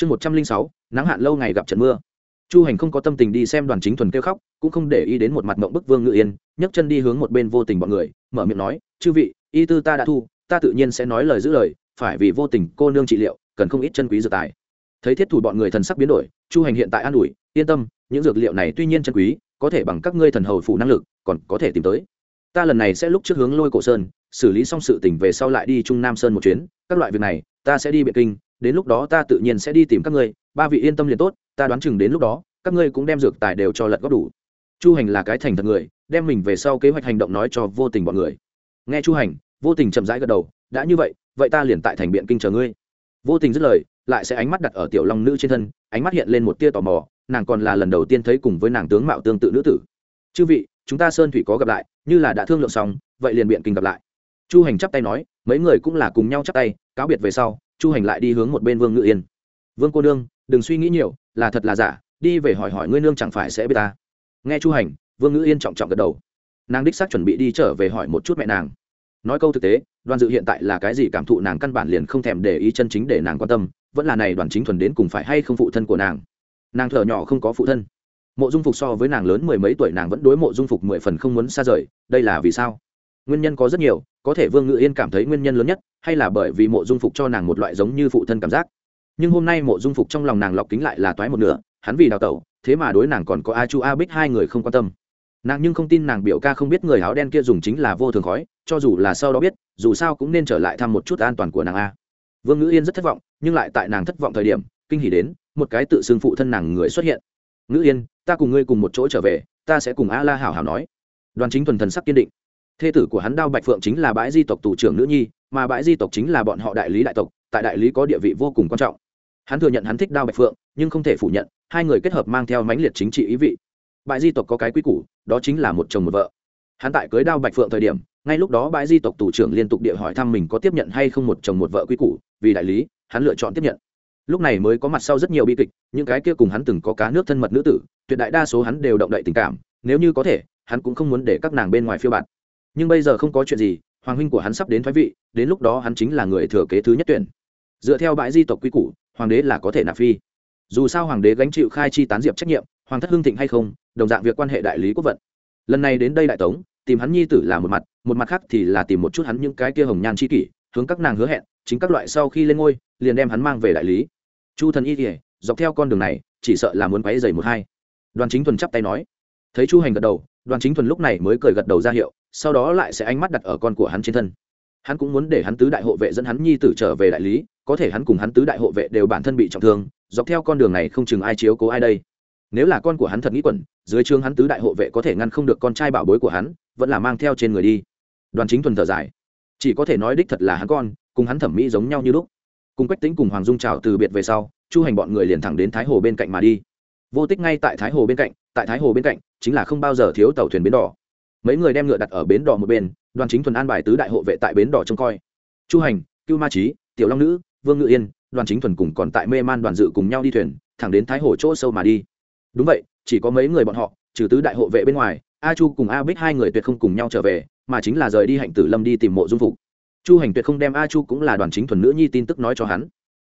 chương một trăm linh sáu, nắng hạn lâu ngày gặp trận mưa. Chu hành không có tâm tình đi xem đoàn chính thuần kêu khóc, cũng không để ý đến một mặt mộng bức vương ngự yên, nhấc chân đi hướng một bên vô tình bọn người, mở miệng nói, chư vị, y tư ta đã thu, ta tự nhiên sẽ nói lời giữ lời, phải vì vô tình cô nương trị liệu, cần không ít chân quý dược tài. Thấy thiết thủ bọn người thần sắc biến đổi, chu hành hiện tại an ủi, yên tâm, những dược liệu này tuy nhiên chân quý, có thể bằng các ngươi thần hầu phụ năng lực, còn có thể tìm tới. Ta lần này sẽ lúc trước hướng lôi cổ sơn, xử lý xong sự tỉnh về sau lại đi trung nam sơn một chuyến, các loại việc này, ta sẽ đi biện kinh đến lúc đó ta tự nhiên sẽ đi tìm các ngươi, ba vị yên tâm liền tốt, ta đoán chừng đến lúc đó, các ngươi cũng đem dược tài đều cho lật góp đủ. Chu hành là cái thành thật người, đem mình về sau kế hoạch hành động nói cho vô tình bọn người. Nghe chu hành, vô tình chậm rãi gật đầu, đã như vậy vậy ta liền tại thành biện kinh chờ ngươi. Vô tình dứt lời, lại sẽ ánh mắt đặt ở tiểu long nữ trên thân, ánh mắt hiện lên một tia tò mò, nàng còn là lần đầu tiên thấy cùng với nàng tướng mạo tương tự nữ tử. Chư vị, chúng ta sơn thủy có gặp lại, như là đã thương lượng xong, vậy liền biện kinh gặp lại. Chu hành chắp tay nói, mấy người cũng là cùng nhau chắp tay, cáo biệt về sau chu hành lại đi hướng một bên vương ngự yên. Vương cô nương, đừng suy nghĩ nhiều, là thật là giả, đi về hỏi hỏi ngươi nương chẳng phải sẽ biết ta. Nghe chu hành, vương ngự yên trọng trọng gật đầu. Nàng đích xác chuẩn bị đi trở về hỏi một chút mẹ nàng. Nói câu thực tế, đoàn dự hiện tại là cái gì cảm thụ nàng căn bản liền không thèm để ý chân chính để nàng quan tâm, vẫn là này đoàn chính thuần đến cùng phải hay không phụ thân của nàng. Nàng thở nhỏ không có phụ thân. Mộ dung phục so với nàng lớn mười mấy tuổi, nàng vẫn đối mộ dung phục mười phần không muốn xa rời, đây là vì sao? Nguyên nhân có rất nhiều, có thể vương ngự yên cảm thấy nguyên nhân lớn nhất, hay là bởi vì mộ dung phục cho nàng một loại giống như phụ thân cảm giác. Nhưng hôm nay mộ dung phục trong lòng nàng lọc kính lại là toái một nửa, hắn vì đào tẩu, thế mà đối nàng còn có a chu a bích hai người không quan tâm. Nàng nhưng không tin nàng biểu ca không biết người áo đen kia dùng chính là vô thường khói, cho dù là sau đó biết, dù sao cũng nên trở lại thăm một chút an toàn của nàng a. Vương ngữ yên rất thất vọng, nhưng lại tại nàng thất vọng thời điểm, kinh hỉ đến, một cái tự xưng phụ thân nàng người xuất hiện. Ngữ yên, ta cùng ngươi cùng một chỗ trở về, ta sẽ cùng a la hảo hảo nói. Đoàn chính thuần thần sắc kiên định thê tử của hắn đao bạch phượng chính là bãi di tộc tù trưởng nữ nhi, mà bãi di tộc chính là bọn họ đại lý đại tộc, tại đại lý có địa vị vô cùng quan trọng. Hắn thừa nhận hắn thích đao bạch phượng, nhưng không thể phủ nhận, hai người kết hợp mang theo mãnh liệt chính trị ý vị. Bãi di tộc có cái quy củ, đó chính là một chồng một vợ. Hắn tại cưới đao bạch phượng thời điểm, ngay lúc đó bãi di tộc tù trưởng liên tục địa hỏi thăm mình có tiếp nhận hay không một chồng một vợ quy củ, vì đại lý, hắn lựa chọn tiếp nhận. Lúc này mới có mặt sau rất nhiều bi kịch, những cái kia cùng hắn từng có cá nước thân mật nữ tử, tuyệt đại đa số hắn đều động đậy tình cảm, nếu như có thể, hắn cũng không muốn để các nàng bên ngoài phiêu bạt nhưng bây giờ không có chuyện gì, hoàng huynh của hắn sắp đến thoái vị, đến lúc đó hắn chính là người thừa kế thứ nhất tuyển. Dựa theo bãi di tộc quy củ, hoàng đế là có thể nạp phi. Dù sao hoàng đế gánh chịu khai chi tán diệp trách nhiệm, hoàng thất hưng thịnh hay không, đồng dạng việc quan hệ đại lý quốc vận. Lần này đến đây đại tống, tìm hắn nhi tử là một mặt một mặt khác thì là tìm một chút hắn những cái kia hồng nhan c h i kỷ, hướng các nàng hứa hẹn, chính các loại sau khi lên ngôi, liền đem hắn mang về đại lý. Chu thần y kỉa dọc theo con đường này, chỉ sợ là muốn quáy dày một hai. Đoàn chính thuần chắp tay nói. Thấy chu hành gật đầu, đoàn chính thuần lúc này mới cười gật đầu ra hiệu sau đó lại sẽ ánh mắt đặt ở con của hắn trên thân. Hắn cũng muốn để hắn tứ đại hộ vệ dẫn hắn nhi tử trở về đại lý, có thể hắn cùng hắn tứ đại hộ vệ đều bản thân bị trọng thương, dọc theo con đường này không chừng ai chiếu cố ai đây. Nếu là con của hắn thật nghĩ quẩn, dưới trường hắn tứ đại hộ vệ có thể ngăn không được con trai bảo bối của hắn, vẫn là mang theo trên người đi. Đoàn chính thuần thở dài. Chỉ có thể nói đích thật là hắn con, cùng hắn thẩm mỹ giống nhau như lúc. Cùng quách tính cùng hoàng dung trào từ biệt về sau, chu hành bọn người liền thẳng đến thái hồ bên cạnh mà đi. Vô tích ngay tại thái hồ bên cạnh, tại thái hồ bên cạnh, chính là không bao giờ thiếu tàu thuyền bến đỏ mấy người đem ngựa đặt ở bến đỏ một bên, đoàn chính thuần an bài tứ đại hộ vệ tại bến đỏ trông coi. Chu hành, cưu ma trí tiểu long nữ, vương ngự yên, đoàn chính thuần cùng còn tại mê man đoàn dự cùng nhau đi thuyền, thẳng đến thái hồ chỗ sâu mà đi. Đúng vậy, chỉ có mấy người bọn họ, trừ tứ đại hộ vệ bên ngoài, a chu cùng a bích hai người tuyệt không cùng nhau trở về, mà chính là rời đi hạnh tử lâm đi tìm mộ dung phục. Chu hành tuyệt không đem a chu cũng là đoàn chính thuần nữ nhi tin tức nói cho hắn.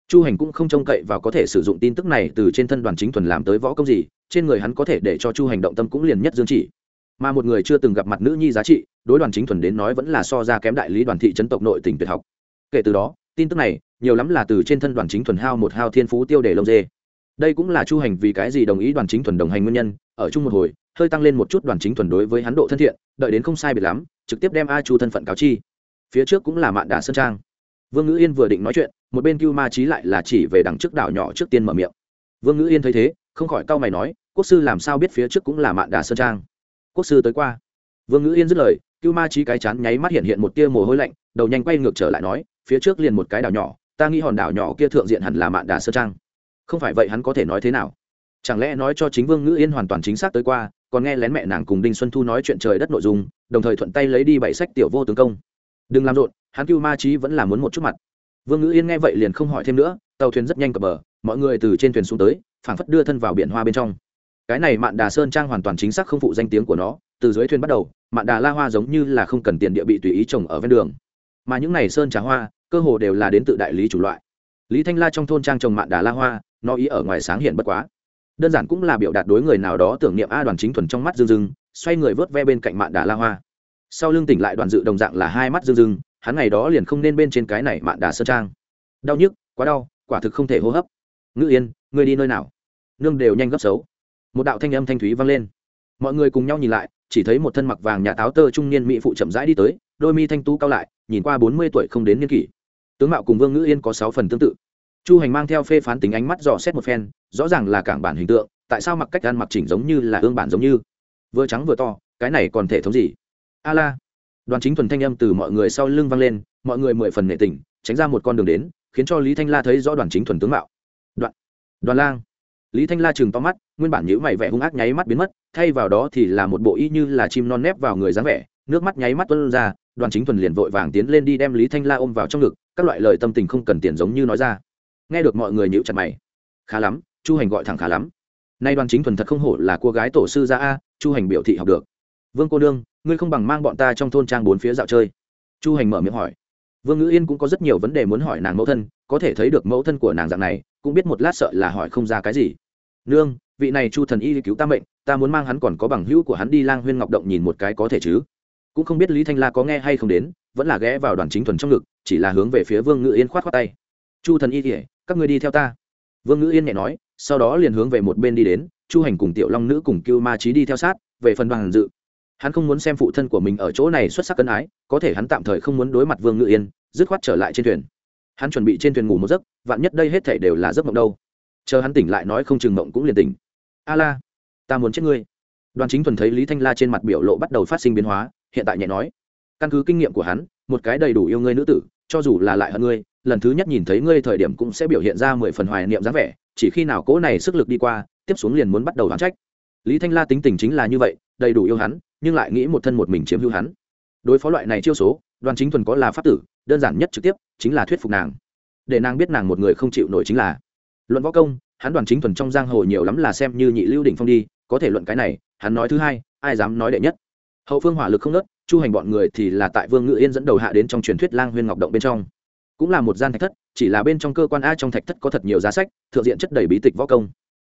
Chu hành cũng không trông cậy và có thể sử dụng tin tức này từ trên thân đoàn chính thuần làm tới võ công gì, trên người hắn có thể để cho chu hành động tâm cũng liền nhất dương chỉ mà một người chưa từng gặp mặt nữ nhi giá trị, đối đoàn chính thuần đến nói vẫn là so ra kém đại lý đoàn thị trấn tộc nội tỉnh tuyệt học. Kể từ đó, tin tức này nhiều lắm là từ trên thân đoàn chính thuần hao một hao thiên phú tiêu để lông dê. Đây cũng là chu hành vì cái gì đồng ý đoàn chính thuần đồng hành nguyên nhân, ở chung một hồi, hơi tăng lên một chút đoàn chính thuần đối với hắn độ thân thiện, đợi đến không sai biệt lắm, trực tiếp đem a chu thân phận cáo chi. Phía trước cũng là mạn đà sơn trang. Vương ngữ yên vừa định nói chuyện, một bên cưu ma trí lại là chỉ về đằng trước đảo nhỏ trước tiên mở miệng. Vương ngữ yên thấy thế, không khỏi cau mày nói, quốc sư làm sao biết phía trước cũng là mạn đà sơn trang? Quốc sư tới qua. Vương ngữ yên dứt lời, cưu ma trí cái chán nháy mắt hiện hiện một tia mồ hôi lạnh, đầu nhanh quay ngược trở lại nói, phía trước liền một cái đảo nhỏ, ta nghĩ hòn đảo nhỏ kia thượng diện hẳn là mạn đà sơ trang. Không phải vậy hắn có thể nói thế nào? Chẳng lẽ nói cho chính vương ngữ yên hoàn toàn chính xác tới qua, còn nghe lén mẹ nàng cùng đinh xuân thu nói chuyện trời đất nội dung, đồng thời thuận tay lấy đi bảy sách tiểu vô tướng công. Đừng làm rộn, hắn cưu ma trí vẫn là muốn một chút mặt. Vương ngữ yên nghe vậy liền không hỏi thêm nữa, tàu thuyền rất nhanh cập bờ, mọi người từ trên thuyền xuống tới, phảng phất đưa thân vào biển hoa bên trong cái này mạn đà sơn trang hoàn toàn chính xác không phụ danh tiếng của nó, từ dưới thuyền bắt đầu, mạn đà la hoa giống như là không cần tiền địa bị tùy ý trồng ở ven đường. Mà những này sơn trà hoa, cơ hồ đều là đến tự đại lý chủ loại. Lý thanh la trong thôn trang trồng mạn đà la hoa, nó ý ở ngoài sáng hiện bất quá. Đơn giản cũng là biểu đạt đối người nào đó tưởng niệm a đoàn chính thuần trong mắt dương dưng xoay người vớt ve bên cạnh mạn đà la hoa. Sau lưng tỉnh lại đoàn dự đồng dạng là hai mắt dương dưng hắn ngày đó liền không nên bên trên cái này mạn đà sơn trang. Đau nhức, quá đau, quả thực không thể hô hấp. Ngự yên, ngươi đi nơi nào? Nương đều nhanh gấp xấu một đạo thanh âm thanh thúy vang lên. Mọi người cùng nhau nhìn lại, chỉ thấy một thân mặc vàng nhà táo tơ trung niên mỹ phụ chậm rãi đi tới, đôi mi thanh tú cao lại, nhìn qua bốn mươi tuổi không đến niên kỷ. Tướng mạo cùng vương ngữ yên có sáu phần tương tự. Chu hành mang theo phê phán tính ánh mắt dò xét một phen, rõ ràng là cảng bản hình tượng, tại sao mặc cách ăn mặc chỉnh giống như là ương bản giống như? Vừa trắng vừa to, cái này còn thể thống gì? A la. Đoàn chính thuần thanh âm từ mọi người sau lưng vang lên, mọi người mười phần nệ tình, tránh ra một con đường đến, khiến cho lý thanh la thấy rõ đoàn chính thuần tướng mạo. Đoạn. Đoàn lang lý thanh la chừng to mắt, nguyên bản nhữ mày vẻ hung ác nháy mắt biến mất, thay vào đó thì là một bộ y như là chim non nép vào người dáng vẻ, nước mắt nháy mắt tuân ra, đoàn chính thuần liền vội vàng tiến lên đi đem lý thanh la ôm vào trong ngực, các loại lời tâm tình không cần tiền giống như nói ra. Nghe được mọi người nhữ chặt mày. Khá lắm, chu hành gọi thẳng khá lắm. Nay đoàn chính thuần thật không hổ là cô gái tổ sư gia a, chu hành biểu thị học được. Vương cô nương, ngươi không bằng mang bọn ta trong thôn trang bốn phía dạo chơi. Chu hành mở miệng hỏi. Vương ngữ yên cũng có rất nhiều vấn đề muốn hỏi nàng mẫu thân có thể thấy được mẫu thân của nàng dạng này, cũng biết một lát sợ là hỏi không ra cái gì. Nương, vị này chu thần y cứu ta mệnh, ta muốn mang hắn còn có bằng hữu của hắn đi lang huyên ngọc động nhìn một cái có thể chứ? Cũng không biết lý thanh la có nghe hay không đến, vẫn là ghé vào đoàn chính thuần trong ngực, chỉ là hướng về phía vương ngữ yên khoát khoát tay. Chu thần y kể các người đi theo ta. Vương ngữ yên nhẹ nói, sau đó liền hướng về một bên đi đến, chu hành cùng tiểu long nữ cùng cưu ma trí đi theo sát, về phần bằng dự. Hắn không muốn xem phụ thân của mình ở chỗ này xuất sắc cân ái, có thể hắn tạm thời không muốn đối mặt vương ngự yên, dứt khoát trở lại trên thuyền hắn chuẩn bị trên thuyền ngủ một giấc, vạn nhất đây hết thể đều là giấc mộng đâu. Chờ hắn tỉnh lại nói không chừng mộng cũng liền tỉnh. A la ta muốn chết ngươi. Đoàn chính thuần thấy lý thanh la trên mặt biểu lộ bắt đầu phát sinh biến hóa, hiện tại nhẹ nói. Căn cứ kinh nghiệm của hắn, một cái đầy đủ yêu ngươi nữ tử, cho dù là lại hơn ngươi, lần thứ nhất nhìn thấy ngươi thời điểm cũng sẽ biểu hiện ra mười phần hoài niệm dáng vẻ, chỉ khi nào cỗ này sức lực đi qua, tiếp xuống liền muốn bắt đầu đoán trách. Lý thanh la tính tình chính là như vậy, đầy đủ yêu hắn, nhưng lại nghĩ một thân một mình chiếm hữu hắn. Đối phó loại này chiêu số, đoàn chính thuần có là pháp tử đơn giản nhất trực tiếp chính là thuyết phục nàng. Để nàng biết nàng một người không chịu nổi chính là. Luận võ công, hắn đoàn chính thuần trong giang hồ nhiều lắm là xem như nhị lưu đỉnh phong đi, có thể luận cái này, hắn nói thứ hai, ai dám nói đệ nhất? Hậu phương hỏa lực không nớt chu hành bọn người thì là tại vương ngự yên dẫn đầu hạ đến trong truyền thuyết lang huyên ngọc động bên trong. Cũng là một gian thạch thất, chỉ là bên trong cơ quan a trong thạch thất có thật nhiều giá sách, thượng diện chất đầy bí tịch võ công.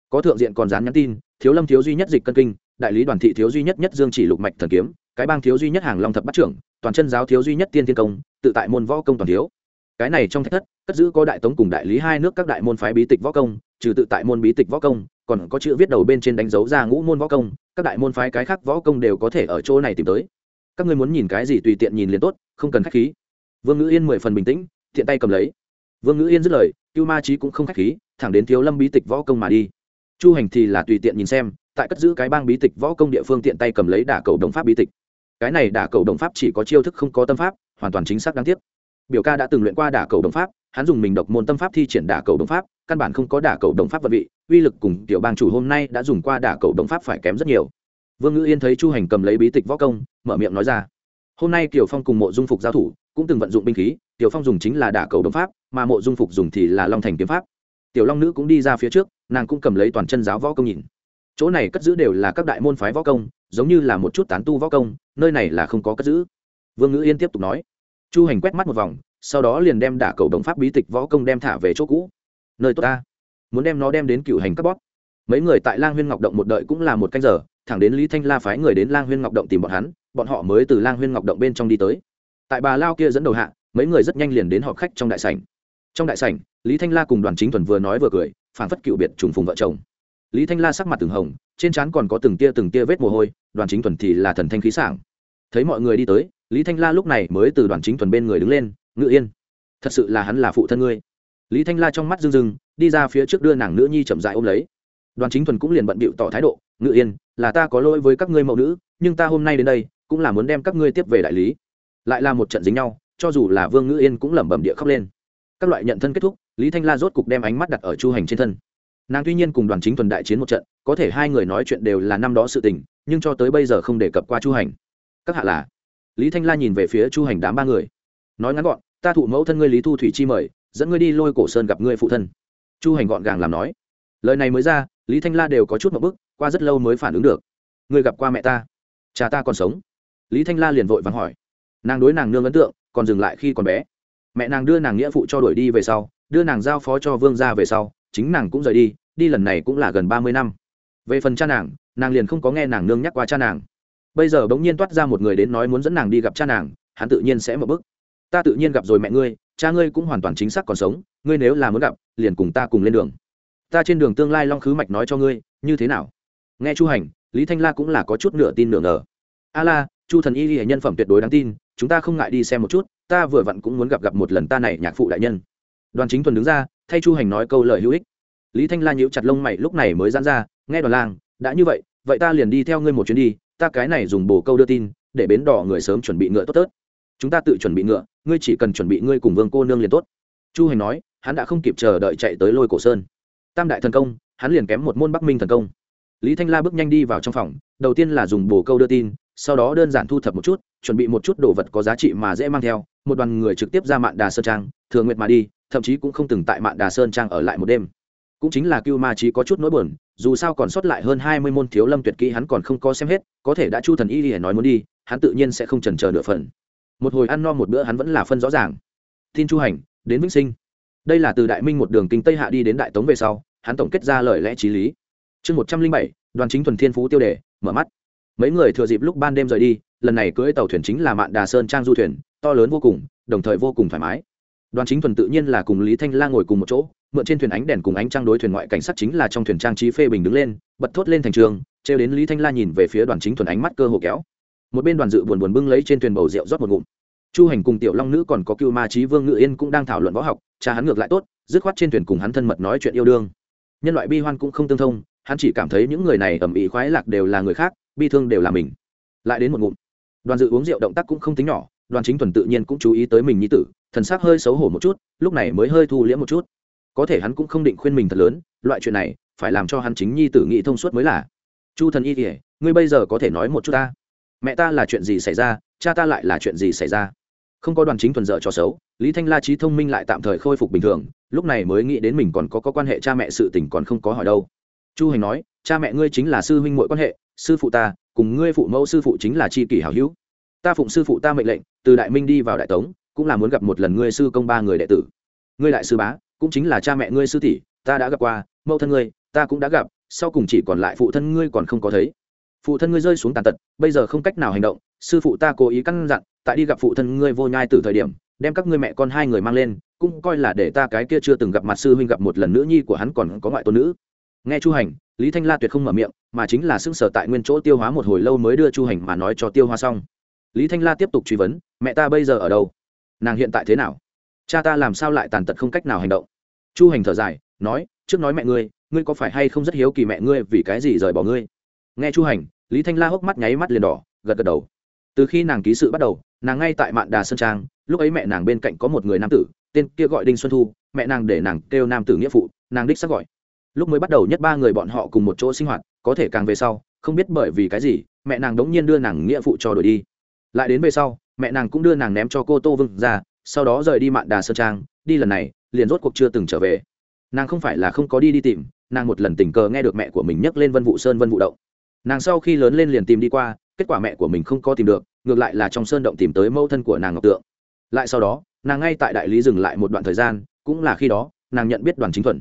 Có thượng diện còn dán nhắn tin, thiếu lâm thiếu duy nhất dịch cân kinh, đại lý đoàn thị thiếu duy nhất nhất dương chỉ lục mạch thần kiếm, cái bang thiếu duy nhất hàng long thập bắt trưởng toàn chân giáo thiếu duy nhất tiên thiên công, tự tại môn võ công toàn thiếu. Cái này trong thạch thất, cất giữ có đại tống cùng đại lý hai nước các đại môn phái bí tịch võ công, trừ tự tại môn bí tịch võ công, còn có chữ viết đầu bên trên đánh dấu ra ngũ môn võ công, các đại môn phái cái khác võ công đều có thể ở chỗ này tìm tới. Các ngươi muốn nhìn cái gì tùy tiện nhìn liền tốt, không cần khách khí. Vương ngữ yên mười phần bình tĩnh, thiện tay cầm lấy. Vương ngữ yên dứt lời, cưu ma trí cũng không khách khí, thẳng đến thiếu lâm bí tịch võ công mà đi. Chu hành thì là tùy tiện nhìn xem, tại cất giữ cái bang bí tịch võ công địa phương tiện tay cầm lấy đả cầu đồng pháp bí tịch cái này đả cầu đồng pháp chỉ có chiêu thức không có tâm pháp, hoàn toàn chính xác đáng tiếc. Biểu ca đã từng luyện qua đả cầu đồng pháp, hắn dùng mình độc môn tâm pháp thi triển đả cầu đồng pháp, căn bản không có đả cầu đồng pháp vật vị, uy lực cùng tiểu bang chủ hôm nay đã dùng qua đả cầu đồng pháp phải kém rất nhiều. Vương ngữ yên thấy chu hành cầm lấy bí tịch võ công, mở miệng nói ra, hôm nay tiểu phong cùng mộ dung phục giao thủ, cũng từng vận dụng binh khí tiểu phong dùng chính là đả cầu đồng pháp, mà mộ dung phục dùng thì là long thành kiếm pháp. Tiểu long nữ cũng đi ra phía trước, nàng cũng cầm lấy toàn chân giáo võ công nhìn chỗ này cất giữ đều là các đại môn phái võ công, giống như là một chút tán tu võ công, nơi này là không có cất giữ. Vương ngữ yên tiếp tục nói. Chu hành quét mắt một vòng, sau đó liền đem đả cầu đồng pháp bí tịch võ công đem thả về chỗ cũ. Nơi tốt ta. Muốn đem nó đem đến cựu hành các bóp. Mấy người tại lang huyên ngọc động một đợi cũng là một canh giờ, thẳng đến lý thanh la phái người đến lang huyên ngọc động tìm bọn hắn, bọn họ mới từ lang huyên ngọc động bên trong đi tới. Tại bà lao kia dẫn đầu hạ, mấy người rất nhanh liền đến họp khách trong đại sảnh. Trong đại sảnh, lý thanh la cùng đoàn chính thuần vừa nói vừa cười phản phất cựu biệt trùng phùng vợ chồng lý thanh la sắc mặt từng hồng, trên trán còn có từng tia từng tia vết mồ hôi, đoàn chính thuần thì là thần thanh khí sảng. Thấy mọi người đi tới, lý thanh la lúc này mới từ đoàn chính thuần bên người đứng lên, ngự yên, thật sự là hắn là phụ thân ngươi. Lý thanh la trong mắt rưng rưng, đi ra phía trước đưa nàng nữ nhi chậm dại ôm lấy. Đoàn chính thuần cũng liền bận bịu tỏ thái độ, ngự yên, là ta có lỗi với các ngươi mẫu nữ, nhưng ta hôm nay đến đây, cũng là muốn đem các ngươi tiếp về đại lý. Lại là một trận dính nhau, cho dù là vương Ngự yên cũng lẩm bẩm địa khóc lên. Các loại nhận thân kết thúc, lý thanh la rốt cục đem ánh mắt đặt ở chu hành trên thân nàng tuy nhiên cùng đoàn chính thuần đại chiến một trận, có thể hai người nói chuyện đều là năm đó sự tình, nhưng cho tới bây giờ không đề cập qua chu hành. Các hạ là? Lý thanh la nhìn về phía chu hành đám ba người. Nói ngắn gọn, ta thụ mẫu thân ngươi lý thu thủy chi mời, dẫn ngươi đi lôi cổ sơn gặp ngươi phụ thân. Chu hành gọn gàng làm nói. Lời này mới ra, lý thanh la đều có chút một bức, qua rất lâu mới phản ứng được. Ngươi gặp qua mẹ ta? Cha ta còn sống. Lý thanh la liền vội vàng hỏi. Nàng đối nàng nương ấn tượng, còn dừng lại khi còn bé. Mẹ nàng đưa nàng nghĩa phụ cho đuổi đi về sau, đưa nàng giao phó cho vương gia về sau chính nàng cũng rời đi đi lần này cũng là gần ba mươi năm. Về phần cha nàng nàng liền không có nghe nàng nương nhắc qua cha nàng. Bây giờ bỗng nhiên toát ra một người đến nói muốn dẫn nàng đi gặp cha nàng, hắn tự nhiên sẽ một bức ta tự nhiên gặp rồi mẹ ngươi, cha ngươi cũng hoàn toàn chính xác còn sống, ngươi nếu là muốn gặp, liền cùng ta cùng lên đường. Ta trên đường tương lai long khứ mạch nói cho ngươi, như thế nào? Nghe chu hành, lý thanh la cũng là có chút nửa tin nửa ngờ. A la, chu thần y hệ nhân phẩm tuyệt đối đáng tin, chúng ta không ngại đi xem một chút, ta vừa vặn cũng muốn gặp gặp một lần ta này nhạc phụ đại nhân đoàn chính thuần đứng ra, thay chu hành nói câu lời hữu ích. Lý thanh la nhíu chặt lông mày, lúc này mới dán ra, nghe đoàn lang, đã như vậy vậy ta liền đi theo ngươi một chuyến đi, ta cái này dùng bồ câu đưa tin, để bến đỏ người sớm chuẩn bị ngựa tốt tớt chúng ta tự chuẩn bị ngựa, ngươi chỉ cần chuẩn bị ngươi cùng vương cô nương liền tốt. Chu hành nói, hắn đã không kịp chờ đợi chạy tới lôi cổ sơn. Tam đại thần công, hắn liền kém một môn bắc minh thần công. Lý thanh la bước nhanh đi vào trong phòng, đầu tiên là dùng bồ câu đưa tin, sau đó đơn giản thu thập một chút, chuẩn bị một chút đồ vật có giá trị mà dễ mang theo, một đoàn người trực tiếp ra mạn đà sơn trang thường nguyệt mà đi thậm chí cũng không từng tại mạn đà sơn trang ở lại một đêm. Cũng chính là cưu ma trí có chút nỗi buồn, dù sao còn sót lại hơn hai mươi môn thiếu lâm tuyệt kỹ hắn còn không có xem hết, có thể đã chu thần y lìa nói muốn đi, hắn tự nhiên sẽ không trần chờ nửa phần. Một hồi ăn no một bữa hắn vẫn là phân rõ ràng. Tin chu hành, đến vĩnh sinh. Đây là từ đại minh một đường kinh tây hạ đi đến đại tống về sau, hắn tổng kết ra lời lẽ t r í lý. Chương một trăm linh bảy, đoàn chính thuần thiên phú tiêu đề, mở mắt. Mấy người thừa dịp lúc ban đêm rời đi, lần này cưỡi tàu thuyền chính là mạn đà sơn trang du thuyền, to lớn vô cùng, đồng thời vô cùng thoải mái đoàn chính thuần tự nhiên là cùng lý thanh la ngồi cùng một chỗ, mượn trên thuyền ánh đèn cùng ánh trang đối thuyền ngoại cảnh sát chính là trong thuyền trang trí phê bình đứng lên, bật thốt lên thành trường, trêu đến lý thanh la nhìn về phía đoàn chính thuần ánh mắt cơ hồ kéo. Một bên đoàn dự buồn buồn bưng lấy trên thuyền bầu rượu rót một ngụm. Chu hành cùng tiểu long nữ còn có cưu ma trí vương ngự yên cũng đang thảo luận võ học, cha hắn ngược lại tốt, dứt khoát trên thuyền cùng hắn thân mật nói chuyện yêu đương. Nhân loại bi hoan cũng không tương thông, hắn chỉ cảm thấy những người này ẩm ỉ khoái lạc đều là người khác, bi thương đều là mình. Lại đến một ngụm. Đoàn dự uống rượu động tác cũng không tính nhỏ đoàn chính thuần tự nhiên cũng chú ý tới mình nhi tử thần sắc hơi xấu hổ một chút lúc này mới hơi thu liễm một chút. Có thể hắn cũng không định khuyên mình thật lớn loại chuyện này phải làm cho hắn chính nhi tử nghĩ thông suốt mới là. Chu thần y kỉa ngươi bây giờ có thể nói một chút ta. Mẹ ta là chuyện gì xảy ra cha ta lại là chuyện gì xảy ra? Không có đoàn chính thuần dở cho xấu lý thanh la trí thông minh lại tạm thời khôi phục bình thường lúc này mới nghĩ đến mình còn có, có quan hệ cha mẹ sự tình còn không có hỏi đâu. Chu hành nói cha mẹ ngươi chính là sư huynh mỗi quan hệ sư phụ ta cùng ngươi phụ mẫu sư phụ chính là c h i kỷ hảo hữu ta phụng sư phụ ta mệnh lệnh, từ đại minh đi vào đại tống, cũng là muốn gặp một lần ngươi sư công ba người đệ tử. Ngươi đại sư bá, cũng chính là cha mẹ ngươi sư tỷ, ta đã gặp qua, mẫu thân ngươi, ta cũng đã gặp, sau cùng chỉ còn lại phụ thân ngươi còn không có thấy. Phụ thân ngươi rơi xuống tàn tật, bây giờ không cách nào hành động, sư phụ ta cố ý căn dặn, tại đi gặp phụ thân ngươi vô nhai từ thời điểm, đem các ngươi mẹ con hai người mang lên, cũng coi là để ta cái kia chưa từng gặp mặt sư huynh gặp một lần nữ nhi của hắn còn có ngoại tôn nữ. Nghe chu hành, lý thanh la tuyệt không mở miệng, mà chính là xưng sở tại nguyên chỗ tiêu hóa một hồi lâu mới đưa chu hành mà nói cho tiêu hóa xong lý thanh la tiếp tục truy vấn, mẹ ta bây giờ ở đâu? Nàng hiện tại thế nào? Cha ta làm sao lại tàn tật không cách nào hành động? Chu hành thở dài, nói, trước nói mẹ ngươi ngươi có phải hay không rất hiếu kỳ mẹ ngươi vì cái gì rời bỏ ngươi? Nghe chu hành, lý thanh la hốc mắt nháy mắt liền đỏ, gật gật đầu. Từ khi nàng ký sự bắt đầu, nàng ngay tại mạn đà sơn trang, lúc ấy mẹ nàng bên cạnh có một người nam tử, tên kia gọi đinh xuân thu, mẹ nàng để nàng kêu nam tử nghĩa phụ, nàng đích sắc gọi. Lúc mới bắt đầu nhất ba người bọn họ cùng một chỗ sinh hoạt, có thể càng về sau, không biết bởi vì cái gì, mẹ nàng đống nhiên đưa nàng nghĩa phụ cho đổi đi lại đến về sau, mẹ nàng cũng đưa nàng ném cho cô tô vương ra, sau đó rời đi mạn đà sơn trang, đi lần này, liền rốt cuộc chưa từng trở về. Nàng không phải là không có đi đi tìm, nàng một lần tình cờ nghe được mẹ của mình nhắc lên vân vụ sơn vân vụ động. Nàng sau khi lớn lên liền tìm đi qua, kết quả mẹ của mình không có tìm được, ngược lại là trong sơn động tìm tới mẫu thân của nàng ngọc tượng. Lại sau đó, nàng ngay tại đại lý dừng lại một đoạn thời gian, cũng là khi đó, nàng nhận biết đoàn chính thuần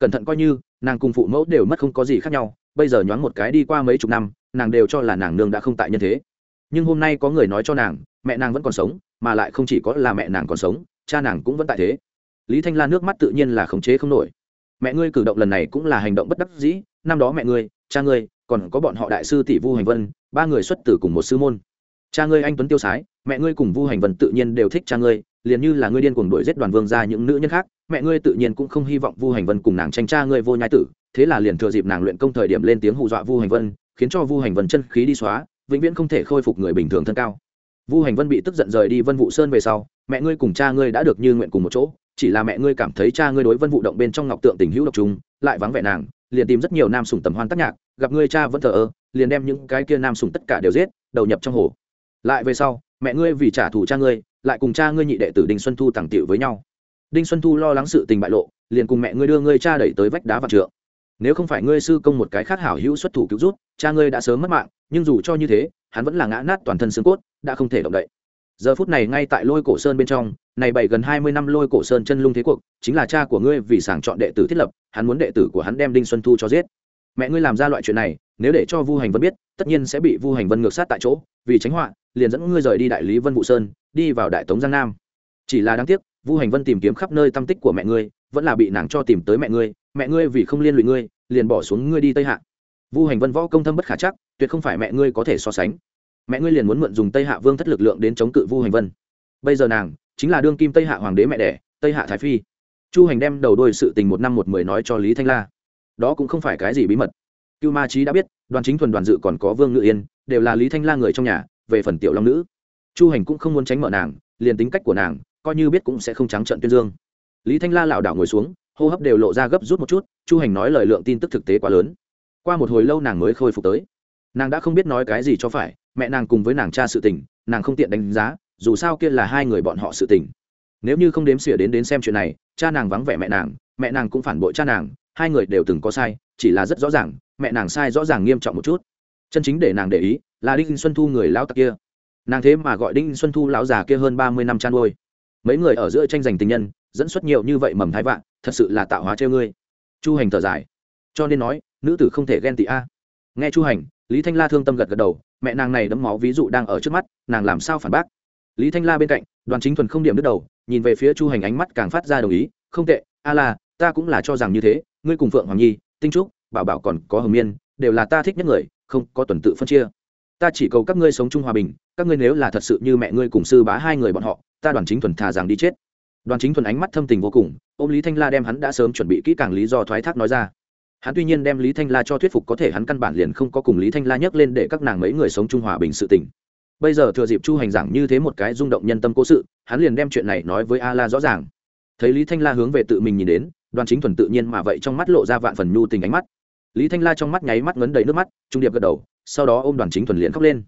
cẩn thận coi như, nàng cùng phụ mẫu đều mất không có gì khác nhau, bây giờ nhoáng một cái đi qua mấy chục năm, nàng đều cho là nàng nương đã không tại nhân thế nhưng hôm nay có người nói cho nàng, mẹ nàng vẫn còn sống, mà lại không chỉ có là mẹ nàng còn sống, cha nàng cũng vẫn tại thế. Lý thanh la nước mắt tự nhiên là khống chế không nổi. Mẹ ngươi cử động lần này cũng là hành động bất đắc dĩ, năm đó mẹ ngươi, cha ngươi, còn có bọn họ đại sư tỷ vu hành vân, ba người xuất tử cùng một sư môn. Cha ngươi anh tuấn tiêu sái, mẹ ngươi cùng vu hành vân tự nhiên đều thích cha ngươi, liền như là ngươi điên cuồng đuổi giết đoàn vương ra những nữ nhân khác, mẹ ngươi tự nhiên cũng không hy vọng vu hành vân cùng nàng tranh cha ngươi vô nhai tử, thế là liền thừa dịp nàng luyện công thời điểm lên tiếng hù dọa vu hành vân, khiến cho vu hành vân chân khí đi xóa vĩnh viễn không thể khôi phục người bình thường thân cao. Vu hành vân bị tức giận rời đi vân vụ sơn về sau, mẹ ngươi cùng cha ngươi đã được như nguyện cùng một chỗ, chỉ là mẹ ngươi cảm thấy cha ngươi đối vân vụ động bên trong ngọc tượng tình hữu độc trùng, lại vắng vẻ nàng, liền tìm rất nhiều nam sủng tầm hoan tác nhạc, gặp ngươi cha vẫn thờ ơ, liền đem những cái kia nam sủng tất cả đều giết, đầu nhập trong hồ. Lại về sau, mẹ ngươi vì trả thù cha ngươi, lại cùng cha ngươi nhị đệ tử đinh xuân thu tàng tiệu với nhau. Đinh xuân thu lo lắng sự tình bại lộ, liền cùng mẹ ngươi đưa ngươi cha đẩy tới vách đá vạn trượng. Nếu không phải ngươi sư công một cái khác hảo hữu xuất thủ cứu rút cha ngươi đã sớm mất mạng nhưng dù cho như thế, hắn vẫn là ngã nát toàn thân xương cốt, đã không thể động đậy. Giờ phút này ngay tại lôi cổ sơn bên trong, này bảy gần hai mươi năm lôi cổ sơn chân lung thế cuộc, chính là cha của ngươi vì sàng chọn đệ tử thiết lập, hắn muốn đệ tử của hắn đem đinh xuân thu cho giết. Mẹ ngươi làm ra loại chuyện này, nếu để cho vu hành vân biết, tất nhiên sẽ bị vu hành vân ngược sát tại chỗ, vì tránh họa, liền dẫn ngươi rời đi đại lý vân vũ sơn, đi vào đại tống giang nam. Chỉ là đáng tiếc, vu hành vân tìm kiếm khắp nơi tâm tích của mẹ ngươi, vẫn là bị nàng cho tìm tới mẹ ngươi mẹ ngươi vì không liên lụy ngươi, liền bỏ xuống ngươi đi tây hạ vu hành vân võ công thâm bất khả chắc, tuyệt không phải mẹ ngươi có thể so sánh. Mẹ ngươi liền muốn mượn dùng tây hạ vương thất lực lượng đến chống cự vu hành vân. Bây giờ nàng chính là đương kim tây hạ hoàng đế mẹ đẻ, tây hạ thái phi. Chu hành đem đầu đôi sự tình một năm một mười nói cho lý thanh la. Đó cũng không phải cái gì bí mật. Cưu ma trí đã biết, đoàn chính thuần đoàn dự còn có vương ngự yên, đều là lý thanh la người trong nhà, về phần tiểu long nữ. Chu hành cũng không muốn tránh mở nàng, liền tính cách của nàng, coi như biết cũng sẽ không trắng trận tuyên dương. Lý thanh la lảo đảo ngồi xuống, hô hấp đều lộ ra gấp rút một chút, chu hành nói lời lượng tin tức thực tế quá lớn qua một hồi lâu nàng mới khôi phục tới. Nàng đã không biết nói cái gì cho phải, mẹ nàng cùng với nàng cha sự tình, nàng không tiện đánh giá, dù sao kia là hai người bọn họ sự tình. Nếu như không đếm xỉa đến đến xem chuyện này, cha nàng vắng vẻ mẹ nàng mẹ nàng cũng phản bội cha nàng, hai người đều từng có sai, chỉ là rất rõ ràng, mẹ nàng sai rõ ràng nghiêm trọng một chút. Chân chính để nàng để ý là đinh xuân thu người lão tặc kia. Nàng thế mà gọi đinh xuân thu lão già kia hơn ba mươi năm chăn nuôi. Mấy người ở giữa tranh giành tình nhân, dẫn xuất nhiều như vậy mầm thái vạn, thật sự là tạo hóa treo ngươi. Chu hành thở dài. Cho nên nói nữ tử không thể ghen tị a. Nghe chu hành, lý thanh la thương tâm gật gật đầu, mẹ nàng này đấm máu ví dụ đang ở trước mắt, nàng làm sao phản bác? Lý thanh la bên cạnh, đoàn chính thuần không điểm đứt đầu, nhìn về phía chu hành ánh mắt càng phát ra đồng ý, không tệ, a la, ta cũng là cho rằng như thế, ngươi cùng phượng hoàng nhi, tinh trúc, bảo bảo còn có hồng miên, đều là ta thích nhất người, không có tuần tự phân chia. Ta chỉ cầu các ngươi sống chung hòa bình, các ngươi nếu là thật sự như mẹ ngươi cùng sư bá hai người bọn họ, ta đoàn chính thuần thà rằng đi chết. Đoàn chính thuần ánh mắt thâm tình vô cùng, ôm lý thanh la đem hắn đã sớm chuẩn bị kỹ càng lý do thoái thác nói ra hắn tuy nhiên đem lý thanh la cho thuyết phục có thể hắn căn bản liền không có cùng lý thanh la nhắc lên để các nàng mấy người sống chung hòa bình sự tình. Bây giờ thừa dịp chu hành giảng như thế một cái rung động nhân tâm cố sự, hắn liền đem chuyện này nói với a la rõ ràng. Thấy lý thanh la hướng về tự mình nhìn đến, đoàn chính thuần tự nhiên mà vậy trong mắt lộ ra vạn phần nhu tình ánh mắt. Lý thanh la trong mắt nháy mắt ngấn đầy nước mắt, trung điệp gật đầu, sau đó ôm đoàn chính thuần liền khóc lên.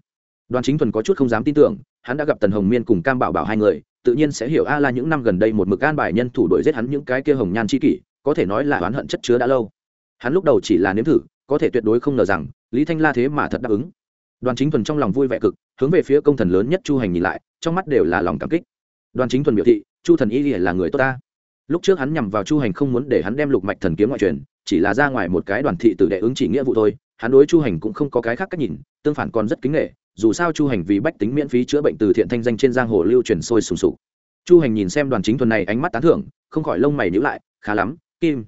Đoàn chính thuần có chút không dám tin tưởng, hắn đã gặp tần hồng miên cùng cam bảo bảo hai người, tự nhiên sẽ hiểu a la những năm gần đây một mực an bài nhân thủ đuổi giết hắn những cái kia hồng nhan chi kỷ, có thể nói là oán hận chất chứa đã lâu hắn lúc đầu chỉ là nếm thử, có thể tuyệt đối không ngờ rằng, lý thanh la thế mà thật đáp ứng. Đoàn chính thuần trong lòng vui vẻ cực, hướng về phía công thần lớn nhất chu hành nhìn lại, trong mắt đều là lòng cảm kích. Đoàn chính thuần biểu thị, chu thần y là người tốt ta. Lúc trước hắn nhằm vào chu hành không muốn để hắn đem lục mạch thần kiếm ngoại truyền, chỉ là ra ngoài một cái đoàn thị tử đệ ứng chỉ nghĩa vụ thôi, hắn đối chu hành cũng không có cái khác cách nhìn, tương phản còn rất kính nghệ, dù sao chu hành vì bách tính miễn phí chữa bệnh từ thiện thanh danh trên giang hồ lưu truyền sôi sùng sục. Chu hành nhìn xem đoàn chính thuần này ánh mắt tán thưởng, không khỏi lông mày nhữ lại, khá lắm, kim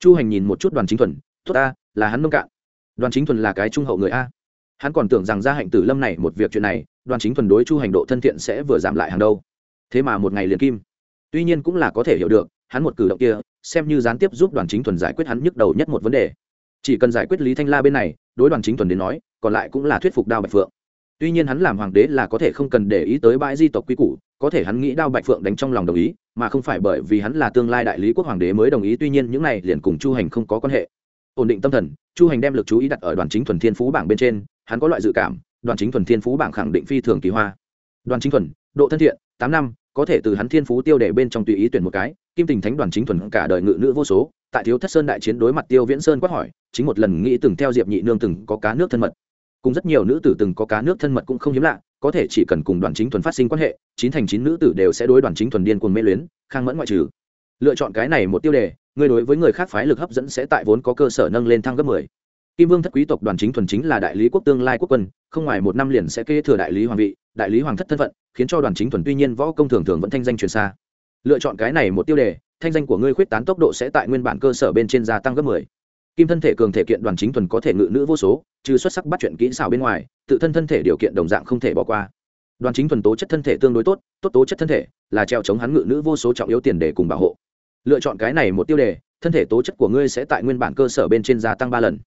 chu hành nhìn một chút đoàn chính thuần, tốt ta, là hắn nông cạn. Đoàn chính thuần là cái trung hậu người a. Hắn còn tưởng rằng gia hạnh tử lâm này một việc chuyện này, đoàn chính thuần đối chu hành độ thân thiện sẽ vừa giảm lại hàng đâu. Thế mà một ngày liền kim. Tuy nhiên cũng là có thể hiểu được, hắn một cử động kia, xem như gián tiếp giúp đoàn chính thuần giải quyết hắn nhức đầu nhất một vấn đề. Chỉ cần giải quyết lý thanh la bên này, đối đoàn chính thuần đến nói, còn lại cũng là thuyết phục đao bạch phượng. Tuy nhiên hắn làm hoàng đế là có thể không cần để ý tới bãi di tộc quy củ có thể hắn nghĩ đao bạch phượng đánh trong lòng đồng ý, mà không phải bởi vì hắn là tương lai đại lý quốc hoàng đế mới đồng ý, tuy nhiên những này liền cùng chu hành không có quan hệ. Ổn định tâm thần, chu hành đem lực chú ý đặt ở đoàn chính thuần thiên phú bảng bên trên, hắn có loại dự cảm, đoàn chính thuần thiên phú bảng khẳng định phi thường kỳ hoa. Đoàn chính thuần, độ thân thiện, tám năm, có thể từ hắn thiên phú tiêu để bên trong tùy ý tuyển một cái, kim tình thánh đoàn chính thuần cả đời ngự nữ vô số, tại thiếu thất sơn đại chiến đối mặt tiêu viễn sơn quát hỏi, chính một lần nghĩ từng theo diệp nhị nương từng có cá nước thân mật. Cùng rất nhiều nữ tử từng có cá nước thân mật cũng không hiếm lạ có thể chỉ cần cùng đoàn chính thuần phát sinh quan hệ, chín thành chín nữ tử đều sẽ đối đoàn chính thuần điên cuồng mê luyến, khang mẫn ngoại trừ. Lựa chọn cái này một tiêu đề, người đối với người khác phái lực hấp dẫn sẽ tại vốn có cơ sở nâng lên thăng gấp mười. Kim vương thất quý tộc đoàn chính thuần chính là đại lý quốc tương lai quốc quân, không ngoài một năm liền sẽ kế thừa đại lý hoàng vị, đại lý hoàng thất thân phận, khiến cho đoàn chính thuần tuy nhiên võ công thường thường vẫn thanh danh truyền xa. Lựa chọn cái này một tiêu đề, thanh danh của ngươi khuyết tán tốc độ sẽ tại nguyên bản cơ sở bên trên gia tăng gấp mười kim thân thể cường thể kiện đoàn chính thuần có thể ngự nữ vô số, trừ xuất sắc bắt chuyện kỹ xảo bên ngoài, tự thân thân thể điều kiện đồng dạng không thể bỏ qua. Đoàn chính thuần tố chất thân thể tương đối tốt tốt tố chất thân thể là treo chống hắn ngự nữ vô số trọng yếu tiền để cùng bảo hộ. Lựa chọn cái này một tiêu đề, thân thể tố chất của ngươi sẽ tại nguyên bản cơ sở bên trên gia tăng ba lần.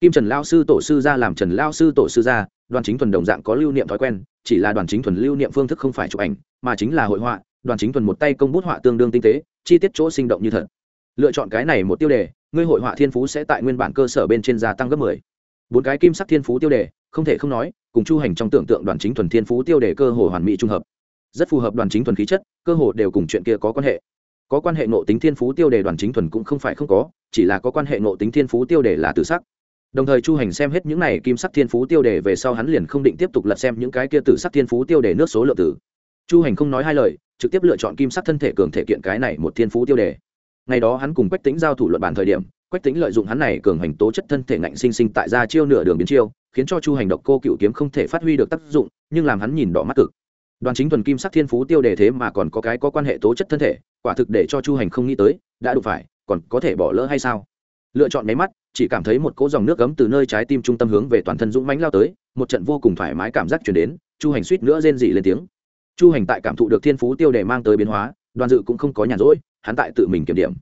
Kim trần lao sư tổ sư ra làm trần lao sư tổ sư ra đoàn chính thuần đồng dạng có lưu niệm thói quen, chỉ là đoàn chính thuần lưu niệm phương thức không phải chụp ảnh, mà chính là hội họa, đoàn chính thuần một tay công bút họa tương đương tinh tế, chi tiết chỗ sinh động như thật. Lựa chọn cái này một tiêu đề ngươi hội họa thiên phú sẽ tại nguyên bản cơ sở bên trên gia tăng gấp mười. Bốn cái kim sắc thiên phú tiêu đề, không thể không nói, cùng chu hành trong tưởng tượng đoàn chính thuần thiên phú tiêu đề cơ hồ hoàn mỹ trung hợp. Rất phù hợp đoàn chính thuần khí chất, cơ hồ đều cùng chuyện kia có quan hệ. Có quan hệ nội tính thiên phú tiêu đề đoàn chính thuần cũng không phải không có, chỉ là có quan hệ nội tính thiên phú tiêu đề là tự sắc. Đồng thời chu hành xem hết những này kim sắc thiên phú tiêu đề về sau hắn liền không định tiếp tục lật xem những cái kia tử sắc thiên phú tiêu đề nước số lượng tử chu hành không nói hai lời, trực tiếp lựa chọn kim sắc thân thể cường thể kiện cái này một thiên phú tiêu đề ngày đó hắn cùng quách tính giao thủ luận bàn thời điểm, quách tính lợi dụng hắn này cường hành tố chất thân thể ngạnh sinh sinh tại ra chiêu nửa đường biến chiêu, khiến cho chu hành độc cô cựu kiếm không thể phát huy được tác dụng, nhưng làm hắn nhìn đỏ mắt cực. Đoàn chính thuần kim sắc thiên phú tiêu đề thế mà còn có cái có quan hệ tố chất thân thể, quả thực để cho chu hành không nghĩ tới, đã đủ phải, còn có thể bỏ lỡ hay sao? Lựa chọn máy mắt, chỉ cảm thấy một cỗ dòng nước cấm từ nơi trái tim trung tâm hướng về toàn thân dũng mãnh lao tới, một trận vô cùng thoải mái cảm giác chuyển đến, chu hành suýt nữa rên dị lên tiếng. Chu hành tại cảm thụ được thiên phú tiêu đề mang tới biến hóa, đoàn dự cũng không có nhàn rỗi hắn tại tự mình kiểm điểm.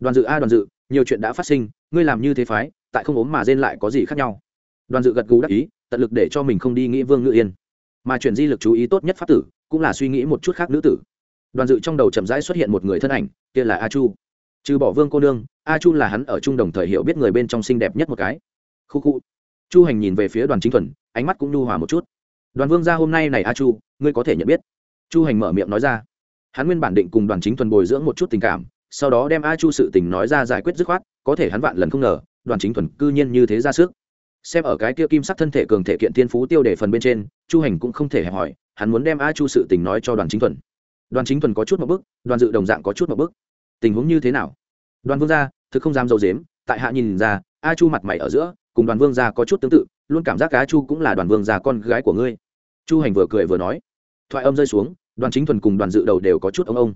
Đoàn dự a, đoàn dự, nhiều chuyện đã phát sinh, ngươi làm như thế phái, tại không ốm mà rên lại có gì khác nhau? Đoàn dự gật gù đắc ý, tận lực để cho mình không đi nghĩ vương ngự yên. Mà chuyển di lực chú ý tốt nhất pháp tử, cũng là suy nghĩ một chút khác nữ tử. Đoàn dự trong đầu chậm rãi xuất hiện một người thân ảnh, kia là a chu. Trừ bỏ vương cô nương, a chu là hắn ở chung đồng thời hiểu biết người bên trong xinh đẹp nhất một cái. Khu khu. Chu hành nhìn về phía đoàn chính thuần, ánh mắt cũng nhu hòa một chút. Đoàn vương ra hôm nay này a chu, ngươi có thể nhận biết. Chu hành mở miệng nói ra hắn nguyên bản định cùng đoàn chính thuần bồi dưỡng một chút tình cảm, sau đó đem a chu sự tình nói ra giải quyết dứt khoát, có thể hắn vạn lần không ngờ, đoàn chính thuần cư nhiên như thế ra sức. Xem ở cái kia kim sắc thân thể cường thể kiện thiên phú tiêu để phần bên trên, chu hành cũng không thể hẹp hỏi, hắn muốn đem a chu sự tình nói cho đoàn chính thuần. Đoàn chính thuần có chút một bức, đoàn dự đồng dạng có chút một bức. Tình huống như thế nào? Đoàn vương gia, thực không dám dâu dếm, tại hạ nhìn ra, a chu mặt mày ở giữa, cùng đoàn vương gia có chút tương tự, luôn cảm giác a chu cũng là đoàn vương gia con gái của ngươi. Chu hành vừa cười vừa nói. Thoại âm rơi xuống đoàn chính thuần cùng đoàn dự đầu đều có chút ông ông.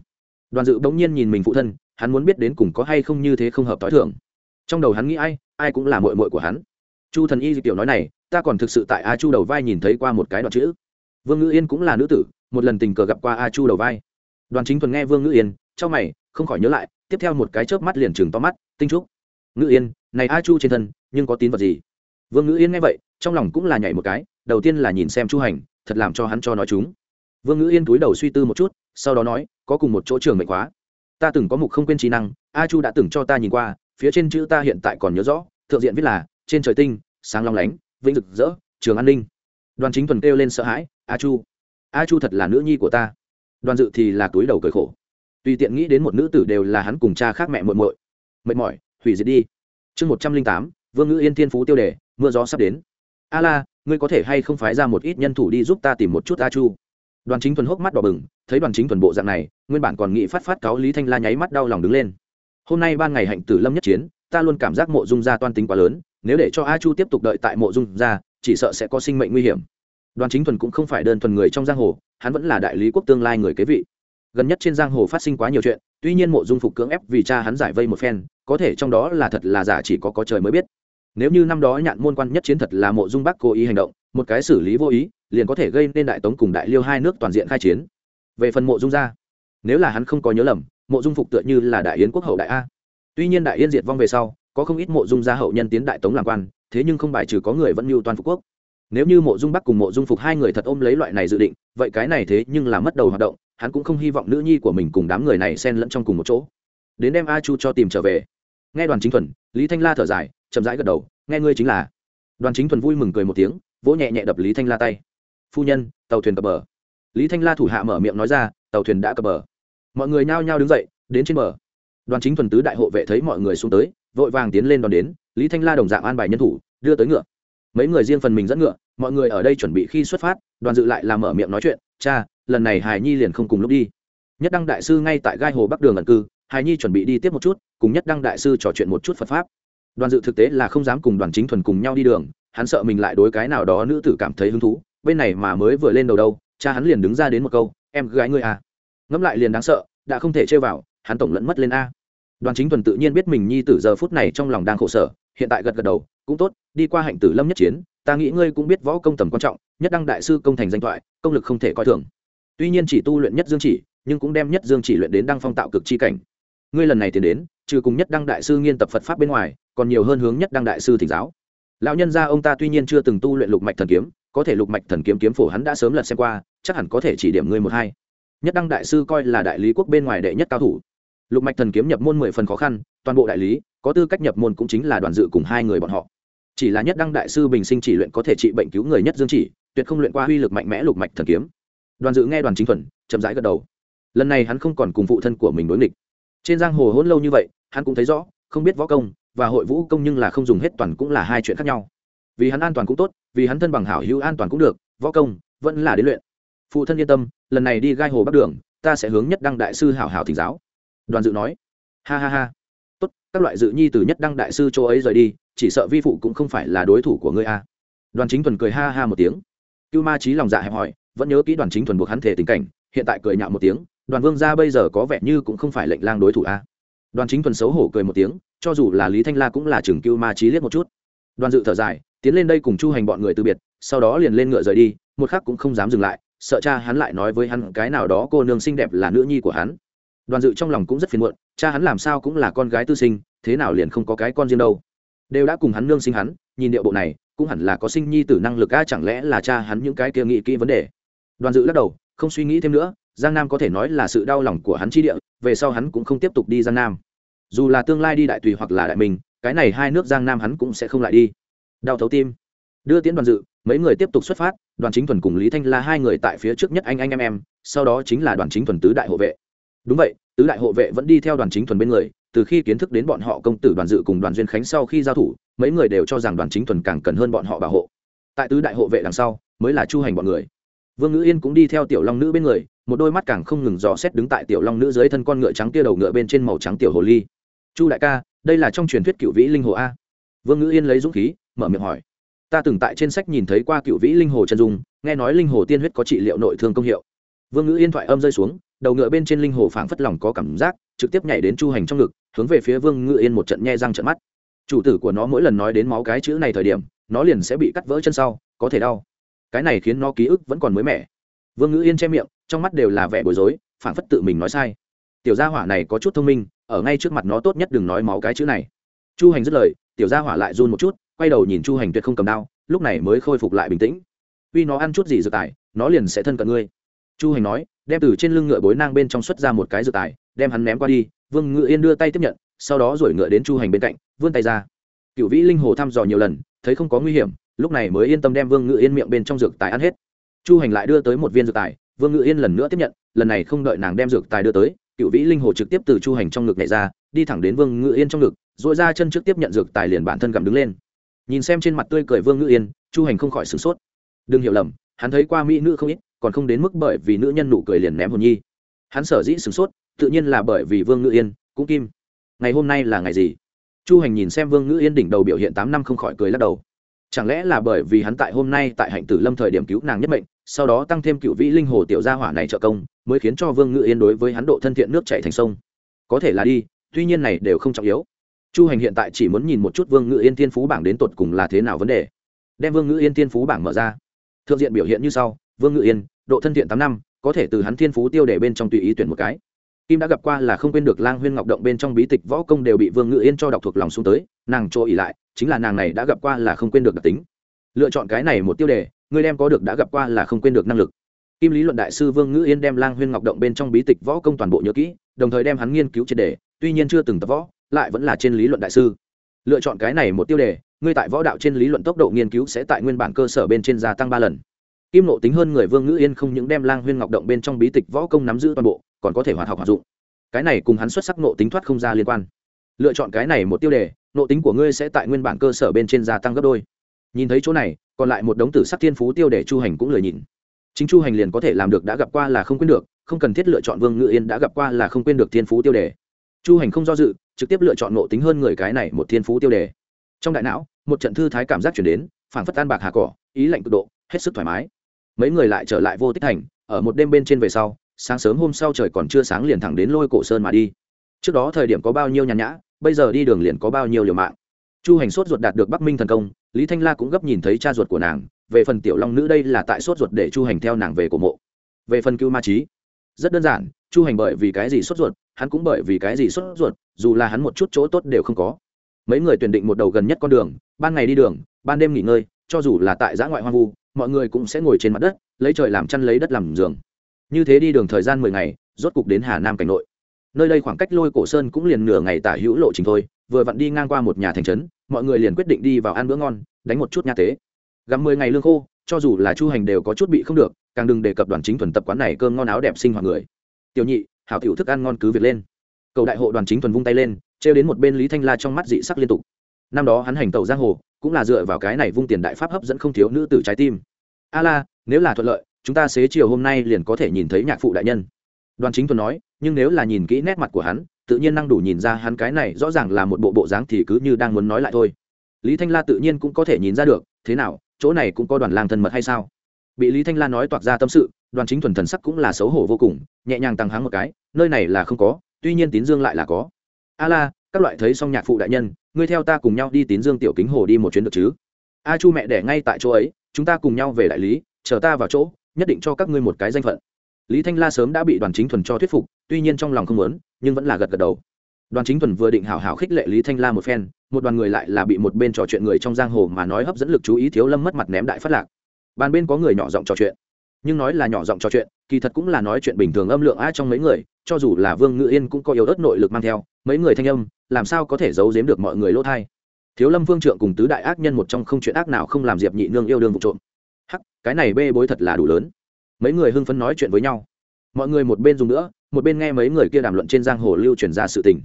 Đoàn dự bỗng nhiên nhìn mình phụ thân, hắn muốn biết đến cùng có hay không như thế không hợp t h i thưởng trong đầu hắn nghĩ ai ai cũng là mội mội của hắn. Chu thần y tiểu nói này, ta còn thực sự tại a chu đầu vai nhìn thấy qua một cái đoạn chữ. Vương ngữ yên cũng là nữ tử, một lần tình cờ gặp qua a chu đầu vai. Đoàn chính thuần nghe vương ngữ yên, trong mày, không khỏi nhớ lại, tiếp theo một cái chớp mắt liền chừng to mắt, tinh trúc, ngữ yên, này a chu trên thân, nhưng có tín vật gì? Vương ngữ yên nghe vậy, trong lòng cũng là nhảy một cái, đầu tiên là nhìn xem chu hành, thật làm cho hắn cho nói chúng vương ngữ yên túi đầu suy tư một chút, sau đó nói, có cùng một chỗ trường mệnh khóa. Ta từng có mục không quên trí năng, a chu đã từng cho ta nhìn qua, phía trên chữ ta hiện tại còn nhớ rõ, thượng diện viết là, trên trời tinh, sáng long lánh, vĩnh rực rỡ, trường an ninh. Đoàn chính thuần kêu lên sợ hãi, a chu a chu thật là nữ nhi của ta. Đoàn dự thì là túi đầu cười khổ. Tùy tiện nghĩ đến một nữ tử đều là hắn cùng cha khác mẹ muội muội. Mệt mỏi, hủy diệt đi. Chương một trăm linh tám, vương ngữ yên thiên phú tiêu đề, mưa gió sắp đến. A la, ngươi có thể hay không phái ra một ít nhân thủ đi giúp ta tìm một chút a chu? Đoàn chính thuần hốc mắt đỏ bừng, thấy đoàn chính thuần bộ dạng này, nguyên bản còn nghĩ phát phát cáo lý thanh la nháy mắt đau lòng đứng lên. Hôm nay ban ngày hạnh tử lâm nhất chiến, ta luôn cảm giác mộ dung gia toan tính quá lớn, nếu để cho a chu tiếp tục đợi tại mộ dung gia, chỉ sợ sẽ có sinh mệnh nguy hiểm. Đoàn chính thuần cũng không phải đơn thuần người trong giang hồ, hắn vẫn là đại lý quốc tương lai người kế vị. Gần nhất trên giang hồ phát sinh quá nhiều chuyện, tuy nhiên mộ dung phục cưỡng ép vì cha hắn giải vây một phen, có thể trong đó là thật là giả chỉ có có trời mới biết nếu như năm đó nhạn môn quan nhất chiến thật là mộ dung bắc cố ý hành động, một cái xử lý vô ý, liền có thể gây nên đại tống cùng đại liêu hai nước toàn diện khai chiến. Về phần mộ dung gia, nếu là hắn không có nhớ lầm, mộ dung phục tựa như là đại yến quốc hậu đại a. Tuy nhiên đại yên diệt vong về sau, có không ít mộ dung gia hậu nhân tiến đại tống làm quan, thế nhưng không bài trừ có người vẫn mưu toàn phục quốc. Nếu như mộ dung bắc cùng mộ dung phục hai người thật ôm lấy loại này dự định, vậy cái này thế nhưng là mất đầu hoạt động, hắn cũng không hy vọng nữ nhi của mình cùng đám người này xen lẫn trong cùng một chỗ. Đến đem a chu cho tìm trở về. Nghe đoàn chính thuần, lý thanh la thở dài chậm rãi gật đầu, nghe ngươi chính là. Đoàn chính thuần vui mừng cười một tiếng, vỗ nhẹ nhẹ đập lý thanh la tay. Phu nhân, tàu thuyền cập bờ. Lý thanh la thủ hạ mở miệng nói ra, tàu thuyền đã cập bờ. Mọi người nhao nhao đứng dậy, đến trên bờ. Đoàn chính thuần tứ đại hộ vệ thấy mọi người xuống tới, vội vàng tiến lên đón đến, lý thanh la đồng dạng an bài nhân thủ, đưa tới ngựa. Mấy người riêng phần mình dẫn ngựa, mọi người ở đây chuẩn bị khi xuất phát, đoàn dự lại làm mở miệng nói chuyện, cha, lần này hài nhi liền không cùng lúc đi. Nhất đăng đại sư ngay tại gai hồ bắc đường ẩn cư hài nhi chuẩn bị đi tiếp một chút, cùng nhất đăng đại sư trò chuyện một chút phật pháp đoàn dự thực tế là không dám cùng đoàn chính thuần cùng nhau đi đường, hắn sợ mình lại đối cái nào đó nữ tử cảm thấy hứng thú, bên này mà mới vừa lên đầu đâu, cha hắn liền đứng ra đến một câu, em gái ngươi à? Ngẫm lại liền đáng sợ, đã không thể chơi vào, hắn tổng lẫn mất lên a. Đoàn chính thuần tự nhiên biết mình nhi tử giờ phút này trong lòng đang khổ sở, hiện tại gật gật đầu, cũng tốt, đi qua hạnh tử lâm nhất chiến, ta nghĩ ngươi cũng biết võ công tầm quan trọng, nhất đăng đại sư công thành danh thoại, công lực không thể coi thường. Tuy nhiên chỉ tu luyện nhất dương chỉ, nhưng cũng đem nhất dương chỉ luyện đến đăng phong tạo cực chi cảnh ngươi lần này tiến đến, trừ cùng nhất đăng đại sư nghiên tập phật pháp bên ngoài, còn nhiều hơn hướng nhất đăng đại sư thỉnh giáo. Lão nhân gia ông ta tuy nhiên chưa từng tu luyện lục mạch thần kiếm, có thể lục mạch thần kiếm kiếm phổ hắn đã sớm lật xem qua, chắc hẳn có thể chỉ điểm ngươi một hai. Nhất đăng đại sư coi là đại lý quốc bên ngoài đệ nhất cao thủ. Lục mạch thần kiếm nhập môn mười phần khó khăn, toàn bộ đại lý, có tư cách nhập môn cũng chính là đoàn dự cùng hai người bọn họ. Chỉ là nhất đăng đại sư bình sinh chỉ luyện có thể trị bệnh cứu người nhất dương chỉ, tuyệt không luyện qua uy lực mạnh mẽ lục mạch thần kiếm. Đoàn dự nghe đoàn chính thuần, chậm rãi gật đầu. Lần này hắn không còn cùng phụ thân của mình đối nghịch trên giang hồ hôn lâu như vậy, hắn cũng thấy rõ, không biết võ công và hội vũ công nhưng là không dùng hết toàn cũng là hai chuyện khác nhau. Vì hắn an toàn cũng tốt, vì hắn thân bằng hảo hữu an toàn cũng được, võ công vẫn là đến luyện. Phụ thân yên tâm, lần này đi gai hồ bắc đường, ta sẽ hướng nhất đăng đại sư hảo hảo thỉnh giáo. Đoàn dự nói. Ha ha ha. Tốt, các loại dự nhi từ nhất đăng đại sư chỗ ấy rời đi, chỉ sợ vi phụ cũng không phải là đối thủ của ngươi a đoàn chính thuần cười ha ha một tiếng. Cưu ma trí lòng dạ hẹp hòi, vẫn nhớ kỹ đoàn chính thuần buộc hắn thể tình cảnh, hiện tại cười nhạo một tiếng đoàn vương gia bây giờ có vẻ như cũng không phải lệnh lang đối thủ a. Đoàn chính thuần xấu hổ cười một tiếng, cho dù là lý thanh la cũng là trường cưu ma trí liếc một chút. Đoàn dự thở dài, tiến lên đây cùng chu hành bọn người từ biệt, sau đó liền lên ngựa rời đi, một khắc cũng không dám dừng lại, sợ cha hắn lại nói với hắn cái nào đó cô nương xinh đẹp là nữ nhi của hắn. Đoàn dự trong lòng cũng rất phiền muộn, cha hắn làm sao cũng là con gái tư sinh, thế nào liền không có cái con riêng đâu. Đều đã cùng hắn nương sinh hắn, nhìn điệu bộ này, cũng hẳn là có sinh nhi tử năng lực a, chẳng lẽ là cha hắn những cái kia nghĩ kỹ vấn đề. Đoàn dự lắc đầu, không suy nghĩ thêm nữa giang nam có thể nói là sự đau lòng của hắn chi địa, về sau hắn cũng không tiếp tục đi giang nam. Dù là tương lai đi đại tùy hoặc là đại minh, cái này hai nước giang nam hắn cũng sẽ không lại đi. Đau thấu tim. Đưa tiến đoàn dự, mấy người tiếp tục xuất phát, đoàn chính thuần cùng lý thanh la hai người tại phía trước nhất anh anh em em, sau đó chính là đoàn chính thuần tứ đại hộ vệ. Đúng vậy, tứ đại hộ vệ vẫn đi theo đoàn chính thuần bên người, từ khi kiến thức đến bọn họ công tử đoàn dự cùng đoàn duyên khánh sau khi giao thủ, mấy người đều cho rằng đoàn chính thuần càng cần hơn bọn họ bảo hộ. Tại tứ đại hộ vệ đằng sau, mới là chu hành bọn người. Vương ngữ yên cũng đi theo tiểu long nữ bên người một đôi mắt càng không ngừng dò xét đứng tại tiểu long nữ dưới thân con ngựa trắng kia đầu ngựa bên trên màu trắng tiểu hồ ly. Chu đại ca, đây là trong truyền thuyết cựu vĩ linh hồ a? Vương ngữ yên lấy dũng khí, mở miệng hỏi. Ta từng tại trên sách nhìn thấy qua cựu vĩ linh hồ chân dung, nghe nói linh hồ tiên huyết có trị liệu nội thương công hiệu. Vương ngữ yên thoại âm rơi xuống, đầu ngựa bên trên linh hồ phảng phất lòng có cảm giác, trực tiếp nhảy đến chu hành trong ngực, hướng về phía vương ngữ yên một trận nhe răng trận mắt. Chủ tử của nó mỗi lần nói đến máu cái chữ này thời điểm, nó liền sẽ bị cắt vỡ chân sau, có thể đau. Cái này khiến nó ký ức vẫn còn mới mẻ. Vương ngữ yên che miệng trong mắt đều là vẻ bối rối, phảng phất tự mình nói sai. Tiểu gia hỏa này có chút thông minh, ở ngay trước mặt nó tốt nhất đừng nói máu cái chữ này. Chu hành dứt lời, tiểu gia hỏa lại run một chút, quay đầu nhìn chu hành tuyệt không cầm đao, lúc này mới khôi phục lại bình tĩnh. Vì nó ăn chút gì dược tài, nó liền sẽ thân cận ngươi. Chu hành nói, đem từ trên lưng ngựa bối nang bên trong xuất ra một cái dược tài, đem hắn ném qua đi, vương ngựa yên đưa tay tiếp nhận, sau đó rồi ngựa đến chu hành bên cạnh, vươn tay ra. Cựu vĩ linh hồ thăm dò nhiều lần, thấy không có nguy hiểm, lúc này mới yên tâm đem vương ngựa yên miệng bên trong dược tài ăn hết. Chu hành lại đưa tới một viên dược tài vương Ngự yên lần nữa tiếp nhận, lần này không đợi nàng đem dược tài đưa tới, cựu vĩ linh hồ trực tiếp từ chu hành trong ngực nhảy ra, đi thẳng đến vương Ngự yên trong ngực dội ra chân trước tiếp nhận dược tài liền bản thân gặm đứng lên. Nhìn xem trên mặt tươi cười vương Ngự yên, chu hành không khỏi sửng sốt. Đừng hiểu lầm, hắn thấy qua mỹ nữ không ít, còn không đến mức bởi vì nữ nhân nụ cười liền ném hồn nhi. Hắn sở dĩ sửng sốt, tự nhiên là bởi vì vương Ngự yên, cũng kim. Ngày hôm nay là ngày gì? Chu hành nhìn xem vương ngữ yên đỉnh đầu biểu hiện tám năm không khỏi cười lắc đầu. Chẳng lẽ là bởi vì hắn tại hôm nay tại hạnh tử lâm thời điểm cứu nàng nhất mệnh sau đó tăng thêm cựu vĩ linh hồ tiểu gia hỏa này trợ công, mới khiến cho vương ngự yên đối với hắn độ thân thiện nước chạy thành sông. Có thể là đi, tuy nhiên này đều không trọng yếu. Chu hành hiện tại chỉ muốn nhìn một chút vương ngự yên thiên phú bảng đến tột cùng là thế nào vấn đề. Đem vương ngự yên thiên phú bảng mở ra. Thượng diện biểu hiện như sau, vương ngự yên, độ thân thiện tám năm, có thể từ hắn thiên phú tiêu để bên trong tùy ý tuyển một cái. Kim đã gặp qua là không quên được lang huyên ngọc động bên trong bí tịch võ công đều bị vương ngự yên cho đọc thuộc lòng xuống tới, nàng chỗ ỉ lại, chính là nàng này đã gặp qua là không quên được đặc tính. Lựa chọn cái này một tiêu đề người đem có được đã gặp qua là không quên được năng lực. Kim lý luận đại sư vương ngữ yên đem lang huyên ngọc động bên trong bí tịch võ công toàn bộ nhớ kỹ, đồng thời đem hắn nghiên cứu triệt đề tuy nhiên chưa từng tập võ, lại vẫn là trên lý luận đại sư. Lựa chọn cái này một tiêu đề, ngươi tại võ đạo trên lý luận tốc độ nghiên cứu sẽ tại nguyên bản cơ sở bên trên gia tăng ba lần. Kim nộ tính hơn người vương ngữ yên không những đem lang huyên ngọc động bên trong bí tịch võ công nắm giữ toàn bộ, còn có thể hoạt học hoạt dụng. Cái này cùng hắn xuất sắc nộ tính thoát không ra liên quan. Lựa chọn cái này một tiêu đề nộ tính của ngươi sẽ tại nguyên bản cơ sở bên trên gia tăng gấp đôi. Nhìn thấy chỗ này còn lại một đống tử sắc thiên phú tiêu để chu hành cũng lười nhìn. Chính chu hành liền có thể làm được đã gặp qua là không quên được, không cần thiết lựa chọn vương ngự yên đã gặp qua là không quên được thiên phú tiêu đề. Chu hành không do dự, trực tiếp lựa chọn nộ tính hơn người cái này một thiên phú tiêu đề. Trong đại não, một trận thư thái cảm giác chuyển đến, phảng phất tan bạc hà cỏ, ý lạnh cực độ, hết sức thoải mái. Mấy người lại trở lại vô tích thành, ở một đêm bên trên về sau, sáng sớm hôm sau trời còn chưa sáng liền thẳng đến lôi cổ sơn mà đi. Trước đó thời điểm có bao nhiêu nhàn nhã, bây giờ đi đường liền có bao nhiêu liều mạng. Chu hành sốt ruột đạt được bắc minh thần công lý thanh la cũng gấp nhìn thấy cha ruột của nàng, về phần tiểu long nữ đây là tại sốt ruột để chu hành theo nàng về cổ mộ. Về phần cưu ma trí rất đơn giản, chu hành bởi vì cái gì sốt ruột, hắn cũng bởi vì cái gì sốt ruột, dù là hắn một chút chỗ tốt đều không có. Mấy người tuyển định một đầu gần nhất con đường, ban ngày đi đường, ban đêm nghỉ ngơi, cho dù là tại giã ngoại hoang vu, mọi người cũng sẽ ngồi trên mặt đất, lấy trời làm chăn lấy đất làm giường. Như thế đi đường thời gian mười ngày, rốt cục đến hà nam cảnh nội. Nơi đây khoảng cách lôi cổ sơn cũng liền nửa ngày tả hữu lộ trình thôi vừa vặn đi ngang qua một nhà thành trấn, mọi người liền quyết định đi vào ăn bữa ngon, đánh một chút nha tế. Gặm mười ngày lương khô, cho dù là chu hành đều có chút bị không được, càng đừng đề cập đoàn chính thuần tập quán này cơm ngon áo đẹp sinh hoạt người. Tiểu nhị, hảo tiểu thức ăn ngon cứ việc lên. Cầu đại hộ đoàn chính thuần vung tay lên, trêu đến một bên lý thanh la trong mắt dị sắc liên tục. Năm đó hắn hành tẩu giang hồ, cũng là dựa vào cái này vung tiền đại pháp hấp dẫn không thiếu nữ tử trái tim. A la, nếu là thuận lợi, chúng ta xế chiều hôm nay liền có thể nhìn thấy nhạc phụ đại nhân. Đoàn chính thuần nói, nhưng nếu là nhìn kỹ nét mặt của hắn tự nhiên năng đủ nhìn ra hắn cái này rõ ràng là một bộ bộ dáng thì cứ như đang muốn nói lại thôi. Lý thanh la tự nhiên cũng có thể nhìn ra được, thế nào, chỗ này cũng có đoàn lang thân mật hay sao? Bị lý thanh la nói toạc ra tâm sự, đoàn chính thuần thần sắc cũng là xấu hổ vô cùng, nhẹ nhàng tăng háng một cái, nơi này là không có, tuy nhiên tín dương lại là có. A la, các loại thấy xong nhạc phụ đại nhân, ngươi theo ta cùng nhau đi tín dương tiểu kính hồ đi một chuyến được chứ? A chu mẹ đẻ ngay tại chỗ ấy, chúng ta cùng nhau về đại lý, chờ ta vào chỗ, nhất định cho các ngươi một cái danh phận lý thanh la sớm đã bị đoàn chính thuần cho thuyết phục, tuy nhiên trong lòng không muốn, nhưng vẫn là gật gật đầu. Đoàn chính thuần vừa định hào hào khích lệ lý thanh la một phen, một đoàn người lại là bị một bên trò chuyện người trong giang hồ mà nói hấp dẫn lực chú ý thiếu lâm mất mặt ném đại phát lạc. Bàn bên có người nhỏ giọng trò chuyện. Nhưng nói là nhỏ giọng trò chuyện, kỳ thật cũng là nói chuyện bình thường âm lượng a trong mấy người, cho dù là vương ngự yên cũng có yếu ớt nội lực mang theo, mấy người thanh âm, làm sao có thể giấu giếm được mọi người lỗ thai. Thiếu lâm vương trượng cùng tứ đại ác nhân một trong không chuyện ác nào không làm diệp nhị nương yêu đương vụ trộm. Hắc, cái này bê bối thật là đủ lớn mấy người hưng phấn nói chuyện với nhau. Mọi người một bên dùng nữa, một bên nghe mấy người kia đàm luận trên giang hồ lưu truyền ra sự tình.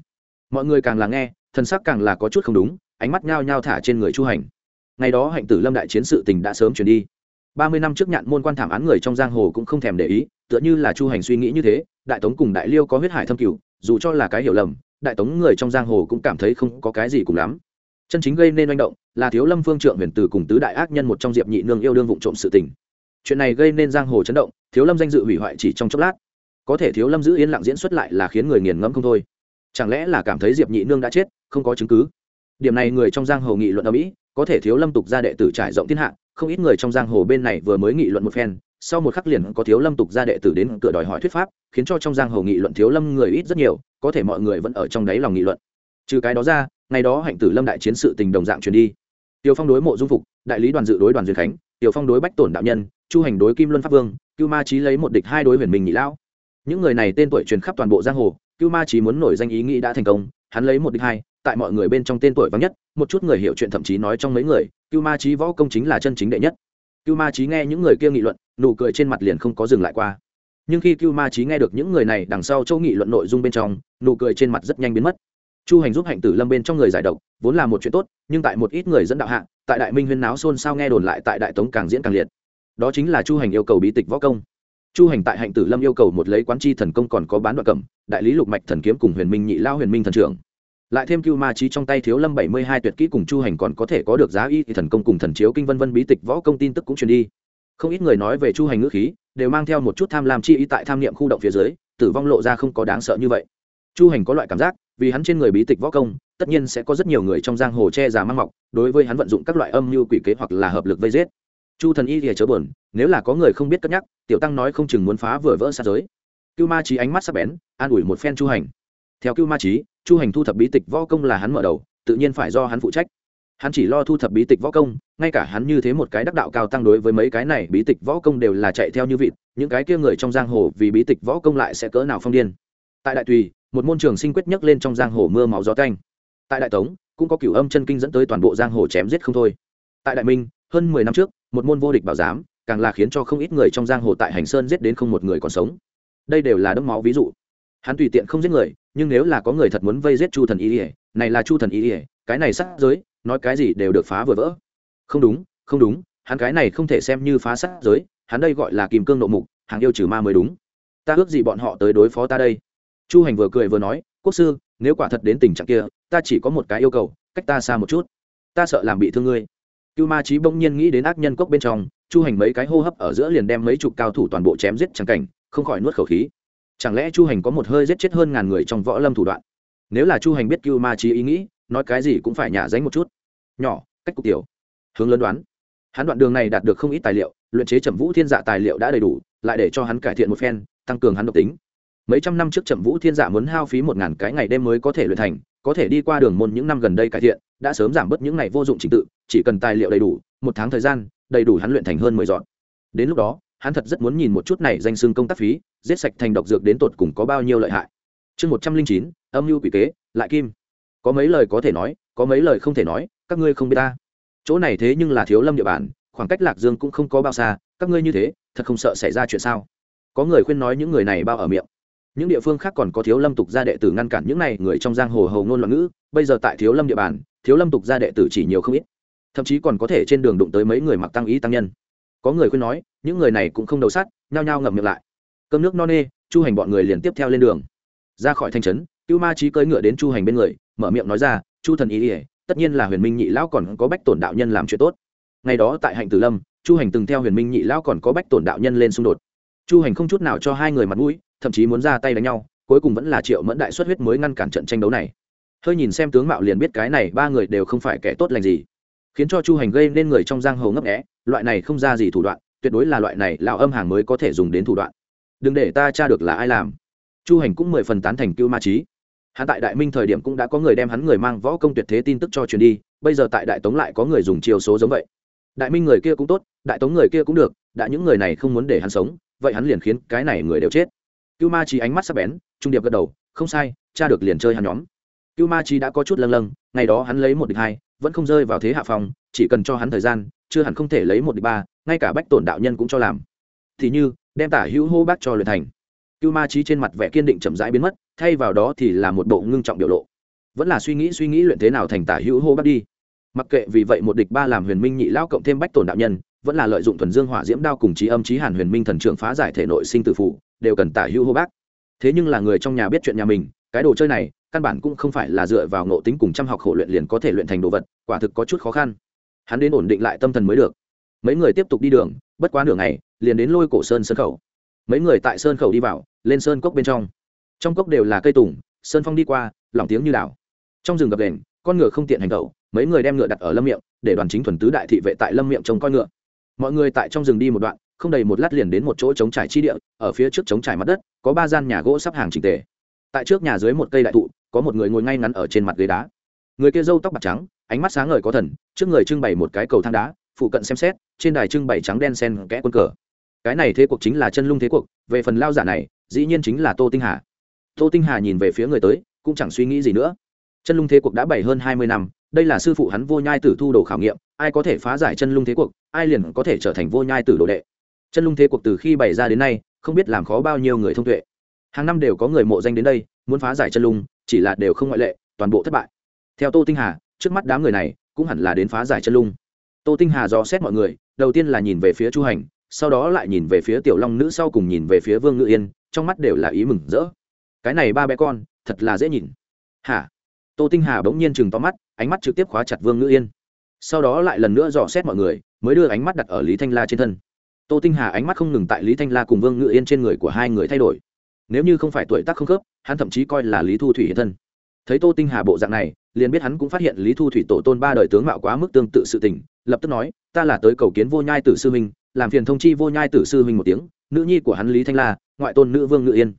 Mọi người càng là nghe thân sắc càng là có chút không đúng, ánh mắt nhao nhao thả trên người chu hành. Ngày đó hạnh tử lâm đại chiến sự tình đã sớm chuyển đi. Ba mươi năm trước nhạn môn quan thảm án người trong giang hồ cũng không thèm để ý, tựa như là chu hành suy nghĩ như thế, đại tống cùng đại liêu có huyết hải thâm cửu, dù cho là cái hiểu lầm, đại tống người trong giang hồ cũng cảm thấy không có cái gì cùng lắm. Chân chính gây nên manh động là thiếu lâm phương trượng huyền từ cùng tứ đại ác nhân một trong diệp nhị nương yêu đương vụ trộm sự tình chuyện này gây nên giang hồ chấn động, thiếu lâm danh dự hủy hoại chỉ trong chốc lát. Có thể thiếu lâm giữ yên lặng diễn xuất lại là khiến người nghiền ngẫm không thôi. Chẳng lẽ là cảm thấy diệp nhị nương đã chết, không có chứng cứ? Điểm này người trong giang hồ nghị luận ở mỹ, có thể thiếu lâm tục gia đệ tử trải rộng thiên hạ, không ít người trong giang hồ bên này vừa mới nghị luận một phen, sau một khắc liền có thiếu lâm tục gia đệ tử đến cửa đòi hỏi thuyết pháp, khiến cho trong giang hồ nghị luận thiếu lâm người ít rất nhiều, có thể mọi người vẫn ở trong đáy lòng nghị luận. Trừ cái đó ra, ngày đó hạnh tử lâm đại chiến sự tình đồng dạng truyền đi. Tiêu phong đối mộ dung phục, đại lý đoàn dự đối đoàn duyên khánh tiểu phong đối bách tổn đạo nhân chu hành đối kim luân pháp vương, cưu ma trí lấy một địch hai đối huyền minh nhị lão. Những người này tên tuổi truyền khắp toàn bộ giang hồ, cưu ma trí muốn nổi danh ý nghĩ đã thành công, hắn lấy một địch hai, tại mọi người bên trong tên tuổi vắng nhất, một chút người hiểu chuyện thậm chí nói trong mấy người, cưu ma trí võ công chính là chân chính đệ nhất. Cưu ma trí nghe những người kia nghị luận, nụ cười trên mặt liền không có dừng lại qua. Nhưng khi cưu ma trí nghe được những người này đằng sau châu nghị luận nội dung bên trong, nụ cười trên mặt rất nhanh biến mất. Chu hành giúp hạnh tử lâm bên trong người giải độc, vốn là một chuyện tốt, nhưng tại một ít người dẫn đạo hạ, tại đại minh huyên náo xôn xao nghe đồn lại tại đại tống càng diễn càng liệt đó chính là chu hành yêu cầu bí tịch võ công. Chu hành tại hạnh tử lâm yêu cầu một lấy quán chi thần công còn có bán đoạn cẩm đại lý lục mạch thần kiếm cùng huyền minh nhị lao huyền minh thần trưởng. Lại thêm cưu ma trí trong tay thiếu lâm bảy mươi hai tuyệt kỹ cùng chu hành còn có thể có được giá y thần công cùng thần chiếu kinh vân vân bí tịch võ công tin tức cũng truyền đi. Không ít người nói về chu hành ngữ khí, đều mang theo một chút tham lam chi ý tại tham niệm khu động phía dưới, tử vong lộ ra không có đáng sợ như vậy. Chu hành có loại cảm giác, vì hắn trên người bí tịch võ công, tất nhiên sẽ có rất nhiều người trong giang hồ che già mang mọc, đối với hắn vận dụng các loại âm mưu quỷ kế hoặc là hợp lực vây giết chu thần y thì chớ buồn, nếu là có người không biết cất nhắc, tiểu tăng nói không chừng muốn phá vừa vỡ xa giới. Cưu ma trí ánh mắt sắc bén, an ủi một phen chu hành. Theo cưu ma trí chu hành thu thập bí tịch võ công là hắn mở đầu, tự nhiên phải do hắn phụ trách. Hắn chỉ lo thu thập bí tịch võ công, ngay cả hắn như thế một cái đắc đạo cao tăng đối với mấy cái này bí tịch võ công đều là chạy theo như vịt, những cái kia người trong giang hồ vì bí tịch võ công lại sẽ cỡ nào phong điên. Tại đại tùy, một môn trường sinh quyết nhấc lên trong giang hồ mưa máu gió canh tại đại tống, cũng có cửu âm chân kinh dẫn tới toàn bộ giang hồ chém giết không thôi. Tại đại minh, hơn mười năm trước một môn vô địch bảo giám, càng là khiến cho không ít người trong giang hồ tại hành sơn giết đến không một người còn sống. Đây đều là đấm máu ví dụ. Hắn tùy tiện không giết người, nhưng nếu là có người thật muốn vây giết chu thần y ỉa này là chu thần y ỉa cái này sát giới, nói cái gì đều được phá vừa vỡ. Không đúng không đúng, hắn cái này không thể xem như phá sát giới, hắn đây gọi là kìm cương nộ mục, hàng yêu trừ ma mới đúng. Ta ước gì bọn họ tới đối phó ta đây. Chu hành vừa cười vừa nói, quốc sư, nếu quả thật đến tình trạng kia, ta chỉ có một cái yêu cầu, cách ta xa một chút. Ta sợ làm bị thương ngươi cưu ma trí bỗng nhiên nghĩ đến ác nhân cốc bên trong, chu hành mấy cái hô hấp ở giữa liền đem mấy chục cao thủ toàn bộ chém giết chẳng cảnh, không khỏi nuốt khẩu khí. Chẳng lẽ chu hành có một hơi giết chết hơn ngàn người trong võ lâm thủ đoạn? Nếu là chu hành biết cưu ma trí ý nghĩ, nói cái gì cũng phải nhả dánh một chút. Nhỏ, cách cục tiểu. Hướng lớn đoán. Hắn đoạn đường này đạt được không ít tài liệu, luyện chế trầm vũ thiên dạ tài liệu đã đầy đủ, lại để cho hắn cải thiện một phen, tăng cường hắn độc tính. Mấy trăm năm trước trầm vũ thiên dạ muốn hao phí một ngàn cái ngày đêm mới có thể luyện thành có thể đi qua đường môn những năm gần đây cải thiện, đã sớm giảm bớt những ngày vô dụng trình tự, chỉ cần tài liệu đầy đủ, một tháng thời gian, đầy đủ hắn luyện thành hơn mười dọn. Đến lúc đó, hắn thật rất muốn nhìn một chút này danh xưng công tác phí, giết sạch thành độc dược đến tột cùng có bao nhiêu lợi hại. Chương một trăm linh chín, âm mưu quỷ kế, lại kim. Có mấy lời có thể nói, có mấy lời không thể nói, các ngươi không biết ta. Chỗ này thế nhưng là thiếu lâm địa bàn, khoảng cách lạc dương cũng không có bao xa, các ngươi như thế, thật không sợ xảy ra chuyện sao? Có người khuyên nói những người này bao ở miệng những địa phương khác còn có thiếu lâm tục gia đệ tử ngăn cản những này, người trong giang hồ hầu ngôn loạn ngữ, bây giờ tại thiếu lâm địa bàn, thiếu lâm tục gia đệ tử chỉ nhiều không ít. Thậm chí còn có thể trên đường đụng tới mấy người mặc tăng ý tăng nhân. Có người khuyên nói, những người này cũng không đầu sắt, nhao nhao ngậm miệng lại. Cơm nước no nê, chu hành bọn người liền tiếp theo lên đường. Ra khỏi thành trấn, cưu ma trí cưỡi ngựa đến chu hành bên người, mở miệng nói ra, chu thần ý ỉa tất nhiên là huyền minh nhị lão còn có bách tổn đạo nhân làm chuyện tốt. Ngày đó tại hạnh tử lâm, chu hành từng theo huyền minh nhị lão còn có bách tổn đạo nhân lên xung đột. Chu hành không chút nào cho hai người mặt mũi thậm chí muốn ra tay đánh nhau, cuối cùng vẫn là triệu mẫn đại xuất huyết mới ngăn cản trận tranh đấu này. Hơi nhìn xem tướng mạo liền biết cái này ba người đều không phải kẻ tốt lành gì. Khiến cho chu hành gây nên người trong giang hồ ngấp nghẽ loại này không ra gì thủ đoạn, tuyệt đối là loại này lão âm hàng mới có thể dùng đến thủ đoạn. Đừng để ta tra được là ai làm. Chu hành cũng mười phần tán thành cưu ma trí hắn tại đại minh thời điểm cũng đã có người đem hắn người mang võ công tuyệt thế tin tức cho truyền đi, bây giờ tại đại tống lại có người dùng chiều số giống vậy. Đại minh người kia cũng tốt, đại tống người kia cũng được, đã những người này không muốn để hắn sống, vậy hắn liền khiến cái này người đều chết cưu ma trí ánh mắt sắp bén, trung điệp gật đầu, không sai, cha được liền chơi hắn nhóm. Cưu ma trí đã có chút lâng lâng, ngày đó hắn lấy một địch hai, vẫn không rơi vào thế hạ phòng chỉ cần cho hắn thời gian, chưa hẳn không thể lấy một địch ba, ngay cả bách tổn đạo nhân cũng cho làm. Thì như, đem tả hữu hô bác cho luyện thành. Cưu ma trí trên mặt vẻ kiên định chậm rãi biến mất, thay vào đó thì là một bộ ngưng trọng biểu lộ. Vẫn là suy nghĩ suy nghĩ luyện thế nào thành tả hữu hô bác đi. Mặc kệ vì vậy một địch ba làm huyền minh nhị lao cộng thêm bách tổn đạo nhân, vẫn là lợi dụng thuần dương hỏa diễm đao cùng trí âm trí hàn huyền minh thần trưởng phá giải thể nội sinh tử phụ đều cần tả hữu hô bác. Thế nhưng là người trong nhà biết chuyện nhà mình, cái đồ chơi này, căn bản cũng không phải là dựa vào ngộ tính cùng chăm học khổ luyện liền có thể luyện thành đồ vật, quả thực có chút khó khăn. Hắn đến ổn định lại tâm thần mới được. Mấy người tiếp tục đi đường, bất quá nửa ngày, liền đến lôi cổ sơn sơn khẩu. Mấy người tại sơn khẩu đi vào, lên sơn cốc bên trong. Trong cốc đều là cây tùng, sơn phong đi qua, lỏng tiếng như đảo. Trong rừng gập đền con ngựa không tiện hành tẩu, mấy người đem ngựa đặt ở lâm miệng, để đoàn chính thuần tứ đại thị vệ tại lâm miệng trông coi ngựa. Mọi người tại trong rừng đi một đoạn không đầy một lát liền đến một chỗ trống trải chi địa, ở phía trước trống trải mặt đất, có ba gian nhà gỗ sắp hàng trình tề. Tại trước nhà dưới một cây đại thụ, có một người ngồi ngay ngắn ở trên mặt ghế đá. Người kia râu tóc bạc trắng, ánh mắt sáng ngời có thần, trước người trưng bày một cái cầu thang đá, phụ cận xem xét, trên đài trưng bày trắng đen sen kẽ quân cờ. Cái này thế cuộc chính là chân lung thế cuộc, về phần lao giả này, dĩ nhiên chính là tô tinh hà. Tô tinh hà nhìn về phía người tới, cũng chẳng suy nghĩ gì nữa. Chân lung thế cuộc đã bảy hơn hai mươi năm, đây là sư phụ hắn vô nhai tử thu đồ khảo nghiệm, ai có thể phá giải chân lung thế cuộc, ai liền có thể trở thành vô nhai tử đồ đệ chân lung thế cuộc từ khi bày ra đến nay, không biết làm khó bao nhiêu người thông tuệ. Hàng năm đều có người mộ danh đến đây, muốn phá giải chân lung, chỉ là đều không ngoại lệ, toàn bộ thất bại. Theo tô tinh hà, trước mắt đám người này cũng hẳn là đến phá giải chân lung. Tô tinh hà dò xét mọi người, đầu tiên là nhìn về phía chu hành, sau đó lại nhìn về phía tiểu long nữ, sau cùng nhìn về phía vương ngự yên, trong mắt đều là ý mừng rỡ. Cái này ba bé con, thật là dễ nhìn. Hả? Tô tinh hà bỗng nhiên chừng to mắt, ánh mắt trực tiếp khóa chặt vương ngự yên. Sau đó lại lần nữa dò xét mọi người, mới đưa ánh mắt đặt ở lý thanh la trên thân tô tinh hà ánh mắt không ngừng tại lý thanh la cùng vương ngự yên trên người của hai người thay đổi. Nếu như không phải tuổi tác không khớp, hắn thậm chí coi là lý thu thủy hiện thân. Thấy tô tinh hà bộ dạng này, liền biết hắn cũng phát hiện lý thu thủy tổ tôn ba đời tướng mạo quá mức tương tự sự tình, lập tức nói, ta là tới cầu kiến vô nhai tử sư minh, làm phiền thông chi vô nhai tử sư minh một tiếng, nữ nhi của hắn lý thanh la, ngoại tôn nữ vương ngự yên.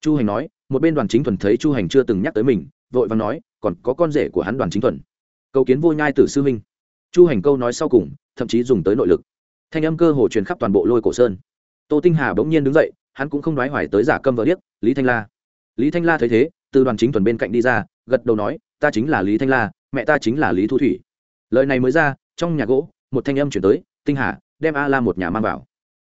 Chu hành nói, một bên đoàn chính thuần thấy chu hành chưa từng nhắc tới mình, vội và nói, còn có con rể của hắn đoàn chính thuần. Cầu kiến vô nhai tử sư minh. Chu hành câu nói sau cùng, thậm chí dùng tới nội lực thanh âm cơ hồ truyền khắp toàn bộ lôi cổ sơn. Tô tinh hà bỗng nhiên đứng dậy, hắn cũng không nói hoài tới giả câm vợ điếc, lý thanh la. Lý thanh la thấy thế, từ đoàn chính thuần bên cạnh đi ra, gật đầu nói, ta chính là lý thanh la, mẹ ta chính là lý thu thủy. Lời này mới ra, trong nhà gỗ, một thanh âm chuyển tới, tinh hà, đem a la một nhà mang vào.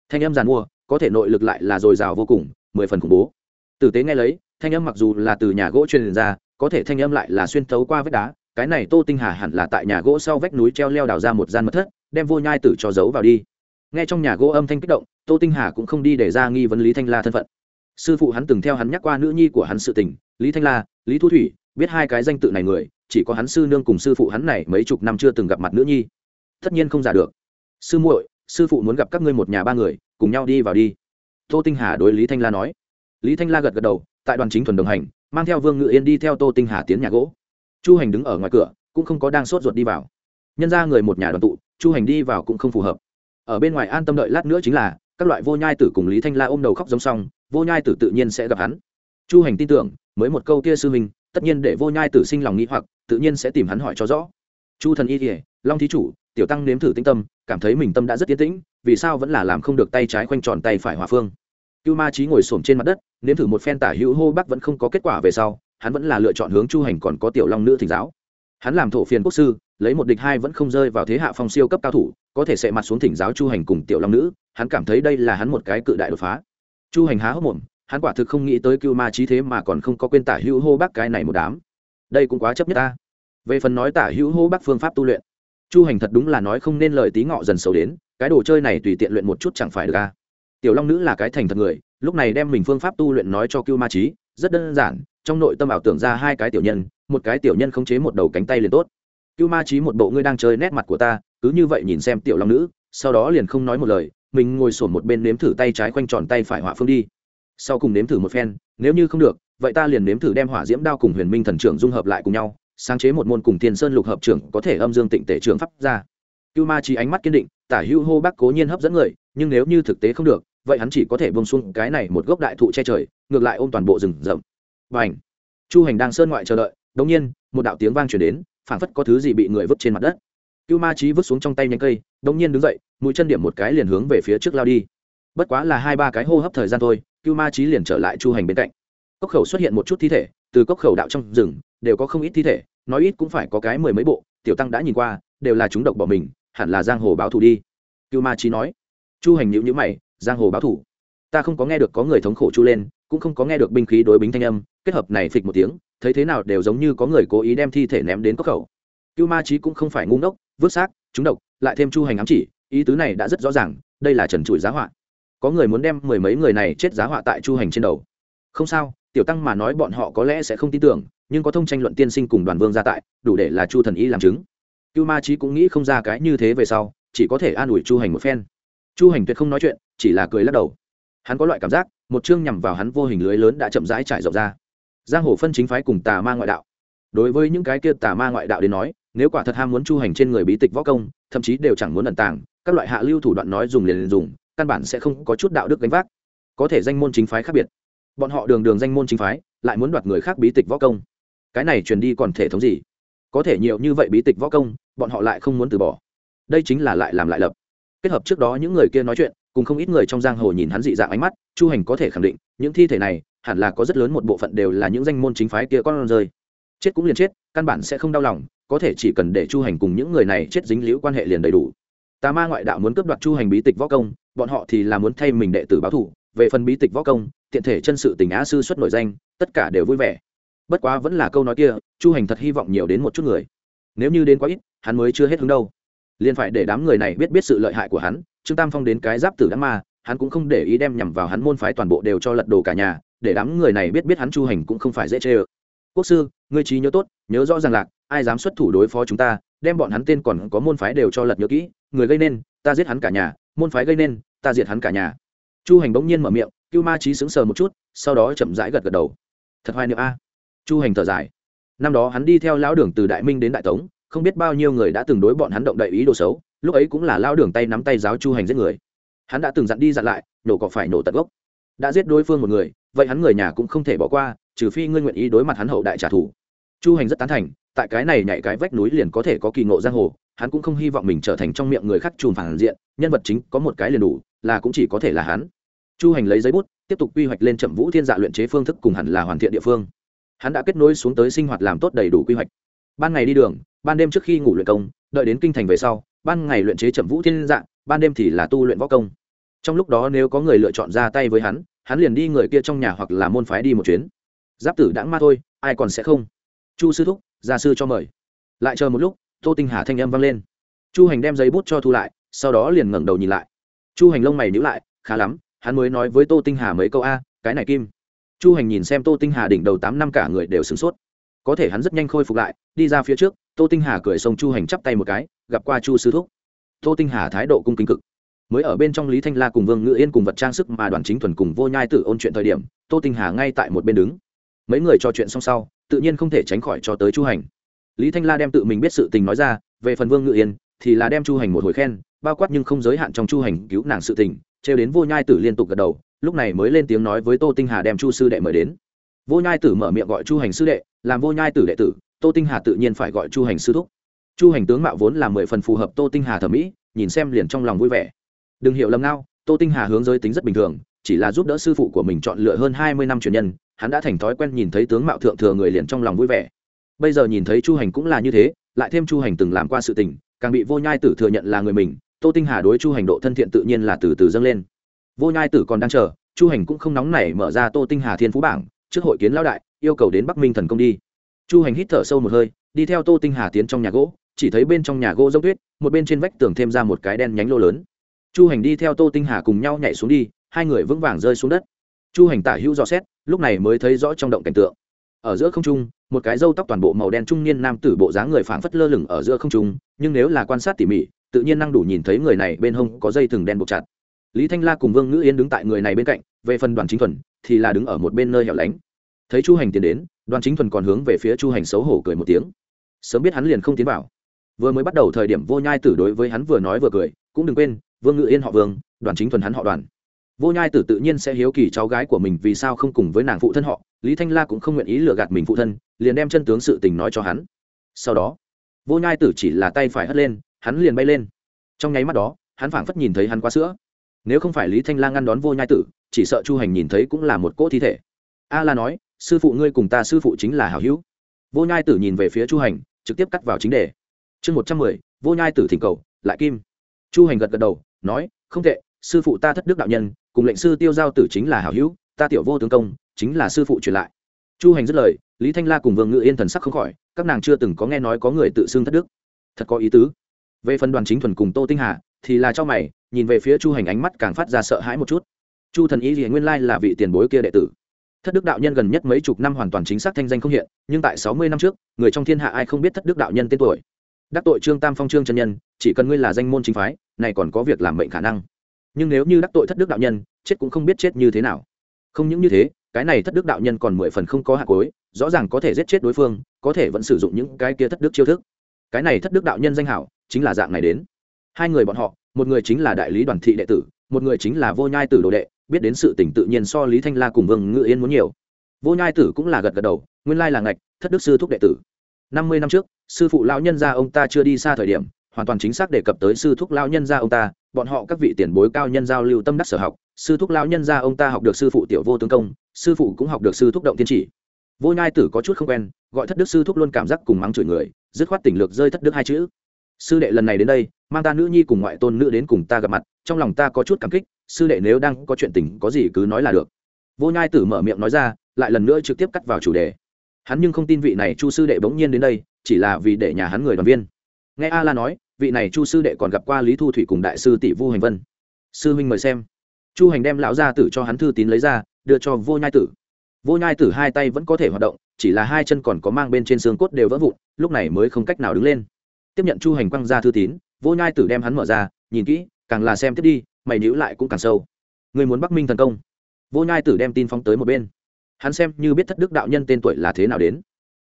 Thanh âm giàn mua, có thể nội lực lại là dồi dào vô cùng, mười phần khủng bố. Tử tế nghe lấy, thanh âm mặc dù là từ nhà gỗ truyền ra, có thể thanh âm lại là xuyên thấu qua vách đá, cái này tô tinh hà hẳn là tại nhà gỗ sau vách núi treo leo đào ra một gian mật thất, đem vô nhai tử cho giấu vào đi nghe trong nhà gỗ âm thanh kích động, tô tinh hà cũng không đi để ra nghi vấn lý thanh la thân phận. Sư phụ hắn từng theo hắn nhắc qua nữ nhi của hắn sự tình, lý thanh la, lý thu thủy, biết hai cái danh tự này người, chỉ có hắn sư nương cùng sư phụ hắn này mấy chục năm chưa từng gặp mặt nữ nhi. Tất nhiên không giả được. Sư muội, sư phụ muốn gặp các ngươi một nhà ba người, cùng nhau đi vào đi. Tô tinh hà đối lý thanh la nói. Lý thanh la gật gật đầu, tại đoàn chính thuần đồng hành, mang theo vương ngự yên đi theo tô tinh hà tiến nhà gỗ. Chu hành đứng ở ngoài cửa, cũng không có đang sốt ruột đi vào. Nhân ra người một nhà đoàn tụ, chu hành đi vào cũng không phù hợp ở bên ngoài an tâm đợi lát nữa chính là, các loại vô nhai tử cùng lý thanh la ôm đầu khóc giống xong, vô nhai tử tự nhiên sẽ gặp hắn. Chu hành tin tưởng, mới một câu kia sư mình tất nhiên để vô nhai tử sinh lòng nghĩ hoặc, tự nhiên sẽ tìm hắn hỏi cho rõ. Chu thần y kỉa long thí chủ, tiểu tăng nếm thử tinh tâm, cảm thấy mình tâm đã rất tiến tĩnh, vì sao vẫn là làm không được tay trái khoanh tròn tay phải hòa phương. Cưu ma trí ngồi s trên mặt đất, nếm thử một phen tả hữu hô bắc vẫn không có kết quả về sau, hắn vẫn là lựa chọn hướng chu hành còn có tiểu long nữ thỉnh giáo. Hắn làm thổ phiền quốc sư lấy một địch hai vẫn không rơi vào thế hạ phong siêu cấp cao thủ, có thể sẽ mặt xuống thỉnh giáo chu hành cùng tiểu long nữ, hắn cảm thấy đây là hắn một cái cự đại đột phá. Chu hành há hốc mồm, hắn quả thực không nghĩ tới cưu ma trí thế mà còn không có quên tả hữu hô bác cái này một đám. Đây cũng quá chấp nhất ta. Về phần nói tả hữu hô bác phương pháp tu luyện, chu hành thật đúng là nói không nên lời tí ngọ dần xấu đến, cái đồ chơi này tùy tiện luyện một chút chẳng phải được à. tiểu long nữ là cái thành thật người, lúc này đem mình phương pháp tu luyện nói cho cưu ma trí rất đơn giản, trong nội tâm ảo tưởng ra hai cái tiểu nhân, một cái tiểu nhân khống chế một đầu cánh tay liền tốt cưu ma trí một bộ ngươi đang chơi nét mặt của ta, cứ như vậy nhìn xem tiểu long nữ, sau đó liền không nói một lời, mình ngồi sổn một bên nếm thử tay trái khoanh tròn tay phải hỏa phương đi. Sau cùng nếm thử một phen, nếu như không được, vậy ta liền nếm thử đem hỏa diễm đao cùng huyền minh thần trưởng dung hợp lại cùng nhau, sáng chế một môn cùng thiên sơn lục hợp trưởng có thể âm dương tịnh tể trường pháp ra. Cưu ma trí ánh mắt kiên định, tả hữu hô bác cố nhiên hấp dẫn người, nhưng nếu như thực tế không được, vậy hắn chỉ có thể bông xuống cái này một gốc đại thụ che trời, ngược lại ôm toàn bộ rừng rậm. Và ảnh chu hành đang sơn ngoại chờ đợi đột nhiên, một đạo tiếng vang truyền đến, phảng phất có thứ gì bị người vứt trên mặt đất. Cưu ma trí vứt xuống trong tay nhánh cây đột nhiên đứng dậy, mũi chân điểm một cái liền hướng về phía trước lao đi. Bất quá là hai ba cái hô hấp thời gian thôi, cưu ma trí liền trở lại chu hành bên cạnh. Cốc khẩu xuất hiện một chút thi thể, từ cốc khẩu đạo trong rừng, đều có không ít thi thể, nói ít cũng phải có cái mười mấy bộ, tiểu tăng đã nhìn qua, đều là chúng độc bỏ mình, hẳn là giang hồ báo thù đi. Cưu ma trí nói. Chu hành nhữ nhữ mày, giang hồ báo thù ta không có nghe được có người thống khổ chu lên, cũng không có nghe được binh khí đối bính thanh âm kết hợp này phịch một tiếng, thấy thế nào đều giống như có người cố ý đem thi thể ném đến cốc khẩu. Cưu ma trí cũng không phải ngu ngốc, vứt xác, trúng độc, lại thêm chu hành ám chỉ, ý tứ này đã rất rõ ràng, đây là trần trụi giá họa. Có người muốn đem mười mấy người này chết giá họa tại chu hành trên đầu. Không sao, tiểu tăng mà nói bọn họ có lẽ sẽ không tin tưởng, nhưng có thông tranh luận tiên sinh cùng đoàn vương gia tại, đủ để là chu thần y làm chứng. Cưu ma trí cũng nghĩ không ra cái như thế về sau, chỉ có thể an ủi chu hành một phen. Chu hành tuyệt không nói chuyện, chỉ là cười lắc đầu. Hắn có loại cảm giác, một chương nhằm vào hắn vô hình lưới lớn đã chậm rãi trải rộng ra giang hồ phân chính phái cùng tà ma ngoại đạo. Đối với những cái kia tà ma ngoại đạo đến nói, nếu quả thật ham muốn chu hành trên người bí tịch võ công, thậm chí đều chẳng muốn ẩn tàng, các loại hạ lưu thủ đoạn nói dùng liền liền dùng, căn bản sẽ không có chút đạo đức gánh vác. Có thể danh môn chính phái khác biệt. Bọn họ đường đường danh môn chính phái, lại muốn đoạt người khác bí tịch võ công. Cái này truyền đi còn thể thống gì? Có thể nhiều như vậy bí tịch võ công, bọn họ lại không muốn từ bỏ. Đây chính là lại làm lại lập. Kết hợp trước đó những người kia nói chuyện, cùng không ít người trong giang hồ nhìn hắn dị dạng ánh mắt, chu hành có thể khẳng định, những thi thể này hẳn là có rất lớn một bộ phận đều là những danh môn chính phái kia con rơi. Chết cũng liền chết, căn bản sẽ không đau lòng, có thể chỉ cần để chu hành cùng những người này chết dính liễu quan hệ liền đầy đủ. Tà ma ngoại đạo muốn cướp đoạt chu hành bí tịch võ công, bọn họ thì là muốn thay mình đệ tử báo thủ về phần bí tịch võ công, tiện thể chân sự tình á sư xuất nổi danh, tất cả đều vui vẻ. Bất quá vẫn là câu nói kia, chu hành thật hy vọng nhiều đến một chút người. Nếu như đến quá ít, hắn mới chưa hết hứng đâu. Liền phải để đám người này biết biết sự lợi hại của hắn, trương tam phong đến cái giáp tử đám ma, hắn cũng không để ý đem nhằm vào hắn môn phái toàn bộ đều cho lật đồ cả nhà để đám người này biết biết hắn chu hành cũng không phải dễ chê ơ. Quốc sư, ngươi trí nhớ tốt, nhớ rõ ràng lạc, ai dám xuất thủ đối phó chúng ta, đem bọn hắn tên còn có môn phái đều cho lật nhớ kỹ, người gây nên, ta giết hắn cả nhà, môn phái gây nên, ta diệt hắn cả nhà. Chu hành bỗng nhiên mở miệng, cưu ma trí sững sờ một chút, sau đó chậm rãi gật gật đầu. Thật hoài niệm a. Chu hành thở dài. Năm đó hắn đi theo lão đường từ đại minh đến đại tống, không biết bao nhiêu người đã từng đối bọn hắn động đậy ý đồ xấu, lúc ấy cũng là lao đường tay nắm tay giáo chu hành giết người. Hắn đã từng dặn đi dặn lại, nổ cỏ phải nổ tận gốc. Đã giết đối phương một người vậy hắn người nhà cũng không thể bỏ qua, trừ phi ngươi nguyện ý đối mặt hắn hậu đại trả thù. Chu hành rất tán thành, tại cái này nhảy cái vách núi liền có thể có kỳ ngộ giang hồ, hắn cũng không hy vọng mình trở thành trong miệng người khác chùm phản diện, nhân vật chính có một cái liền đủ, là cũng chỉ có thể là hắn. Chu hành lấy giấy bút, tiếp tục quy hoạch lên chậm vũ thiên dạ luyện chế phương thức cùng hẳn là hoàn thiện địa phương. Hắn đã kết nối xuống tới sinh hoạt làm tốt đầy đủ quy hoạch. Ban ngày đi đường, ban đêm trước khi ngủ luyện công, đợi đến kinh thành về sau, ban ngày luyện chế chậm vũ thiên dạ ban đêm thì là tu luyện võ công. Trong lúc đó nếu có người lựa chọn ra tay với hắn hắn liền đi người kia trong nhà hoặc là môn phái đi một chuyến. Giáp tử đãng ma thôi, ai còn sẽ không? Chu sư thúc, gia sư cho mời. Lại chờ một lúc, tô tinh hà thanh âm vang lên. Chu hành đem giấy bút cho thu lại, sau đó liền ngẩng đầu nhìn lại. Chu hành lông mày nhữ lại, khá lắm, hắn mới nói với tô tinh hà mấy câu a, cái này kim. Chu hành nhìn xem tô tinh hà đỉnh đầu tám năm cả người đều sửng sốt. Có thể hắn rất nhanh khôi phục lại, đi ra phía trước, tô tinh hà cười xông chu hành chắp tay một cái, gặp qua chu sư thúc. Tô tinh hà thái độ cung kính cực mới ở bên trong lý thanh la cùng vương ngự yên cùng vật trang sức mà đoàn chính thuần cùng vô nhai tự ôn chuyện thời điểm, tô tinh hà ngay tại một bên đứng. Mấy người trò chuyện xong sau, tự nhiên không thể tránh khỏi cho tới chu hành. Lý thanh la đem tự mình biết sự tình nói ra, về phần vương ngự yên, thì là đem chu hành một hồi khen, bao quát nhưng không giới hạn trong chu hành cứu nàng sự tình, trêu đến vô nhai tử liên tục gật đầu, lúc này mới lên tiếng nói với tô tinh hà đem chu sư đệ mời đến. Vô nhai tử mở miệng gọi chu hành sư đệ, làm vô nhai tử đệ tử, tô tinh hà tự nhiên phải gọi chu hành sư thúc. Chu hành tướng mạo vốn là mười phần phù hợp tô tinh hà thẩm mỹ, nhìn xem liền trong lòng vui vẻ đừng hiểu lầm ngao, tô tinh hà hướng giới tính rất bình thường, chỉ là giúp đỡ sư phụ của mình chọn lựa hơn hai mươi năm truyền nhân, hắn đã thành thói quen nhìn thấy tướng mạo thượng thừa người liền trong lòng vui vẻ. Bây giờ nhìn thấy chu hành cũng là như thế, lại thêm chu hành từng làm qua sự tình, càng bị vô nhai tử thừa nhận là người mình, tô tinh hà đối chu hành độ thân thiện tự nhiên là từ từ dâng lên. Vô nhai tử còn đang chờ, chu hành cũng không nóng nảy mở ra tô tinh hà thiên phú bảng, trước hội kiến lão đại, yêu cầu đến bắc minh thần công đi. Chu hành hít thở sâu một hơi, đi theo tô tinh hà tiến trong nhà gỗ, chỉ thấy bên trong nhà gỗ dốc tuyết, một bên trên vách tường thêm ra một cái đen nhánh lô lớn chu hành đi theo tô tinh hà cùng nhau nhảy xuống đi, hai người vững vàng rơi xuống đất. Chu hành tả hữu dò xét, lúc này mới thấy rõ trong động cảnh tượng. Ở giữa không trung, một cái râu tóc toàn bộ màu đen trung niên nam tử bộ dáng người phảng phất lơ lửng ở giữa không trung, nhưng nếu là quan sát tỉ mỉ, tự nhiên năng đủ nhìn thấy người này bên hông có dây thừng đen buộc chặt. Lý thanh la cùng vương ngữ yên đứng tại người này bên cạnh, về phần đoàn chính thuần, thì là đứng ở một bên nơi hẻo lánh. Thấy chu hành tiến đến, đoàn chính thuần còn hướng về phía chu hành xấu hổ cười một tiếng. Sớm biết hắn liền không tiến vào. Vừa mới bắt đầu thời điểm vô nhai tử đối với hắn vừa nói vừa cười, cũng đừng quên vương ngự yên họ vương đoàn chính thuần hắn họ đoàn vô nhai tử tự nhiên sẽ hiếu kỳ cháu gái của mình vì sao không cùng với nàng phụ thân họ lý thanh la cũng không nguyện ý lừa gạt mình phụ thân liền đem chân tướng sự tình nói cho hắn sau đó vô nhai tử chỉ là tay phải hất lên hắn liền bay lên trong nháy mắt đó hắn phảng phất nhìn thấy hắn quá sữa nếu không phải lý thanh la ngăn đón vô nhai tử chỉ sợ chu hành nhìn thấy cũng là một cỗ thi thể a la nói sư phụ ngươi cùng ta sư phụ chính là hảo hữu vô nhai tử nhìn về phía chu hành trực tiếp cắt vào chính đề chương một trăm mười, vô nhai tử thỉnh cầu, lại kim chu hành gật gật đầu nói, không tệ, sư phụ ta thất đức đạo nhân, cùng lệnh sư tiêu giao tử chính là hảo hữu, ta tiểu vô tướng công, chính là sư phụ truyền lại. Chu hành dứt lời, lý thanh la cùng vương ngự yên thần sắc không khỏi, các nàng chưa từng có nghe nói có người tự xưng thất đức. Thật có ý tứ. Về phần đoàn chính thuần cùng tô tinh hà, thì là cho mày, nhìn về phía chu hành ánh mắt càng phát ra sợ hãi một chút. Chu thần ý thì nguyên lai là vị tiền bối kia đệ tử. Thất đức đạo nhân gần nhất mấy chục năm hoàn toàn chính xác thanh danh không hiện, nhưng tại sáu mươi năm trước, người trong thiên hạ ai không biết thất đức đạo nhân tên tuổi đắc tội trương tam phong, trương chân nhân, chỉ cần ngươi là danh môn chính phái, này còn có việc làm mệnh khả năng. Nhưng nếu như đắc tội thất đức đạo nhân, chết cũng không biết chết như thế nào. Không những như thế, cái này thất đức đạo nhân còn mười phần không có hạt cối, rõ ràng có thể giết chết đối phương, có thể vẫn sử dụng những cái kia thất đức chiêu thức. Cái này thất đức đạo nhân danh hảo, chính là dạng này đến. Hai người bọn họ, một người chính là đại lý đoàn thị đệ tử, một người chính là vô nhai tử đồ đệ, biết đến sự tỉnh tự nhiên so lý thanh la cùng vương ngự yên muốn nhiều. Vô nhai tử cũng là gật gật đầu, nguyên lai là ngạch, thất đức sư thúc đệ tử. Năm mươi năm trước sư phụ lão nhân gia ông ta chưa đi xa thời điểm, hoàn toàn chính xác đề cập tới sư thúc lão nhân gia ông ta, bọn họ các vị tiền bối cao nhân giao lưu tâm đắc sở học, sư thúc lão nhân gia ông ta học được sư phụ tiểu vô tướng công, sư phụ cũng học được sư thúc động tiên chỉ. Vô nhai tử có chút không quen, gọi thất đức sư thúc luôn cảm giác cùng mắng chửi người, dứt khoát tỉnh lược rơi thất đức hai chữ. Sư đệ lần này đến đây, mang ta nữ nhi cùng ngoại tôn nữ đến cùng ta gặp mặt, trong lòng ta có chút cảm kích, sư đệ nếu đang có chuyện tình có gì cứ nói là được. Vô nhai tử mở miệng nói ra, lại lần nữa trực tiếp cắt vào chủ đề. Hắn nhưng không tin vị này chu sư đệ bỗng nhiên đến đây chỉ là vì để nhà hắn người đoàn viên. Nghe a la nói, vị này chu sư đệ còn gặp qua lý thu thủy cùng đại sư tỷ vu hành vân. Sư huynh mời xem. Chu hành đem lão gia tử cho hắn thư tín lấy ra, đưa cho vô nhai tử. Vô nhai tử hai tay vẫn có thể hoạt động, chỉ là hai chân còn có mang bên trên xương cốt đều vỡ vụn, lúc này mới không cách nào đứng lên. Tiếp nhận chu hành quăng ra thư tín, vô nhai tử đem hắn mở ra, nhìn kỹ, càng là xem tiếp đi, mày nhữ lại cũng càng sâu. Người muốn bắc minh thần công. Vô nhai tử đem tin phóng tới một bên. Hắn xem như biết thất đức đạo nhân tên tuổi là thế nào đến.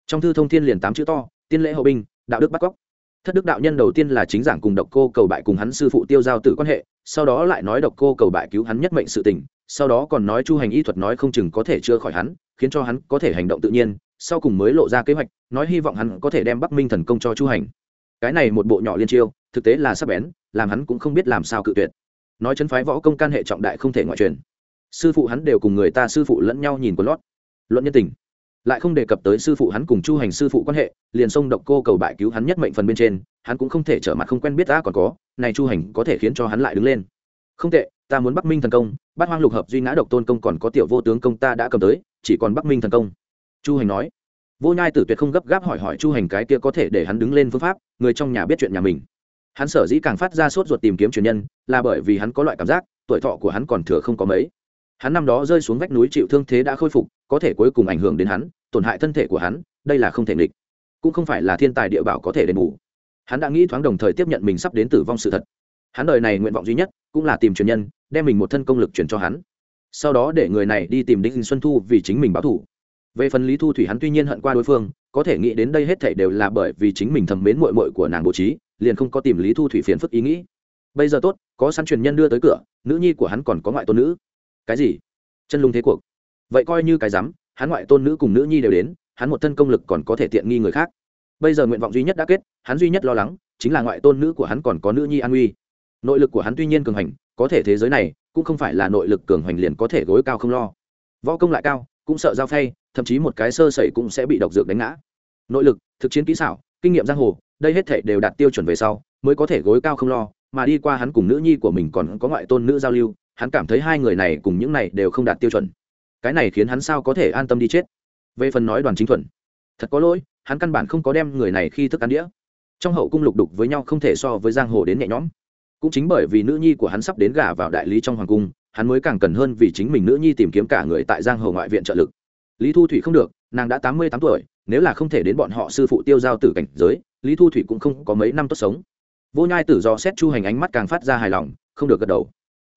Trong thư thông thiên liền tám chữ to tiên lễ hậu binh, đạo đức bắt cóc. Thất đức đạo nhân đầu tiên là chính giảng cùng độc cô cầu bại cùng hắn sư phụ tiêu giao tử quan hệ, sau đó lại nói độc cô cầu bại cứu hắn nhất mệnh sự tình, sau đó còn nói chu hành y thuật nói không chừng có thể chữa khỏi hắn, khiến cho hắn có thể hành động tự nhiên, sau cùng mới lộ ra kế hoạch, nói hy vọng hắn có thể đem bắc minh thần công cho chu hành. Cái này một bộ nhỏ liên chiêu, thực tế là sắp bén, làm hắn cũng không biết làm sao cự tuyệt. Nói chân phái võ công can hệ trọng đại không thể ngoại truyền. Sư phụ hắn đều cùng người ta sư phụ lẫn nhau nhìn quần lót. Luận nhân tình lại không đề cập tới sư phụ hắn cùng chu hành sư phụ quan hệ, liền xông độc cô cầu bại cứu hắn nhất mệnh phần bên trên, hắn cũng không thể trở mặt không quen biết ta còn có, này chu hành có thể khiến cho hắn lại đứng lên. Không tệ, ta muốn bắc minh thần công, bát hoang lục hợp duy ngã độc tôn công còn có tiểu vô tướng công ta đã cầm tới, chỉ còn bắc minh thần công. Chu hành nói. Vô nhai tử tuyệt không gấp gáp hỏi hỏi chu hành cái kia có thể để hắn đứng lên phương pháp, người trong nhà biết chuyện nhà mình. Hắn sở dĩ càng phát ra sốt ruột tìm kiếm truyền nhân, là bởi vì hắn có loại cảm giác, tuổi thọ của hắn còn thừa không có mấy hắn năm đó rơi xuống vách núi chịu thương thế đã khôi phục, có thể cuối cùng ảnh hưởng đến hắn, tổn hại thân thể của hắn, đây là không thể nghịch. Cũng không phải là thiên tài địa bảo có thể đền bù. Hắn đã nghĩ thoáng đồng thời tiếp nhận mình sắp đến tử vong sự thật. Hắn đời này nguyện vọng duy nhất cũng là tìm truyền nhân, đem mình một thân công lực truyền cho hắn. Sau đó để người này đi tìm đinh xuân thu vì chính mình báo thủ về phần lý thu thủy hắn tuy nhiên hận qua đối phương, có thể nghĩ đến đây hết thảy đều là bởi vì chính mình thầm mến mội mội của nàng bố trí, liền không có tìm lý thu thủy phiền phức ý nghĩ. Bây giờ tốt, có sẵn truyền nhân đưa tới cửa, nữ nhi của hắn còn có ngoại tôn nữ cái gì? Chân lung thế cuộc. Vậy coi như cái rắm hắn ngoại tôn nữ cùng nữ nhi đều đến, hắn một thân công lực còn có thể tiện nghi người khác. Bây giờ nguyện vọng duy nhất đã kết, hắn duy nhất lo lắng, chính là ngoại tôn nữ của hắn còn có nữ nhi an uy nội lực của hắn tuy nhiên cường hành, có thể thế giới này cũng không phải là nội lực cường hành liền có thể gối cao không lo. Võ công lại cao, cũng sợ giao phay, thậm chí một cái sơ sẩy cũng sẽ bị độc dược đánh ngã. Nội lực, thực chiến kỹ xảo, kinh nghiệm giang hồ, đây hết thể đều đạt tiêu chuẩn về sau, mới có thể gối cao không lo, mà đi qua hắn cùng nữ nhi của mình còn có ngoại tôn nữ giao lưu hắn cảm thấy hai người này cùng những này đều không đạt tiêu chuẩn. Cái này khiến hắn sao có thể an tâm đi chết? Về phần nói đoàn chính thuần, thật có lỗi, hắn căn bản không có đem người này khi thức ăn đĩa. Trong hậu cung lục đục với nhau không thể so với giang hồ đến nhẹ nhõm. Cũng chính bởi vì nữ nhi của hắn sắp đến gả vào đại lý trong hoàng cung, hắn mới càng cần hơn vì chính mình nữ nhi tìm kiếm cả người tại giang hồ ngoại viện trợ lực. Lý thu thủy không được, nàng đã tám mươi tám tuổi, nếu là không thể đến bọn họ sư phụ tiêu giao tử cảnh giới, lý thu thủy cũng không có mấy năm tốt sống. Vô nhai tử do xét chu hành ánh mắt càng phát ra hài lòng, không được gật đầu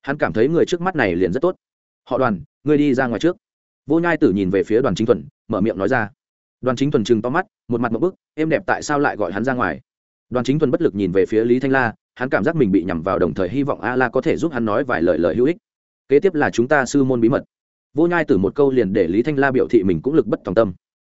hắn cảm thấy người trước mắt này liền rất tốt. Họ đoàn, ngươi đi ra ngoài trước. Vô nhai tử nhìn về phía đoàn chính thuần, mở miệng nói ra. Đoàn chính thuần chừng to mắt, một mặt một bức, em đẹp tại sao lại gọi hắn ra ngoài? Đoàn chính thuần bất lực nhìn về phía lý thanh la, hắn cảm giác mình bị nhằm vào đồng thời hy vọng a la có thể giúp hắn nói vài lời lời hữu ích. Kế tiếp là chúng ta sư môn bí mật. Vô nhai tử một câu liền để lý thanh la biểu thị mình cũng lực bất tòng tâm.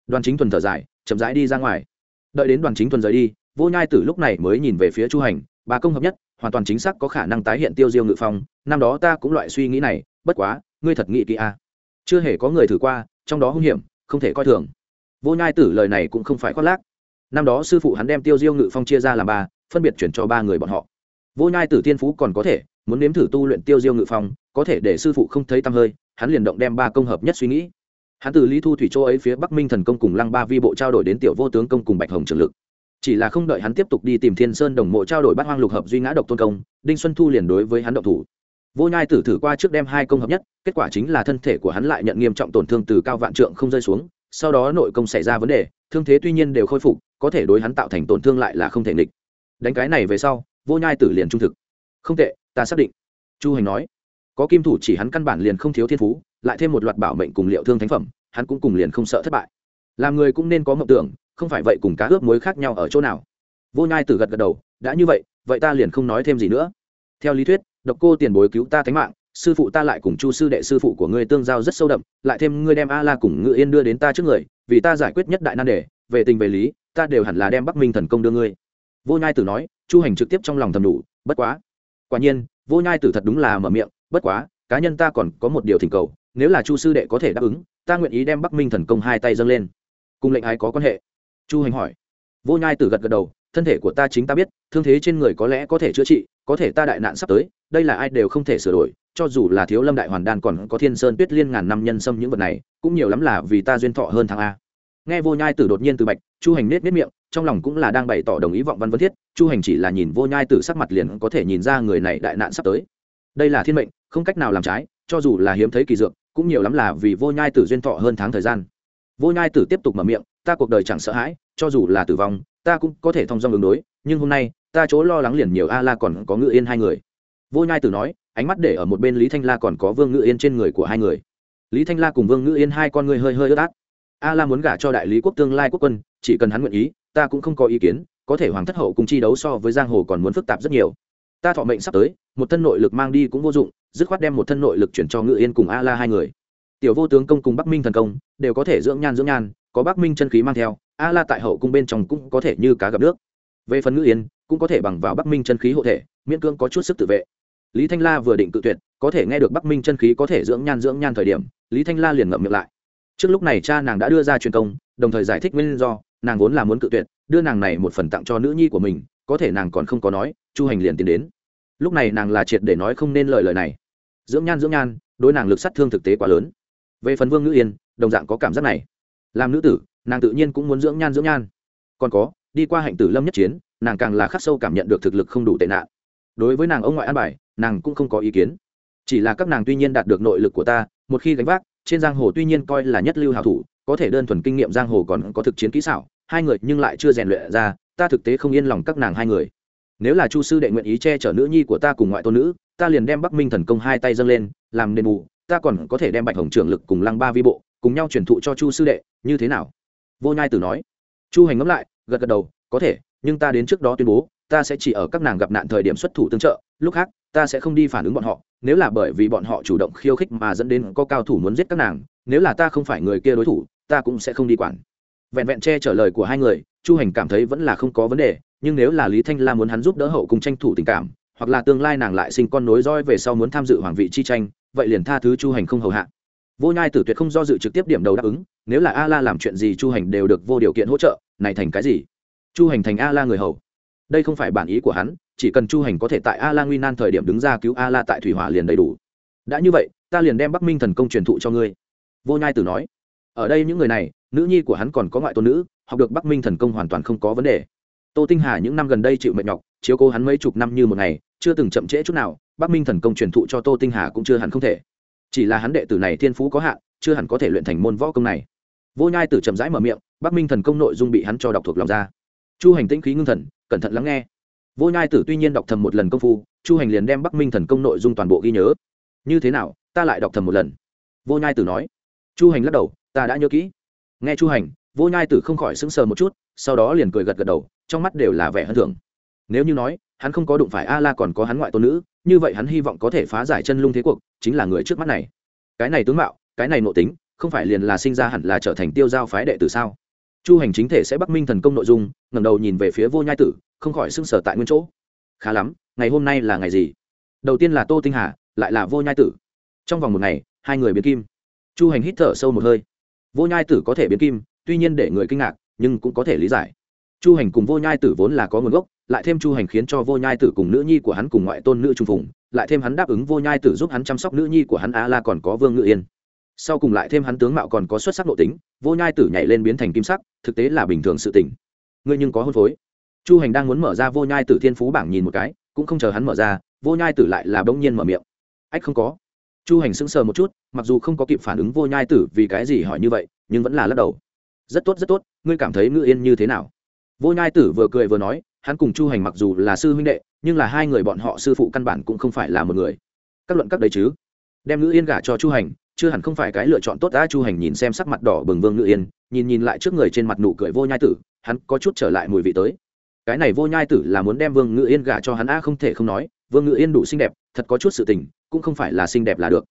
Đoàn chính thuần thở dài, chậm rãi đi ra ngoài. Đợi đến đoàn chính thuần rời đi, vô nhai tử lúc này mới nhìn về phía chu hành, ba công hợp nhất hoàn toàn chính xác có khả năng tái hiện tiêu diêu ngự phong, năm đó ta cũng loại suy nghĩ này, bất quá, ngươi thật nghĩ kỹ a chưa hề có người thử qua, trong đó hung hiểm, không thể coi thường. Vô nhai tử lời này cũng không phải khoác lác. Năm đó sư phụ hắn đem tiêu diêu ngự phong chia ra làm ba, phân biệt chuyển cho ba người bọn họ. Vô nhai tử tiên phú còn có thể, muốn nếm thử tu luyện tiêu diêu ngự phong, có thể để sư phụ không thấy tăm hơi, hắn liền động đem ba công hợp nhất suy nghĩ. Hắn từ lý thu thủy châu ấy phía bắc minh thần công cùng lăng ba vi bộ trao đổi đến tiểu vô tướng công cùng bạch hồng trường lực chỉ là không đợi hắn tiếp tục đi tìm thiên sơn đồng mộ trao đổi bát hoang lục hợp duy ngã độc tôn công, đinh xuân thu liền đối với hắn động thủ. Vô nhai tử thử qua trước đem hai công hợp nhất, kết quả chính là thân thể của hắn lại nhận nghiêm trọng tổn thương từ cao vạn trượng không rơi xuống, sau đó nội công xảy ra vấn đề, thương thế tuy nhiên đều khôi phục, có thể đối hắn tạo thành tổn thương lại là không thể nghịch. Đánh cái này về sau, vô nhai tử liền trung thực. Không tệ, ta xác định. Chu hành nói. Có kim thủ chỉ hắn căn bản liền không thiếu thiên phú, lại thêm một loạt bảo mệnh cùng liệu thương thánh phẩm, hắn cũng cùng liền không sợ thất bại. Làm người cũng nên có mộng tưởng không phải vậy cùng cá ướp muối khác nhau ở chỗ nào? Vô nhai tử gật gật đầu, đã như vậy vậy ta liền không nói thêm gì nữa. Theo lý thuyết, độc cô tiền bối cứu ta thánh mạng, sư phụ ta lại cùng chu sư đệ sư phụ của ngươi tương giao rất sâu đậm, lại thêm ngươi đem a la cùng ngự yên đưa đến ta trước người, vì ta giải quyết nhất đại nan đề, về tình về lý, ta đều hẳn là đem bắc minh thần công đưa ngươi. Vô nhai tử nói, chu hành trực tiếp trong lòng thầm đủ, bất quá. Quả nhiên, vô nhai tử thật đúng là mở miệng, bất quá, cá nhân ta còn có một điều thỉnh cầu, nếu là chu sư đệ có thể đáp ứng, ta nguyện ý đem bắc minh thần công hai tay dâng lên. Cùng lệnh ai có quan hệ chu hành hỏi. Vô nhai tử gật gật đầu, thân thể của ta chính ta biết, thương thế trên người có lẽ có thể chữa trị, có thể ta đại nạn sắp tới, đây là ai đều không thể sửa đổi, cho dù là thiếu lâm đại hoàn đan còn có thiên sơn tuyết liên ngàn năm nhân xâm những vật này, cũng nhiều lắm là vì ta duyên thọ hơn thằng a. Nghe vô nhai tử đột nhiên từ bạch, chu hành nết nết miệng, trong lòng cũng là đang bày tỏ đồng ý vọng văn vân thiết, chu hành chỉ là nhìn vô nhai tử sắc mặt liền có thể nhìn ra người này đại nạn sắp tới. Đây là thiên mệnh, không cách nào làm trái, cho dù là hiếm thấy kỳ dược, cũng nhiều lắm là vì vô nhai tử duyên thọ hơn tháng thời gian. Vô nhai tử tiếp tục mở miệng ta cuộc đời chẳng sợ hãi, cho dù là tử vong, ta cũng có thể thông dong ứng đối, nhưng hôm nay, ta chỗ lo lắng liền nhiều a la còn có ngự yên hai người. Vô nhai tử nói, ánh mắt để ở một bên lý thanh la còn có vương ngự yên trên người của hai người. Lý thanh la cùng vương ngự yên hai con người hơi hơi ướt át. A la muốn gả cho đại lý quốc tương lai quốc quân, chỉ cần hắn nguyện ý, ta cũng không có ý kiến, có thể hoàng thất hậu cùng chi đấu so với giang hồ còn muốn phức tạp rất nhiều. Ta thọ mệnh sắp tới, một thân nội lực mang đi cũng vô dụng, dứt khoát đem một thân nội lực chuyển cho ngự yên cùng a la hai người. Tiểu vô tướng công cùng bắc minh thần công, đều có thể dưỡng nhan dưỡng nhan có bắc minh chân khí mang theo, a la tại hậu cung bên trong cũng có thể như cá gặp nước. Về phần ngữ yên, cũng có thể bằng vào bắc minh chân khí hộ thể, miễn cưỡng có chút sức tự vệ. Lý thanh la vừa định tự tuyệt, có thể nghe được bắc minh chân khí có thể dưỡng nhan dưỡng nhan thời điểm, lý thanh la liền ngậm miệng lại. Trước lúc này cha nàng đã đưa ra truyền công, đồng thời giải thích nguyên do, nàng vốn là muốn cự tuyệt, đưa nàng này một phần tặng cho nữ nhi của mình, có thể nàng còn không có nói, chu hành liền tiến đến. Lúc này nàng là triệt để nói không nên lời lời này. Dưỡng nhan dưỡng nhan, đối nàng lực sát thương thực tế quá lớn. Về phần vương ngữ yên, đồng dạng có cảm giác này làm nữ tử, nàng tự nhiên cũng muốn dưỡng nhan dưỡng nhan. Còn có, đi qua hạnh tử lâm nhất chiến, nàng càng là khắc sâu cảm nhận được thực lực không đủ tệ nạn. Đối với nàng ông ngoại an bài, nàng cũng không có ý kiến. Chỉ là các nàng tuy nhiên đạt được nội lực của ta, một khi gánh vác, trên giang hồ tuy nhiên coi là nhất lưu hào thủ, có thể đơn thuần kinh nghiệm giang hồ còn có thực chiến kỹ xảo, hai người nhưng lại chưa rèn luyện ra, ta thực tế không yên lòng các nàng hai người. Nếu là chu sư đệ nguyện ý che chở nữ nhi của ta cùng ngoại tôn nữ, ta liền đem bắc minh thần công hai tay dâng lên, làm nền bù, ta còn có thể đem bạch hồng trưởng lực cùng lăng ba vi bộ cùng nhau truyền thụ cho chu sư đệ, như thế nào? Vô nhai tử nói. Chu hành ngẫm lại, gật gật đầu, có thể, nhưng ta đến trước đó tuyên bố, ta sẽ chỉ ở các nàng gặp nạn thời điểm xuất thủ tương trợ, lúc khác, ta sẽ không đi phản ứng bọn họ, nếu là bởi vì bọn họ chủ động khiêu khích mà dẫn đến có cao thủ muốn giết các nàng, nếu là ta không phải người kia đối thủ, ta cũng sẽ không đi quản. Vẹn vẹn che trả lời của hai người, chu hành cảm thấy vẫn là không có vấn đề, nhưng nếu là lý thanh la muốn hắn giúp đỡ hậu cùng tranh thủ tình cảm, hoặc là tương lai nàng lại sinh con nối roi về sau muốn tham dự hoàng vị chi tranh, vậy liền tha thứ chu hành không hầu hạ vô nhai tử tuyệt không do dự trực tiếp điểm đầu đáp ứng, nếu là a la làm chuyện gì chu hành đều được vô điều kiện hỗ trợ, này thành cái gì? Chu hành thành a la người hầu. Đây không phải bản ý của hắn, chỉ cần chu hành có thể tại a la nguy nan thời điểm đứng ra cứu a la tại thủy hỏa liền đầy đủ. Đã như vậy, ta liền đem bắc minh thần công truyền thụ cho ngươi. Vô nhai tử nói. Ở đây những người này, nữ nhi của hắn còn có ngoại tôn nữ, học được bắc minh thần công hoàn toàn không có vấn đề. Tô tinh hà những năm gần đây chịu mệt nhọc, chiếu cố hắn mấy chục năm như một ngày, chưa từng chậm trễ chút nào, bắc minh thần công truyền thụ cho tô tinh hà cũng chưa hẳn không thể chỉ là hắn đệ tử này thiên phú có hạn, chưa hẳn có thể luyện thành môn võ công này. Vô nhai tử chậm rãi mở miệng, bắc minh thần công nội dung bị hắn cho đọc thuộc lòng ra. Chu hành tĩnh khí ngưng thần, cẩn thận lắng nghe. Vô nhai tử tuy nhiên đọc thầm một lần công phu, chu hành liền đem bắc minh thần công nội dung toàn bộ ghi nhớ. Như thế nào, ta lại đọc thầm một lần? Vô nhai tử nói. Chu hành lắc đầu, ta đã nhớ kỹ. Nghe chu hành, vô nhai tử không khỏi sững sờ một chút, sau đó liền cười gật gật đầu, trong mắt đều là vẻ hơn thường nếu như nói, hắn không có đụng phải a la còn có hắn ngoại tôn nữ, như vậy hắn hy vọng có thể phá giải chân lung thế cuộc, chính là người trước mắt này. Cái này tướng mạo, cái này nội tính, không phải liền là sinh ra hẳn là trở thành tiêu giao phái đệ tử sao? Chu hành chính thể sẽ bắc minh thần công nội dung, ngẩng đầu nhìn về phía vô nhai tử, không khỏi sưng sở tại nguyên chỗ. Khá lắm, ngày hôm nay là ngày gì? Đầu tiên là tô tinh hà, lại là vô nhai tử. Trong vòng một ngày, hai người biến kim. Chu hành hít thở sâu một hơi. Vô nhai tử có thể biến kim, tuy nhiên để người kinh ngạc, nhưng cũng có thể lý giải. Chu hành cùng vô nhai tử vốn là có nguồn gốc lại thêm chu hành khiến cho vô nhai tử cùng nữ nhi của hắn cùng ngoại tôn nữ trung phùng lại thêm hắn đáp ứng vô nhai tử giúp hắn chăm sóc nữ nhi của hắn a la còn có vương ngự yên. Sau cùng lại thêm hắn tướng mạo còn có xuất sắc nội tính, vô nhai tử nhảy lên biến thành kim sắc, thực tế là bình thường sự tỉnh ngươi nhưng có hôn phối. Chu hành đang muốn mở ra vô nhai tử thiên phú bảng nhìn một cái, cũng không chờ hắn mở ra, vô nhai tử lại là bỗng nhiên mở miệng. Ách không có. Chu hành sững sờ một chút, mặc dù không có kịp phản ứng vô nhai tử vì cái gì hỏi như vậy, nhưng vẫn là lắc đầu. Rất tốt rất tốt, ngươi cảm thấy ngự yên như thế nào? Vô nhai tử vừa cười vừa nói hắn cùng chu hành mặc dù là sư huynh đệ, nhưng là hai người bọn họ sư phụ căn bản cũng không phải là một người. Các luận các đấy chứ? Đem ngữ yên gả cho chu hành, chưa hẳn không phải cái lựa chọn tốt đã chu hành nhìn xem sắc mặt đỏ bừng vương ngữ yên, nhìn nhìn lại trước người trên mặt nụ cười vô nhai tử, hắn có chút trở lại mùi vị tới. Cái này vô nhai tử là muốn đem vương ngữ yên gả cho hắn a không thể không nói, vương ngữ yên đủ xinh đẹp, thật có chút sự tình, cũng không phải là xinh đẹp là được.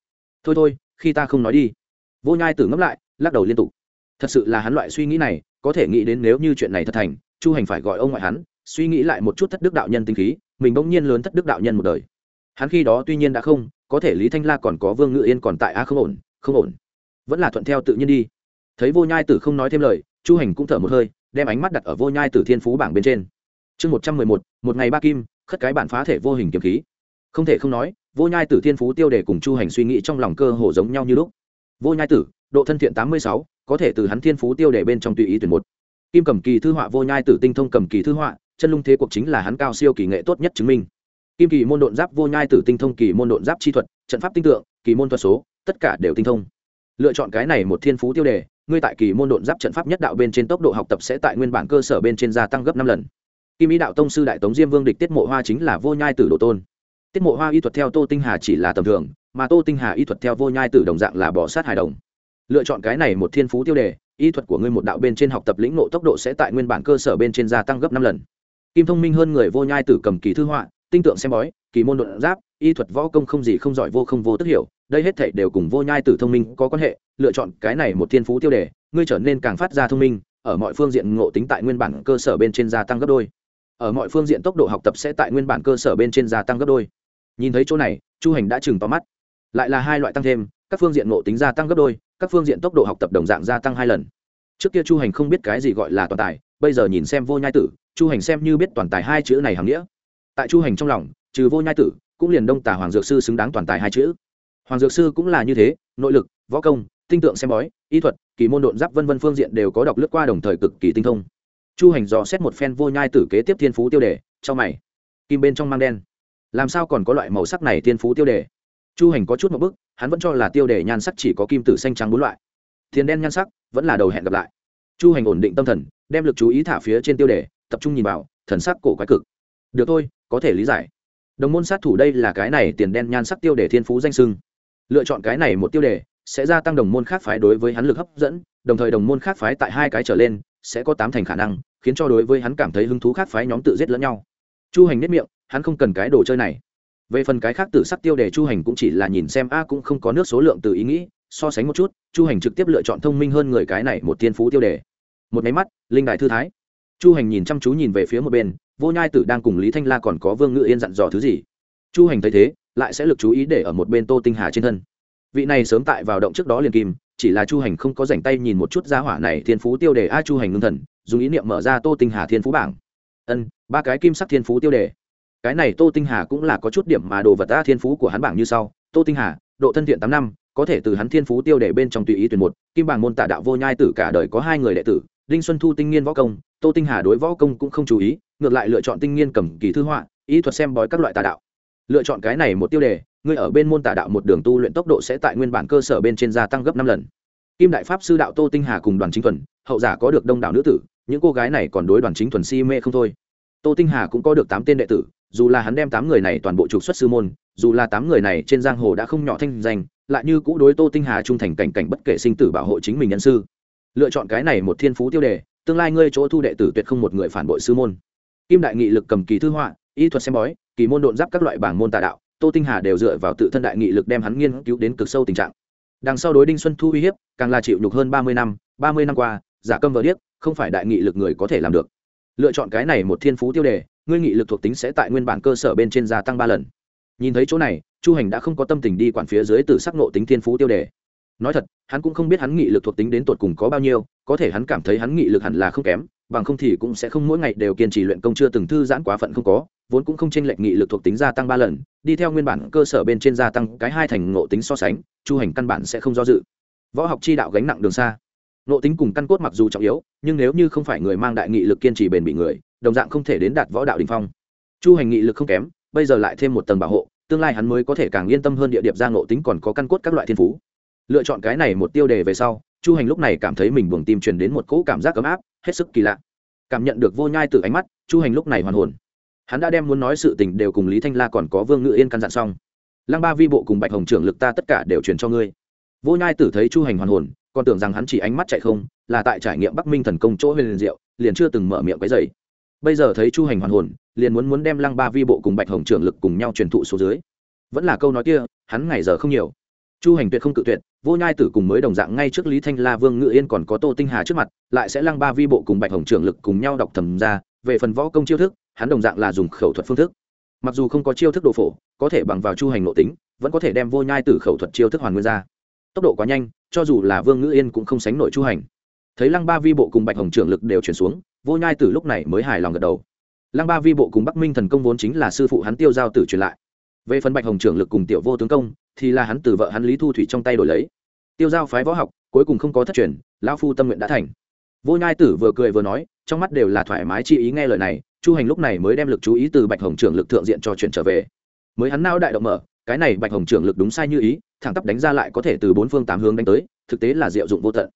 Thôi thôi, khi ta không nói đi. Vô nhai tử ngẫm lại, lắc đầu liên tục. Thật sự là hắn loại suy nghĩ này, có thể nghĩ đến nếu như chuyện này thật thành, chu hành phải gọi ông ngoại hắn suy nghĩ lại một chút thất đức đạo nhân tinh khí, mình bỗng nhiên lớn thất đức đạo nhân một đời. Hắn khi đó tuy nhiên đã không, có thể lý thanh la còn có vương ngự yên còn tại a không ổn không ổn. Vẫn là thuận theo tự nhiên đi. Thấy vô nhai tử không nói thêm lời, chu hành cũng thở một hơi, đem ánh mắt đặt ở vô nhai tử thiên phú bảng bên trên. Chương một trăm mười một một ngày ba kim, khất cái bản phá thể vô hình kiếm khí. Không thể không nói, vô nhai tử thiên phú tiêu đề cùng chu hành suy nghĩ trong lòng cơ hồ giống nhau như lúc. Vô nhai tử, độ thân thiện tám mươi sáu, có thể từ hắn thiên phú tiêu đề bên trong tùy ý tuyển một. Kim cầm kỳ thư họa vô nhai tử tinh thông cầm kỳ thư họa chân lung thế cuộc chính là hắn cao siêu kỳ nghệ tốt nhất chứng minh. Kim kỳ môn độn giáp vô nhai tử tinh thông kỳ môn độn giáp chi thuật, trận pháp tinh tượng, kỳ môn thuật số, tất cả đều tinh thông. Lựa chọn cái này một thiên phú tiêu đề, ngươi tại kỳ môn độn giáp trận pháp nhất đạo bên trên tốc độ học tập sẽ tại nguyên bản cơ sở bên trên gia tăng gấp năm lần. Kim ý đạo tông sư đại tống diêm vương địch tiết mộ hoa chính là vô nhai tử độ tôn. Tiết mộ hoa y thuật theo tô tinh hà chỉ là tầm thường, mà tô tinh hà y thuật theo vô nhai tử đồng dạng là bỏ sát hài đồng. Lựa chọn cái này một thiên phú tiêu đề, y thuật của ngươi một đạo bên trên học tập lĩnh nộ tốc độ sẽ tại nguyên bản cơ sở bên trên gia tăng gấp năm lần kim thông minh hơn người vô nhai tử cầm kỳ thư họa, tinh tượng xem bói, kỳ môn luận giáp, y thuật võ công không gì không giỏi vô không vô tức hiểu, đây hết thảy đều cùng vô nhai tử thông minh có quan hệ, lựa chọn cái này một thiên phú tiêu đề, ngươi trở nên càng phát ra thông minh, ở mọi phương diện ngộ tính tại nguyên bản cơ sở bên trên gia tăng gấp đôi. Ở mọi phương diện tốc độ học tập sẽ tại nguyên bản cơ sở bên trên gia tăng gấp đôi. Nhìn thấy chỗ này, chu hành đã chừng tóm mắt. Lại là hai loại tăng thêm, các phương diện ngộ tính gia tăng gấp đôi, các phương diện tốc độ học tập đồng dạng gia tăng hai lần. Trước kia chu hành không biết cái gì gọi là toàn tài bây giờ nhìn xem vô nhai tử, chu hành xem như biết toàn tài hai chữ này hàm nghĩa. Tại chu hành trong lòng, trừ vô nhai tử, cũng liền đông tả hoàng dược sư xứng đáng toàn tài hai chữ. Hoàng dược sư cũng là như thế, nội lực, võ công, tinh tượng xem bói, y thuật, kỳ môn độn giáp vân vân phương diện đều có đọc lướt qua đồng thời cực kỳ tinh thông. Chu hành dò xét một phen vô nhai tử kế tiếp thiên phú tiêu đề cho mày. Kim bên trong mang đen. Làm sao còn có loại màu sắc này thiên phú tiêu đề? Chu hành có chút một bức, hắn vẫn cho là tiêu đề nhan sắc chỉ có kim tử xanh trắng bốn loại. Thiên đen nhan sắc vẫn là đầu hẹn gặp lại. Chu hành ổn định tâm thần đem lực chú ý thả phía trên tiêu đề, tập trung nhìn vào, thần sắc cổ quái cực. Được thôi, có thể lý giải. Đồng môn sát thủ đây là cái này tiền đen nhan sắc tiêu đề thiên phú danh sưng. Lựa chọn cái này một tiêu đề, sẽ gia tăng đồng môn khác phái đối với hắn lực hấp dẫn, đồng thời đồng môn khác phái tại hai cái trở lên, sẽ có tám thành khả năng, khiến cho đối với hắn cảm thấy hứng thú khác phái nhóm tự giết lẫn nhau. Chu hành nếp miệng, hắn không cần cái đồ chơi này. Về phần cái khác tự sắc tiêu đề chu hành cũng chỉ là nhìn xem, a, cũng không có nước số lượng từ ý nghĩ, so sánh một chút, chu hành trực tiếp lựa chọn thông minh hơn người cái này một thiên phú tiêu đề một máy mắt, linh đại thư thái. Chu hành nhìn chăm chú nhìn về phía một bên, vô nhai tử đang cùng lý thanh la còn có vương ngự yên dặn dò thứ gì. Chu hành thấy thế, lại sẽ lực chú ý để ở một bên tô tinh hà trên thân. Vị này sớm tại vào động trước đó liền kim chỉ là chu hành không có dành tay nhìn một chút gia hỏa này thiên phú tiêu đề. A chu hành ngưng thần, dùng ý niệm mở ra tô tinh hà thiên phú bảng. Ân, ba cái kim sắc thiên phú tiêu đề. Cái này tô tinh hà cũng là có chút điểm mà đồ vật a thiên phú của hắn bảng như sau. Tô tinh hà, độ thân thiện tám năm, có thể từ hắn thiên phú tiêu đề bên trong tùy ý tuyển một. Kim bảng môn tả đạo vô nhai tử cả đời có hai người đệ tử đinh xuân thu tinh nghiên võ công, tô tinh hà đối võ công cũng không chú ý, ngược lại lựa chọn tinh nghiên cầm kỳ thư họa, ý thuật xem bói các loại tà đạo. Lựa chọn cái này một tiêu đề, ngươi ở bên môn tà đạo một đường tu luyện tốc độ sẽ tại nguyên bản cơ sở bên trên gia tăng gấp năm lần. Kim đại pháp sư đạo tô tinh hà cùng đoàn chính thuần, hậu giả có được đông đảo nữ tử, những cô gái này còn đối đoàn chính thuần si mê không thôi. Tô tinh hà cũng có được tám tên đệ tử, dù là hắn đem tám người này toàn bộ trục xuất sư môn, dù là tám người này trên giang hồ đã không nhỏ thanh danh, lại như cũ đối tô tinh hà trung thành cảnh cảnh bất kể sinh tử bảo hộ chính mình nhân sư lựa chọn cái này một thiên phú tiêu đề, tương lai ngươi chỗ thu đệ tử tuyệt không một người phản bội sư môn. Kim đại nghị lực cầm kỳ thư họa, y thuật xem bói, kỳ môn độn giáp các loại bảng môn tà đạo, tô tinh hà đều dựa vào tự thân đại nghị lực đem hắn nghiên cứu đến cực sâu tình trạng. Đằng sau đối đinh xuân thu uy hiếp, càng là chịu nhục hơn ba mươi năm, ba mươi năm qua, giả câm vợ điếc, không phải đại nghị lực người có thể làm được. Lựa chọn cái này một thiên phú tiêu đề, ngươi nghị lực thuộc tính sẽ tại nguyên bản cơ sở bên trên gia tăng ba lần. Nhìn thấy chỗ này, chu hành đã không có tâm tình đi quản phía dưới từ sắc nộ tính thiên phú tiêu đề nói thật, hắn cũng không biết hắn nghị lực thuộc tính đến tột cùng có bao nhiêu, có thể hắn cảm thấy hắn nghị lực hẳn là không kém, bằng không thì cũng sẽ không mỗi ngày đều kiên trì luyện công chưa từng thư giãn quá phận không có, vốn cũng không chênh lệch nghị lực thuộc tính gia tăng ba lần, đi theo nguyên bản cơ sở bên trên gia tăng cái hai thành ngộ tính so sánh, chu hành căn bản sẽ không do dự. Võ học chi đạo gánh nặng đường xa. Ngộ tính cùng căn cốt mặc dù trọng yếu, nhưng nếu như không phải người mang đại nghị lực kiên trì bền bị người, đồng dạng không thể đến đạt võ đạo đình phong. Chu hành nghị lực không kém, bây giờ lại thêm một tầng bảo hộ, tương lai hắn mới có thể càng yên tâm hơn địa điểm ra ngộ tính còn có căn cốt các loại thiên phú lựa chọn cái này một tiêu đề về sau, chu hành lúc này cảm thấy mình buồng tim truyền đến một cỗ cảm giác ấm áp, hết sức kỳ lạ. Cảm nhận được vô nhai từ ánh mắt, chu hành lúc này hoàn hồn. Hắn đã đem muốn nói sự tình đều cùng lý thanh la còn có vương ngự yên căn dặn xong. Lăng ba vi bộ cùng bạch hồng trưởng lực ta tất cả đều truyền cho ngươi. Vô nhai tử thấy chu hành hoàn hồn, còn tưởng rằng hắn chỉ ánh mắt chạy không, là tại trải nghiệm bắc minh thần công chỗ huyền liền diệu, liền chưa từng mở miệng cái giày bây giờ thấy chu hành hoàn hồn, liền muốn muốn đem lăng ba vi bộ cùng bạch hồng trưởng lực cùng nhau truyền thụ số dưới. Vẫn là câu nói kia, hắn ngày giờ không nhiều chu hành tuyệt không cự tuyệt, vô nhai tử cùng mới đồng dạng ngay trước lý thanh la, vương ngự yên còn có tô tinh hà trước mặt, lại sẽ lăng ba vi bộ cùng bạch hồng trưởng lực cùng nhau đọc thầm ra, về phần võ công chiêu thức, hắn đồng dạng là dùng khẩu thuật phương thức. Mặc dù không có chiêu thức đồ phổ, có thể bằng vào chu hành nội tính, vẫn có thể đem vô nhai tử khẩu thuật chiêu thức hoàn nguyên ra. Tốc độ quá nhanh, cho dù là vương ngự yên cũng không sánh nổi chu hành. Thấy lăng ba vi bộ cùng bạch hồng trưởng lực đều chuyển xuống, vô nhai tử lúc này mới hài lòng gật đầu. Lăng ba vi bộ cùng bắc minh thần công vốn chính là sư phụ hắn tiêu giao tử truyền lại. Về phần bạch hồng trưởng lực cùng tiểu vô tướng công thì là hắn từ vợ hắn lý thu thủy trong tay đổi lấy. Tiêu giao phái võ học, cuối cùng không có thất truyền, lão phu tâm nguyện đã thành. Vô nhai tử vừa cười vừa nói, trong mắt đều là thoải mái chi ý nghe lời này, chu hành lúc này mới đem lực chú ý từ bạch hồng trưởng lực thượng diện cho chuyển trở về. Mới hắn nao đại động mở, cái này bạch hồng trưởng lực đúng sai như ý, thẳng tắp đánh ra lại có thể từ bốn phương tám hướng đánh tới, thực tế là diệu dụng vô tận.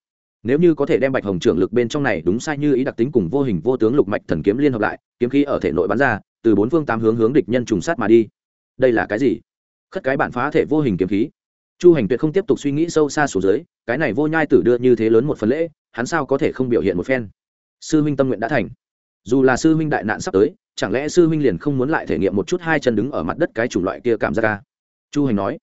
Nếu như có thể đem bạch hồng trưởng lực bên trong này đúng sai như ý đặc tính cùng vô hình vô tướng lục mạch thần kiếm liên hợp lại, kiếm khí ở thể nội bắn ra, từ bốn phương tám hướng hướng địch nhân trùng sát mà đi. Đây là cái gì? Khất cái bản phá thể vô hình kiếm khí. Chu hành tuyệt không tiếp tục suy nghĩ sâu xa xuống dưới, cái này vô nhai tử đưa như thế lớn một phần lễ, hắn sao có thể không biểu hiện một phen? Sư huynh tâm nguyện đã thành. Dù là sư huynh đại nạn sắp tới, chẳng lẽ sư huynh liền không muốn lại thể nghiệm một chút hai chân đứng ở mặt đất cái chủng loại kia cảm giác ca chu hành nói.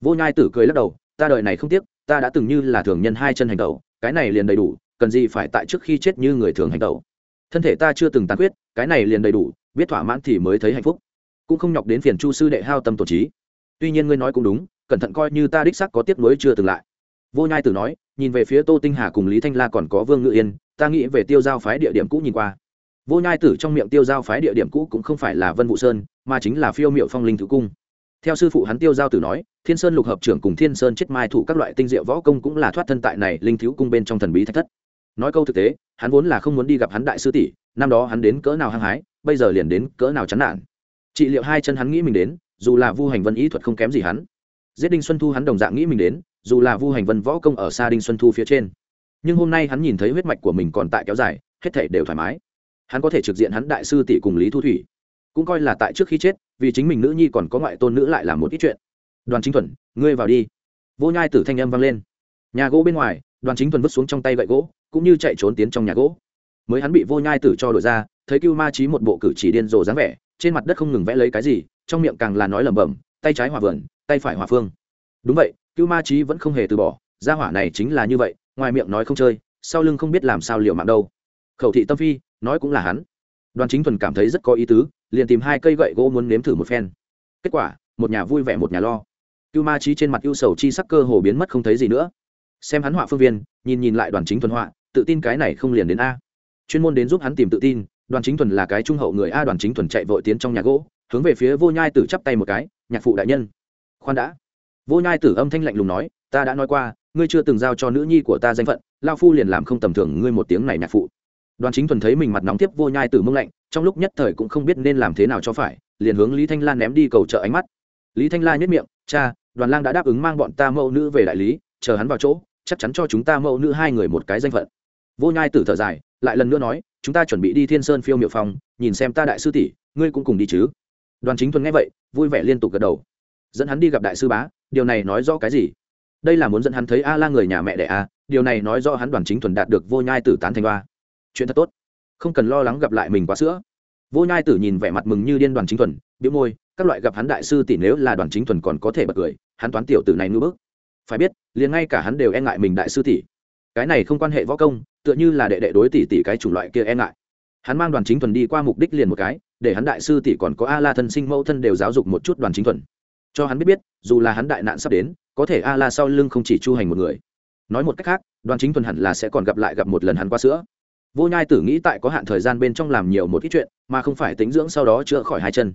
Vô nhai tử cười lắc đầu, ta đời này không tiếc, ta đã từng như là thường nhân hai chân hành tẩu, cái này liền đầy đủ, cần gì phải tại trước khi chết như người thường hành tẩu. Thân thể ta chưa từng tàn quyết cái này liền đầy đủ, biết thỏa mãn thì mới thấy hạnh phúc. Cũng không nhọc đến phiền chu sư đệ hao tâm tổ trí tuy nhiên ngươi nói cũng đúng, cẩn thận coi như ta đích sắc có tiếc nuối chưa từng lại. Vô nhai tử nói, nhìn về phía tô tinh hà cùng lý thanh la còn có vương ngự yên, ta nghĩ về tiêu giao phái địa điểm cũ nhìn qua. Vô nhai tử trong miệng tiêu giao phái địa điểm cũ cũng không phải là vân vũ sơn, mà chính là phiêu miệu phong linh thứ cung. Theo sư phụ hắn tiêu giao tử nói, thiên sơn lục hợp trưởng cùng thiên sơn chết mai thủ các loại tinh diệu võ công cũng là thoát thân tại này linh thiếu cung bên trong thần bí thạch thất. Nói câu thực tế, hắn vốn là không muốn đi gặp hắn đại sư tỷ, năm đó hắn đến cỡ nào hăng hái, bây giờ liền đến cỡ nào chán nản. Trị liệu hai chân hắn nghĩ mình đến dù là vu hành vân ý thuật không kém gì hắn. Giết đinh xuân thu hắn đồng dạng nghĩ mình đến, dù là vu hành vân võ công ở xa đinh xuân thu phía trên. Nhưng hôm nay hắn nhìn thấy huyết mạch của mình còn tại kéo dài, hết thể đều thoải mái. Hắn có thể trực diện hắn đại sư tỷ cùng lý thu thủy. Cũng coi là tại trước khi chết, vì chính mình nữ nhi còn có ngoại tôn nữ lại làm một ít chuyện. Đoàn chính thuần, ngươi vào đi. Vô nhai tử thanh âm vang lên. Nhà gỗ bên ngoài, đoàn chính thuần vứt xuống trong tay gậy gỗ, cũng như chạy trốn tiến trong nhà gỗ. Mới hắn bị vô nhai tử cho đổi ra, thấy cưu ma trí một bộ cử chỉ điên rồ dáng vẻ, trên mặt đất không ngừng vẽ lấy cái gì trong miệng càng là nói lẩm bẩm, tay trái hỏa vườn, tay phải hỏa phương. Đúng vậy, cưu ma trí vẫn không hề từ bỏ, gia hỏa này chính là như vậy, ngoài miệng nói không chơi, sau lưng không biết làm sao liệu mạng đâu. Khẩu thị tâm phi, nói cũng là hắn. Đoàn chính thuần cảm thấy rất có ý tứ, liền tìm hai cây gậy gỗ muốn nếm thử một phen. Kết quả, một nhà vui vẻ một nhà lo. Cưu ma trí trên mặt ưu sầu chi sắc cơ hồ biến mất không thấy gì nữa. Xem hắn họa phương viên, nhìn nhìn lại đoàn chính thuần họa, tự tin cái này không liền đến a. Chuyên môn đến giúp hắn tìm tự tin, đoàn chính thuần là cái trung hậu người a, đoàn chính thuần chạy vội tiến trong nhà gỗ hướng về phía vô nhai tử chắp tay một cái, nhạc phụ đại nhân. Khoan đã. Vô nhai tử âm thanh lạnh lùng nói, ta đã nói qua, ngươi chưa từng giao cho nữ nhi của ta danh phận lao phu liền làm không tầm thường ngươi một tiếng này nhạc phụ. Đoàn chính thuần thấy mình mặt nóng tiếp vô nhai tử mông lạnh, trong lúc nhất thời cũng không biết nên làm thế nào cho phải, liền hướng lý thanh lan ném đi cầu trợ ánh mắt. Lý thanh lan nhất miệng, cha, đoàn lang đã đáp ứng mang bọn ta mẫu nữ về đại lý, chờ hắn vào chỗ, chắc chắn cho chúng ta mẫu nữ hai người một cái danh phận. Vô nhai tử thở dài, lại lần nữa nói, chúng ta chuẩn bị đi thiên sơn phiêu miệu phòng, nhìn xem ta đại sư tỷ, ngươi cũng cùng đi chứ đoàn chính thuần nghe vậy, vui vẻ liên tục gật đầu. Dẫn hắn đi gặp đại sư bá, điều này nói rõ cái gì? Đây là muốn dẫn hắn thấy a la người nhà mẹ đẻ a, điều này nói rõ hắn đoàn chính thuần đạt được vô nhai tử tán thành ba chuyện thật tốt. Không cần lo lắng gặp lại mình quá sữa. Vô nhai tử nhìn vẻ mặt mừng như điên đoàn chính thuần biếu môi, các loại gặp hắn đại sư tỷ nếu là đoàn chính thuần còn có thể bật cười, hắn toán tiểu tử này ngưỡng bức. Phải biết, liền ngay cả hắn đều e ngại mình đại sư tỷ. Cái này không quan hệ võ công, tựa như là đệ đệ đối tỷ tỷ cái chủng loại kia e ngại hắn mang đoàn chính thuần đi qua mục đích liền một cái, để hắn đại sư tỷ còn có a la thân sinh mẫu thân đều giáo dục một chút đoàn chính thuần. Cho hắn biết biết, dù là hắn đại nạn sắp đến, có thể a la sau lưng không chỉ chu hành một người. Nói một cách khác, đoàn chính thuần hẳn là sẽ còn gặp lại gặp một lần hắn qua sữa. Vô nhai tử nghĩ tại có hạn thời gian bên trong làm nhiều một ít chuyện, mà không phải tính dưỡng sau đó chữa khỏi hai chân.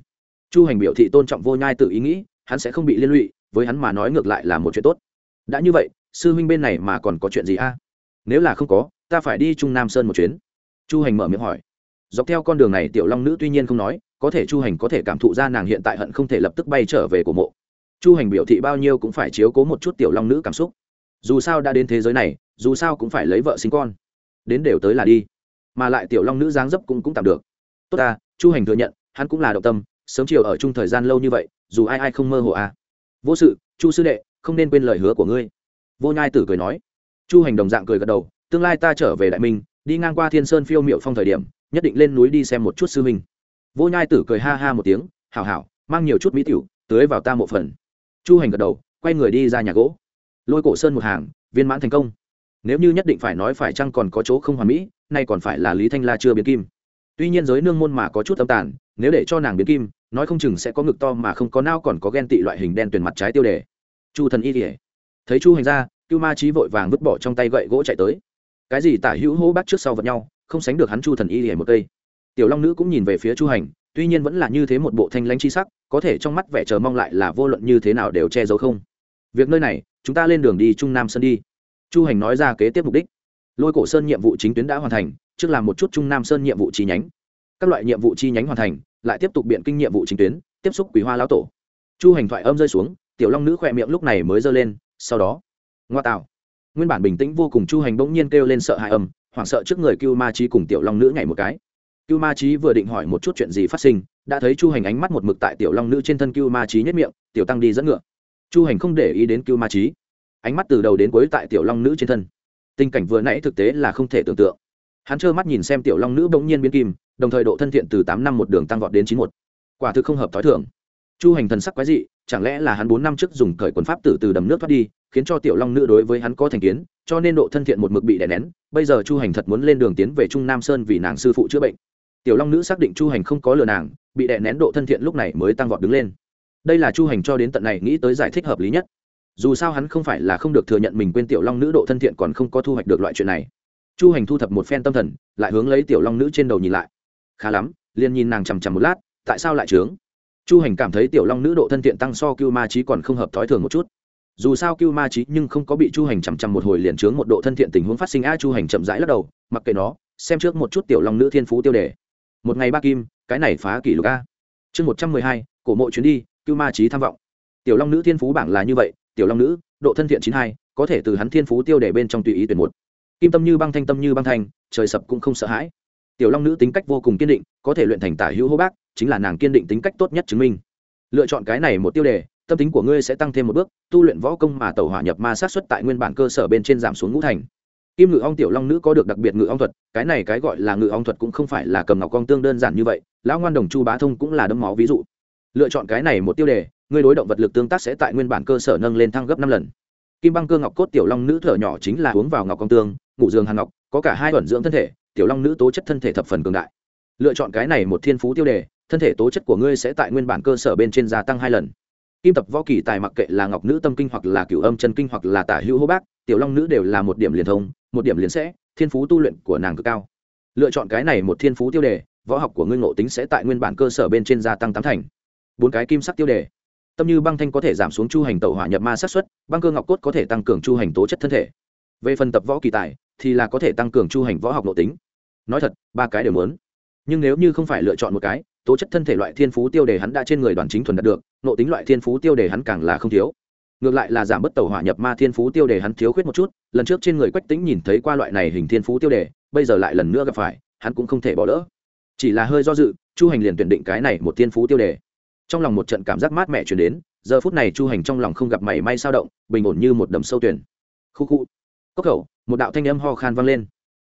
Chu hành biểu thị tôn trọng vô nhai tử ý nghĩ, hắn sẽ không bị liên lụy, với hắn mà nói ngược lại là một chuyện tốt. Đã như vậy, sư huynh bên này mà còn có chuyện gì a? Nếu là không có, ta phải đi trung nam sơn một chuyến. Chu hành mở miệng hỏi dọc theo con đường này tiểu long nữ tuy nhiên không nói, có thể chu hành có thể cảm thụ ra nàng hiện tại hận không thể lập tức bay trở về của mộ. Chu hành biểu thị bao nhiêu cũng phải chiếu cố một chút tiểu long nữ cảm xúc. Dù sao đã đến thế giới này, dù sao cũng phải lấy vợ sinh con. Đến đều tới là đi. Mà lại tiểu long nữ dáng dấp cũng cũng tạm được. Tốt ta, chu hành thừa nhận, hắn cũng là động tâm, sớm chiều ở chung thời gian lâu như vậy, dù ai ai không mơ hồ à. vô sự, chu sư đệ, không nên quên lời hứa của ngươi. Vô nhai tử cười nói. Chu hành đồng dạng cười gật đầu, tương lai ta trở về đại minh, đi ngang qua thiên sơn phiêu m i ệ u phong thời điểm nhất định lên núi đi xem một chút sư huynh. Vô nhai tử cười ha ha một tiếng, hảo hảo, mang nhiều chút mỹ tiểu, tưới vào ta một phần. Chu hành gật đầu, quay người đi ra nhà gỗ. Lôi cổ sơn một hàng, viên mãn thành công. Nếu như nhất định phải nói phải chăng còn có chỗ không hoàn mỹ, nay còn phải là lý thanh la chưa biến kim. Tuy nhiên giới nương môn mà có chút âm tàn, nếu để cho nàng biến kim, nói không chừng sẽ có ngực to mà không có nao còn có ghen tị loại hình đen tuyển mặt trái tiêu đề. Chu thần y kỉa thấy chu hành ra, cưu ma trí vội vàng vứt bỏ trong tay gậy gỗ chạy tới. Cái gì tả hữu hô bác trước sau vật nhau không sánh được hắn chu thần y hề một cây. Tiểu long nữ cũng nhìn về phía chu hành, tuy nhiên vẫn là như thế một bộ thanh lãnh chi sắc, có thể trong mắt vẻ chờ mong lại là vô luận như thế nào đều che giấu không. Việc nơi này, chúng ta lên đường đi trung nam sơn đi. Chu hành nói ra kế tiếp mục đích. Lôi cổ sơn nhiệm vụ chính tuyến đã hoàn thành, trước làm một chút trung nam sơn nhiệm vụ chi nhánh. Các loại nhiệm vụ chi nhánh hoàn thành, lại tiếp tục biện kinh nhiệm vụ chính tuyến, tiếp xúc quý hoa lão tổ. Chu hành thoại âm rơi xuống, tiểu long nữ khỏe miệng lúc này mới giơ lên, sau đó, ngoa tạo. Nguyên bản bình tĩnh vô cùng chu hành bỗng nhiên kêu lên sợ hãi âm hoảng sợ trước người cưu ma trí cùng tiểu long nữ nhảy một cái. Cưu ma trí vừa định hỏi một chút chuyện gì phát sinh, đã thấy chu hành ánh mắt một mực tại tiểu long nữ trên thân cưu ma trí nhất miệng, tiểu tăng đi dẫn ngựa. Chu hành không để ý đến cưu ma trí ánh mắt từ đầu đến cuối tại tiểu long nữ trên thân. Tình cảnh vừa nãy thực tế là không thể tưởng tượng. Hắn trơ mắt nhìn xem tiểu long nữ bỗng nhiên biến kim, đồng thời độ thân thiện từ tám năm một đường tăng vọt đến chín một. Quả thực không hợp t h ó i thưởng chu hành thần sắc quái dị, chẳng lẽ là hắn bốn năm trước dùng cởi quần pháp tử từ đầm nước thoát đi, khiến cho tiểu long nữ đối với hắn có thành kiến cho nên độ thân thiện một mực bị đè nén, bây giờ chu hành thật muốn lên đường tiến về trung nam sơn vì nàng sư phụ chữa bệnh. Tiểu long nữ xác định chu hành không có lừa nàng, bị đè nén độ thân thiện lúc này mới tăng vọt đứng lên. Đây là chu hành cho đến tận này nghĩ tới giải thích hợp lý nhất. Dù sao hắn không phải là không được thừa nhận mình quên tiểu long nữ độ thân thiện còn không có thu hoạch được loại chuyện này. Chu hành thu thập một phen tâm thần, lại hướng lấy tiểu long nữ trên đầu nhìn lại. Khá lắm, liền nhìn nàng chằm chằm một lát, tại sao lại trướng? Chu hành cảm thấy tiểu long nữ độ thân thiện tăng so cưu ma trí còn không hợp thói thường một chút dù sao cưu ma trí nhưng không có bị chu hành chằm chằm một hồi liền trướng một độ thân thiện tình huống phát sinh a chu hành chậm rãi lắc đầu, mặc kệ nó, xem trước một chút tiểu long nữ thiên phú tiêu đề. Một ngày ba kim, cái này phá kỷ lục a. Chương một trăm mười hai, cổ mộ chuyến đi, cưu ma trí tham vọng. Tiểu long nữ thiên phú bảng là như vậy, tiểu long nữ, độ thân thiện chín hai, có thể từ hắn thiên phú tiêu đề bên trong tùy ý tuyển một. Kim tâm như băng thanh tâm như băng thanh, trời sập cũng không sợ hãi. Tiểu long nữ tính cách vô cùng kiên định, có thể luyện thành tả hữu hô bác, chính là nàng kiên định tính cách tốt nhất chứng minh. Lựa chọn cái này một tiêu đề tâm tính của ngươi sẽ tăng thêm một bước, tu luyện võ công mà tàu hỏa nhập ma sát xuất tại nguyên bản cơ sở bên trên giảm xuống ngũ thành. Kim ngự ong tiểu long nữ có được đặc biệt ngự ong thuật, cái này cái gọi là ngự ong thuật cũng không phải là cầm ngọc con tương đơn giản như vậy, lão ngoan đồng chu bá thông cũng là đấm máu ví dụ. Lựa chọn cái này một tiêu đề, ngươi đối động vật lực tương tác sẽ tại nguyên bản cơ sở nâng lên thăng gấp năm lần. Kim băng cơ ngọc cốt tiểu long nữ thở nhỏ chính là uống vào ngọc con tương, ngủ giường hàng ngọc, có cả hai thuận dưỡng thân thể, tiểu long nữ tố chất thân thể thập phần cường đại. Lựa chọn cái này một thiên phú tiêu đề, thân thể tố chất của ngươi sẽ tại nguyên bản cơ sở bên trên gia tăng hai lần kim tập võ kỳ tài mặc kệ là ngọc nữ tâm kinh hoặc là cửu âm chân kinh hoặc là tả hữu hô bác, tiểu long nữ đều là một điểm liền thông, một điểm liền sẽ, thiên phú tu luyện của nàng cực cao. Lựa chọn cái này một thiên phú tiêu đề, võ học của ngươi ngộ tính sẽ tại nguyên bản cơ sở bên trên gia tăng tám thành. Bốn cái kim sắc tiêu đề. Tâm như băng thanh có thể giảm xuống chu hành tẩu hỏa nhập ma sát xuất, băng cơ ngọc cốt có thể tăng cường chu hành tố chất thân thể. Về phần tập võ kỳ tài, thì là có thể tăng cường chu hành võ học nội tính. Nói thật, ba cái đều muốn. Nhưng nếu như không phải lựa chọn một cái tố chất thân thể loại thiên phú tiêu đề hắn đã trên người đoàn chính thuần đạt được, nộ tính loại thiên phú tiêu đề hắn càng là không thiếu. Ngược lại là giảm bất tàu hỏa nhập ma thiên phú tiêu đề hắn thiếu khuyết một chút, lần trước trên người quách tính nhìn thấy qua loại này hình thiên phú tiêu đề, bây giờ lại lần nữa gặp phải, hắn cũng không thể bỏ lỡ. Chỉ là hơi do dự, chu hành liền tuyển định cái này một thiên phú tiêu đề. Trong lòng một trận cảm giác mát mẻ chuyển đến, giờ phút này chu hành trong lòng không gặp mảy may sao động, bình ổn như một đầm sâu tuyển. Khu khu. Cốc khẩu, một đạo thanh âm ho khan vang lên.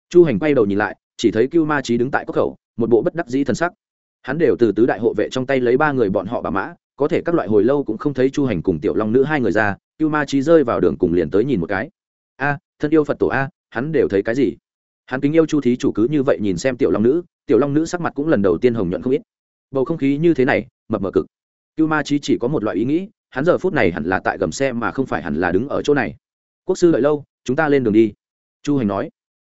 Chu hành quay đầu nhìn lại, chỉ thấy cưu ma trí đứng tại cốc khẩu, một bộ bất đắc dĩ t sắc hắn đều từ tứ đại hộ vệ trong tay lấy ba người bọn họ bà mã, có thể các loại hồi lâu cũng không thấy chu hành cùng tiểu long nữ hai người ra, cưu ma trí rơi vào đường cùng liền tới nhìn một cái. A, thân yêu phật tổ a, hắn đều thấy cái gì? Hắn kính yêu chu thí chủ cứ như vậy nhìn xem tiểu long nữ, tiểu long nữ sắc mặt cũng lần đầu tiên hồng nhuận không ít. Bầu không khí như thế này, mập mờ cực. Cưu ma trí chỉ có một loại ý nghĩ, hắn giờ phút này hẳn là tại gầm xe mà không phải hẳn là đứng ở chỗ này. Quốc sư đợi lâu, chúng ta lên đường đi. Chu hành nói.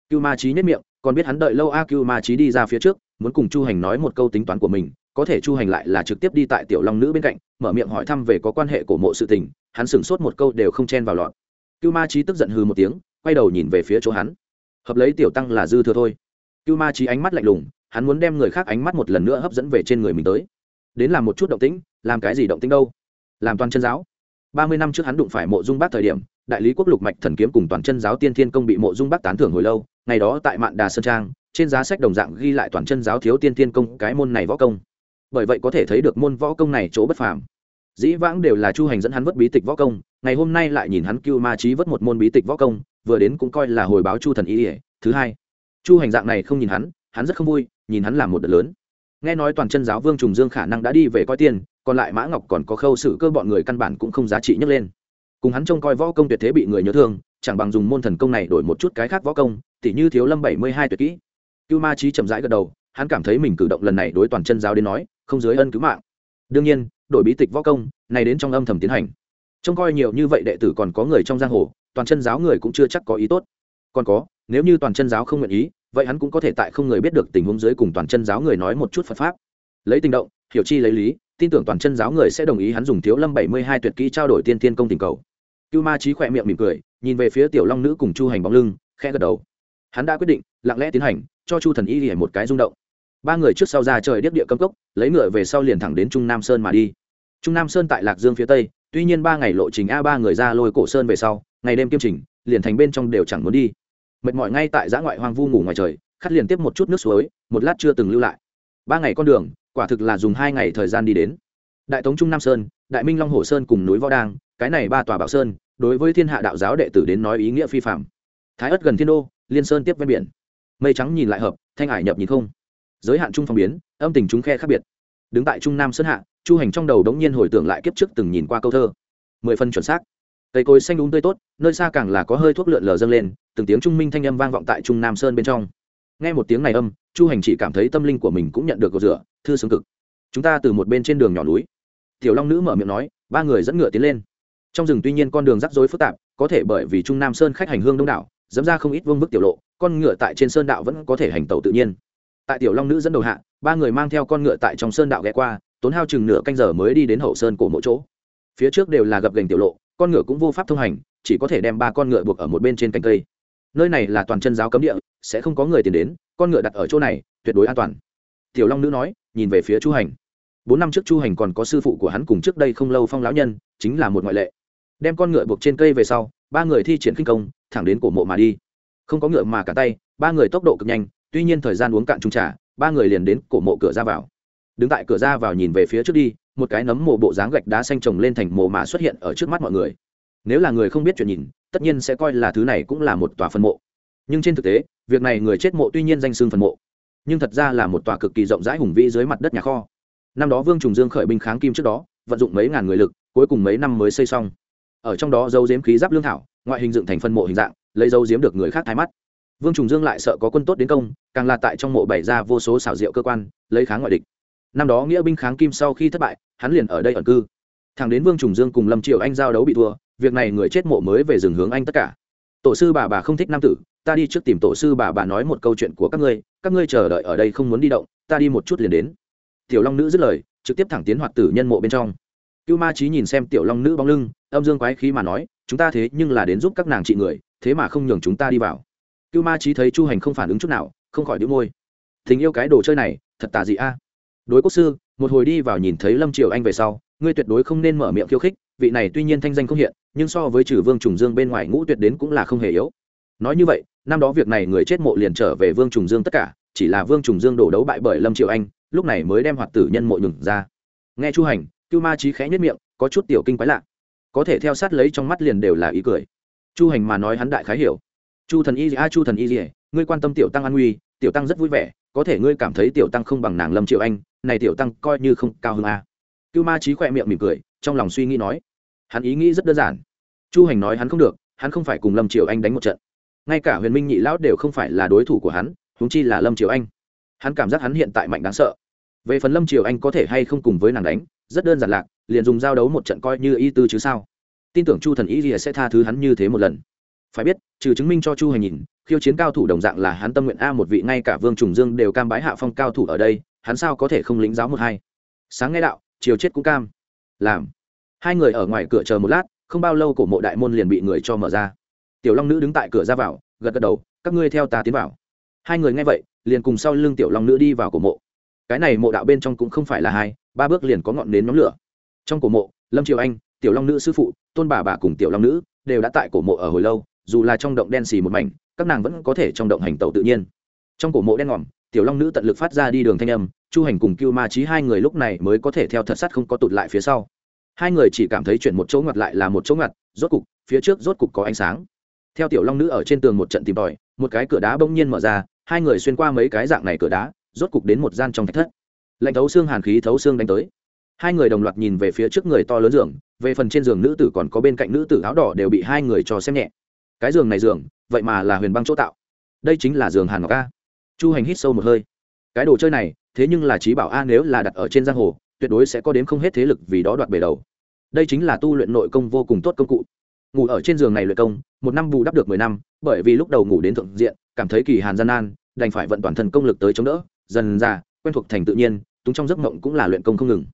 Cưu ma trí nhất miệng, còn biết hắn đợi lâu a, cưu ma trí đi ra phía trước muốn cùng chu hành nói một câu tính toán của mình, có thể chu hành lại là trực tiếp đi tại tiểu long nữ bên cạnh, mở miệng hỏi thăm về có quan hệ của mộ sự tình, hắn sửng sốt một câu đều không chen vào lọt. Cưu ma trí tức giận hư một tiếng, quay đầu nhìn về phía chỗ hắn. Hợp lấy tiểu tăng là dư thừa thôi. Cưu ma trí ánh mắt lạnh lùng, hắn muốn đem người khác ánh mắt một lần nữa hấp dẫn về trên người mình tới. Đến làm một chút động tĩnh, làm cái gì động tĩnh đâu? Làm toàn chân giáo. Ba mươi năm trước hắn đụng phải mộ dung bác thời điểm, đại lý quốc lục mạch thần kiếm cùng toàn chân giáo tiên thiên công bị mộ dung bác tán thưởng hồi lâu, ngày đó tại mạn đà sơn trang trên giá sách đồng dạng ghi lại toàn chân giáo thiếu tiên tiên công cái môn này võ công. Bởi vậy có thể thấy được môn võ công này chỗ bất phàm. Dĩ vãng đều là chu hành dẫn hắn vất bí tịch võ công, ngày hôm nay lại nhìn hắn cưu ma trí vất một môn bí tịch võ công, vừa đến cũng coi là hồi báo chu thần ý ỉa. Thứ hai, chu hành dạng này không nhìn hắn hắn rất không vui, nhìn hắn làm một đợt lớn. Nghe nói toàn chân giáo vương trùng dương khả năng đã đi về coi tiền, còn lại mã ngọc còn có khâu xử cơ bọn người căn bản cũng không giá trị nhấc lên. Cùng hắn trông coi võ công tuyệt thế bị người nhớ thương, chẳng bằng dùng môn thần công này đổi một chút cái khác võ công, tỉ như thiếu lâm bảy mươi hai tuyệt kỹ cưu ma trí chậm rãi gật đầu, hắn cảm thấy mình cử động lần này đối toàn chân giáo đến nói, không dưới ân cứu mạng. Đương nhiên, đổi bí tịch võ công, này đến trong âm thầm tiến hành. Trông coi nhiều như vậy đệ tử còn có người trong giang hồ, toàn chân giáo người cũng chưa chắc có ý tốt. Còn có, nếu như toàn chân giáo không nguyện ý, vậy hắn cũng có thể tại không người biết được tình huống dưới cùng toàn chân giáo người nói một chút phật pháp. Lấy tình động, hiểu chi lấy lý, tin tưởng toàn chân giáo người sẽ đồng ý hắn dùng thiếu lâm bảy mươi hai tuyệt kỹ trao đổi tiên tiên công tình cầu. Cưu ma trí khỏe miệng mỉm cười, nhìn về phía tiểu long nữ cùng chu hành bóng lưng, khẽ gật đầu. Hắn đã quyết định, lặng lẽ tiến hành cho chu thần y lìa một cái rung động. Ba người trước sau ra trời điếc địa cấm cốc, lấy ngựa về sau liền thẳng đến trung nam sơn mà đi. Trung nam sơn tại lạc dương phía tây, tuy nhiên ba ngày lộ trình a ba người ra lôi cổ sơn về sau, ngày đêm kiêm trình liền thành bên trong đều chẳng muốn đi. Mệt mỏi ngay tại giã ngoại hoang vu ngủ ngoài trời, khắt liền tiếp một chút nước suối, một lát chưa từng lưu lại. Ba ngày con đường, quả thực là dùng hai ngày thời gian đi đến. Đại tống trung nam sơn, đại minh long hồ sơn cùng núi võ đang cái này ba tòa bảo sơn, đối với thiên hạ đạo giáo đệ tử đến nói ý nghĩa phi phạm thái ất gần thiên đô, liên sơn tiếp ven biển mây trắng nhìn lại hợp, thanh ải nhập nhìn không. Giới hạn trung phong biến, âm tình chúng khe khác biệt. Đứng tại trung nam sơn hạ, chu hành trong đầu đống nhiên hồi tưởng lại kiếp trước từng nhìn qua câu thơ. Mười phân chuẩn xác. Cây cối xanh đúng tươi tốt, nơi xa càng là có hơi thuốc lượn lờ dâng lên, từng tiếng trung minh thanh âm vang vọng tại trung nam sơn bên trong. Nghe một tiếng này âm, chu hành chỉ cảm thấy tâm linh của mình cũng nhận được cầu rửa, thư sướng cực. Chúng ta từ một bên trên đường nhỏ núi. Tiểu long nữ mở miệng nói, ba người dẫn ngựa tiến lên. Trong rừng tuy nhiên con đường rắc rối phức tạp, có thể bởi vì trung nam sơn khách hành hương đông đảo dẫm ra không ít vương bức tiểu lộ, con ngựa tại trên sơn đạo vẫn có thể hành tẩu tự nhiên. Tại tiểu long nữ dẫn đầu hạ, ba người mang theo con ngựa tại trong sơn đạo ghé qua, tốn hao chừng nửa canh giờ mới đi đến hậu sơn cổ mỗi chỗ. Phía trước đều là gập gành tiểu lộ, con ngựa cũng vô pháp thông hành, chỉ có thể đem ba con ngựa buộc ở một bên trên cành cây. Nơi này là toàn chân giáo cấm địa, sẽ không có người tiền đến, con ngựa đặt ở chỗ này, tuyệt đối an toàn. Tiểu long nữ nói, nhìn về phía chu hành. Bốn năm trước chu hành còn có sư phụ của hắn cùng trước đây không lâu phong lão nhân, chính là một ngoại lệ. Đem con ngựa buộc trên cây về sau, ba người thi triển khinh công thẳng đến cổ mộ mà đi. Không có ngựa mà cả tay, ba người tốc độ cực nhanh, tuy nhiên thời gian uống cạn trung trà, ba người liền đến cổ mộ cửa ra vào. Đứng tại cửa ra vào nhìn về phía trước đi, một cái nấm mộ bộ dáng gạch đá xanh trồng lên thành mộ mà xuất hiện ở trước mắt mọi người. Nếu là người không biết chuyện nhìn, tất nhiên sẽ coi là thứ này cũng là một tòa phân mộ. Nhưng trên thực tế, việc này người chết mộ tuy nhiên danh xưng phần mộ, nhưng thật ra là một tòa cực kỳ rộng rãi hùng vĩ dưới mặt đất nhà kho. Năm đó vương trùng dương khởi binh kháng kim trước đó, vận dụng mấy ngàn người lực, cuối cùng mấy năm mới xây xong. Ở trong đó dấu dếm khí giáp lương thảo ngoại hình dựng thành phân mộ hình dạng, lấy dấu diếm được người khác thái mắt. Vương trùng dương lại sợ có quân tốt đến công, càng là tại trong mộ bày ra vô số xảo diệu cơ quan, lấy kháng ngoại địch. Năm đó nghĩa binh kháng kim sau khi thất bại, hắn liền ở đây ẩn cư. Thằng đến vương trùng dương cùng lâm triệu anh giao đấu bị thua, việc này người chết mộ mới về rừng hướng anh tất cả. Tổ sư bà bà không thích nam tử, ta đi trước tìm tổ sư bà bà nói một câu chuyện của các ngươi các ngươi chờ đợi ở đây không muốn đi động, ta đi một chút liền đến. Tiểu long nữ dứt lời, trực tiếp thẳng tiến hoạt tử nhân mộ bên trong. Cưu ma trí nhìn xem tiểu long nữ bóng lưng, âm dương quái khí mà nói chúng ta thế nhưng là đến giúp các nàng trị người, thế mà không nhường chúng ta đi vào. Cưu ma trí thấy chu hành không phản ứng chút nào, không khỏi đĩu môi. Tình yêu cái đồ chơi này, thật tà dị a. Đối quốc sư, một hồi đi vào nhìn thấy lâm triều anh về sau, ngươi tuyệt đối không nên mở miệng khiêu khích, vị này tuy nhiên thanh danh không hiện, nhưng so với trừ vương trùng dương bên ngoài ngũ tuyệt đến cũng là không hề yếu. Nói như vậy, năm đó việc này người chết mộ liền trở về vương trùng dương tất cả, chỉ là vương trùng dương đổ đấu bại bởi lâm triều anh, lúc này mới đem hoạt tử nhân mộ nhừng ra. Nghe chu hành, cưu ma trí khẽ nhất miệng, có chút tiểu kinh quái lạ có thể theo sát lấy trong mắt liền đều là ý cười. Chu hành mà nói hắn đại khái hiểu. Chu thần y a à, chu thần y ngươi quan tâm tiểu tăng an nguy, tiểu tăng rất vui vẻ, có thể ngươi cảm thấy tiểu tăng không bằng nàng lâm triệu anh, này tiểu tăng coi như không cao hơn a. Cưu ma trí khỏe miệng mỉm cười, trong lòng suy nghĩ nói. Hắn ý nghĩ rất đơn giản. Chu hành nói hắn không được, hắn không phải cùng lâm triệu anh đánh một trận. Ngay cả huyền minh nhị lão đều không phải là đối thủ của hắn húng chi là lâm triều anh. Hắn cảm giác hắn hiện tại mạnh đáng sợ. Về phần lâm triều anh có thể hay không cùng với nàng đánh, rất đơn giản lạc liền dùng giao đấu một trận coi như y tư chứ sao? Tin tưởng chu thần y rìa sẽ tha thứ hắn như thế một lần. Phải biết, trừ chứng minh cho chu hành nhìn, khiêu chiến cao thủ đồng dạng là hắn tâm nguyện a một vị ngay cả vương trùng dương đều cam bái hạ phong cao thủ ở đây, hắn sao có thể không lĩnh giáo một hai? Sáng nghe đạo chiều chết cũng cam. Làm. Hai người ở ngoài cửa chờ một lát, không bao lâu cổ mộ đại môn liền bị người cho mở ra. Tiểu long nữ đứng tại cửa ra vào, gật gật đầu, các ngươi theo ta tiến vào. Hai người nghe vậy, liền cùng sau lưng tiểu long nữ đi vào cổ mộ. Cái này mộ đạo bên trong cũng không phải là hai, ba bước liền có ngọn nến nhóm lửa trong cổ mộ, lâm triều anh, tiểu long nữ sư phụ, tôn bà bà cùng tiểu long nữ đều đã tại cổ mộ ở hồi lâu, dù là trong động đen xì một mảnh, các nàng vẫn có thể trong động hành tẩu tự nhiên. Trong cổ mộ đen ngòm, tiểu long nữ tận lực phát ra đi đường thanh âm, chu hành cùng cưu ma trí hai người lúc này mới có thể theo thật sắt không có tụt lại phía sau. Hai người chỉ cảm thấy chuyển một chỗ ngặt lại là một chỗ ngặt rốt cục, phía trước rốt cục có ánh sáng. Theo tiểu long nữ ở trên tường một trận tìm tòi, một cái cửa đá bỗng nhiên mở ra, hai người xuyên qua mấy cái dạng này cửa đá, rốt cục đến một gian trong thạch thất. Lạnh thấu xương hàn khí thấu xương đánh tới hai người đồng loạt nhìn về phía trước người to lớn giường, về phần trên giường nữ tử còn có bên cạnh nữ tử áo đỏ đều bị hai người cho xem nhẹ. Cái giường này giường, vậy mà là huyền băng chỗ tạo. Đây chính là giường hàn ngọc a. Chu hành hít sâu một hơi. Cái đồ chơi này, thế nhưng là trí bảo a nếu là đặt ở trên giang hồ, tuyệt đối sẽ có đến không hết thế lực vì đó đoạt bể đầu. Đây chính là tu luyện nội công vô cùng tốt công cụ. Ngủ ở trên giường này luyện công, một năm bù đắp được mười năm, bởi vì lúc đầu ngủ đến thượng diện, cảm thấy kỳ hàn gian nan, đành phải vận toàn thân công lực tới chống đỡ, dần ra quen thuộc thành tự nhiên, túng trong giấc mộng cũng là luyện công không ngừng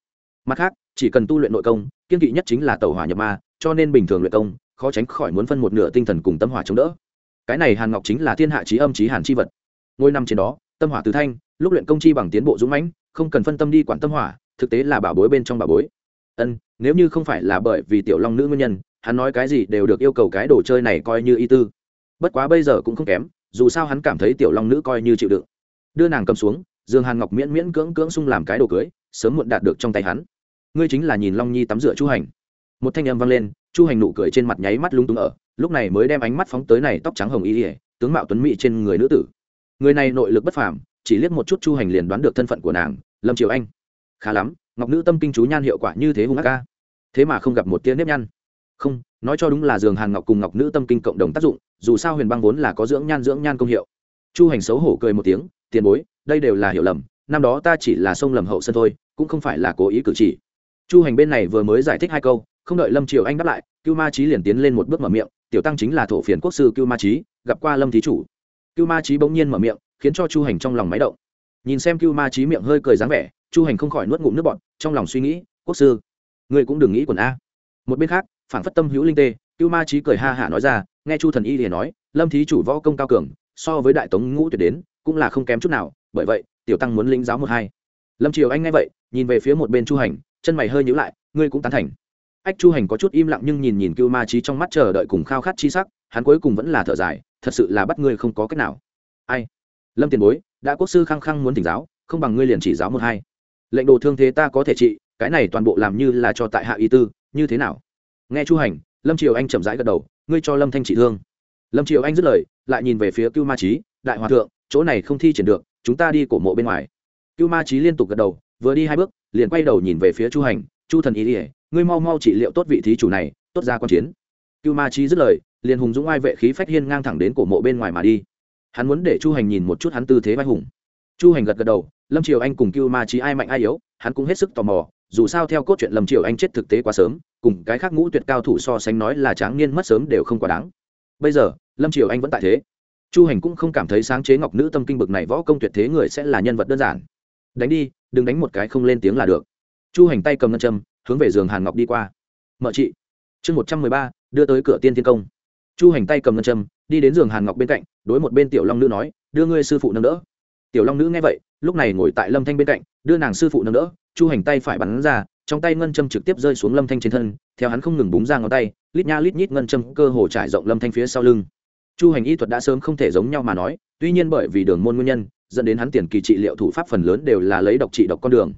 mặt khác, chỉ cần tu luyện nội công, kiên kỵ nhất chính là tàu hỏa nhập ma, cho nên bình thường luyện công, khó tránh khỏi muốn phân một nửa tinh thần cùng tâm hỏa chống đỡ. Cái này hàn ngọc chính là thiên hạ trí âm trí hàn chi vật. Ngôi năm trên đó, tâm hỏa tứ thanh, lúc luyện công chi bằng tiến bộ dũng mãnh, không cần phân tâm đi quản tâm hỏa, thực tế là bảo bối bên trong bảo bối. Ân, nếu như không phải là bởi vì tiểu long nữ nguyên nhân, hắn nói cái gì đều được yêu cầu cái đồ chơi này coi như y tư. Bất quá bây giờ cũng không kém, dù sao hắn cảm thấy tiểu long nữ coi như chịu đựng. Đưa nàng cầm xuống, dương hàn ngọc miễn miễn cưỡng cưỡng sung làm cái đồ cưới, sớm muộn đạt được trong tay hắn ngươi chính là nhìn long nhi tắm rửa chu hành. Một thanh âm vang lên, chu hành nụ cười trên mặt nháy mắt lung tung ở, lúc này mới đem ánh mắt phóng tới này tóc trắng hồng y ỉa tướng mạo tuấn mỹ trên người nữ tử. Người này nội lực bất phàm, chỉ liếc một chút chu hành liền đoán được thân phận của nàng, lâm triều anh. Khá lắm, ngọc nữ tâm kinh chú nhan hiệu quả như thế hung ác ca. Thế mà không gặp một tia nếp nhăn. Không, nói cho đúng là giường hàn ngọc cùng ngọc nữ tâm kinh cộng đồng tác dụng, dù sao huyền băng vốn là có dưỡng nhan dưỡng nhan công hiệu. Chu hành xấu hổ cười một tiếng, tiền bối, đây đều là hiểu lầm, năm đó ta chỉ là sông lầm hậu sân thôi, cũng không phải là cố ý cử chỉ chu hành bên này vừa mới giải thích hai câu, không đợi lâm triều anh đáp lại, cưu ma trí liền tiến lên một bước mở miệng, tiểu tăng chính là thổ phiền quốc sư cưu ma trí gặp qua lâm thí chủ. Cưu ma trí bỗng nhiên mở miệng, khiến cho chu hành trong lòng máy động. Nhìn xem cưu ma trí miệng hơi cười dáng vẻ, chu hành không khỏi nuốt ngụm nước bọt, trong lòng suy nghĩ, quốc sư, ngươi cũng đừng nghĩ quần a. Một bên khác phản phất tâm hữu linh tê, cưu ma trí cười ha hả nói ra, nghe chu thần y thì nói, lâm thí chủ võ công cao cường, so với đại tống ngũ tuyệt đến, cũng là không kém chút nào, bởi vậy, tiểu tăng muốn lĩnh giáo một hai. Lâm triều anh nghe vậy, nhìn về phía một bên chu hành chân mày hơi nhíu lại, ngươi cũng tán thành. Ách chu hành có chút im lặng nhưng nhìn nhìn cưu ma trí trong mắt chờ đợi cùng khao khát chi sắc, hắn cuối cùng vẫn là thở dài, thật sự là bắt ngươi không có cách nào. Ai? Lâm tiền bối, đã quốc sư khăng khăng muốn tỉnh giáo, không bằng ngươi liền chỉ giáo một hai. Lệnh đồ thương thế ta có thể trị, cái này toàn bộ làm như là cho tại hạ y tư, như thế nào? Nghe chu hành, lâm triều anh chậm rãi gật đầu, ngươi cho lâm thanh trị thương. Lâm triều anh dứt lời, lại nhìn về phía cưu ma trí đại hòa thượng, chỗ này không thi triển được, chúng ta đi cổ mộ bên ngoài. Cưu ma trí liên tục gật đầu, vừa đi hai bước liền quay đầu nhìn về phía chu hành, chu thần ý ỉa ngươi mau mau trị liệu tốt vị thí chủ này, tốt ra con chiến. Cưu ma Chi dứt lời, liền hùng dũng ai vệ khí phách hiên ngang thẳng đến cổ mộ bên ngoài mà đi. Hắn muốn để chu hành nhìn một chút hắn tư thế vai hùng. Chu hành gật gật đầu, lâm triều anh cùng cưu ma Chi ai mạnh ai yếu, hắn cũng hết sức tò mò, dù sao theo cốt truyện lâm triều anh chết thực tế quá sớm, cùng cái khác ngũ tuyệt cao thủ so sánh nói là tráng niên mất sớm đều không quá đáng. Bây giờ, lâm triều anh vẫn tại thế. Chu hành cũng không cảm thấy sáng chế ngọc nữ tâm kinh bực này võ công tuyệt thế người sẽ là nhân vật đơn giản. Đánh đi đừng đánh một cái không lên tiếng là được. Chu hành tay cầm ngân châm, hướng về giường hàn ngọc đi qua. Mợ chị. Chương một trăm mười ba, đưa tới cửa tiên thiên công. Chu hành tay cầm ngân châm, đi đến giường hàn ngọc bên cạnh, đối một bên tiểu long nữ nói, đưa ngươi sư phụ nâng đỡ. Tiểu long nữ nghe vậy, lúc này ngồi tại lâm thanh bên cạnh, đưa nàng sư phụ nâng đỡ. Chu hành tay phải bắn ra, trong tay ngân châm trực tiếp rơi xuống lâm thanh trên thân, theo hắn không ngừng búng ra ngón tay, lít nha lít nhít ngân châm cơ hồ trải rộng lâm thanh phía sau lưng. Chu hành y thuật đã sớm không thể giống nhau mà nói, tuy nhiên bởi vì đường môn nguyên nhân dẫn đến hắn tiền kỳ trị liệu thủ pháp phần lớn đều là lấy độc trị độc con đường.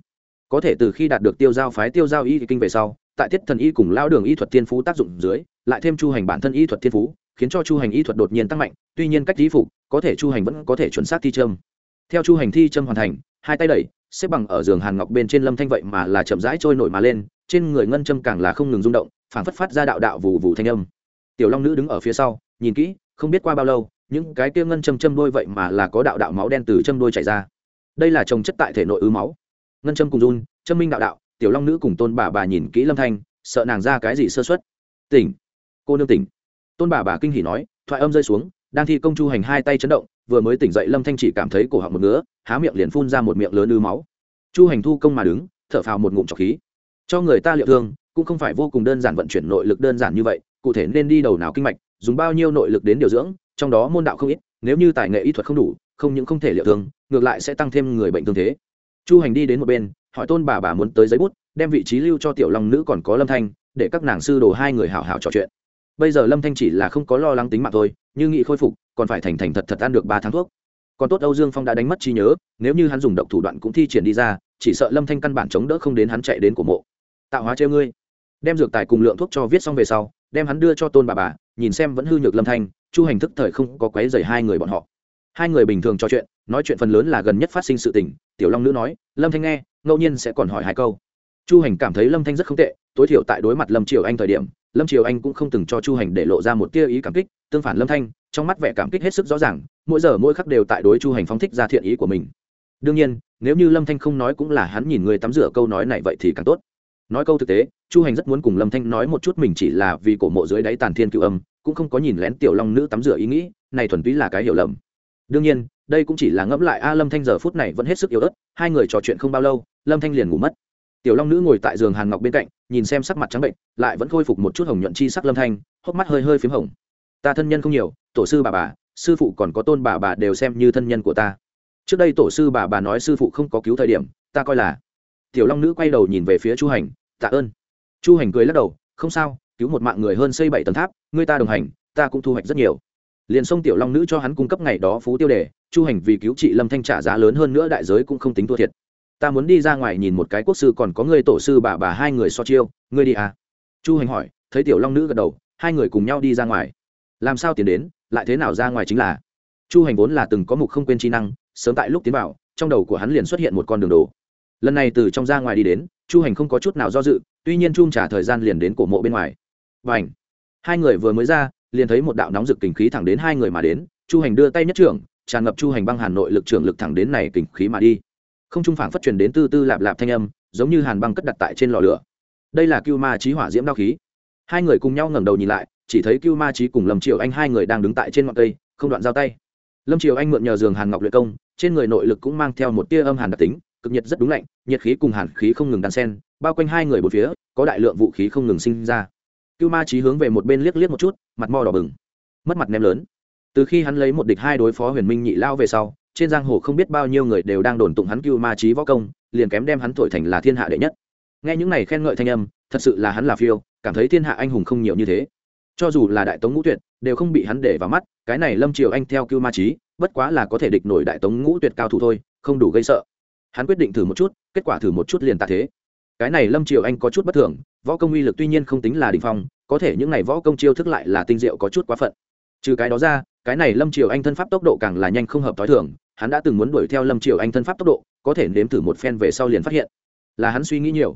Có thể từ khi đạt được tiêu giao phái, tiêu giao y kinh về sau, tại thiết thần y cùng lao đường y thuật tiên phú tác dụng dưới, lại thêm chu hành bản thân y thuật thiên phú, khiến cho chu hành y thuật đột nhiên tăng mạnh, tuy nhiên cách lý phục, có thể chu hành vẫn có thể chuẩn xác thi châm. Theo chu hành thi châm hoàn thành, hai tay đẩy, xếp bằng ở giường hàn ngọc bên trên lâm thanh vậy mà là chậm rãi trôi nổi mà lên, trên người ngân châm càng là không ngừng rung động, phảng phất phát ra đạo đạo vù vù thanh âm. Tiểu long nữ đứng ở phía sau, nhìn kỹ, không biết qua bao lâu những cái kia ngân châm châm đôi vậy mà là có đạo đạo máu đen từ châm đôi chảy ra. Đây là trồng chất tại thể nội ứ máu. Ngân châm cùng run, châm minh đạo đạo, tiểu long nữ cùng tôn bà bà nhìn kỹ lâm thanh, sợ nàng ra cái gì sơ xuất tỉnh. Cô nương tỉnh. Tôn bà bà kinh hỉ nói, thoại âm rơi xuống, đang thi công chu hành hai tay chấn động, vừa mới tỉnh dậy lâm thanh chỉ cảm thấy cổ họng một ngứa, há miệng liền phun ra một miệng lớn ư máu. Chu hành thu công mà đứng, thở phào một ngụm trọc khí. Cho người ta liệu thương, cũng không phải vô cùng đơn giản vận chuyển nội lực đơn giản như vậy, cụ thể nên đi đầu nào kinh mạch, dùng bao nhiêu nội lực đến điều dưỡng trong đó môn đạo không ít, nếu như tài nghệ y thuật không đủ, không những không thể liệu thương, ngược lại sẽ tăng thêm người bệnh tương thế. Chu hành đi đến một bên, hỏi tôn bà bà muốn tới giấy bút, đem vị trí lưu cho tiểu long nữ còn có lâm thanh, để các nàng sư đồ hai người hảo hảo trò chuyện. Bây giờ lâm thanh chỉ là không có lo lắng tính mạng thôi nhưng nghị khôi phục, còn phải thành thành thật thật ăn được ba tháng thuốc. Còn tốt âu dương phong đã đánh mất trí nhớ, nếu như hắn dùng độc thủ đoạn cũng thi triển đi ra, chỉ sợ lâm thanh căn bản chống đỡ không đến hắn chạy đến của mộ. Tạo hóa treo ngươi. Đem dược tài cùng lượng thuốc cho viết xong về sau, đem hắn đưa cho tôn bà bà, nhìn xem vẫn hư nhược lâm thanh chu hành thức thời không có quấy dày hai người bọn họ. Hai người bình thường trò chuyện, nói chuyện phần lớn là gần nhất phát sinh sự tình, tiểu long nữ nói, lâm thanh nghe, ngẫu nhiên sẽ còn hỏi hai câu. Chu hành cảm thấy lâm thanh rất không tệ, tối thiểu tại đối mặt lâm triều anh thời điểm, lâm triều anh cũng không từng cho chu hành để lộ ra một tia ý cảm kích, tương phản lâm thanh, trong mắt vẻ cảm kích hết sức rõ ràng, mỗi giờ mỗi khắc đều tại đối chu hành phóng thích ra thiện ý của mình. Đương nhiên, nếu như lâm thanh không nói cũng là hắn nhìn người tắm rửa câu nói này vậy thì càng tốt. Nói câu thực tế, chu hành rất muốn cùng lâm thanh nói một chút mình chỉ là vì cổ mộ dưới đáy tàn thiên cựu âm cũng không có nhìn lén tiểu long nữ tắm rửa ý nghĩ, này thuần túy là cái hiểu lầm. Đương nhiên, đây cũng chỉ là ngẫm lại, a, lâm thanh giờ phút này vẫn hết sức yếu ớt, hai người trò chuyện không bao lâu, lâm thanh liền ngủ mất. Tiểu long nữ ngồi tại giường hàn ngọc bên cạnh, nhìn xem sắc mặt trắng bệnh, lại vẫn khôi phục một chút hồng nhuận chi sắc lâm thanh, hốc mắt hơi hơi p h í m hồng. Ta thân nhân không nhiều, tổ sư bà bà, sư phụ còn có tôn bà bà đều xem như thân nhân của ta. Trước đây tổ sư bà bà nói sư phụ không có cứu thời điểm, ta coi là. Tiểu long nữ quay đầu nhìn về phía chu hành, tạ ơn. Chu hành cười lắc đầu, không sao cứu một mạng người hơn xây bảy tầng tháp, người ta đồng hành, ta cũng thu hoạch rất nhiều. Liền xông tiểu long nữ cho hắn cung cấp ngày đó phú tiêu đề, chu hành vì cứu chị lâm thanh trả giá lớn hơn nữa đại giới cũng không tính thua thiệt. Ta muốn đi ra ngoài nhìn một cái quốc sư còn có người tổ sư bà bà hai người so chiêu, ngươi đi à? Chu hành hỏi, thấy tiểu long nữ gật đầu, hai người cùng nhau đi ra ngoài. Làm sao tiến đến, lại thế nào ra ngoài chính là? Chu hành vốn là từng có mục không quên trí năng, sớm tại lúc tiến vào, trong đầu của hắn liền xuất hiện một con đường đồ. Lần này từ trong ra ngoài đi đến, chu hành không có chút nào do dự, tuy nhiên chung trả thời gian liền đến cổ mộ bên ngoài và ảnh. Hai người vừa mới ra, liền thấy một đạo nóng rực kình khí thẳng đến hai người mà đến. Chu hành đưa tay nhất trưởng, tràn ngập chu hành băng hà nội lực trưởng lực thẳng đến này kình khí mà đi. Không trung phảng phát truyền đến tư tư lạp lạp thanh âm, giống như hàn băng cất đặt tại trên lò lửa. Đây là cưu ma trí hỏa diễm đao khí. Hai người cùng nhau ngẩng đầu nhìn lại, chỉ thấy cưu ma trí cùng lâm triều anh hai người đang đứng tại trên ngọn cây, không đoạn giao tay. Lâm triều anh mượn nhờ giường hàn ngọc luyện công, trên người nội lực cũng mang theo một tia âm hàn đặc tính, cực nhiệt rất đúng lạnh, nhiệt khí cùng hàn khí không ngừng đan sen bao quanh hai người bốn phía, có đại lượng vũ khí không ngừng sinh ra cưu ma trí hướng về một bên liếc liếc một chút, mặt mò đỏ bừng, mất mặt ném lớn. Từ khi hắn lấy một địch hai đối phó huyền minh nhị lao về sau, trên giang hồ không biết bao nhiêu người đều đang đồn tụng hắn cưu ma trí võ công, liền kém đem hắn thổi thành là thiên hạ đệ nhất. Nghe những này khen ngợi thanh âm, thật sự là hắn là phiêu, cảm thấy thiên hạ anh hùng không nhiều như thế. Cho dù là đại tống ngũ tuyệt, đều không bị hắn để vào mắt, cái này lâm triều anh theo cưu ma trí bất quá là có thể địch nổi đại tống ngũ tuyệt cao thủ thôi, không đủ gây sợ. Hắn quyết định thử một chút, kết quả thử một chút liền tạ thế cái này lâm triều anh có chút bất thường, võ công uy lực tuy nhiên không tính là đình phong, có thể những n à y võ công chiêu thức lại là tinh diệu có chút quá phận. Trừ cái đó ra, cái này lâm triều anh thân pháp tốc độ càng là nhanh không hợp t h o i thường, hắn đã từng muốn đuổi theo lâm triều anh thân pháp tốc độ, có thể nếm thử một phen về sau liền phát hiện là hắn suy nghĩ nhiều.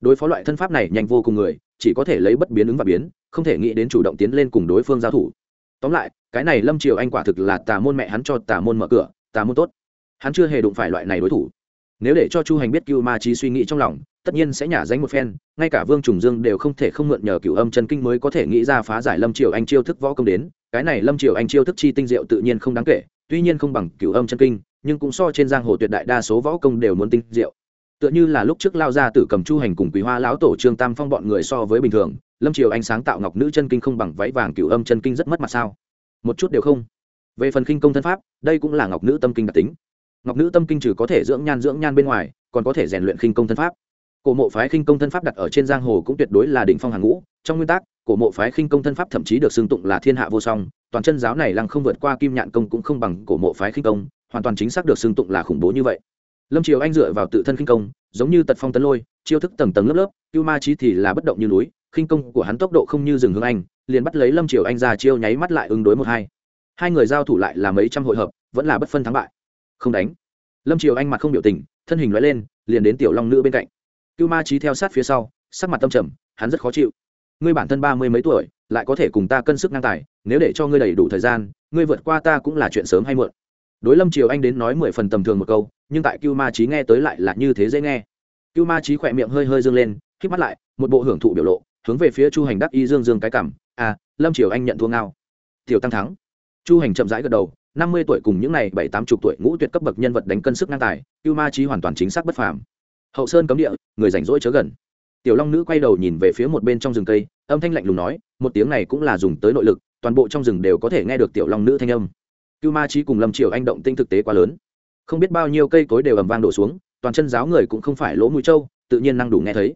Đối phó loại thân pháp này nhanh vô cùng người, chỉ có thể lấy bất biến ứng và biến, không thể nghĩ đến chủ động tiến lên cùng đối phương giao thủ. Tóm lại, cái này lâm triều anh quả thực là tà môn mẹ hắn cho tà môn mở cửa, tà môn tốt. Hắn chưa hề đụng phải loại này đối thủ. Nếu để cho chu hành biết cưu ma trí suy nghĩ trong lòng tất nhiên sẽ nhả danh một phen, ngay cả vương trùng dương đều không thể không mượn nhờ cựu âm chân kinh mới có thể nghĩ ra phá giải lâm triều anh chiêu thức võ công đến, cái này lâm triều anh chiêu thức chi tinh diệu tự nhiên không đáng kể, tuy nhiên không bằng cựu âm chân kinh, nhưng cũng so trên giang hồ tuyệt đại đa số võ công đều muốn tinh diệu. Tựa như là lúc trước lao ra tử cầm chu hành cùng quý hoa lão tổ trương tam phong bọn người so với bình thường, lâm triều anh sáng tạo ngọc nữ chân kinh không bằng váy vàng cựu âm chân kinh rất mất mặt sao? Một chút đều không. Về phần kinh công thân pháp, đây cũng là ngọc nữ tâm kinh đặc tính. Ngọc nữ tâm kinh trừ có thể dưỡng nhan dưỡng nhan bên ngoài, còn có thể rèn luyện khinh công thân pháp cổ mộ phái khinh công thân pháp đặt ở trên giang hồ cũng tuyệt đối là đỉnh phong hàng ngũ. Trong nguyên tắc, cổ mộ phái khinh công thân pháp thậm chí được xưng tụng là thiên hạ vô song. Toàn chân giáo này lăng không vượt qua kim nhạn công cũng không bằng cổ mộ phái khinh công, hoàn toàn chính xác được xưng tụng là khủng bố như vậy. Lâm triều anh dựa vào tự thân khinh công, giống như tật phong tấn lôi, chiêu thức tầng tầng lớp lớp, cưu ma trí thì là bất động như núi, khinh công của hắn tốc độ không như rừng hướng anh, liền bắt lấy lâm triều anh ra chiêu nháy mắt lại ứng đối một hai. Hai người giao thủ lại là mấy trăm hội hợp, vẫn là bất phân thắng bại. Không đánh. Lâm triều anh mặt không biểu tình, thân hình loại lên, liền đến tiểu long nữ bên cạnh cưu ma trí theo sát phía sau, sắc mặt tâm trầm, hắn rất khó chịu. Ngươi bản thân ba mươi mấy tuổi, lại có thể cùng ta cân sức ngang tài, nếu để cho ngươi đầy đủ thời gian, ngươi vượt qua ta cũng là chuyện sớm hay muộn. Đối lâm triều anh đến nói mười phần tầm thường một câu, nhưng tại cưu ma trí nghe tới lại là như thế dễ nghe. Cưu ma trí khỏe miệng hơi hơi dương lên k mắt lại, một bộ hưởng thụ biểu lộ, hướng về phía chu hành đắc y dương dương cái cảm à lâm triều anh nhận thua ngao. Tiểu tăng thắng. Chu hành chậm rãi gật đầu, năm mươi tuổi cùng những n à y bảy tám chục tuổi ngũ tuyệt cấp bậc nhân vật đánh cân sức ngang tài, cưu ma trí hoàn toàn chính xác bất phàm hậu sơn cấm địa, người rảnh rỗi chớ gần. Tiểu long nữ quay đầu nhìn về phía một bên trong rừng cây, âm thanh lạnh lùng nói, một tiếng này cũng là dùng tới nội lực, toàn bộ trong rừng đều có thể nghe được tiểu long nữ thanh âm. Cưu ma trí cùng lâm triều anh động tinh thực tế quá lớn. Không biết bao nhiêu cây cối đều ầm vang đổ xuống, toàn chân giáo người cũng không phải lỗ mũi trâu, tự nhiên năng đủ nghe thấy.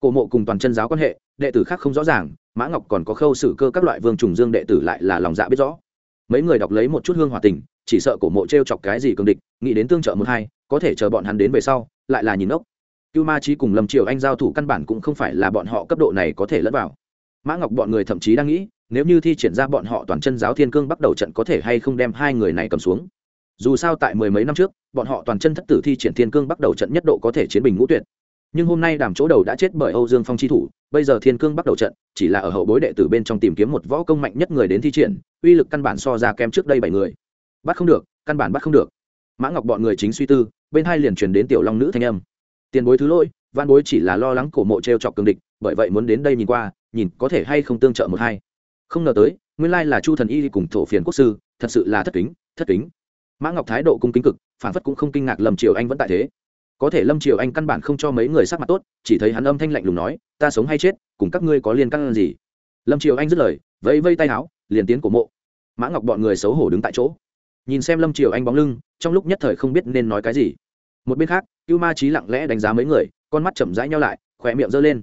Cổ mộ cùng toàn chân giáo quan hệ, đệ tử khác không rõ ràng, mã ngọc còn có khâu xử cơ các loại vương trùng dương đệ tử lại là lòng dạ biết rõ. Mấy người đọc lấy một chút hương hòa tình, chỉ sợ cổ mộ t r e o chọc cái gì cường địch, nghĩ đến tương trợ một hai, có thể chờ bọn hắn đến về sau, lại là nhìn ốc cưu ma trí cùng lâm triều anh giao thủ căn bản cũng không phải là bọn họ cấp độ này có thể lẫn vào. Mã ngọc bọn người thậm chí đang nghĩ, nếu như thi triển ra bọn họ toàn chân giáo thiên cương bắt đầu trận có thể hay không đem hai người này cầm xuống. Dù sao tại mười mấy năm trước, bọn họ toàn chân thất tử thi triển thiên cương bắt đầu trận nhất độ có thể chiến bình ngũ tuyệt. Nhưng hôm nay đàm chỗ đầu đã chết bởi âu dương phong chi thủ, bây giờ thiên cương bắt đầu trận, chỉ là ở hậu bối đệ tử bên trong tìm kiếm một võ công mạnh nhất người đến thi triển, uy lực căn bản so ra kém trước đây bảy người. Bắt không được, căn bản bắt không được. Mã ngọc bọn người chính suy tư, bên hai liền truyền đến tiểu long nữ thanh âm tiền bối thứ lỗi, văn bối chỉ là lo lắng cổ mộ t r e o chọc cường địch, bởi vậy muốn đến đây nhìn qua, nhìn có thể hay không tương trợ một hai. Không ngờ tới, nguyên lai là chu thần y cùng thổ phiền quốc sư, thật sự là thất kính thất kính. Mã ngọc thái độ cung kính cực, phản phất cũng không kinh ngạc lầm triều anh vẫn tại thế. Có thể lâm triều anh căn bản không cho mấy người sắc mặt tốt, chỉ thấy hắn âm thanh lạnh lùng nói, ta sống hay chết, cùng các ngươi có liên căn gì? Lâm triều anh dứt lời, vẫy vây tay áo, liền tiến cổ mộ. Mã ngọc bọn người xấu hổ đứng tại chỗ. Nhìn xem lâm triều anh bóng lưng, trong lúc nhất thời không biết nên nói cái gì một bên khác, cưu ma trí lặng lẽ đánh giá mấy người, con mắt chậm rãi nhau lại khỏe miệng giơ lên.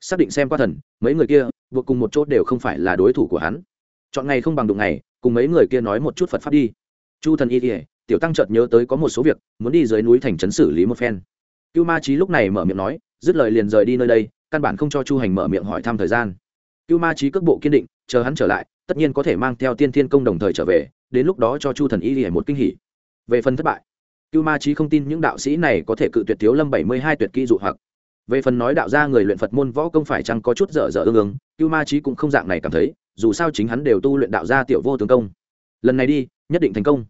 Xác định xem qua thần, mấy người kia vượt cùng một chốt đều không phải là đối thủ của hắn. Chọn ngày không bằng đụng ngày, cùng mấy người kia nói một chút phật pháp đi. Chu thần y kỉa tiểu tăng chợt nhớ tới có một số việc, muốn đi dưới núi thành trấn xử lý một phen. Cưu ma trí lúc này mở miệng nói, dứt lời liền rời đi nơi đây, căn bản không cho chu hành mở miệng hỏi thăm thời gian. Cưu ma trí cước bộ kiên định, chờ hắn trở lại, tất nhiên có thể mang theo tiên thiên công đồng thời trở về, đến lúc đó cho chu thần y lìa một kinh hỉ. Về phần thất bại cưu ma trí không tin những đạo sĩ này có thể cự tuyệt thiếu lâm bảy mươi hai tuyệt kỹ dụ hoặc. Về phần nói đạo gia người luyện phật môn võ công phải chăng có chút dở dở ương ương, cưu ma trí cũng không dạng này cảm thấy, dù sao chính hắn đều tu luyện đạo gia tiểu vô tướng công. Lần này đi, nhất định thành công.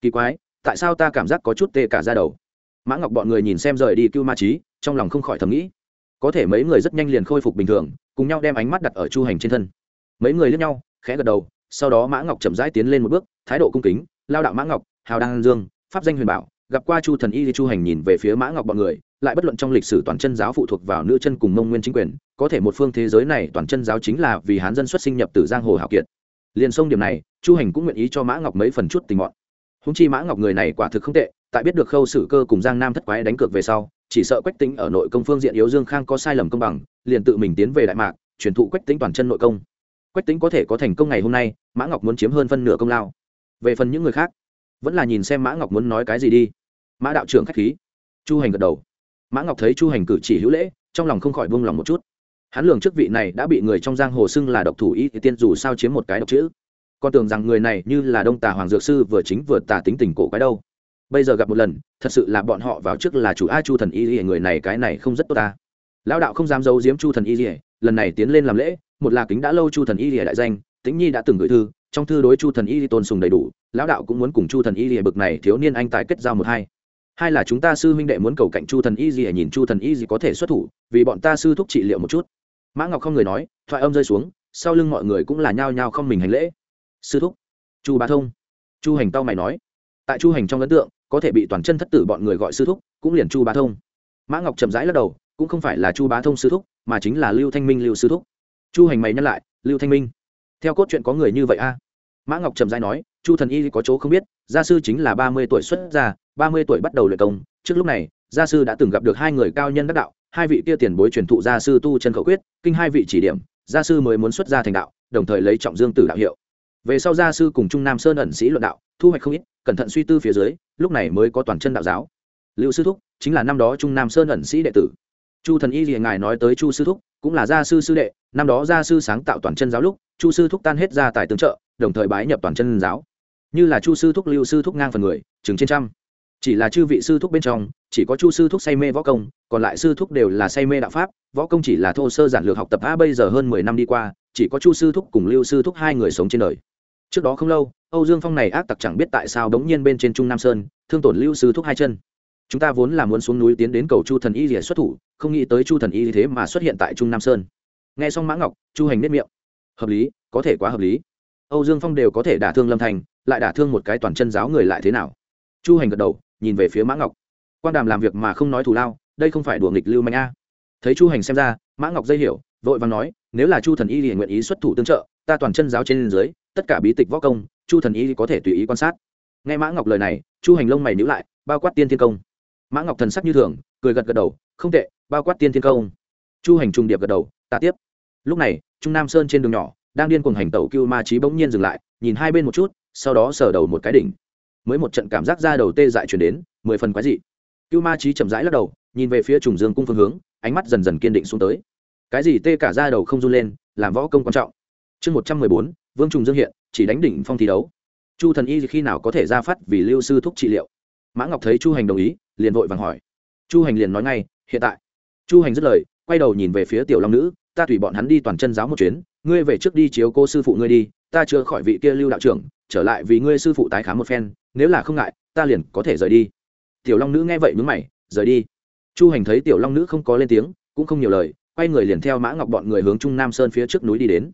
Kỳ quái, tại sao ta cảm giác có chút tê cả ra đầu? Mã ngọc bọn người nhìn xem rời đi cưu ma trí trong lòng không khỏi thầm nghĩ. Có thể mấy người rất nhanh liền khôi phục bình thường, cùng nhau đem ánh mắt đặt ở chu hành trên thân. Mấy người lướt nhau, khẽ gật đầu, sau đó mã ngọc chậm rãi tiến lên một bước, thái độ cung kính, lao đạo mã ngọc, hào đăng dương, pháp danh huyền bảo gặp qua chu thần y chu hành nhìn về phía mã ngọc bọn người, lại bất luận trong lịch sử toàn chân giáo phụ thuộc vào nữ chân cùng mông nguyên chính quyền, có thể một phương thế giới này toàn chân giáo chính là vì hán dân xuất sinh nhập từ giang hồ hảo kiệt. Liền sông điểm này, chu hành cũng nguyện ý cho mã ngọc mấy phần chút tình mọn. Húng chi mã ngọc người này quả thực không tệ, tại biết được khâu sử cơ cùng giang nam thất quái đánh cược về sau, chỉ sợ quách tính ở nội công phương diện yếu dương khang có sai lầm công bằng, liền tự mình tiến về đại mạc, truyền thụ quách tính toàn chân nội công. Quách tính có thể có thành công ngày hôm nay, mã ngọc muốn chiếm hơn phân nửa công lao. Về phần những người khác vẫn là nhìn xem mã ngọc muốn nói cái gì đi. Mã đạo trưởng k h á c h khí. Chu hành gật đầu. Mã ngọc thấy chu hành cử chỉ hữu lễ, trong lòng không khỏi buông lòng một chút. Hắn lường trước vị này đã bị người trong giang hồ xưng là độc thủ y tiên dù sao chiếm một cái độc chữ. Con tưởng rằng người này như là đông tà hoàng dược sư vừa chính vừa tà tính tình cổ quái đâu. Bây giờ gặp một lần, thật sự là bọn họ vào trước là chủ a chu thần y ỉa người này cái này không rất tốt ta. Lão đạo không dám giấu giếm chu thần y ỉa lần này tiến lên làm lễ, một là kính đã lâu chu thần y ỉa đại danh, tĩnh nhi đã từng gửi thư trong thư đối chu thần y tôn sùng đầy đủ, lão đạo cũng muốn cùng chu thần y lìa bực này thiếu niên anh tài kết giao một hai. Hai là chúng ta sư huynh đệ muốn cầu cạnh chu thần y gì nhìn chu thần y gì có thể xuất thủ, vì bọn ta sư thúc trị liệu một chút. Mã ngọc không người nói, thoại âm rơi xuống, sau lưng mọi người cũng là nhao nhao không mình hành lễ. Sư thúc, chu bá thông. Chu hành tao mày nói, tại chu hành trong ấn tượng, có thể bị toàn chân thất tử bọn người gọi sư thúc, cũng liền chu bá thông. Mã ngọc chậm rãi lắc đầu, cũng không phải là chu bá thông sư thúc, mà chính là lưu thanh minh lưu sư thúc. Chu hành mày nhắc lại, lưu thanh minh theo cốt truyện có người như vậy a? Mã ngọc trầm rãi nói, chu thần y có chỗ không biết, gia sư chính là ba mươi tuổi xuất gia, ba mươi tuổi bắt đầu luyện công. Trước lúc này, gia sư đã từng gặp được hai người cao nhân đắc đạo, hai vị kia tiền bối truyền thụ gia sư tu chân khẩu quyết, kinh hai vị chỉ điểm, gia sư mới muốn xuất gia thành đạo, đồng thời lấy trọng dương tử đạo hiệu. Về sau gia sư cùng trung nam sơn ẩn sĩ luận đạo, thu hoạch không ít, cẩn thận suy tư phía dưới, lúc này mới có toàn chân đạo giáo. Lưu sư thúc, chính là năm đó trung nam sơn ẩn sĩ đệ tử. Chu thần y gì ngài nói tới chu sư thúc, cũng là gia sư sư đệ, năm đó gia sư sáng tạo toàn chân giáo lúc chu sư thúc tan hết ra tài tướng trợ, đồng thời bái nhập toàn chân giáo. Như là chu sư thúc lưu sư thúc ngang phần người, chừng trên trăm. Chỉ là chư vị sư thúc bên trong, chỉ có chu sư thúc say mê võ công, còn lại sư thúc đều là say mê đạo pháp, võ công chỉ là thô sơ giản lược học tập a bây giờ hơn mười năm đi qua, chỉ có chu sư thúc cùng lưu sư thúc hai người sống trên đời. Trước đó không lâu, âu dương phong này ác tặc chẳng biết tại sao đống nhiên bên trên trung nam sơn, thương tổn lưu sư thúc hai chân. Chúng ta vốn là muốn xuống núi tiến đến cầu chu thần y rỉa xuất thủ, không nghĩ tới chu thần y thế mà xuất hiện tại trung nam sơn. Nghe xong mã ngọc, chu hành nếp miệng hợp lý, có thể quá hợp lý. Âu dương phong đều có thể đả thương lâm thành, lại đả thương một cái toàn chân giáo người lại thế nào? Chu hành gật đầu, nhìn về phía mã ngọc. Quan đàm làm việc mà không nói thù lao, đây không phải đùa nghịch lưu manh a. Thấy chu hành xem ra, mã ngọc dây hiểu, vội vàng nói, nếu là chu thần y liền nguyện ý xuất thủ tương trợ, ta toàn chân giáo trên dưới, tất cả bí tịch võ công, chu thần y có thể tùy ý quan sát. Nghe mã ngọc lời này, chu hành lông mày nhữ lại, bao quát tiên thiên công. Mã ngọc thần sắc như thường, cười gật gật đầu, không tệ, bao quát tiên thiên công. Chu hành trung điệp gật đầu, ta tiếp lúc này, trung nam sơn trên đường nhỏ, đang điên cuồng hành tẩu cưu ma trí bỗng nhiên dừng lại, nhìn hai bên một chút, sau đó sờ đầu một cái đỉnh. Mới một trận cảm giác ra đầu tê dại chuyển đến, mười phần quái dị. Cưu ma trí chậm rãi lắc đầu, nhìn về phía trùng dương cung phương hướng, ánh mắt dần dần kiên định xuống tới. Cái gì tê cả ra đầu không run lên, làm võ công quan trọng. Chương một trăm mười bốn, vương trùng dương hiện, chỉ đánh đỉnh phong thi đấu. Chu thần y khi nào có thể ra phát vì lưu sư thúc trị liệu? Mã ngọc thấy chu hành đồng ý, liền vội vàng hỏi. Chu hành liền nói ngay, hiện tại. Chu hành dứt lời, quay đầu nhìn về phía tiểu long nữ ta tùy bọn hắn đi toàn chân giáo một chuyến, ngươi về trước đi chiếu cô sư phụ ngươi đi, ta chưa khỏi vị kia lưu đạo trưởng, trở lại vì ngươi sư phụ tái khám một phen, nếu là không ngại, ta liền có thể rời đi. Tiểu long nữ nghe vậy mướn mày, rời đi. Chu hành thấy tiểu long nữ không có lên tiếng, cũng không nhiều lời, quay người liền theo mã ngọc bọn người hướng trung nam sơn phía trước núi đi đến.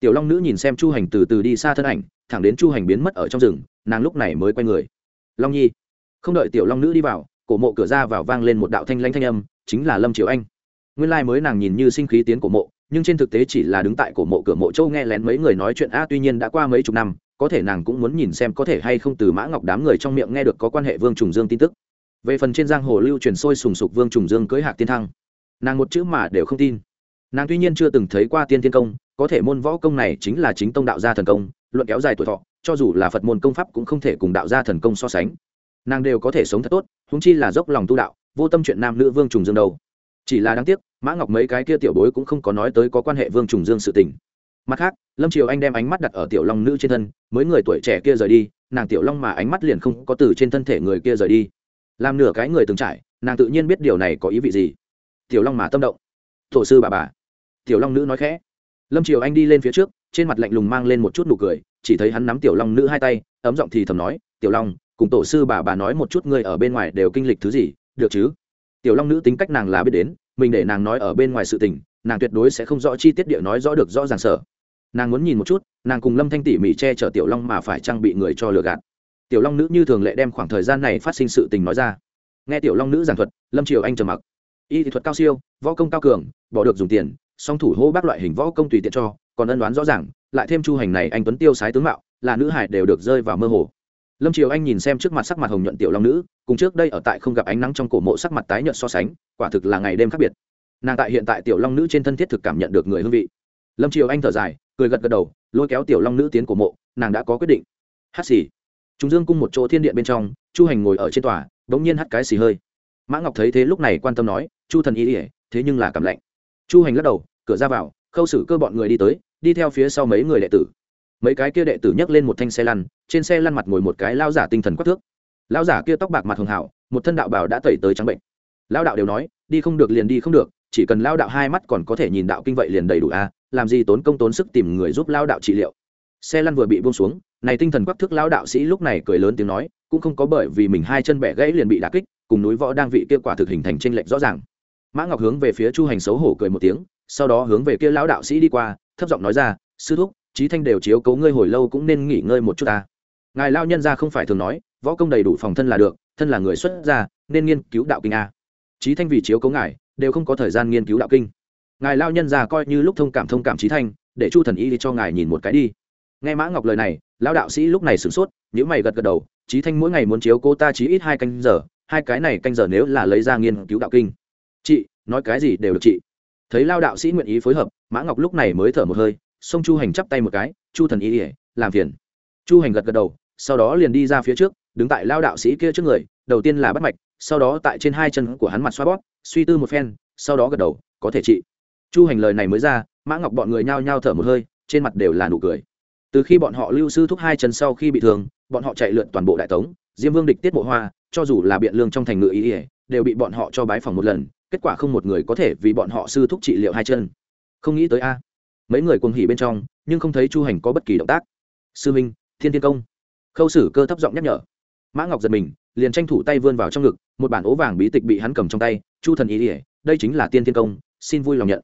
Tiểu long nữ nhìn xem chu hành từ từ đi xa thân ảnh, thẳng đến chu hành biến mất ở trong rừng, nàng lúc này mới quay người. Long nhi. Không đợi tiểu long nữ đi vào, cổ mộ cửa ra vào vang lên một đạo thanh lanh thanh âm, chính là lâm triều anh nguyên lai、like、mới nàng nhìn như sinh khí tiến cổ mộ, nhưng trên thực tế chỉ là đứng tại cổ mộ cửa mộ châu nghe lén mấy người nói chuyện. A, tuy nhiên đã qua mấy chục năm, có thể nàng cũng muốn nhìn xem có thể hay không từ mã ngọc đám người trong miệng nghe được có quan hệ vương trùng dương tin tức. Về phần trên giang hồ lưu truyền sôi sùng sục vương trùng dương cưới hạc tiên thăng, nàng một chữ mà đều không tin. Nàng tuy nhiên chưa từng thấy qua tiên thiên công, có thể môn võ công này chính là chính tông đạo gia thần công, luận kéo dài tuổi thọ, cho dù là phật môn công pháp cũng không thể cùng đạo gia thần công so sánh. Nàng đều có thể sống thật tốt húng chi là dốc lòng tu đạo, vô tâm chuyện nam nữ vương trùng dương đâu chỉ là đáng tiếc, mã ngọc mấy cái kia tiểu bối cũng không có nói tới có quan hệ vương trùng dương sự tình. Mặt khác, lâm triều anh đem ánh mắt đặt ở tiểu long nữ trên thân, mới người tuổi trẻ kia rời đi, nàng tiểu long mà ánh mắt liền không có từ trên thân thể người kia rời đi. Làm nửa cái người từng trải, nàng tự nhiên biết điều này có ý vị gì. Tiểu long mà tâm động. Tổ sư bà bà. Tiểu long nữ nói khẽ. Lâm triều anh đi lên phía trước, trên mặt lạnh lùng mang lên một chút nụ cười, chỉ thấy hắn nắm tiểu long nữ hai tay, ấm giọng thì thầm nói, tiểu long, cùng tổ sư bà bà nói một chút ngươi ở bên ngoài đều kinh lịch thứ gì, được chứ? Tiểu long nữ tính cách nàng là biết đến, mình để nàng nói ở bên ngoài sự tình, nàng tuyệt đối sẽ không rõ chi tiết địa nói rõ được rõ ràng sở. Nàng muốn nhìn một chút, nàng cùng lâm thanh tỉ mỉ che chở tiểu long mà phải trang bị người cho lừa gạt. Tiểu long nữ như thường lệ đem khoảng thời gian này phát sinh sự tình nói ra. Nghe tiểu long nữ giảng thuật, lâm triều anh trầm mặc. Y thị thuật cao siêu, võ công cao cường, bỏ được dùng tiền, song thủ hô bác loại hình võ công tùy tiện cho, còn ân đoán rõ ràng, lại thêm chu hành này anh tuấn tiêu sái tướng mạo, là nữ hải đều được rơi vào mơ hồ lâm triều anh nhìn xem trước mặt sắc mặt hồng nhuận tiểu long nữ, cùng trước đây ở tại không gặp ánh nắng trong cổ mộ sắc mặt tái nhợt so sánh, quả thực là ngày đêm khác biệt. Nàng tại hiện tại tiểu long nữ trên thân thiết thực cảm nhận được người hương vị. Lâm triều anh thở dài, cười gật gật đầu, lôi kéo tiểu long nữ tiến cổ mộ, nàng đã có quyết định. Hát xì. Chúng dương cung một chỗ thiên điện bên trong, chu hành ngồi ở trên tòa đ ỗ n g nhiên hắt cái xì hơi. Mã ngọc thấy thế lúc này quan tâm nói, chu thần ý ỉa thế nhưng là cảm lạnh. Chu hành lắc đầu, cửa ra vào, khâu xử cơ bọn người đi tới, đi theo phía sau mấy người đệ tử mấy cái kia đệ tử nhấc lên một thanh xe lăn, trên xe lăn mặt ngồi một cái lao giả tinh thần quắc thước. Lao giả kia tóc bạc mặt hường hảo một thân đạo bảo đã tẩy tới trắng bệnh. Lao đạo đều nói, đi không được liền đi không được, chỉ cần lao đạo hai mắt còn có thể nhìn đạo kinh vậy liền đầy đủ a, làm gì tốn công tốn sức tìm người giúp lao đạo trị liệu. Xe lăn vừa bị buông xuống, này tinh thần quắc thước lao đạo sĩ lúc này cười lớn tiếng nói, cũng không có bởi vì mình hai chân bẻ gãy liền bị đả kích, cùng núi võ đang vị kia quả thực hình thành tranh lệch rõ ràng. Mã ngọc hướng về phía chu hành xấu hổ cười một tiếng, sau đó hướng về kia lão đạo sĩ đi qua, thấp giọng nói ra, sư thúc trí thanh đều chiếu cấu ngươi hồi lâu cũng nên nghỉ ngơi một chút ta. Ngài lao nhân ra không phải thường nói, võ công đầy đủ phòng thân là được, thân là người xuất gia, nên nghiên cứu đạo kinh a. Trí thanh vì chiếu cấu ngài, đều không có thời gian nghiên cứu đạo kinh. Ngài lao nhân ra coi như lúc thông cảm thông cảm trí thanh, để chu thần y cho ngài nhìn một cái đi. Nghe mã ngọc lời này, lão đạo sĩ lúc này sửng sốt nếu mày gật gật đầu trí thanh mỗi ngày muốn chiếu cô ta chí ít hai canh giờ, hai cái này canh giờ nếu là lấy ra nghiên cứu đạo kinh. Chị, nói cái gì đều được chị. Thấy lao đạo sĩ nguyện ý phối hợp, mã ngọc lúc này mới thở một hơi xông chu hành chắp tay một cái, chu thần ý ỉa làm phiền. Chu hành gật gật đầu, sau đó liền đi ra phía trước, đứng tại lao đạo sĩ kia trước người, đầu tiên là bắt mạch, sau đó tại trên hai chân của hắn mặt xoa bóp, suy tư một phen, sau đó gật đầu, có thể trị. Chu hành lời này mới ra, mã ngọc bọn người nhao nhao thở một hơi, trên mặt đều là nụ cười. Từ khi bọn họ lưu sư thúc hai chân sau khi bị thương, bọn họ chạy lượn toàn bộ đại tống, diêm vương địch tiết mộ hoa, cho dù là biện lương trong thành ngự ý ỉa đều bị bọn họ cho bái phòng một lần, kết quả không một người có thể vì bọn họ sư thúc trị liệu hai chân. Không nghĩ tới a mấy người cuồng hỉ bên trong, nhưng không thấy chu hành có bất kỳ động tác. Sư minh, thiên thiên công. Khâu sử cơ thấp giọng nhắc nhở. Mã ngọc giật mình, liền tranh thủ tay vươn vào trong ngực, một bản ố vàng bí tịch bị hắn cầm trong tay, chu thần ý ỉa đây chính là tiên thiên công, xin vui lòng nhận.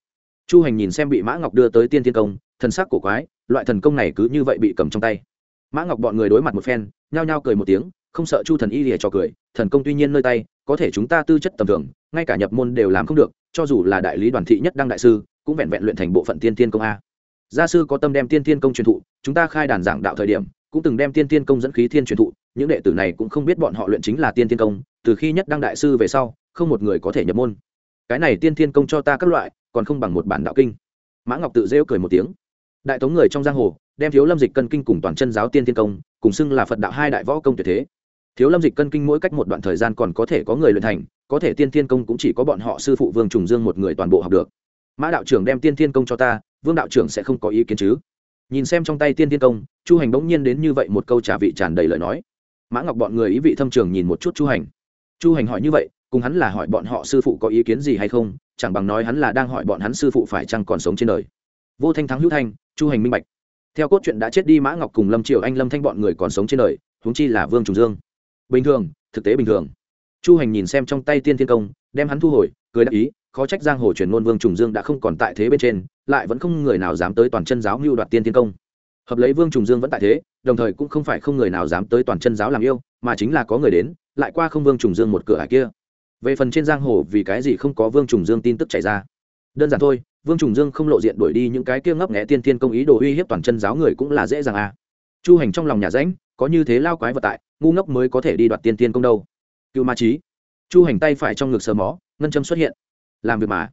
Chu hành nhìn xem bị mã ngọc đưa tới tiên thiên công, thần sắc cổ quái, loại thần công này cứ như vậy bị cầm trong tay. Mã ngọc bọn người đối mặt một phen, nhao nhao cười một tiếng, không sợ chu thần y lìa cho cười, thần công tuy nhiên nơi tay, có thể chúng ta tư chất tầm thường, ngay cả nhập môn đều làm không được, cho dù là đại lý đoàn thị nhất đăng đại sư cũng vẹn vẹn luyện thành bộ phận tiên tiên công a. Gia sư có tâm đem tiên tiên công truyền thụ, chúng ta khai đàn giảng đạo thời điểm, cũng từng đem tiên tiên công dẫn khí thiên truyền thụ, những đệ tử này cũng không biết bọn họ luyện chính là tiên tiên công, từ khi nhất đăng đại sư về sau, không một người có thể nhập môn. Cái này tiên tiên công cho ta các loại, còn không bằng một bản đạo kinh. Mã ngọc tự rêu cười một tiếng. Đại tống người trong giang hồ, đem thiếu lâm dịch cân kinh cùng toàn chân giáo tiên tiên công, cùng xưng là phật đạo hai đại võ công tuyệt thế. Thiếu lâm dịch cân kinh mỗi cách một đoạn thời gian còn có thể có người luyện thành, có thể tiên tiên công cũng chỉ có bọn họ sư phụ vương trùng dương một người toàn bộ học được mã đạo trưởng đem tiên Thiên công cho ta, vương đạo trưởng sẽ không có ý kiến chứ? Nhìn xem trong tay tiên Thiên công, chu hành bỗng nhiên đến như vậy một câu trả vị tràn đầy lời nói. Mã ngọc bọn người ý vị thâm trường nhìn một chút chu hành. Chu hành hỏi như vậy, cùng hắn là hỏi bọn họ sư phụ có ý kiến gì hay không, chẳng bằng nói hắn là đang hỏi bọn hắn sư phụ phải chăng còn sống trên đời. Vô thanh thắng hữu thanh, chu hành minh bạch. Theo cốt truyện đã chết đi mã ngọc cùng lâm triều anh, lâm thanh bọn người còn sống trên đời, huống chi là vương trùng dương. Bình thường, thực tế bình thường. Chu hành nhìn xem trong tay tiên thiên công, đem hắn thu hồi, cười đáp ý khó trách giang hồ truyền ngôn vương trùng dương đã không còn tại thế bên trên, lại vẫn không người nào dám tới toàn chân giáo mưu đoạt tiên thiên công. Hợp lấy vương trùng dương vẫn tại thế, đồng thời cũng không phải không người nào dám tới toàn chân giáo làm yêu, mà chính là có người đến, lại qua không vương trùng dương một cửa hải kia. Về phần trên giang hồ vì cái gì không có vương trùng dương tin tức chảy ra. Đơn giản thôi, vương trùng dương không lộ diện đuổi đi những cái kia ngấp nghẽ tiên tiên công ý đồ uy hiếp toàn chân giáo người cũng là dễ dàng à. Chu hành trong lòng nhà rãnh, có như thế lao quái vật tại, ngu ngốc mới có thể đi đoạt tiên tiên công đâu. Cựu ma trí chu hành tay phải trong ngực sờ mó, ngân châm xuất hiện làm việc mà.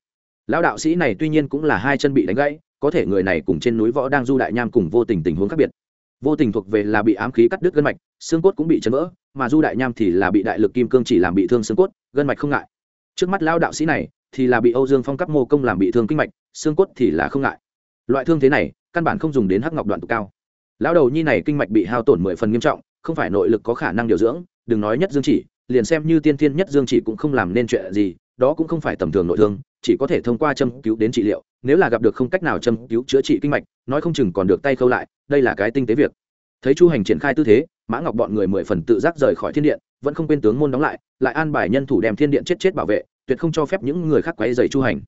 Lão đạo sĩ này tuy nhiên cũng là hai chân bị đánh gãy, có thể người này cùng trên núi võ đang du đại nham cùng vô tình tình huống khác biệt. Vô tình thuộc về là bị ám khí cắt đứt gân mạch, xương cốt cũng bị chấn vỡ, mà du đại nham thì là bị đại lực kim cương chỉ làm bị thương xương cốt, gân mạch không ngại. Trước mắt lão đạo sĩ này thì là bị âu dương phong cắt mô công làm bị thương kinh mạch, xương cốt thì là không ngại. Loại thương thế này, căn bản không dùng đến hắc ngọc đoạn tụ cao. Lão đầu nhi này kinh mạch bị hao tổn mười phần nghiêm trọng, không phải nội lực có khả năng điều dưỡng, đừng nói nhất dương chỉ, liền xem như tiên thiên nhất dương chỉ cũng không làm nên chuyện gì đó cũng không phải tầm thường nội thương, chỉ có thể thông qua châm cứu đến trị liệu, nếu là gặp được không cách nào châm cứu chữa trị kinh mạch, nói không chừng còn được tay khâu lại, đây là cái tinh tế việc. Thấy chu hành triển khai tư thế, mã ngọc bọn người mười phần tự giác rời khỏi thiên điện, vẫn không quên tướng môn đóng lại lại an bài nhân thủ đem thiên điện chết chết bảo vệ, tuyệt không cho phép những người khác quấy dày chu hành.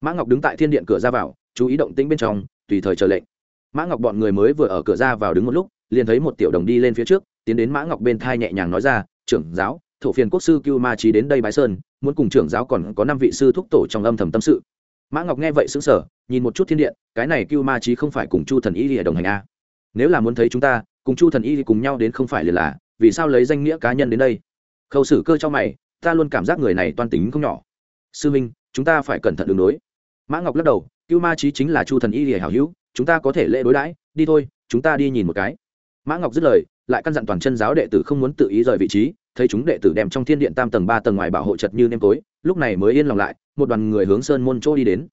Mã ngọc đứng tại thiên điện cửa ra vào, chú ý động tĩnh bên trong, tùy thời chờ lệnh. Mã ngọc bọn người mới vừa ở cửa ra vào đứng một lúc, liền thấy một tiểu đồng đi lên phía trước, tiến đến mã ngọc bên thai nhẹ nhàng nói ra, trưởng giáo, thổ phiền quốc sư cưu ma trí đến đây bái sơn muốn cùng trưởng giáo còn có năm vị sư thúc tổ trong âm thầm tâm sự. Mã ngọc nghe vậy xứng sở nhìn một chút thiên điện, cái này cưu ma trí không phải cùng chu thần y lìa đồng hành a à. nếu là muốn thấy chúng ta, cùng chu thần y cùng nhau đến không phải liền là, vì sao lấy danh nghĩa cá nhân đến đây? Khâu xử cơ cho mày, ta luôn cảm giác người này toan tính không nhỏ. Sư minh, chúng ta phải cẩn thận đường đối. Mã ngọc lắc đầu, cưu ma trí chính là chu thần y lìa hảo hữu, chúng ta có thể lễ đối đãi, đi thôi, chúng ta đi nhìn một cái. Mã ngọc dứt lời, lại căn dặn toàn chân giáo đệ tử không muốn tự ý rời vị trí thấy chúng đệ tử đem trong thiên điện tam tầng ba tầng ngoài bảo hộ chật như nêm tối, lúc này mới yên lòng lại, một đoàn người hướng sơn môn chỗ đi đến.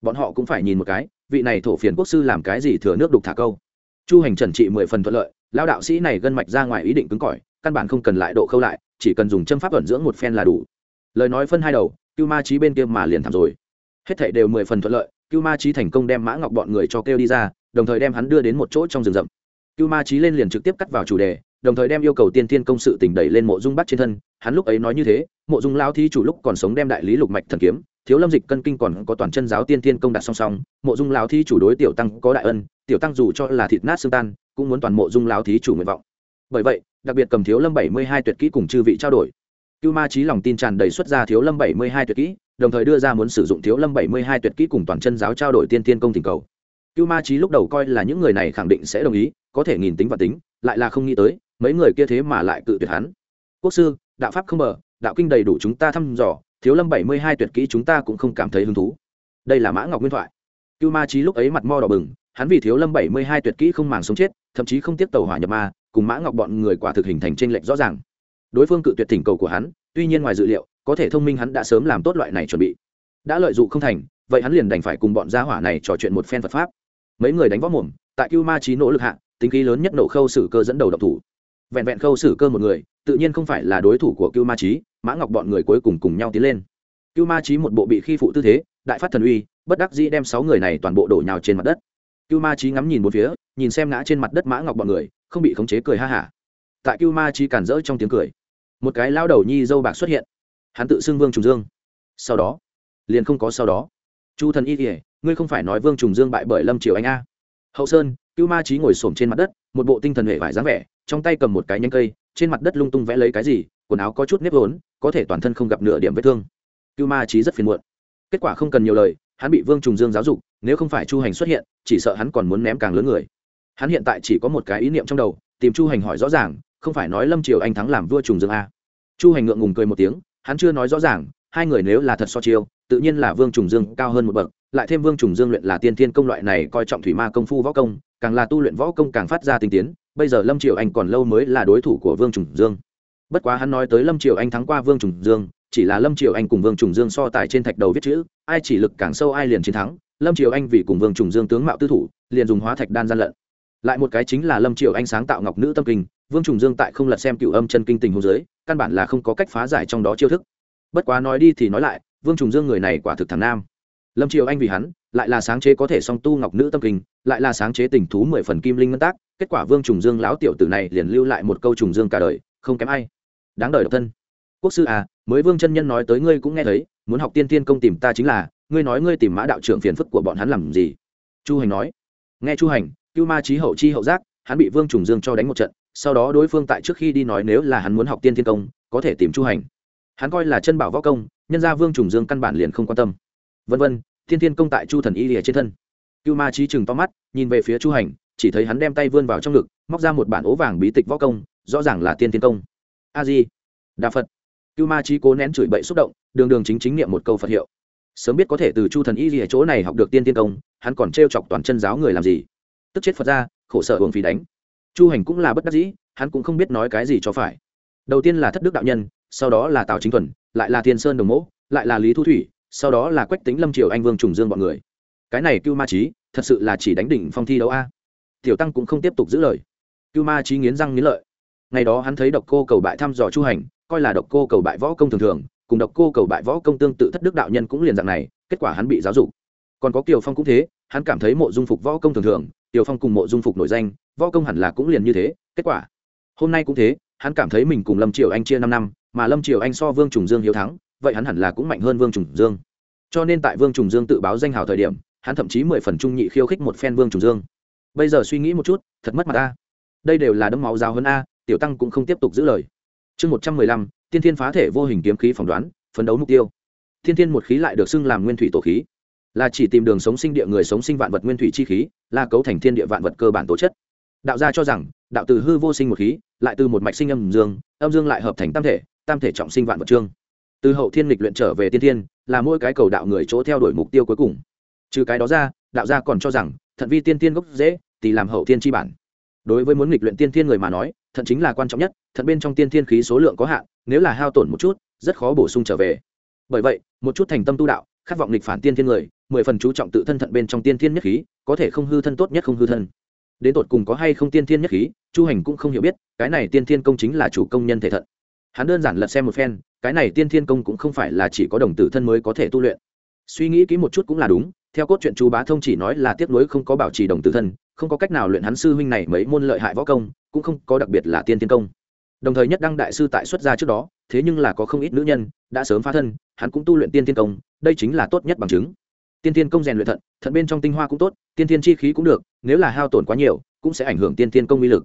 Bọn họ cũng phải nhìn một cái, vị này thổ phiền quốc sư làm cái gì thừa nước đục thả câu. Chu hành trần trị mười phần thuận lợi lao đạo sĩ này gân mạch ra ngoài ý định cứng cỏi, căn bản không cần lại độ khâu lại, chỉ cần dùng châm pháp ẩn dưỡng một phen là đủ. Lời nói phân hai đầu, cưu ma trí bên kia mà liền thảm rồi. Hết thảy đều mười phần thuận lợi, cưu ma trí thành công đem mã ngọc bọn người cho kêu đi ra, đồng thời đem hắn đưa đến một chỗ trong rừng rậm. Cưu ma trí lên liền trực tiếp cắt vào chủ đề đồng thời đem yêu cầu tiên thiên công sự tỉnh đẩy lên mộ dung bắc trên thân, hắn lúc ấy nói như thế, mộ dung lao thi chủ lúc còn sống đem đại lý lục mạch thần kiếm, thiếu lâm dịch cân kinh còn có toàn chân giáo tiên thiên công đặt song song, mộ dung lao thi chủ đối tiểu tăng có đại ân, tiểu tăng dù cho là thịt nát xương tan, cũng muốn toàn mộ dung lao thí chủ nguyện vọng. Bởi vậy, đặc biệt cầm thiếu lâm bảy mươi hai tuyệt kỹ cùng chư vị trao đổi. Cưu ma trí lòng tin tràn đầy xuất ra thiếu lâm bảy mươi hai tuyệt kỹ, đồng thời đưa ra muốn sử dụng thiếu lâm bảy mươi hai tuyệt kỹ cùng toàn chân giáo trao đổi tiên tiên công tình cầu. Cưu ma trí lúc đầu coi là những người này khẳng định sẽ đồng ý, có thể nghìn tính và tính, lại là không nghĩ tới mấy người kia thế mà lại cự tuyệt hắn. Quốc sư, đạo pháp không mở đạo kinh đầy đủ chúng ta thăm dò, thiếu lâm bảy mươi hai tuyệt kỹ chúng ta cũng không cảm thấy hứng thú. Đây là mã ngọc nguyên thoại. Cưu ma trí lúc ấy mặt mo đỏ bừng, hắn vì thiếu lâm bảy mươi hai tuyệt kỹ không màng sống chết, thậm chí không tiếp tàu hỏa nhập ma, cùng mã ngọc bọn người quả thực hình thành tranh lệch rõ ràng. Đối phương cự tuyệt thỉnh cầu của hắn, tuy nhiên ngoài dự liệu, có thể thông minh hắn đã sớm làm tốt loại này chuẩn bị. Đã lợi dụng không thành, vậy hắn liền đành phải cùng bọn gia hỏa này trò chuyện một phen phật pháp. Mấy người đánh võ mồm, tại cưu ma trí nỗ lực hạ, tính khí lớn nhất nổ khâu sử cơ dẫn đầu độc thủ vẹn vẹn khâu xử cơ một người, tự nhiên không phải là đối thủ của cưu ma trí mã ngọc bọn người cuối cùng cùng nhau tiến lên. Cưu ma trí một bộ bị khi phụ tư thế, đại phát thần uy, bất đắc dĩ đem sáu người này toàn bộ đổ nhào trên mặt đất. Cưu ma trí ngắm nhìn một phía, nhìn xem ngã trên mặt đất mã ngọc bọn người, không bị khống chế cười ha hả. Tại cưu ma trí cản rỡ trong tiếng cười, một cái lao đầu nhi dâu bạc xuất hiện. Hắn tự xưng vương trùng dương. Sau đó, liền không có sau đó. Chu thần y kỉa ngươi không phải nói vương trùng dương bại bởi lâm triều anh a. Hậu sơn, cưu ma trí ngồi s trên mặt đất, một bộ tinh thần hệ vải dáng vẻ trong tay cầm một cái nhánh cây, trên mặt đất lung tung vẽ lấy cái gì, quần áo có chút nếp vốn, có thể toàn thân không gặp nửa điểm vết thương. Cưu ma trí rất phiền muộn. Kết quả không cần nhiều lời, hắn bị vương trùng dương giáo dục, nếu không phải chu hành xuất hiện, chỉ sợ hắn còn muốn ném càng lớn người. Hắn hiện tại chỉ có một cái ý niệm trong đầu, tìm chu hành hỏi rõ ràng, không phải nói lâm triều anh thắng làm vua trùng dương a. Chu hành ngượng ngùng cười một tiếng, hắn chưa nói rõ ràng, hai người nếu là thật so chiêu, tự nhiên là vương trùng dương cao hơn một bậc, lại thêm vương trùng dương luyện là tiên thiên công loại này coi trọng thủy ma công phu võ công, càng là tu luyện võ công càng phát ra tinh tiến bây giờ lâm triều anh còn lâu mới là đối thủ của vương trùng dương. Bất quá hắn nói tới lâm triều anh thắng qua vương trùng dương, chỉ là lâm triều anh cùng vương trùng dương so tài trên thạch đầu viết chữ, ai chỉ lực càng sâu ai liền chiến thắng. Lâm triều anh vì cùng vương trùng dương tướng mạo tư thủ, liền dùng hóa thạch đan gian lận. Lại một cái chính là lâm triều anh sáng tạo ngọc nữ tâm kinh, vương trùng dương tại không lật xem cựu âm chân kinh tình hồ dưới, căn bản là không có cách phá giải trong đó chiêu thức. Bất quá nói đi thì nói lại, vương trùng dương người này quả thực thằng nam lâm triều anh vì hắn, lại là sáng chế có thể song tu ngọc nữ tâm kinh, lại là sáng chế tình thú mười phần kim linh ngân tác, kết quả vương trùng dương lão tiểu tử này liền lưu lại một câu trùng dương cả đời, không kém ai. Đáng đời độc thân. Quốc sư à mới vương chân nhân nói tới ngươi cũng nghe thấy, muốn học tiên tiên công tìm ta chính là, ngươi nói ngươi tìm mã đạo trưởng phiền phức của bọn hắn làm gì? Chu hành nói. Nghe chu hành, cưu ma trí hậu chi hậu giác, hắn bị vương trùng dương cho đánh một trận, sau đó đối phương tại trước khi đi nói nếu là hắn muốn học tiên thiên công, có thể tìm chu hành. Hắn coi là chân bảo võ công, nhân ra vương trùng dương căn bản liền không quan tâm. Vân vân thiên thiên công tại chu thần y lìa trên thân. Cưu ma trí chừng to mắt, nhìn về phía chu hành, chỉ thấy hắn đem tay vươn vào trong ngực, móc ra một bản ố vàng bí tịch võ công, rõ ràng là tiên thiên công. A di đà phật. Cưu ma trí cố nén chửi bậy xúc động, đường đường chính chính niệm một câu phật hiệu. Sớm biết có thể từ chu thần y lìa chỗ này học được tiên thiên công, hắn còn trêu chọc toàn chân giáo người làm gì? Tức chết phật ra, khổ sở hưởng phí đánh. Chu hành cũng là bất đắc dĩ, hắn cũng không biết nói cái gì cho phải. Đầu tiên là thất đức đạo nhân, sau đó là tào chính thuần, lại là thiên sơn đồng mẫu lại là lý thu thủy sau đó là quách tính lâm triều anh vương trùng dương bọn người cái này cưu ma trí thật sự là chỉ đánh đỉnh phong thi đấu a tiểu tăng cũng không tiếp tục giữ lời cưu ma trí nghiến răng nghiến lợi ngày đó hắn thấy độc cô cầu bại thăm dò chu hành coi là độc cô cầu bại võ công thường thường cùng độc cô cầu bại võ công tương tự thất đức đạo nhân cũng liền dạng này kết quả hắn bị giáo dục còn có kiều phong cũng thế hắn cảm thấy mộ dung phục võ công thường thường Tiểu Phong cùng Mộ Dung Phục nổi danh, võ công hẳn là cũng liền như thế, kết quả. Hôm nay cũng thế, hắn cảm thấy mình cùng Lâm Triều Anh chia năm năm, mà Lâm Triều Anh so Vương Trùng Dương hiếu thắng, vậy hắn hẳn là cũng mạnh hơn Vương Trùng Dương. Cho nên tại Vương Trùng Dương tự báo danh hào thời điểm, hắn thậm chí mười phần trung nhị khiêu khích một phen Vương Trùng Dương. Bây giờ suy nghĩ một chút, thật mất mặt a. Đây đều là đấm máu giáo hơn a, tiểu tăng cũng không tiếp tục giữ lời. Chương một trăm mười lăm, Tiên Thiên phá thể vô hình kiếm khí phỏng đoán, phấn đấu mục tiêu. Thiên Thiên một khí lại được xưng làm nguyên thủy tổ khí là chỉ tìm đường sống sinh địa người sống sinh vạn vật nguyên thủy chi khí là cấu thành thiên địa vạn vật cơ bản tố chất đạo gia cho rằng đạo từ hư vô sinh một khí lại từ một mạch sinh âm dương âm dương lại hợp thành tam thể tam thể trọng sinh vạn vật trương từ hậu thiên lịch luyện trở về tiên thiên, là mỗi cái cầu đạo người chỗ theo đuổi mục tiêu cuối cùng. Trừ cái đó ra, đạo gia còn cho rằng, thận vi tiên tiên gốc dễ thì làm hậu thiên chi bản. Đối với muốn nghịch luyện tiên thiên người mà nói, thận chính là quan trọng nhất, thận bên trong tiên thiên khí số lượng có hạn, nếu là hao tổn một chút, rất khó bổ sung trở về. Bởi vậy, một chút thành tâm tu đạo, khát vọng nghịch phản tiên thiên người, mười phần chú trọng tự thân thận bên trong tiên thiên nhất khí, có thể không hư thân tốt nhất không hư thân. Đến tột cùng có hay không tiên thiên nhất khí, chu hành cũng không hiểu biết, cái này tiên thiên công chính là chủ công nhân thể thận. Hắn đơn giản lật xem một phen cái này tiên thiên công cũng không phải là chỉ có đồng tử thân mới có thể tu luyện. Suy nghĩ kỹ một chút cũng là đúng, theo cốt truyện chu bá thông chỉ nói là tiếc nuối không có bảo trì đồng tử thân, không có cách nào luyện hắn sư huynh này mấy môn lợi hại võ công, cũng không có đặc biệt là tiên thiên công. Đồng thời nhất đăng đại sư tại xuất gia trước đó, thế nhưng là có không ít nữ nhân, đã sớm phá thân, hắn cũng tu luyện tiên thiên công, đây chính là tốt nhất bằng chứng. Tiên thiên công rèn luyện thận thận bên trong tinh hoa cũng tốt, tiên thiên chi khí cũng được, nếu là hao tổn quá nhiều, cũng sẽ ảnh hưởng tiên thiên công uy lực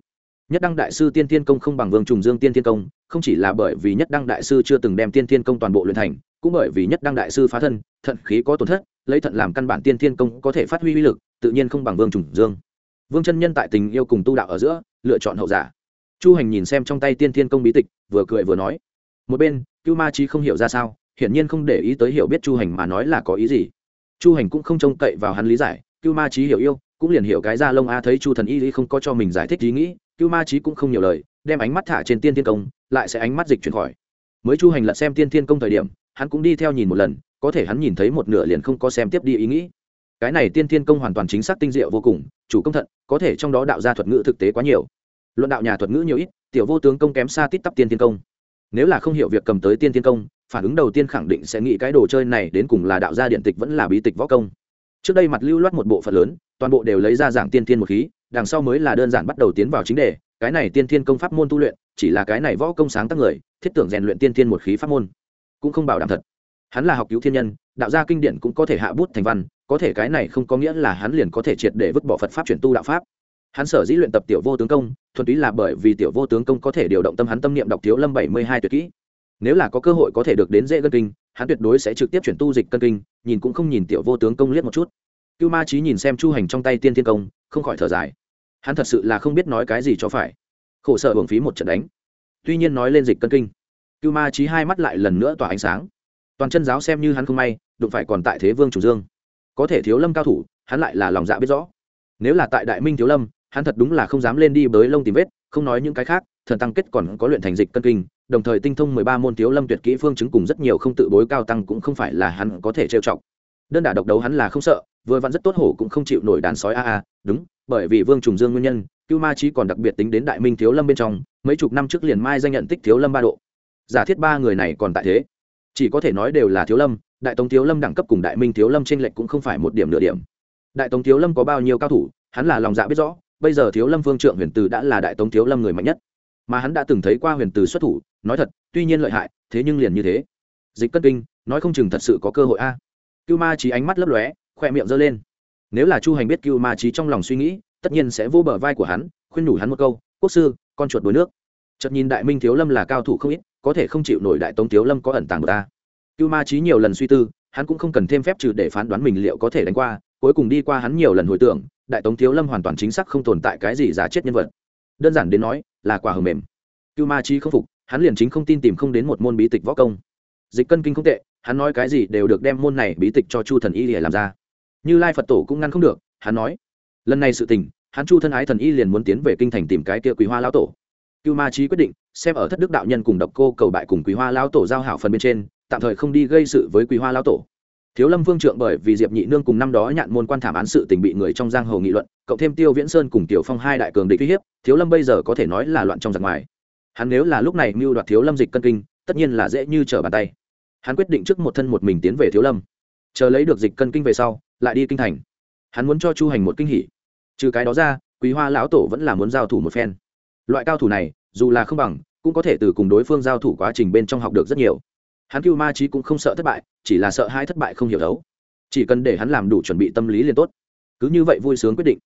nhất đăng đại sư tiên thiên công không bằng vương trùng dương tiên thiên công, không chỉ là bởi vì nhất đăng đại sư chưa từng đem tiên thiên công toàn bộ luyện thành, cũng bởi vì nhất đăng đại sư phá thân, thận khí có tổn thất, lấy thận làm căn bản tiên thiên công có thể phát huy uy lực, tự nhiên không bằng vương trùng dương. Vương chân nhân tại tình yêu cùng tu đạo ở giữa, lựa chọn hậu giả. Chu hành nhìn xem trong tay tiên thiên công bí tịch, vừa cười vừa nói, một bên, cưu ma trí không hiểu ra sao, hiển nhiên không để ý tới hiểu biết chu hành mà nói là có ý gì. Chu hành cũng không trông cậy vào hắn lý giải, cưu ma trí hiểu yêu, cũng liền hiểu cái ra lông a, thấy chu thần y không có cho mình giải thích ý nghĩ cưu ma trí cũng không nhiều lời, đem ánh mắt thả trên tiên thiên công, lại sẽ ánh mắt dịch chuyển khỏi. Mới chu hành lật xem tiên thiên công thời điểm, hắn cũng đi theo nhìn một lần, có thể hắn nhìn thấy một nửa liền không có xem tiếp đi ý nghĩ. Cái này tiên thiên công hoàn toàn chính xác tinh diệu vô cùng, chủ công thận, có thể trong đó đạo ra thuật ngữ thực tế quá nhiều. Luận đạo nhà thuật ngữ nhiều ít, tiểu vô tướng công kém xa tít tắp tiên thiên công. Nếu là không hiểu việc cầm tới tiên thiên công, phản ứng đầu tiên khẳng định sẽ nghĩ cái đồ chơi này đến cùng là đạo gia điện tịch vẫn là bí tịch võ công. Trước đây mặt lưu loát một bộ phận lớn, toàn bộ đều lấy ra giảng tiên thiên một khí đằng sau mới là đơn giản bắt đầu tiến vào chính đề, cái này tiên thiên công pháp môn tu luyện, chỉ là cái này võ công sáng tác người, thiết tưởng rèn luyện tiên thiên một khí pháp môn. Cũng không bảo đảm thật. Hắn là học cứu thiên nhân, đạo gia kinh điển cũng có thể hạ bút thành văn, có thể cái này không có nghĩa là hắn liền có thể triệt để vứt bỏ phật pháp chuyển tu đạo pháp. Hắn sở dĩ luyện tập tiểu vô tướng công, thuần túy là bởi vì tiểu vô tướng công có thể điều động tâm hắn tâm niệm đọc thiếu lâm bảy mươi hai tuyệt kỹ. Nếu là có cơ hội có thể được đến dễ cân kinh, hắn tuyệt đối sẽ trực tiếp chuyển tu dịch cân kinh, nhìn cũng không nhìn tiểu vô tướng công liếc một chút. Cưu ma trí nhìn xem chu hành trong tay tiên thiên công, không khỏi thở dài hắn thật sự là không biết nói cái gì cho phải. Khổ sở hưởng phí một trận đánh. Tuy nhiên nói lên dịch cân kinh. Cưu ma trí hai mắt lại lần nữa tỏa ánh sáng. Toàn chân giáo xem như hắn không may, đụng phải còn tại thế vương chủ dương. Có thể thiếu lâm cao thủ, hắn lại là lòng dạ biết rõ. Nếu là tại đại minh thiếu lâm, hắn thật đúng là không dám lên đi bới lông tìm vết, không nói những cái khác, thần tăng kết còn có luyện thành dịch cân kinh, đồng thời tinh thông mười ba môn thiếu lâm tuyệt kỹ phương chứng cùng rất nhiều không tự bối cao tăng cũng không phải là hắn có thể trêu chọc đơn đả độc đấu hắn là không sợ, vừa vặn rất tốt hổ cũng không chịu nổi đàn sói a a, đúng, bởi vì vương trùng dương nguyên nhân, cưu ma trí còn đặc biệt tính đến đại minh thiếu lâm bên trong, mấy chục năm trước liền mai danh nhận tích thiếu lâm ba độ. Giả thiết ba người này còn tại thế. Chỉ có thể nói đều là thiếu lâm, đại tống thiếu lâm đẳng cấp cùng đại minh thiếu lâm t r ê n lệch cũng không phải một điểm nửa điểm. Đại tống thiếu lâm có bao nhiêu cao thủ, hắn là lòng dạ biết rõ, bây giờ thiếu lâm vương trượng huyền từ đã là đại tống thiếu lâm người mạnh nhất. Mà hắn đã từng thấy qua huyền từ xuất thủ, nói thật, tuy nhiên lợi hại, thế nhưng liền như thế. Dịch cất kinh, nói không chừng thật sự có cơ hội a cưu ma trí ánh mắt lấp lóe, khoe miệng giơ lên. Nếu là chu hành biết cưu ma trí trong lòng suy nghĩ, tất nhiên sẽ vô bờ vai của hắn, khuyên nhủ hắn một câu, quốc sư, con chuột đuối nước. Chợt nhìn đại minh thiếu lâm là cao thủ không ít, có thể không chịu nổi đại tống thiếu lâm có ẩn tàng của ta. Cưu ma trí nhiều lần suy tư, hắn cũng không cần thêm phép trừ để phán đoán mình liệu có thể đánh qua, cuối cùng đi qua hắn nhiều lần hồi tưởng, đại tống thiếu lâm hoàn toàn chính xác không tồn tại cái gì giả chết nhân vật. Đơn giản đến nói, là quả hờ mềm. Cưu ma trí không phục, hắn liền chính không tin tìm không đến một môn bí tịch võ công dịch cân kinh không tệ, hắn nói cái gì đều được đem môn này bí tịch cho chu thần y để làm ra. Như lai phật tổ cũng ngăn không được, hắn nói, lần này sự tình, hắn chu thân ái thần y liền muốn tiến về kinh thành tìm cái kia quý hoa lão tổ. Cưu ma trí quyết định, xem ở thất đức đạo nhân cùng độc cô cầu bại cùng quý hoa lão tổ giao hảo phần bên trên, tạm thời không đi gây sự với quý hoa lão tổ. Thiếu lâm vương trượng bởi vì diệp nhị nương cùng năm đó nhạn môn quan thảm án sự tình bị người trong giang hồ nghị luận, cộng thêm tiêu viễn sơn cùng tiểu phong hai đại cường địch uy hiếp, thiếu lâm bây giờ có thể nói là loạn trong giặc ngoài. Hắn nếu là lúc này mưu đoạt thiếu lâm dịch cân kinh, tất nhiên là dễ như trở bàn tay hắn quyết định trước một thân một mình tiến về thiếu lâm. Chờ lấy được dịch cân kinh về sau, lại đi kinh thành. Hắn muốn cho chu hành một kinh hỉ. Trừ cái đó ra, quý hoa lão tổ vẫn là muốn giao thủ một phen. Loại cao thủ này, dù là không bằng, cũng có thể từ cùng đối phương giao thủ quá trình bên trong học được rất nhiều. Hắn cưu ma trí cũng không sợ thất bại, chỉ là sợ hai thất bại không hiểu đấu. Chỉ cần để hắn làm đủ chuẩn bị tâm lý liền tốt. Cứ như vậy vui sướng quyết định.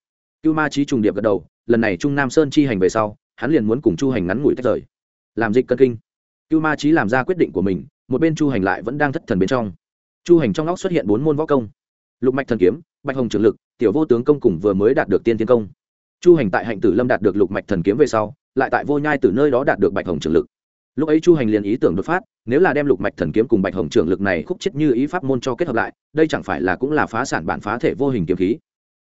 Cưu ma trí trùng điệp gật đầu, lần này trung nam sơn chi hành về sau, hắn liền muốn cùng chu hành ngắn ngủi tách rời. Làm dịch cân kinh. Cưu ma trí làm ra quyết định của mình một bên chu hành lại vẫn đang thất thần bên trong. Chu hành trong óc xuất hiện bốn môn võ công. Lục mạch thần kiếm, bạch hồng trường lực, tiểu vô tướng công cùng vừa mới đạt được tiên tiến công. Chu hành tại hạnh tử lâm đạt được lục mạch thần kiếm về sau, lại tại vô nhai từ nơi đó đạt được bạch hồng trường lực. Lúc ấy chu hành liền ý tưởng đột phát, nếu là đem lục mạch thần kiếm cùng bạch hồng trường lực này khúc chết như ý pháp môn cho kết hợp lại, đây chẳng phải là cũng là phá sản bản phá thể vô hình kiếm khí.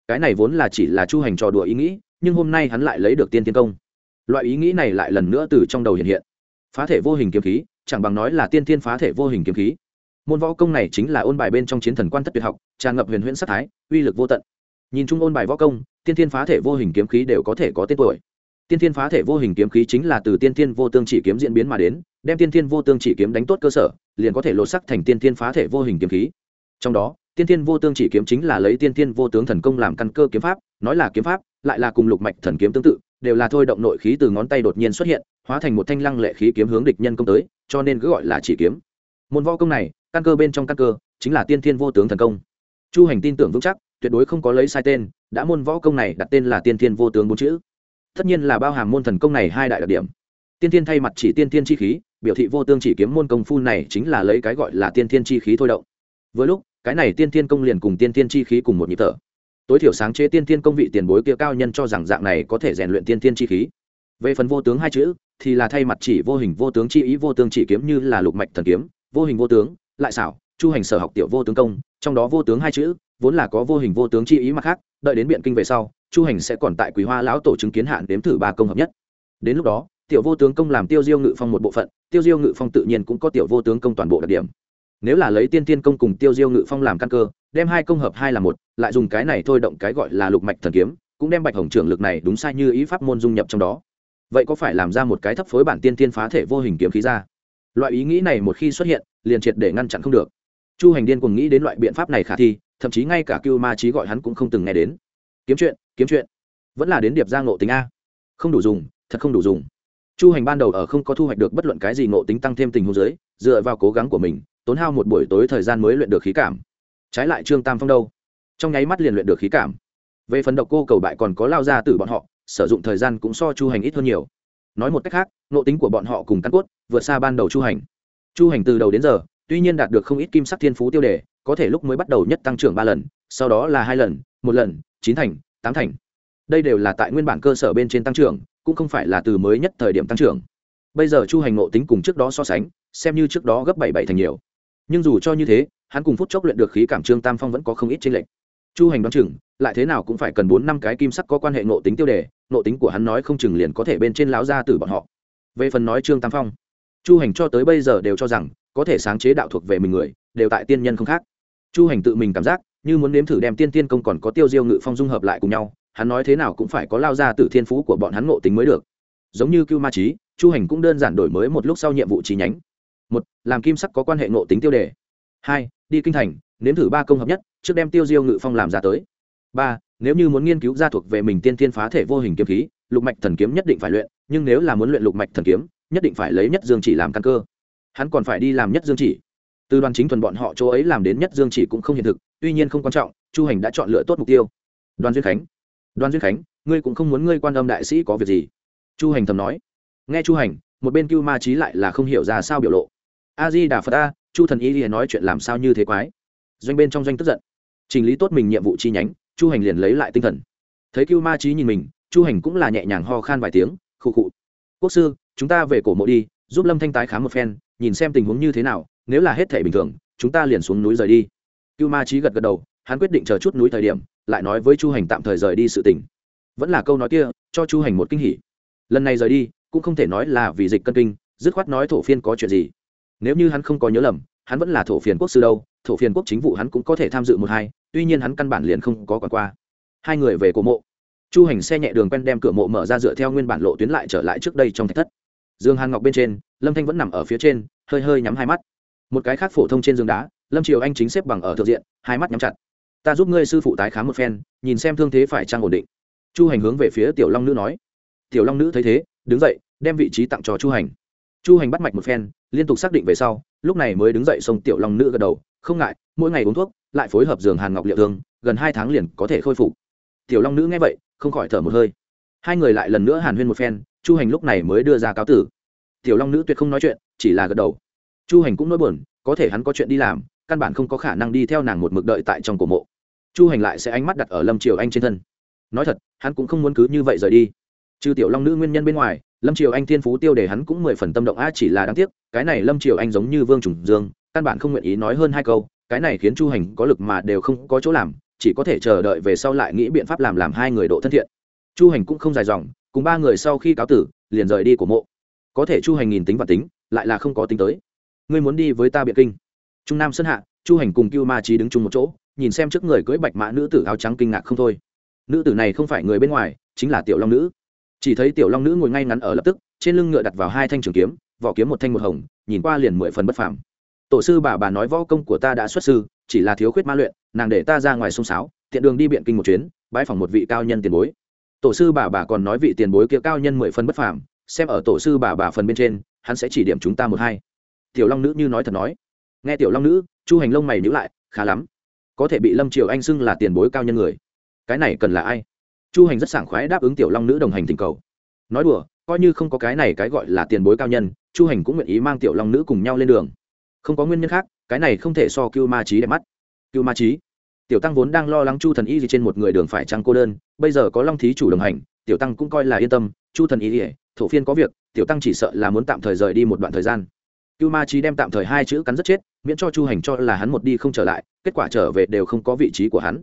Cái này vốn là chỉ là chu hành trò đùa ý nghĩ, nhưng hôm nay hắn lại lấy được tiên tiến công. Loại ý nghĩ này lại lần nữa từ trong đầu hiện hiện. Phá thể vô hình kiếm khí chẳng bằng nói là tiên Thiên phá thể vô hình kiếm khí. Môn võ công này chính là ôn bài bên trong chiến thần quan thất tuyệt học, tràn ngập huyền huyễn sắc thái, uy lực vô tận. Nhìn chung ôn bài võ công, tiên Thiên phá thể vô hình kiếm khí đều có thể có tên tuổi. Tiên thiên phá thể vô hình kiếm khí chính là từ tiên thiên vô tương chỉ kiếm diễn biến mà đến, đem tiên thiên vô tương chỉ kiếm đánh tốt cơ sở, liền có thể lột sắc thành tiên thiên phá thể vô hình kiếm khí. Trong đó, tiên thiên vô tương chỉ kiếm chính là lấy tiên thiên vô tướng thần công làm căn cơ kiếm pháp, nói là kiếm pháp, lại là cùng lục mạch thần kiếm tương tự đều là thôi động nội khí từ ngón tay đột nhiên xuất hiện, hóa thành một thanh lăng lệ khí kiếm hướng địch nhân công tới, cho nên cứ gọi là chỉ kiếm. Môn võ công này, căn cơ bên trong căn cơ, chính là tiên thiên vô tướng thần công. Chu hành tin tưởng vững chắc, tuyệt đối không có lấy sai tên, đã môn võ công này đặt tên là tiên thiên vô tướng bốn chữ. Tất nhiên là bao hàm môn thần công này hai đại đặc điểm. Tiên thiên thay mặt chỉ tiên thiên chi khí, biểu thị vô tương chỉ kiếm môn công phu này chính là lấy cái gọi là tiên thiên chi khí thôi động. Với lúc, cái này tiên thiên công liền cùng tiên thiên chi khí cùng một nhịp thở tối thiểu sáng chế tiên thiên công vị tiền bối kia cao nhân cho rằng dạng này có thể rèn luyện tiên thiên chi khí. Về phần vô tướng hai chữ, thì là thay mặt chỉ vô hình vô tướng chi ý vô tướng chỉ kiếm như là lục mạch thần kiếm, vô hình vô tướng, lại xảo, chu hành sở học tiểu vô tướng công, trong đó vô tướng hai chữ, vốn là có vô hình vô tướng chi ý mặt khác, đợi đến biện kinh về sau, chu hành sẽ còn tại quý hoa lão tổ chứng kiến hạn đếm thử ba công hợp nhất. Đến lúc đó, tiểu vô tướng công làm tiêu diêu ngự phong một bộ phận, tiêu diêu ngự phong tự nhiên cũng có tiểu vô tướng công toàn bộ đặc điểm. Nếu là lấy tiên tiên công cùng tiêu diêu ngự phong làm căn cơ đem hai công hợp hai là một, lại dùng cái này thôi động cái gọi là lục mạch thần kiếm, cũng đem bạch hồng trưởng lực này đúng sai như ý pháp môn dung nhập trong đó. Vậy có phải làm ra một cái thấp phối bản tiên tiên phá thể vô hình kiếm khí ra? Loại ý nghĩ này một khi xuất hiện, liền triệt để ngăn chặn không được. Chu hành điên cùng nghĩ đến loại biện pháp này khả thi, thậm chí ngay cả cưu ma trí gọi hắn cũng không từng nghe đến. Kiếm chuyện kiếm chuyện. Vẫn là đến điệp ra ngộ tính a. Không đủ dùng, thật không đủ dùng. Chu hành ban đầu ở không có thu hoạch được bất luận cái gì ngộ tính tăng thêm tình huống giới dựa vào cố gắng của mình, tốn hao một buổi tối thời gian mới luyện được khí cảm trái lại trương tam phong đâu? Trong nháy mắt liền luyện được khí cảm. Về phần độc cô cầu bại còn có lao ra từ bọn họ, sử dụng thời gian cũng so chu hành ít hơn nhiều. Nói một cách khác nộ tính của bọn họ cùng căn cốt, vượt xa ban đầu chu hành. Chu hành từ đầu đến giờ, tuy nhiên đạt được không ít kim sắc thiên phú tiêu đề, có thể lúc mới bắt đầu nhất tăng trưởng ba lần, sau đó là hai lần, một lần, chín thành, tám thành. Đây đều là tại nguyên bản cơ sở bên trên tăng trưởng, cũng không phải là từ mới nhất thời điểm tăng trưởng. Bây giờ chu hành nộ tính cùng trước đó so sánh, xem như trước đó gấp bảy bảy thành nhiều. Nhưng dù cho như thế hắn cùng phút chốc luyện được khí cảm trương tam phong vẫn có không ít chênh lệnh chu hành đoán chừng, lại thế nào cũng phải cần bốn năm cái kim sắc có quan hệ ngộ tính tiêu đề ngộ tính của hắn nói không chừng liền có thể bên trên láo ra từ bọn họ. Về phần nói trương tam phong, chu hành cho tới bây giờ đều cho rằng có thể sáng chế đạo thuộc về mình người, đều tại tiên nhân không khác. Chu hành tự mình cảm giác, như muốn nếm thử đem tiên tiên công còn có tiêu diêu ngự phong dung hợp lại cùng nhau, hắn nói thế nào cũng phải có lao ra từ thiên phú của bọn hắn ngộ tính mới được. Giống như cưu ma trí chu hành cũng đơn giản đổi mới một lúc sau nhiệm vụ trí nhánh. Một, làm kim sắc có quan hệ ngộ tính tiêu đề. Hai đi kinh thành, nếm thử ba công hợp nhất, trước đem tiêu diêu ngự phong làm ra tới. Ba, nếu như muốn nghiên cứu ra thuộc về mình tiên thiên phá thể vô hình kiếm khí, lục mạch thần kiếm nhất định phải luyện, nhưng nếu là muốn luyện lục mạch thần kiếm, nhất định phải lấy nhất dương chỉ làm căn cơ. Hắn còn phải đi làm nhất dương chỉ. Từ đoàn chính thuần bọn họ chỗ ấy làm đến nhất dương chỉ cũng không hiện thực, tuy nhiên không quan trọng, chu hành đã chọn lựa tốt mục tiêu. Đoàn duyên khánh, đoàn duyên khánh, ngươi cũng không muốn ngươi quan âm đại sĩ có việc gì? Chu hành thầm nói. Nghe chu hành, một bên cưu ma trí lại là không hiểu ra sao biểu lộ. A di đà phật a chu thần y liền nói chuyện làm sao như thế quái. Doanh bên trong doanh tức giận. Trình lý tốt mình nhiệm vụ chi nhánh, chu hành liền lấy lại tinh thần. Thấy cưu ma trí nhìn mình, chu hành cũng là nhẹ nhàng ho khan vài tiếng, khụ khụ. Quốc sư, chúng ta về cổ mộ đi, giúp lâm thanh tái khám một phen, nhìn xem tình huống như thế nào, nếu là hết thể bình thường, chúng ta liền xuống núi rời đi. Cưu ma trí gật gật đầu, hắn quyết định chờ chút núi thời điểm, lại nói với chu hành tạm thời rời đi sự tỉnh vẫn là câu nói kia, cho chu hành một kinh hỉ. Lần này rời đi, cũng không thể nói là vì dịch cân kinh, dứt khoát nói thổ phiên có chuyện gì nếu như hắn không có nhớ lầm, hắn vẫn là thổ phiền quốc sư đâu, thổ phiền quốc chính vụ hắn cũng có thể tham dự một hai, tuy nhiên hắn căn bản liền không có còn qua. Hai người về cổ mộ. Chu hành xe nhẹ đường quen đem cửa mộ mở ra dựa theo nguyên bản lộ tuyến lại trở lại trước đây trong thạch thất. Dương hàn ngọc bên trên, lâm thanh vẫn nằm ở phía trên, hơi hơi nhắm hai mắt. Một cái khác phổ thông trên giường đá, lâm triều anh chính xếp bằng ở thượng diện, hai mắt nhắm chặt. Ta giúp ngươi sư phụ tái khám một phen, nhìn xem thương thế phải trang ổn định. Chu hành hướng về phía tiểu long nữ nói. Tiểu long nữ thấy thế, đứng dậy, đem vị trí tặng cho chu hành. Chu hành bắt mạch một phen liên tục xác định về sau, lúc này mới đứng dậy xông tiểu long nữ gật đầu, không ngại, mỗi ngày uống thuốc, lại phối hợp giường hàn ngọc liệu thương, gần hai tháng liền có thể khôi phục. Tiểu long nữ nghe vậy, không khỏi thở một hơi. Hai người lại lần nữa hàn huyên một phen, chu hành lúc này mới đưa ra cáo tử. Tiểu long nữ tuyệt không nói chuyện, chỉ là gật đầu. Chu hành cũng nói buồn, có thể hắn có chuyện đi làm, căn bản không có khả năng đi theo nàng một mực đợi tại trong cổ mộ. Chu hành lại sẽ ánh mắt đặt ở lâm triều anh trên thân. Nói thật, hắn cũng không muốn cứ như vậy rời đi. Trừ tiểu long nữ nguyên nhân bên ngoài lâm triều anh thiên phú tiêu để hắn cũng mười phần tâm động, a, chỉ là đáng tiếc, cái này lâm triều anh giống như vương trùng dương, căn bản không nguyện ý nói hơn hai câu, cái này khiến chu hành có lực mà đều không có chỗ làm, chỉ có thể chờ đợi về sau lại nghĩ biện pháp làm làm hai người độ thân thiện. Chu hành cũng không dài dòng, cùng ba người sau khi cáo tử, liền rời đi của mộ. Có thể chu hành nghìn tính và tính, lại là không có tính tới. Ngươi muốn đi với ta biện kinh? Trung nam sơn hạ, chu hành cùng cưu ma trí đứng chung một chỗ, nhìn xem trước người cưỡi bạch mã nữ tử áo trắng kinh ngạc không thôi. Nữ tử này không phải người bên ngoài, chính là tiểu long nữ chỉ thấy tiểu long nữ ngồi ngay ngắn ở lập tức, trên lưng ngựa đặt vào hai thanh trường kiếm, vỏ kiếm một thanh một hồng, nhìn qua liền mười phần bất phàm. Tổ sư bà bà nói võ công của ta đã xuất sư, chỉ là thiếu khuyết ma luyện, nàng để ta ra ngoài sông sáo, tiện đường đi biện kinh một chuyến bãi phòng một vị cao nhân tiền bối. Tổ sư bà bà còn nói vị tiền bối kia cao nhân mười phần bất phàm, xem ở tổ sư bà bà phần bên trên, hắn sẽ chỉ điểm chúng ta một hai. Tiểu long nữ như nói thật nói. Nghe tiểu long nữ, chu hành lông mày nhữ lại, khá lắm. Có thể bị lâm triều anh xưng là tiền bối cao nhân người. Cái này cần là ai? Chu hành rất sảng khoái đáp ứng tiểu long nữ đồng hành tình cầu. Nói đùa, coi như không có cái này cái gọi là tiền bối cao nhân, chu hành cũng nguyện ý mang tiểu long nữ cùng nhau lên đường. Không có nguyên nhân khác, cái này không thể so cưu ma trí đẹp mắt. Cưu ma trí tiểu tăng vốn đang lo lắng chu thần y gì trên một người đường phải trăng cô đơn, bây giờ có long thí chủ đồng hành, tiểu tăng cũng coi là yên tâm, chu thần y ỉa thổ phiên có việc, tiểu tăng chỉ sợ là muốn tạm thời rời đi một đoạn thời gian. Cưu ma trí đem tạm thời hai chữ cắn rất chết, miễn cho chu hành cho là hắn một đi không trở lại, kết quả trở về đều không có vị trí của hắn.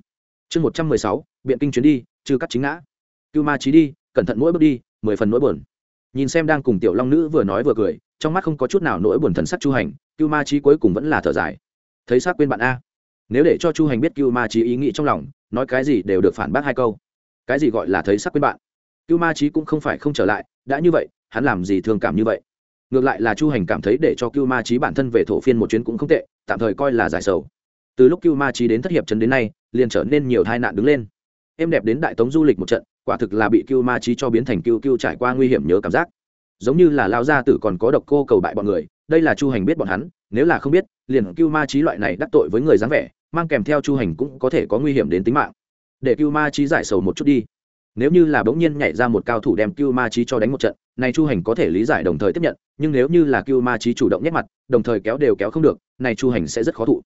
Chương một trăm mười sáu, biện kinh chuyến đi chư cắt chính ngã. Cưu ma trí đi, cẩn thận mỗi bước đi, mười phần nỗi buồn. Nhìn xem đang cùng tiểu long nữ vừa nói vừa cười, trong mắt không có chút nào nỗi buồn thần sắc chu hành, cưu ma trí cuối cùng vẫn là thở dài. Thấy xác quên bạn a. Nếu để cho chu hành biết cưu ma trí ý nghĩ trong lòng, nói cái gì đều được phản bác hai câu. Cái gì gọi là thấy sắc quên bạn? Cưu ma trí cũng không phải không trở lại, đã như vậy, hắn làm gì thương cảm như vậy? Ngược lại là chu hành cảm thấy để cho cưu ma trí bản thân về thổ phiên một chuyến cũng không tệ, tạm thời coi là giải sầu. Từ lúc cưu ma trí đến thất hiệp trấn đến nay, liền trở nên nhiều tai nạn đứng lên em đẹp đến đại tống du lịch một trận, quả thực là bị cưu ma trí cho biến thành cưu cưu trải qua nguy hiểm nhớ cảm giác. Giống như là lao gia tử còn có độc cô cầu bại bọn người, đây là chu hành biết bọn hắn, nếu là không biết, liền cưu ma trí loại này đắc tội với người dáng vẻ, mang kèm theo chu hành cũng có thể có nguy hiểm đến tính mạng. Để cưu ma trí giải sầu một chút đi. Nếu như là bỗng nhiên nhảy ra một cao thủ đem cưu ma trí cho đánh một trận, này chu hành có thể lý giải đồng thời tiếp nhận, nhưng nếu như là cưu ma trí chủ động nhét mặt, đồng thời kéo đều kéo không được, này chu hành sẽ rất khó thụ.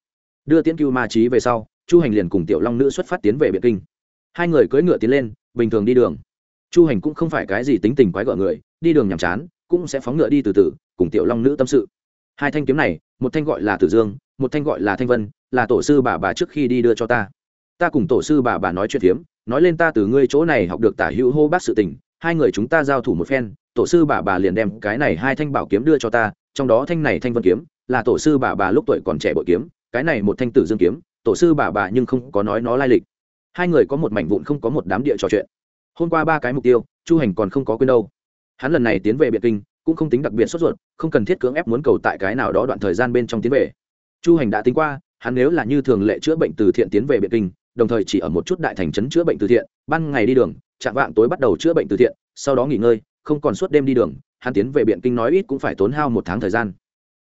Đưa tiễn cưu ma trí về sau, chu hành liền cùng tiểu long nữ xuất phát tiến về biệt kinh hai người cưỡi ngựa tiến lên, bình thường đi đường. Chu hành cũng không phải cái gì tính tình quái gở người, đi đường nhàm chán, cũng sẽ phóng ngựa đi từ từ, cùng tiểu long nữ tâm sự. Hai thanh kiếm này, một thanh gọi là tử dương, một thanh gọi là thanh vân, là tổ sư bà bà trước khi đi đưa cho ta. Ta cùng tổ sư bà bà nói chuyện phiếm, nói lên ta từ ngươi chỗ này học được tả hữu hô bác sự tình, hai người chúng ta giao thủ một phen, tổ sư bà bà liền đem cái này hai thanh bảo kiếm đưa cho ta, trong đó thanh này thanh vân kiếm, là tổ sư bà bà lúc tuổi còn trẻ bội kiếm, cái này một thanh tử dương kiếm, tổ sư bà bà nhưng không có nói nó lai lịch hai người có một mảnh vụn không có một đám địa trò chuyện. Hôm qua ba cái mục tiêu, chu hành còn không có quên đâu. Hắn lần này tiến về biệt kinh, cũng không tính đặc biệt sốt ruột, không cần thiết cưỡng ép muốn cầu tại cái nào đó đoạn thời gian bên trong tiến về. Chu hành đã tính qua, hắn nếu là như thường lệ chữa bệnh từ thiện tiến về biệt kinh, đồng thời chỉ ở một chút đại thành trấn chữa bệnh từ thiện, ban ngày đi đường, chạm vạng tối bắt đầu chữa bệnh từ thiện, sau đó nghỉ ngơi, không còn suốt đêm đi đường, hắn tiến về biện kinh nói ít cũng phải tốn hao một tháng thời gian.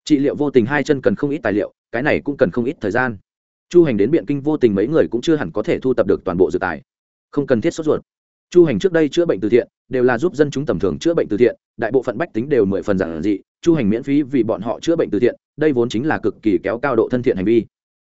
Trị liệu vô tình hai chân cần không ít tài liệu, cái này cũng cần không ít thời gian chu hành đến biện kinh vô tình mấy người cũng chưa hẳn có thể thu tập được toàn bộ dự tài. Không cần thiết sốt ruột. Chu hành trước đây chữa bệnh từ thiện, đều là giúp dân chúng tầm thường chữa bệnh từ thiện, đại bộ phận bách tính đều mười phần giản dị, chu hành miễn phí vì bọn họ chữa bệnh từ thiện, đây vốn chính là cực kỳ kéo cao độ thân thiện hành vi.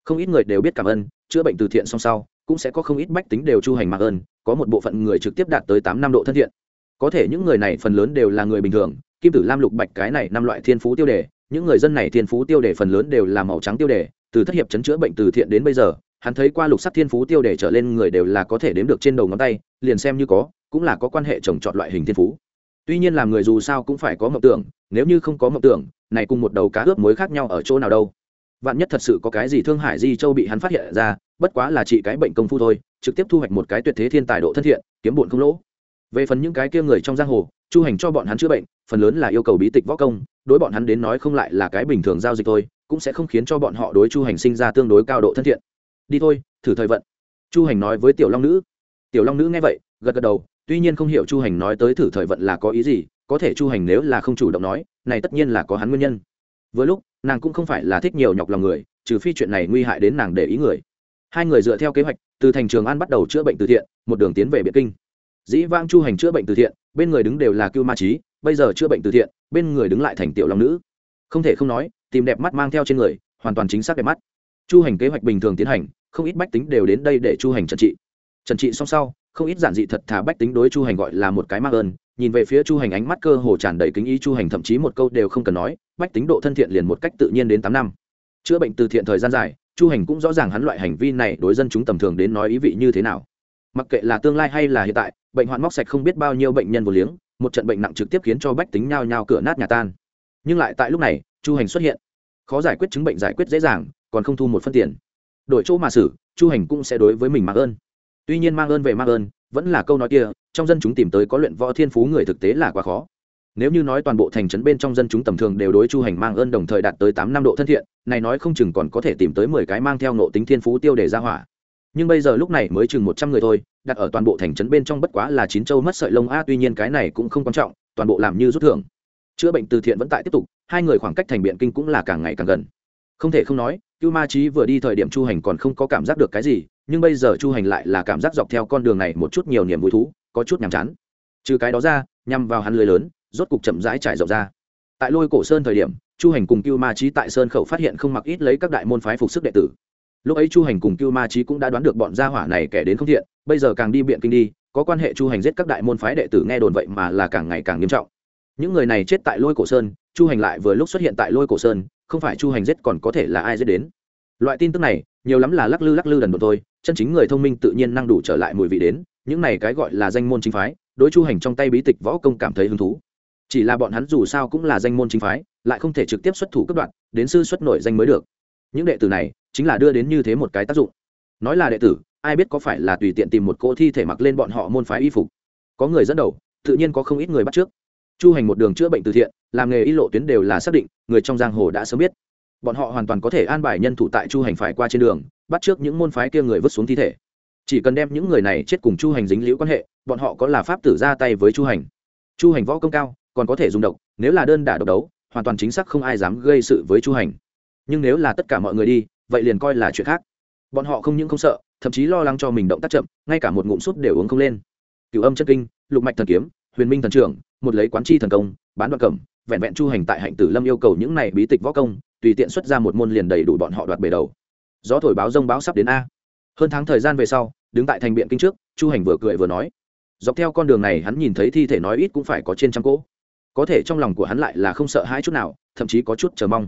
Không ít người đều biết cảm ơn, chữa bệnh từ thiện song sau, cũng sẽ có không ít bách tính đều chu hành mạng ơn, có một bộ phận người trực tiếp đạt tới tám năm độ thân thiện. Có thể những người này phần lớn đều là người bình thường, kim tử lam lục bạch cái này năm loại thiên phú tiêu đề, những người dân này thiên phú tiêu đề phần lớn đều là màu trắng tiêu đề từ thất hiệp chấn chữa bệnh từ thiện đến bây giờ, hắn thấy qua lục sắc thiên phú tiêu đề trở lên người đều là có thể đếm được trên đầu ngón tay, liền xem như có, cũng là có quan hệ trồng trọt loại hình thiên phú. Tuy nhiên làm người dù sao cũng phải có mộng tưởng, nếu như không có mộng tưởng, này cùng một đầu cá ướp muối khác nhau ở chỗ nào đâu. Vạn nhất thật sự có cái gì thương hải di châu bị hắn phát hiện ra, bất quá là trị cái bệnh công phu thôi, trực tiếp thu hoạch một cái tuyệt thế thiên tài độ thân thiện, kiếm bụn không lỗ. Về phần những cái kia người trong giang hồ, chu hành cho bọn hắn chữa bệnh, phần lớn là yêu cầu bí tịch võ công, đối bọn hắn đến nói không lại là cái bình thường giao dịch thôi cũng sẽ không khiến cho bọn họ đối chu hành sinh ra tương đối cao độ thân thiện. Đi thôi, thử thời vận. Chu hành nói với tiểu long nữ. Tiểu long nữ nghe vậy, gật gật đầu, tuy nhiên không hiểu chu hành nói tới thử thời vận là có ý gì, có thể chu hành nếu là không chủ động nói, này tất nhiên là có hắn nguyên nhân. Với lúc, nàng cũng không phải là thích nhiều nhọc lòng người, trừ phi chuyện này nguy hại đến nàng để ý người. Hai người dựa theo kế hoạch, từ thành trường an bắt đầu chữa bệnh từ thiện, một đường tiến về biệt kinh. Dĩ vang chu hành chữa bệnh từ thiện, bên người đứng đều là cưu ma trí bây giờ chữa bệnh từ thiện, bên người đứng lại thành tiểu long nữ. Không thể không nói tìm đẹp mắt mang theo trên người, hoàn toàn chính xác đẹp mắt. Chu hành kế hoạch bình thường tiến hành, không ít bách tính đều đến đây để chu hành trần trị. Trần trị xong sau, không ít giản dị thật thà bách tính đối chu hành gọi là một cái mắc ơn, nhìn về phía chu hành ánh mắt cơ hồ tràn đầy kính ý chu hành thậm chí một câu đều không cần nói, bách tính độ thân thiện liền một cách tự nhiên đến tám năm. Chữa bệnh từ thiện thời gian dài, chu hành cũng rõ ràng hắn loại hành vi này đối dân chúng tầm thường đến nói ý vị như thế nào. Mặc kệ là tương lai hay là hiện tại, bệnh hoạn móc sạch không biết bao nhiêu bệnh nhân vô liếng, một trận bệnh nặng trực tiếp khiến cho bách tính nhao nhao cửa nát nhà tan. Nhưng lại tại lúc này, chu hành xuất hiện khó giải quyết chứng bệnh giải quyết dễ dàng, còn không thu một phân tiền. Đổi chỗ mà xử, chu hành cũng sẽ đối với mình mang ơn. Tuy nhiên mang ơn về mang ơn, vẫn là câu nói kia, trong dân chúng tìm tới có luyện võ thiên phú người thực tế là quá khó. Nếu như nói toàn bộ thành trấn bên trong dân chúng tầm thường đều đối chu hành mang ơn đồng thời đạt tới tám năm độ thân thiện, này nói không chừng còn có thể tìm tới mười cái mang theo nộ tính thiên phú tiêu để ra hỏa. Nhưng bây giờ lúc này mới chừng một trăm người thôi, đặt ở toàn bộ thành trấn bên trong bất quá là chín châu mất sợi lông a, tuy nhiên cái này cũng không quan trọng, toàn bộ làm như rút thưởng chữa bệnh từ thiện vẫn tại tiếp tục, hai người khoảng cách thành biện kinh cũng là càng ngày càng gần. Không thể không nói, cưu ma trí vừa đi thời điểm chu hành còn không có cảm giác được cái gì, nhưng bây giờ chu hành lại là cảm giác dọc theo con đường này một chút nhiều niềm vui thú, có chút nhàm chán. Trừ cái đó ra, nhằm vào hắn lưới lớn, rốt cục chậm rãi trải rộng ra. Tại lôi cổ sơn thời điểm, chu hành cùng cưu ma trí tại sơn khẩu phát hiện không mặc ít lấy các đại môn phái phục sức đệ tử. Lúc ấy chu hành cùng cưu ma trí cũng đã đoán được bọn gia hỏa này kẻ đến không thiện, bây giờ càng đi biện kinh đi, có quan hệ chu hành giết các đại môn phái đệ tử nghe đồn vậy mà là càng ngày càng nghiêm trọng những người này chết tại lôi cổ sơn, chu hành lại vừa lúc xuất hiện tại lôi cổ sơn, không phải chu hành giết còn có thể là ai giết đến. Loại tin tức này, nhiều lắm là lắc lư lắc lư đần độn thôi, chân chính người thông minh tự nhiên năng đủ trở lại mùi vị đến, những này cái gọi là danh môn chính phái, đối chu hành trong tay bí tịch võ công cảm thấy hứng thú. Chỉ là bọn hắn dù sao cũng là danh môn chính phái, lại không thể trực tiếp xuất thủ cấp đoạn đến sư xuất nổi danh mới được. Những đệ tử này, chính là đưa đến như thế một cái tác dụng. Nói là đệ tử, ai biết có phải là tùy tiện tìm một cỗ thi thể mặc lên bọn họ môn phái y phục. Có người dẫn đầu, tự nhiên có không ít người bắt trước chu hành một đường chữa bệnh từ thiện, làm nghề y lộ tuyến đều là xác định, người trong giang hồ đã sớm biết. Bọn họ hoàn toàn có thể an bài nhân thủ tại chu hành phải qua trên đường, bắt trước những môn phái kia người vứt xuống thi thể. Chỉ cần đem những người này chết cùng chu hành dính liễu quan hệ, bọn họ có là pháp tử ra tay với chu hành. Chu hành võ công cao, còn có thể dùng độc, nếu là đơn đả độc đấu, hoàn toàn chính xác không ai dám gây sự với chu hành. Nhưng nếu là tất cả mọi người đi, vậy liền coi là chuyện khác. Bọn họ không những không sợ, thậm chí lo lắng cho mình động tác chậm, ngay cả một ngụm súp đều uống không lên. Cựu âm chất kinh, lục mạch thần kiếm, huyền minh thần trưởng một lấy quán chi thần công, bán đoạn cẩm, vẹn vẹn chu hành tại hạnh tử lâm yêu cầu những này bí tịch võ công, tùy tiện xuất ra một môn liền đầy đủ bọn họ đoạt bể đầu. Gió thổi báo rông báo sắp đến a. Hơn tháng thời gian về sau, đứng tại thành biện kinh trước, chu hành vừa cười vừa nói. Dọc theo con đường này hắn nhìn thấy thi thể nói ít cũng phải có trên trăm cỗ. Có thể trong lòng của hắn lại là không sợ hãi chút nào, thậm chí có chút chờ mong.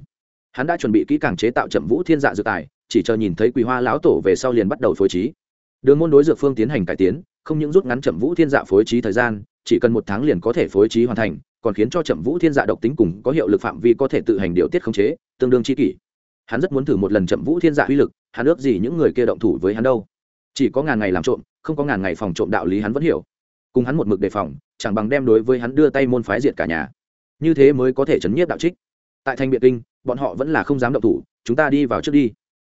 Hắn đã chuẩn bị kỹ càng chế tạo chậm vũ thiên dạ dự tài, chỉ chờ nhìn thấy quỳ hoa lão tổ về sau liền bắt đầu phối trí. Đường môn đối dược phương tiến hành cải tiến, không những rút ngắn chậm vũ thiên dạ phối trí thời gian chỉ cần một tháng liền có thể phối trí hoàn thành, còn khiến cho chậm vũ thiên dạ độc tính cùng có hiệu lực phạm vi có thể tự hành điều tiết khống chế, tương đương chi kỷ. Hắn rất muốn thử một lần chậm vũ thiên dạ uy lực, hắn ước gì những người kia động thủ với hắn đâu? Chỉ có ngàn ngày làm trộm, không có ngàn ngày phòng trộm đạo lý hắn vẫn hiểu. Cùng hắn một mực đề phòng, chẳng bằng đem đối với hắn đưa tay môn phái diệt cả nhà. Như thế mới có thể chấn nhiếp đạo trích. Tại thanh biện kinh, bọn họ vẫn là không dám động thủ, chúng ta đi vào trước đi.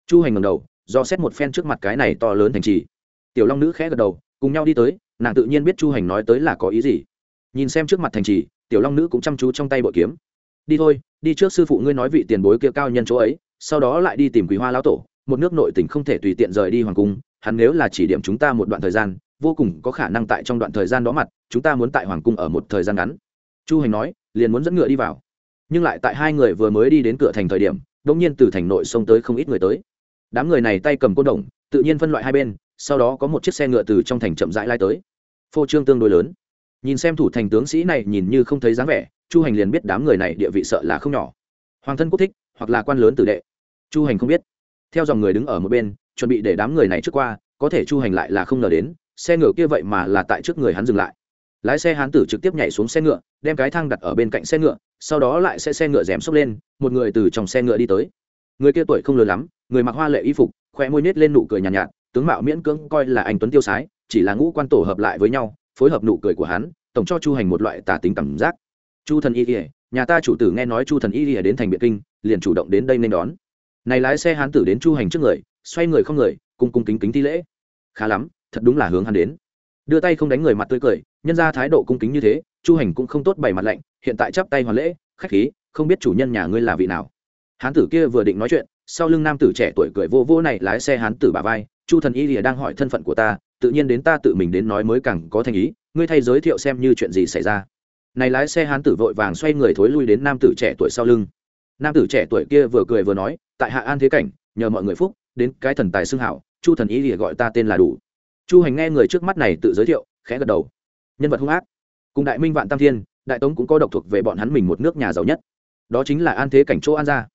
Chu hành ngầm đầu, do xét một phen trước mặt cái này to lớn thành trì. Tiểu long nữ khẽ gật đầu, cùng nhau đi tới nàng tự nhiên biết chu hành nói tới là có ý gì. Nhìn xem trước mặt thành trì, tiểu long nữ cũng chăm chú trong tay bội kiếm. Đi thôi, đi trước sư phụ ngươi nói vị tiền bối kia cao nhân chỗ ấy, sau đó lại đi tìm quý hoa lão tổ, một nước nội tỉnh không thể tùy tiện rời đi hoàng cung, hắn nếu là chỉ điểm chúng ta một đoạn thời gian, vô cùng có khả năng tại trong đoạn thời gian đó mặt, chúng ta muốn tại hoàng cung ở một thời gian ngắn. Chu hành nói, liền muốn dẫn ngựa đi vào. Nhưng lại tại hai người vừa mới đi đến cửa thành thời điểm đông nhiên từ thành nội xông tới không ít người tới. Đám người này tay cầm côn đồng, tự nhiên phân loại hai bên sau đó có một chiếc xe ngựa từ trong thành chậm rãi lai tới. Phô trương tương đối lớn. Nhìn xem thủ thành tướng sĩ này nhìn như không thấy dáng vẻ chu hành liền biết đám người này địa vị sợ là không nhỏ. Hoàng thân quốc thích hoặc là quan lớn tử đệ. Chu hành không biết. Theo dòng người đứng ở một bên chuẩn bị để đám người này trước qua có thể chu hành lại là không ngờ đến xe ngựa kia vậy mà là tại trước người hắn dừng lại. Lái xe hán tử trực tiếp nhảy xuống xe ngựa đem cái thang đặt ở bên cạnh xe ngựa sau đó lại xe xe ngựa rèm xốc lên một người từ trong xe ngựa đi tới. Người kia tuổi không lớn lắm người mặc hoa lệ y phục khoe môi nết lên nụ cười nhàn nhạt, nhạt tướng mạo miễn cưỡng coi là anh tuấn tiêu sái, chỉ là ngũ quan tổ hợp lại với nhau, phối hợp nụ cười của hắn, tổng cho chu hành một loại tả tính cảm giác. Chu thần y ỉa nhà ta chủ tử nghe nói chu thần y ỉa đến thành Biệt kinh, liền chủ động đến đây nên đón. Này lái xe hán tử đến chu hành trước người, xoay người không người, cung cung kính kính thi lễ. Khá lắm, thật đúng là hướng hắn đến. Đưa tay không đánh người mặt tươi cười, nhân ra thái độ cung kính như thế, chu hành cũng không tốt bày mặt lạnh, hiện tại chắp tay hoàn lễ, khách khí, không biết chủ nhân nhà ngươi là vị nào. Hán tử kia vừa định nói chuyện, sau lưng nam tử trẻ tuổi cười vô vô này lái xe hán tử bà vai chu thần y lìa đang hỏi thân phận của ta, tự nhiên đến ta tự mình đến nói mới càng có thành ý, ngươi thay giới thiệu xem như chuyện gì xảy ra. Này lái xe hán tử vội vàng xoay người thối lui đến nam tử trẻ tuổi sau lưng. Nam tử trẻ tuổi kia vừa cười vừa nói, tại hạ an thế cảnh, nhờ mọi người phúc, đến cái thần tài xưng hảo, chu thần y lìa gọi ta tên là đủ. Chu hành nghe người trước mắt này tự giới thiệu, khẽ gật đầu. Nhân vật hung ác. Cùng đại minh vạn tam thiên, đại tống cũng có độc thuộc về bọn hắn mình một nước nhà giàu nhất. Đó chính là an thế cảnh chỗ an gia.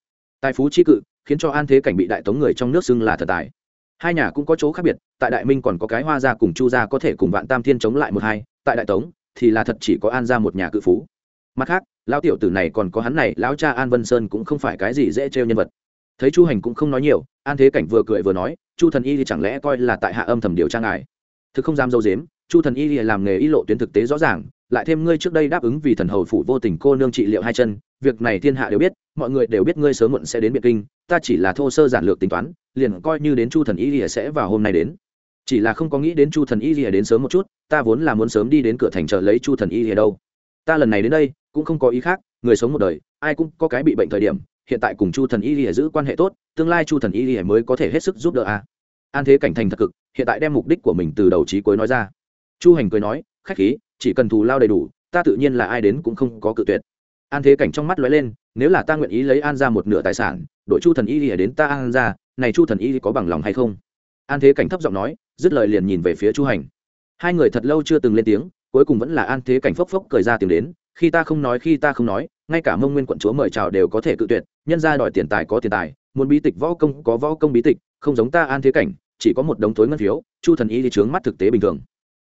Tài phú chi cự, khiến cho an thế cảnh bị đại tống người trong nước xưng là thần tài hai nhà cũng có chỗ khác biệt, tại đại minh còn có cái hoa gia cùng chu gia có thể cùng vạn tam thiên chống lại một hai, tại đại tống thì là thật chỉ có an gia một nhà cự phú. Mặt khác, lão tiểu tử này còn có hắn này, lão cha an vân sơn cũng không phải cái gì dễ trêu nhân vật. Thấy chu hành cũng không nói nhiều, an thế cảnh vừa cười vừa nói, chu thần y thì chẳng lẽ coi là tại hạ âm thầm điều tra ngài? Thực không dám dâu dếm, chu thần y thì làm nghề y lộ tuyến thực tế rõ ràng lại thêm ngươi trước đây đáp ứng vì thần hầu phủ vô tình cô nương trị liệu hai chân, việc này thiên hạ đều biết, mọi người đều biết ngươi sớm muộn sẽ đến biệt kinh, ta chỉ là thô sơ giản lược tính toán, liền coi như đến chu thần y lìa sẽ vào hôm nay đến. Chỉ là không có nghĩ đến chu thần y lìa đến sớm một chút, ta vốn là muốn sớm đi đến cửa thành chờ lấy chu thần y lìa đâu. Ta lần này đến đây, cũng không có ý khác, người sống một đời, ai cũng có cái bị bệnh thời điểm, hiện tại cùng chu thần y lìa giữ quan hệ tốt, tương lai chu thần y lìa mới có thể hết sức giúp đỡ a. An thế cảnh thành thật cực, hiện tại đem mục đích của mình từ đầu trí cuối nói ra. Chu hành cười nói, khách khí chỉ cần thù lao đầy đủ, ta tự nhiên là ai đến cũng không có cự tuyệt. An thế cảnh trong mắt lóe lên, nếu là ta nguyện ý lấy an ra một nửa tài sản, đội chu thần y lìa đến ta an ra, này chu thần y có bằng lòng hay không? An thế cảnh thấp giọng nói, dứt lời liền nhìn về phía chu hành. Hai người thật lâu chưa từng lên tiếng, cuối cùng vẫn là an thế cảnh phốc phốc cười ra tiếng đến, khi ta không nói khi ta không nói, ngay cả mông nguyên quận chúa mời chào đều có thể cự tuyệt, nhân ra đòi tiền tài có tiền tài, muốn bí tịch võ công có võ công bí tịch, không giống ta an thế cảnh, chỉ có một đống thối ngân phiếu, chu thần y thì trướng mắt thực tế bình thường.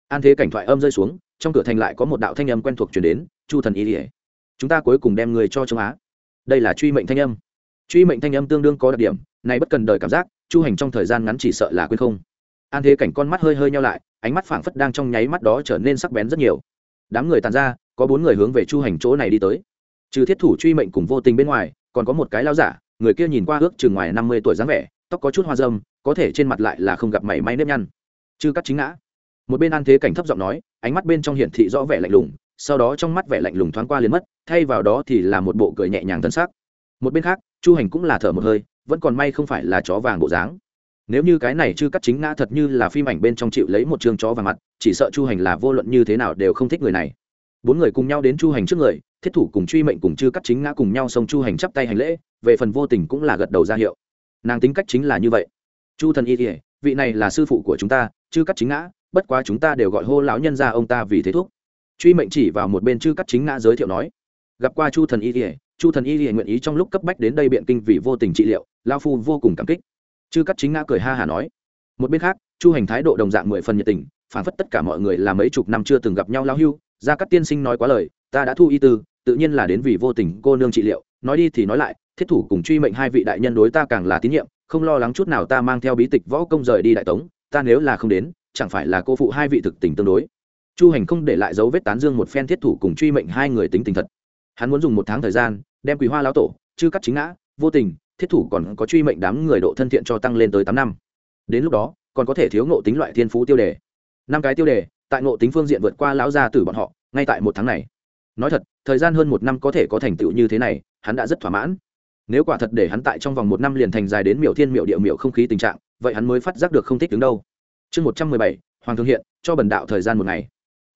An thế cảnh thoại âm rơi xuống trong cửa thành lại có một đạo thanh âm quen thuộc chuyển đến, chu thần y ỉa chúng ta cuối cùng đem người cho châu á. Đây là truy mệnh thanh âm. Truy mệnh thanh âm tương đương có đặc điểm này bất cần đời cảm giác, chu hành trong thời gian ngắn chỉ sợ là quên không. An thế cảnh con mắt hơi hơi nhau lại, ánh mắt phảng phất đang trong nháy mắt đó trở nên sắc bén rất nhiều. Đám người tàn ra, có bốn người hướng về chu hành chỗ này đi tới. Trừ thiết thủ truy mệnh cùng vô tình bên ngoài, còn có một cái lao giả, người kia nhìn qua ước chừng ngoài năm mươi tuổi dáng vẻ, tóc có chút hoa dâm có thể trên mặt lại là không gặp mảy may nếp nhăn. Chư cắt chính ngã một bên an thế cảnh thấp giọng nói, ánh mắt bên trong hiển thị rõ vẻ lạnh lùng, sau đó trong mắt vẻ lạnh lùng thoáng qua liền mất, thay vào đó thì là một bộ cười nhẹ nhàng thân xác một bên khác, chu hành cũng là thở một hơi, vẫn còn may không phải là chó vàng bộ dáng. Nếu như cái này chưa cắt chính ngã thật như là phim ảnh bên trong chịu lấy một chương chó vàng mặt, chỉ sợ chu hành là vô luận như thế nào đều không thích người này. Bốn người cùng nhau đến chu hành trước người, thiết thủ cùng truy mệnh cùng chư cắt chính ngã cùng nhau xông chu hành chắp tay hành lễ, về phần vô tình cũng là gật đầu ra hiệu. Nàng tính cách chính là như vậy. Chu thần y kỉa vị này là sư phụ của chúng ta, chư cắt chính ngã bất quá chúng ta đều gọi hô lão nhân ra ông ta vì thế thuốc truy mệnh chỉ vào một bên chư cắt chính ngã giới thiệu nói, gặp qua chu thần y kỉa chu thần y nguyện ý trong lúc cấp bách đến đây biện kinh vì vô tình trị liệu, lao phu vô cùng cảm kích. Chư cắt chính ngã cười ha hả nói, một bên khác, chu hành thái độ đồng dạng mười phần nhiệt tình phản phất tất cả mọi người là mấy chục năm chưa từng gặp nhau lao hưu ra các tiên sinh nói quá lời, ta đã thu y tư, tự nhiên là đến vì vô tình cô nương trị liệu, nói đi thì nói lại, thiết thủ cùng truy mệnh hai vị đại nhân đối ta càng là tín nhiệm, không lo lắng chút nào ta mang theo bí tịch võ công rời đi đại tống, ta nếu là không đến chẳng phải là cô phụ hai vị thực tình tương đối. Chu hành không để lại dấu vết tán dương một phen thiết thủ cùng truy mệnh hai người tính tình thật. Hắn muốn dùng một tháng thời gian, đem quý hoa lão tổ, chư cắt chính ngã, vô tình, thiết thủ còn có truy mệnh đám người độ thân thiện cho tăng lên tới tám năm. Đến lúc đó, còn có thể thiếu ngộ tính loại thiên phú tiêu đề. Năm cái tiêu đề, tại ngộ tính phương diện vượt qua lão gia tử bọn họ, ngay tại một tháng này. Nói thật, thời gian hơn một năm có thể có thành tựu như thế này, hắn đã rất thỏa mãn. Nếu quả thật để hắn tại trong vòng một năm liền thành dài đến miểu thiên miểu địa miểu không khí tình trạng, vậy hắn mới phát giác được không thích đứng đâu chương một trăm mười bảy hoàng thương hiện cho bần đạo thời gian một ngày.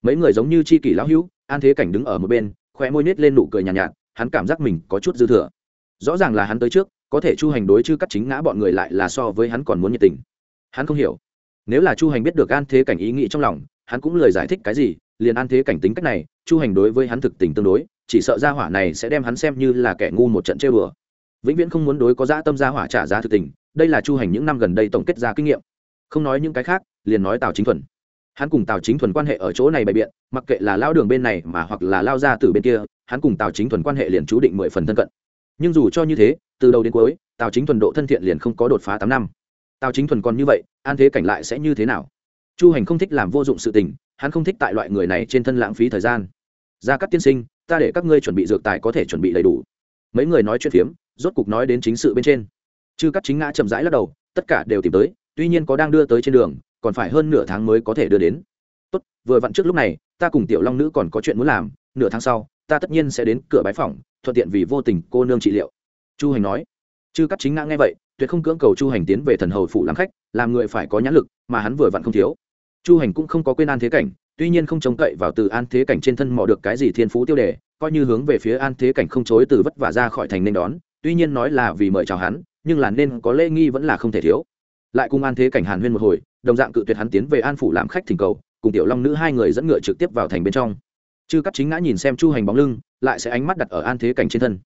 Mấy người giống như c h i kỷ lão hữu an thế cảnh đứng ở một bên khoe môi nết lên nụ cười nhàn nhạt, nhạt hắn cảm giác mình có chút dư thừa. Rõ ràng là hắn tới trước có thể chu hành đối chư cắt chính ngã bọn người lại là so với hắn còn muốn nhiệt tình. Hắn không hiểu. Nếu là chu hành biết được an thế cảnh ý nghĩ trong lòng hắn cũng lời giải thích cái gì liền an thế cảnh tính cách này chu hành đối với hắn thực tình tương đối chỉ sợ gia hỏa này sẽ đem hắn xem như là kẻ ngu một trận chơi bừa vĩnh viễn không muốn đối có dã tâm gia hỏa trả giá thực tình đây là chu hành những năm gần đây tổng kết ra kinh nghiệm không nói những cái khác, liền nói tào chính thuần. Hắn cùng tào chính thuần quan hệ ở chỗ này bày biện, mặc kệ là lao đường bên này mà hoặc là lao ra từ bên kia, hắn cùng tào chính thuần quan hệ liền chú định mười phần thân cận. Nhưng dù cho như thế, từ đầu đến cuối, tào chính thuần độ thân thiện liền không có đột phá tám năm. Tào chính thuần còn như vậy, an thế cảnh lại sẽ như thế nào? Chu hành không thích làm vô dụng sự tình, hắn không thích tại loại người này trên thân lãng phí thời gian. Ra các tiên sinh, ta để các ngươi chuẩn bị dược tài có thể chuẩn bị đầy đủ. Mấy người nói chuyện phiếm, rốt cục nói đến chính sự bên trên. Chư các chính ngã chậm rãi lắc đầu, tất cả đều tìm tới tuy nhiên có đang đưa tới trên đường, còn phải hơn nửa tháng mới có thể đưa đến. Tốt, vừa vặn trước lúc này, ta cùng tiểu long nữ còn có chuyện muốn làm, nửa tháng sau, ta tất nhiên sẽ đến cửa bái phòng thuận tiện vì vô tình cô nương trị liệu. Chu hành nói. Chư cắt chính ngã nghe vậy, tuyệt không cưỡng cầu chu hành tiến về thần hầu phủ làm khách, làm người phải có nhãn lực, mà hắn vừa vặn không thiếu. Chu hành cũng không có quên an thế cảnh, tuy nhiên không trông cậy vào từ an thế cảnh trên thân mò được cái gì thiên phú tiêu đề, coi như hướng về phía an thế cảnh không chối từ vất vả ra khỏi thành nên đón, tuy nhiên nói là vì mời chào hắn, nhưng là nên có lễ nghi vẫn là không thể thiếu lại cùng an thế cảnh hàn huyên một hồi, đồng dạng cự tuyệt hắn tiến về an phủ làm khách thỉnh cầu, cùng tiểu long nữ hai người dẫn ngựa trực tiếp vào thành bên trong. Chư cắt chính ngã nhìn xem chu hành bóng lưng, lại sẽ ánh mắt đặt ở an thế cảnh trên thân.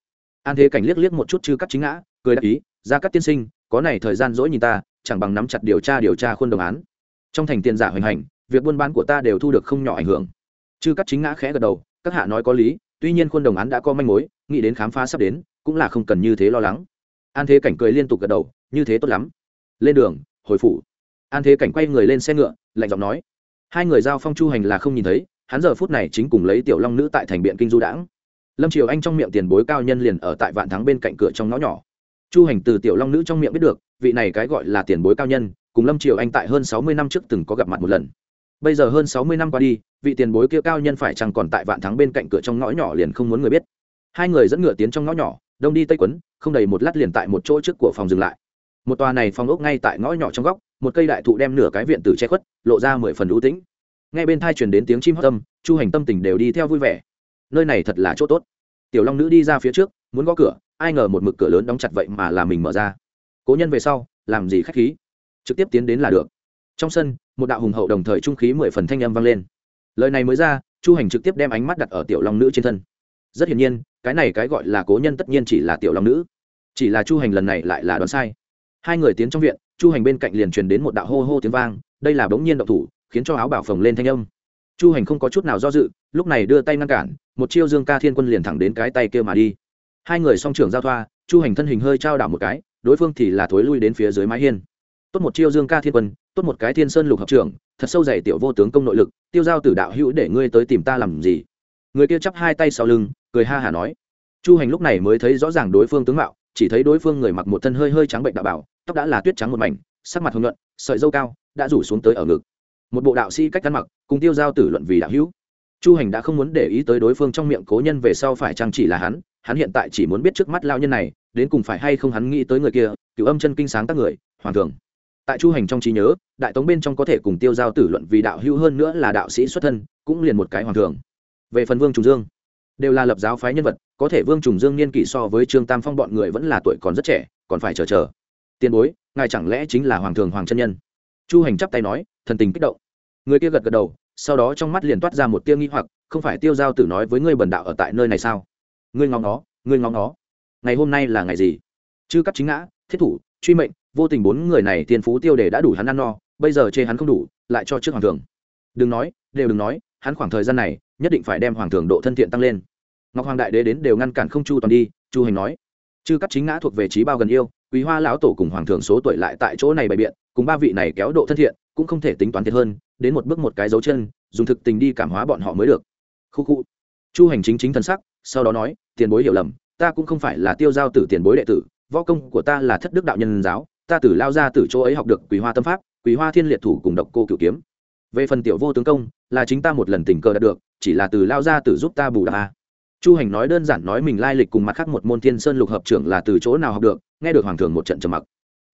An thế cảnh liếc liếc một chút chư cắt chính ngã, cười đáp ý ra các tiên sinh, có này thời gian dỗi nhìn ta, chẳng bằng nắm chặt điều tra điều tra khuôn đồng án. Trong thành tiền giả hoành hành, việc buôn bán của ta đều thu được không nhỏ ảnh hưởng. Chư cắt chính ngã khẽ gật đầu, các hạ nói có lý, tuy nhiên khuôn đồng án đã có manh mối, nghĩ đến khám phá sắp đến, cũng là không cần như thế lo lắng. An thế cảnh cười liên tục gật đầu, như thế tốt lắm lên đường, hồi phủ. An thế cảnh quay người lên xe ngựa, lạnh giọng nói. Hai người giao phong chu hành là không nhìn thấy, hắn giờ phút này chính cùng lấy tiểu long nữ tại thành biện kinh du đãng. Lâm triều anh trong miệng tiền bối cao nhân liền ở tại vạn thắng bên cạnh cửa trong ngõ nhỏ. Chu hành từ tiểu long nữ trong miệng biết được, vị này cái gọi là tiền bối cao nhân, cùng lâm triều anh tại hơn sáu mươi năm trước từng có gặp mặt một lần. Bây giờ hơn sáu mươi năm qua đi, vị tiền bối kia cao nhân phải chẳng còn tại vạn thắng bên cạnh cửa trong ngõ nhỏ liền không muốn người biết. Hai người dẫn ngựa tiến trong ngõ nhỏ, đông đi tây quấn, không đầy một lát liền tại một chỗ trước của phòng dừng lại một tòa này phòng ốc ngay tại ngõ nhỏ trong góc, một cây đại thụ đem nửa cái viện tử che khuất, lộ ra mười phần ưu tĩnh. Ngay bên thai truyền đến tiếng chim hót tâm chu hành tâm tình đều đi theo vui vẻ. Nơi này thật là chỗ tốt. Tiểu long nữ đi ra phía trước, muốn gõ cửa, ai ngờ một mực cửa lớn đóng chặt vậy mà là mình mở ra. Cố nhân về sau, làm gì khách khí? Trực tiếp tiến đến là được. Trong sân, một đạo hùng hậu đồng thời trung khí mười phần thanh âm vang lên. Lời này mới ra, chu hành trực tiếp đem ánh mắt đặt ở tiểu long nữ trên thân. Rất hiển nhiên, cái này cái gọi là cố nhân tất nhiên chỉ là tiểu long nữ. Chỉ là chu hành lần này lại là đoán sai hai người tiến trong viện, chu hành bên cạnh liền truyền đến một đạo hô hô tiếng vang, đây là bỗng nhiên động thủ, khiến cho áo bảo phồng lên thanh âm. Chu hành không có chút nào do dự, lúc này đưa tay ngăn cản, một chiêu dương ca thiên quân liền thẳng đến cái tay kia mà đi. Hai người song trưởng giao thoa, chu hành thân hình hơi trao đảo một cái, đối phương thì là thối lui đến phía dưới mái hiên. Tốt một chiêu dương ca thiên quân, tốt một cái thiên sơn lục hợp trưởng, thật sâu dày tiểu vô tướng công nội lực, tiêu giao tử đạo hữu để ngươi tới tìm ta làm gì? Người kia chắp hai tay sau lưng, cười ha hả nói. Chu hành lúc này mới thấy rõ ràng đối phương tướng mạo, chỉ thấy đối phương người mặc một thân hơi hơi trắng bệnh đạo bảo tóc đã là tuyết trắng một mảnh, sắc mặt hồng nhuận, sợi dâu cao, đã rủ xuống tới ở ngực. Một bộ đạo sĩ cách ăn mặc, cùng tiêu giao tử luận vì đạo hữu. Chu hành đã không muốn để ý tới đối phương trong miệng cố nhân về sau phải chăng chỉ là hắn hắn hiện tại chỉ muốn biết trước mắt lao nhân này, đến cùng phải hay không hắn nghĩ tới người kia cựu âm chân kinh sáng tác người, hoàng thường tại chu hành trong trí nhớ, đại tống bên trong có thể cùng tiêu giao tử luận vì đạo hữu hơn nữa là đạo sĩ xuất thân, cũng liền một cái hoàng thường về phần vương trùng dương, đều là lập giáo phái nhân vật, có thể vương trùng dương niên kỷ so với trương tam phong bọn người vẫn là tuổi còn rất trẻ, còn phải chờ chờ tiền bối, ngài chẳng lẽ chính là hoàng thường hoàng chân nhân? Chu hành chắp tay nói, thần tình kích động. Người kia gật gật đầu, sau đó trong mắt liền toát ra một tiêu nghi hoặc, không phải tiêu giao tử nói với ngươi bần đạo ở tại nơi này sao? Ngươi ngóng nó ngươi ngóng nó ngày hôm nay là ngày gì? Chư cắt chính ngã, thiết thủ, truy mệnh, vô tình bốn người này tiền phú tiêu đề đã đủ hắn ăn no, bây giờ chê hắn không đủ, lại cho trước hoàng thường đừng nói, đều đừng nói, hắn khoảng thời gian này, nhất định phải đem hoàng thường độ thân thiện tăng lên. Ngọc hoàng đại đế đến đều ngăn cản không chu toàn đi, chu hành nói. Chư cắt chính ngã thuộc về trí bao gần yêu quý hoa lão tổ cùng hoàng thượng số tuổi lại tại chỗ này bày biện, cùng ba vị này kéo độ thân thiện, cũng không thể tính toán thiệt hơn, đến một bước một cái dấu chân, dùng thực tình đi cảm hóa bọn họ mới được. Khu khu. Chu hành chính chính thân sắc, sau đó nói, tiền bối hiểu lầm, ta cũng không phải là tiêu giao tử tiền bối đệ tử, võ công của ta là thất đức đạo nhân giáo, ta tử lao ra từ chỗ ấy học được quý hoa tâm pháp, quý hoa thiên liệt thủ cùng độc cô cựu kiếm. Về phần tiểu vô tướng công, là chính ta một lần tình cờ đạt được, chỉ là từ lao ra tử giúp ta bù đắp a chu hành nói đơn giản nói mình lai lịch cùng mặt khác một môn thiên sơn lục hợp trưởng là từ chỗ nào học được, nghe được hoàng thường một trận trầm mặc.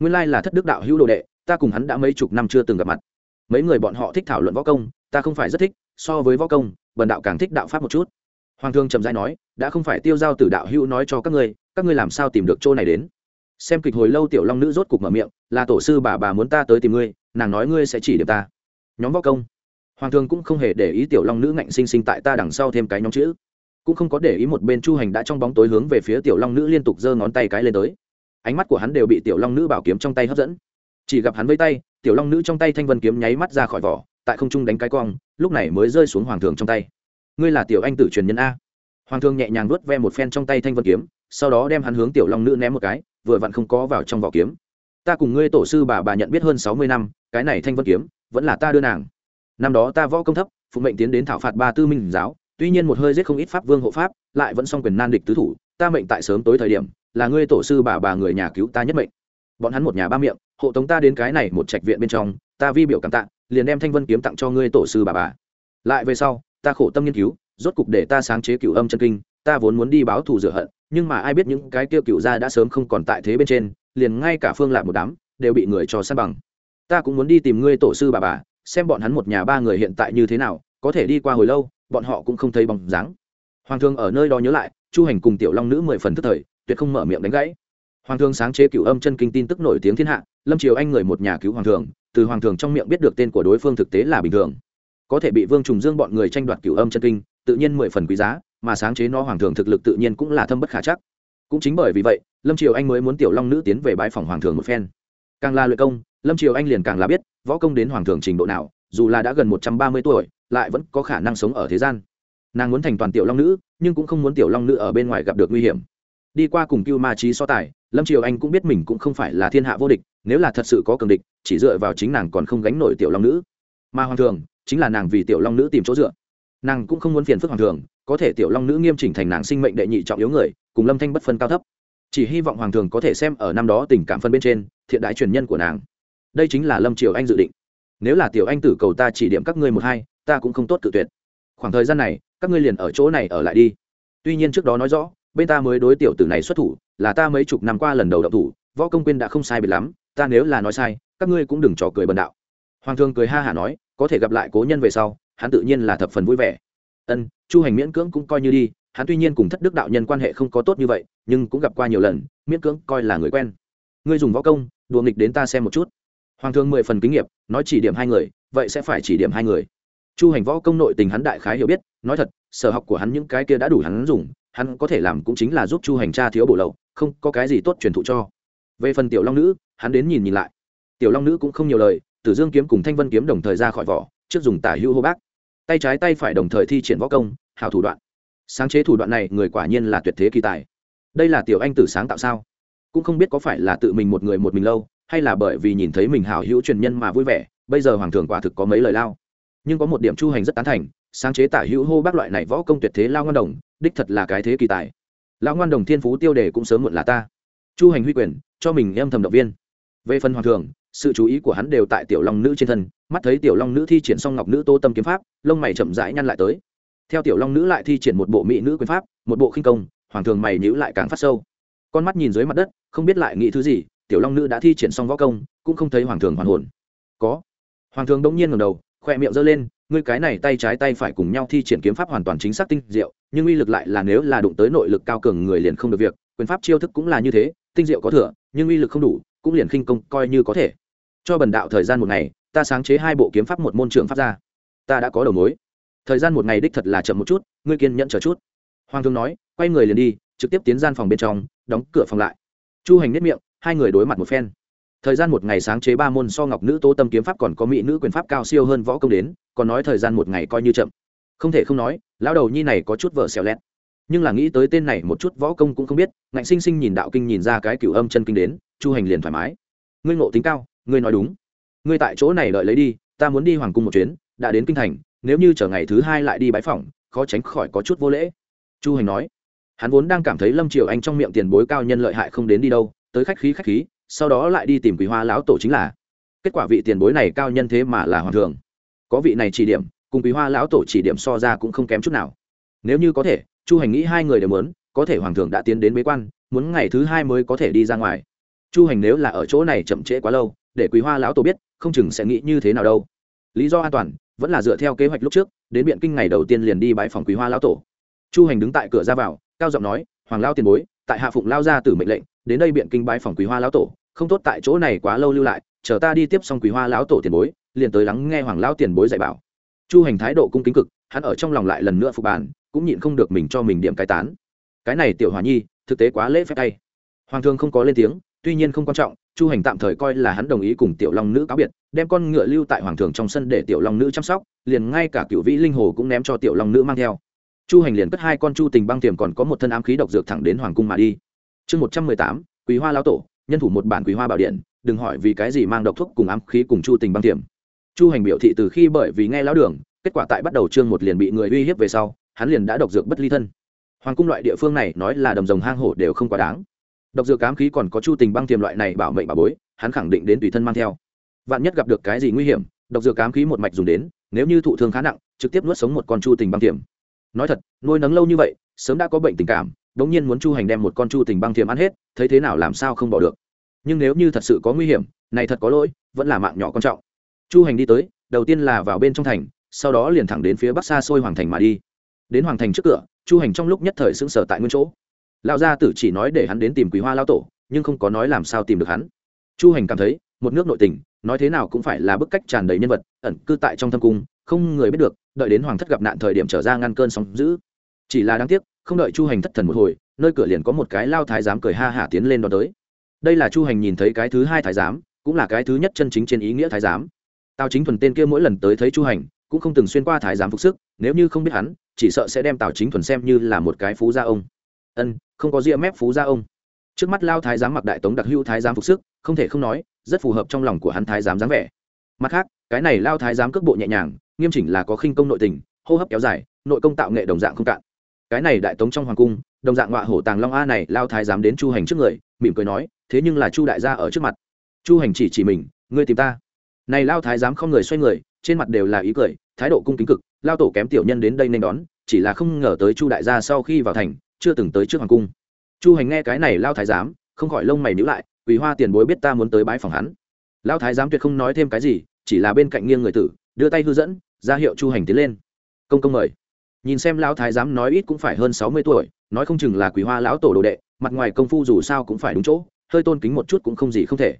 Nguyên lai là thất đức đạo hữu đồ đệ, ta cùng hắn đã mấy chục năm chưa từng gặp mặt. Mấy người bọn họ thích thảo luận võ công, ta không phải rất thích, so với võ công, bần đạo càng thích đạo pháp một chút. Hoàng thương trầm dai nói, đã không phải tiêu giao tử đạo hữu nói cho các ngươi các ngươi làm sao tìm được chỗ này đến? Xem kịch hồi lâu tiểu long nữ rốt cục mở miệng, là tổ sư bà bà muốn ta tới tìm ngươi, nàng nói ngươi sẽ chỉ điểm ta. Nhóm võ công. Hoàng thương cũng không hề để ý tiểu long nữ ngạnh sinh sinh tại ta đằng sau thêm cái nhóm chữ cũng không có để ý một bên chu hành đã trong bóng tối hướng về phía tiểu long nữ liên tục giơ ngón tay cái lên tới. Ánh mắt của hắn đều bị tiểu long nữ bảo kiếm trong tay hấp dẫn. Chỉ gặp hắn với tay, tiểu long nữ trong tay thanh vân kiếm nháy mắt ra khỏi vỏ, tại không trung đánh cái cong, lúc này mới rơi xuống hoàng thường trong tay. Ngươi là tiểu anh tử truyền nhân a? Hoàng thường nhẹ nhàng nuốt ve một phen trong tay thanh vân kiếm, sau đó đem hắn hướng tiểu long nữ ném một cái, vừa vặn không có vào trong vỏ kiếm. Ta cùng ngươi tổ sư bà bà nhận biết hơn sáu mươi năm, cái này thanh vân kiếm vẫn là ta đưa nàng. Năm đó ta võ công thấp phụ mệnh tiến đến thảo phạt ba tư minh giáo tuy nhiên một hơi giết không ít pháp vương hộ pháp, lại vẫn song quyền nan địch tứ thủ, ta mệnh tại sớm tối thời điểm, là ngươi tổ sư bà bà người nhà cứu ta nhất mệnh. Bọn hắn một nhà ba miệng, hộ tống ta đến cái này một trạch viện bên trong, ta vi biểu cảm tạ, liền đem thanh vân kiếm tặng cho ngươi tổ sư bà bà. Lại về sau, ta khổ tâm nghiên cứu, rốt cục để ta sáng chế cựu âm chân kinh, ta vốn muốn đi báo thù rửa hận, nhưng mà ai biết những cái tiêu cựu gia đã sớm không còn tại thế bên trên, liền ngay cả phương lạc một đám, đều bị người cho sát bằng. Ta cũng muốn đi tìm ngươi tổ sư bà bà, xem bọn hắn một nhà ba người hiện tại như thế nào, có thể đi qua hồi lâu bọn họ cũng không thấy bóng dáng. Hoàng thương ở nơi đó nhớ lại, chu hành cùng tiểu long nữ mười phần tức thời, tuyệt không mở miệng đánh gãy. Hoàng thương sáng chế cựu âm chân kinh tin tức nổi tiếng thiên hạ, lâm triều anh người một nhà cứu hoàng thường, từ hoàng thường trong miệng biết được tên của đối phương thực tế là bình thường. Có thể bị vương trùng dương bọn người tranh đoạt cửu âm chân kinh, tự nhiên mười phần quý giá, mà sáng chế nó hoàng thường thực lực tự nhiên cũng là thâm bất khả chắc. Cũng chính bởi vì vậy, lâm triều anh mới muốn tiểu long nữ tiến về bãi phòng hoàng thường một phen. Càng là luyện công, lâm triều anh liền càng là biết, võ công đến hoàng thường trình độ nào, dù là đã gần một trăm ba mươi tuổi lại vẫn có khả năng sống ở thế gian. Nàng muốn thành toàn tiểu long nữ, nhưng cũng không muốn tiểu long nữ ở bên ngoài gặp được nguy hiểm. Đi qua cùng cưu ma trí so tài, lâm triều anh cũng biết mình cũng không phải là thiên hạ vô địch, nếu là thật sự có cường địch, chỉ dựa vào chính nàng còn không gánh nổi tiểu long nữ. Mà hoàng thường, chính là nàng vì tiểu long nữ tìm chỗ dựa. Nàng cũng không muốn phiền phức hoàng thường, có thể tiểu long nữ nghiêm chỉnh thành nàng sinh mệnh đệ nhị trọng yếu người, cùng lâm thanh bất phân cao thấp. Chỉ hy vọng hoàng thường có thể xem ở năm đó tình cảm phân bên trên, thiện đại truyền nhân của nàng. Đây chính là lâm triều anh dự định. Nếu là tiểu anh tử cầu ta chỉ điểm các ngươi một hai ta cũng không tốt cự tuyệt. Khoảng thời gian này, các ngươi liền ở chỗ này ở lại đi. Tuy nhiên trước đó nói rõ, bên ta mới đối tiểu tử này xuất thủ, là ta mấy chục năm qua lần đầu đậu thủ, võ công quyên đã không sai biệt lắm, ta nếu là nói sai, các ngươi cũng đừng trò cười bần đạo. Hoàng thương cười ha hả nói, có thể gặp lại cố nhân về sau, hắn tự nhiên là thập phần vui vẻ. Ân, chu hành miễn cưỡng cũng coi như đi, hắn tuy nhiên cùng thất đức đạo nhân quan hệ không có tốt như vậy, nhưng cũng gặp qua nhiều lần, miễn cưỡng coi là người quen. Ngươi dùng võ công, đùa nghịch đến ta xem một chút. Hoàng thương mười phần kinh nghiệm nói chỉ điểm hai người, vậy sẽ phải chỉ điểm hai người chu hành võ công nội tình hắn đại khái hiểu biết, nói thật, sở học của hắn những cái kia đã đủ hắn dùng, hắn có thể làm cũng chính là giúp chu hành cha thiếu bổ lậu, không có cái gì tốt truyền thụ cho. Về phần tiểu long nữ, hắn đến nhìn nhìn lại. Tiểu long nữ cũng không nhiều lời, tử dương kiếm cùng thanh vân kiếm đồng thời ra khỏi vỏ, trước dùng tả hưu hô bác. Tay trái tay phải đồng thời thi triển võ công hào thủ đoạn. Sáng chế thủ đoạn này, người quả nhiên là tuyệt thế kỳ tài. Đây là tiểu anh tử sáng tạo sao? Cũng không biết có phải là tự mình một người một mình lâu, hay là bởi vì nhìn thấy mình hào hữu truyền nhân mà vui vẻ, bây giờ hoàng thường quả thực có mấy lời lao nhưng có một điểm chu hành rất tán thành, sáng chế tả hữu hô bác loại này võ công tuyệt thế lao ngoan đồng, đích thật là cái thế kỳ tài. Lão ngoan đồng thiên phú tiêu đề cũng sớm muộn là ta. Chu hành huy quyền, cho mình em thầm động viên. Về phần hoàng thường sự chú ý của hắn đều tại tiểu long nữ trên thân, mắt thấy tiểu long nữ thi triển xong ngọc nữ tô tâm kiếm pháp, lông mày chậm rãi nhăn lại tới. Theo tiểu long nữ lại thi triển một bộ mỹ nữ quyền pháp, một bộ khinh công, hoàng thường mày nhữ lại càng phát sâu. Con mắt nhìn dưới mặt đất, không biết lại nghĩ thứ gì, tiểu long nữ đã thi triển xong võ công, cũng không thấy hoàng thường hoàn hồn. Có. Hoàng thường đông nhiên ngầm đầu khoe miệng giơ lên, ngươi cái này tay trái tay phải cùng nhau thi triển kiếm pháp hoàn toàn chính xác tinh diệu, nhưng uy lực lại là nếu là đụng tới nội lực cao cường người liền không được việc, quyền pháp chiêu thức cũng là như thế, tinh diệu có thừa, nhưng uy lực không đủ, cũng liền khinh công coi như có thể. Cho bần đạo thời gian một ngày, ta sáng chế hai bộ kiếm pháp một môn trường pháp ra. Ta đã có đầu mối. Thời gian một ngày đích thật là chậm một chút, ngươi kiên nhẫn chờ chút. Hoàng thương nói, quay người liền đi, trực tiếp tiến gian phòng bên trong, đóng cửa phòng lại. Chu hành nếp miệng, hai người đối mặt một phen thời gian một ngày sáng chế ba môn so ngọc nữ tố tâm kiếm pháp còn có mỹ nữ quyền pháp cao siêu hơn võ công đến, còn nói thời gian một ngày coi như chậm. Không thể không nói, lão đầu nhi này có chút vợ xèo lét nhưng là nghĩ tới tên này một chút võ công cũng không biết, ngạnh sinh sinh nhìn đạo kinh nhìn ra cái cửu âm chân kinh đến, chu hành liền thoải mái. Ngươi ngộ tính cao, ngươi nói đúng. Ngươi tại chỗ này đợi lấy đi, ta muốn đi hoàng cung một chuyến, đã đến kinh thành, nếu như chờ ngày thứ hai lại đi bãi phòng khó tránh khỏi có chút vô lễ. Chu hành nói, hắn vốn đang cảm thấy lâm triều anh trong miệng tiền bối cao nhân lợi hại không đến đi đâu, tới khách khí khách khí sau đó lại đi tìm quý hoa lão tổ chính là. Kết quả vị tiền bối này cao nhân thế mà là hoàng thường có vị này chỉ điểm, cùng quý hoa lão tổ chỉ điểm so ra cũng không kém chút nào. Nếu như có thể, chu hành nghĩ hai người đều muốn, có thể hoàng thường đã tiến đến bế quan, muốn ngày thứ hai mới có thể đi ra ngoài. Chu hành nếu là ở chỗ này chậm trễ quá lâu, để quý hoa lão tổ biết, không chừng sẽ nghĩ như thế nào đâu. Lý do an toàn, vẫn là dựa theo kế hoạch lúc trước, đến biện kinh ngày đầu tiên liền đi bãi phòng quý hoa lão tổ. Chu hành đứng tại cửa ra vào, cao giọng nói, hoàng lao tiền bối, tại hạ phụng lao ra từ mệnh lệnh, đến đây biện kinh bãi phòng quý hoa lão tổ không tốt tại chỗ này quá lâu lưu lại, chờ ta đi tiếp xong quý hoa lão tổ tiền bối, liền tới lắng nghe hoàng lão tiền bối dạy bảo. Chu hành thái độ cung kính cực, hắn ở trong lòng lại lần nữa phục bàn, cũng nhịn không được mình cho mình điểm cái tán. Cái này tiểu hòa nhi, thực tế quá lễ phép tay hoàng thương không có lên tiếng, tuy nhiên không quan trọng, chu hành tạm thời coi là hắn đồng ý cùng tiểu long nữ cáo biệt, đem con ngựa lưu tại hoàng thường trong sân để tiểu long nữ chăm sóc, liền ngay cả cựu vĩ linh hồ cũng ném cho tiểu long nữ mang theo. Chu hành liền cất hai con chu tình băng tiềm còn có một thân ám khí độc dược thẳng đến hoàng cung mà đi. Chương một trăm mười tám quý hoa lão tổ nhân thủ một bản quý hoa bảo điện, đừng hỏi vì cái gì mang độc thuốc cùng ám khí cùng chu tình băng tiềm. Chu hành biểu thị từ khi bởi vì nghe lão đường, kết quả tại bắt đầu chương một liền bị người uy hiếp về sau, hắn liền đã độc dược bất ly thân. Hoàng cung loại địa phương này nói là đầm rồng hang hổ đều không quá đáng. Độc dược ám khí còn có chu tình băng tiềm loại này bảo mệnh bà bối, hắn khẳng định đến tùy thân mang theo. Vạn nhất gặp được cái gì nguy hiểm, độc dược ám khí một mạch dùng đến, nếu như thụ thương khá nặng, trực tiếp nuốt sống một con chu tình băng tiềm. Nói thật, nuôi nấng lâu như vậy, sớm đã có bệnh tình cảm đống nhiên muốn chu hành đem một con chu tình băng thiềm ăn hết, thấy thế nào làm sao không bỏ được. Nhưng nếu như thật sự có nguy hiểm, này thật có lỗi, vẫn là mạng nhỏ quan trọng. Chu hành đi tới, đầu tiên là vào bên trong thành, sau đó liền thẳng đến phía bắc xa xôi hoàng thành mà đi. Đến hoàng thành trước cửa, chu hành trong lúc nhất thời sững sờ tại nguyên chỗ. Lão gia tử chỉ nói để hắn đến tìm quý hoa lao tổ, nhưng không có nói làm sao tìm được hắn. Chu hành cảm thấy, một nước nội tình, nói thế nào cũng phải là bức cách tràn đầy nhân vật, ẩn cư tại trong thâm cung, không người biết được, đợi đến hoàng thất gặp nạn thời điểm trở ra ngăn cơn sóng giữ chỉ là đáng tiếc không đợi chu hành thất thần một hồi, nơi cửa liền có một cái lao thái giám cười ha hả tiến lên đón tới. Đây là chu hành nhìn thấy cái thứ hai thái giám, cũng là cái thứ nhất chân chính trên ý nghĩa thái giám. Tào chính thuần tên kia mỗi lần tới thấy chu hành, cũng không từng xuyên qua thái giám phục sức, nếu như không biết hắn, chỉ sợ sẽ đem tào chính thuần xem như là một cái phú gia ông. Ân, không có ria mép phú gia ông. Trước mắt lao thái giám mặc đại tống đặc hữu thái giám phục sức, không thể không nói, rất phù hợp trong lòng của hắn thái giám dáng vẻ. Mặt khác, cái này lao thái giám cước bộ nhẹ nhàng, nghiêm chỉnh là có khinh công nội tình, hô hấp kéo dài, nội công tạo nghệ đồng dạng không cạn cái này đại tống trong hoàng cung, đồng dạng ngọa hổ tàng long a này, lao thái giám đến chu hành trước người, mỉm cười nói, thế nhưng là chu đại gia ở trước mặt. Chu hành chỉ chỉ mình, ngươi tìm ta. Này lao thái giám không người xoay người, trên mặt đều là ý cười, thái độ cung kính cực, lao tổ kém tiểu nhân đến đây nên đón, chỉ là không ngờ tới chu đại gia sau khi vào thành, chưa từng tới trước hoàng cung. Chu hành nghe cái này lao thái giám không khỏi lông mày nhữ lại, vì hoa tiền bối biết ta muốn tới bái phòng hắn. Lao thái giám tuyệt không nói thêm cái gì, chỉ là bên cạnh nghiêng người tử, đưa tay hư dẫn, ra hiệu chu hành tiến lên. Công công mời nhìn xem lão thái giám nói ít cũng phải hơn sáu mươi tuổi, nói không chừng là quý hoa lão tổ đồ đệ, mặt ngoài công phu dù sao cũng phải đúng chỗ, hơi tôn kính một chút cũng không gì không thể.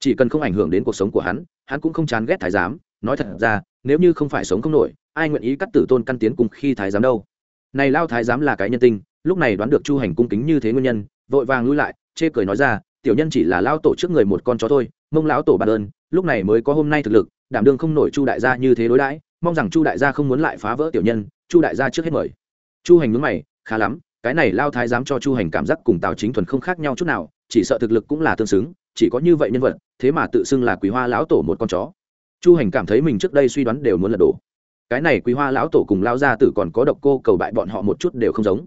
Chỉ cần không ảnh hưởng đến cuộc sống của hắn hắn cũng không chán ghét thái giám, nói thật ra, nếu như không phải sống không nổi, ai nguyện ý cắt tử tôn căn tiến cùng khi thái giám đâu? Này lao thái giám là cái nhân tinh lúc này đoán được chu hành cung kính như thế nguyên nhân, vội vàng lui lại, chê cười nói ra, tiểu nhân chỉ là lao tổ trước người một con chó thôi, mông lão tổ bàn ơn, lúc này mới có hôm nay thực lực, đảm đương không nổi chu đại gia như thế đối đãi, mong rằng chu đại gia không muốn lại phá vỡ tiểu nhân chu đại gia trước hết mời. Chu hành mướn mày, khá lắm, cái này lao thái dám cho chu hành cảm giác cùng tào chính thuần không khác nhau chút nào, chỉ sợ thực lực cũng là tương xứng, chỉ có như vậy nhân vật, thế mà tự xưng là quý hoa lão tổ một con chó. Chu hành cảm thấy mình trước đây suy đoán đều muốn lật đổ. Cái này quý hoa lão tổ cùng lao gia tử còn có độc cô cầu bại bọn họ một chút đều không giống.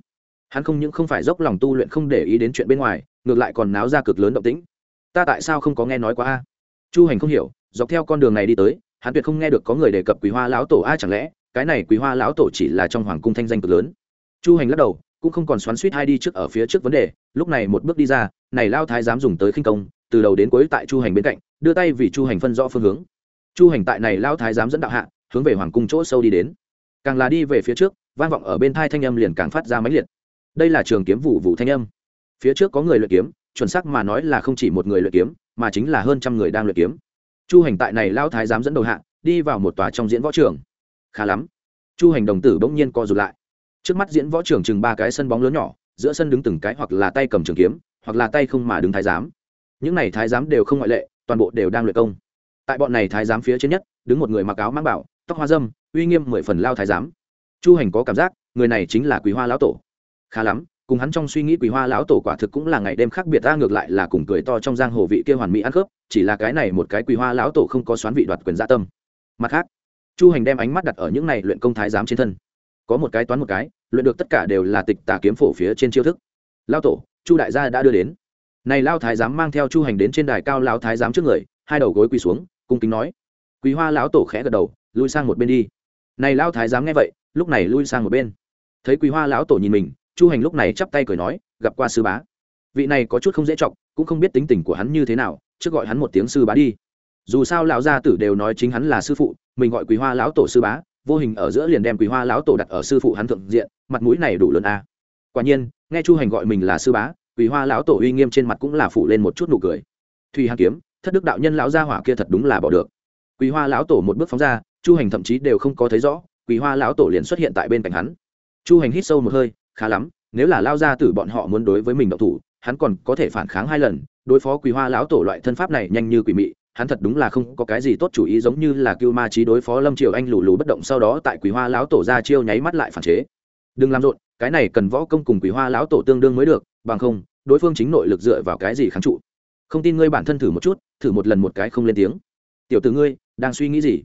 Hắn không những không phải dốc lòng tu luyện không để ý đến chuyện bên ngoài, ngược lại còn náo ra cực lớn động tĩnh. Ta tại sao không có nghe nói quá a? Chu hành không hiểu, dọc theo con đường này đi tới, hắn tuyệt không nghe được có người đề cập quý hoa lão tổ a chẳng lẽ cái này quý hoa lão tổ chỉ là trong hoàng cung thanh danh cực lớn. Chu hành lắc đầu, cũng không còn xoắn suýt hai đi trước ở phía trước vấn đề, lúc này một bước đi ra, này lao thái dám dùng tới khinh công, từ đầu đến cuối tại chu hành bên cạnh, đưa tay vì chu hành phân rõ phương hướng. Chu hành tại này lao thái dám dẫn đạo hạ, hướng về hoàng cung chỗ sâu đi đến. Càng là đi về phía trước, vang vọng ở bên thai thanh âm liền càng phát ra máy liệt. Đây là trường kiếm vụ vụ thanh âm. Phía trước có người luyện kiếm, chuẩn xác mà nói là không chỉ một người luyện kiếm, mà chính là hơn trăm người đang luyện kiếm. Chu hành tại này lao thái dám dẫn đầu hạ, đi vào một tòa trong diễn võ trường khá lắm. Chu hành đồng tử bỗng nhiên co rụt lại. Trước mắt diễn võ trường chừng ba cái sân bóng lớn nhỏ, giữa sân đứng từng cái hoặc là tay cầm trường kiếm, hoặc là tay không mà đứng thái giám. Những này thái giám đều không ngoại lệ, toàn bộ đều đang luyện công. Tại bọn này thái giám phía trên nhất, đứng một người mặc áo mang bảo, tóc hoa dâm, uy nghiêm mười phần lao thái giám. Chu hành có cảm giác, người này chính là quý hoa lão tổ. Khá lắm, cùng hắn trong suy nghĩ quý hoa lão tổ quả thực cũng là ngày đêm khác biệt, ta ngược lại là cùng cười to trong giang hồ vị kia hoàn mỹ ăn khớp, chỉ là cái này một cái quý hoa lão tổ không có xoán vị đoạt quyền gia tâm. Mặt khác chu hành đem ánh mắt đặt ở những này luyện công thái giám trên thân. Có một cái toán một cái, luyện được tất cả đều là tịch tà kiếm phổ phía trên chiêu thức. Lao tổ, chu đại gia đã đưa đến. Này lao thái giám mang theo chu hành đến trên đài cao lao thái giám trước người, hai đầu gối quỳ xuống, cung kính nói. Quý hoa lão tổ khẽ gật đầu, lui sang một bên đi. Này lao thái giám nghe vậy, lúc này lui sang một bên. Thấy quý hoa lão tổ nhìn mình, chu hành lúc này chắp tay cười nói, gặp qua sư bá. Vị này có chút không dễ chọc, cũng không biết tính tình của hắn như thế nào, trước gọi hắn một tiếng sư bá đi dù sao lão gia tử đều nói chính hắn là sư phụ, mình gọi quý hoa lão tổ sư bá, vô hình ở giữa liền đem quý hoa lão tổ đặt ở sư phụ hắn thượng diện, mặt mũi này đủ lớn a. À. quả nhiên, nghe chu hành gọi mình là sư bá quý hoa lão tổ uy nghiêm trên mặt cũng là phủ lên một chút nụ cười. Thùy hàn kiếm, thất đức đạo nhân lão gia hỏa kia thật đúng là bỏ được. Quý hoa lão tổ một bước phóng ra, chu hành thậm chí đều không có thấy rõ quý hoa lão tổ liền xuất hiện tại bên cạnh hắn. Chu hành hít sâu một hơi, khá lắm, nếu là lao gia tử bọn họ muốn đối với mình động thủ, hắn còn có thể phản kháng hai lần, đối phó quý hoa lão tổ loại thân pháp này nhanh như quỷ mị hắn thật đúng là không có cái gì tốt chủ ý giống như là cưu ma trí đối phó lâm triều anh lù lù bất động sau đó tại quý hoa lão tổ ra chiêu nháy mắt lại phản chế. Đừng làm rộn, cái này cần võ công cùng quý hoa lão tổ tương đương mới được, bằng không, đối phương chính nội lực dựa vào cái gì kháng trụ. Không tin ngươi bản thân thử một chút, thử một lần một cái không lên tiếng. Tiểu t ử ngươi, đang suy nghĩ gì?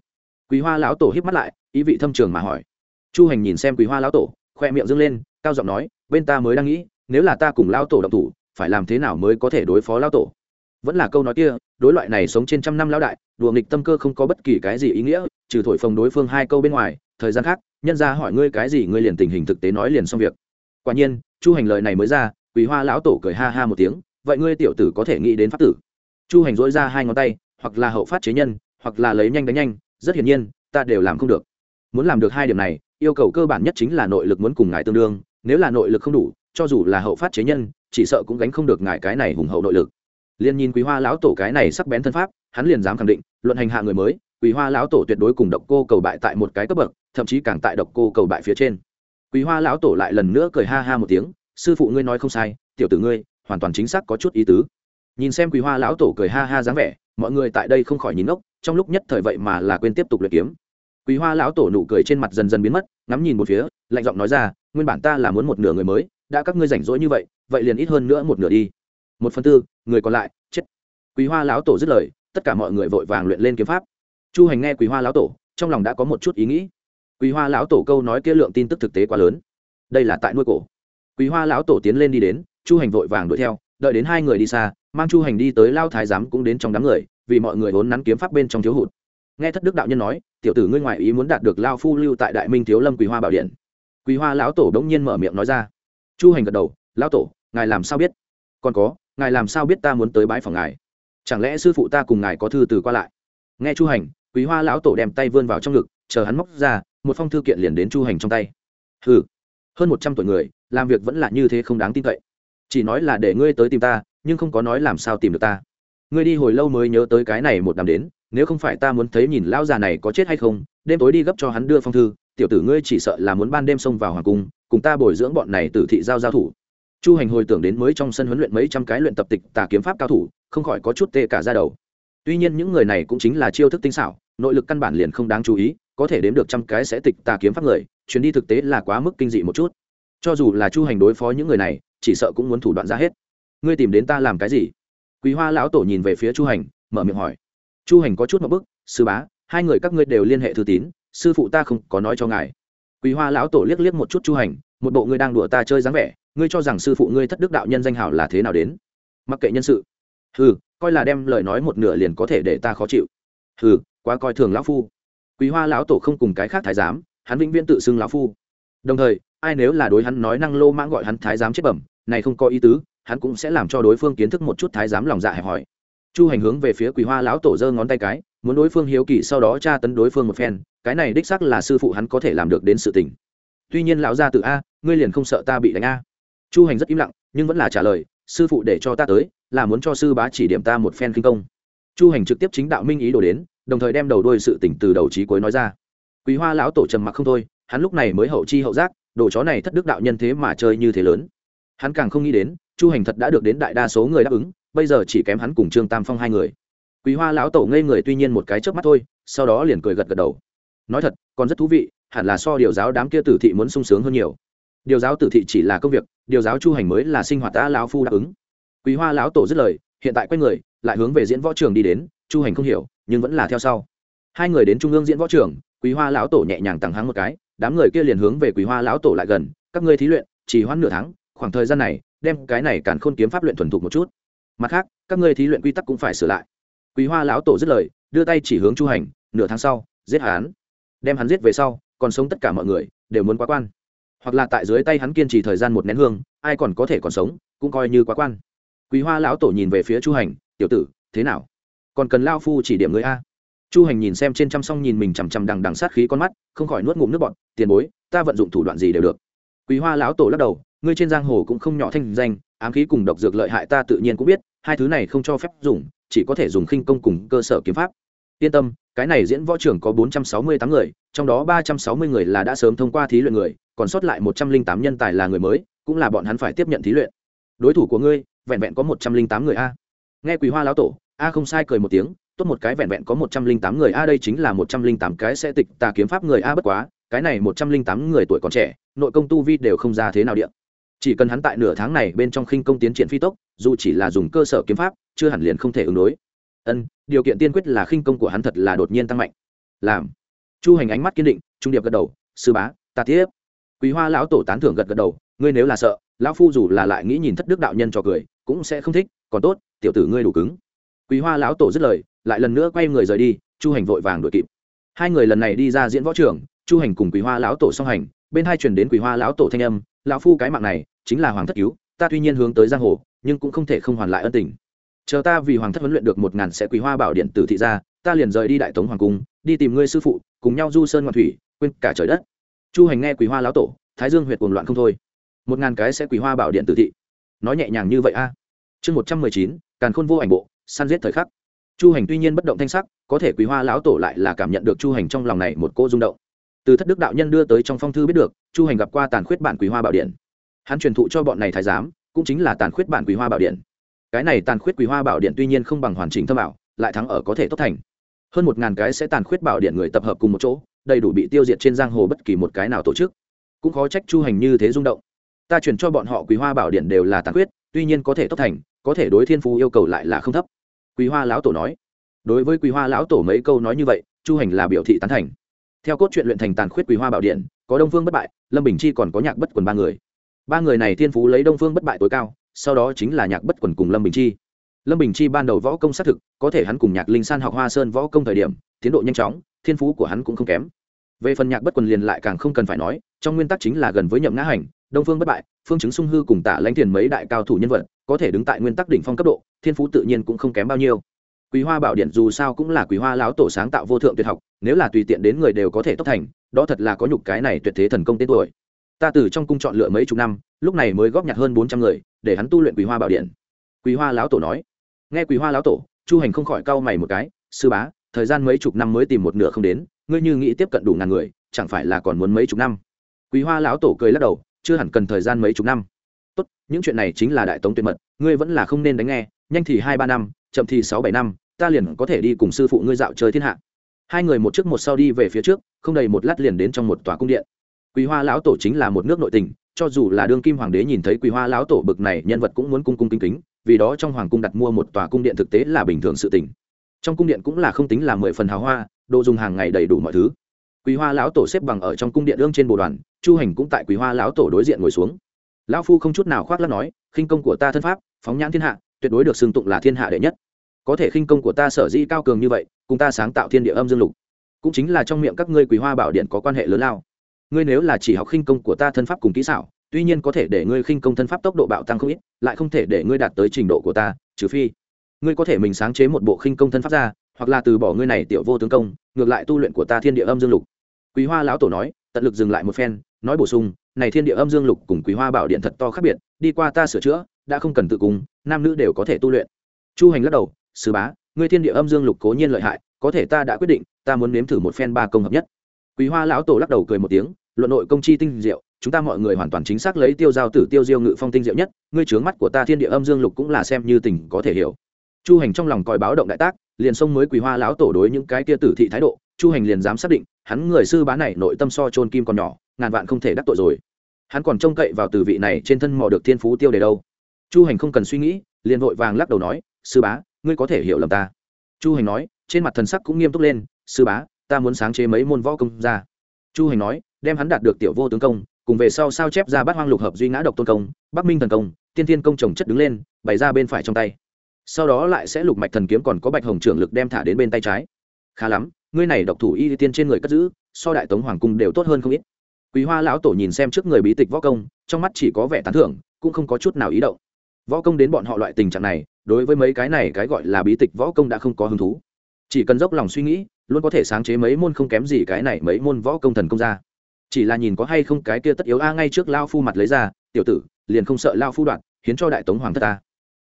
Quý hoa lão tổ híp mắt lại, ý vị thâm trường mà hỏi. Chu hành nhìn xem quý hoa lão tổ, khoe miệng dâng lên, cao giọng nói, bên ta mới đang nghĩ, nếu là ta cùng lão tổ động thủ, phải làm thế nào mới có thể đối phó lão tổ? Vẫn là câu nói kia đối loại này sống trên trăm năm lão đại, đùa nghịch tâm cơ không có bất kỳ cái gì ý nghĩa, trừ thổi phồng đối phương hai câu bên ngoài, thời gian khác, nhân ra hỏi ngươi cái gì ngươi liền tình hình thực tế nói liền xong việc. Quả nhiên, chu hành lời này mới ra quý hoa lão tổ cười ha ha một tiếng, vậy ngươi tiểu tử có thể nghĩ đến pháp tử. Chu hành dỗi ra hai ngón tay, hoặc là hậu phát chế nhân, hoặc là lấy nhanh đánh nhanh, rất hiển nhiên, ta đều làm không được. Muốn làm được hai điểm này, yêu cầu cơ bản nhất chính là nội lực muốn cùng ngài tương đương, nếu là nội lực không đủ, cho dù là hậu phát chế nhân, chỉ sợ cũng gánh không được ngài cái này hùng hậu nội lực liền nhìn quý hoa lão tổ cái này sắc bén thân pháp, hắn liền dám khẳng định, luận hành hạ người mới, quý hoa lão tổ tuyệt đối cùng độc cô cầu bại tại một cái cấp bậc, thậm chí càng tại độc cô cầu bại phía trên. Quý hoa lão tổ lại lần nữa cười ha ha một tiếng, sư phụ ngươi nói không sai, tiểu tử ngươi, hoàn toàn chính xác có chút ý tứ. Nhìn xem quý hoa lão tổ cười ha ha dáng vẻ, mọi người tại đây không khỏi nhìn ốc trong lúc nhất thời vậy mà là quên tiếp tục luyện kiếm. Quý hoa lão tổ nụ cười trên mặt dần dần biến mất, ngắm nhìn một phía, lạnh giọng nói ra, nguyên bản ta là muốn một nửa người mới, đã các ngươi rảnh rỗi như vậy vậy liền ít hơn nữa một nửa đi một phần tư, người còn lại, chết. Quý hoa lão tổ dứt lời, tất cả mọi người vội vàng luyện lên kiếm pháp. Chu hành nghe quý hoa lão tổ, trong lòng đã có một chút ý nghĩ. Quý hoa lão tổ câu nói kia lượng tin tức thực tế quá lớn. Đây là tại nuôi cổ. Quý hoa lão tổ tiến lên đi đến, chu hành vội vàng đuổi theo, đợi đến hai người đi xa, mang chu hành đi tới lao thái giám cũng đến trong đám người, vì mọi người vốn nắn kiếm pháp bên trong thiếu hụt. Nghe thất đức đạo nhân nói, tiểu tử ngươi ngoại ý muốn đạt được lao phu lưu tại đại minh thiếu lâm quý hoa bảo điện. Quý hoa lão tổ đống nhiên mở miệng nói ra. Chu hành gật đầu, lão tổ, ngài làm sao biết? Còn có ngài làm sao biết ta muốn tới bãi phòng ngài? Chẳng lẽ sư phụ ta cùng ngài có thư từ qua lại? Nghe chu hành, quý hoa lão tổ đem tay vươn vào trong ngực, chờ hắn móc ra, một phong thư kiện liền đến chu hành trong tay. Ừ hơn một trăm tuổi người, làm việc vẫn là như thế không đáng tin cậy. Chỉ nói là để ngươi tới tìm ta, nhưng không có nói làm sao tìm được ta. Ngươi đi hồi lâu mới nhớ tới cái này một đám đến, nếu không phải ta muốn thấy nhìn lão già này có chết hay không, đêm tối đi gấp cho hắn đưa phong thư, tiểu tử ngươi chỉ sợ là muốn ban đêm xông vào hoàng cung, cùng ta bồi dưỡng bọn này tử thị giao giao thủ chu hành hồi tưởng đến mới trong sân huấn luyện mấy trăm cái luyện tập tịch tà kiếm pháp cao thủ, không khỏi có chút tê cả ra đầu. Tuy nhiên những người này cũng chính là chiêu thức tinh xảo, nội lực căn bản liền không đáng chú ý, có thể đếm được trăm cái sẽ tịch tà kiếm pháp người, chuyến đi thực tế là quá mức kinh dị một chút. Cho dù là chu hành đối phó những người này, chỉ sợ cũng muốn thủ đoạn ra hết. Ngươi tìm đến ta làm cái gì? Quý hoa lão tổ nhìn về phía chu hành, mở miệng hỏi. Chu hành có chút một bức, sư bá, hai người các ngươi đều liên hệ thư tín, sư phụ ta không có nói cho ngài. Quý hoa lão tổ liếc liếc một chút chu hành, một bộ ngươi đang đùa ta chơi dáng vẻ ngươi cho rằng sư phụ ngươi thất đức đạo nhân danh hảo là thế nào đến? Mặc kệ nhân sự. Hừ, coi là đem lời nói một nửa liền có thể để ta khó chịu. Hừ, quá coi thường lão phu. Quý hoa lão tổ không cùng cái khác thái giám, hắn vĩnh viễn tự xưng lão phu. Đồng thời, ai nếu là đối hắn nói năng lô mãng gọi hắn thái giám chết bẩm, này không có ý tứ, hắn cũng sẽ làm cho đối phương kiến thức một chút thái giám lòng dạ hẹp hòi. Chu hành hướng về phía quý hoa lão tổ giơ ngón tay cái, muốn đối phương hiếu kỳ sau đó tra tấn đối phương một phen, cái này đích xác là sư phụ hắn có thể làm được đến sự tình. Tuy nhiên lão gia tự a, ngươi liền không sợ ta bị đánh a chu hành rất im lặng, nhưng vẫn là trả lời, sư phụ để cho ta tới, là muốn cho sư bá chỉ điểm ta một phen kinh công. Chu hành trực tiếp chính đạo minh ý đổ đến, đồng thời đem đầu đôi sự tỉnh từ đầu trí cuối nói ra. Quý hoa lão tổ trầm mặc không thôi, hắn lúc này mới hậu chi hậu giác, đồ chó này thất đức đạo nhân thế mà chơi như thế lớn. Hắn càng không nghĩ đến, chu hành thật đã được đến đại đa số người đáp ứng, bây giờ chỉ kém hắn cùng trương tam phong hai người. Quý hoa lão tổ ngây người tuy nhiên một cái trước mắt thôi, sau đó liền cười gật gật đầu. Nói thật, còn rất thú vị, hẳn là so điều giáo đám kia tử thị muốn sung sướng hơn nhiều điều giáo tử thị chỉ là công việc, điều giáo chu hành mới là sinh hoạt ta lão phu đáp ứng. Quý hoa lão tổ dứt lời, hiện tại quay người, lại hướng về diễn võ trường đi đến, chu hành không hiểu, nhưng vẫn là theo sau. Hai người đến trung ương diễn võ trường, quý hoa lão tổ nhẹ nhàng tặng hắng một cái, đám người kia liền hướng về quý hoa lão tổ lại gần, các ngươi thí luyện, chỉ hoãn nửa tháng, khoảng thời gian này, đem cái này càn khôn kiếm pháp luyện thuần thục một chút. Mặt khác, các ngươi thí luyện quy tắc cũng phải sửa lại. Quý hoa lão tổ dứt lời, đưa tay chỉ hướng chu hành, nửa tháng sau, giết hắn. Đem hắn giết về sau, còn sống tất cả mọi người, đều muốn quá quan hoặc là tại dưới tay hắn kiên trì thời gian một nén hương, ai còn có thể còn sống, cũng coi như quá quan. Quý hoa lão tổ nhìn về phía chu hành, tiểu tử, thế nào? Còn cần lao phu chỉ điểm người a? Chu hành nhìn xem trên trăm song nhìn mình chằm chằm đằng đằng sát khí con mắt, không khỏi nuốt ngụm nước bọn tiền bối, ta vận dụng thủ đoạn gì đều được. Quý hoa lão tổ lắc đầu, ngươi trên giang hồ cũng không nhỏ thanh danh, ám khí cùng độc dược lợi hại ta tự nhiên cũng biết, hai thứ này không cho phép dùng, chỉ có thể dùng khinh công cùng cơ sở kiếm pháp. Yên tâm cái này diễn võ trưởng có bốn trăm sáu mươi tám người, trong đó ba trăm sáu mươi người là đã sớm thông qua thí luyện người, còn sót lại một trăm linh tám nhân tài là người mới, cũng là bọn hắn phải tiếp nhận thí luyện. Đối thủ của ngươi, vẹn vẹn có một trăm linh tám người a. Nghe quỳ hoa lão tổ, a không sai cười một tiếng, tốt một cái vẹn vẹn có một trăm linh tám người a đây chính là một trăm linh tám cái sẽ tịch tà kiếm pháp người a bất quá, cái này một trăm linh tám người tuổi còn trẻ, nội công tu vi đều không ra thế nào điện chỉ cần hắn tại nửa tháng này bên trong khinh công tiến triển phi tốc, dù chỉ là dùng cơ sở kiếm pháp, chưa hẳn liền không thể ứng đối. Ân điều kiện tiên quyết là khinh công của hắn thật là đột nhiên tăng mạnh. Làm. Chu hành ánh mắt kiên định, trung điệp gật đầu, sư bá, ta tiếp. Quý hoa lão tổ tán thưởng gật gật đầu, ngươi nếu là sợ, lão phu dù là lại nghĩ nhìn thất đức đạo nhân cho cười, cũng sẽ không thích, còn tốt, tiểu tử ngươi đủ cứng. Quý hoa lão tổ dứt lời, lại lần nữa quay người rời đi, chu hành vội vàng đuổi kịp. Hai người lần này đi ra diễn võ trường, chu hành cùng quý hoa lão tổ song hành, bên hai truyền đến quý hoa lão tổ thanh âm, lão phu cái mạng này, chính là hoàng thất cứu, ta tuy nhiên hướng tới giang hồ, nhưng cũng không thể không hoàn lại ân tình chờ ta vì hoàng thất huấn luyện được một ngàn sẽ quý hoa bảo điện tử thị ra ta liền rời đi đại tống hoàng cung, đi tìm ngươi sư phụ, cùng nhau du sơn ngoạn thủy, quên cả trời đất. Chu hành nghe quý hoa lão tổ, thái dương huyệt cuồng loạn không thôi. Một ngàn cái sẽ quý hoa bảo điện tử thị. Nói nhẹ nhàng như vậy a. Chương một trăm mười chín, càn khôn vô ảnh bộ, săn giết thời khắc. Chu hành tuy nhiên bất động thanh sắc, có thể quý hoa lão tổ lại là cảm nhận được chu hành trong lòng này một cô rung động. Từ thất đức đạo nhân đưa tới trong phong thư biết được, chu hành gặp qua tàn khuyết bản quý hoa bảo điện. Hắn truyền thụ cho bọn này thái giám, cũng chính là tàn khuyết bản quý hoa bảo điện cái này tàn khuyết quý hoa bảo điện tuy nhiên không bằng hoàn chỉnh thâm bảo lại thắng ở có thể tốt thành. Hơn một ngàn cái sẽ tàn khuyết bảo điện người tập hợp cùng một chỗ, đầy đủ bị tiêu diệt trên giang hồ bất kỳ một cái nào tổ chức. Cũng khó trách chu hành như thế rung động. Ta chuyển cho bọn họ quý hoa bảo điện đều là tàn khuyết, tuy nhiên có thể tốt thành, có thể đối thiên phú yêu cầu lại là không thấp. Quý hoa lão tổ nói. Đối với quý hoa lão tổ mấy câu nói như vậy, chu hành là biểu thị tán thành. Theo cốt truyện luyện thành tàn khuyết quý hoa bảo điện, có đông phương bất bại, lâm bình chi còn có nhạc bất quần ba người. Ba người này thiên phú lấy đông phương bất bại tối cao sau đó chính là nhạc bất quần cùng lâm bình chi. Lâm bình chi ban đầu võ công xác thực, có thể hắn cùng nhạc linh san học hoa sơn võ công thời điểm, tiến độ nhanh chóng, thiên phú của hắn cũng không kém. Về phần nhạc bất quần liền lại càng không cần phải nói, trong nguyên tắc chính là gần với nhậm ngã hành, đông phương bất bại, phương chứng sung hư cùng tả lãnh tiền mấy đại cao thủ nhân vật, có thể đứng tại nguyên tắc đỉnh phong cấp độ, thiên phú tự nhiên cũng không kém bao nhiêu. Quý hoa bảo điện dù sao cũng là quý hoa lão tổ sáng tạo vô thượng tuyệt học, nếu là tùy tiện đến người đều có thể tốc thành, đó thật là có nhục cái này tuyệt thế thần công tên tuổi ta từ trong cung chọn lựa mấy chục năm, lúc này mới góp nhặt hơn bốn trăm người, để hắn tu luyện quý hoa bảo điện. Quý hoa lão tổ nói. Nghe quý hoa lão tổ, chu hành không khỏi cau mày một cái, sư bá, thời gian mấy chục năm mới tìm một nửa không đến, ngươi như nghĩ tiếp cận đủ ngàn người, chẳng phải là còn muốn mấy chục năm? Quý hoa lão tổ cười lắc đầu, chưa hẳn cần thời gian mấy chục năm. Tốt, những chuyện này chính là đại tống tuyệt mật, ngươi vẫn là không nên đánh nghe, nhanh thì hai ba năm, chậm thì sáu bảy năm, ta liền có thể đi cùng sư phụ ngươi dạo chơi thiên hạ. Hai người một trước một sau đi về phía trước, không đầy một lát liền đến trong một tòa cung điện quý hoa lão tổ chính là một nước nội tình, cho dù là đương kim hoàng đế nhìn thấy quý hoa lão tổ bực này, nhân vật cũng muốn cung cung kính kính, vì đó trong hoàng cung đặt mua một tòa cung điện thực tế là bình thường sự tình. Trong cung điện cũng là không tính là mười phần hào hoa, đồ dùng hàng ngày đầy đủ mọi thứ. Quý hoa lão tổ xếp bằng ở trong cung điện ương trên bộ đoàn, chu hành cũng tại quý hoa lão tổ đối diện ngồi xuống. Lão phu không chút nào khoác lắc nói, khinh công của ta thân pháp, phóng nhãn thiên hạ, tuyệt đối được xưng tụng là thiên hạ đệ nhất. Có thể khinh công của ta sở dĩ cao cường như vậy, cùng ta sáng tạo thiên địa âm dương lục. Cũng chính là trong miệng các ngươi quý hoa bảo điện có quan hệ lớn lao ngươi nếu là chỉ học khinh công của ta thân pháp cùng kỹ xảo, tuy nhiên có thể để ngươi khinh công thân pháp tốc độ bạo tăng không ít, lại không thể để ngươi đạt tới trình độ của ta, trừ phi ngươi có thể mình sáng chế một bộ khinh công thân pháp ra, hoặc là từ bỏ ngươi này tiểu vô tướng công, ngược lại tu luyện của ta thiên địa âm dương lục. Quý hoa lão tổ nói, tận lực dừng lại một phen, nói bổ sung, này thiên địa âm dương lục cùng quý hoa bảo điện thật to khác biệt, đi qua ta sửa chữa, đã không cần tự cùng nam nữ đều có thể tu luyện. Chu hành lắc đầu sứ bá, ngươi thiên địa âm dương lục cố nhiên lợi hại, có thể ta đã quyết định, ta muốn nếm thử một phen ba công hợp nhất quý hoa lão tổ lắc đầu cười một tiếng, luận nội công chi tinh diệu, chúng ta mọi người hoàn toàn chính xác lấy tiêu giao tử tiêu diêu ngự phong tinh diệu nhất, ngươi trướng mắt của ta thiên địa âm dương lục cũng là xem như tình có thể hiểu. Chu hành trong lòng coi báo động đại tác, liền xông mới quý hoa lão tổ đối những cái kia tử thị thái độ, chu hành liền dám xác định, hắn người sư bá này nội tâm so trôn kim còn nhỏ, ngàn vạn không thể đắc tội rồi. Hắn còn trông cậy vào từ vị này trên thân mò được thiên phú tiêu đề đâu. Chu hành không cần suy nghĩ, liền vội vàng lắc đầu nói, sư bá, ngươi có thể hiểu lầm ta. Chu hành nói, trên mặt thần sắc cũng nghiêm túc lên, sư bá ta muốn sáng chế mấy môn võ công ra. Chu hành nói, đem hắn đạt được tiểu vô tướng công, cùng về sau sao chép ra bát hoang lục hợp duy ngã độc tôn công, bắc minh thần công, tiên thiên công trồng chất đứng lên, bày ra bên phải trong tay. Sau đó lại sẽ lục mạch thần kiếm còn có bạch hồng trưởng lực đem thả đến bên tay trái. Khá lắm, ngươi này độc thủ y tiên trên người cất giữ, so đại tống hoàng cung đều tốt hơn không ít. Quý hoa lão tổ nhìn xem trước người bí tịch võ công, trong mắt chỉ có vẻ tán thưởng, cũng không có chút nào ý động. Võ công đến bọn họ loại tình trạng này, đối với mấy cái này cái gọi là bí tịch võ công đã không có hứng thú chỉ cần dốc lòng suy nghĩ, luôn có thể sáng chế mấy môn không kém gì cái này mấy môn võ công thần công ra chỉ là nhìn có hay không cái kia tất yếu a ngay trước lao phu mặt lấy ra, tiểu tử, liền không sợ lao phu đoạn, hiến cho đại tống hoàng thất ta.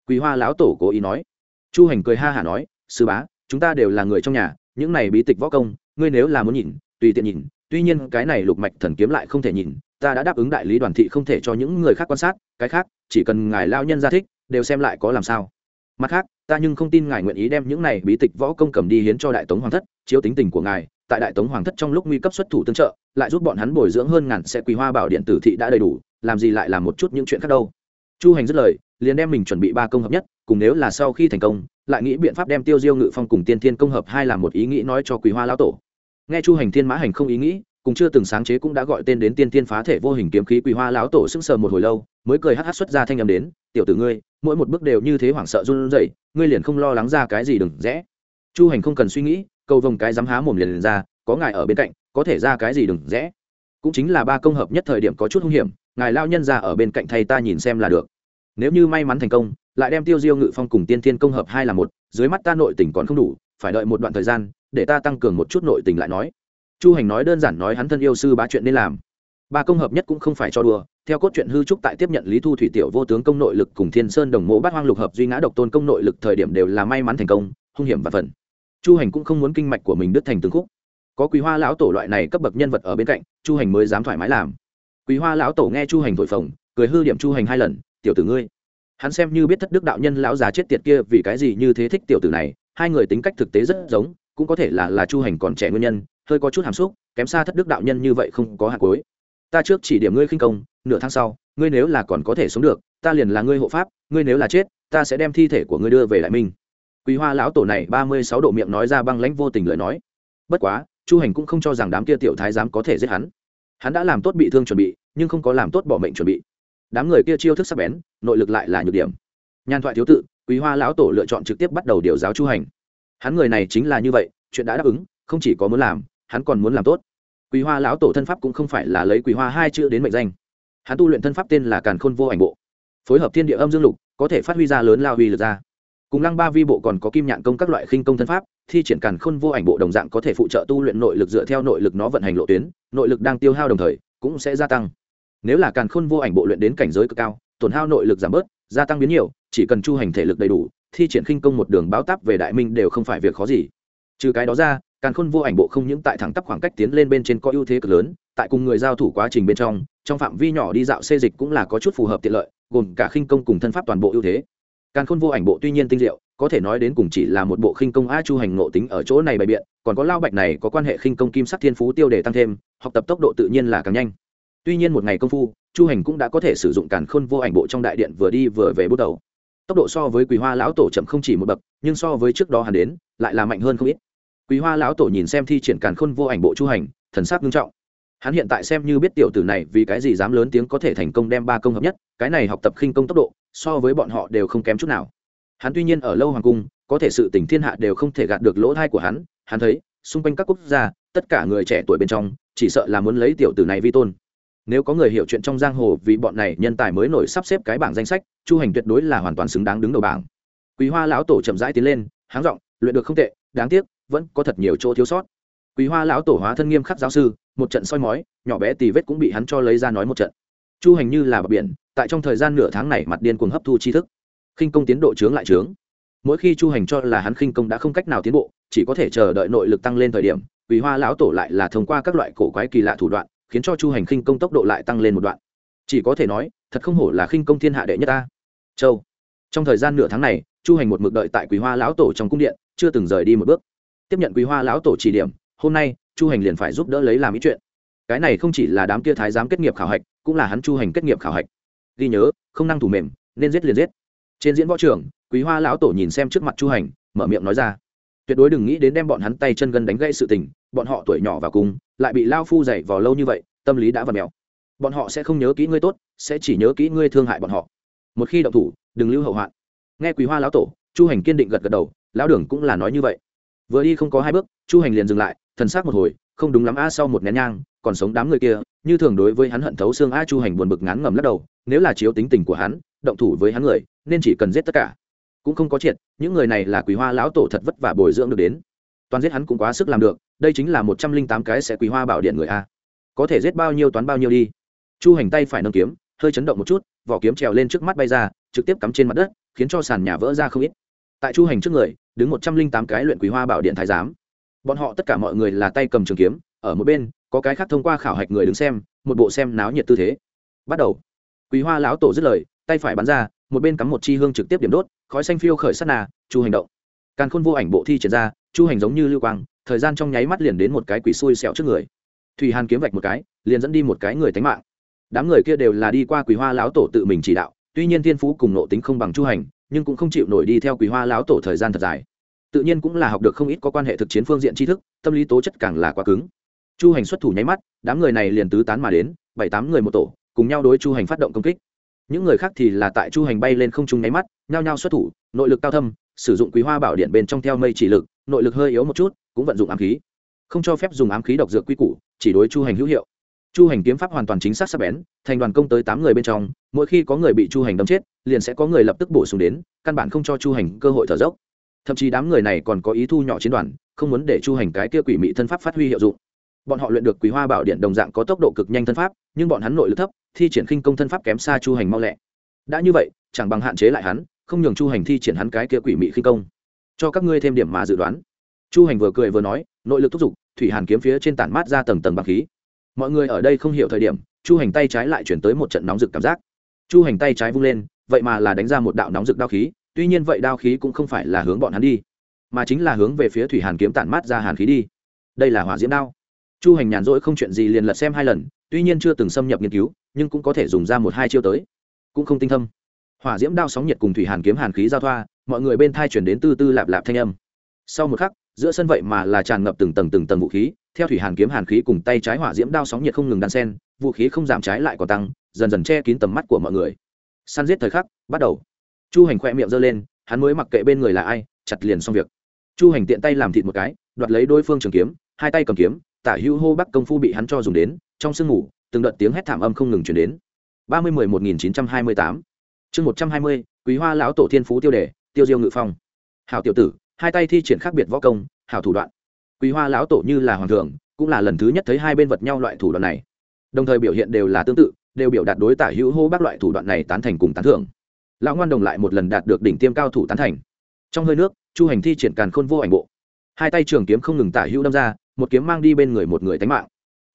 Quý hoa lão tổ cố ý nói. Chu hành cười ha hả nói, sư bá, chúng ta đều là người trong nhà, những này bí tịch võ công, ngươi nếu là muốn nhìn, tùy tiện nhìn, tuy nhiên cái này lục mạch thần kiếm lại không thể nhìn, ta đã đáp ứng đại lý đoàn thị không thể cho những người khác quan sát, cái khác, chỉ cần ngài lao nhân ra thích, đều xem lại có làm sao mặt khác, ta nhưng không tin ngài nguyện ý đem những này bí tịch võ công cầm đi hiến cho đại tống hoàng thất, chiếu tính tình của ngài, tại đại tống hoàng thất trong lúc nguy cấp xuất thủ tương trợ, lại giúp bọn hắn bồi dưỡng hơn ngàn xe quý hoa bảo điện tử thị đã đầy đủ, làm gì lại làm một chút những chuyện khác đâu. Chu hành dứt lời, liền đem mình chuẩn bị ba công hợp nhất, cùng nếu là sau khi thành công, lại nghĩ biện pháp đem tiêu diêu ngự phong cùng tiên thiên công hợp hai làm một ý nghĩ nói cho quý hoa lão tổ. Nghe chu hành thiên mã hành không ý nghĩ cùng chưa từng sáng chế cũng đã gọi tên đến tiên tiên phá thể vô hình kiếm khí quỳ hoa lão tổ sững sờ một hồi lâu mới cười hắt hắt xuất ra thanh âm đến tiểu tử ngươi mỗi một bước đều như thế hoảng sợ run rẩy ngươi liền không lo lắng ra cái gì đừng rẽ. Chu hành không cần suy nghĩ cầu vồng cái dám há mồm liền, liền ra có ngài ở bên cạnh có thể ra cái gì đừng rẽ. Cũng chính là ba công hợp nhất thời điểm có chút hung hiểm ngài lao nhân ra ở bên cạnh thay ta nhìn xem là được. Nếu như may mắn thành công lại đem tiêu diêu ngự phong cùng tiên thiên công hợp hai là một dưới mắt ta nội tình còn không đủ phải đợi một đoạn thời gian để ta tăng cường một chút nội tình lại nói chu hành nói đơn giản nói hắn thân yêu sư bá chuyện nên làm. Ba công hợp nhất cũng không phải cho đùa, theo cốt truyện hư trúc tại tiếp nhận lý thu thủy tiểu vô tướng công nội lực cùng thiên sơn đồng mộ bát hoang lục hợp duy ngã độc tôn công nội lực thời điểm đều là may mắn thành công, hung hiểm và phần. Chu hành cũng không muốn kinh mạch của mình đứt thành từng khúc. Có quý hoa lão tổ loại này cấp bậc nhân vật ở bên cạnh, chu hành mới dám thoải mái làm. Quý hoa lão tổ nghe chu hành thổi phồng, cười hư điểm chu hành hai lần, tiểu tử ngươi, hắn xem như biết thất đức đạo nhân lão già chết tiệt kia vì cái gì như thế thích tiểu tử này, hai người tính cách thực tế rất giống, cũng có thể là là chu hành còn trẻ nguyên nhân hơi có chút hàm xúc, kém xa thất đức đạo nhân như vậy không có hạt cối ta trước chỉ điểm ngươi khinh công, nửa tháng sau, ngươi nếu là còn có thể sống được, ta liền là ngươi hộ pháp, ngươi nếu là chết, ta sẽ đem thi thể của ngươi đưa về đại minh quý hoa lão tổ này ba mươi sáu độ miệng nói ra băng lãnh vô tình lời nói. Bất quá, chu hành cũng không cho rằng đám kia tiểu thái giám có thể giết hắn. Hắn đã làm tốt bị thương chuẩn bị, nhưng không có làm tốt bỏ mệnh chuẩn bị. Đám người kia chiêu thức sắc bén, nội lực lại là nhược điểm. Nhàn thoại thiếu tự, quý hoa lão tổ lựa chọn trực tiếp bắt đầu điều giáo chu hành. Hắn người này chính là như vậy, chuyện đã đáp ứng, không chỉ có muốn làm hắn còn muốn làm tốt. Quý hoa lão tổ thân pháp cũng không phải là lấy quý hoa hai chữ đến mệnh danh. Hắn tu luyện thân pháp tên là càn khôn vô ảnh bộ. Phối hợp thiên địa âm dương lục, có thể phát huy ra lớn lao huy lực ra. Cùng lăng ba vi bộ còn có kim nhạn công các loại khinh công thân pháp, thi triển càn khôn vô ảnh bộ đồng dạng có thể phụ trợ tu luyện nội lực dựa theo nội lực nó vận hành lộ tuyến, nội lực đang tiêu hao đồng thời, cũng sẽ gia tăng. Nếu là càn khôn vô ảnh bộ luyện đến cảnh giới cực cao, tổn hao nội lực giảm bớt, gia tăng biến nhiều, chỉ cần chu hành thể lực đầy đủ, thi triển khinh công một đường báo táp về đại minh đều không phải việc khó gì. Trừ cái đó ra càn khôn vô ảnh bộ không những tại thẳng tắp khoảng cách tiến lên bên trên có ưu thế cực lớn, tại cùng người giao thủ quá trình bên trong trong phạm vi nhỏ đi dạo xê dịch cũng là có chút phù hợp tiện lợi, gồm cả khinh công cùng thân pháp toàn bộ ưu thế. Càn khôn vô ảnh bộ tuy nhiên tinh diệu, có thể nói đến cùng chỉ là một bộ khinh công a chu hành ngộ tính ở chỗ này bày biện, còn có lao bạch này có quan hệ khinh công kim sắc thiên phú tiêu đề tăng thêm, học tập tốc độ tự nhiên là càng nhanh. Tuy nhiên một ngày công phu, chu hành cũng đã có thể sử dụng càn khôn vô ảnh bộ trong đại điện vừa đi vừa về bước đầu. Tốc độ so với quý hoa lão tổ chậm không chỉ một bậc, nhưng so với trước đó hắn đến, lại là mạnh hơn không ít quý hoa lão tổ nhìn xem thi triển càn khôn vô ảnh bộ chu hành, thần sắc nghiêm trọng. Hắn hiện tại xem như biết tiểu tử này vì cái gì dám lớn tiếng có thể thành công đem ba công hợp nhất, cái này học tập khinh công tốc độ, so với bọn họ đều không kém chút nào. Hắn tuy nhiên ở lâu hoàng cung, có thể sự tỉnh thiên hạ đều không thể gạt được lỗ thai của hắn hắn thấy, xung quanh các quốc gia, tất cả người trẻ tuổi bên trong, chỉ sợ là muốn lấy tiểu tử này vi tôn. Nếu có người hiểu chuyện trong giang hồ vì bọn này nhân tài mới nổi sắp xếp cái bảng danh sách, chu hành tuyệt đối là hoàn toàn xứng đáng đứng đầu bảng. Quý hoa lão tổ chậm rãi tiến lên, háng r ộ n g luyện được không tệ, đáng tiếc vẫn có thật nhiều chỗ thiếu sót. Quý hoa lão tổ hóa thân nghiêm khắc giáo sư, một trận soi mói, nhỏ bé tì vết cũng bị hắn cho lấy ra nói một trận. Chu hành như là bờ biển, tại trong thời gian nửa tháng này mặt điên cuồng hấp thu tri thức. Khinh công tiến độ chướng lại chướng. Mỗi khi chu hành cho là hắn khinh công đã không cách nào tiến bộ, chỉ có thể chờ đợi nội lực tăng lên thời điểm, quý hoa lão tổ lại là thông qua các loại cổ quái kỳ lạ thủ đoạn, khiến cho chu hành khinh công tốc độ lại tăng lên một đoạn. Chỉ có thể nói, thật không hổ là khinh công thiên hạ đệ nhất ta. Châu. Trong thời gian nửa tháng này, chu hành một mực đợi tại quý hoa lão tổ trong cung điện, chưa từng rời đi một bước tiếp nhận quý hoa lão tổ chỉ điểm, hôm nay, chu hành liền phải giúp đỡ lấy làm ý chuyện. Cái này không chỉ là đám kia thái giám kết nghiệp khảo hạch, cũng là hắn chu hành kết nghiệp khảo hạch. Ghi nhớ, không năng thủ mềm, nên giết liền giết. Trên diễn võ trường, quý hoa lão tổ nhìn xem trước mặt chu hành, mở miệng nói ra. Tuyệt đối đừng nghĩ đến đem bọn hắn tay chân gân đánh gây sự tình, bọn họ tuổi nhỏ vào cung lại bị lao phu dày vò lâu như vậy, tâm lý đã vặt mèo. Bọn họ sẽ không nhớ kỹ ngươi tốt, sẽ chỉ nhớ kỹ ngươi thương hại bọn họ. Một khi động thủ, đừng lưu hậu hoạn. Nghe quý hoa lão tổ, chu hành kiên định gật gật đầu, lão đường cũng là nói như vậy vừa đi không có hai bước, chu hành liền dừng lại, thần s một hồi, không đúng lắm a, sau một nén nhang, còn sống đám người kia, như thường đối với hắn hận thấu xương a, chu hành buồn bực ngán ngầm lắc đầu, nếu là chiếu tính tình của hắn, động thủ với hắn người, nên chỉ cần giết tất cả. Cũng không có triệt, những người này là quý hoa lão tổ thật vất vả bồi dưỡng được đến. Toàn giết hắn cũng quá sức làm được, đây chính là một trăm linh tám cái sẽ quý hoa bảo điện người a. Có thể giết bao nhiêu toán bao nhiêu đi. Chu hành tay phải nâng kiếm, hơi chấn động một chút, vỏ kiếm trèo lên trước mắt bay ra, trực tiếp cắm trên mặt đất, khiến cho sàn nhà vỡ ra không ít. Tại chu hành trước người đứng một trăm linh tám cái luyện quý hoa bảo điện thái giám. Bọn họ tất cả mọi người là tay cầm trường kiếm, ở một bên, có cái khác thông qua khảo hạch người đứng xem, một bộ xem náo nhiệt tư thế. Bắt đầu. Quý hoa lão tổ dứt lời, tay phải bắn ra, một bên cắm một chi hương trực tiếp điểm đốt, khói xanh phiêu khởi sát nà chu hành động. Càn khôn vô ảnh bộ thi triển ra, chu hành giống như lưu quang, thời gian trong nháy mắt liền đến một cái quỷ xui xẹo trước người. Thủy hàn kiếm vạch một cái, liền dẫn đi một cái người tánh mạng. Đám người kia đều là đi qua quỷ hoa lão tổ tự mình chỉ đạo, tuy nhiên thiên phú cùng nộ tính không bằng chu hành nhưng cũng không chịu nổi đi theo quý hoa lão tổ thời gian thật dài. Tự nhiên cũng là học được không ít có quan hệ thực chiến phương diện tri thức, tâm lý tố chất càng là quá cứng. Chu hành xuất thủ nháy mắt, đám người này liền tứ tán mà đến, bảy tám người một tổ, cùng nhau đối chu hành phát động công kích. Những người khác thì là tại chu hành bay lên không trung nháy mắt, nhao nhao xuất thủ, nội lực cao thâm, sử dụng quý hoa bảo điện bên trong theo mây chỉ lực, nội lực hơi yếu một chút, cũng vận dụng ám khí. Không cho phép dùng ám khí độc dược quy củ, chỉ đối chu hành hữu hiệu chu hành kiếm pháp hoàn toàn chính xác sắc bén, thành đoàn công tới tám người bên trong, mỗi khi có người bị chu hành đâm chết, liền sẽ có người lập tức bổ sung đến, căn bản không cho chu hành cơ hội thở dốc. Thậm chí đám người này còn có ý thu nhỏ chiến đoàn, không muốn để chu hành cái kia quỷ mị thân pháp phát huy hiệu dụng. Bọn họ luyện được quý hoa bảo điện đồng dạng có tốc độ cực nhanh thân pháp, nhưng bọn hắn nội lực thấp, thi triển khinh công thân pháp kém xa chu hành mau lẹ. Đã như vậy, chẳng bằng hạn chế lại hắn, không nhường chu hành thi triển hắn cái kia quỷ mị khinh công. Cho các ngươi thêm điểm mà dự đoán. Chu hành vừa cười vừa nói, nội lực thúc giục, thủy hàn kiếm phía trên tản mát ra tầng tầng bạc khí mọi người ở đây không hiểu thời điểm, chu hành tay trái lại chuyển tới một trận nóng rực cảm giác. Chu hành tay trái vung lên, vậy mà là đánh ra một đạo nóng rực đao khí, tuy nhiên vậy đao khí cũng không phải là hướng bọn hắn đi, mà chính là hướng về phía thủy hàn kiếm tản mát ra hàn khí đi. Đây là hỏa diễm đao. Chu hành nhàn rỗi không chuyện gì liền lật xem hai lần, tuy nhiên chưa từng xâm nhập nghiên cứu, nhưng cũng có thể dùng ra một hai chiêu tới. Cũng không tinh thâm. Hỏa diễm đao sóng nhiệt cùng thủy hàn kiếm hàn khí giao thoa, mọi người bên thai chuyển đến tư tư lạp lạp thanh âm. Sau một khắc giữa sân vậy mà là tràn ngập từng tầng từng tầng vũ khí, theo thủy hàn kiếm hàn khí cùng tay trái hỏa diễm đao sóng nhiệt không ngừng đan sen vũ khí không giảm trái lại còn tăng, dần dần che kín tầm mắt của mọi người. Săn giết thời khắc, bắt đầu. Chu hành khoe miệng giơ lên, hắn mới mặc kệ bên người là ai, chặt liền xong việc. Chu hành tiện tay làm thịt một cái, đoạt lấy đối phương trường kiếm, hai tay cầm kiếm, tả hữu hô bắc công phu bị hắn cho dùng đến, trong sương ngủ, từng đợt tiếng hét thảm âm không ngừng chuyển đến. Ba mươi mười một nghìn chín trăm hai mươi tám. Chương một trăm hai mươi, quý hoa lão tổ thiên phú tiêu đề, tiêu diêu ngự phong. Hảo tiểu tử hai tay thi triển khác biệt võ công, hảo thủ đoạn. Quý hoa lão tổ như là hoàng thượng, cũng là lần thứ nhất thấy hai bên vật nhau loại thủ đoạn này. Đồng thời biểu hiện đều là tương tự, đều biểu đạt đối tả hữu hô bác loại thủ đoạn này tán thành cùng tán thưởng. Lão ngoan đồng lại một lần đạt được đỉnh tiêm cao thủ tán thành. Trong hơi nước, chu hành thi triển càn khôn vô ảnh bộ. Hai tay trường kiếm không ngừng tả hữu đâm ra, một kiếm mang đi bên người một người tánh mạng.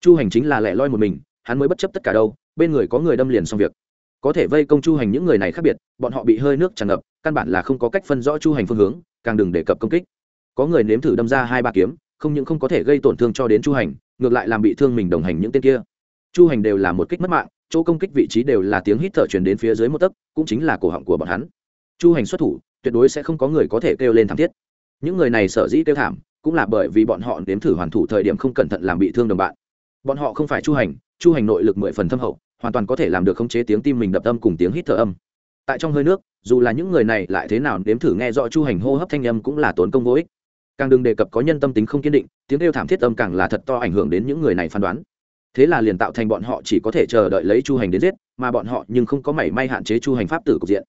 Chu hành chính là lẻ loi một mình, hắn mới bất chấp tất cả đâu, bên người có người đâm liền xong việc. Có thể vây công chu hành những người này khác biệt, bọn họ bị hơi nước tràn ngập căn bản là không có cách phân rõ chu hành phương hướng, càng đừng đề cập công kích. Có người nếm thử đâm ra hai ba kiếm, không những không có thể gây tổn thương cho đến chu hành, ngược lại làm bị thương mình đồng hành những tên kia. Chu hành đều là một kích mất mạng, chỗ công kích vị trí đều là tiếng hít thở truyền đến phía dưới một tấc, cũng chính là cổ họng của bọn hắn. Chu hành xuất thủ, tuyệt đối sẽ không có người có thể kêu lên thảm thiết. Những người này sở dĩ kêu thảm, cũng là bởi vì bọn họ nếm thử hoàn thủ thời điểm không cẩn thận làm bị thương đồng bạn. Bọn họ không phải chu hành chu hành nội lực mười phần thâm hậu, hoàn toàn có thể làm được khống chế tiếng tim mình đập âm cùng tiếng hít thở âm tại trong hơi nước, dù là những người này lại thế nào nếm thử nghe rõ chu hành hô hấp thanh âm cũng là tốn công vô ích. Càng đừng đề cập có nhân tâm tính không kiên định, tiếng kêu thảm thiết âm càng là thật to ảnh hưởng đến những người này phán đoán. Thế là liền tạo thành bọn họ chỉ có thể chờ đợi lấy chu hành đến giết, mà bọn họ nhưng không có mảy may hạn chế chu hành pháp tử cục diện.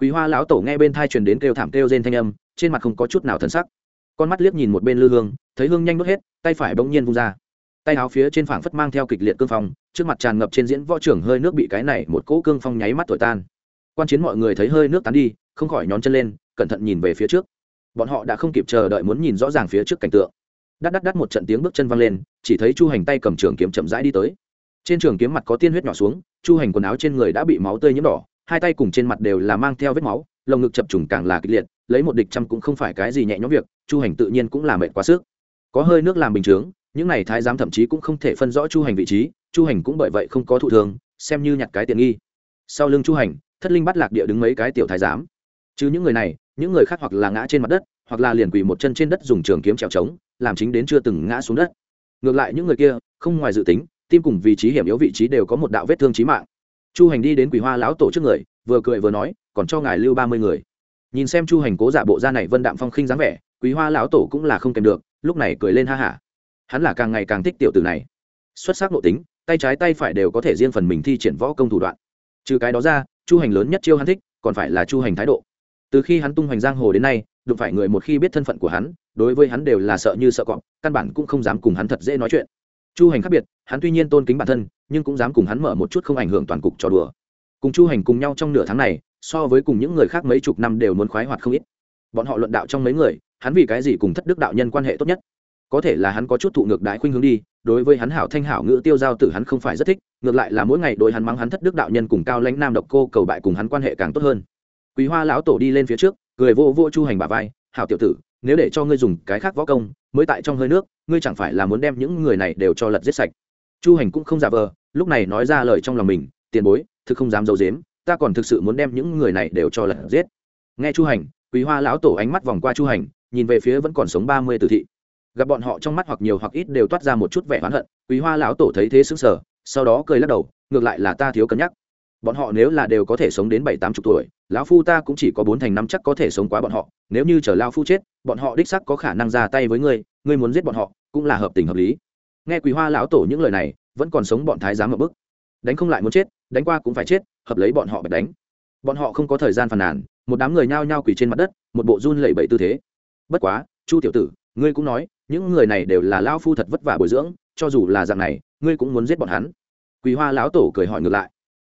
Quý hoa lão tổ nghe bên thai truyền đến kêu thảm kêu rên thanh âm, trên mặt không có chút nào thân sắc. Con mắt liếc nhìn một bên lư hương, thấy hương nhanh đốt hết, tay phải bỗng nhiên vung ra. Tay áo phía trên phảng phất mang theo kịch liệt cương phong, trước mặt tràn ngập trên diễn võ trưởng hơi nước bị cái này một cỗ cương phong nháy mắt thổi tan quan chiến mọi người thấy hơi nước tán đi, không khỏi nhón chân lên, cẩn thận nhìn về phía trước. Bọn họ đã không kịp chờ đợi muốn nhìn rõ ràng phía trước cảnh tượng. Đắt đắt đắt một trận tiếng bước chân văng lên, chỉ thấy chu hành tay cầm trường kiếm chậm rãi đi tới. Trên trường kiếm mặt có tiên huyết nhỏ xuống, chu hành quần áo trên người đã bị máu tươi nhiễm đỏ, hai tay cùng trên mặt đều là mang theo vết máu, lồng ngực chập trùng càng là kịch liệt, lấy một địch trăm cũng không phải cái gì nhẹ nhõm việc, chu hành tự nhiên cũng là mệt quá sức. Có hơi nước làm bình chướng, những này thái giám thậm chí cũng không thể phân rõ chu hành vị trí, chu hành cũng bởi vậy không có thụ thường xem như nhặt cái tiện nghi. Sau lưng chu hành thất linh bắt lạc địa đứng mấy cái tiểu thái giám. Chứ những người này, những người khác hoặc là ngã trên mặt đất, hoặc là liền quỳ một chân trên đất dùng trường kiếm trèo trống, làm chính đến chưa từng ngã xuống đất. Ngược lại những người kia, không ngoài dự tính, tim cùng vị trí hiểm yếu vị trí đều có một đạo vết thương trí mạng. Chu hành đi đến quỳ hoa lão tổ trước người, vừa cười vừa nói, còn cho ngài lưu ba mươi người. Nhìn xem chu hành cố giả bộ ra này vân đạm phong khinh dáng vẻ quý hoa lão tổ cũng là không kèm được, lúc này cười lên ha hả. Hắn là càng ngày càng thích tiểu tử này. Xuất sắc nội tính, tay trái tay phải đều có thể riêng phần mình thi triển võ công thủ đoạn. Trừ cái đó ra chu hành lớn nhất chiêu hắn thích, còn phải là chu hành thái độ. Từ khi hắn tung hoành giang hồ đến nay, đụng phải người một khi biết thân phận của hắn, đối với hắn đều là sợ như sợ cọp, căn bản cũng không dám cùng hắn thật dễ nói chuyện. Chu hành khác biệt, hắn tuy nhiên tôn kính bản thân, nhưng cũng dám cùng hắn mở một chút không ảnh hưởng toàn cục trò đùa. Cùng chu hành cùng nhau trong nửa tháng này, so với cùng những người khác mấy chục năm đều muốn khoái hoạt không ít. Bọn họ luận đạo trong mấy người, hắn vì cái gì cùng thất đức đạo nhân quan hệ tốt nhất? Có thể là hắn có chút thụ ngược đái khuynh hướng đi đối với hắn hảo thanh hảo ngữ tiêu giao tử hắn không phải rất thích, ngược lại là mỗi ngày đối hắn mắng hắn thất đức đạo nhân cùng cao lãnh nam độc cô cầu bại cùng hắn quan hệ càng tốt hơn. Quý hoa lão tổ đi lên phía trước, cười vô vô chu hành bà vai, hảo tiểu tử, nếu để cho ngươi dùng cái khác võ công, mới tại trong hơi nước, ngươi chẳng phải là muốn đem những người này đều cho lật giết sạch. Chu hành cũng không giả vờ, lúc này nói ra lời trong lòng mình, tiền bối, thực không dám d i ấ u dếm ta còn thực sự muốn đem những người này đều cho lật giết. Nghe chu hành, quý hoa lão tổ ánh mắt vòng qua chu hành, nhìn về phía vẫn còn sống ba mươi tử thị gặp bọn họ trong mắt hoặc nhiều hoặc ít đều toát ra một chút vẻ oán hận, quý hoa lão tổ thấy thế xứng sở sau đó cười lắc đầu, ngược lại là ta thiếu cân nhắc. Bọn họ nếu là đều có thể sống đến bảy tám chục tuổi, lão phu ta cũng chỉ có bốn thành năm chắc có thể sống quá bọn họ, nếu như chờ lao phu chết, bọn họ đích sắc có khả năng ra tay với ngươi ngươi muốn giết bọn họ, cũng là hợp tình hợp lý. Nghe quý hoa lão tổ những lời này, vẫn còn sống bọn thái giám ở bức. Đánh không lại muốn chết, đánh qua cũng phải chết, hợp lấy bọn họ bật đánh. Bọn họ không có thời gian phàn nàn, một đám người nhao nhao quỳ trên mặt đất, một bộ run lẩy bẩy tư thế. Bất quá, chu tiểu tử, ngươi cũng nói những người này đều là lao phu thật vất vả bồi dưỡng, cho dù là dạng này, ngươi cũng muốn giết bọn hắn. Quỳ hoa lão tổ cười hỏi ngược lại.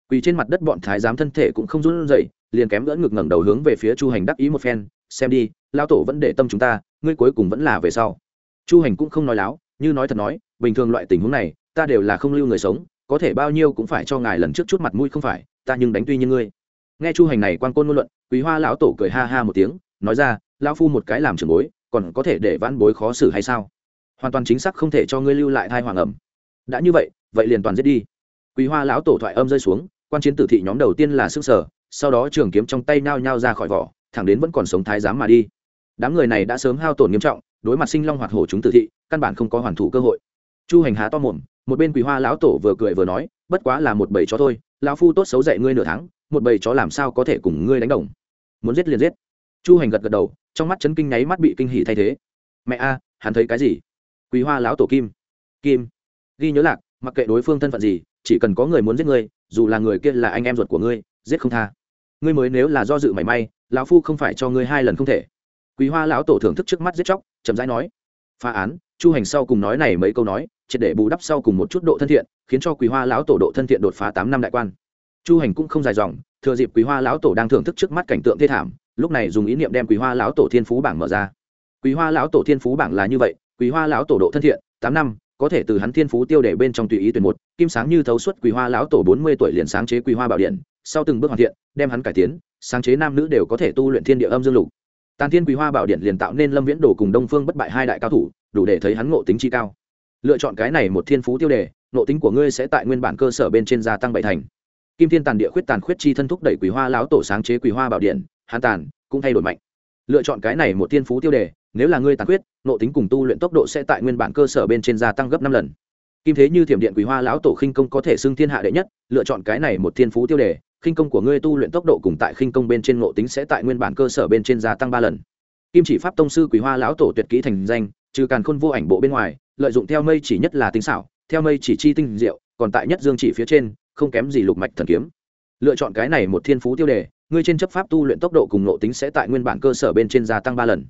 Quỳ trên mặt đất bọn thái giám thân thể cũng không run dậy liền kém đỡ ngực ngẩng đầu hướng về phía chu hành đắc ý một phen, xem đi, lão tổ vẫn để tâm chúng ta, ngươi cuối cùng vẫn là về sau. Chu hành cũng không nói láo, như nói thật nói, bình thường loại tình huống này, ta đều là không lưu người sống, có thể bao nhiêu cũng phải cho ngài lần trước chút mặt mũi không phải, ta nhưng đánh tuy như ngươi. Nghe chu hành này quan côn ngôn luận quý hoa lão tổ cười ha ha một tiếng, nói ra, lão phu một cái làm trưởng bối còn có thể để vãn bối khó xử hay sao? Hoàn toàn chính xác không thể cho ngươi lưu lại thai hoàng ẩm. Đã như vậy vậy liền toàn giết đi. Quý hoa lão tổ thoại âm rơi xuống, quan chiến tử thị nhóm đầu tiên là sức sở sau đó trường kiếm trong tay nao nhao ra khỏi vỏ, thẳng đến vẫn còn sống thái giám mà đi. Đám người này đã sớm hao tổn nghiêm trọng, đối mặt sinh long hoạt hổ chúng tử thị, căn bản không có hoàn thủ cơ hội. Chu hành há to mồm, một bên quý hoa lão tổ vừa cười vừa nói, bất quá là một bầy chó thôi, lão phu tốt xấu dạy ngươi nửa tháng, một bầy chó làm sao có thể cùng ngươi đánh đồng? Muốn giết liền giết chu hành gật gật đầu, trong mắt chấn kinh nháy mắt bị kinh hỉ thay thế. Mẹ a, hắn thấy cái gì? Quý hoa lão tổ kim. Kim. Ghi nhớ lạc, mặc kệ đối phương thân phận gì, chỉ cần có người muốn giết ngươi, dù là người kia là anh em ruột của ngươi, giết không tha. Ngươi mới nếu là do dự mảy may, lão phu không phải cho ngươi hai lần không thể. Quý hoa lão tổ thưởng thức trước mắt giết chóc, chậm rãi nói. Phá án, chu hành sau cùng nói này mấy câu nói, triệt để bù đắp sau cùng một chút độ thân thiện, khiến cho quý hoa lão tổ độ thân thiện đột phá tám năm đại quan. Chu hành cũng không dài dòng, thừa dịp quý hoa lão tổ đang thưởng thức trước mắt cảnh tượng thê thảm lúc này dùng ý niệm đem quý hoa lão tổ thiên phú bảng mở ra. Quý hoa lão tổ thiên phú bảng là như vậy, quý hoa lão tổ độ thân thiện, tám năm, có thể từ hắn thiên phú tiêu để bên trong tùy ý tuyển một, kim sáng như thấu suốt quý hoa lão tổ bốn mươi tuổi liền sáng chế quý hoa bảo điện, sau từng bước hoàn thiện, đem hắn cải tiến, sáng chế nam nữ đều có thể tu luyện thiên địa âm dương lục. Tàn thiên quý hoa bảo điện liền tạo nên lâm viễn đồ cùng đông phương bất bại hai đại cao thủ, đủ để thấy hắn ngộ tính chi cao. Lựa chọn cái này một thiên phú tiêu đề, ngộ tính của ngươi sẽ tại nguyên bản cơ sở bên trên gia tăng bảy thành. Kim thiên tàn địa khuyết tàn khuyết chi thân thúc đẩy quý hoa lão tổ sáng chế quý hoa bảo điện hắn tàn, cũng thay đổi mạnh. Lựa chọn cái này một thiên phú tiêu đề, nếu là ngươi tàn quyết nộ tính cùng tu luyện tốc độ sẽ tại nguyên bản cơ sở bên trên gia tăng gấp năm lần. Kim thế như thiểm điện quý hoa lão tổ khinh công có thể xưng thiên hạ đệ nhất, lựa chọn cái này một thiên phú tiêu đề, khinh công của ngươi tu luyện tốc độ cùng tại khinh công bên trên ngộ tính sẽ tại nguyên bản cơ sở bên trên gia tăng ba lần. Kim chỉ pháp tông sư quý hoa lão tổ tuyệt kỹ thành danh, trừ càn khôn vô ảnh bộ bên ngoài, lợi dụng theo mây chỉ nhất là tính xảo, theo mây chỉ chi tinh diệu, còn tại nhất dương chỉ phía trên, không kém gì lục mạch thần kiếm. Lựa chọn cái này một thiên phú tiêu đề ngươi trên chấp pháp tu luyện tốc độ cùng nội tính sẽ tại nguyên bản cơ sở bên trên gia tăng ba lần.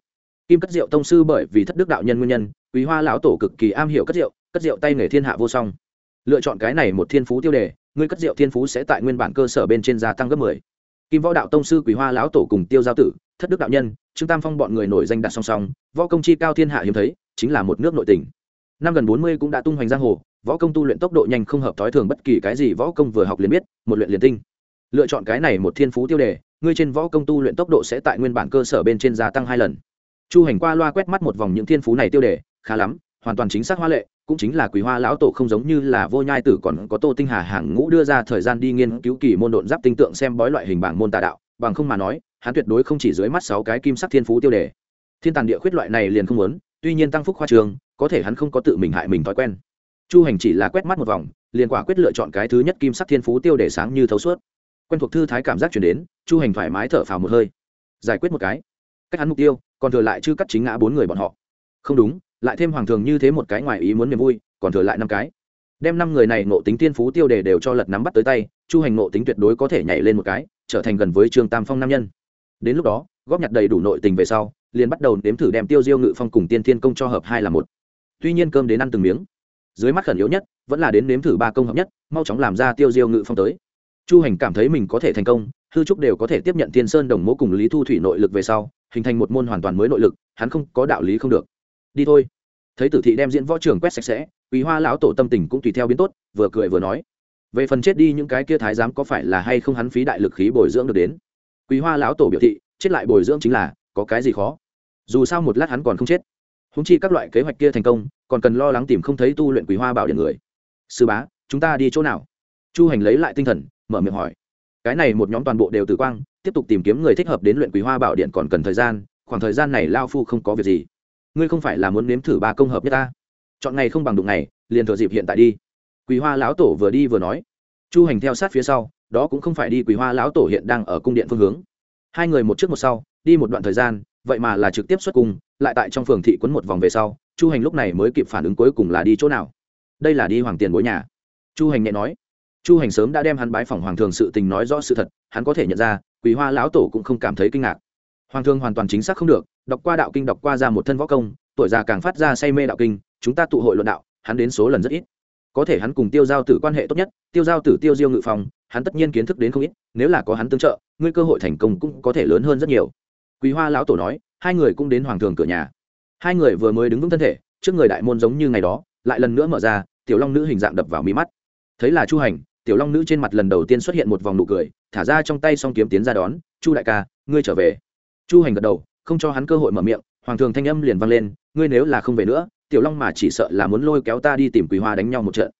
Kim cất diệu tông sư bởi vì thất đức đạo nhân nguyên nhân, quý hoa lão tổ cực kỳ am hiểu cất diệu cất diệu tay nghề thiên hạ vô song. Lựa chọn cái này một thiên phú tiêu đề, ngươi cất diệu thiên phú sẽ tại nguyên bản cơ sở bên trên gia tăng gấp mười. Kim võ đạo tông sư quý hoa lão tổ cùng tiêu giao tử, thất đức đạo nhân, trương tam phong bọn người nổi danh đặt song song, võ công chi cao thiên hạ hiếm thấy, chính là một nước nội tình. Năm gần bốn mươi cũng đã tung hoành giang hồ, võ công tu luyện tốc độ nhanh không hợp thói thường, bất kỳ cái gì võ công vừa học liền biết, một luyện liền tinh lựa chọn cái này một thiên phú tiêu đề, ngươi trên võ công tu luyện tốc độ sẽ tại nguyên bản cơ sở bên trên gia tăng hai lần. Chu hành qua loa quét mắt một vòng những thiên phú này tiêu đề, khá lắm, hoàn toàn chính xác hoa lệ, cũng chính là quý hoa lão tổ không giống như là vô nhai tử còn có tô tinh hà hàng ngũ đưa ra thời gian đi nghiên cứu kỳ môn độn giáp tinh tượng xem bói loại hình bảng môn tà đạo, bằng không mà nói, hắn tuyệt đối không chỉ dưới mắt sáu cái kim sắc thiên phú tiêu đề. Thiên tàn địa khuyết loại này liền không muốn, tuy nhiên tăng phúc khoa trường, có thể hắn không có tự mình hại mình thói quen. Chu hành chỉ là quét mắt một vòng, liền quả quyết lựa chọn cái thứ nhất kim sắc thiên phú tiêu đề sáng như thấu suốt quen thuộc thư thái cảm giác chuyển đến, chu hành thoải mái thở phào một hơi. Giải quyết một cái. Cách hắn mục tiêu, còn thừa lại chưa cắt chính ngã bốn người bọn họ. Không đúng, lại thêm hoàng thường như thế một cái ngoài ý muốn niềm vui, còn thừa lại năm cái. Đem năm người này nộ tính tiên phú tiêu đề đều cho lật nắm bắt tới tay, chu hành nộ tính tuyệt đối có thể nhảy lên một cái, trở thành gần với trương tam phong nam nhân. Đến lúc đó, góp nhặt đầy đủ nội tình về sau, liền bắt đầu nếm thử đem tiêu diêu ngự phong cùng tiên thiên công cho hợp hai là một. Tuy nhiên cơm đến ăn từng miếng. Dưới mắt khẩn yếu nhất, vẫn là đến nếm thử ba công hợp nhất, mau chóng làm ra tiêu diêu ngự phong tới chu hành cảm thấy mình có thể thành công, hư trúc đều có thể tiếp nhận thiên sơn đồng mố cùng lý thu thủy nội lực về sau, hình thành một môn hoàn toàn mới nội lực, hắn không có đạo lý không được. Đi thôi. Thấy tử thị đem diễn võ trường quét sạch sẽ, quý hoa lão tổ tâm tình cũng tùy theo biến tốt, vừa cười vừa nói. Về phần chết đi những cái kia thái giám có phải là hay không hắn phí đại lực khí bồi dưỡng được đến? Quý hoa lão tổ biểu thị, chết lại bồi dưỡng chính là, có cái gì khó? Dù sao một lát hắn còn không chết. Húng chi các loại kế hoạch kia thành công, còn cần lo lắng tìm không thấy tu luyện quý hoa bảo điện người. Sư bá, chúng ta đi chỗ nào? Chu hành lấy lại tinh thần mở miệng hỏi. Cái này một nhóm toàn bộ đều tử quang, tiếp tục tìm kiếm người thích hợp đến luyện quý hoa bảo điện còn cần thời gian, khoảng thời gian này lao phu không có việc gì. Ngươi không phải là muốn nếm thử ba công hợp nhất ta? Chọn ngày không bằng đụng ngày, liền thừa dịp hiện tại đi. Quý hoa lão tổ vừa đi vừa nói. Chu hành theo sát phía sau, đó cũng không phải đi quý hoa lão tổ hiện đang ở cung điện phương hướng. Hai người một trước một sau, đi một đoạn thời gian, vậy mà là trực tiếp xuất cung, lại tại trong phường thị quấn một vòng về sau, chu hành lúc này mới kịp phản ứng cuối cùng là đi chỗ nào? Đây là đi hoàng tiền bối nhà. Chu hành nhẹ nói chu hành sớm đã đem hắn bái phỏng hoàng thường sự tình nói rõ sự thật, hắn có thể nhận ra quý hoa lão tổ cũng không cảm thấy kinh ngạc. Hoàng thường hoàn toàn chính xác không được, đọc qua đạo kinh đọc qua ra một thân võ công, tuổi già càng phát ra say mê đạo kinh, chúng ta tụ hội luận đạo, hắn đến số lần rất ít. Có thể hắn cùng tiêu giao tử quan hệ tốt nhất, tiêu giao tử, tiêu diêu ngự phòng, hắn tất nhiên kiến thức đến không ít, nếu là có hắn tương trợ, ngươi cơ hội thành công cũng có thể lớn hơn rất nhiều. Quý hoa lão tổ nói, hai người cũng đến hoàng thường cửa nhà. Hai người vừa mới đứng vững thân thể, trước người đại môn giống như ngày đó, lại lần nữa mở ra, tiểu long nữ hình dạng đập vào mí mắt. Thấy là chu hành tiểu long nữ trên mặt lần đầu tiên xuất hiện một vòng nụ cười, thả ra trong tay s o n g kiếm tiến ra đón, chu đại ca, ngươi trở về. Chu hành gật đầu, không cho hắn cơ hội mở miệng, hoàng thường thanh âm liền vang lên, ngươi nếu là không về nữa, tiểu long mà chỉ sợ là muốn lôi kéo ta đi tìm quý hoa đánh nhau một trận.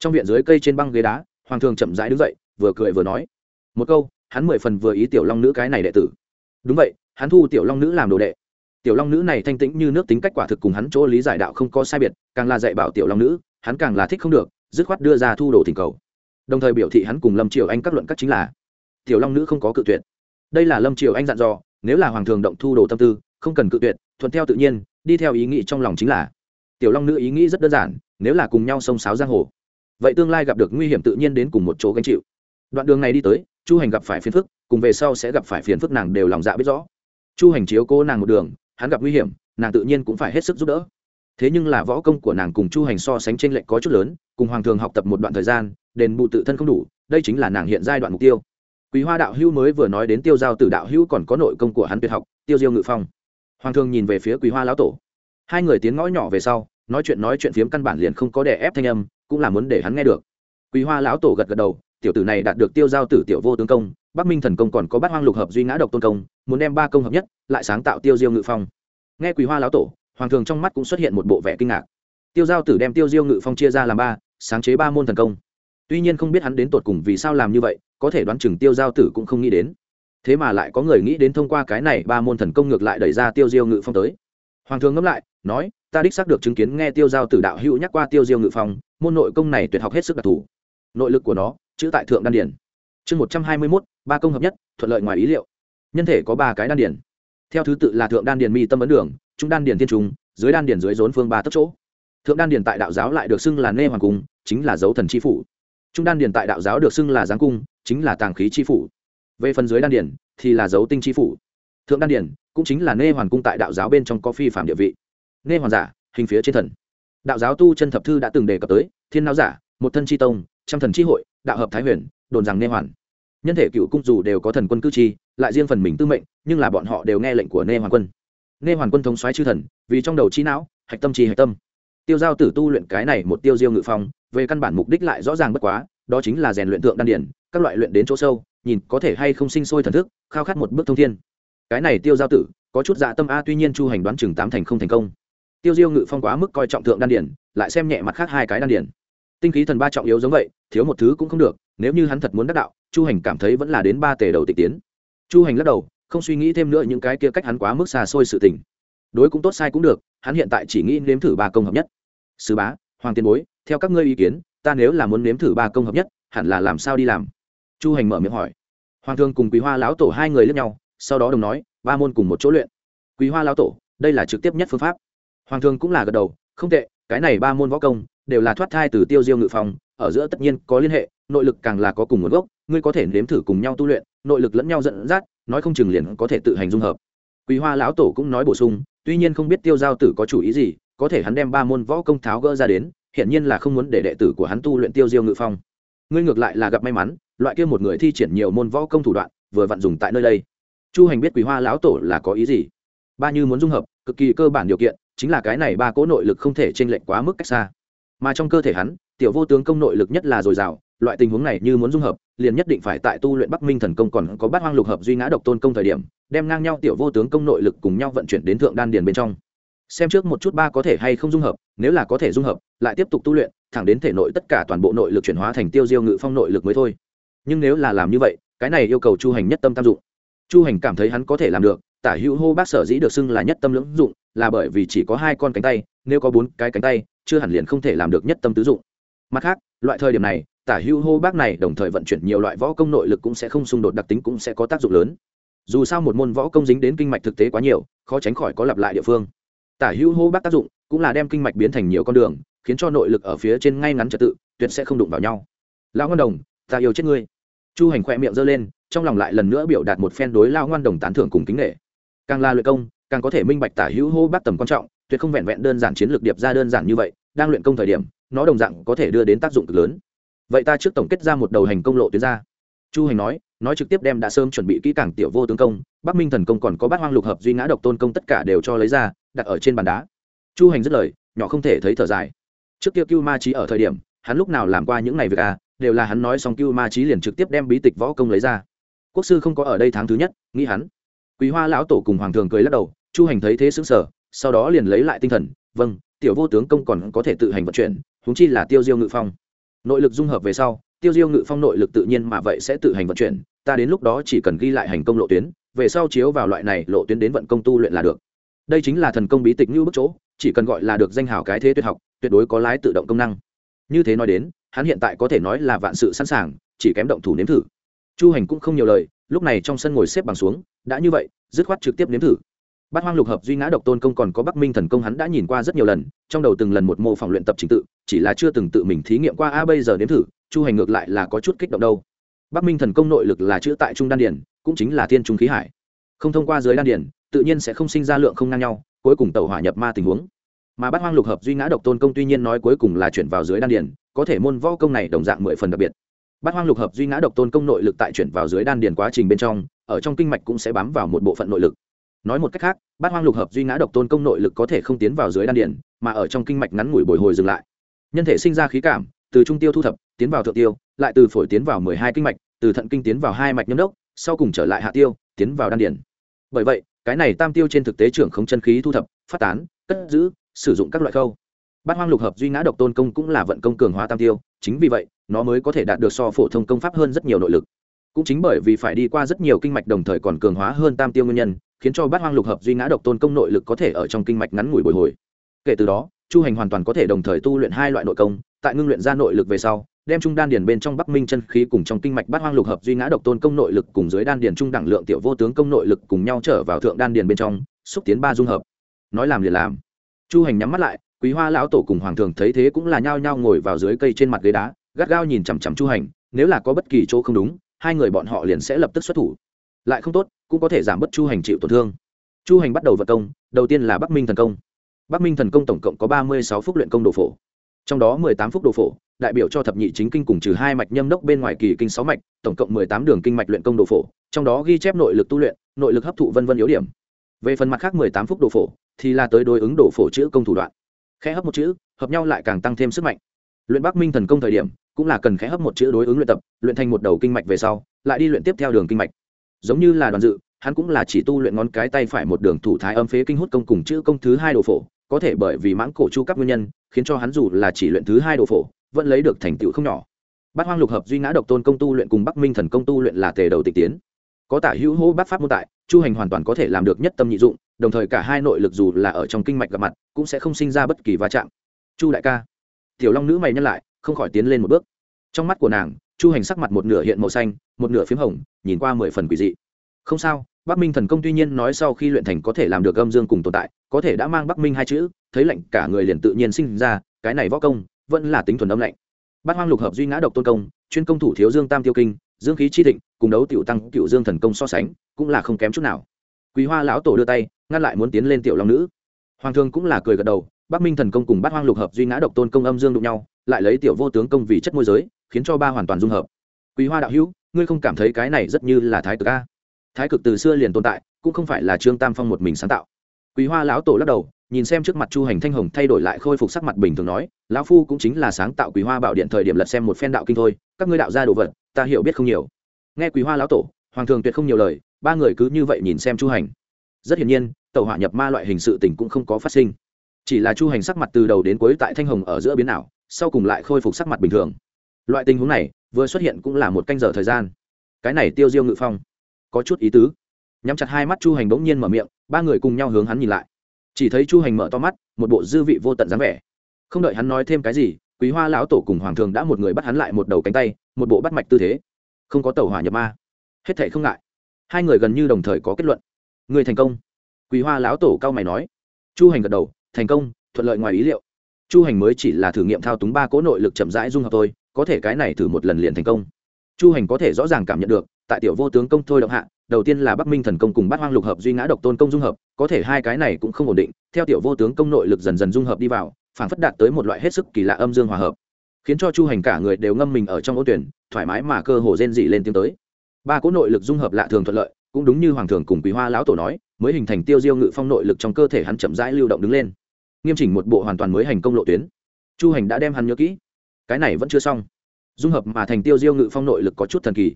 Trong viện dưới cây trên băng ghế đá, hoàng thường chậm rãi đứng dậy, vừa cười vừa nói, một câu, hắn mười phần vừa ý tiểu long nữ cái này đệ tử. Đúng vậy, hắn thu tiểu long nữ làm đồ đệ. Tiểu long nữ này thanh tĩnh như nước tính cách quả thực cùng hắn chỗ lý giải đạo không có sai biệt, càng là dạy bảo tiểu long nữ, hắn càng là thích không được, dứt khoát đưa ra thu đồ thỉnh cầu đồng thời biểu thị hắn cùng lâm triều anh các luận các chính là tiểu long nữ không có cự tuyệt đây là lâm triều anh dặn dò nếu là hoàng thường động thu đồ tâm tư không cần cự tuyệt thuận theo tự nhiên đi theo ý nghĩ trong lòng chính là tiểu long nữ ý nghĩ rất đơn giản nếu là cùng nhau sông sáo giang hồ vậy tương lai gặp được nguy hiểm tự nhiên đến cùng một chỗ gánh chịu đoạn đường này đi tới chu hành gặp phải phiền phức cùng về sau sẽ gặp phải phiền phức nàng đều lòng dạ biết rõ chu hành chiếu cô nàng một đường hắn gặp nguy hiểm nàng tự nhiên cũng phải hết sức giúp đỡ thế nhưng là võ công của nàng cùng chu hành so sánh t r ê n lệch có chút lớn cùng hoàng thường học tập một đoạn thời gian đền bù tự thân không đủ, đây chính là nàng hiện giai đoạn mục tiêu. Quý hoa đạo hữu mới vừa nói đến tiêu giao tử đạo hữu còn có nội công của hắn tuyệt học, tiêu diêu ngự phong. Hoàng thường nhìn về phía quý hoa lão tổ. Hai người tiến ngõ nhỏ về sau, nói chuyện nói chuyện phiếm căn bản liền không có đè ép thanh âm, cũng là muốn để hắn nghe được. Quý hoa lão tổ gật gật đầu, tiểu tử này đạt được tiêu giao tử tiểu vô tướng công, bắc minh thần công còn có bát hoang lục hợp duy ngã độc tôn công, muốn đem ba công hợp nhất, lại sáng tạo tiêu diêu ngự phong. Nghe quý hoa lão tổ, hoàng thường trong mắt cũng xuất hiện một bộ vẻ kinh ngạc. Tiêu giao tử đem tiêu diêu ngự phong chia ra làm ba, sáng chế ba môn thần công tuy nhiên không biết hắn đến tột cùng vì sao làm như vậy, có thể đoán chừng tiêu giao tử cũng không nghĩ đến. Thế mà lại có người nghĩ đến thông qua cái này ba môn thần công ngược lại đẩy ra tiêu diêu ngự phong tới. Hoàng thường ngẫm lại, nói, ta đích xác được chứng kiến nghe tiêu giao tử đạo hữu nhắc qua tiêu diêu ngự phong, môn nội công này tuyệt học hết sức đặc thù. Nội lực của nó, chữ tại thượng đan điển. Chương một trăm hai mươi mốt, ba công hợp nhất, thuận lợi ngoài ý liệu. Nhân thể có ba cái đan điển. Theo thứ tự là thượng đan điển mi tâm ấn đường, trung đan điển thiên trung, dưới đan điển dưới rốn phương ba tấc chỗ. Thượng đan điển tại đạo giáo lại được xưng là nê hoàng cung, chính là dấu thần chi phủ trung đan Điền tại đạo giáo được xưng là giáng cung chính là tàng khí chi phủ. Về phần dưới đan Điền, thì là dấu tinh chi phủ. Thượng đan Điền cũng chính là nê hoàn cung tại đạo giáo bên trong có phi phạm địa vị. Nê hoàn giả hình phía trên thần. Đạo giáo tu chân thập thư đã từng đề cập tới thiên não giả một thân chi tông trăm thần chi hội đạo hợp thái huyền đồn rằng nê hoàn. Nhân thể cựu cung dù đều có thần quân cư chi lại riêng phần mình tư mệnh nhưng là bọn họ đều nghe lệnh của nê hoàn quân. Nê hoàn quân thống xoáy chư thần vì trong đầu trí não hạch tâm chi hạch tâm tiêu giao tử tu luyện cái này một tiêu diêu ngự phong, về căn bản mục đích lại rõ ràng bất quá, đó chính là rèn luyện tượng đan điển, các loại luyện đến chỗ sâu, nhìn có thể hay không sinh sôi thần thức, khao khát một bước thông thiên. Cái này tiêu giao tử, có chút dạ tâm a, tuy nhiên chu hành đoán chừng tám thành không thành công. Tiêu diêu ngự phong quá mức coi trọng thượng đan điển, lại xem nhẹ mặt khác hai cái đan điển. Tinh khí thần ba trọng yếu giống vậy, thiếu một thứ cũng không được, nếu như hắn thật muốn đắc đạo, chu hành cảm thấy vẫn là đến ba tề đầu tịch tiến. Chu hành lắc đầu, không suy nghĩ thêm nữa những cái kia cách hắn quá mức xa xôi sự tình đối cũng tốt sai cũng được, hắn hiện tại chỉ nghĩ nếm thử ba công hợp nhất. Sứ bá, hoàng tiên bối, theo các ngươi ý kiến, ta nếu là muốn nếm thử ba công hợp nhất, hẳn là làm sao đi làm? Chu hành mở miệng hỏi. Hoàng thương cùng quý hoa lão tổ hai người lướt nhau, sau đó đồng nói, ba môn cùng một chỗ luyện. Quý hoa lão tổ, đây là trực tiếp nhất phương pháp. Hoàng thương cũng là gật đầu, không tệ, cái này ba môn võ công, đều là thoát thai từ tiêu diêu ngự phòng ở giữa tất nhiên có liên hệ, nội lực càng là có cùng nguồn gốc, ngươi có thể nếm thử cùng nhau tu luyện, nội lực lẫn nhau dẫn dắt, nói không chừng liền có thể tự hành dung hợp. Quý hoa lão tổ cũng nói bổ sung tuy nhiên không biết tiêu giao tử có chủ ý gì, có thể hắn đem ba môn võ công tháo gỡ ra đến hiện nhiên là không muốn để đệ tử của hắn tu luyện tiêu diêu ngự phong. Ngươi ngược lại là gặp may mắn, loại kia một người thi triển nhiều môn võ công thủ đoạn, vừa vặn dùng tại nơi đây. Chu hành biết quý hoa lão tổ là có ý gì? Ba như muốn dung hợp, cực kỳ cơ bản điều kiện, chính là cái này ba cỗ nội lực không thể t r ê n lệch quá mức cách xa. Mà trong cơ thể hắn, tiểu vô tướng công nội lực nhất là dồi dào loại tình huống này như muốn dung hợp, liền nhất định phải tại tu luyện bắc minh thần công còn có bát hoang lục hợp duy ngã độc tôn công thời điểm, đem ngang nhau tiểu vô tướng công nội lực cùng nhau vận chuyển đến thượng đan điền bên trong. Xem trước một chút ba có thể hay không dung hợp, nếu là có thể dung hợp, lại tiếp tục tu luyện, thẳng đến thể nội tất cả toàn bộ nội lực chuyển hóa thành tiêu diêu ngự phong nội lực mới thôi. Nhưng nếu là làm như vậy, cái này yêu cầu chu hành nhất tâm tam dụng. Chu hành cảm thấy hắn có thể làm được, tả hữu hô bác sở dĩ được xưng là nhất tâm lưỡng dụng, là bởi vì chỉ có hai con cánh tay, nếu có bốn cái cánh tay, chưa hẳn liền không thể làm được nhất tâm tứ dụng. Mặt khác, loại thời điểm này tả hữu hô bác này đồng thời vận chuyển nhiều loại võ công nội lực cũng sẽ không xung đột đặc tính cũng sẽ có tác dụng lớn. Dù sao một môn võ công dính đến kinh mạch thực tế quá nhiều, khó tránh khỏi có lặp lại địa phương. Tả hữu hô bác tác dụng cũng là đem kinh mạch biến thành nhiều con đường, khiến cho nội lực ở phía trên ngay ngắn trật tự, tuyệt sẽ không đụng vào nhau. Lão ngân đồng, ta yêu chết ngươi. Chu hành khoe miệng giơ lên, trong lòng lại lần nữa biểu đạt một phen đối lao ngoan đồng tán thưởng cùng kính nghệ càng là luyện công, càng có thể minh bạch tả hữu hô bác tầm quan trọng, tuyệt không vẹn vẹn đơn giản chiến lược điệp ra đơn giản như vậy, đang luyện công thời điểm, nó đồng dạng có thể đưa đến tác dụng cực lớn vậy ta trước tổng kết ra một đầu hành công lộ tuyến ra. Chu hành nói nói trực tiếp đem đã sớm chuẩn bị kỹ càng tiểu vô tướng công, bắc minh thần công còn có bát hoang lục hợp duy ngã độc tôn công tất cả đều cho lấy ra, đặt ở trên bàn đá. Chu hành dứt lời, nhỏ không thể thấy thở dài. Trước kia cưu ma trí ở thời điểm, hắn lúc nào làm qua những ngày việc à đều là hắn nói xong cưu ma trí liền trực tiếp đem bí tịch võ công lấy ra. Quốc sư không có ở đây tháng thứ nhất, nghĩ hắn. Quý hoa lão tổ cùng hoàng thường cười lắc đầu, chu hành thấy thế xứng sở sau đó liền lấy lại tinh thần vâng tiểu vô tướng công còn có thể tự hành vận chuyển húng chi là tiêu diêu ngự phong nội lực dung hợp về sau, tiêu diêu ngự phong nội lực tự nhiên mà vậy sẽ tự hành vận chuyển, ta đến lúc đó chỉ cần ghi lại hành công lộ tuyến, về sau chiếu vào loại này lộ tuyến đến vận công tu luyện là được. Đây chính là thần công bí tịch như bức chỗ, chỉ cần gọi là được danh hào cái thế tuyệt học, tuyệt đối có lái tự động công năng. Như thế nói đến, hắn hiện tại có thể nói là vạn sự sẵn sàng, chỉ kém động thủ nếm thử. Chu hành cũng không nhiều lời, lúc này trong sân ngồi xếp bằng xuống, đã như vậy, dứt khoát trực tiếp nếm thử bát hoang lục hợp duy ngã độc tôn công còn có bắc minh thần công hắn đã nhìn qua rất nhiều lần, trong đầu từng lần một mô phỏng luyện tập trình tự, chỉ là chưa từng tự mình thí nghiệm qua, a, bây giờ đến thử, chu hành ngược lại là có chút kích động đâu. Bắc minh thần công nội lực là chữ tại trung đan điển cũng chính là thiên trung khí hải. Không thông qua dưới đan điển tự nhiên sẽ không sinh ra lượng không ngang nhau, cuối cùng tàu hỏa nhập ma tình huống. Mà bát hoang lục hợp duy ngã độc tôn công tuy nhiên nói cuối cùng là chuyển vào dưới đan điển có thể môn võ công này đồng dạng mười phần đặc biệt. Bát hoang lục hợp duy ngã độc tôn công nội lực tại chuyển vào dưới đan điển quá trình bên trong, ở trong kinh mạch cũng sẽ bám vào một bộ phận nội lực nói một cách khác, bát hoang lục hợp duy ngã độc tôn công nội lực có thể không tiến vào dưới đan điển mà ở trong kinh mạch ngắn ngủi bồi hồi dừng lại. Nhân thể sinh ra khí cảm, từ trung tiêu thu thập, tiến vào thượng tiêu, lại từ phổi tiến vào mười hai kinh mạch, từ thận kinh tiến vào hai mạch nhâm đốc, sau cùng trở lại hạ tiêu, tiến vào đan điển bởi vậy, cái này tam tiêu trên thực tế trưởng không chân khí thu thập, phát tán, cất giữ, sử dụng các loại khâu. Bát hoang lục hợp duy ngã độc tôn công cũng là vận công cường hóa tam tiêu, chính vì vậy, nó mới có thể đạt được so phổ thông công pháp hơn rất nhiều nội lực. Cũng chính bởi vì phải đi qua rất nhiều kinh mạch đồng thời còn cường hóa hơn tam tiêu nguyên nhân khiến cho bát hoang lục hợp duy ngã độc tôn công nội lực có thể ở trong kinh mạch ngắn ngủi bồi hồi. Kể từ đó, chu hành hoàn toàn có thể đồng thời tu luyện hai loại nội công, tại ngưng luyện ra nội lực về sau, đem trung đan điền bên trong bắc minh chân khí cùng trong kinh mạch bát hoang lục hợp duy ngã độc tôn công nội lực cùng dưới đan điền trung đẳng lượng tiểu vô tướng công nội lực cùng nhau trở vào thượng đan điền bên trong, xúc tiến ba dung hợp. Nói làm liền làm. Chu hành nhắm mắt lại, quý hoa lão tổ cùng hoàng thường thấy thế cũng là nhao nhao ngồi vào dưới cây trên mặt ghế đá, gắt gao nhìn chằm chằm chu hành, nếu là có bất kỳ chỗ không đúng, hai người bọn họ liền sẽ lập tức xuất thủ. Lại không tốt cũng có thể giảm bớt chu hành chịu tổn thương. Chu hành bắt đầu vận công, đầu tiên là bắc minh thần công. Bắc minh thần công tổng cộng có ba mươi sáu phút luyện công đồ phổ. Trong đó mười tám phút đồ phổ, đại biểu cho thập nhị chính kinh cùng trừ hai mạch nhâm đốc bên ngoài kỳ kinh sáu mạch, tổng cộng mười tám đường kinh mạch luyện công đồ phổ, trong đó ghi chép nội lực tu luyện, nội lực hấp thụ vân vân yếu điểm. Về phần mặt khác mười tám phút đồ phổ, thì là tới đối ứng đồ phổ chữ công thủ đoạn. Khẽ hấp một chữ, hợp nhau lại càng tăng thêm sức mạnh. Luyện bắc minh thần công thời điểm, cũng là cần khẽ hấp một chữ đối ứng luyện tập, luyện thành một đầu kinh mạch về sau, lại đi luyện tiếp theo đường kinh mạch giống như là đoàn dự, hắn cũng là chỉ tu luyện ngón cái tay phải một đường thủ thái âm phế kinh hút công cùng chữ công thứ hai đồ phổ, có thể bởi vì mãng cổ chu cấp nguyên nhân, khiến cho hắn dù là chỉ luyện thứ hai đồ phổ, vẫn lấy được thành tựu không nhỏ. Bát hoang lục hợp duy ngã độc tôn công tu luyện cùng bắc minh thần công tu luyện là tề đầu tịch tiến. Có tả hữu hô bát pháp môn tại, chu hành hoàn toàn có thể làm được nhất tâm nhị dụng, đồng thời cả hai nội lực dù là ở trong kinh mạch gặp mặt, cũng sẽ không sinh ra bất kỳ va chạm. Chu đại ca. Tiểu long nữ mày nhân lại, không khỏi tiến lên một bước. Trong mắt của nàng chu hành sắc mặt một nửa hiện màu xanh, một nửa p h í m hồng, nhìn qua mười phần quỷ dị. Không sao, bắc minh thần công tuy nhiên nói sau khi luyện thành có thể làm được âm dương cùng tồn tại, có thể đã mang bắc minh hai chữ, thấy lạnh cả người liền tự nhiên sinh ra, cái này võ công vẫn là tính thuần âm lạnh. Bát hoang lục hợp duy ngã độc tôn công, chuyên công thủ thiếu dương tam tiêu kinh, dương khí chi thịnh, cùng đấu tiểu tăng cựu dương thần công so sánh, cũng là không kém chút nào. Quý hoa lão tổ đưa tay, ngăn lại muốn tiến lên tiểu long nữ. Hoàng thương cũng là cười gật đầu bắc minh thần công cùng bát hoang lục hợp duy ngã độc tôn công âm dương đụng nhau, lại lấy tiểu vô tướng công vì chất môi giới, khiến cho ba hoàn toàn dung hợp. Quý hoa đạo hữu, ngươi không cảm thấy cái này rất như là thái cực a? Thái cực từ xưa liền tồn tại, cũng không phải là trương tam phong một mình sáng tạo. Quý hoa lão tổ lắc đầu, nhìn xem trước mặt chu hành thanh hồng thay đổi lại khôi phục sắc mặt bình thường nói, lão phu cũng chính là sáng tạo quý hoa bảo điện thời điểm lật xem một phen đạo kinh thôi, các ngươi đạo ra đồ vật, ta hiểu biết không nhiều. Nghe quý hoa lão tổ, hoàng thường tuyệt không nhiều lời, ba người cứ như vậy nhìn xem chu hành. Rất hiển nhiên tàu hỏa nhập ma loại hình sự tình cũng không có phát sinh chỉ là chu hành sắc mặt từ đầu đến cuối tại thanh hồng ở giữa biến ảo, sau cùng lại khôi phục sắc mặt bình thường. Loại tình huống này, vừa xuất hiện cũng là một canh giờ thời gian. Cái này tiêu diêu ngự phong, có chút ý tứ. Nhắm chặt hai mắt chu hành bỗng nhiên mở miệng, ba người cùng nhau hướng hắn nhìn lại. Chỉ thấy chu hành mở to mắt, một bộ dư vị vô tận dáng vẻ. Không đợi hắn nói thêm cái gì, quý hoa lão tổ cùng hoàng thường đã một người bắt hắn lại một đầu cánh tay, một bộ bắt mạch tư thế. Không có tàu hỏa nhập ma. Hết thệ không ngại. Hai người gần như đồng thời có kết luận. Người thành công. Quý hoa lão tổ cao mày nói. Chu hành gật đầu thành công, thuận lợi ngoài ý liệu. Chu hành mới chỉ là thử nghiệm thao túng ba cỗ nội lực chậm rãi dung hợp thôi, có thể cái này thử một lần liền thành công. Chu hành có thể rõ ràng cảm nhận được, tại tiểu vô tướng công thôi động hạ, đầu tiên là bắc minh thần công cùng bát hoang lục hợp duy ngã độc tôn công dung hợp, có thể hai cái này cũng không ổn định, theo tiểu vô tướng công nội lực dần dần dung hợp đi vào, phản phất đạt tới một loại hết sức kỳ lạ âm dương hòa hợp. Khiến cho chu hành cả người đều ngâm mình ở trong ô tuyển, thoải mái mà cơ hồ rên dị lên tiếng tới. Ba cỗ nội lực dung hợp lạ thường thuận lợi, cũng đúng như hoàng thường cùng quý hoa lão tổ nói, mới hình thành tiêu diêu ngự phong nội lực trong cơ thể hắn chậm rãi lưu động đứng lên nghiêm chỉnh một bộ hoàn toàn mới hành công lộ tuyến. Chu hành đã đem hắn nhớ kỹ. Cái này vẫn chưa xong. Dung hợp mà thành tiêu diêu ngự phong nội lực có chút thần kỳ.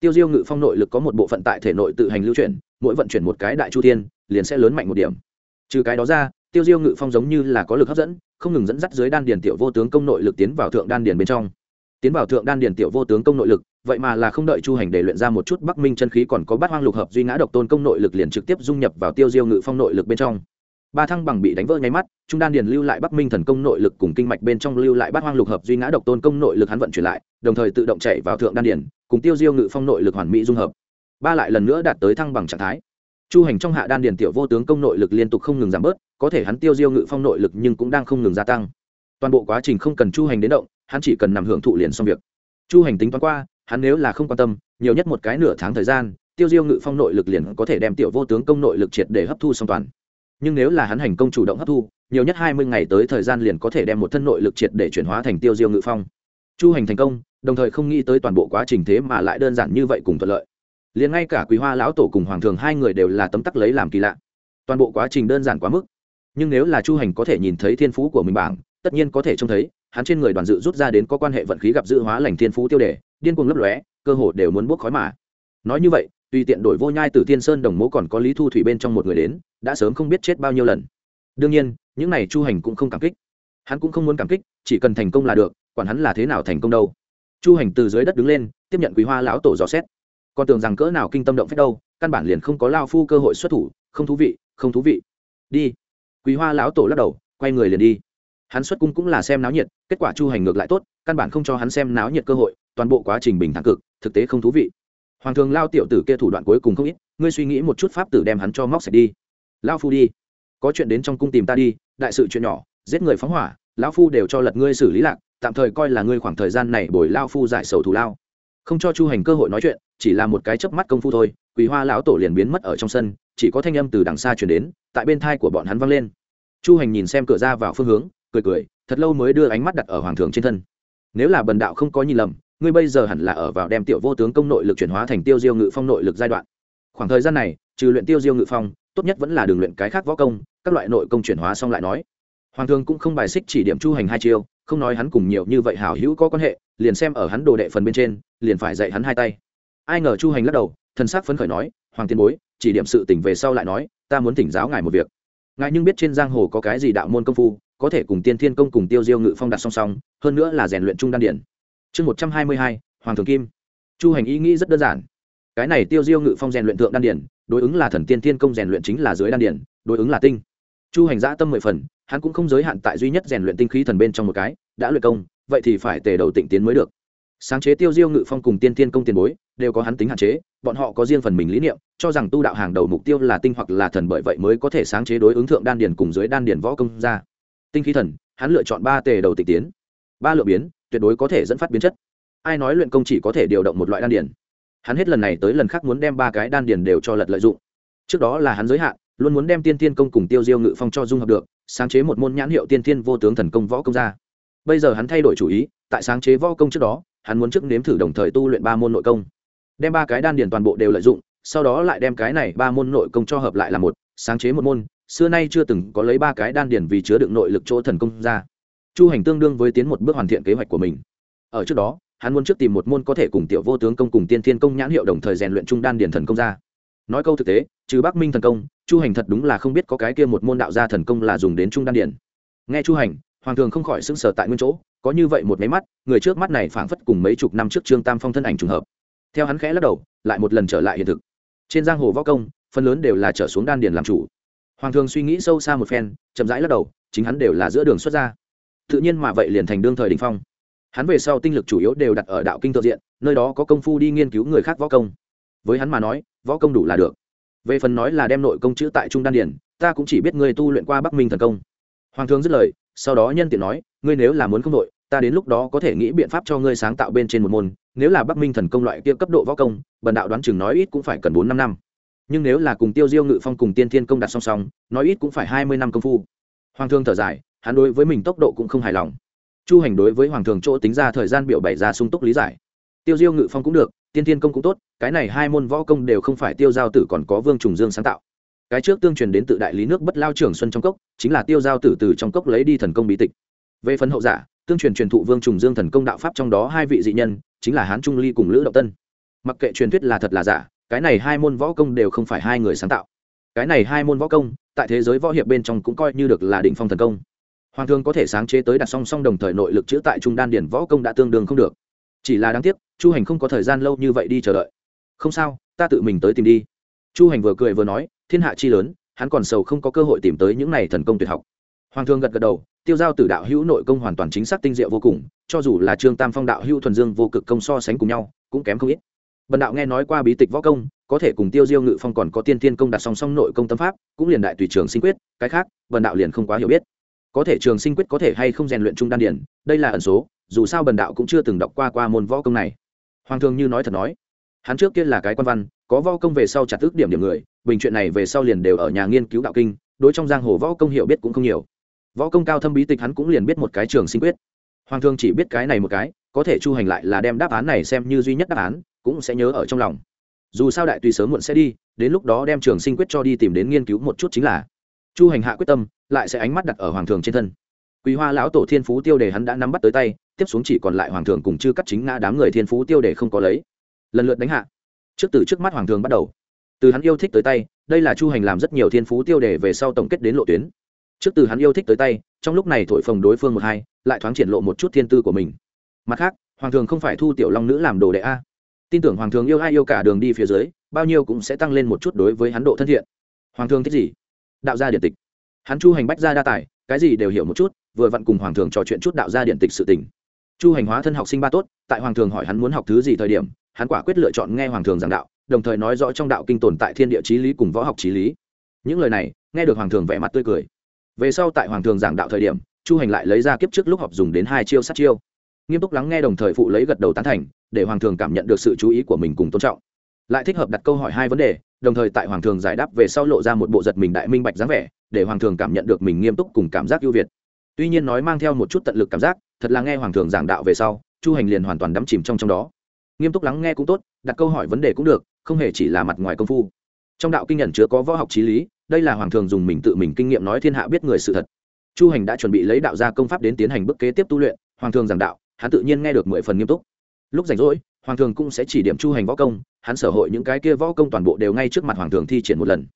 Tiêu diêu ngự phong nội lực có một bộ phận tại thể nội tự hành lưu chuyển, mỗi vận chuyển một cái đại chu thiên, liền sẽ lớn mạnh một điểm. Trừ cái đó ra, tiêu diêu ngự phong giống như là có lực hấp dẫn, không ngừng dẫn dắt dưới đan điền tiểu vô tướng công nội lực tiến vào thượng đan điền bên trong. Tiến vào thượng đan điền tiểu vô tướng công nội lực, vậy mà là không đợi chu hành để luyện ra một chút bắc minh chân khí còn có bát hoang lục hợp duy ngã độc tôn công nội lực liền trực tiếp dung nhập vào tiêu diêu ngự phong nội lực bên trong ba thăng bằng bị đánh vỡ nháy mắt, trung đan điền lưu lại bắc minh thần công nội lực cùng kinh mạch bên trong lưu lại bát hoang lục hợp duy ngã độc tôn công nội lực hắn vận chuyển lại, đồng thời tự động chạy vào thượng đan điền, cùng tiêu diêu ngự phong nội lực hoàn mỹ dung hợp. Ba lại lần nữa đạt tới thăng bằng trạng thái. Chu hành trong hạ đan điền tiểu vô tướng công nội lực liên tục không ngừng giảm bớt, có thể hắn tiêu diêu ngự phong nội lực nhưng cũng đang không ngừng gia tăng. Toàn bộ quá trình không cần chu hành đến động, hắn chỉ cần nằm hưởng thụ liền xong việc. Chu hành tính toán qua, hắn nếu là không quan tâm, nhiều nhất một cái nửa tháng thời gian, tiêu diêu ngự phong nội lực liền có thể đem tiểu vô tướng công nội lực triệt để hấp thu xong toàn nhưng nếu là hắn hành công chủ động hấp thu, nhiều nhất hai mươi ngày tới thời gian liền có thể đem một thân nội lực triệt để chuyển hóa thành tiêu diêu ngự phong. Chu hành thành công, đồng thời không nghĩ tới toàn bộ quá trình thế mà lại đơn giản như vậy cùng thuận lợi. Liền ngay cả quý hoa lão tổ cùng hoàng thường hai người đều là tấm tắc lấy làm kỳ lạ. Toàn bộ quá trình đơn giản quá mức. Nhưng nếu là chu hành có thể nhìn thấy thiên phú của mình bảng, tất nhiên có thể trông thấy, hắn trên người đoàn dự rút ra đến có quan hệ vận khí gặp dự hóa lành thiên phú tiêu đề, điên cuồng lấp lóe, cơ hồ đều muốn buốc khói mà. Nói như vậy, tùy tiện đổi vô nhai từ thiên sơn đồng mố còn có lý thu thủy bên trong một người đến đã sớm không biết chết bao nhiêu lần. Đương nhiên, những này chu hành cũng không cảm kích. Hắn cũng không muốn cảm kích, chỉ cần thành công là được, quản hắn là thế nào thành công đâu. Chu hành từ dưới đất đứng lên, tiếp nhận quý hoa lão tổ dò xét. Còn tưởng rằng cỡ nào kinh tâm động phép đâu, căn bản liền không có lao phu cơ hội xuất thủ, không thú vị, không thú vị. Đi. Quý hoa lão tổ lắc đầu, quay người liền đi. Hắn xuất cung cũng là xem náo nhiệt, kết quả chu hành ngược lại tốt, căn bản không cho hắn xem náo nhiệt cơ hội, toàn bộ quá trình bình thẳng cực, thực tế không thú vị. Hoàng thường lao tiểu tử kia thủ đoạn cuối cùng không ít, ngươi suy nghĩ một chút pháp tử đem hắn cho móc sạch đi lao phu đi. Có chuyện đến trong cung tìm ta đi, đại sự chuyện nhỏ, giết người phóng hỏa, lão phu đều cho lật ngươi xử lý lạc, tạm thời coi là ngươi khoảng thời gian này bồi lao phu giải sầu thù lao. Không cho chu hành cơ hội nói chuyện, chỉ là một cái chớp mắt công phu thôi, Quỳ hoa lão tổ liền biến mất ở trong sân, chỉ có thanh âm từ đằng xa chuyển đến, tại bên thai của bọn hắn vang lên. Chu hành nhìn xem cửa ra vào phương hướng, cười cười, thật lâu mới đưa ánh mắt đặt ở hoàng thường trên thân. Nếu là bần đạo không có nhìn lầm, ngươi bây giờ hẳn là ở vào đem tiểu vô tướng công nội lực chuyển hóa thành tiêu diêu ngự phong nội lực giai đoạn. Khoảng thời gian này, trừ luyện tiêu diêu ngự phong tốt nhất vẫn là đường luyện cái khác võ công, các loại nội công chuyển hóa xong lại nói. Hoàng thương cũng không bài xích chỉ điểm chu hành hai chiêu, không nói hắn cùng nhiều như vậy hảo hữu có quan hệ, liền xem ở hắn đồ đệ phần bên trên, liền phải dạy hắn hai tay. Ai ngờ chu hành lắc đầu thân xác phấn khởi nói, hoàng tiên bối, chỉ điểm sự tỉnh về sau lại nói, ta muốn thỉnh giáo ngài một việc. Ngài nhưng biết trên giang hồ có cái gì đạo môn công phu, có thể cùng tiên thiên công cùng tiêu diêu ngự phong đặt song song, hơn nữa là rèn luyện trung đan điển. Chương một trăm hai mươi hai, hoàng thường kim. Chu hành ý nghĩ rất đơn giản cái này tiêu diêu ngự phong rèn luyện thượng đan điển đối ứng là thần tiên thiên công rèn luyện chính là dưới đan điển đối ứng là tinh. Chu hành giã tâm mười phần, hắn cũng không giới hạn tại duy nhất rèn luyện tinh khí thần bên trong một cái, đã luyện công, vậy thì phải tề đầu tịnh tiến mới được. Sáng chế tiêu diêu ngự phong cùng tiên tiên công tiền bối, đều có hắn tính hạn chế, bọn họ có riêng phần mình lý niệm, cho rằng tu đạo hàng đầu mục tiêu là tinh hoặc là thần bởi vậy mới có thể sáng chế đối ứng thượng đan điển cùng dưới đan điển võ công ra. Tinh khí thần, hắn lựa chọn ba tề đầu tịnh tiến. Ba lựa biến, tuyệt đối có thể dẫn phát biến chất. Ai nói luyện công chỉ có thể điều động một loại đan điển hắn hết lần này tới lần khác muốn đem ba cái đan điển đều cho lật lợi dụng. Trước đó là hắn giới hạn, luôn muốn đem tiên tiên công cùng tiêu diêu ngự phong cho dung hợp được, sáng chế một môn nhãn hiệu tiên tiên vô tướng thần công võ công ra. Bây giờ hắn thay đổi chủ ý, tại sáng chế võ công trước đó, hắn muốn trước nếm thử đồng thời tu luyện ba môn nội công. Đem ba cái đan điền toàn bộ đều lợi dụng, sau đó lại đem cái này ba môn nội công cho hợp lại là một, sáng chế một môn, xưa nay chưa từng có lấy ba cái đan điền vì chứa đựng nội lực chỗ thần công ra. Chu hành tương đương với tiến một bước hoàn thiện kế hoạch của mình. Ở trước đó hắn muốn trước tìm một môn có thể cùng tiểu vô tướng công cùng tiên thiên công nhãn hiệu đồng thời rèn luyện trung đan điền thần công ra. Nói câu thực tế, trừ bắc minh thần công, chu hành thật đúng là không biết có cái kia một môn đạo gia thần công là dùng đến trung đan điển nghe chu hành, hoàng thường không khỏi sững sờ tại nguyên chỗ, có như vậy một máy mắt, người trước mắt này phảng phất cùng mấy chục năm trước trương tam phong thân ảnh trùng hợp. Theo hắn khẽ lắc đầu, lại một lần trở lại hiện thực. Trên giang hồ võ công, phần lớn đều là trở xuống đan điển làm chủ. Hoàng thường suy nghĩ sâu xa một phen, chậm rãi lắc đầu, chính hắn đều là giữa đường xuất ra. Tự nhiên mà vậy liền thành đương thời đình phong hắn về sau tinh lực chủ yếu đều đặt ở đạo kinh thượng diện, nơi đó có công phu đi nghiên cứu người khác võ công. Với hắn mà nói, võ công đủ là được. Về phần nói là đem nội công chữ tại trung đan điển, ta cũng chỉ biết ngươi tu luyện qua bắc minh thần công. Hoàng thương dứt lời, sau đó nhân tiện nói, ngươi nếu là muốn không đội, ta đến lúc đó có thể nghĩ biện pháp cho ngươi sáng tạo bên trên một môn, nếu là bắc minh thần công loại kia cấp độ võ công, bần đạo đoán chừng nói ít cũng phải cần bốn năm năm. Nhưng nếu là cùng tiêu diêu ngự phong cùng tiên thiên công đặt song song, nói ít cũng phải hai mươi năm công phu. Hoàng thương thở dài, hắn đối với mình tốc độ cũng không hài lòng chu hành đối với hoàng thường chỗ tính ra thời gian biểu bày ra sung túc lý giải. Tiêu diêu ngự phong cũng được, tiên thiên công cũng tốt, cái này hai môn võ công đều không phải tiêu giao tử còn có vương trùng dương sáng tạo. Cái trước tương truyền đến tự đại lý nước bất lao trưởng xuân trong cốc, chính là tiêu giao tử từ trong cốc lấy đi thần công bí tịch. Về phần hậu giả, tương truyền truyền thụ vương trùng dương thần công đạo pháp trong đó hai vị dị nhân, chính là hán trung ly cùng lữ động tân. Mặc kệ truyền thuyết là thật là giả, cái này hai môn võ công đều không phải hai người sáng tạo. Cái này hai môn võ công, tại thế giới võ hiệp bên trong cũng coi như được là đỉnh phong thần công hoàng thương có thể sáng chế tới đặt song song đồng thời nội lực chữ tại trung đan điển võ công đã tương đương không được. Chỉ là đáng tiếc, chu hành không có thời gian lâu như vậy đi chờ đợi. Không sao, ta tự mình tới tìm đi. Chu hành vừa cười vừa nói, thiên hạ chi lớn, hắn còn sầu không có cơ hội tìm tới những này thần công tuyệt học. Hoàng thương gật gật đầu, tiêu giao tử đạo hữu nội công hoàn toàn chính xác tinh diệu vô cùng, cho dù là trương tam phong đạo hữu thuần dương vô cực công so sánh cùng nhau, cũng kém không ít. Bần đạo nghe nói qua bí tịch võ công, có thể cùng tiêu diêu ngự phong còn có tiên tiên công đặt song song nội công tâm pháp, cũng liền đại tùy trường sinh quyết, cái khác, bần đạo liền không quá hiểu biết có thể trường sinh quyết có thể hay không rèn luyện trung đan điển, đây là ẩn số, dù sao bần đạo cũng chưa từng đọc qua qua môn võ công này. Hoàng thường như nói thật nói, hắn trước kia là cái quan văn, có võ công về sau chặt ước điểm điểm người, bình chuyện này về sau liền đều ở nhà nghiên cứu đạo kinh, đối trong giang hồ võ công hiểu biết cũng không nhiều. Võ công cao thâm bí tịch hắn cũng liền biết một cái trường sinh quyết. Hoàng thương chỉ biết cái này một cái, có thể chu hành lại là đem đáp án này xem như duy nhất đáp án, cũng sẽ nhớ ở trong lòng. Dù sao đại tùy sớm muộn sẽ đi, đến lúc đó đem trường sinh quyết cho đi tìm đến nghiên cứu một chút chính là chu hành hạ quyết tâm, lại sẽ ánh mắt đặt ở hoàng thường trên thân. Quý hoa lão tổ thiên phú tiêu đề hắn đã nắm bắt tới tay, tiếp xuống chỉ còn lại hoàng thường cùng chư cắt chính ngã đám người thiên phú tiêu đề không có lấy. Lần lượt đánh hạ. Trước từ trước mắt hoàng thường bắt đầu. Từ hắn yêu thích tới tay, đây là chu hành làm rất nhiều thiên phú tiêu đề về sau tổng kết đến lộ tuyến. Trước từ hắn yêu thích tới tay, trong lúc này thổi phồng đối phương một hai, lại thoáng triển lộ một chút thiên tư của mình. Mặt khác, hoàng thường không phải thu tiểu long nữ làm đồ đệ a. Tin tưởng hoàng thường yêu ai yêu cả đường đi phía dưới, bao nhiêu cũng sẽ tăng lên một chút đối với hắn độ thân thiện. Hoàng thường thích gì? Đạo gia điện tịch. Hắn chu hành bách gia đa tài, cái gì đều hiểu một chút, vừa vặn cùng hoàng thường trò chuyện chút đạo gia điện tịch sự tình. Chu hành hóa thân học sinh ba tốt, tại hoàng thường hỏi hắn muốn học thứ gì thời điểm, hắn quả quyết lựa chọn nghe hoàng thường giảng đạo, đồng thời nói rõ trong đạo kinh tồn tại thiên địa trí lý cùng võ học trí lý. Những lời này, nghe được hoàng thường vẻ mặt tươi cười. Về sau tại hoàng thường giảng đạo thời điểm, chu hành lại lấy ra kiếp trước lúc học dùng đến hai chiêu sát chiêu. Nghiêm túc lắng nghe đồng thời phụ lấy gật đầu tán thành, để hoàng thường cảm nhận được sự chú ý của mình cùng tôn trọng lại thích hợp đặt câu hỏi hai vấn đề, đồng thời tại hoàng thường giải đáp về sau lộ ra một bộ giật mình đại minh bạch dáng vẻ, để hoàng thường cảm nhận được mình nghiêm túc cùng cảm giác ưu việt. Tuy nhiên nói mang theo một chút tận lực cảm giác, thật là nghe hoàng thường giảng đạo về sau, chu hành liền hoàn toàn đắm chìm trong trong đó. Nghiêm túc lắng nghe cũng tốt, đặt câu hỏi vấn đề cũng được, không hề chỉ là mặt ngoài công phu. Trong đạo kinh nhận chứa có võ học trí lý, đây là hoàng thường dùng mình tự mình kinh nghiệm nói thiên hạ biết người sự thật. Chu hành đã chuẩn bị lấy đạo gia công pháp đến tiến hành bước kế tiếp tu luyện, hoàng thường giảng đạo, hắn tự nhiên nghe được mười phần nghiêm túc. Lúc rảnh rỗi hoàng thường cũng sẽ chỉ điểm chu hành võ công, hắn sở hội những cái kia võ công toàn bộ đều ngay trước mặt hoàng thường thi triển một lần.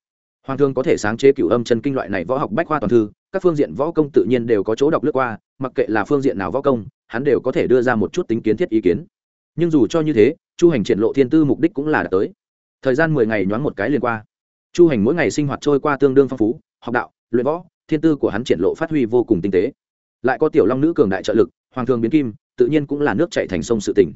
Hoàng thường có thể sáng chế cửu âm chân kinh loại này võ học bách khoa toàn thư, các phương diện võ công tự nhiên đều có chỗ đọc lướt qua, mặc kệ là phương diện nào võ công, hắn đều có thể đưa ra một chút tính kiến thiết ý kiến. Nhưng dù cho như thế, chu hành triển lộ thiên tư mục đích cũng là đã tới. Thời gian mười ngày nhoáng một cái liền qua. Chu hành mỗi ngày sinh hoạt trôi qua tương đương phong phú, học đạo, luyện võ, thiên tư của hắn triển lộ phát huy vô cùng tinh tế. Lại có tiểu long nữ cường đại trợ lực, hoàng thường biến kim, tự nhiên cũng là nước chạy thành sông sự tỉnh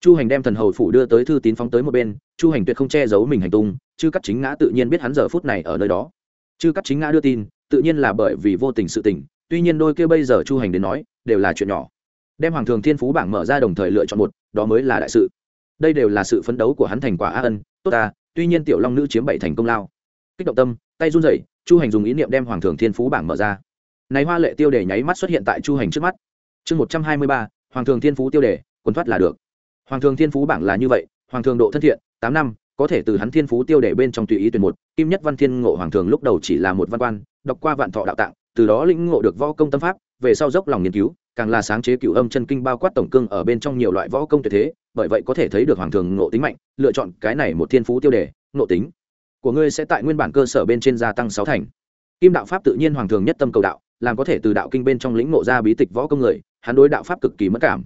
chu hành đem thần hầu phủ đưa tới thư tín phóng tới một bên, chu hành tuyệt không che giấu mình hành tung, chư cắt chính ngã tự nhiên biết hắn giờ phút này ở nơi đó. Chư cắt chính ngã đưa tin, tự nhiên là bởi vì vô tình sự tình, tuy nhiên đôi kia bây giờ chu hành đến nói, đều là chuyện nhỏ. Đem hoàng thường thiên phú bảng mở ra đồng thời lựa chọn một, đó mới là đại sự. Đây đều là sự phấn đấu của hắn thành quả a ân, tốt ta, tuy nhiên tiểu long nữ chiếm bảy thành công lao. Kích động tâm, tay run rẩy, chu hành dùng ý niệm đem hoàng thường thiên phú bảng mở ra. Này hoa lệ tiêu đề nháy mắt xuất hiện tại chu hành trước mắt. Chương một trăm hai mươi ba, hoàng thường thiên phú tiêu đề, quần thoát là được hoàng thường thiên phú bảng là như vậy, hoàng thường độ thân thiện, tám năm, có thể từ hắn thiên phú tiêu đề bên trong tùy ý tuyển một. Kim nhất văn thiên ngộ hoàng thường lúc đầu chỉ là một văn quan, đọc qua vạn thọ đạo tạng, từ đó lĩnh ngộ được võ công tâm pháp, về sau dốc lòng nghiên cứu, càng là sáng chế cựu âm chân kinh bao quát tổng cương ở bên trong nhiều loại võ công tuyệt thế, bởi vậy có thể thấy được hoàng thường ngộ tính mạnh, lựa chọn cái này một thiên phú tiêu đề, ngộ tính của ngươi sẽ tại nguyên bản cơ sở bên trên gia tăng sáu thành. Kim đạo pháp tự nhiên hoàng thường nhất tâm cầu đạo, làm có thể từ đạo kinh bên trong lĩnh ngộ ra bí tịch võ công người, hắn đối đạo pháp cực kỳ mất cảm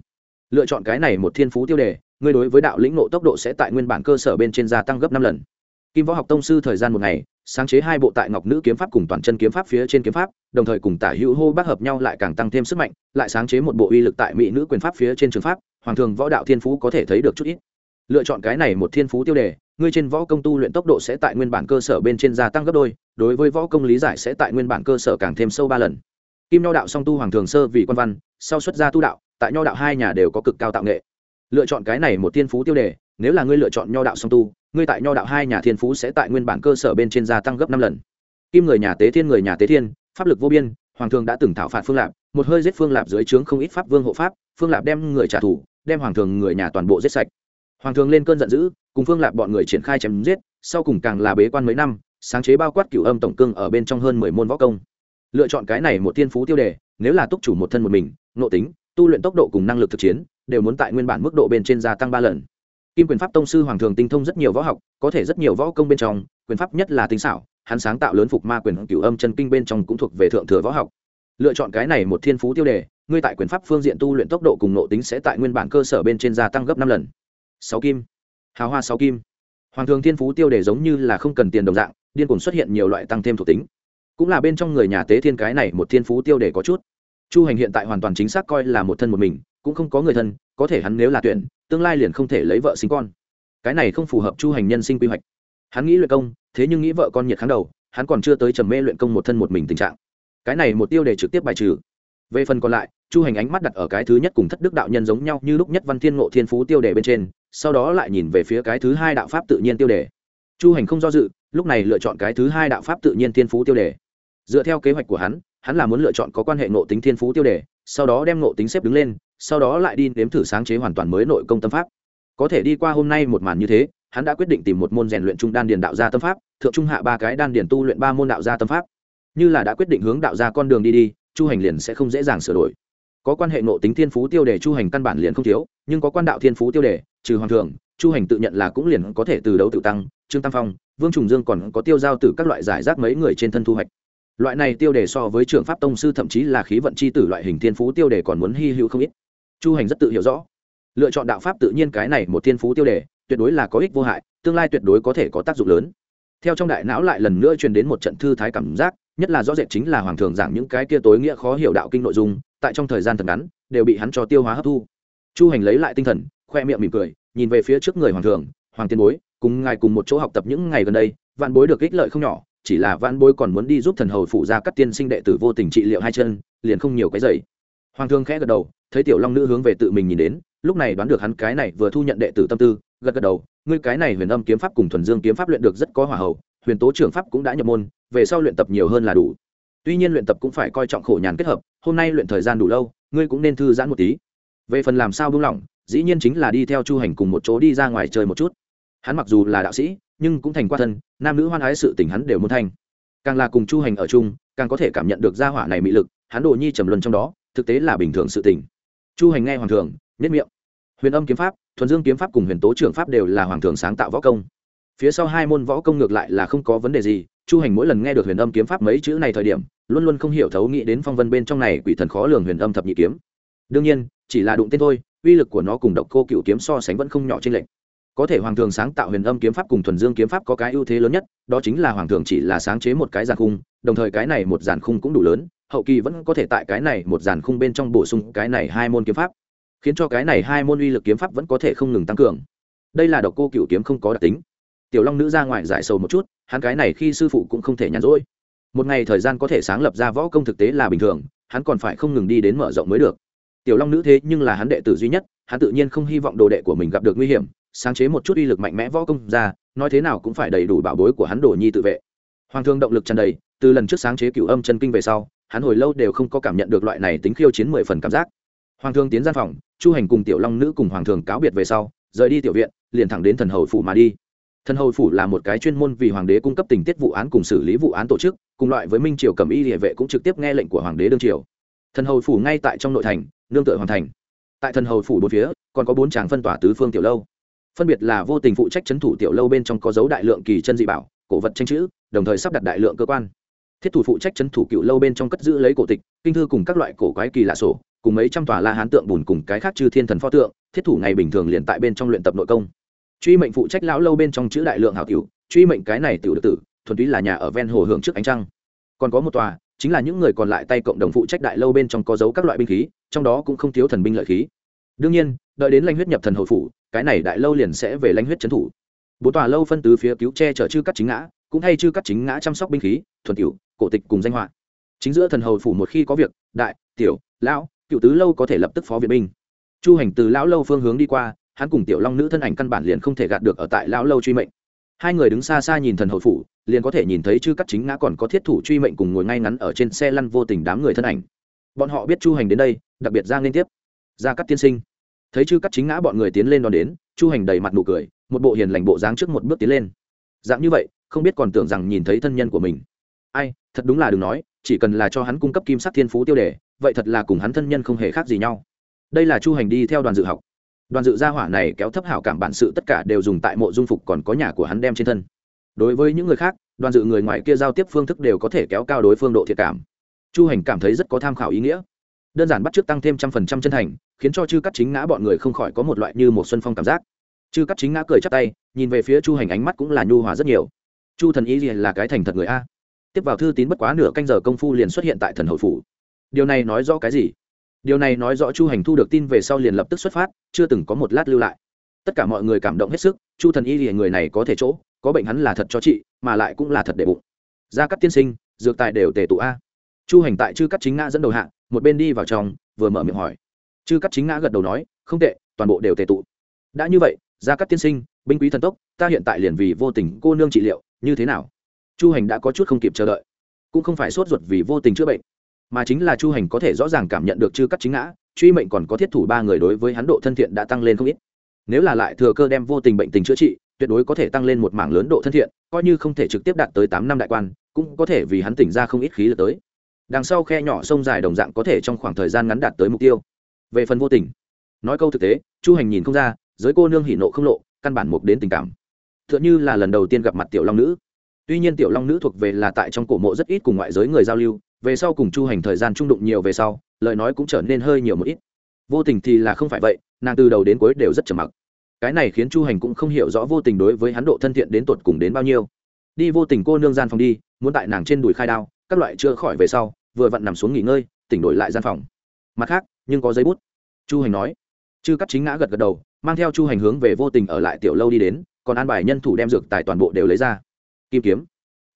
lựa chọn cái này một thiên phú tiêu đề, ngươi đối với đạo lĩnh nộ tốc độ sẽ tại nguyên bản cơ sở bên trên gia tăng gấp năm lần. Kim võ học tông sư thời gian một ngày, sáng chế hai bộ tại ngọc nữ kiếm pháp cùng toàn chân kiếm pháp phía trên kiếm pháp, đồng thời cùng tả hữu hô bác hợp nhau lại càng tăng thêm sức mạnh, lại sáng chế một bộ uy lực tại mỹ nữ quyền pháp phía trên trường pháp, hoàng thường võ đạo thiên phú có thể thấy được chút ít. Lựa chọn cái này một thiên phú tiêu đề, ngươi trên võ công tu luyện tốc độ sẽ tại nguyên bản cơ sở bên trên gia tăng gấp đôi, đối với võ công lý giải sẽ tại nguyên bản cơ sở càng thêm sâu ba lần. Kim nho đạo song tu hoàng thường sơ vì quan văn, sau xuất gia tu đạo tại nho đạo hai nhà đều có cực cao tạo nghệ. Lựa chọn cái này một thiên phú tiêu đề, nếu là ngươi lựa chọn nho đạo song tu, ngươi tại nho đạo hai nhà thiên phú sẽ tại nguyên bản cơ sở bên trên gia tăng gấp năm lần. Kim người nhà tế thiên người nhà tế thiên, pháp lực vô biên, hoàng thường đã từng thảo phạt phương lạp, một hơi giết phương lạp dưới trướng không ít pháp vương hộ pháp, phương lạp đem người trả thù, đem hoàng thường người nhà toàn bộ giết sạch. Hoàng thường lên cơn giận dữ, cùng phương lạp bọn người triển khai chém giết, sau cùng càng là bế quan mấy năm, sáng chế bao quát cửu âm tổng cương ở bên trong hơn mười môn võ công. Lựa chọn cái này một thiên phú tiêu đề, nếu là túc chủ một thân một mình, nộ tính tu luyện tốc độ cùng năng lực thực chiến, đều muốn tại nguyên bản mức độ bên trên gia tăng ba lần. Kim quyền pháp tông sư hoàng thường tinh thông rất nhiều võ học, có thể rất nhiều võ công bên trong, quyền pháp nhất là tinh xảo, hắn sáng tạo lớn phục ma quyền cửu âm chân kinh bên trong cũng thuộc về thượng thừa võ học. Lựa chọn cái này một thiên phú tiêu đề, ngươi tại quyền pháp phương diện tu luyện tốc độ cùng nộ tính sẽ tại nguyên bản cơ sở bên trên gia tăng gấp năm lần. Sáu kim. Hào hoa sáu kim. Hoàng thường thiên phú tiêu đề giống như là không cần tiền đồng dạng, điên cuồng xuất hiện nhiều loại tăng thêm thuộc tính. Cũng là bên trong người nhà tế thiên cái này một thiên phú tiêu đề có chút chu hành hiện tại hoàn toàn chính xác coi là một thân một mình, cũng không có người thân, có thể hắn nếu là tuyển, tương lai liền không thể lấy vợ sinh con. Cái này không phù hợp chu hành nhân sinh quy hoạch. Hắn nghĩ luyện công, thế nhưng nghĩ vợ con nhiệt kháng đầu, hắn còn chưa tới trầm mê luyện công một thân một mình tình trạng. Cái này một tiêu đề trực tiếp bài trừ. Về phần còn lại, chu hành ánh mắt đặt ở cái thứ nhất cùng thất đức đạo nhân giống nhau như lúc nhất văn thiên ngộ thiên phú tiêu đề bên trên, sau đó lại nhìn về phía cái thứ hai đạo pháp tự nhiên tiêu đề. Chu hành không do dự, lúc này lựa chọn cái thứ hai đạo pháp tự nhiên thiên phú tiêu đề. Dựa theo kế hoạch của hắn hắn là muốn lựa chọn có quan hệ ngộ tính thiên phú tiêu đề, sau đó đem ngộ tính xếp đứng lên, sau đó lại đi nếm thử sáng chế hoàn toàn mới nội công tâm pháp. Có thể đi qua hôm nay một màn như thế, hắn đã quyết định tìm một môn rèn luyện trung đan điền đạo gia tâm pháp, thượng trung hạ ba cái đan điền tu luyện ba môn đạo gia tâm pháp. Như là đã quyết định hướng đạo gia con đường đi đi, chu hành liền sẽ không dễ dàng sửa đổi. Có quan hệ nộ tính thiên phú tiêu đề chu hành căn bản liền không thiếu, nhưng có quan đạo thiên phú tiêu đề, trừ hoàng thượng, chu hành tự nhận là cũng liền có thể từ đấu tự tăng, trương tam phong, vương trùng dương còn có tiêu giao từ các loại giải rác mấy người trên thân thu hoạch loại này tiêu đề so với trường pháp tông sư thậm chí là khí vận c h i tử loại hình thiên phú tiêu đề còn muốn hy hữu không ít. Chu hành rất tự hiểu rõ. Lựa chọn đạo pháp tự nhiên cái này một thiên phú tiêu đề, tuyệt đối là có ích vô hại, tương lai tuyệt đối có thể có tác dụng lớn. Theo trong đại não lại lần nữa truyền đến một trận thư thái cảm giác, nhất là rõ rệt chính là hoàng thường giảng những cái kia tối nghĩa khó hiểu đạo kinh nội dung, tại trong thời gian thật ngắn, đều bị hắn cho tiêu hóa hấp thu. Chu hành lấy lại tinh thần, khoe miệng mỉm cười, nhìn về phía trước người hoàng thường, hoàng tiên bối, cùng ngài cùng một chỗ học tập những ngày gần đây, vạn bối được ích lợi không nhỏ chỉ là vãn bối còn muốn đi giúp thần hầu phụ ra các tiên sinh đệ tử vô tình trị liệu hai chân, liền không nhiều cái dày hoàng thương khẽ gật đầu, thấy tiểu long nữ hướng về tự mình nhìn đến, lúc này đoán được hắn cái này vừa thu nhận đệ tử tâm tư, gật gật đầu, ngươi cái này huyền âm kiếm pháp cùng thuần dương kiếm pháp luyện được rất có hỏa hậu, huyền tố trưởng pháp cũng đã nhập môn, về sau luyện tập nhiều hơn là đủ. Tuy nhiên luyện tập cũng phải coi trọng khổ nhàn kết hợp, hôm nay luyện thời gian đủ lâu, ngươi cũng nên thư giãn một tí. Về phần làm sao buông lỏng, dĩ nhiên chính là đi theo chu hành cùng một chỗ đi ra ngoài chơi một chút hắn mặc dù là đạo sĩ, nhưng cũng thành qua thân, nam nữ hoan ái sự tình hắn đều muốn thành. Càng là cùng chu hành ở chung, càng có thể cảm nhận được gia hỏa này mị lực, hắn đồ nhi trầm luân trong đó, thực tế là bình thường sự tình. Chu hành nghe hoàng thường nhất miệng. Huyền âm kiếm pháp, thuần dương kiếm pháp cùng huyền tố trưởng pháp đều là hoàng thường sáng tạo võ công. Phía sau hai môn võ công ngược lại là không có vấn đề gì, chu hành mỗi lần nghe được huyền âm kiếm pháp mấy chữ này thời điểm, luôn luôn không hiểu thấu nghĩ đến phong vân bên trong này quỷ thần khó lường huyền âm thập nhị kiếm. Đương nhiên, chỉ là đụng tên thôi, uy lực của nó cùng độc cô cựu kiếm so sánh vẫn không nhỏ trên lệnh có thể hoàng thường sáng tạo huyền âm kiếm pháp cùng thuần dương kiếm pháp có cái ưu thế lớn nhất, đó chính là hoàng thường chỉ là sáng chế một cái giàn khung, đồng thời cái này một giàn khung cũng đủ lớn, hậu kỳ vẫn có thể tại cái này một giàn khung bên trong bổ sung cái này hai môn kiếm pháp, khiến cho cái này hai môn uy lực kiếm pháp vẫn có thể không ngừng tăng cường. Đây là độc cô cựu kiếm không có đặc tính. Tiểu long nữ ra ngoài giải sầu một chút, hắn cái này khi sư phụ cũng không thể nhàn rỗi. Một ngày thời gian có thể sáng lập ra võ công thực tế là bình thường, hắn còn phải không ngừng đi đến mở rộng mới được. Tiểu long nữ thế nhưng là hắn đệ tử duy nhất, hắn tự nhiên không hy vọng đồ đệ của mình gặp được nguy hiểm sáng chế một chút uy lực mạnh mẽ võ công ra, nói thế nào cũng phải đầy đủ bảo bối của hắn đồ nhi tự vệ. Hoàng thương động lực tràn đầy, từ lần trước sáng chế cửu âm chân kinh về sau, hắn hồi lâu đều không có cảm nhận được loại này tính khiêu chiến mười phần cảm giác. Hoàng thương tiến gian phòng, chu hành cùng tiểu long nữ cùng hoàng thường cáo biệt về sau, rời đi tiểu viện, liền thẳng đến thần hầu phủ mà đi. Thần hầu phủ là một cái chuyên môn vì hoàng đế cung cấp tình tiết vụ án cùng xử lý vụ án tổ chức, cùng loại với minh triều cầm y địa vệ cũng trực tiếp nghe lệnh của hoàng đế đương triều. Thần hầu phủ ngay tại trong nội thành, nương tựa hoàn thành. Tại thần hầu phủ bốn phía, còn có bốn tràng phân tỏa tứ phương tiểu lâu phân biệt là vô tình phụ trách chấn thủ tiểu lâu bên trong có dấu đại lượng kỳ chân dị bảo, cổ vật tranh chữ, đồng thời sắp đặt đại lượng cơ quan. Thiết thủ phụ trách chấn thủ cựu lâu bên trong cất giữ lấy cổ tịch, kinh thư cùng các loại cổ quái kỳ lạ sổ, cùng mấy trăm tòa la hán tượng bùn cùng cái khác chư thiên thần pho tượng, thiết thủ ngày bình thường liền tại bên trong luyện tập nội công. Truy mệnh phụ trách lão lâu bên trong chữ đại lượng hảo tiểu truy mệnh cái này tiểu được tử, thuần túy là nhà ở ven hồ hưởng trước ánh trăng. Còn có một tòa, chính là những người còn lại tay cộng đồng phụ trách đại lâu bên trong có dấu các loại binh khí, trong đó cũng không thiếu thần binh lợi khí đương nhiên, đợi đến lãnh huyết nhập thần hậu phủ, cái này đại lâu liền sẽ về lãnh huyết trấn thủ. Bốn tòa lâu phân tứ phía cứu che chở chư cắt chính ngã, cũng thay chư cắt chính ngã chăm sóc binh khí, thuần tiểu, cổ tịch cùng danh họa. Chính giữa thần hầu phủ một khi có việc, đại, tiểu, lão, cựu tứ lâu có thể lập tức phó viện binh. Chu hành từ lão lâu phương hướng đi qua, hắn cùng tiểu long nữ thân ảnh căn bản liền không thể gạt được ở tại lão lâu truy mệnh. Hai người đứng xa xa nhìn thần hầu phủ, liền có thể nhìn thấy chư cắt chính ngã còn có thiết thủ truy mệnh cùng ngồi ngay ngắn ở trên xe lăn vô tình đám người thân ảnh. Bọn họ biết chu hành đến đây, đặc biệt ra liên tiếp. Ra cắt tiên sinh thấy chư cắt chính ngã bọn người tiến lên đón đến, chu hành đầy mặt nụ cười, một bộ hiền lành bộ dáng trước một bước tiến lên. Dạng như vậy, không biết còn tưởng rằng nhìn thấy thân nhân của mình. Ai, thật đúng là đừng nói, chỉ cần là cho hắn cung cấp kim sắc thiên phú tiêu đề, vậy thật là cùng hắn thân nhân không hề khác gì nhau. Đây là chu hành đi theo đoàn dự học. Đoàn dự gia hỏa này kéo thấp hảo cảm bản sự tất cả đều dùng tại mộ dung phục còn có nhà của hắn đem trên thân. Đối với những người khác, đoàn dự người ngoài kia giao tiếp phương thức đều có thể kéo cao đối phương độ thiệt cảm. Chu hành cảm thấy rất có tham khảo ý nghĩa đơn giản bắt t tăng thêm trăm phần trăm chân thành, khiến cho chư cắt chính ngã bọn người không khỏi có một loại như một xuân phong cảm giác. Chư cắt chính ngã cười chắc tay, nhìn về phía chu hành ánh mắt cũng là nhu hòa rất nhiều. Chu thần ý gì là cái thành thật người a? Tiếp vào thư tín bất quá nửa canh giờ công phu liền xuất hiện tại thần hội phủ. Điều này nói rõ cái gì? Điều này nói rõ chu hành thu được tin về sau liền lập tức xuất phát, chưa từng có một lát lưu lại. Tất cả mọi người cảm động hết sức, chu thần y thì người này có thể chỗ, có bệnh hắn là thật cho chị mà lại cũng là thật để bụng. Gia cắt tiên sinh, dược tài đều tề tụ a. Chu hành tại chư cắt chính ngã dẫn đầu hạ một bên đi vào trong, vừa mở miệng hỏi. Chư cắt chính ngã gật đầu nói, không tệ, toàn bộ đều tệ tụ. Đã như vậy, gia cắt tiên sinh, binh quý thần tốc, ta hiện tại liền vì vô tình cô nương trị liệu, như thế nào? Chu hành đã có chút không kịp chờ đợi. Cũng không phải sốt ruột vì vô tình chữa bệnh, mà chính là chu hành có thể rõ ràng cảm nhận được chư cắt chính ngã, truy mệnh còn có thiết thủ ba người đối với hắn độ thân thiện đã tăng lên không ít. Nếu là lại thừa cơ đem vô tình bệnh tình chữa trị, tuyệt đối có thể tăng lên một mảng lớn độ thân thiện, coi như không thể trực tiếp đạt tới tám năm đại quan, cũng có thể vì hắn tỉnh ra không ít khí lực tới đằng sau khe nhỏ sông dài đồng dạng có thể trong khoảng thời gian ngắn đạt tới mục tiêu. Về phần vô tình, nói câu thực tế, chu hành nhìn không ra, giới cô nương hỉ nộ không lộ, căn bản mục đến tình cảm. T h ư ợ n h ư là lần đầu tiên gặp mặt tiểu long nữ. Tuy nhiên tiểu long nữ thuộc về là tại trong cổ mộ rất ít cùng ngoại giới người giao lưu, về sau cùng chu hành thời gian trung đụng nhiều về sau, lời nói cũng trở nên hơi nhiều một ít. Vô tình thì là không phải vậy, nàng từ đầu đến cuối đều rất trầm mặc. Cái này khiến chu hành cũng không hiểu rõ vô tình đối với hắn độ thân thiện đến tột cùng đến bao nhiêu. Đi vô tình cô nương gian phòng đi, muốn tại nàng trên đùi khai đao, các loại chữa khỏi về sau vừa vặn nằm xuống nghỉ ngơi, tỉnh đổi lại gian phòng. Mặt khác, nhưng có giấy bút. Chu hành nói. Chư cắt chính ngã gật gật đầu, mang theo chu hành hướng về vô tình ở lại tiểu lâu đi đến, còn an bài nhân thủ đem dược tài toàn bộ đều lấy ra. Kim kiếm.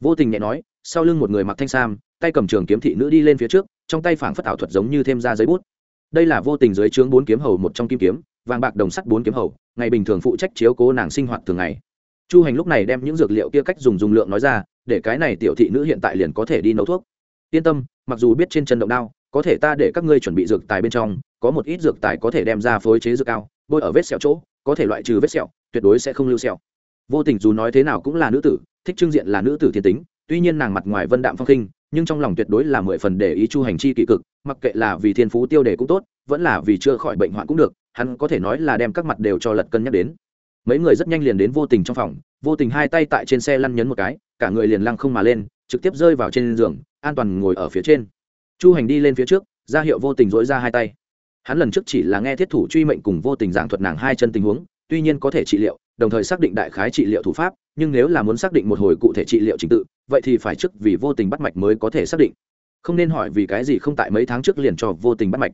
Vô tình nhẹ nói, sau lưng một người mặc thanh sam, tay cầm trường kiếm thị nữ đi lên phía trước, trong tay phảng phất ảo thuật giống như thêm ra giấy bút. Đây là vô tình dưới trướng bốn kiếm hầu một trong kim kiếm, vàng bạc đồng sắt bốn kiếm hầu, ngày bình thường phụ trách chiếu cố nàng sinh hoạt thường ngày. Chu hành lúc này đem những dược liệu kia cách dùng dùng lượng nói ra, để cái này tiểu thị nữ hiện tại liền có thể đi nấu thuốc. Yên tâm mặc dù biết trên chân động đao, có thể ta để các ngươi chuẩn bị dược tài bên trong, có một ít dược tài có thể đem ra phối chế dược cao, bôi ở vết sẹo chỗ, có thể loại trừ vết sẹo, tuyệt đối sẽ không lưu sẹo. Vô tình dù nói thế nào cũng là nữ tử, thích trưng diện là nữ tử thiên tính, tuy nhiên nàng mặt ngoài vân đạm phong khinh, nhưng trong lòng tuyệt đối là mười phần để ý chu hành chi kỵ cực, mặc kệ là vì thiên phú tiêu đề cũng tốt, vẫn là vì chưa khỏi bệnh hoạn cũng được, hắn có thể nói là đem các mặt đều cho lật cân nhắc đến. Mấy người rất nhanh liền đến vô tình trong phòng, vô tình hai tay tại trên xe lăn nhấn một cái, cả người liền lăng không mà lên trực tiếp rơi vào trên giường, an toàn ngồi ở phía trên. Chu hành đi lên phía trước, ra hiệu vô tình dỗi ra hai tay. Hắn lần trước chỉ là nghe thiết thủ truy mệnh cùng vô tình giảng thuật nàng hai chân tình huống, tuy nhiên có thể trị liệu, đồng thời xác định đại khái trị liệu thủ pháp, nhưng nếu là muốn xác định một hồi cụ thể trị liệu trình tự, vậy thì phải trước vì vô tình bắt mạch mới có thể xác định. Không nên hỏi vì cái gì không tại mấy tháng trước liền cho vô tình bắt mạch.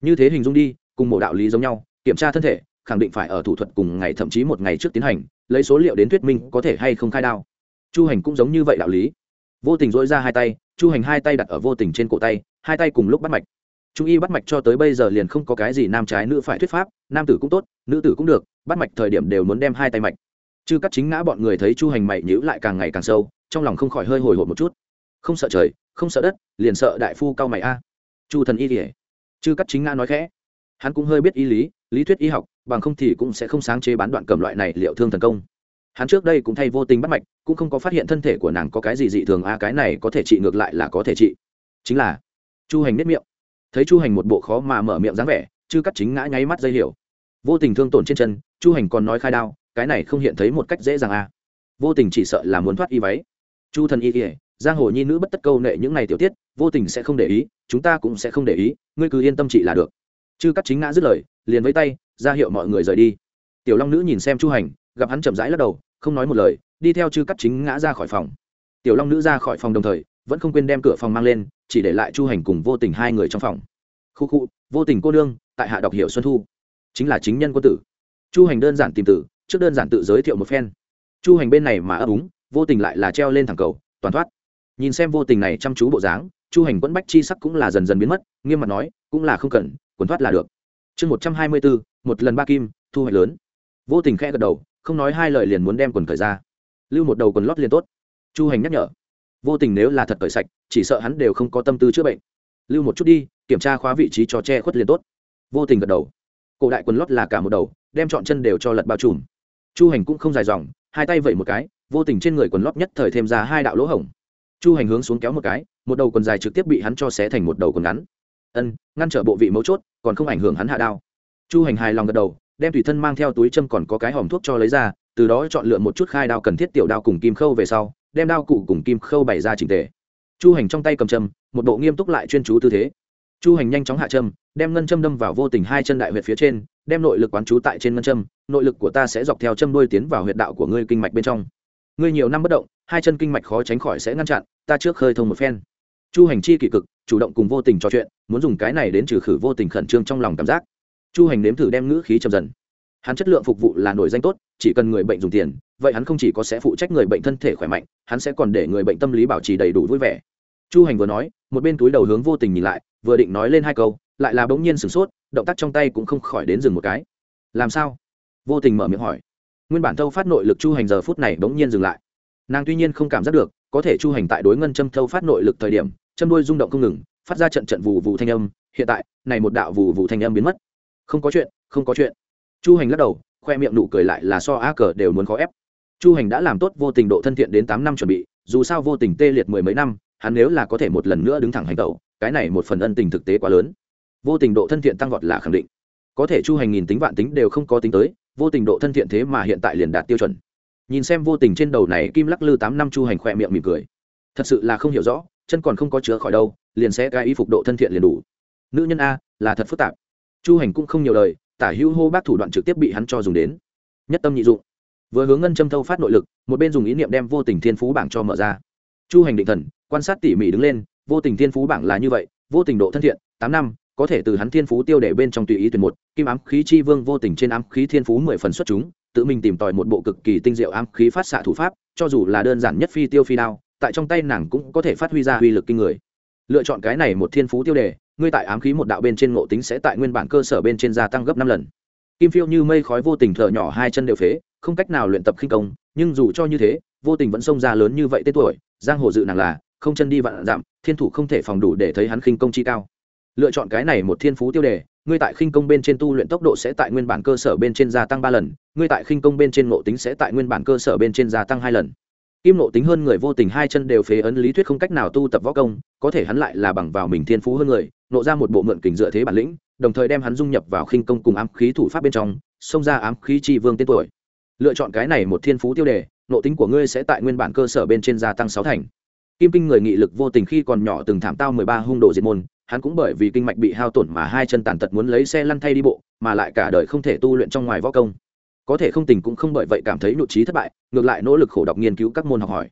Như thế hình dung đi, cùng một đạo lý giống nhau, kiểm tra thân thể, khẳng định phải ở thủ thuật cùng ngày thậm chí một ngày trước tiến hành, lấy số liệu đến thuyết minh có thể hay không khai đao. Chu hành cũng giống như vậy đạo lý vô tình dỗi ra hai tay, chu hành hai tay đặt ở vô tình trên cổ tay, hai tay cùng lúc bắt mạch. Trung y bắt mạch cho tới bây giờ liền không có cái gì nam trái nữ phải thuyết pháp, nam tử cũng tốt, nữ tử cũng được, bắt mạch thời điểm đều muốn đem hai tay mạch. Chứ các chính ngã bọn người thấy chu hành mày nhữ lại càng ngày càng sâu, trong lòng không khỏi hơi hồi hộp một chút. Không sợ trời, không sợ đất, liền sợ đại phu cao mày a. Chu thần y kỉa chư các chính ngã nói khẽ. Hắn cũng hơi biết y lý lý thuyết y học, bằng không thì cũng sẽ không sáng chế bán đoạn cầm loại này liệu thương thần công hắn trước đây cũng thay vô tình bắt mạch, cũng không có phát hiện thân thể của nàng có cái gì dị thường a cái này có thể trị ngược lại là có thể trị. Chính là, chu hành nếp miệng. Thấy chu hành một bộ khó mà mở miệng dáng vẻ, chư cắt chính ngã nháy mắt dây hiểu. Vô tình thương tổn trên chân, chu hành còn nói khai đao, cái này không hiện thấy một cách dễ dàng a vô tình chỉ sợ là muốn thoát y váy. Chu thần y kỉa giang hồ nhi nữ bất tất câu nệ những này tiểu tiết, vô tình sẽ không để ý, chúng ta cũng sẽ không để ý, ngươi cứ yên tâm trị là được. Chư cắt chính ngã dứt lời, liền với tay, ra hiệu mọi người rời đi. Tiểu long nữ nhìn xem chu hành gặp hắn chậm rãi lắc đầu, không nói một lời, đi theo chư cắt chính ngã ra khỏi phòng. Tiểu long nữ ra khỏi phòng đồng thời, vẫn không quên đem cửa phòng mang lên, chỉ để lại chu hành cùng vô tình hai người trong phòng. Khu khu, vô tình cô nương, tại hạ đọc hiểu xuân thu. Chính là chính nhân quân tử. Chu hành đơn giản tìm tử, trước đơn giản tự giới thiệu một phen. Chu hành bên này mà ấp úng, vô tình lại là treo lên thẳng cầu, toàn thoát. Nhìn xem vô tình này chăm chú bộ dáng, chu hành quẫn bách chi sắc cũng là dần dần biến mất, nghiêm mặt nói, cũng là không cần, quần thoát là được. Chương một trăm hai mươi bốn một lần ba kim, thu hoạch lớn. Vô tình khẽ gật đầu không nói hai lời liền muốn đem quần cởi ra. Lưu một đầu quần lót liền tốt. Chu hành nhắc nhở. Vô tình nếu là thật cởi sạch, chỉ sợ hắn đều không có tâm tư chữa bệnh. Lưu một chút đi, kiểm tra khóa vị trí cho che khuất liền tốt. Vô tình gật đầu. Cổ đại quần lót là cả một đầu, đem chọn chân đều cho lật bao trùm. Chu hành cũng không dài dòng, hai tay vẩy một cái, vô tình trên người quần lót nhất thời thêm ra hai đạo lỗ hổng. Chu hành hướng xuống kéo một cái, một đầu quần dài trực tiếp bị hắn cho xé thành một đầu quần ngắn. Ân, ngăn trở bộ vị mấu chốt, còn không ảnh hưởng hắn hạ đao. Chu hành hài lòng gật đầu đem tùy thân mang theo túi châm còn có cái hòm thuốc cho lấy ra, từ đó chọn lựa một chút khai đao cần thiết tiểu đao cùng kim khâu về sau, đem đao cụ cùng kim khâu bày ra trình tề. Chu hành trong tay cầm châm, một bộ nghiêm túc lại chuyên chú tư thế. Chu hành nhanh chóng hạ châm, đem ngân châm đâm vào vô tình hai chân đại huyệt phía trên, đem nội lực quán chú tại trên ngân châm, nội lực của ta sẽ dọc theo châm đuôi tiến vào huyệt đạo của ngươi kinh mạch bên trong. Ngươi nhiều năm bất động, hai chân kinh mạch khó tránh khỏi sẽ ngăn chặn, ta trước khơi thông một phen. Chu hành chi kỳ cực, chủ động cùng vô tình trò chuyện, muốn dùng cái này đến trừ khử vô tình khẩn trương trong lòng cảm giác chu hành nếm thử đem ngữ khí chậm dần. Hắn chất lượng phục vụ là nổi danh tốt, chỉ cần người bệnh dùng tiền, vậy hắn không chỉ có sẽ phụ trách người bệnh thân thể khỏe mạnh, hắn sẽ còn để người bệnh tâm lý bảo trì đầy đủ vui vẻ. Chu hành vừa nói, một bên túi đầu hướng vô tình nhìn lại, vừa định nói lên hai câu, lại là bỗng nhiên sửng sốt, động tác trong tay cũng không khỏi đến dừng một cái. Làm sao? Vô tình mở miệng hỏi. Nguyên bản thâu phát nội lực chu hành giờ phút này bỗng nhiên dừng lại. Nàng tuy nhiên không cảm giác được, có thể chu hành tại đối ngân châm thâu phát nội lực thời điểm, châm đuôi rung động không ngừng, phát ra trận trận vù vù thanh âm, hiện tại, này một đạo vù vù thanh âm biến mất không có chuyện, không có chuyện. Chu hành lắc đầu, khoe miệng nụ cười lại là so a cờ đều muốn khó ép. Chu hành đã làm tốt vô tình độ thân thiện đến tám năm chuẩn bị, dù sao vô tình tê liệt mười mấy năm, hắn nếu là có thể một lần nữa đứng thẳng hành tẩu, cái này một phần ân tình thực tế quá lớn. Vô tình độ thân thiện tăng vọt là khẳng định. Có thể chu hành nghìn tính vạn tính đều không có tính tới, vô tình độ thân thiện thế mà hiện tại liền đạt tiêu chuẩn. Nhìn xem vô tình trên đầu này kim lắc lư tám năm chu hành khoe miệng mỉm cười. Thật sự là không hiểu rõ, chân còn không có chứa khỏi đâu, liền sẽ cái y phục độ thân thiện liền đủ. Nữ nhân a, là thật phức tạp chu hành cũng không nhiều lời, tả hữu hô bác thủ đoạn trực tiếp bị hắn cho dùng đến. Nhất tâm nhị dụng. Vừa hướng ngân châm thâu phát nội lực, một bên dùng ý niệm đem vô tình thiên phú bảng cho mở ra. Chu hành định thần, quan sát tỉ mỉ đứng lên, vô tình thiên phú bảng là như vậy, vô tình độ thân thiện, tám năm, có thể từ hắn thiên phú tiêu để bên trong tùy ý tuyển một, kim ám khí chi vương vô tình trên ám khí thiên phú mười phần xuất chúng, tự mình tìm tòi một bộ cực kỳ tinh diệu ám khí phát xạ thủ pháp, cho dù là đơn giản nhất phi tiêu phi đao, tại trong tay nàng cũng có thể phát huy ra uy lực kinh người. Lựa chọn cái này một thiên phú tiêu đề ngươi tại ám khí một đạo bên trên ngộ tính sẽ tại nguyên bản cơ sở bên trên gia tăng gấp năm lần. Kim phiêu như mây khói vô tình thở nhỏ hai chân đều phế, không cách nào luyện tập khinh công, nhưng dù cho như thế, vô tình vẫn xông ra lớn như vậy tên tuổi, giang hồ dự nàng là, không chân đi vạn dặm, thiên thủ không thể phòng đủ để thấy hắn khinh công chi cao. Lựa chọn cái này một thiên phú tiêu đề, ngươi tại khinh công bên trên tu luyện tốc độ sẽ tại nguyên bản cơ sở bên trên gia tăng ba lần, ngươi tại khinh công bên trên ngộ tính sẽ tại nguyên bản cơ sở bên trên gia tăng hai lần. Kim ngộ tính hơn người vô tình hai chân đều phế ấn lý thuyết không cách nào tu tập võ công, có thể hắn lại là bằng vào mình thiên phú hơn người nộ ra một bộ mượn kình dựa thế bản lĩnh, đồng thời đem hắn dung nhập vào khinh công cùng ám khí thủ pháp bên trong, xông ra ám khí tri vương tên tuổi. Lựa chọn cái này một thiên phú tiêu đề, nộ tính của ngươi sẽ tại nguyên bản cơ sở bên trên gia tăng sáu thành. Kim kinh người nghị lực vô tình khi còn nhỏ từng thảm tao mười ba hung đồ diệt môn, hắn cũng bởi vì kinh mạch bị hao tổn mà hai chân tàn tật muốn lấy xe lăn thay đi bộ, mà lại cả đời không thể tu luyện trong ngoài võ công. Có thể không tình cũng không bởi vậy cảm thấy nội trí thất bại, ngược lại nỗ lực khổ đọc nghiên cứu các môn học hỏi.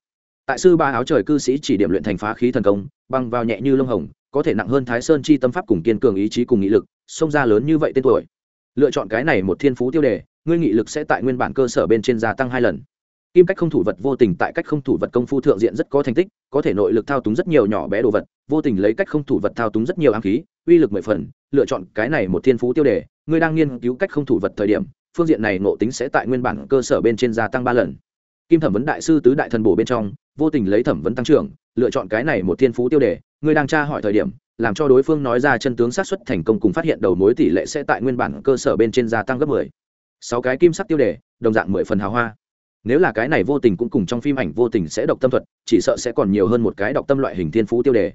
Tại sư ba áo trời cư sĩ chỉ điểm luyện thành phá khí thần công, băng vào nhẹ như lông hồng có thể nặng hơn thái sơn chi tâm pháp cùng kiên cường ý chí cùng nghị lực, xông ra lớn như vậy tên tuổi. Lựa chọn cái này một thiên phú tiêu đề, ngươi nghị lực sẽ tại nguyên bản cơ sở bên trên gia tăng hai lần. Kim cách không thủ vật vô tình tại cách không thủ vật công phu thượng diện rất có thành tích, có thể nội lực thao túng rất nhiều nhỏ bé đồ vật, vô tình lấy cách không thủ vật thao túng rất nhiều ám khí, uy lực mười phần. Lựa chọn cái này một thiên phú tiêu đề, ngươi đang nghiên cứu cách không thủ vật thời điểm, phương diện này nộ tính sẽ tại nguyên bản cơ sở bên trên gia tăng ba lần. Kim thẩm vấn đại sư tứ đại thần bổ bên trong, vô tình lấy thẩm vấn tăng trưởng, lựa chọn cái này một thiên phú tiêu đề ngươi đang tra hỏi thời điểm, làm cho đối phương nói ra chân tướng sát xuất thành công cùng phát hiện đầu mối tỷ lệ sẽ tại nguyên bản cơ sở bên trên gia tăng gấp mười. Sáu cái kim sắc tiêu đề, đồng dạng mười phần hào hoa. Nếu là cái này vô tình cũng cùng trong phim ảnh vô tình sẽ độc tâm thuật, chỉ sợ sẽ còn nhiều hơn một cái độc tâm loại hình thiên phú tiêu đề.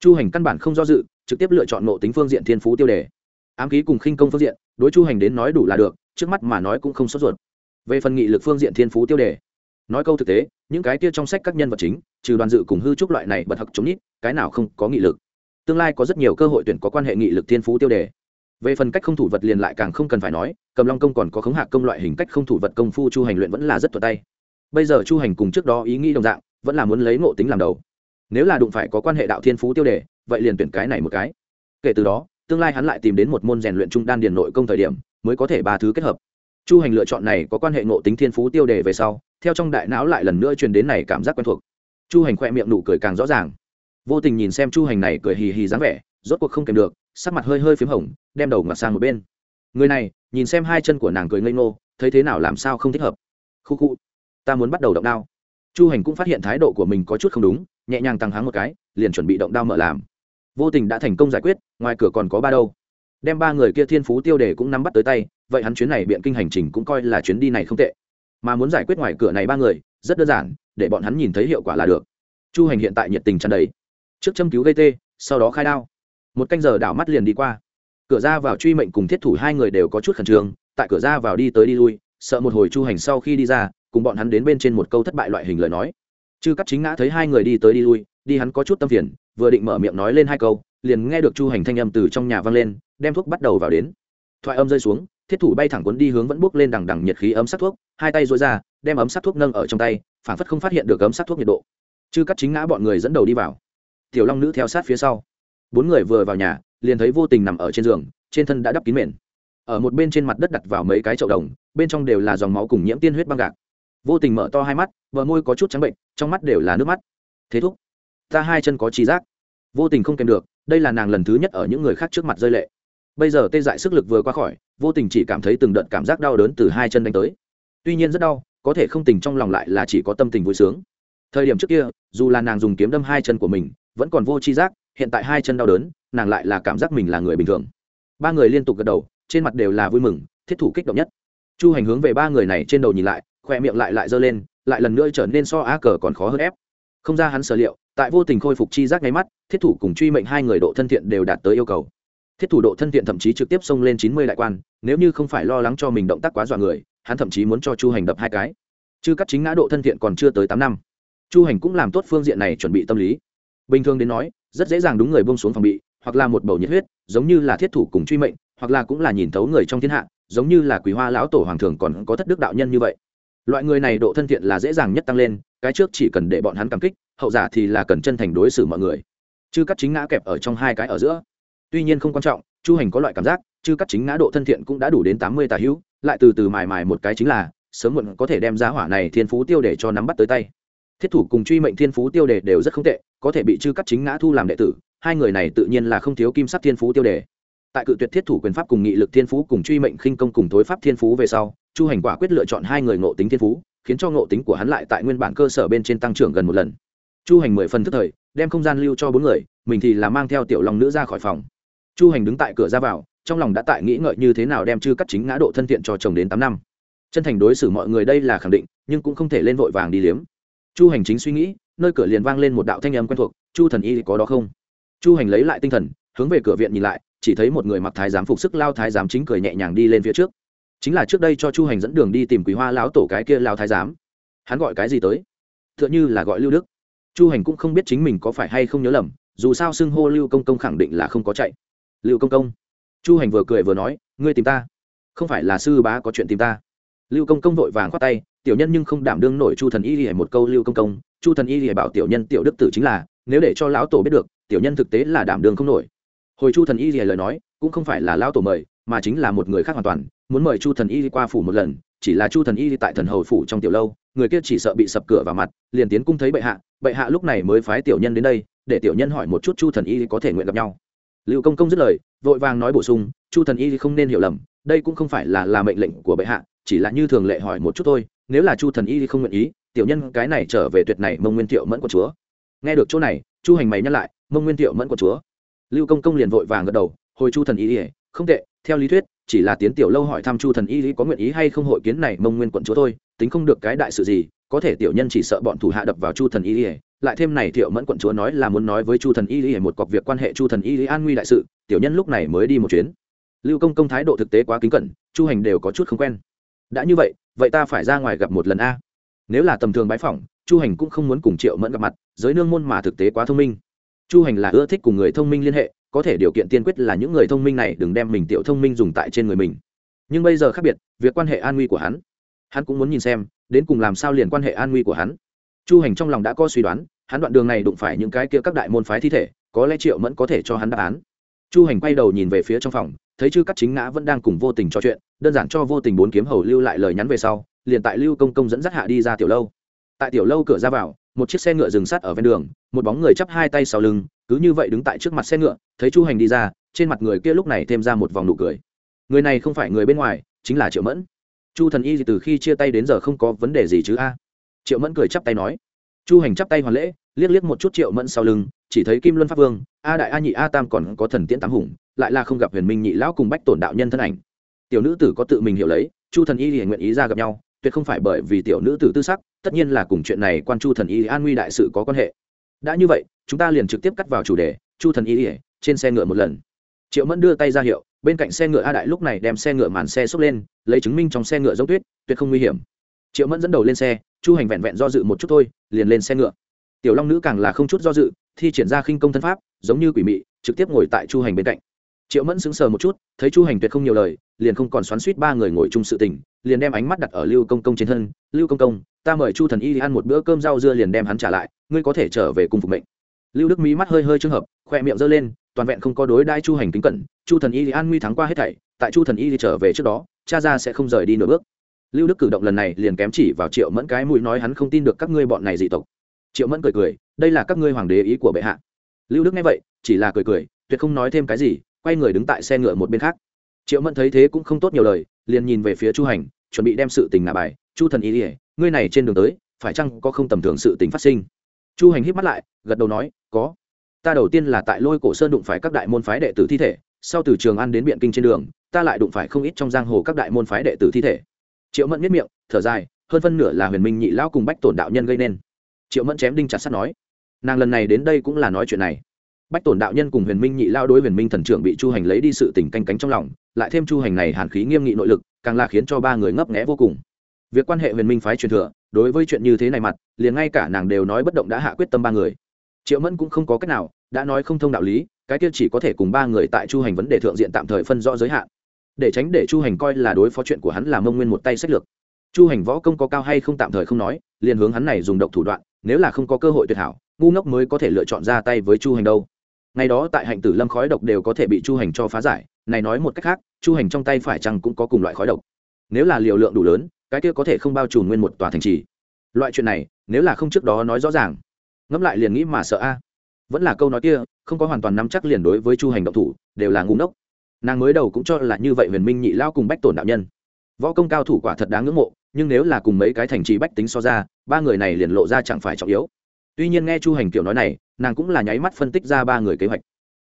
Chu hành căn bản không do dự, trực tiếp lựa chọn ngộ tính phương diện thiên phú tiêu đề. Ám ký cùng khinh công phương diện, đối chu hành đến nói đủ là được, trước mắt mà nói cũng không sốt ruột. Về phần nghị lực phương diện thiên phú tiêu đề nói câu thực tế, những cái kia trong sách các nhân vật chính, trừ đoàn dự cùng hư trúc loại này bật hặc chống nít, cái nào không có nghị lực. Tương lai có rất nhiều cơ hội tuyển có quan hệ nghị lực thiên phú tiêu đề. Về phần cách không thủ vật liền lại càng không cần phải nói, cầm long công còn có khống hạ công loại hình cách không thủ vật công phu chu hành luyện vẫn là rất thuật tay. Bây giờ chu hành cùng trước đó ý nghĩ đồng dạng, vẫn là muốn lấy ngộ tính làm đầu. Nếu là đụng phải có quan hệ đạo thiên phú tiêu đề, vậy liền tuyển cái này một cái. Kể từ đó, tương lai hắn lại tìm đến một môn rèn luyện trung đan điền nội công thời điểm, mới có thể ba thứ kết hợp chu hành lựa chọn này có quan hệ ngộ tính thiên phú tiêu đề về sau, theo trong đại não lại lần nữa truyền đến này cảm giác quen thuộc. Chu hành khoe miệng nụ cười càng rõ ràng. Vô tình nhìn xem chu hành này cười hì hì dáng vẻ, rốt cuộc không kèm được, sắc mặt hơi hơi p h í m hồng, đem đầu ngặt sang một bên. Người này, nhìn xem hai chân của nàng cười ngây ngô, thấy thế nào làm sao không thích hợp. Khu khu, ta muốn bắt đầu động đao. Chu hành cũng phát hiện thái độ của mình có chút không đúng, nhẹ nhàng tăng háng một cái, liền chuẩn bị động đao mở làm. Vô tình đã thành công giải quyết, ngoài cửa còn có ba đâu đem ba người kia thiên phú tiêu đề cũng nắm bắt tới tay, vậy hắn chuyến này biện kinh hành trình cũng coi là chuyến đi này không tệ. Mà muốn giải quyết ngoài cửa này ba người, rất đơn giản, để bọn hắn nhìn thấy hiệu quả là được. Chu hành hiện tại nhiệt tình tràn đầy. Trước châm cứu gây tê, sau đó khai đao. Một canh giờ đảo mắt liền đi qua. Cửa ra vào truy mệnh cùng thiết thủ hai người đều có chút khẩn trương, tại cửa ra vào đi tới đi lui, sợ một hồi chu hành sau khi đi ra, cùng bọn hắn đến bên trên một câu thất bại loại hình lời nói. Chư cắt chính ngã thấy hai người đi tới đi lui, đi hắn có chút tâm phiền, vừa định mở miệng nói lên hai câu, liền nghe được chu hành thanh âm từ trong nhà vang lên đem thuốc bắt đầu vào đến. Thoại âm rơi xuống, thiết thủ bay thẳng cuốn đi hướng vẫn bước lên đằng đằng nhiệt khí ấm sắc thuốc, hai tay dối ra, đem ấm sắc thuốc nâng ở trong tay phản phất không phát hiện được ấm sắc thuốc nhiệt độ. Chư cắt chính ngã bọn người dẫn đầu đi vào. Tiểu long nữ theo sát phía sau. Bốn người vừa vào nhà, liền thấy vô tình nằm ở trên giường, trên thân đã đắp kín mền. Ở một bên trên mặt đất đặt vào mấy cái chậu đồng, bên trong đều là dòng máu cùng nhiễm tiên huyết băng gạc. Vô tình mở to hai mắt, bờ môi có chút trắng bệnh, trong mắt đều là nước mắt. Thế thúc, ta hai chân có trí giác. Vô tình không kèm được, đây là nàng lần thứ nhất ở những người khác trước mặt rơi lệ bây giờ tê dại sức lực vừa qua khỏi, vô tình chỉ cảm thấy từng đợt cảm giác đau đớn từ hai chân đánh tới. Tuy nhiên rất đau, có thể không tình trong lòng lại là chỉ có tâm tình vui sướng. Thời điểm trước kia, dù là nàng dùng kiếm đâm hai chân của mình, vẫn còn vô tri giác, hiện tại hai chân đau đớn, nàng lại là cảm giác mình là người bình thường. Ba người liên tục gật đầu, trên mặt đều là vui mừng, thiết thủ kích động nhất. Chu hành hướng về ba người này trên đầu nhìn lại khoe miệng lại lại giơ lên, lại lần nữa trở nên so á cờ còn khó hơn ép. Không ra hắn sở liệu, tại vô tình khôi phục chi giác ngay mắt, thiết thủ cùng truy mệnh hai người độ thân thiện đều đạt tới yêu cầu thiết thủ độ thân thiện thậm chí trực tiếp xông lên chín mươi đại quan, nếu như không phải lo lắng cho mình động tác quá dọa người, hắn thậm chí muốn cho chu hành đập hai cái. Chứ cắt chính ngã độ thân thiện còn chưa tới tám năm. Chu hành cũng làm tốt phương diện này chuẩn bị tâm lý. Bình thường đến nói, rất dễ dàng đúng người bông xuống phòng bị, hoặc là một bầu nhiệt huyết, giống như là thiết thủ cùng truy mệnh, hoặc là cũng là nhìn thấu người trong thiên hạ, giống như là quý hoa lão tổ hoàng thường còn có thất đức đạo nhân như vậy. Loại người này độ thân thiện là dễ dàng nhất tăng lên, cái trước chỉ cần để bọn hắn cảm kích, hậu giả thì là cần chân thành đối xử mọi người. Chứ cắt chính ngã kẹp ở trong hai cái ở giữa tuy nhiên không quan trọng, chu hành có loại cảm giác, chư cắt chính ngã độ thân thiện cũng đã đủ đến tám mươi tà hữu, lại từ từ mài mài một cái chính là, sớm muộn có thể đem giá hỏa này thiên phú tiêu để cho nắm bắt tới tay. Thiết thủ cùng truy mệnh thiên phú tiêu đề đều rất không tệ, có thể bị chư cắt chính ngã thu làm đệ tử, hai người này tự nhiên là không thiếu kim sắc thiên phú tiêu đề. Tại cự tuyệt thiết thủ quyền pháp cùng nghị lực thiên phú cùng truy mệnh khinh công cùng thối pháp thiên phú về sau, chu hành quả quyết lựa chọn hai người ngộ tính thiên phú, khiến cho ngộ tính của hắn lại tại nguyên bản cơ sở bên trên tăng trưởng gần một lần. Chu hành mười phần thức thời, đem không gian lưu cho bốn người, mình thì là mang theo tiểu lòng nữ ra khỏi phòng chu hành đứng tại cửa ra vào, trong lòng đã tại nghĩ ngợi như thế nào đem chư cắt chính ngã độ thân thiện cho chồng đến tám năm. Chân thành đối xử mọi người đây là khẳng định, nhưng cũng không thể lên vội vàng đi liếm. Chu hành chính suy nghĩ, nơi cửa liền vang lên một đạo thanh âm quen thuộc, chu thần y có đó không? Chu hành lấy lại tinh thần, hướng về cửa viện nhìn lại, chỉ thấy một người mặc thái giám phục sức lao thái giám chính cười nhẹ nhàng đi lên phía trước. Chính là trước đây cho chu hành dẫn đường đi tìm quý hoa lão tổ cái kia lao thái giám. Hắn gọi cái gì tới? T h ư ợ n h ư là gọi lưu đức. Chu hành cũng không biết chính mình có phải hay không nhớ lầm, dù sao xưng hô lưu công công khẳng định là không có chạy lưu công công. Chu hành vừa cười vừa nói, ngươi tìm ta? Không phải là sư bá có chuyện tìm ta? Lưu công công vội vàng khoát tay, tiểu nhân nhưng không đảm đương nổi chu thần y lìa một câu lưu công công. Chu thần y lìa bảo tiểu nhân tiểu đức tử chính là, nếu để cho lão tổ biết được, tiểu nhân thực tế là đảm đương không nổi. Hồi chu thần y lìa lời nói, cũng không phải là lão tổ mời, mà chính là một người khác hoàn toàn, muốn mời chu thần y qua phủ một lần, chỉ là chu thần y tại thần hầu phủ trong tiểu lâu, người kia chỉ sợ bị sập cửa vào mặt, liền tiến cung thấy bệ hạ bệ hạ lúc này mới phái tiểu nhân đến đây, để tiểu nhân hỏi một chút chu thần y có thể nguyện gặp nhau lưu công công dứt lời, vội vàng nói bổ sung, chu thần y không nên hiểu lầm, đây cũng không phải là là mệnh lệnh của bệ hạ, chỉ là như thường lệ hỏi một chút thôi, nếu là chu thần y không nguyện ý, tiểu nhân cái này trở về tuyệt này mông nguyên thiệu mẫn của chúa. Nghe được chỗ này, chu hành mày nhắc lại, mông nguyên thiệu mẫn của chúa? Lưu công công liền vội vàng gật đầu, hồi chu thần y không tệ, theo lý thuyết, chỉ là tiến tiểu lâu hỏi thăm chu thần y có nguyện ý hay không hội kiến này mông nguyên quận chúa thôi, tính không được cái đại sự gì có thể tiểu nhân chỉ sợ bọn thủ hạ đập vào chu thần y lại thêm này thiệu mẫn quận chúa nói là muốn nói với chu thần y một cọc việc quan hệ chu thần y an nguy đại sự, tiểu nhân lúc này mới đi một chuyến. Lưu công công thái độ thực tế quá kính cẩn, chu hành đều có chút không quen. Đã như vậy vậy ta phải ra ngoài gặp một lần a. Nếu là tầm thường bái phỏng, chu hành cũng không muốn cùng triệu mẫn gặp mặt, giới nương môn mà thực tế quá thông minh. Chu hành là ưa thích cùng người thông minh liên hệ, có thể điều kiện tiên quyết là những người thông minh này đừng đem mình tiểu thông minh dùng tại trên người mình. Nhưng bây giờ khác biệt, việc quan hệ an nguy của hắn hắn cũng muốn nhìn xem đến cùng làm sao liền quan hệ an nguy của hắn. Chu hành trong lòng đã có suy đoán, hắn đoạn đường này đụng phải những cái kia các đại môn phái thi thể, có lẽ triệu mẫn có thể cho hắn đáp án. Chu hành quay đầu nhìn về phía trong phòng, thấy chư các chính ngã vẫn đang cùng vô tình trò chuyện, đơn giản cho vô tình bốn kiếm hầu lưu lại lời nhắn về sau, liền tại lưu công công dẫn dắt hạ đi ra tiểu lâu. Tại tiểu lâu cửa ra vào, một chiếc xe ngựa dừng sát ở ven đường, một bóng người chắp hai tay sau lưng, cứ như vậy đứng tại trước mặt xe ngựa, thấy chu hành đi ra, trên mặt người kia lúc này thêm ra một vòng nụ cười. Người này không phải người bên ngoài, chính là triệu mẫn chu thần y từ khi chia tay đến giờ không có vấn đề gì chứ a. Triệu mẫn cười chắp tay nói. Chu hành chắp tay hoàn lễ, liếc liếc một chút triệu mẫn sau lưng, chỉ thấy kim luân pháp vương, a đại a nhị a tam còn có thần tiễn tám hùng, lại là không gặp huyền minh nhị lão cùng bách tổn đạo nhân thân ảnh. Tiểu nữ tử có tự mình hiểu lấy, chu thần y thì nguyện ý ra gặp nhau, tuyệt không phải bởi vì tiểu nữ tử tư sắc, tất nhiên là cùng chuyện này quan chu thần y an nguy đại sự có quan hệ. Đã như vậy, chúng ta liền trực tiếp cắt vào chủ đề, chu thần y ỉa trên xe ngựa một lần. Triệu mẫn đưa tay ra hiệu bên cạnh xe ngựa a đại lúc này đem xe ngựa màn xe xốc lên, lấy chứng minh trong xe ngựa dốc tuyết, tuyệt không nguy hiểm. Triệu mẫn dẫn đầu lên xe, chu hành vẹn vẹn do dự một chút thôi, liền lên xe ngựa. Tiểu long nữ càng là không chút do dự, thi triển ra khinh công thân pháp, giống như quỷ mị, trực tiếp ngồi tại chu hành bên cạnh. Triệu mẫn sững sờ một chút, thấy chu hành tuyệt không nhiều lời, liền không còn xoắn suýt ba người ngồi chung sự tình, liền đem ánh mắt đặt ở lưu công công trên thân. Lưu công công, ta mời chu thần y ăn một bữa cơm rau dưa liền đem hắn trả lại, ngươi có thể trở về cùng phục mệnh. Lưu đức mỹ mắt hơi hơi trường hợp, khoe miệng giơ lên, toàn vẹn không có đối đai chu hành kính cẩn chu thần y an nguy thắng qua hết thảy, tại chu thần y trở về trước đó, cha ra sẽ không rời đi nửa bước. Lưu đức cử động lần này liền kém chỉ vào triệu mẫn cái mũi nói hắn không tin được các ngươi bọn này dị tộc. Triệu mẫn cười cười, đây là các ngươi hoàng đế ý của bệ hạ. Lưu đức nghe vậy, chỉ là cười cười, tuyệt không nói thêm cái gì, quay người đứng tại xe ngựa một bên khác. Triệu mẫn thấy thế cũng không tốt nhiều lời, liền nhìn về phía chu hành, chuẩn bị đem sự tình nạ bài. Chu thần y ỉa ngươi này trên đường tới, phải chăng có không tầm thường sự tình phát sinh? Chu hành hít mắt lại, gật đầu nói, có. Ta đầu tiên là tại lôi cổ sơn đụng phải các đại môn phái đệ tử thi thể sau từ trường ăn đến biện kinh trên đường, ta lại đụng phải không ít trong giang hồ các đại môn phái đệ tử thi thể. Triệu mẫn miết miệng, thở dài, hơn phân nửa là huyền minh nhị lão cùng bách tổn đạo nhân gây nên. Triệu mẫn chém đinh chặt sắt nói, nàng lần này đến đây cũng là nói chuyện này. Bách tổn đạo nhân cùng huyền minh nhị lao đối huyền minh thần trưởng bị chu hành lấy đi sự tình canh cánh trong lòng, lại thêm chu hành này hàn khí nghiêm nghị nội lực, càng là khiến cho ba người ngấp nghẽ vô cùng. Việc quan hệ huyền minh phái truyền thừa, đối với chuyện như thế này mặt, liền ngay cả nàng đều nói bất động đã hạ quyết tâm ba người. Triệu mẫn cũng không có cách nào, đã nói không thông đạo lý cái kia chỉ có thể cùng ba người tại chu hành vấn đề thượng diện tạm thời phân rõ giới hạn. Để tránh để chu hành coi là đối phó chuyện của hắn là mông nguyên một tay sách lược. Chu hành võ công có cao hay không tạm thời không nói, liền hướng hắn này dùng độc thủ đoạn, nếu là không có cơ hội tuyệt hảo, ngu ngốc mới có thể lựa chọn ra tay với chu hành đâu. Ngày đó tại hạnh tử lâm khói độc đều có thể bị chu hành cho phá giải, này nói một cách khác, chu hành trong tay phải chăng cũng có cùng loại khói độc. Nếu là liều lượng đủ lớn, cái kia có thể không bao trùm nguyên một tòa thành trì. Loại chuyện này, nếu là không trước đó nói rõ ràng, ngẫm lại liền nghĩ mà sợ a vẫn là câu nói kia, không có hoàn toàn nắm chắc liền đối với chu hành động thủ, đều là ngu ngốc. Nàng mới đầu cũng cho là như vậy huyền minh nhị lao cùng bách tổn đạo nhân. Võ công cao thủ quả thật đáng ngưỡng mộ, nhưng nếu là cùng mấy cái thành trì bách tính so ra, ba người này liền lộ ra chẳng phải trọng yếu. Tuy nhiên nghe chu hành kiểu nói này, nàng cũng là nháy mắt phân tích ra ba người kế hoạch.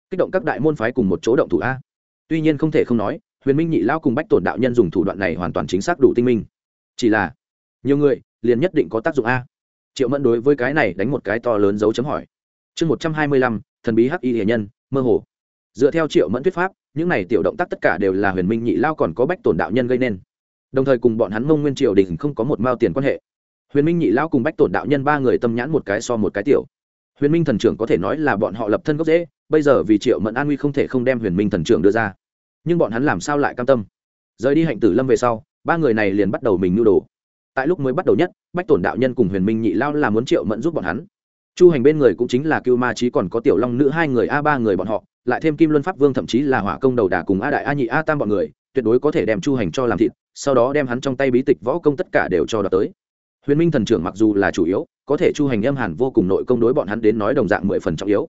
Kích động các đại môn phái cùng một chỗ động thủ a. Tuy nhiên không thể không nói, huyền minh nhị lao cùng bách tổn đạo nhân dùng thủ đoạn này hoàn toàn chính xác đủ tinh minh. Chỉ là, nhiều người liền nhất định có tác dụng a. Triệu mẫn đối với cái này đánh một cái to lớn dấu chấm hỏi chương một trăm hai mươi lăm, thần bí hắc y hiền nhân, mơ hồ. Dựa theo triệu mẫn thuyết pháp, những này tiểu động tác tất cả đều là huyền minh nhị lao còn có bách tổn đạo nhân gây nên. Đồng thời cùng bọn hắn mông nguyên triều đình không có một mao tiền quan hệ. Huyền minh nhị lao cùng bách tổn đạo nhân ba người tâm nhãn một cái so một cái tiểu. Huyền minh thần trưởng có thể nói là bọn họ lập thân gốc dễ bây giờ vì triệu mẫn an nguy không thể không đem huyền minh thần trưởng đưa ra. Nhưng bọn hắn làm sao lại cam tâm? Rời đi hạnh tử lâm về sau, ba người này liền bắt đầu mình nhu đồ. Tại lúc mới bắt đầu nhất, bách tổn đạo nhân cùng huyền minh nhị lao là muốn triệu mẫn giúp bọn hắn chu hành bên người cũng chính là cưu ma trí còn có tiểu long nữ, hai người a ba người bọn họ, lại thêm kim luân pháp vương thậm chí là hỏa công đầu đà cùng a đại a nhị a tam bọn người, tuyệt đối có thể đem chu hành cho làm thịt, sau đó đem hắn trong tay bí tịch võ công tất cả đều cho đợt tới. Huyền minh thần trưởng mặc dù là chủ yếu, có thể chu hành âm hàn vô cùng nội công đối bọn hắn đến nói đồng dạng mười phần trọng yếu.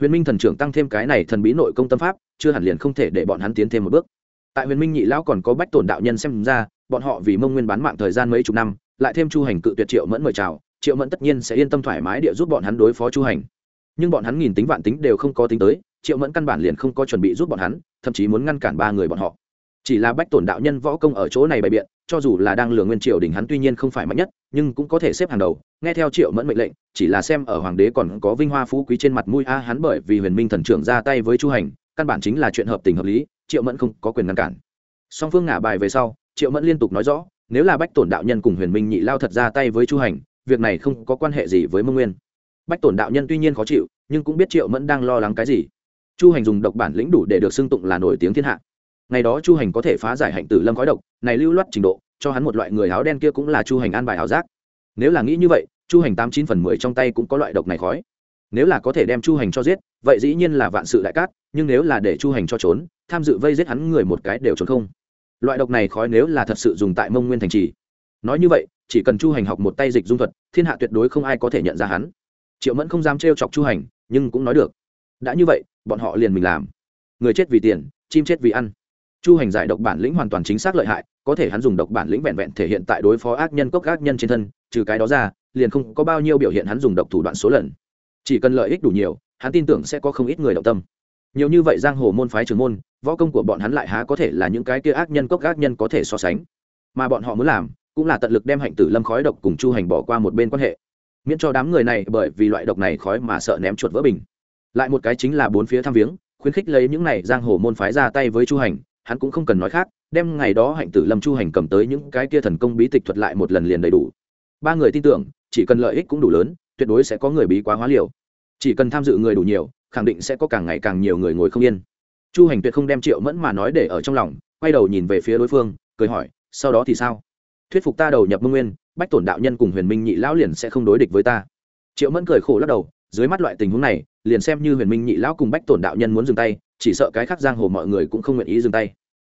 Huyền minh thần trưởng tăng thêm cái này thần bí nội công tâm pháp, chưa hẳn liền không thể để bọn hắn tiến thêm một bước. Tại huyền minh nhị lão còn có bách tổn đạo nhân xem ra, bọn họ vì mông nguyên bán mạng thời gian mấy chục năm, lại thêm chu hành cự tuyệt triệu mẫn mời chào triệu mẫn tất nhiên sẽ yên tâm thoải mái địa giúp bọn hắn đối phó chu hành. Nhưng bọn hắn nghìn tính vạn tính đều không có tính tới, triệu mẫn căn bản liền không có chuẩn bị giúp bọn hắn, thậm chí muốn ngăn cản ba người bọn họ. Chỉ là bách tổn đạo nhân võ công ở chỗ này bày biện, cho dù là đang lừa nguyên triều đình hắn tuy nhiên không phải mạnh nhất, nhưng cũng có thể xếp hàng đầu. Nghe theo triệu mẫn mệnh lệnh, chỉ là xem ở hoàng đế còn có vinh hoa phú quý trên mặt mũi a, hắn bởi vì huyền minh thần trưởng ra tay với chu hành, căn bản chính là chuyện hợp tình hợp lý, triệu mẫn không có quyền ngăn cản. Song phương ngả bài về sau, triệu mẫn liên tục nói rõ, nếu là bách tổn đạo nhân cùng huyền minh nhị lao thật ra tay với chu hành việc này không có quan hệ gì với mông nguyên. Bách tổn đạo nhân tuy nhiên khó chịu, nhưng cũng biết triệu mẫn đang lo lắng cái gì. Chu hành dùng độc bản lĩnh đủ để được xưng tụng là nổi tiếng thiên hạ. Ngày đó chu hành có thể phá giải hạnh tử lâm khói độc, này lưu loát trình độ, cho hắn một loại người áo đen kia cũng là chu hành an bài ảo giác. Nếu là nghĩ như vậy, chu hành tám chín phần mười trong tay cũng có loại độc này khói. Nếu là có thể đem chu hành cho giết, vậy dĩ nhiên là vạn sự đại cát, nhưng nếu là để chu hành cho trốn, tham dự vây giết hắn người một cái đều trốn không. Loại độc này khói nếu là thật sự dùng tại mông nguyên thành trì. Nói như vậy chỉ cần chu hành học một tay dịch dung thuật, thiên hạ tuyệt đối không ai có thể nhận ra hắn. Triệu mẫn không dám trêu chọc chu hành, nhưng cũng nói được. Đã như vậy, bọn họ liền mình làm. Người chết vì tiền, chim chết vì ăn. Chu hành giải độc bản lĩnh hoàn toàn chính xác lợi hại, có thể hắn dùng độc bản lĩnh vẹn vẹn thể hiện tại đối phó ác nhân cốc ác nhân trên thân, trừ cái đó ra, liền không có bao nhiêu biểu hiện hắn dùng độc thủ đoạn số lần. Chỉ cần lợi ích đủ nhiều, hắn tin tưởng sẽ có không ít người động tâm. Nhiều như vậy giang hồ môn phái trường môn, võ công của bọn hắn lại há có thể là những cái kia ác nhân cốc ác nhân có thể so sánh. Mà bọn họ muốn làm cũng là tận lực đem hạnh tử lâm khói độc cùng chu hành bỏ qua một bên quan hệ. Miễn cho đám người này bởi vì loại độc này khói mà sợ ném chuột vỡ bình. Lại một cái chính là bốn phía tham viếng, khuyến khích lấy những này giang hồ môn phái ra tay với chu hành, hắn cũng không cần nói khác, đem ngày đó hạnh tử lâm chu hành cầm tới những cái kia thần công bí tịch thuật lại một lần liền đầy đủ. Ba người tin tưởng, chỉ cần lợi ích cũng đủ lớn, tuyệt đối sẽ có người bí quá hóa liều. Chỉ cần tham dự người đủ nhiều, khẳng định sẽ có càng ngày càng nhiều người ngồi không yên. Chu hành tuyệt không đem triệu mẫn mà nói để ở trong lòng, quay đầu nhìn về phía đối phương, cười hỏi, sau đó thì sao? Thuyết phục ta đầu nhập mông nguyên, bách tổn đạo nhân cùng huyền minh nhị lão liền sẽ không đối địch với ta. Triệu mẫn cười khổ lắc đầu, dưới mắt loại tình huống này, liền xem như huyền minh nhị lão cùng bách tổn đạo nhân muốn dừng tay, chỉ sợ cái khác giang hồ mọi người cũng không nguyện ý dừng tay.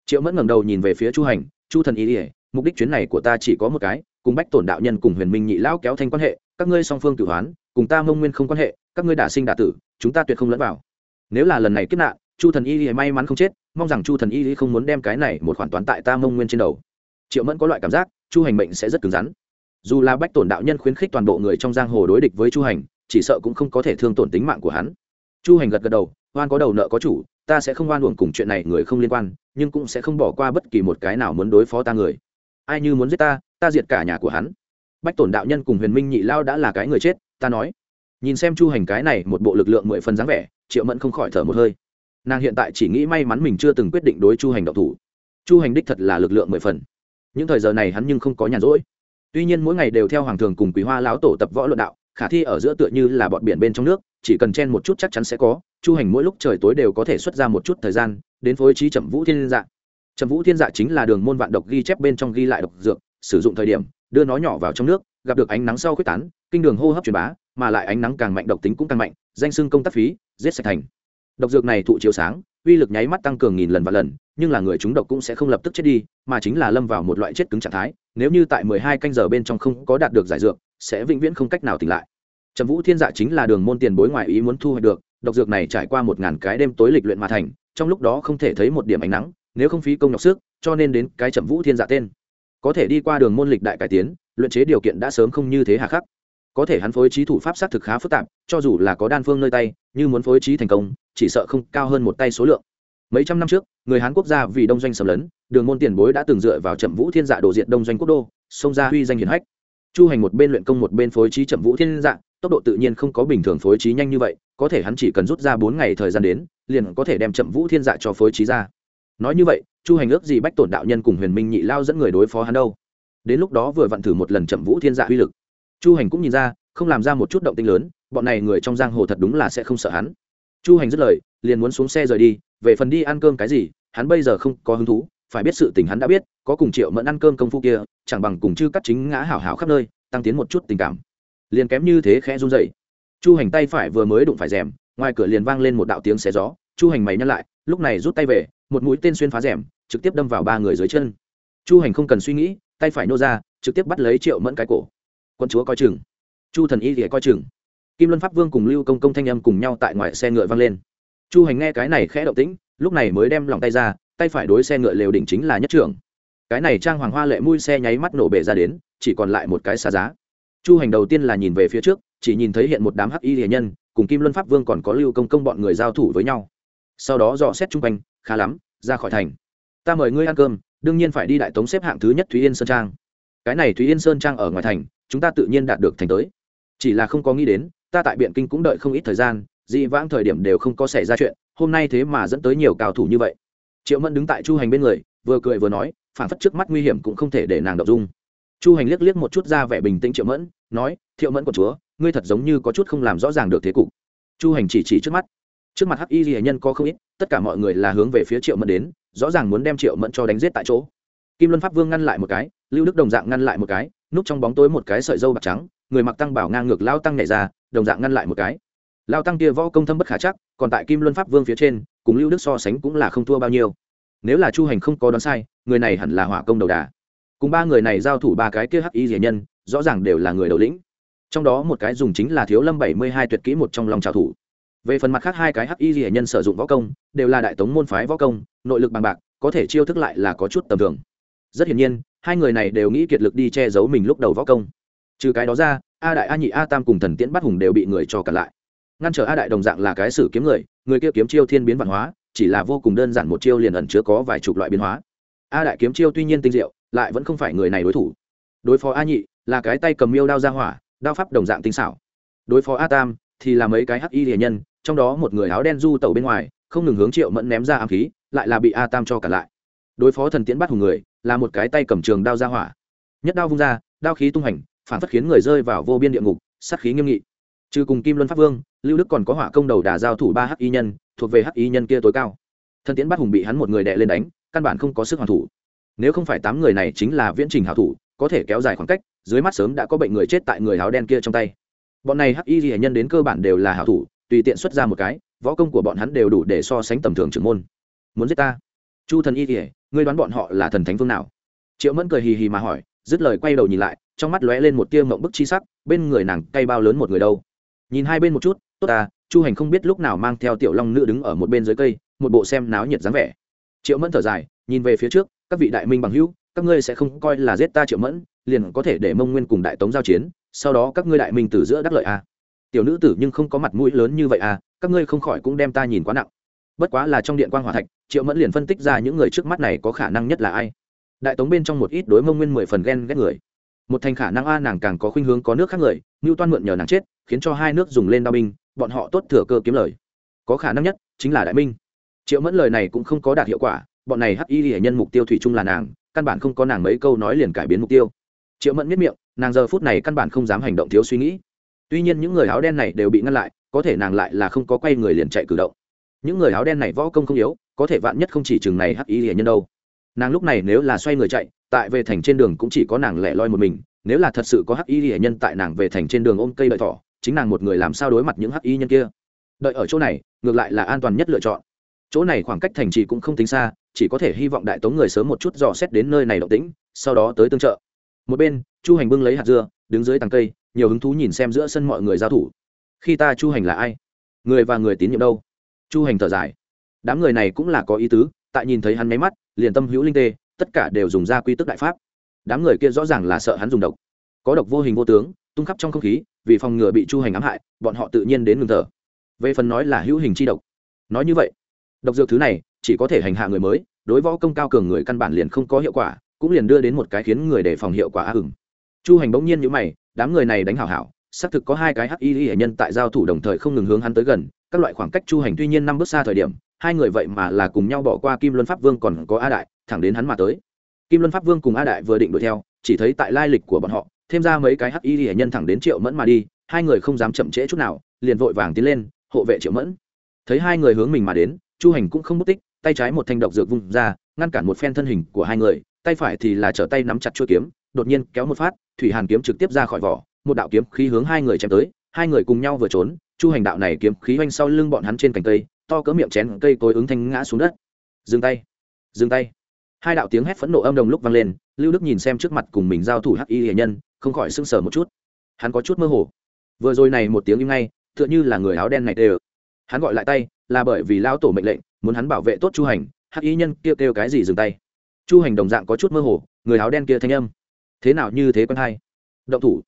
Triệu mẫn ngẩng đầu nhìn về phía chu hành, chu thần ý ỉa mục đích chuyến này của ta chỉ có một cái, cùng bách tổn đạo nhân cùng huyền minh nhị lão kéo thành quan hệ, các ngươi song phương cửu hoán, cùng ta mông nguyên không quan hệ, các ngươi đả sinh đả tử, chúng ta tuyệt không lẫn vào. Nếu là lần này kiếp nạn, chu thần y may mắn không chết, mong rằng chu thần y không muốn đem cái này một khoản toán tại ta mông nguyên trên đầu triệu mẫn có loại cảm giác chu hành mệnh sẽ rất cứng rắn dù là bách tổn đạo nhân khuyến khích toàn bộ người trong giang hồ đối địch với chu hành chỉ sợ cũng không có thể thương tổn tính mạng của hắn chu hành gật gật đầu oan có đầu nợ có chủ ta sẽ không oan uổng cùng chuyện này người không liên quan nhưng cũng sẽ không bỏ qua bất kỳ một cái nào muốn đối phó ta người ai như muốn giết ta ta diệt cả nhà của hắn bách tổn đạo nhân cùng huyền minh nhị lao đã là cái người chết ta nói nhìn xem chu hành cái này một bộ lực lượng mười phần dáng vẻ triệu mẫn không khỏi thở một hơi nàng hiện tại chỉ nghĩ may mắn mình chưa từng quyết định đối chu hành động thủ chu hành đích thật là lực lượng mười phần những thời giờ này hắn nhưng không có nhàn rỗi. Tuy nhiên mỗi ngày đều theo hoàng thường cùng quý hoa láo tổ tập võ luận đạo, khả thi ở giữa tựa như là bọn biển bên trong nước, chỉ cần chen một chút chắc chắn sẽ có, chu hành mỗi lúc trời tối đều có thể xuất ra một chút thời gian, đến phối trí chậm vũ thiên dạ. Chậm vũ thiên dạ chính là đường môn vạn độc ghi chép bên trong ghi lại độc dược, sử dụng thời điểm, đưa nó nhỏ vào trong nước, gặp được ánh nắng sau quyết tán, kinh đường hô hấp truyền bá, mà lại ánh nắng càng mạnh độc tính cũng càng mạnh, danh xưng công tác phí, giết sạch thành. Độc dược này thụ chiếu sáng uy lực nháy mắt tăng cường nghìn lần và lần, nhưng là người chúng độc cũng sẽ không lập tức chết đi, mà chính là lâm vào một loại chết cứng trạng thái, nếu như tại mười hai canh giờ bên trong không có đạt được giải dược, sẽ vĩnh viễn không cách nào tỉnh lại. Trầm vũ thiên dạ chính là đường môn tiền bối ngoại ý muốn thu hoạch được, độc dược này trải qua một ngàn cái đêm tối lịch luyện mà thành, trong lúc đó không thể thấy một điểm ánh nắng, nếu không phí công nhọc sức, cho nên đến cái trầm vũ thiên dạ tên. Có thể đi qua đường môn lịch đại cải tiến, luyện chế điều kiện đã sớm không như thế hà khắc có thể hắn phối trí thủ pháp xác thực khá phức tạp, cho dù là có đan phương nơi tay, như muốn phối trí thành công, chỉ sợ không cao hơn một tay số lượng. Mấy trăm năm trước, người hán quốc gia vì đông doanh sầm lấn, đường môn tiền bối đã từng dựa vào trầm vũ thiên dạ đồ diện đông doanh quốc đô, xông ra huy danh hiển hách. Chu hành một bên luyện công một bên phối trí trầm vũ thiên dạ tốc độ tự nhiên không có bình thường phối trí nhanh như vậy, có thể hắn chỉ cần rút ra bốn ngày thời gian đến, liền có thể đem trầm vũ thiên dạ cho phối trí ra. Nói như vậy, chu hành ước gì bách tổn đạo nhân cùng huyền minh nhị lao dẫn người đối phó hắn đâu? Đến lúc đó vừa vặn thử một lần trầm vũ thiên dạ uy lực chu hành cũng nhìn ra, không làm ra một chút động tinh lớn, bọn này người trong giang hồ thật đúng là sẽ không sợ hắn. Chu hành dứt lời, liền muốn xuống xe rời đi, về phần đi ăn cơm cái gì, hắn bây giờ không có hứng thú, phải biết sự tình hắn đã biết, có cùng triệu mẫn ăn cơm công phu kia, chẳng bằng cùng chư cắt chính ngã hảo hảo khắp nơi, tăng tiến một chút tình cảm. Liền kém như thế khẽ run dậy chu hành tay phải vừa mới đụng phải rèm, ngoài cửa liền vang lên một đạo tiếng xé gió. Chu hành mày nhăn lại, lúc này rút tay về, một mũi tên xuyên phá rèm, trực tiếp đâm vào ba người dưới chân. Chu hành không cần suy nghĩ, tay phải nô ra, trực tiếp bắt lấy triệu mẫn cái cổ quân chúa coi chừng, chu thần y thì coi chừng. Kim luân pháp vương cùng lưu công công thanh âm cùng nhau tại ngoài xe ngựa vang lên. Chu hành nghe cái này khẽ động tĩnh, lúc này mới đem lòng tay ra, tay phải đối xe ngựa lều đỉnh chính là nhất trưởng. Cái này trang hoàng hoa lệ mui xe nháy mắt nổ bể ra đến, chỉ còn lại một cái xa giá. Chu hành đầu tiên là nhìn về phía trước, chỉ nhìn thấy hiện một đám hắc y hiền nhân, cùng kim luân pháp vương còn có lưu công công bọn người giao thủ với nhau. Sau đó dò xét chung quanh, khá lắm, ra khỏi thành. Ta mời ngươi ăn cơm, đương nhiên phải đi đại tống xếp hạng thứ nhất thúy yên sơn trang. Cái này thúy yên sơn trang ở ngoài thành chúng ta tự nhiên đạt được thành tới. Chỉ là không có nghĩ đến, ta tại biện kinh cũng đợi không ít thời gian, dị vãng thời điểm đều không có xảy ra chuyện, hôm nay thế mà dẫn tới nhiều cao thủ như vậy. Triệu mẫn đứng tại chu hành bên người, vừa cười vừa nói, phản phất trước mắt nguy hiểm cũng không thể để nàng đậu dung. Chu hành liếc liếc một chút ra vẻ bình tĩnh triệu mẫn, nói, thiệu mẫn của chúa, ngươi thật giống như có chút không làm rõ ràng được thế cục. Chu hành chỉ chỉ trước mắt. Trước mặt hắc y ghi nhân có không ít, tất cả mọi người là hướng về phía triệu mẫn đến, rõ ràng muốn đem triệu mẫn cho đánh giết tại chỗ. Kim luân pháp vương ngăn lại một cái, lưu đức đồng dạng ngăn lại một cái núp trong bóng tối một cái sợi dâu bạc trắng, người mặc tăng bảo ngang ngược lao tăng nhảy ra, đồng dạng ngăn lại một cái. Lao tăng kia võ công thâm bất khả chắc, còn tại kim luân pháp vương phía trên, cùng lưu đức so sánh cũng là không thua bao nhiêu. Nếu là chu hành không có đoán sai, người này hẳn là hỏa công đầu đà. Cùng ba người này giao thủ ba cái kia hắc y rỉa nhân, rõ ràng đều là người đầu lĩnh. Trong đó một cái dùng chính là thiếu lâm bảy mươi hai tuyệt kỹ một trong lòng trào thủ. Về phần mặt khác hai cái hắc y rỉa nhân sử dụng võ công, đều là đại tống môn phái võ công, nội lực bằng bạc, có thể chiêu thức lại là có chút tầm thường. Rất hiển nhiên hai người này đều nghĩ kiệt lực đi che giấu mình lúc đầu võ công. Trừ cái đó ra, a đại, a nhị, a tam cùng thần tiễn bắt hùng đều bị người cho cản lại. Ngăn trở a đại đồng dạng là cái sử kiếm người người kia kiếm chiêu thiên biến văn hóa, chỉ là vô cùng đơn giản một chiêu liền ẩn chứa có vài chục loại biến hóa. A đại kiếm chiêu tuy nhiên tinh diệu, lại vẫn không phải người này đối thủ. Đối phó a nhị là cái tay cầm miêu đao ra hỏa, đao pháp đồng dạng tinh xảo. Đối phó a tam thì là mấy cái hắc y hiền nhân, trong đó một người áo đen du tẩu bên ngoài, không ngừng hướng triệu mẫn ném ra ám khí, lại là bị a tam cho cả lại đối phó thần tiễn bắt hùng người, là một cái tay cầm trường đao ra hỏa. Nhất đao vung ra, đao khí tung hành, phản phất khiến người rơi vào vô biên địa ngục, sát khí nghiêm nghị. Trừ cùng kim luân pháp vương, lưu đức còn có hỏa công đầu đà giao thủ ba hắc y nhân, thuộc về hắc y nhân kia tối cao. Thần tiễn bắt hùng bị hắn một người đệ lên đánh, căn bản không có sức hoàn thủ. Nếu không phải tám người này chính là viễn trình hảo thủ, có thể kéo dài khoảng cách, dưới mắt sớm đã có bệnh người chết tại người áo đen kia trong tay. Bọn này hắc y ghi nhân đến cơ bản đều là hảo thủ, tùy tiện xuất ra một cái, võ công của bọn hắn đều đủ để so sánh tầm thường trưởng môn. Muốn giết ta? Chu thần y kỉa ngươi đoán bọn họ là thần thánh phương nào? Triệu mẫn cười hì hì mà hỏi, dứt lời quay đầu nhìn lại, trong mắt lóe lên một tia mộng bức chi sắc, bên người nàng cay bao lớn một người đâu? Nhìn hai bên một chút, tốt ta chu hành không biết lúc nào mang theo tiểu long nữ đứng ở một bên dưới cây, một bộ xem náo nhiệt dáng vẻ. Triệu mẫn thở dài, nhìn về phía trước, các vị đại minh bằng hữu, các ngươi sẽ không coi là giết ta triệu mẫn, liền có thể để mông nguyên cùng đại tống giao chiến, sau đó các ngươi đại minh từ giữa đắc lợi à. tiểu nữ tử nhưng không có mặt mũi lớn như vậy à các ngươi không khỏi cũng đem ta nhìn quá nặng bất quá là trong điện quan hòa thạch, triệu mẫn liền phân tích ra những người trước mắt này có khả năng nhất là ai. Đại tống bên trong một ít đối mông nguyên mười phần ghen ghét người. Một thành khả năng a nàng càng có khuynh hướng có nước khác người ngưu toan mượn nhờ nàng chết, khiến cho hai nước dùng lên đao binh, bọn họ tốt thừa cơ kiếm lời. Có khả năng nhất chính là đại minh. Triệu mẫn lời này cũng không có đạt hiệu quả, bọn này hắc y hệ nhân mục tiêu thủy chung là nàng, căn bản không có nàng mấy câu nói liền cải biến mục tiêu. Triệu mẫn miết miệng, nàng giờ phút này căn bản không dám hành động thiếu suy nghĩ. Tuy nhiên những người áo đen này đều bị ngăn lại, có thể nàng lại là không có quay người liền chạy cử động những người áo đen này võ công không yếu, có thể vạn nhất không chỉ chừng này hắc y hệ nhân đâu. Nàng lúc này nếu là xoay người chạy, tại về thành trên đường cũng chỉ có nàng lẻ loi một mình, nếu là thật sự có hắc y hệ nhân tại nàng về thành trên đường ôm cây đợi thỏ, chính nàng một người làm sao đối mặt những hắc y nhân kia? Đợi ở chỗ này, ngược lại là an toàn nhất lựa chọn. Chỗ này khoảng cách thành trì cũng không tính xa, chỉ có thể hy vọng đại tống người sớm một chút dò xét đến nơi này động tĩnh, sau đó tới tương trợ. Một bên, chu hành bưng lấy hạt dưa, đứng dưới tàng cây, nhiều hứng thú nhìn xem giữa sân mọi người giao thủ. Khi ta chu hành là ai? Người và người tín nhiệm đâu? Chu hành thở dài. Đám người này cũng là có ý tứ, tại nhìn thấy hắn máy mắt, liền tâm hữu linh tê, tất cả đều dùng ra quy tức đại pháp. Đám người kia rõ ràng là sợ hắn dùng độc. Có độc vô hình vô tướng, tung khắp trong không khí, vì phòng ngừa bị chu hành ám hại, bọn họ tự nhiên đến ngừng thở. Về phần nói là hữu hình chi độc. Nói như vậy, độc dược thứ này, chỉ có thể hành hạ người mới, đối võ công cao cường người căn bản liền không có hiệu quả, cũng liền đưa đến một cái khiến người đề phòng hiệu quả á hừng chu hành bỗng nhiên nhữ mày, đám người này đánh hảo hảo, xác thực có hai cái hắc y hệ nhân tại giao thủ đồng thời không ngừng hướng hắn tới gần các loại khoảng cách chu hành tuy nhiên năm bước xa thời điểm, hai người vậy mà là cùng nhau bỏ qua kim luân pháp vương còn có a đại, thẳng đến hắn mà tới. Kim luân pháp vương cùng a đại vừa định đuổi theo, chỉ thấy tại lai lịch của bọn họ, thêm ra mấy cái hắc y hệ nhân thẳng đến triệu mẫn mà đi, hai người không dám chậm trễ chút nào, liền vội vàng tiến lên, hộ vệ triệu mẫn. Thấy hai người hướng mình mà đến, chu hành cũng không mất tích, tay trái một thanh độc dược vung ra, ngăn cản một phen thân hình của hai người, tay phải thì là trở tay nắm chặt chuôi kiếm, đột nhiên kéo một phát, thủy hàn kiếm trực tiếp ra khỏi vỏ, một đạo kiếm khí hướng hai người chém tới, hai người cùng nhau vừa trốn chu hành đạo này kiếm khí oanh sau lưng bọn hắn trên cành cây, to cỡ miệng chén cây cối ứng thanh ngã xuống đất. Dừng tay dừng tay. Hai đạo tiếng hét phẫn nộ âm đồng lúc vang lên, lưu đức nhìn xem trước mặt cùng mình giao thủ hắc y hệ nhân, không khỏi sưng sờ một chút. Hắn có chút mơ hồ. Vừa rồi này một tiếng im ngay, tựa như là người áo đen này tê hắn gọi lại tay, là bởi vì lao tổ mệnh lệnh, muốn hắn bảo vệ tốt chu hành, hắc y nhân kia kêu cái gì dừng tay. Chu hành đồng dạng có chút mơ hồ, người áo đen kia thanh âm. Thế nào như thế quen hay động thủ.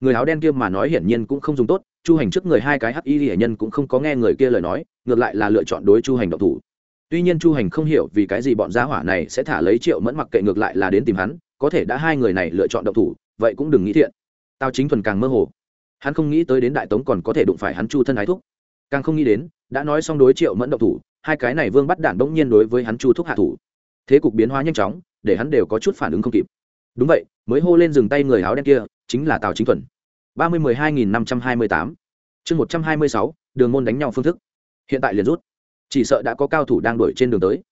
Người áo đen kia mà nói hiển nhiên cũng không dùng tốt chu hành trước người hai cái hắc y hệ nhân cũng không có nghe người kia lời nói, ngược lại là lựa chọn đối chu hành động thủ. Tuy nhiên chu hành không hiểu vì cái gì bọn gia hỏa này sẽ thả lấy triệu mẫn mặc kệ ngược lại là đến tìm hắn, có thể đã hai người này lựa chọn động thủ, vậy cũng đừng nghĩ thiện. Tao chính thuần càng mơ hồ. Hắn không nghĩ tới đến đại tống còn có thể đụng phải hắn chu thân ái thúc. Càng không nghĩ đến, đã nói xong đối triệu mẫn động thủ, hai cái này vương bắt đản bỗng nhiên đối với hắn chu thúc hạ thủ. Thế cục biến hóa nhanh chóng, để hắn đều có chút phản ứng không kịp. Đúng vậy, mới hô lên dừng tay người áo đen kia, chính là tào chính thuần ba mươi mười hai nghìn năm trăm hai mươi tám. Chương một trăm hai mươi sáu, đường môn đánh nhau phương thức. Hiện tại liền rút. Chỉ sợ đã có cao thủ đang đuổi trên đường tới.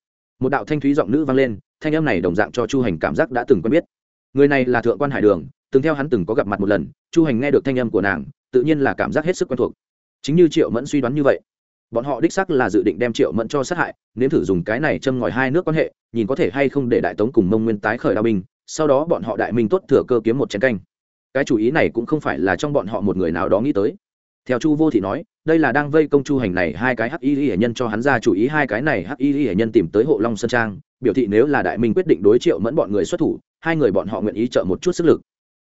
Một đạo thanh thúy giọng nữ vang lên, thanh âm này đồng dạng cho chu hành cảm giác đã từng quen biết. Người này là thượng quan hải đường, từng theo hắn từng có gặp mặt một lần, chu hành nghe được thanh âm của nàng, tự nhiên là cảm giác hết sức quen thuộc. Chính như triệu mẫn suy đoán như vậy, bọn họ đích sắc là dự định đem triệu mẫn cho sát hại, nếm thử dùng cái này châm ngòi hai nước quan hệ, nhìn có thể hay không để đại tống cùng mông nguyên tái khởi đao binh, sau đó bọn họ đại minh tốt thừa cơ kiếm một chén canh cái chủ ý này cũng không phải là trong bọn họ một người nào đó nghĩ tới. Theo chu vô thị nói, đây là đang vây công chu hành này, hai cái hắc y hệ nhân cho hắn ra chủ ý, hai cái này hắc y hệ nhân tìm tới hộ long sơn trang, biểu thị nếu là đại minh quyết định đối triệu mẫn bọn người xuất thủ, hai người bọn họ nguyện ý trợ một chút sức lực.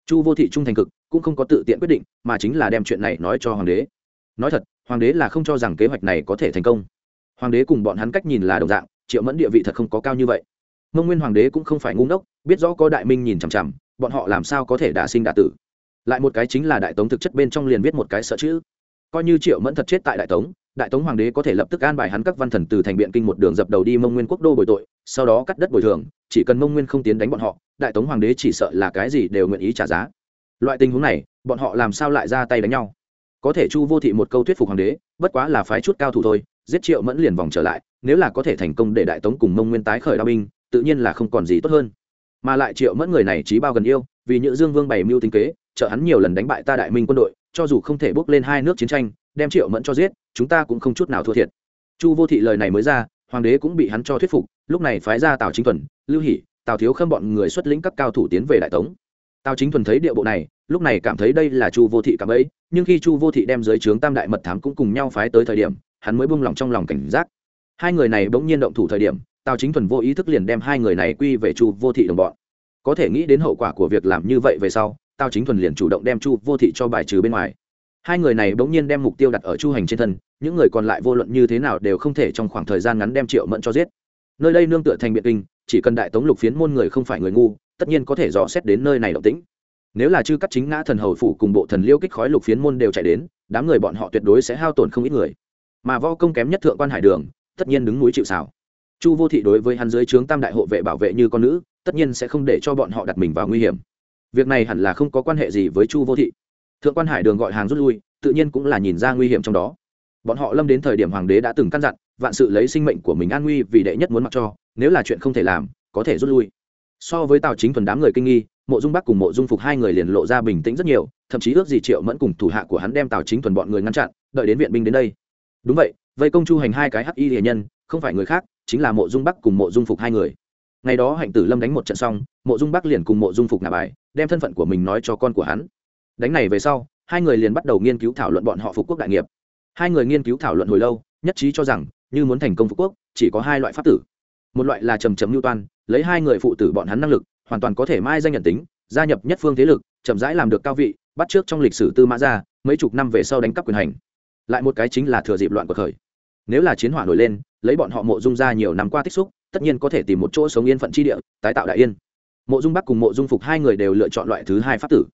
Chu vô thị trung thành cực, cũng không có tự tiện quyết định, mà chính là đem chuyện này nói cho hoàng đế. Nói thật, hoàng đế là không cho rằng kế hoạch này có thể thành công. Hoàng đế cùng bọn hắn cách nhìn là đồng dạng, triệu mẫn địa vị thật không có cao như vậy. Mông nguyên hoàng đế cũng không phải ngu ngốc, biết rõ có đại minh nhìn chằm chằm bọn họ làm sao có thể đả sinh đả tử? Lại một cái chính là đại tống thực chất bên trong liền viết một cái sợ chữ. Coi như triệu mẫn thật chết tại đại tống đại tống hoàng đế có thể lập tức an bài hắn các văn thần từ thành biện kinh một đường dập đầu đi mông nguyên quốc đô bồi tội, sau đó cắt đất bồi thường, chỉ cần mông nguyên không tiến đánh bọn họ, đại tống hoàng đế chỉ sợ là cái gì đều nguyện ý trả giá. Loại tình huống này, bọn họ làm sao lại ra tay đánh nhau? Có thể chu vô thị một câu thuyết phục hoàng đế, bất quá là phái chút cao thủ thôi, giết triệu mẫn liền vòng trở lại, nếu là có thể thành công để đại tống cùng mông nguyên tái khởi đao binh, tự nhiên là không còn gì tốt hơn mà lại triệu mẫn người này trí bao gần yêu, vì nhữ dương vương bày mưu tính kế, trợ hắn nhiều lần đánh bại ta đại minh quân đội, cho dù không thể bước lên hai nước chiến tranh, đem triệu mẫn cho giết, chúng ta cũng không chút nào thua thiệt. Chu vô thị lời này mới ra, hoàng đế cũng bị hắn cho thuyết phục, lúc này phái ra tào chính thuần, lưu hỷ, tào thiếu khâm bọn người xuất lĩnh các cao thủ tiến về đại tống. Tào chính thuần thấy địa bộ này, lúc này cảm thấy đây là chu vô thị cảm ấy, nhưng khi chu vô thị đem dưới trướng tam đại mật thám cũng cùng nhau phái tới thời điểm, hắn mới buông lỏng trong lòng cảnh giác. Hai người này bỗng nhiên động thủ thời điểm tào chính thuần vô ý thức liền đem hai người này quy về chu vô thị đồng bọn. Có thể nghĩ đến hậu quả của việc làm như vậy về sau, tào chính thuần liền chủ động đem chu vô thị cho bài trừ bên ngoài. Hai người này bỗng nhiên đem mục tiêu đặt ở chu hành trên thân, những người còn lại vô luận như thế nào đều không thể trong khoảng thời gian ngắn đem triệu mẫn cho giết. Nơi đây nương tựa thành biện kinh, chỉ cần đại tống lục phiến môn người không phải người ngu, tất nhiên có thể dò xét đến nơi này động tĩnh. Nếu là chư cắt chính ngã thần hầu phủ cùng bộ thần liêu kích khói lục phiến môn đều chạy đến, đám người bọn họ tuyệt đối sẽ hao tổn không ít người. Mà võ công kém nhất thượng quan hải đường, tất nhiên đứng núi chịu xảo chu vô thị đối với hắn dưới trướng tam đại hộ vệ bảo vệ như con nữ, tất nhiên sẽ không để cho bọn họ đặt mình vào nguy hiểm. Việc này hẳn là không có quan hệ gì với chu vô thị. Thượng quan hải đường gọi hàng rút lui, tự nhiên cũng là nhìn ra nguy hiểm trong đó. Bọn họ lâm đến thời điểm hoàng đế đã từng căn dặn, vạn sự lấy sinh mệnh của mình an nguy vì đệ nhất muốn mặc cho, nếu là chuyện không thể làm, có thể rút lui. So với tào chính thuần đám người kinh nghi, mộ dung bắc cùng mộ dung phục hai người liền lộ ra bình tĩnh rất nhiều, thậm chí ước gì triệu mẫn cùng thủ hạ của hắn đem tào chính thuần bọn người ngăn chặn, đợi đến viện binh đến đây. Đúng vậy, vây công chu hành hai cái hắc y hiền nhân, không phải người khác chính là mộ dung bắc cùng mộ dung phục hai người. Ngày đó hạnh tử lâm đánh một trận xong, mộ dung bắc liền cùng mộ dung phục nạp bài, đem thân phận của mình nói cho con của hắn. Đánh này về sau, hai người liền bắt đầu nghiên cứu thảo luận bọn họ phục quốc đại nghiệp. Hai người nghiên cứu thảo luận hồi lâu, nhất trí cho rằng, như muốn thành công phục quốc, chỉ có hai loại pháp tử. Một loại là trầm trầm mưu toan, lấy hai người phụ tử bọn hắn năng lực, hoàn toàn có thể mai danh nhận tính, gia nhập nhất phương thế lực, chậm rãi làm được cao vị, bắt trước trong lịch sử tư mã ra mấy chục năm về sau đánh cắp quyền hành. Lại một cái chính là thừa dịp loạn của khởi nếu là chiến hỏa nổi lên lấy bọn họ mộ dung ra nhiều năm qua tích xúc, tất nhiên có thể tìm một chỗ sống yên phận chi địa, tái tạo đại yên. Mộ dung bắc cùng mộ dung phục hai người đều lựa chọn loại thứ hai pháp tử.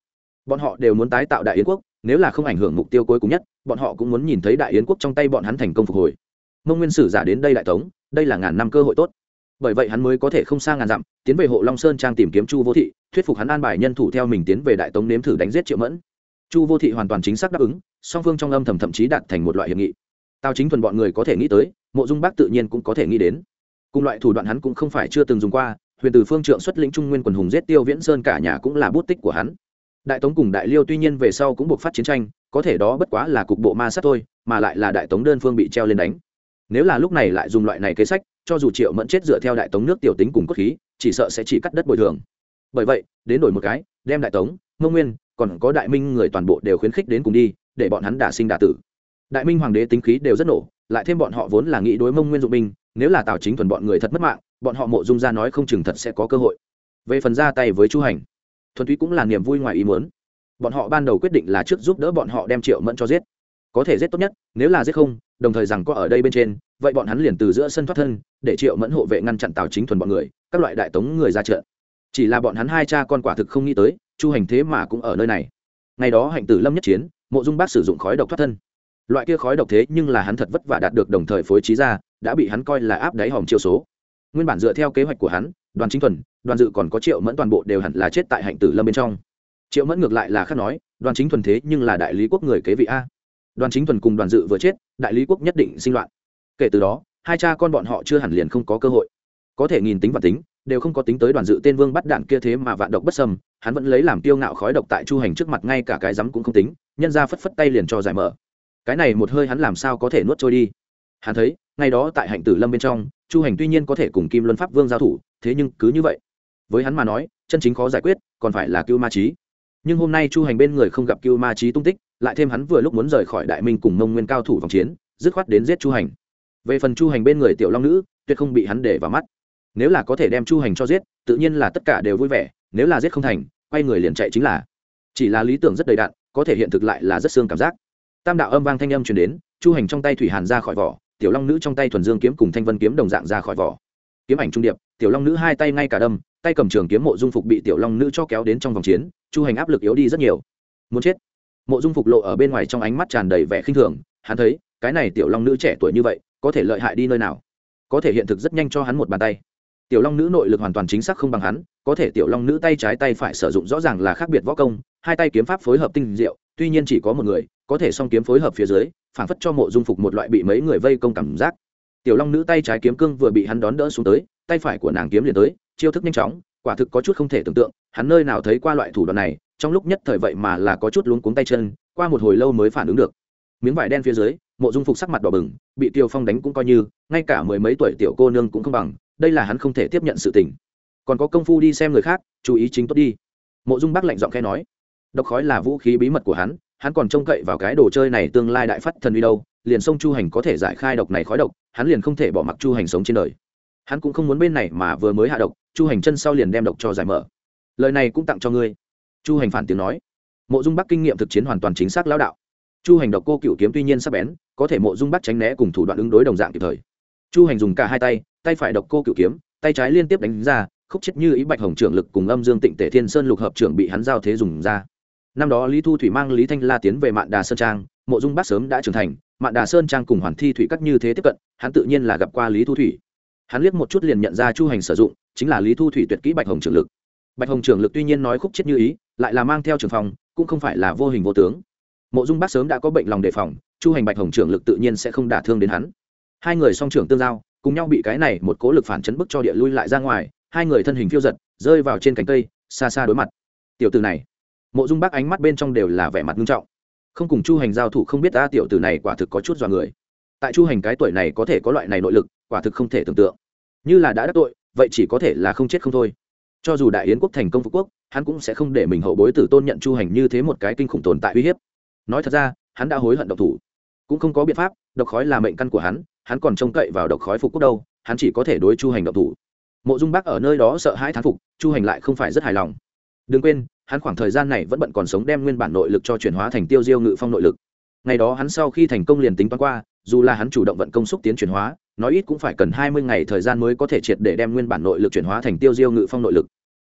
Bọn họ đều muốn tái tạo đại yến quốc, nếu là không ảnh hưởng mục tiêu cuối cùng nhất, bọn họ cũng muốn nhìn thấy đại yến quốc trong tay bọn hắn thành công phục hồi. Mông nguyên sử giả đến đây đại tống, đây là ngàn năm cơ hội tốt. Bởi vậy hắn mới có thể không xa ngàn dặm, tiến về hộ long sơn trang tìm kiếm chu vô thị, thuyết phục hắn an bài nhân thủ theo mình tiến về đại tống nếm thử đánh giết triệu mẫn. Chu vô thị hoàn toàn chính xác đáp ứng, song phương trong âm thầm thậm chí đạt thành một loại hiệp nghị. Tào chính thuần bọn người có thể nghĩ tới mộ dung bác tự nhiên cũng có thể nghĩ đến. Cùng loại thủ đoạn hắn cũng không phải chưa từng dùng qua, huyền từ phương trượng xuất lĩnh trung nguyên quần hùng giết tiêu viễn sơn cả nhà cũng là bút tích của hắn. Đại tống cùng đại liêu tuy nhiên về sau cũng buộc phát chiến tranh, có thể đó bất quá là cục bộ ma sát thôi, mà lại là đại tống đơn phương bị treo lên đánh. Nếu là lúc này lại dùng loại này kế sách, cho dù triệu mẫn chết dựa theo đại tống nước tiểu tính cùng cốt khí, chỉ sợ sẽ chỉ cắt đất bồi thường. Bởi vậy, đến đổi một cái, đem đại tống ngô nguyên, còn có đại minh người toàn bộ đều khuyến khích đến cùng đi, để bọn hắn đả sinh đả tử. Đại minh hoàng đế tính khí đều rất nổ lại thêm bọn họ vốn là nghĩ đối mông nguyên dụng binh, nếu là tào chính thuần bọn người thật mất mạng, bọn họ mộ dung ra nói không chừng thật sẽ có cơ hội. Về phần ra tay với chu hành, thuần túy cũng là niềm vui ngoài ý muốn. Bọn họ ban đầu quyết định là trước giúp đỡ bọn họ đem triệu mẫn cho giết. Có thể giết tốt nhất, nếu là giết không, đồng thời rằng có ở đây bên trên, vậy bọn hắn liền từ giữa sân thoát thân, để triệu mẫn hộ vệ ngăn chặn tào chính thuần bọn người, các loại đại tống người ra trận. Chỉ là bọn hắn hai cha con quả thực không nghĩ tới, chu hành thế mà cũng ở nơi này. Ngày đó hạnh tử lâm nhất chiến, mộ dung bác sử dụng khói độc thoát thân loại kia khói độc thế nhưng là hắn thật vất vả đạt được đồng thời phối trí ra, đã bị hắn coi là áp đáy hòm chiêu số. Nguyên bản dựa theo kế hoạch của hắn, đoàn chính thuần đoàn dự còn có triệu mẫn toàn bộ đều hẳn là chết tại hạnh tử lâm bên trong. Triệu mẫn ngược lại là khác nói, đoàn chính thuần thế nhưng là đại lý quốc người kế vị a. Đoàn chính thuần cùng đoàn dự vừa chết, đại lý quốc nhất định sinh loạn. Kể từ đó, hai cha con bọn họ chưa hẳn liền không có cơ hội. Có thể nghìn tính và tính, đều không có tính tới đoàn dự tên vương bắt đạn kia thế mà vạn độc bất sâm hắn vẫn lấy làm tiêu ngạo khói độc tại chu hành trước mặt ngay cả cái rắm cũng không tính, nhân ra phất phất tay liền cho giải mở cái này một hơi hắn làm sao có thể nuốt trôi đi? Hắn thấy, ngày đó tại hạnh tử lâm bên trong, chu hành tuy nhiên có thể cùng kim luân pháp vương giao thủ, thế nhưng cứ như vậy. Với hắn mà nói, chân chính khó giải quyết, còn phải là cưu ma trí nhưng hôm nay chu hành bên người không gặp cưu ma trí tung tích, lại thêm hắn vừa lúc muốn rời khỏi đại minh cùng mông nguyên cao thủ vòng chiến, dứt khoát đến giết chu hành. Về phần chu hành bên người tiểu long nữ, tuyệt không bị hắn để vào mắt. Nếu là có thể đem chu hành cho giết, tự nhiên là tất cả đều vui vẻ, nếu là giết không thành, quay người liền chạy chính là. Chỉ là lý tưởng rất đầy đạn có thể hiện thực lại là rất xương cảm giác tam đạo âm vang thanh âm truyền đến, chu hành trong tay thủy hàn ra khỏi vỏ, tiểu long nữ trong tay thuần dương kiếm cùng thanh vân kiếm đồng dạng ra khỏi vỏ. Kiếm ảnh trung điệp, tiểu long nữ hai tay ngay cả đâm, tay cầm trường kiếm mộ dung phục bị tiểu long nữ cho kéo đến trong vòng chiến, chu hành áp lực yếu đi rất nhiều. Muốn chết. Mộ dung phục lộ ở bên ngoài trong ánh mắt tràn đầy vẻ khinh thường, hắn thấy, cái này tiểu long nữ trẻ tuổi như vậy, có thể lợi hại đi nơi nào? Có thể hiện thực rất nhanh cho hắn một bàn tay. Tiểu long nữ nội lực hoàn toàn chính xác không bằng hắn có thể tiểu long nữ tay trái tay phải sử dụng rõ ràng là khác biệt võ công, hai tay kiếm pháp phối hợp tinh diệu, tuy nhiên chỉ có một người, có thể song kiếm phối hợp phía dưới, phản phất cho mộ dung phục một loại bị mấy người vây công cảm giác. Tiểu long nữ tay trái kiếm cương vừa bị hắn đón đỡ xuống tới, tay phải của nàng kiếm liền tới, chiêu thức nhanh chóng, quả thực có chút không thể tưởng tượng, hắn nơi nào thấy qua loại thủ đoạn này, trong lúc nhất thời vậy mà là có chút luống cuống tay chân, qua một hồi lâu mới phản ứng được. Miếng vải đen phía dưới, mộ dung phục sắc mặt đỏ bừng, bị tiêu phong đánh cũng coi như, ngay cả mười mấy tuổi tiểu cô nương cũng không bằng, đây là hắn không thể tiếp nhận sự tình còn có công phu đi xem người khác, chú ý chính tốt đi. Mộ dung bác lạnh giọng khe nói. Độc khói là vũ khí bí mật của hắn hắn còn trông cậy vào cái đồ chơi này tương lai đại phát thần uy đâu, liền sông chu hành có thể giải khai độc này khói độc, hắn liền không thể bỏ mặc chu hành sống trên đời. Hắn cũng không muốn bên này mà vừa mới hạ độc, chu hành chân sau liền đem độc cho giải mở. Lời này cũng tặng cho ngươi. Chu hành phản tiếng nói. Mộ dung bắc kinh nghiệm thực chiến hoàn toàn chính xác lão đạo. Chu hành độc cô cựu kiếm tuy nhiên sắp bén, có thể mộ dung bắc tránh né cùng thủ đoạn ứng đối đồng dạng kịp thời. Chu hành dùng cả hai tay tay phải độc cô cựu kiếm, tay trái liên tiếp đánh ra khúc chết như ý bạch hồng trưởng lực cùng âm dương tịnh tể thiên sơn lục hợp trưởng bị hắn giao thế dùng ra. Năm đó lý thu thủy mang lý thanh la tiến về mạn đà sơn trang, mộ dung bát sớm đã trưởng thành, mạn đà sơn trang cùng hoàn thi thủy các như thế tiếp cận, hắn tự nhiên là gặp qua lý thu thủy. Hắn liếc một chút liền nhận ra chu hành sử dụng, chính là lý thu thủy tuyệt kỹ bạch hồng trưởng lực. Bạch hồng trưởng lực tuy nhiên nói khúc chết như ý, lại là mang theo trường phòng, cũng không phải là vô hình vô tướng. Mộ dung bác sớm đã có bệnh lòng đề phòng, chu hành bạch hồng trưởng lực tự nhiên sẽ không đả thương đến hắn. Hai người song trưởng tương giao, cùng nhau bị cái này một cố lực phản chấn bức cho địa lui lại ra ngoài hai người thân hình phiêu giật, rơi vào trên cánh cây, xa xa đối mặt. Tiểu từ này, mộ dung bác ánh mắt bên trong đều là vẻ mặt nghiêm trọng. Không cùng chu hành giao thủ không biết ta tiểu tử này quả thực có chút dọa người. Tại chu hành cái tuổi này có thể có loại này nội lực, quả thực không thể tưởng tượng. Như là đã đắc tội, vậy chỉ có thể là không chết không thôi. Cho dù đại yến quốc thành công phú quốc, hắn cũng sẽ không để mình hậu bối tử tôn nhận chu hành như thế một cái kinh khủng tồn tại uy hiếp. Nói thật ra, hắn đã hối hận độc thủ. Cũng không có biện pháp, độc khói là mệnh căn của hắn hắn còn trông cậy vào độc khói phục quốc đâu, hắn chỉ có thể đối chu hành độc thủ mộ dung bác ở nơi đó sợ hãi thán phục, chu hành lại không phải rất hài lòng. Đừng quên, hắn khoảng thời gian này vẫn bận còn sống đem nguyên bản nội lực cho chuyển hóa thành tiêu diêu ngự phong nội lực. Ngày đó hắn sau khi thành công liền tính toán qua, dù là hắn chủ động vận công xúc tiến chuyển hóa, nói ít cũng phải cần hai mươi ngày thời gian mới có thể triệt để đem nguyên bản nội lực chuyển hóa thành tiêu diêu ngự phong nội lực.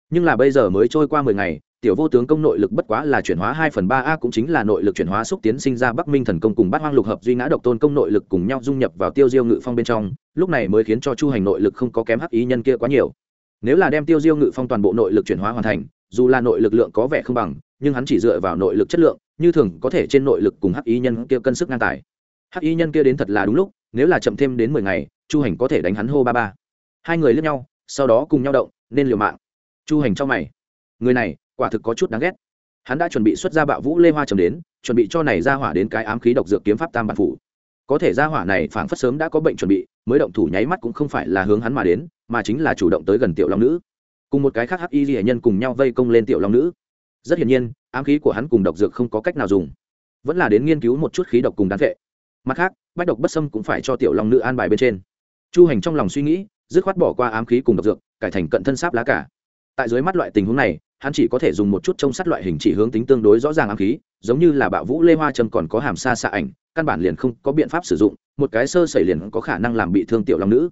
Nhưng là bây giờ mới trôi qua mười ngày tiểu vô tướng công nội lực bất quá là chuyển hóa hai phần ba a cũng chính là nội lực chuyển hóa xúc tiến sinh ra bắc minh thần công cùng bát hoang lục hợp duy ngã độc tôn công nội lực cùng nhau dung nhập vào tiêu diêu ngự phong bên trong, lúc này mới khiến cho chu hành nội lực không có kém hắc ý nhân kia quá nhiều. Nếu là đem tiêu diêu ngự phong toàn bộ nội lực chuyển hóa hoàn thành, dù là nội lực lượng có vẻ không bằng, nhưng hắn chỉ dựa vào nội lực chất lượng, như thường có thể trên nội lực cùng hắc ý nhân kia cân sức ngang tài. Hắc ý nhân kia đến thật là đúng lúc, nếu là chậm thêm đến mười ngày, chu hành có thể đánh hắn hô ba ba. Hai người liếc nhau, sau đó cùng nhau động, nên liều mạng. Chu hành cho mày. Người này quả thực có chút đáng ghét. Hắn đã chuẩn bị xuất ra bạo vũ lê hoa trầm đến, chuẩn bị cho này ra hỏa đến cái ám khí độc dược kiếm pháp tam bản phủ. Có thể ra hỏa này phảng phất sớm đã có bệnh chuẩn bị, mới động thủ nháy mắt cũng không phải là hướng hắn mà đến, mà chính là chủ động tới gần tiểu long nữ. Cùng một cái khác hắc y ghi nhân cùng nhau vây công lên tiểu long nữ. Rất hiển nhiên, ám khí của hắn cùng độc dược không có cách nào dùng. Vẫn là đến nghiên cứu một chút khí độc cùng đáng vệ. Mặt khác, bách độc bất xâm cũng phải cho tiểu long nữ an bài bên trên. Chu hành trong lòng suy nghĩ, dứt khoát bỏ qua ám khí cùng độc dược, cải thành cận thân sáp lá cả tại dưới mắt loại tình huống này, hắn chỉ có thể dùng một chút trông sắt loại hình chỉ hướng tính tương đối rõ ràng ám khí, giống như là bạo vũ lê hoa trâm còn có hàm xa xạ ảnh, căn bản liền không có biện pháp sử dụng, một cái sơ xảy liền có khả năng làm bị thương tiểu long nữ.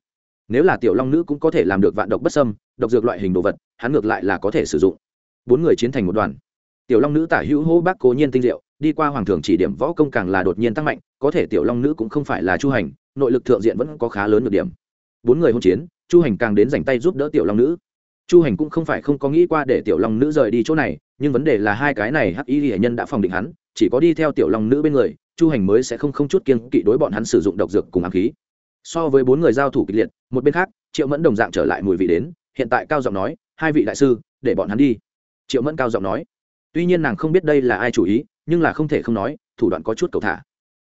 Nếu là tiểu long nữ cũng có thể làm được vạn độc bất sâm độc dược loại hình đồ vật, hắn ngược lại là có thể sử dụng. Bốn người chiến thành một đoàn. Tiểu long nữ tả hữu hô bác cố nhiên tinh diệu, đi qua hoàng thường chỉ điểm võ công càng là đột nhiên tăng mạnh, có thể tiểu long nữ cũng không phải là chu hành, nội lực thượng diện vẫn có khá lớn được điểm. Bốn người hôn chiến, chu hành càng đến dành tay giúp đỡ tiểu long nữ chu hành cũng không phải không có nghĩ qua để tiểu long nữ rời đi chỗ này, nhưng vấn đề là hai cái này hắc y hệ nhân đã phòng định hắn, chỉ có đi theo tiểu long nữ bên người, chu hành mới sẽ không không chút kiên kỵ đối bọn hắn sử dụng độc dược cùng ám khí. So với bốn người giao thủ kịch liệt, một bên khác, triệu mẫn đồng dạng trở lại mùi vị đến, hiện tại cao giọng nói, hai vị đại sư, để bọn hắn đi. Triệu mẫn cao giọng nói. Tuy nhiên nàng không biết đây là ai chủ ý, nhưng là không thể không nói, thủ đoạn có chút cầu thả.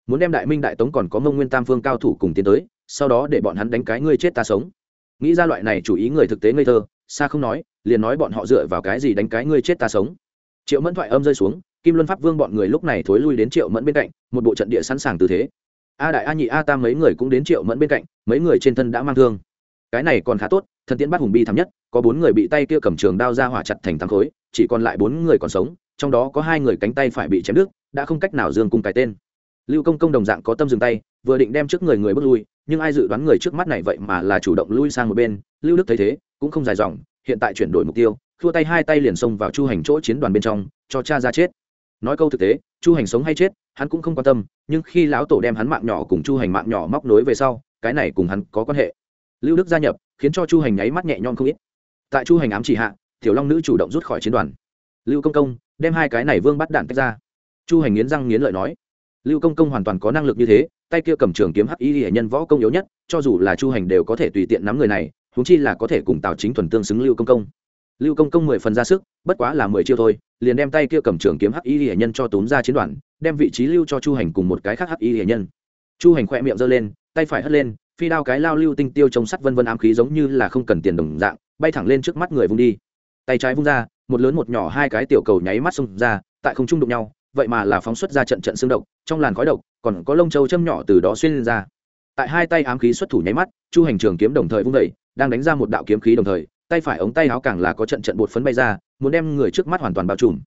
Muốn đem đại minh đại tống còn có mông nguyên tam phương cao thủ cùng tiến tới, sau đó để bọn hắn đánh cái ngươi chết ta sống. Nghĩ ra loại này chủ ý người thực tế ngây thơ xa không nói, liền nói bọn họ dựa vào cái gì đánh cái ngươi chết ta sống. Triệu mẫn thoại âm rơi xuống, kim luân pháp vương bọn người lúc này thối lui đến triệu mẫn bên cạnh, một bộ trận địa sẵn sàng tư thế. A đại a nhị a tam mấy người cũng đến triệu mẫn bên cạnh, mấy người trên thân đã mang thương. Cái này còn khá tốt, thần tiễn bắt hùng bi thắm nhất, có bốn người bị tay kia cầm trường đao ra hỏa chặt thành thắng khối, chỉ còn lại bốn người còn sống, trong đó có hai người cánh tay phải bị chém đứt, đã không cách nào dương cung cái tên. Lưu công công đồng dạng có tâm dừng tay vừa định đem trước người người bước lui, nhưng ai dự đoán người trước mắt này vậy mà là chủ động lui sang một bên, lưu đức thấy thế, cũng không dài dòng, hiện tại chuyển đổi mục tiêu, thua tay hai tay liền xông vào chu hành chỗ chiến đoàn bên trong, cho cha ra chết. Nói câu thực tế, chu hành sống hay chết, hắn cũng không quan tâm, nhưng khi lão tổ đem hắn mạng nhỏ cùng chu hành mạng nhỏ móc nối về sau, cái này cùng hắn có quan hệ. Lưu đức gia nhập, khiến cho chu hành nháy mắt nhẹ nhom không ít. Tại chu hành ám chỉ hạ, tiểu long nữ chủ động rút khỏi chiến đoàn. Lưu công công, đem hai cái này vương bắt đạn tách ra. Chu hành nghiến răng nghiến lợi nói, lưu công công hoàn toàn có năng lực như thế tay kia cầm trường kiếm hắc y hệ nhân võ công yếu nhất, cho dù là chu hành đều có thể tùy tiện nắm người này húng chi là có thể cùng tào chính thuần tương xứng lưu công công. Lưu công công mười phần ra sức, bất quá là mười chiêu thôi, liền đem tay kia cầm trường kiếm hắc y hệ nhân cho tốn ra chiến đoàn, đem vị trí lưu cho chu hành cùng một cái khác hắc y hệ nhân. Chu hành khỏe miệng giơ lên, tay phải hất lên, phi đao cái lao lưu tinh tiêu chống sắt vân vân ám khí giống như là không cần tiền đồng dạng, bay thẳng lên trước mắt người vung đi. Tay trái vung ra, một lớn một nhỏ hai cái tiểu cầu nháy mắt xông ra, tại không trung đụng nhau vậy mà là phóng xuất ra trận trận xương độc, trong làn khói độc, còn có lông châu châm nhỏ từ đó xuyên lên ra. Tại hai tay ám khí xuất thủ nháy mắt, chu hành trường kiếm đồng thời vung vẩy đang đánh ra một đạo kiếm khí đồng thời, tay phải ống tay áo càng là có trận trận bột phấn bay ra, muốn đem người trước mắt hoàn toàn bao trùm.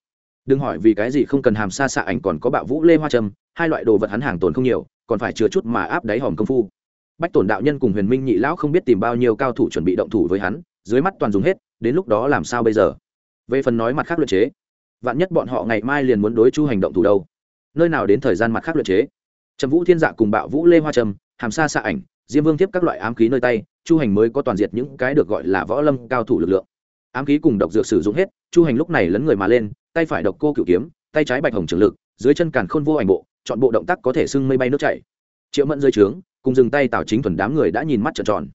Đừng hỏi vì cái gì không cần hàm xa xạ ảnh còn có bạo vũ lê hoa trâm hai loại đồ vật hắn hàng tồn không nhiều, còn phải chứa chút mà áp đáy hòm công phu. Bách tổn đạo nhân cùng huyền minh nhị lão không biết tìm bao nhiêu cao thủ chuẩn bị động thủ với hắn, dưới mắt toàn dùng hết, đến lúc đó làm sao bây giờ? Về phần nói mặt khác luyện chế vạn nhất bọn họ ngày mai liền muốn đối chu hành động thủ đâu? Nơi nào đến thời gian mặt khác luyện chế? Trầm vũ thiên dạ cùng bạo vũ lê hoa trầm hàm sa xạ ảnh, diêm vương tiếp các loại ám khí nơi tay, chu hành mới có toàn diệt những cái được gọi là võ lâm cao thủ lực lượng. Ám khí cùng độc dược sử dụng hết, chu hành lúc này lấn người mà lên, tay phải độc cô cựu kiếm, tay trái bạch hồng trường lực, dưới chân càn khôn vô ảnh bộ, chọn bộ động tác có thể sưng mây bay nước chảy. Triệu mẫn dưới trướng, cùng dừng tay tào chính thuần đám người đã nhìn mắt trợn tròn.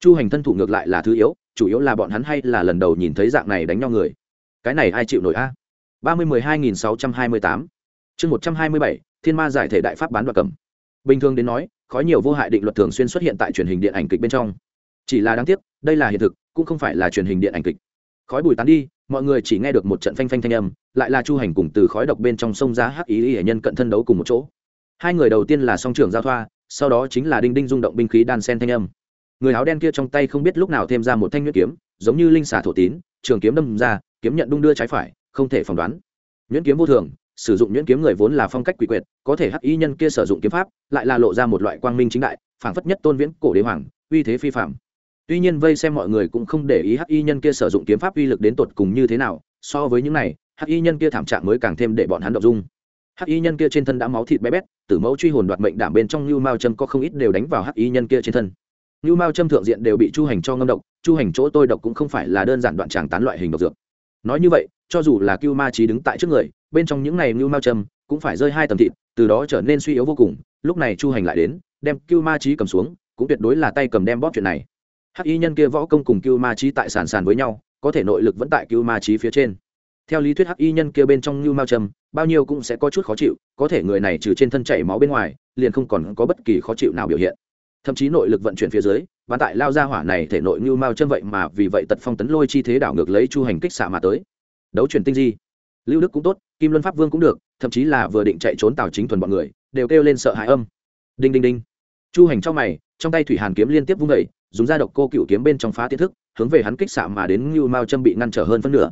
Chu hành thân thủ ngược lại là thứ yếu, chủ yếu là bọn hắn hay là lần đầu nhìn thấy dạng này đánh nhau người? Cái này ai chịu nổi a? Ba mươi mười hai nghìn sáu trăm hai mươi tám. Chương một trăm hai mươi bảy, thiên ma giải thể đại pháp bán đoạt cầm. Bình thường đến nói, khói nhiều vô hại định luật thường xuyên xuất hiện tại truyền hình điện ảnh kịch bên trong. Chỉ là đáng tiếc, đây là hiện thực, cũng không phải là truyền hình điện ảnh kịch. Khói bùi tán đi, mọi người chỉ nghe được một trận phanh phanh thanh âm, lại là chu hành cùng từ khói độc bên trong sông ra hắc ý hệ nhân cận thân đấu cùng một chỗ. Hai người đầu tiên là song trưởng giao thoa, sau đó chính là đinh đinh rung động binh khí đan sen thanh âm. Người áo đen kia trong tay không biết lúc nào thêm ra một thanh nhuyễn kiếm, giống như linh xà thổ tín, trường kiếm đâm ra, kiếm nhận đung đưa trái phải không thể phỏng đoán. Nhuyễn kiếm vô thường, sử dụng nhuyễn kiếm người vốn là phong cách quỷ quyệt, có thể hắc y nhân kia sử dụng kiếm pháp, lại là lộ ra một loại quang minh chính đại, phảng phất nhất tôn viễn cổ đế hoàng, uy thế phi phạm tuy nhiên vây xem mọi người cũng không để ý hắc y nhân kia sử dụng kiếm pháp uy lực đến tột cùng như thế nào, so với những này, hắc y nhân kia thảm trạng mới càng thêm để bọn hắn động dung. Hắc y nhân kia trên thân đã máu thịt bé bét, tử mẫu truy hồn đoạt mệnh đảm bên trong lưu mao châm có không ít đều đánh vào hắc y nhân kia trên thân. Lưu mao châm thượng diện đều bị chu hành cho ngâm độc, chu hành chỗ tôi độc cũng không phải là đơn giản đoạn tràng tán loại hình độc dược nói như vậy, cho dù là cưu ma trí đứng tại trước người, bên trong những này ngưu mao Trâm cũng phải rơi hai tầm thịt, từ đó trở nên suy yếu vô cùng. Lúc này chu hành lại đến, đem cưu ma trí cầm xuống, cũng tuyệt đối là tay cầm đem bóp chuyện này. Hắc y nhân kia võ công cùng cưu ma trí tại sàn sàn với nhau, có thể nội lực vẫn tại cưu ma trí phía trên. Theo lý thuyết hắc y nhân kia bên trong ngưu mao trầm bao nhiêu cũng sẽ có chút khó chịu, có thể người này trừ trên thân chảy máu bên ngoài, liền không còn có bất kỳ khó chịu nào biểu hiện. Thậm chí nội lực vận chuyển phía dưới và tại lao ra hỏa này thể nội lưu mao chân vậy mà vì vậy tật phong tấn lôi chi thế đảo ngược lấy chu hành kích xạ mà tới. Đấu chuyển tinh di. Lưu đức cũng tốt, kim luân pháp vương cũng được, thậm chí là vừa định chạy trốn tào chính thuần bọn người, đều kêu lên sợ hãi âm. Đinh đinh đinh. Chu hành trong mày, trong tay thủy hàn kiếm liên tiếp vung vẩy dùng ra độc cô cựu kiếm bên trong phá tiết thức, hướng về hắn kích xạ mà đến lưu mao châm bị ngăn trở hơn phân nửa.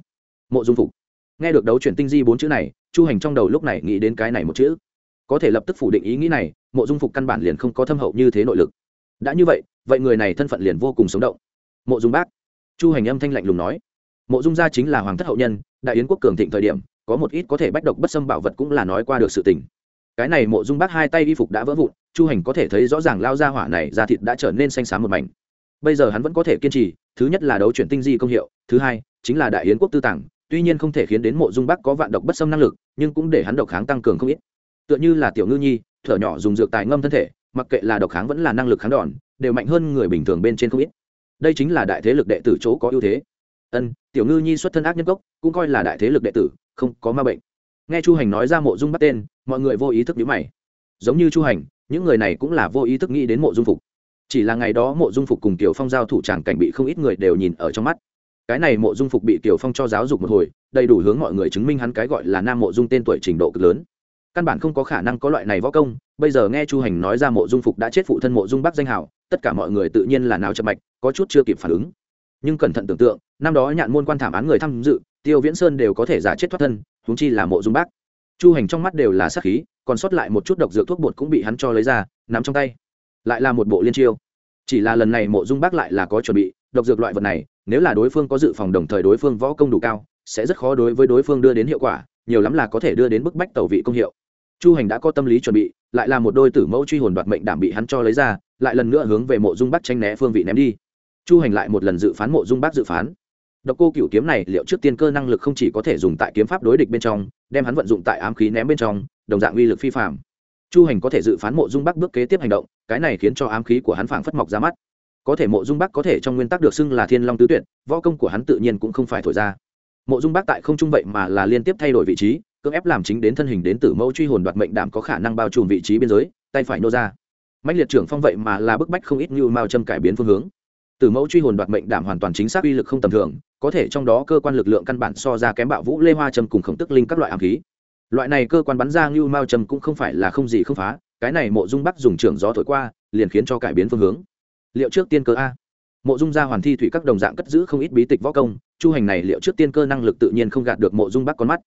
Mộ dung phục. Nghe được đấu chuyển tinh di bốn chữ này, chu hành trong đầu lúc này nghĩ đến cái này một chữ. Có thể lập tức phủ định ý nghĩ này, mộ dung phục căn bản liền không có thâm hậu như thế nội lực. Đã như vậy vậy người này thân phận liền vô cùng sống động. Mộ dung bác, chu hành âm thanh lạnh lùng nói, mộ dung gia chính là hoàng thất hậu nhân, đại yến quốc cường thịnh thời điểm, có một ít có thể bách độc bất xâm bảo vật cũng là nói qua được sự tình. Cái này mộ dung bác hai tay y phục đã vỡ vụn, chu hành có thể thấy rõ ràng lao ra hỏa này da thịt đã trở nên xanh xám một mảnh. Bây giờ hắn vẫn có thể kiên trì, thứ nhất là đấu chuyển tinh di công hiệu, thứ hai, chính là đại yến quốc tư tàng, tuy nhiên không thể khiến đến mộ dung bác có vạn độc bất xâm năng lực, nhưng cũng để hắn độc kháng tăng cường không ít. Tựa như là tiểu ngư nhi, thở nhỏ dùng dược tài ngâm thân thể mặc kệ là độc kháng vẫn là năng lực kháng đòn, đều mạnh hơn người bình thường bên trên không ít. Đây chính là đại thế lực đệ tử chỗ có ưu thế. Ân, tiểu ngư nhi xuất thân ác nhân gốc cũng coi là đại thế lực đệ tử, không có ma bệnh. Nghe chu hành nói ra mộ dung bắt tên, mọi người vô ý thức nhữ mày. Giống như chu hành, những người này cũng là vô ý thức nghĩ đến mộ dung phục. Chỉ là ngày đó mộ dung phục cùng tiểu phong giao thủ tràng cảnh bị không ít người đều nhìn ở trong mắt. Cái này mộ dung phục bị tiểu phong cho giáo dục một hồi, đầy đủ hướng mọi người chứng minh hắn cái gọi là nam mộ dung tên tuổi trình độ cực lớn căn bản không có khả năng có loại này võ công. Bây giờ nghe chu hành nói ra mộ dung phục đã chết phụ thân mộ dung bắc danh hào, tất cả mọi người tự nhiên là nào chậm mạch, có chút chưa kịp phản ứng. Nhưng cẩn thận tưởng tượng, năm đó nhạn môn quan thảm án người tham dự, tiêu viễn sơn đều có thể giả chết thoát thân húng chi là mộ dung bác chu hành trong mắt đều là sát khí, còn sót lại một chút độc dược thuốc bột cũng bị hắn cho lấy ra, nắm trong tay. Lại là một bộ liên chiêu. Chỉ là lần này mộ dung bác lại là có chuẩn bị, độc dược loại vật này, nếu là đối phương có dự phòng đồng thời đối phương võ công đủ cao, sẽ rất khó đối với đối phương đưa đến hiệu quả, nhiều lắm là có thể đưa đến bức bách tẩu vị công hiệu chu hành đã có tâm lý chuẩn bị, lại là một đôi tử mẫu truy hồn đoạt mệnh đảm bị hắn cho lấy ra, lại lần nữa hướng về mộ dung bắc tranh né phương vị ném đi. Chu hành lại một lần dự phán mộ dung bắc dự phán. Độc cô cựu kiếm này liệu trước tiên cơ năng lực không chỉ có thể dùng tại kiếm pháp đối địch bên trong, đem hắn vận dụng tại ám khí ném bên trong, đồng dạng uy lực phi phạm chu hành có thể dự phán mộ dung bắc bước kế tiếp hành động, cái này khiến cho ám khí của hắn phảng phất mọc ra mắt. Có thể mộ dung bắc có thể trong nguyên tắc được xưng là thiên long tứ tuyệt, võ công của hắn tự nhiên cũng không phải thổi ra. Mộ dung bắc tại không trung vậy mà là liên tiếp thay đổi vị trí cưỡng ép làm chính đến thân hình đến tử mẫu truy hồn đoạt mệnh đảm có khả năng bao trùm vị trí biên giới, tay phải nô ra. Mạnh liệt trưởng phong vậy mà là bức bách không ít như mao châm cải biến phương hướng. Tử mẫu truy hồn đoạt mệnh đảm hoàn toàn chính xác uy lực không tầm thường, có thể trong đó cơ quan lực lượng căn bản so ra kém bạo vũ lê hoa châm cùng khổng tức linh các loại ám khí. Loại này cơ quan bắn ra như mao châm cũng không phải là không gì không phá, cái này mộ dung bắc dùng trưởng gió thổi qua, liền khiến cho cải biến phương hướng. Liệu trước tiên cơ a. Mộ dung gia hoàn thi thủy các đồng dạng cất giữ không ít bí tịch võ công, chu hành này liệu trước tiên cơ năng lực tự nhiên không gạt được mộ dung bắc con mắt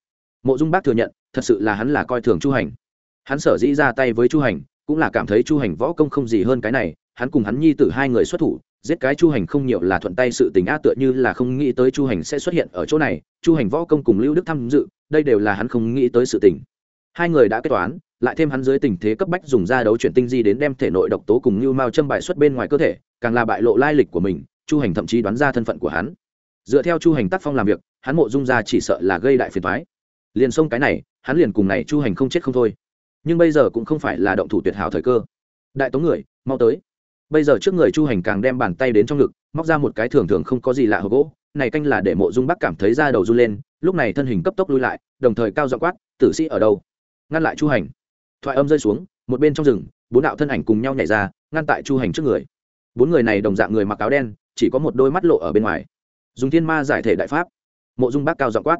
mộ dung bác thừa nhận, thật sự là hắn là coi thường chu hành. Hắn sở dĩ ra tay với chu hành, cũng là cảm thấy chu hành võ công không gì hơn cái này, hắn cùng hắn nhi tử hai người xuất thủ, giết cái chu hành không nhiều là thuận tay sự tình a tựa như là không nghĩ tới chu hành sẽ xuất hiện ở chỗ này, chu hành võ công cùng lưu đức tham dự, đây đều là hắn không nghĩ tới sự tình. Hai người đã kết toán, lại thêm hắn dưới tình thế cấp bách dùng ra đấu chuyển tinh di đến đem thể nội độc tố cùng như mao châm bại xuất bên ngoài cơ thể, càng là bại lộ lai lịch của mình, chu hành thậm chí đoán ra thân phận của hắn. Dựa theo chu hành tác phong làm việc, hắn mộ dung ra chỉ sợ là gây đại phiền thoái liền xông cái này, hắn liền cùng này chu hành không chết không thôi. Nhưng bây giờ cũng không phải là động thủ tuyệt hảo thời cơ. Đại tống người, mau tới. Bây giờ trước người chu hành càng đem bàn tay đến trong ngực, móc ra một cái thường thường không có gì lạ hộp gỗ, này canh là để mộ dung bắc cảm thấy da đầu run lên, lúc này thân hình cấp tốc lui lại, đồng thời cao dọ quát, tử sĩ ở đâu? Ngăn lại chu hành. Thoại âm rơi xuống, một bên trong rừng, bốn đạo thân ảnh cùng nhau nhảy ra, ngăn tại chu hành trước người. Bốn người này đồng dạng người mặc áo đen, chỉ có một đôi mắt lộ ở bên ngoài. Dùng thiên ma giải thể đại pháp. Mộ dung bác cao dọ quát.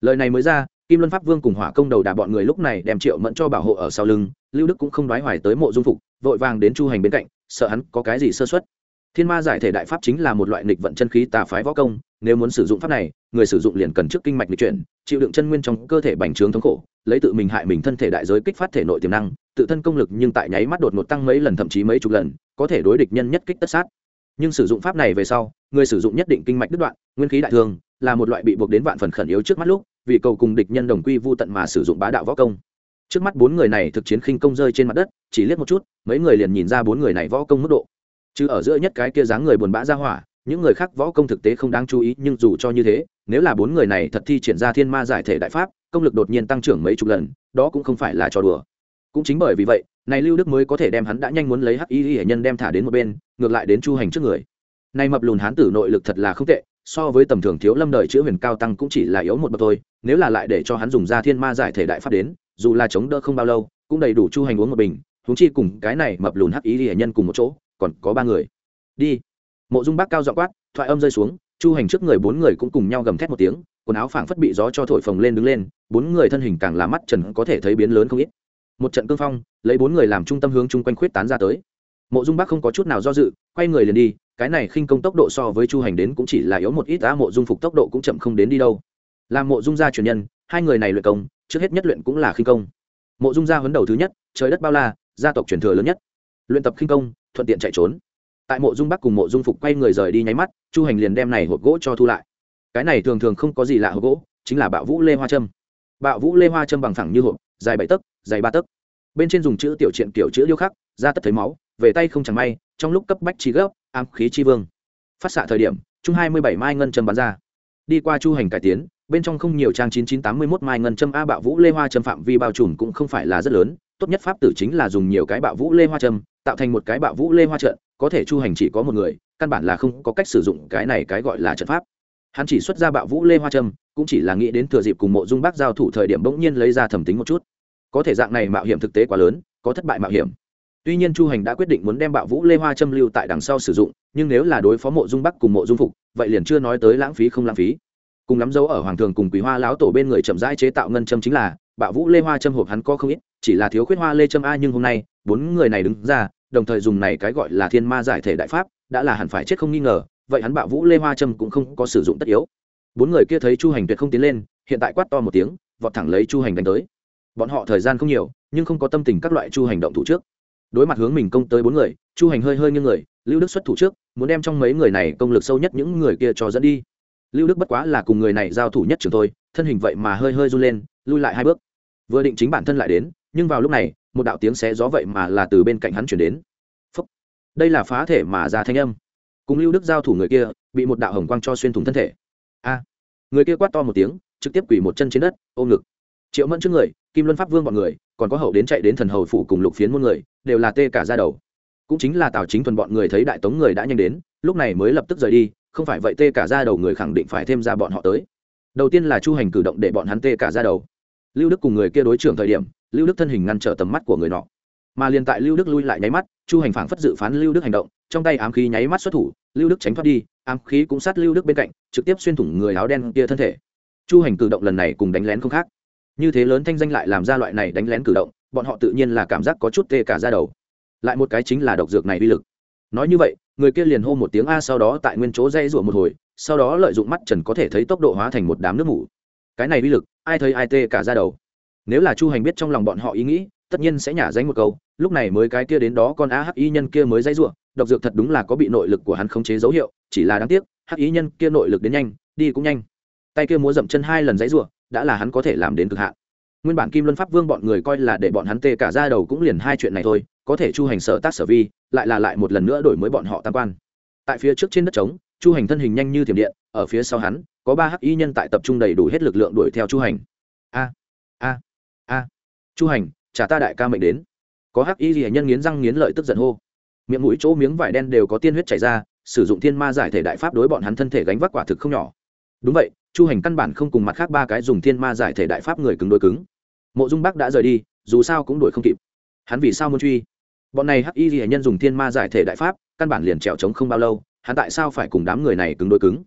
Lời này mới ra kim luân pháp vương cùng hỏa công đầu đà bọn người lúc này đem triệu mẫn cho bảo hộ ở sau lưng, lưu đức cũng không nói hoài tới mộ dung phục, vội vàng đến chu hành bên cạnh, sợ hắn có cái gì sơ xuất thiên ma giải thể đại pháp chính là một loại nghịch vận chân khí tà phái võ công, nếu muốn sử dụng pháp này, người sử dụng liền cần trước kinh mạch lịch chuyển, chịu đựng chân nguyên trong cơ thể bành trướng thống khổ, lấy tự mình hại mình thân thể đại giới kích phát thể nội tiềm năng, tự thân công lực nhưng tại nháy mắt đột ngột tăng mấy lần thậm chí mấy chục lần, có thể đối địch nhân nhất kích tất sát. Nhưng sử dụng pháp này về sau, người sử dụng nhất định kinh mạch đứt đoạn, nguyên khí đại thương, là một loại bị buộc đến vạn phần khẩn yếu trước mắt lúc vì cầu cùng địch nhân đồng quy vô tận mà sử dụng bá đạo võ công. Trước mắt bốn người này thực chiến khinh công rơi trên mặt đất, chỉ liếc một chút, mấy người liền nhìn ra bốn người này võ công mức độ. Chứ ở giữa nhất cái kia dáng người buồn bã ra hỏa, những người khác võ công thực tế không đáng chú ý, nhưng dù cho như thế, nếu là bốn người này thật thi triển ra thiên ma giải thể đại pháp, công lực đột nhiên tăng trưởng mấy chục lần, đó cũng không phải là trò đùa. Cũng chính bởi vì vậy, này lưu đức mới có thể đem hắn đã nhanh muốn lấy hắc y hệ nhân đem thả đến một bên, ngược lại đến chu hành trước người. Nay mập lùn hán tử nội lực thật là không tệ so với tầm thường thiếu lâm đời chữa huyền cao tăng cũng chỉ là yếu một bậc thôi, nếu là lại để cho hắn dùng ra thiên ma giải thể đại pháp đến, dù là chống đỡ không bao lâu, cũng đầy đủ chu hành uống một bình húng chi cùng cái này mập lùn hắc ý hiển nhân cùng một chỗ, còn có ba người. Đi. Mộ dung bác cao dọ quát, thoại âm rơi xuống, chu hành trước người bốn người cũng cùng nhau gầm thét một tiếng, quần áo phảng phất bị gió cho thổi phồng lên đứng lên, bốn người thân hình càng là mắt trần có thể thấy biến lớn không ít. Một trận cương phong, lấy bốn người làm trung tâm hướng chung quanh khuyết tán ra tới. Mộ dung bác không có chút nào do dự, quay người liền đi cái này khinh công tốc độ so với chu hành đến cũng chỉ là yếu một ít, á, mộ dung phục tốc độ cũng chậm không đến đi đâu. Làm mộ dung gia truyền nhân, hai người này luyện công, trước hết nhất luyện cũng là khinh công. Mộ dung gia huấn đầu thứ nhất, trời đất bao la, gia tộc truyền thừa lớn nhất. Luyện tập khinh công, thuận tiện chạy trốn. Tại mộ dung bắc cùng mộ dung phục quay người rời đi nháy mắt, chu hành liền đem này hộp gỗ cho thu lại. Cái này thường thường không có gì lạ hộp gỗ, chính là bạo vũ lê hoa trâm bạo vũ lê hoa trâm bằng thẳng như hộp, dài bảy tấc, dài ba tấc. Bên trên dùng chữ tiểu triện kiểu chữ điêu khắc ra tất thấy máu, về tay không chẳng may, trong lúc cấp bách trí gấp ám khí chi vương. Phát xạ thời điểm, chung hai mươi bảy mai ngân châm bắn ra. Đi qua chu hành cải tiến, bên trong không nhiều trang chín chín tám mươi mốt mai ngân châm a bạo vũ lê hoa châm phạm vi bao trùm cũng không phải là rất lớn, tốt nhất pháp tử chính là dùng nhiều cái bạo vũ lê hoa châm tạo thành một cái bạo vũ lê hoa trận, có thể chu hành chỉ có một người, căn bản là không có cách sử dụng cái này cái gọi là trận pháp. Hắn chỉ xuất ra bạo vũ lê hoa trâm, cũng chỉ là nghĩ đến thừa dịp cùng mộ dung bác giao thủ thời điểm bỗng nhiên lấy ra thẩm tính một chút. Có thể dạng này mạo hiểm thực tế quá lớn, có thất bại mạo hiểm tuy nhiên chu hành đã quyết định muốn đem bạo vũ lê hoa châm lưu tại đằng sau sử dụng, nhưng nếu là đối phó mộ dung bắc cùng mộ dung phục, vậy liền chưa nói tới lãng phí không lãng phí. Cùng lắm dấu ở hoàng thường cùng quý hoa lão tổ bên người chậm rãi chế tạo ngân châm chính là, bạo vũ lê hoa châm hộp hắn có không ít, chỉ là thiếu khuyết hoa lê châm a, nhưng hôm nay, bốn người này đứng ra, đồng thời dùng này cái gọi là thiên ma giải thể đại pháp, đã là hẳn phải chết không nghi ngờ, vậy hắn bạo vũ lê hoa trâm cũng không có sử dụng tất yếu. Bốn người kia thấy chu hành tuyệt không tiến lên, hiện tại quát to một tiếng, vọt thẳng lấy chu hành đánh tới. Bọn họ thời gian không nhiều, nhưng không có tâm tình các loại chu hành động thủ trước đối mặt hướng mình công tới bốn người, chu hành hơi hơi như người, lưu đức xuất thủ trước, muốn đem trong mấy người này công lực sâu nhất những người kia cho dẫn đi. Lưu đức bất quá là cùng người này giao thủ nhất trường thôi, thân hình vậy mà hơi hơi run lên, lui lại hai bước. Vừa định chính bản thân lại đến, nhưng vào lúc này, một đạo tiếng xé gió vậy mà là từ bên cạnh hắn chuyển đến. Phúc. đây là phá thể mà ra thanh âm. Cùng lưu đức giao thủ người kia, bị một đạo hồng quang cho xuyên thủng thân thể. A. Người kia quát to một tiếng, trực tiếp quỳ một chân trên đất, ôm ngực. Triệu mẫn trước người, kim luân pháp vương bọn người còn có hậu đến chạy đến thần hầu phủ cùng lục phiến muôn người, đều là tê cả ra đầu. Cũng chính là tào chính thuần bọn người thấy đại tống người đã nhanh đến, lúc này mới lập tức rời đi, không phải vậy tê cả ra đầu người khẳng định phải thêm ra bọn họ tới. Đầu tiên là chu hành cử động để bọn hắn tê cả ra đầu. Lưu đức cùng người kia đối trưởng thời điểm, lưu đức thân hình ngăn trở tầm mắt của người nọ. Mà liền tại lưu đức lui lại nháy mắt, chu hành phảng phất dự phán lưu đức hành động, trong tay ám khí nháy mắt xuất thủ, lưu đức tránh thoát đi, ám khí cũng sát lưu đức bên cạnh, trực tiếp xuyên thủng người áo đen kia thân thể. Chu hành cử động lần này cùng đánh lén không khác như thế lớn thanh danh lại làm ra loại này đánh lén cử động, bọn họ tự nhiên là cảm giác có chút tê cả ra đầu. Lại một cái chính là độc dược này uy lực. Nói như vậy, người kia liền hô một tiếng a sau đó tại nguyên chỗ dây rủa một hồi, sau đó lợi dụng mắt trần có thể thấy tốc độ hóa thành một đám nước mủ. Cái này uy lực, ai thấy ai tê cả ra đầu? Nếu là chu hành biết trong lòng bọn họ ý nghĩ, tất nhiên sẽ nhả danh một câu, lúc này mới cái kia đến đó con a hắc y nhân kia mới dây rủa, độc dược thật đúng là có bị nội lực của hắn khống chế dấu hiệu, chỉ là đáng tiếc hắc ý nhân kia nội lực đến nhanh, đi cũng nhanh. Tay kia múa dậm chân hai lần dãy rủa đã là hắn có thể làm đến cực hạn. Nguyên bản kim luân pháp vương bọn người coi là để bọn hắn tê cả ra đầu cũng liền hai chuyện này thôi, có thể chu hành sở tác sở vi, lại là lại một lần nữa đổi mới bọn họ tam quan. Tại phía trước trên đất trống, chu hành thân hình nhanh như thiểm điện, ở phía sau hắn, có ba hắc y nhân tại tập trung đầy đủ hết lực lượng đuổi theo chu hành. A a a. Chu hành trả ta đại ca mệnh đến. Có hắc y gì nhân nghiến răng nghiến lợi tức giận hô. Miệng mũi chỗ miếng vải đen đều có tiên huyết chảy ra, sử dụng thiên ma giải thể đại pháp đối bọn hắn thân thể gánh vác quả thực không nhỏ. Đúng vậy chu hành căn bản không cùng mặt khác ba cái dùng thiên ma giải thể đại pháp người cứng đối cứng. Mộ dung bắc đã rời đi, dù sao cũng đuổi không kịp. Hắn vì sao muốn truy? Bọn này hắc y ghi nhân dùng thiên ma giải thể đại pháp, căn bản liền trèo trống không bao lâu, hắn tại sao phải cùng đám người này cứng đối cứng?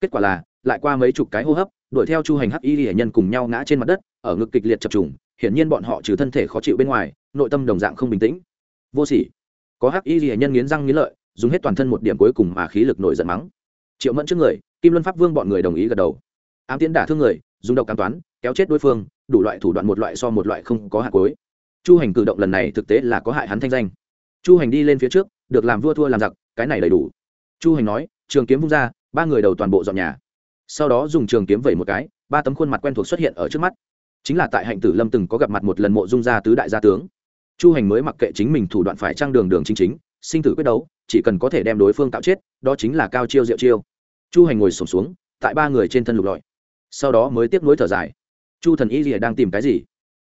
Kết quả là, lại qua mấy chục cái hô hấp, đuổi theo chu hành hắc y ghi nhân cùng nhau ngã trên mặt đất, ở ngực kịch liệt chập trùng, hiển nhiên bọn họ trừ thân thể khó chịu bên ngoài, nội tâm đồng dạng không bình tĩnh. Vô sỉ. Có hắc y ghi nhân nghiến răng nghiến lợi, dùng hết toàn thân một điểm cuối cùng mà khí lực nổi giận mắng. Triệu mẫn trước người, kim luân pháp vương bọn người đồng ý gật đầu ám tiến đả thương người, dùng độc cam toán, kéo chết đối phương, đủ loại thủ đoạn một loại so một loại không có hạt cối chu hành cử động lần này thực tế là có hại hắn thanh danh. Chu hành đi lên phía trước, được làm vua thua làm giặc, cái này đầy đủ. Chu hành nói, trường kiếm vung ra, ba người đầu toàn bộ dọn nhà. Sau đó dùng trường kiếm vẩy một cái, ba tấm khuôn mặt quen thuộc xuất hiện ở trước mắt. Chính là tại hạnh tử lâm từng có gặp mặt một lần mộ dung gia tứ đại gia tướng. Chu hành mới mặc kệ chính mình thủ đoạn phải trang đường đường chính chính, sinh tử quyết đấu, chỉ cần có thể đem đối phương tạo chết, đó chính là cao chiêu diệu chiêu. Chu hành ngồi sổm xuống, tại ba người trên thân lục lọi sau đó mới tiếp nối thở dài. Chu thần y rìa đang tìm cái gì?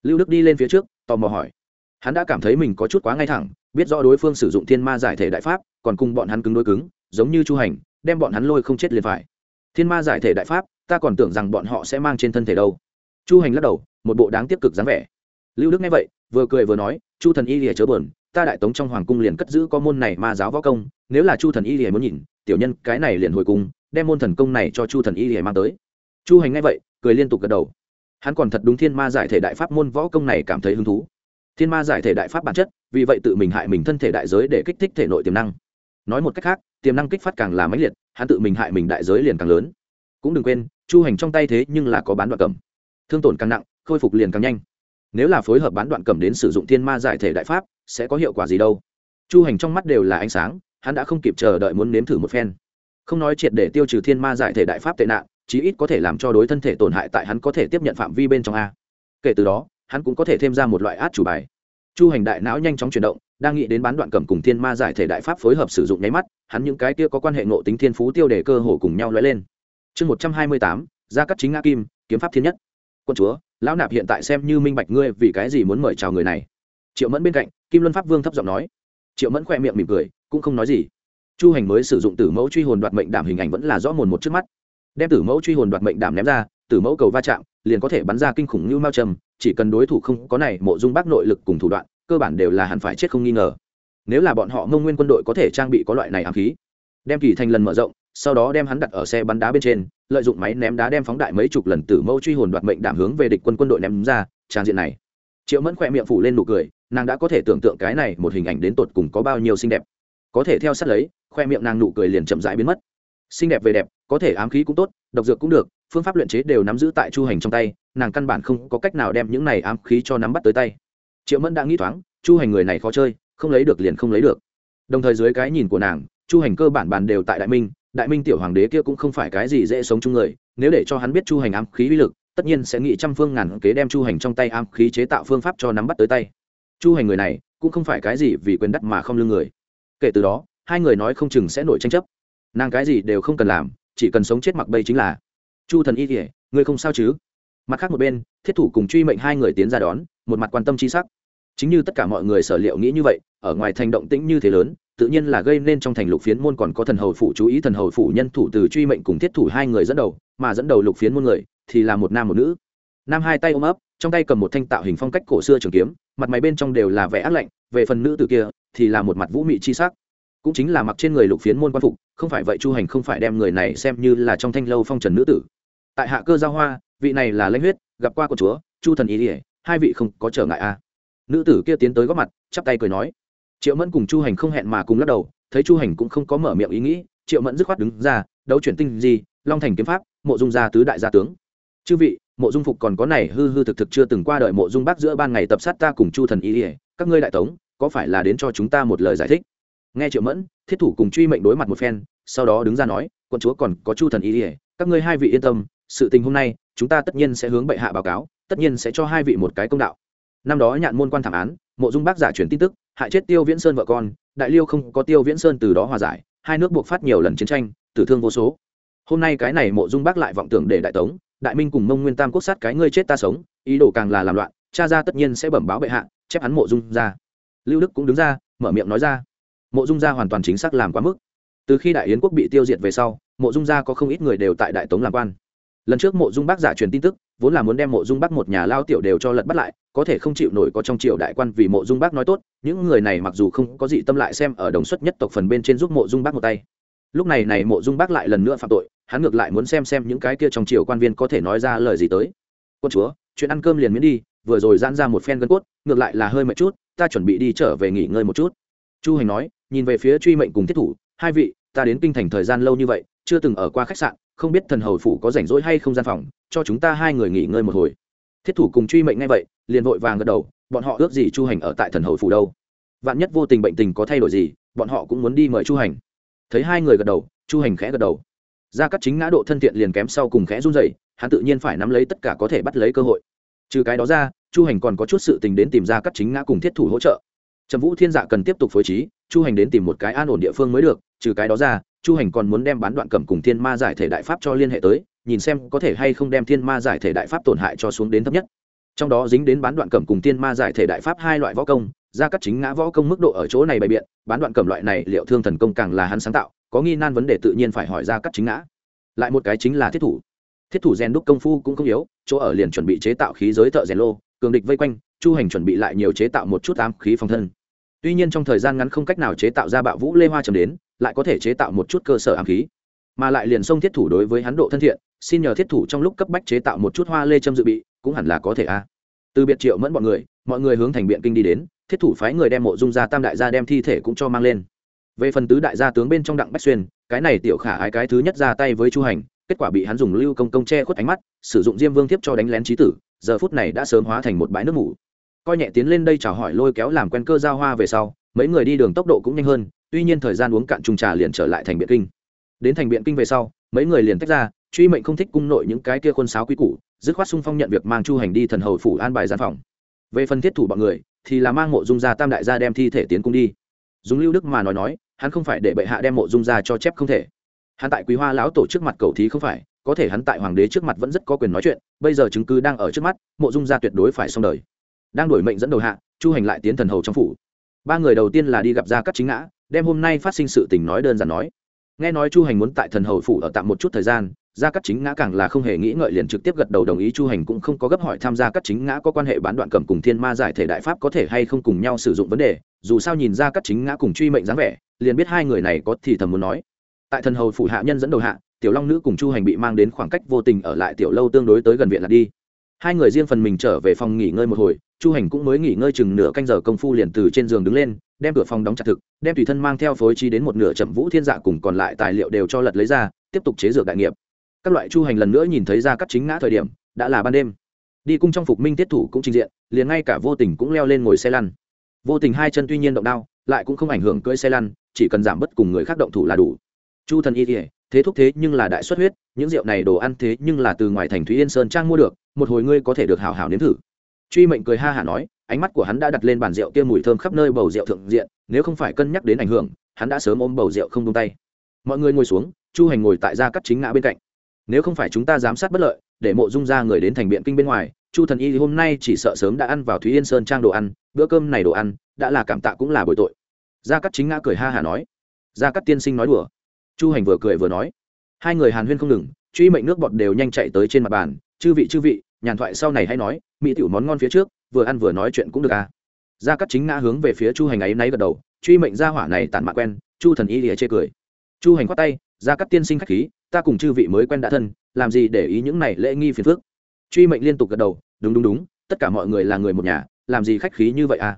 Lưu đức đi lên phía trước, tò mò hỏi. Hắn đã cảm thấy mình có chút quá ngay thẳng, biết rõ đối phương sử dụng thiên ma giải thể đại pháp, còn cùng bọn hắn cứng đối cứng, giống như chu hành, đem bọn hắn lôi không chết liền phải. Thiên ma giải thể đại pháp, ta còn tưởng rằng bọn họ sẽ mang trên thân thể đâu. Chu hành lắc đầu, một bộ đáng tiếp cực dáng vẻ. Lưu đức nghe vậy, vừa cười vừa nói, chu thần y lìa chớ bờn ta đại tống trong hoàng cung liền cất giữ có môn này ma giáo võ công, nếu là chu thần y lìa muốn nhìn, tiểu nhân cái này liền hồi cung, đem môn thần công này cho chu thần y lìa mang tới chu hành nghe vậy, cười liên tục gật đầu. Hắn còn thật đúng thiên ma giải thể đại pháp môn võ công này cảm thấy hứng thú. Thiên ma giải thể đại pháp bản chất, vì vậy tự mình hại mình thân thể đại giới để kích thích thể nội tiềm năng. Nói một cách khác, tiềm năng kích phát càng là mãnh liệt, hắn tự mình hại mình đại giới liền càng lớn. Cũng đừng quên, chu hành trong tay thế nhưng là có bán đoạn cầm. Thương tổn càng nặng, khôi phục liền càng nhanh. Nếu là phối hợp bán đoạn cầm đến sử dụng thiên ma giải thể đại pháp, sẽ có hiệu quả gì đâu? Chu hành trong mắt đều là ánh sáng, hắn đã không kịp chờ đợi muốn nếm thử một phen. Không nói triệt để tiêu trừ thiên ma giải thể đại pháp tệ nạn chí ít có thể làm cho đối thân thể tổn hại tại hắn có thể tiếp nhận phạm vi bên trong a. Kể từ đó, hắn cũng có thể thêm ra một loại át chủ bài. Chu hành đại não nhanh chóng chuyển động, đang nghĩ đến bán đoạn cầm cùng thiên ma giải thể đại pháp phối hợp sử dụng nháy mắt, hắn những cái kia có quan hệ ngộ tính thiên phú tiêu đề cơ hồ cùng nhau lóe lên. Chương một trăm hai mươi tám, gia cắt chính ngã kim, kiếm pháp thiên nhất. Quân chúa, lão nạp hiện tại xem như minh bạch ngươi vì cái gì muốn mời chào người này. Triệu mẫn bên cạnh, kim luân pháp vương thấp giọng nói. Triệu mẫn khoe miệng mỉm cười, cũng không nói gì. Chu hành mới sử dụng tử mẫu truy hồn đoạt mệnh đảm hình ảnh vẫn là rõ mồn một trước mắt đem tử mẫu truy hồn đoạt mệnh đảm ném ra, tử mẫu cầu va chạm, liền có thể bắn ra kinh khủng như mao trầm, chỉ cần đối thủ không có này mộ dung bác nội lực cùng thủ đoạn, cơ bản đều là hẳn phải chết không nghi ngờ. Nếu là bọn họ mông nguyên quân đội có thể trang bị có loại này ám khí. Đem kỳ thành lần mở rộng, sau đó đem hắn đặt ở xe bắn đá bên trên, lợi dụng máy ném đá đem phóng đại mấy chục lần tử mẫu truy hồn đoạt mệnh đảm hướng về địch quân quân đội ném ra, trang diện này. Triệu mẫn khỏe miệng phủ lên nụ cười, nàng đã có thể tưởng tượng cái này một hình ảnh đến tột cùng có bao nhiêu xinh đẹp. Có thể theo sát lấy khoe miệng nàng nụ cười liền chậm rãi biến mất xinh đẹp về đẹp, có thể ám khí cũng tốt, độc dược cũng được, phương pháp luyện chế đều nắm giữ tại chu hành trong tay, nàng căn bản không có cách nào đem những này ám khí cho nắm bắt tới tay. Triệu mẫn đã nghĩ thoáng, chu hành người này khó chơi, không lấy được liền không lấy được. Đồng thời dưới cái nhìn của nàng, chu hành cơ bản bàn đều tại đại minh đại minh tiểu hoàng đế kia cũng không phải cái gì dễ sống chung người, nếu để cho hắn biết chu hành ám khí uy lực, tất nhiên sẽ nghĩ trăm phương ngàn kế đem chu hành trong tay ám khí chế tạo phương pháp cho nắm bắt tới tay. Chu hành người này, cũng không phải cái gì vì quyền đắt mà không lương người. Kể từ đó, hai người nói không chừng sẽ nổi tranh chấp nàng cái gì đều không cần làm, chỉ cần sống chết mặc bây chính là. Chu thần y kỉa ngươi không sao chứ? Mặt khác một bên, thiết thủ cùng truy mệnh hai người tiến ra đón, một mặt quan tâm chi sắc. Chính như tất cả mọi người sở liệu nghĩ như vậy, ở ngoài thành động tĩnh như thế lớn, tự nhiên là gây nên trong thành lục phiến môn còn có thần hầu phủ chú ý thần hầu phủ nhân thủ từ truy mệnh cùng thiết thủ hai người dẫn đầu, mà dẫn đầu lục phiến môn người thì là một nam một nữ. Nam hai tay ôm ấp, trong tay cầm một thanh tạo hình phong cách cổ xưa trường kiếm, mặt máy bên trong đều là vẻ ác lạnh, về phần nữ từ kia thì là một mặt vũ mị chi sắc cũng chính là mặc trên người lục phiến môn quan phục, không phải vậy chu hành không phải đem người này xem như là trong thanh lâu phong trần nữ tử. Tại hạ cơ giao hoa, vị này là lãnh huyết, gặp qua của chúa, chu thần ý ỉa hai vị không có trở ngại a à. nữ tử kia tiến tới góp mặt, chắp tay cười nói. Triệu mẫn cùng chu hành không hẹn mà cùng lắc đầu, thấy chu hành cũng không có mở miệng ý nghĩ, triệu mẫn dứt khoát đứng ra, đấu chuyển tinh gì long thành kiếm pháp, mộ dung gia tứ đại gia tướng. Chư vị, mộ dung phục còn có này hư hư thực thực chưa từng qua đợi mộ dung bác giữa ban ngày tập sát ta cùng chu thần ý ỉa các ngươi đại tống, có phải là đến cho chúng ta một lời giải thích? Nghe triệu mẫn, thiết thủ cùng truy mệnh đối mặt một phen, sau đó đứng ra nói, quận chúa còn có chu thần ý ỉa các ngươi hai vị yên tâm, sự tình hôm nay, chúng ta tất nhiên sẽ hướng bệ hạ báo cáo, tất nhiên sẽ cho hai vị một cái công đạo. Năm đó nhạn môn quan thảm án, mộ dung bác giả truyền tin tức, hại chết tiêu viễn sơn vợ con, đại liêu không có tiêu viễn sơn từ đó hòa giải, hai nước buộc phát nhiều lần chiến tranh, tử thương vô số. Hôm nay cái này mộ dung bác lại vọng tưởng để đại tống, đại minh cùng mông nguyên tam quốc sát cái ngươi chết ta sống, ý đồ càng là làm loạn, cha ra tất nhiên sẽ bẩm báo bệ hạ, chép hắn mộ dung ra. Lưu đức cũng đứng ra, mở miệng nói ra mộ dung gia hoàn toàn chính xác làm quá mức. Từ khi đại yến quốc bị tiêu diệt về sau, mộ dung gia có không ít người đều tại đại tống làm quan. Lần trước mộ dung bác giả truyền tin tức, vốn là muốn đem mộ dung bác một nhà lao tiểu đều cho lật bắt lại, có thể không chịu nổi có trong triều đại quan vì mộ dung bác nói tốt, những người này mặc dù không có gì tâm lại xem ở đồng xuất nhất tộc phần bên trên giúp mộ dung bác một tay. Lúc này này mộ dung bác lại lần nữa phạm tội, hắn ngược lại muốn xem xem những cái kia trong triều quan viên có thể nói ra lời gì tới. Quân chúa, chuyện ăn cơm liền miễn đi, vừa rồi giãn ra một phen gân cốt, ngược lại là hơi mệt chút, ta chuẩn bị đi trở về nghỉ ngơi một chút. Chu hành nói nhìn về phía truy mệnh cùng thiết thủ, hai vị, ta đến kinh thành thời gian lâu như vậy, chưa từng ở qua khách sạn, không biết thần hầu phủ có rảnh rỗi hay không gian phòng, cho chúng ta hai người nghỉ ngơi một hồi. Thiết thủ cùng truy mệnh ngay vậy, liền vội vàng gật đầu, bọn họ ước gì chu hành ở tại thần hầu phủ đâu? Vạn nhất vô tình bệnh tình có thay đổi gì, bọn họ cũng muốn đi mời chu hành. Thấy hai người gật đầu, chu hành khẽ gật đầu. Ra cắt chính ngã độ thân thiện liền kém sau cùng khẽ run dậy hắn tự nhiên phải nắm lấy tất cả có thể bắt lấy cơ hội. Trừ cái đó ra, chu hành còn có chút sự tình đến tìm ra cắt chính ngã cùng thiết thủ hỗ trợ trầm vũ thiên dạ cần tiếp tục phối trí, chu hành đến tìm một cái an ổn địa phương mới được, trừ cái đó ra, chu hành còn muốn đem bán đoạn cầm cùng thiên ma giải thể đại pháp cho liên hệ tới, nhìn xem có thể hay không đem thiên ma giải thể đại pháp tổn hại cho xuống đến thấp nhất. Trong đó dính đến bán đoạn cầm cùng thiên ma giải thể đại pháp hai loại võ công ra các chính ngã võ công mức độ ở chỗ này bày biện, bán đoạn cầm loại này liệu thương thần công càng là hắn sáng tạo, có nghi nan vấn đề tự nhiên phải hỏi ra các chính ngã. Lại một cái chính là thiết thủ. Thiết thủ rèn đúc công phu cũng không yếu, chỗ ở liền chuẩn bị chế tạo khí giới thợ rèn lô, cường địch vây quanh chu hành chuẩn bị lại nhiều chế tạo một chút ám khí phòng thân. Tuy nhiên trong thời gian ngắn không cách nào chế tạo ra bạo vũ lê hoa trầm đến, lại có thể chế tạo một chút cơ sở ám khí. Mà lại liền xông thiết thủ đối với hắn độ thân thiện, xin nhờ thiết thủ trong lúc cấp bách chế tạo một chút hoa lê châm dự bị, cũng hẳn là có thể a. Từ biệt triệu mẫn bọn người, mọi người hướng thành biện kinh đi đến, thiết thủ phái người đem mộ dung ra tam đại gia đem thi thể cũng cho mang lên. Về phần tứ đại gia tướng bên trong đặng bách xuyên, cái này tiểu khả ái cái thứ nhất ra tay với chu hành, kết quả bị hắn dùng lưu công công che khuất ánh mắt, sử dụng diêm vương thiếp cho đánh lén trí tử, giờ phút này đã sớm hóa thành một bãi nước mủ coi nhẹ tiến lên đây chào hỏi lôi kéo làm quen cơ giao hoa về sau, mấy người đi đường tốc độ cũng nhanh hơn, tuy nhiên thời gian uống cạn trùng trà liền trở lại thành biện kinh. Đến thành biện kinh về sau, mấy người liền tách ra, truy mệnh không thích cung nội những cái kia khuôn sáo quý củ, dứt khoát sung phong nhận việc mang chu hành đi thần hầu phủ an bài gian phòng. Về phần thiết thủ bọn người, thì là mang mộ dung gia tam đại gia đem thi thể tiến cung đi. Dùng lưu đức mà nói nói, hắn không phải để bệ hạ đem mộ dung gia cho chép không thể. Hắn tại quý hoa lão tổ trước mặt cầu thí không phải, có thể hắn tại hoàng đế trước mặt vẫn rất có quyền nói chuyện, bây giờ chứng cứ đang ở trước mắt, mộ dung gia tuyệt đối phải xong đời đang đổi mệnh dẫn đầu hạ, chu hành lại tiến thần hầu trong phủ. Ba người đầu tiên là đi gặp gia cắt chính ngã, đem hôm nay phát sinh sự tình nói đơn giản nói. Nghe nói chu hành muốn tại thần hầu phủ ở tạm một chút thời gian, gia cắt chính ngã càng là không hề nghĩ ngợi liền trực tiếp gật đầu đồng ý. Chu hành cũng không có gấp hỏi tham gia cắt chính ngã có quan hệ bán đoạn cầm cùng thiên ma giải thể đại pháp có thể hay không cùng nhau sử dụng vấn đề. Dù sao nhìn ra cắt chính ngã cùng truy mệnh dáng vẻ, liền biết hai người này có thì thầm muốn nói. Tại thần hầu phủ hạ nhân dẫn đầu hạ, tiểu long nữ cùng chu hành bị mang đến khoảng cách vô tình ở lại tiểu lâu tương đối tới gần viện là đi hai người riêng phần mình trở về phòng nghỉ ngơi một hồi, chu hành cũng mới nghỉ ngơi chừng nửa canh giờ công phu liền từ trên giường đứng lên, đem cửa phòng đóng chặt thực, đem tùy thân mang theo phối trí đến một nửa chậm vũ thiên dạ cùng còn lại tài liệu đều cho lật lấy ra, tiếp tục chế dược đại nghiệp. Các loại chu hành lần nữa nhìn thấy ra các chính ngã thời điểm, đã là ban đêm. Đi cung trong phục minh tiết thủ cũng trình diện, liền ngay cả vô tình cũng leo lên ngồi xe lăn. Vô tình hai chân tuy nhiên động đao, lại cũng không ảnh hưởng cưỡi xe lăn, chỉ cần giảm bớt cùng người khác động thủ là đủ. Chu thần y thế thúc thế nhưng là đại xuất huyết, những rượu này đồ ăn thế nhưng là từ ngoài thành thúy yên sơn trang mua được một hồi ngươi có thể được hào hào nếm thử. Truy mệnh cười ha hả nói, ánh mắt của hắn đã đặt lên bàn rượu kia mùi thơm khắp nơi bầu rượu thượng diện, nếu không phải cân nhắc đến ảnh hưởng, hắn đã sớm ôm bầu rượu không tung tay. Mọi người ngồi xuống, chu hành ngồi tại gia cắt chính ngã bên cạnh. Nếu không phải chúng ta giám sát bất lợi, để mộ dung ra người đến thành biện kinh bên ngoài, chu thần y hôm nay chỉ sợ sớm đã ăn vào thúy yên sơn trang đồ ăn, bữa cơm này đồ ăn, đã là cảm tạ cũng là bội tội. Gia cắt chính ngã cười ha hả nói. Gia cắt tiên sinh nói đùa. Chu hành vừa cười vừa nói. Hai người hàn huyên không ngừng, truy mệnh nước bọt đều nhanh chạy tới trên mặt bàn chư vị chư vị, nhàn thoại sau này hay nói, mỹ tiểu món ngon phía trước, vừa ăn vừa nói chuyện cũng được à. Gia cắt chính ngã hướng về phía chu hành ấy náy gật đầu, truy mệnh gia hỏa này tản mạ quen, chu thần y lìa chê cười. Chu hành khoát tay, gia cắt tiên sinh khách khí, ta cùng chư vị mới quen đã thân, làm gì để ý những này lễ nghi phiền phước truy mệnh liên tục gật đầu, đúng đúng đúng, tất cả mọi người là người một nhà, làm gì khách khí như vậy à?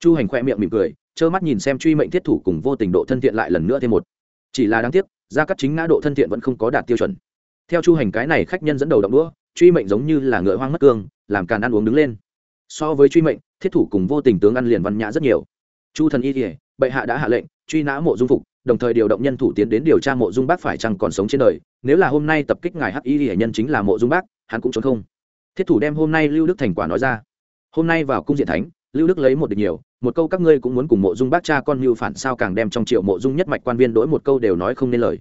Chu hành khoe miệng mỉm cười, trơ mắt nhìn xem truy mệnh thiết thủ cùng vô tình độ thân thiện lại lần nữa thêm một. Chỉ là đáng tiếc, gia cắt chính ngã độ thân thiện vẫn không có đạt tiêu chuẩn. Theo chu hành cái này khách nhân dẫn đầu động đũa truy mệnh giống như là ngựa hoang mất cương, làm càn ăn uống đứng lên. So với truy mệnh, thiết thủ cùng vô tình tướng ăn liền văn nhã rất nhiều. Chu thần y kỉa bệ hạ đã hạ lệnh, truy nã mộ dung phục, đồng thời điều động nhân thủ tiến đến điều tra mộ dung bác phải chăng còn sống trên đời. Nếu là hôm nay tập kích ngài hắc y hệ nhân chính là mộ dung bác, hắn cũng trốn không. Thiết thủ đem hôm nay lưu đức thành quả nói ra. Hôm nay vào cung diện thánh, lưu đức lấy một địch nhiều, một câu các ngươi cũng muốn cùng mộ dung bác cha con mưu phản sao càng đem trong triệu mộ dung nhất mạch quan viên đổi một câu đều nói không nên lời.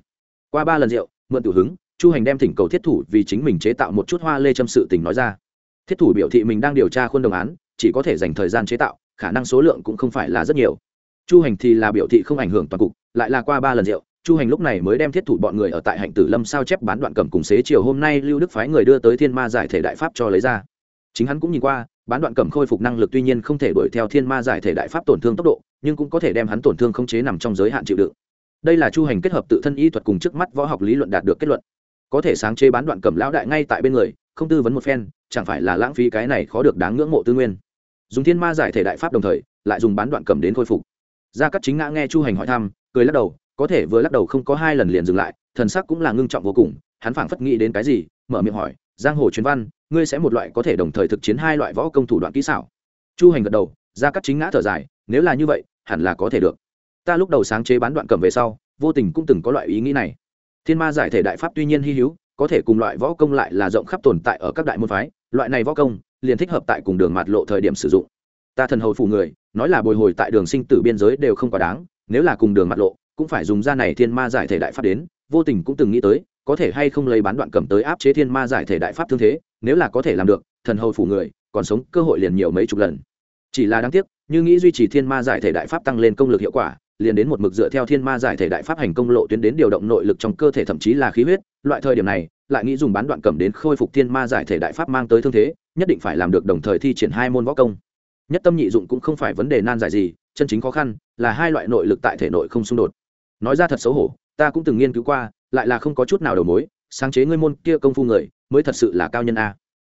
Qua ba lần rượu, mượn tử hứng chu hành đem thỉnh cầu thiết thủ vì chính mình chế tạo một chút hoa lê châm sự tình nói ra. Thiết thủ biểu thị mình đang điều tra khuôn đồng án, chỉ có thể dành thời gian chế tạo, khả năng số lượng cũng không phải là rất nhiều. Chu hành thì là biểu thị không ảnh hưởng toàn cục, lại là qua ba lần rượu, chu hành lúc này mới đem thiết thủ bọn người ở tại hạnh tử lâm sao chép bán đoạn cầm cùng xế chiều hôm nay lưu đức phái người đưa tới thiên ma giải thể đại pháp cho lấy ra. Chính hắn cũng nhìn qua, bán đoạn cầm khôi phục năng lực tuy nhiên không thể đuổi theo thiên ma giải thể đại pháp tổn thương tốc độ, nhưng cũng có thể đem hắn tổn thương không chế nằm trong giới hạn chịu đựng. Đây là chu hành kết hợp tự thân y thuật cùng trước mắt võ học lý luận đạt được kết luận có thể sáng chế bán đoạn cầm lão đại ngay tại bên người, không tư vấn một phen, chẳng phải là lãng phí cái này khó được đáng ngưỡng mộ tư nguyên. Dùng thiên ma giải thể đại pháp đồng thời, lại dùng bán đoạn cầm đến khôi phục. Gia cắt chính ngã nghe chu hành hỏi thăm, cười lắc đầu, có thể vừa lắc đầu không có hai lần liền dừng lại, thần sắc cũng là ngưng trọng vô cùng, hắn phảng phất nghĩ đến cái gì, mở miệng hỏi, giang hồ truyền văn, ngươi sẽ một loại có thể đồng thời thực chiến hai loại võ công thủ đoạn kỹ xảo? Chu hành gật đầu, gia cắt chính ngã thở dài, nếu là như vậy, hẳn là có thể được. Ta lúc đầu sáng chế bán đoạn cầm về sau, vô tình cũng từng có loại ý nghĩ này thiên ma giải thể đại pháp tuy nhiên hy hữu, có thể cùng loại võ công lại là rộng khắp tồn tại ở các đại môn phái, loại này võ công, liền thích hợp tại cùng đường mạt lộ thời điểm sử dụng. Ta thần hầu phủ người, nói là bồi hồi tại đường sinh tử biên giới đều không quá đáng, nếu là cùng đường mạt lộ, cũng phải dùng ra này thiên ma giải thể đại pháp đến, vô tình cũng từng nghĩ tới, có thể hay không lấy bán đoạn cầm tới áp chế thiên ma giải thể đại pháp thương thế, nếu là có thể làm được, thần hầu phủ người, còn sống cơ hội liền nhiều mấy chục lần. Chỉ là đáng tiếc, như nghĩ duy trì thiên ma giải thể đại pháp tăng lên công lực hiệu quả liền đến một mực dựa theo thiên ma giải thể đại pháp hành công lộ tuyến đến điều động nội lực trong cơ thể thậm chí là khí huyết, loại thời điểm này, lại nghĩ dùng bán đoạn cầm đến khôi phục thiên ma giải thể đại pháp mang tới thương thế, nhất định phải làm được đồng thời thi triển hai môn võ công. Nhất tâm nhị dụng cũng không phải vấn đề nan giải gì, chân chính khó khăn là hai loại nội lực tại thể nội không xung đột. Nói ra thật xấu hổ, ta cũng từng nghiên cứu qua, lại là không có chút nào đầu mối, sáng chế ngươi môn kia công phu người, mới thật sự là cao nhân a.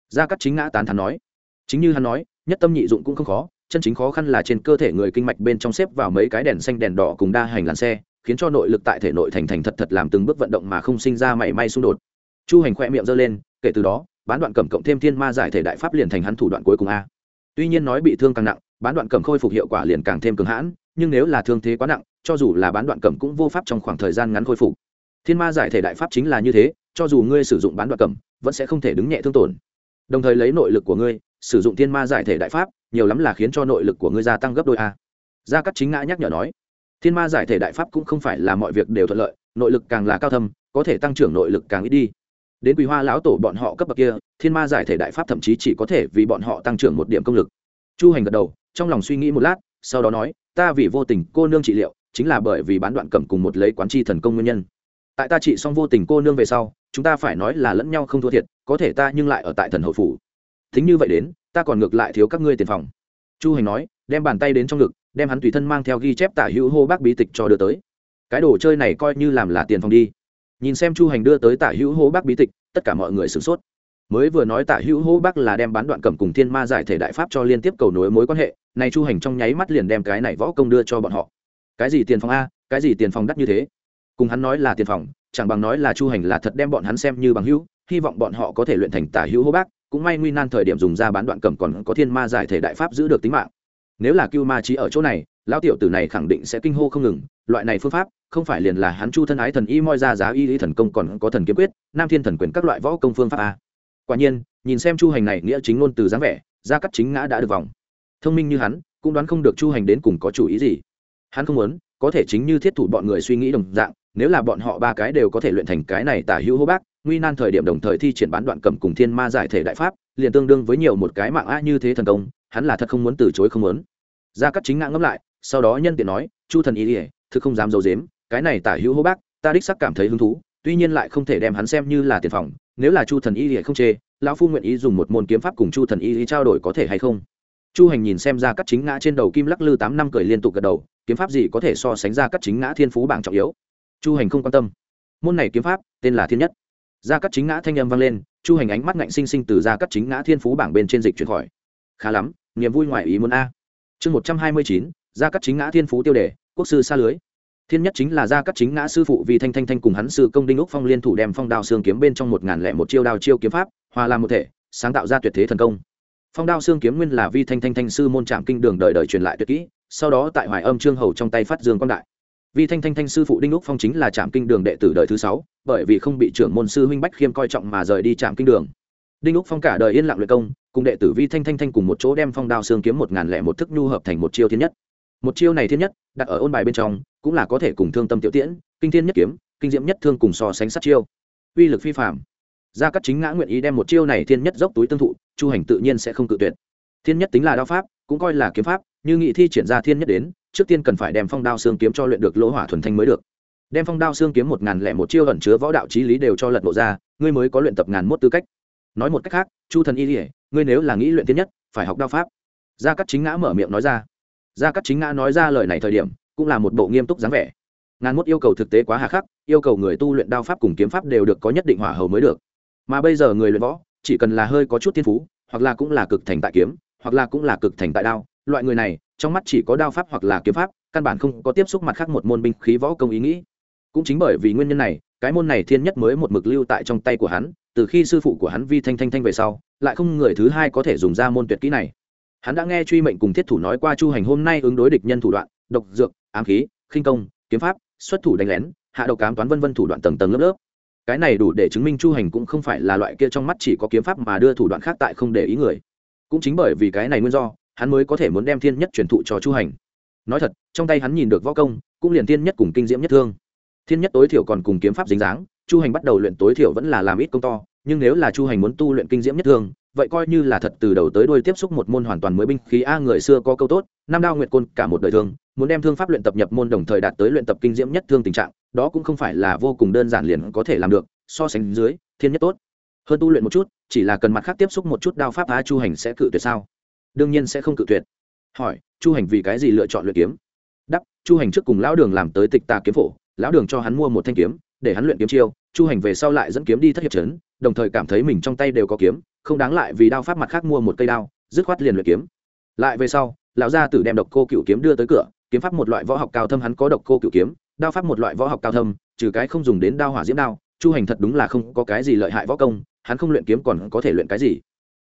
Gia cắt chính ngã tán thắn nói. Chính như hắn nói, nhất tâm nhị dụng cũng không khó chân chính khó khăn là trên cơ thể người kinh mạch bên trong xếp vào mấy cái đèn xanh đèn đỏ cùng đa hành làn xe, khiến cho nội lực tại thể nội thành thành thật thật làm từng bước vận động mà không sinh ra mảy may xung đột. Chu hành khoe miệng giơ lên, kể từ đó, bán đoạn cẩm cộng thêm thiên ma giải thể đại pháp liền thành hắn thủ đoạn cuối cùng a. Tuy nhiên nói bị thương càng nặng, bán đoạn cẩm khôi phục hiệu quả liền càng thêm cường hãn, nhưng nếu là thương thế quá nặng, cho dù là bán đoạn cẩm cũng vô pháp trong khoảng thời gian ngắn khôi phục. Thiên ma giải thể đại pháp chính là như thế, cho dù ngươi sử dụng bán đoạn cẩm, vẫn sẽ không thể đứng nhẹ thương tổn. Đồng thời lấy nội lực của ngươi, sử dụng thiên ma giải thể đại pháp nhiều lắm là khiến cho nội lực của ngươi gia tăng gấp đôi a. Gia cắt chính ngã nhắc nhở nói, thiên ma giải thể đại pháp cũng không phải là mọi việc đều thuận lợi, nội lực càng là cao thâm, có thể tăng trưởng nội lực càng ít đi. Đến quý hoa lão tổ bọn họ cấp bậc kia, thiên ma giải thể đại pháp thậm chí chỉ có thể vì bọn họ tăng trưởng một điểm công lực. Chu hành gật đầu, trong lòng suy nghĩ một lát, sau đó nói, ta vì vô tình cô nương trị liệu, chính là bởi vì bán đoạn cầm cùng một lấy quán chi thần công nguyên nhân. Tại ta trị xong vô tình cô nương về sau, chúng ta phải nói là lẫn nhau không thua thiệt, có thể ta nhưng lại ở tại thần hậu phủ. Thính như vậy đến ta còn ngược lại thiếu các ngươi tiền phòng. Chu hành nói, đem bàn tay đến trong ngực, đem hắn tùy thân mang theo ghi chép tả hữu hô bác bí tịch cho đưa tới. Cái đồ chơi này coi như làm là tiền phòng đi. Nhìn xem chu hành đưa tới tả hữu hô bác bí tịch, tất cả mọi người sửng sốt. Mới vừa nói tả hữu hô bác là đem bán đoạn cầm cùng thiên ma giải thể đại pháp cho liên tiếp cầu nối mối quan hệ, này chu hành trong nháy mắt liền đem cái này võ công đưa cho bọn họ. Cái gì tiền phòng a, cái gì tiền phòng đắt như thế? Cùng hắn nói là tiền phòng, chẳng bằng nói là chu hành là thật đem bọn hắn xem như bằng hữu, hy vọng bọn họ có thể luyện thành tả hữu hô bác cũng may nguy nan thời điểm dùng ra bán đoạn cầm còn có thiên ma giải thể đại pháp giữ được tính mạng. Nếu là cưu ma trí ở chỗ này, lão tiểu tử này khẳng định sẽ kinh hô không ngừng. Loại này phương pháp, không phải liền là hắn chu thân ái thần y moi ra giá y lý thần công còn có thần kiếm quyết, nam thiên thần quyền các loại võ công phương pháp a. Quả nhiên, nhìn xem chu hành này nghĩa chính ngôn từ dáng vẻ, gia cắt chính ngã đã được vòng. Thông minh như hắn, cũng đoán không được chu hành đến cùng có chủ ý gì. Hắn không muốn, có thể chính như thiết thủ bọn người suy nghĩ đồng dạng nếu là bọn họ ba cái đều có thể luyện thành cái này tả hữu hô bác, nguy nan thời điểm đồng thời thi triển bán đoạn cầm cùng thiên ma giải thể đại pháp, liền tương đương với nhiều một cái mạng a như thế thần công, hắn là thật không muốn từ chối không muốn. Ra cắt chính ngã ngẫm lại, sau đó nhân tiện nói, chu thần ý ỉa thực không dám d i ấ u dếm cái này tả hữu hô bác, ta đích sắc cảm thấy hứng thú, tuy nhiên lại không thể đem hắn xem như là tiền phòng, nếu là chu thần y ỉa không chê, lão phu nguyện ý dùng một môn kiếm pháp cùng chu thần y trao đổi có thể hay không? Chu hành nhìn xem ra cắt chính ngã trên đầu kim lắc lư tám năm cười liên tục gật đầu, kiếm pháp gì có thể so sánh ra cắt chính ngã thiên phú bảng trọng yếu? Chu hành không quan tâm. Môn này kiếm pháp, tên là thiên nhất. Gia cắt chính ngã thanh âm vang lên, chu hành ánh mắt ngạnh sinh sinh từ gia cắt chính ngã thiên phú bảng bên trên dịch chuyển khỏi. Khá lắm, niềm vui ngoài ý muốn a. Chương một trăm hai mươi chín, gia cắt chính ngã thiên phú tiêu đề, quốc sư xa lưới. Thiên nhất chính là gia cắt chính ngã sư phụ vì thanh thanh thanh cùng hắn sư công đinh úc phong liên thủ đem phong đao xương kiếm bên trong một ngàn lẻ một chiêu đao chiêu kiếm pháp, hòa làm một thể, sáng tạo ra tuyệt thế thần công. Phong đao xương kiếm nguyên là vi thanh thanh thanh sư môn trạm kinh đường đời đời truyền lại tuyệt kỹ, sau đó tại hoài âm trương hầu trong tay phát dương quang đại vi thanh thanh thanh sư phụ đinh úc phong chính là trạm kinh đường đệ tử đời thứ sáu, bởi vì không bị trưởng môn sư huynh bách khiêm coi trọng mà rời đi trạm kinh đường. Đinh úc phong cả đời yên lặng luyện công, cùng đệ tử vi thanh thanh thanh cùng một chỗ đem phong đao xương kiếm một ngàn lẻ một thức nhu hợp thành một chiêu thiên nhất. Một chiêu này thiên nhất, đặt ở ôn bài bên trong, cũng là có thể cùng thương tâm tiểu tiễn, kinh thiên nhất kiếm, kinh diễm nhất thương cùng so sánh sát chiêu. Uy lực phi phạm gia cắt chính ngã nguyện ý đem một chiêu này thiên nhất dốc túi tương thụ, chu hành tự nhiên sẽ không cự tuyệt. Thiên nhất tính là đao pháp, cũng coi là kiếm pháp, như nghị thi triển ra thiên nhất đến trước tiên cần phải đem phong đao xương kiếm cho luyện được lỗ hỏa thuần thanh mới được. Đem phong đao xương kiếm một ngàn lẻ một chiêu ẩn chứa võ đạo trí lý đều cho lật lộ ra, ngươi mới có luyện tập ngàn mốt tư cách. Nói một cách khác, chu thần y ỉa ngươi nếu là nghĩ luyện tiên nhất, phải học đao pháp. Gia cắt chính ngã mở miệng nói ra. Gia cắt chính ngã nói ra lời này thời điểm, cũng là một bộ nghiêm túc dáng vẻ. Ngàn mốt yêu cầu thực tế quá hà khắc, yêu cầu người tu luyện đao pháp cùng kiếm pháp đều được có nhất định hỏa hầu mới được. Mà bây giờ người luyện võ, chỉ cần là hơi có chút thiên phú, hoặc là cũng là cực thành tại kiếm, hoặc là cũng là cực thành tại đao, loại người này trong mắt chỉ có đao pháp hoặc là kiếm pháp, căn bản không có tiếp xúc mặt khác một môn binh khí võ công ý nghĩ. Cũng chính bởi vì nguyên nhân này, cái môn này thiên nhất mới một mực lưu tại trong tay của hắn, từ khi sư phụ của hắn vi thanh thanh thanh về sau, lại không người thứ hai có thể dùng ra môn tuyệt kỹ này. Hắn đã nghe truy mệnh cùng thiết thủ nói qua chu hành hôm nay ứng đối địch nhân thủ đoạn, độc, dược, ám khí, khinh công, kiếm pháp, xuất thủ đánh lén, hạ độc cám toán vân vân thủ đoạn tầng tầng lớp lớp. Cái này đủ để chứng minh chu hành cũng không phải là loại kia trong mắt chỉ có kiếm pháp mà đưa thủ đoạn khác tại không để ý người. Cũng chính bởi vì cái này nguyên do hắn mới có thể muốn đem thiên nhất truyền thụ cho chu hành. Nói thật, trong tay hắn nhìn được võ công, cũng liền thiên nhất cùng kinh diễm nhất thương. Thiên nhất tối thiểu còn cùng kiếm pháp dính dáng, chu hành bắt đầu luyện tối thiểu vẫn là làm ít công to, nhưng nếu là chu hành muốn tu luyện kinh diễm nhất thương, vậy coi như là thật từ đầu tới đuôi tiếp xúc một môn hoàn toàn mới binh khí a người xưa có câu tốt năm đao nguyệt côn cả một đời thương, muốn đem thương pháp luyện tập nhập môn đồng thời đạt tới luyện tập kinh diễm nhất thương tình trạng, đó cũng không phải là vô cùng đơn giản liền có thể làm được, so sánh dưới, thiên nhất tốt. Hơn tu luyện một chút, chỉ là cần mặt khác tiếp xúc một chút đao pháp a chu hành sẽ cự tuyệt sao? Đương nhiên sẽ không cự tuyệt. Hỏi, chu hành vì cái gì lựa chọn luyện kiếm? Đắp chu hành trước cùng lão đường làm tới tịch tà kiếm phổ, lão đường cho hắn mua một thanh kiếm, để hắn luyện kiếm chiêu, chu hành về sau lại dẫn kiếm đi thất hiệp trấn, đồng thời cảm thấy mình trong tay đều có kiếm, không đáng lại vì đao pháp mặt khác mua một cây đao, dứt khoát liền luyện kiếm. Lại về sau, lão gia tử đem độc cô cựu kiếm đưa tới cửa, kiếm pháp một loại võ học cao thâm hắn có độc cô cựu kiếm, đao pháp một loại võ học cao thâm, trừ cái không dùng đến đao hỏa diễm đao, chu hành thật đúng là không có cái gì lợi hại võ công, hắn không luyện kiếm còn có thể luyện cái gì.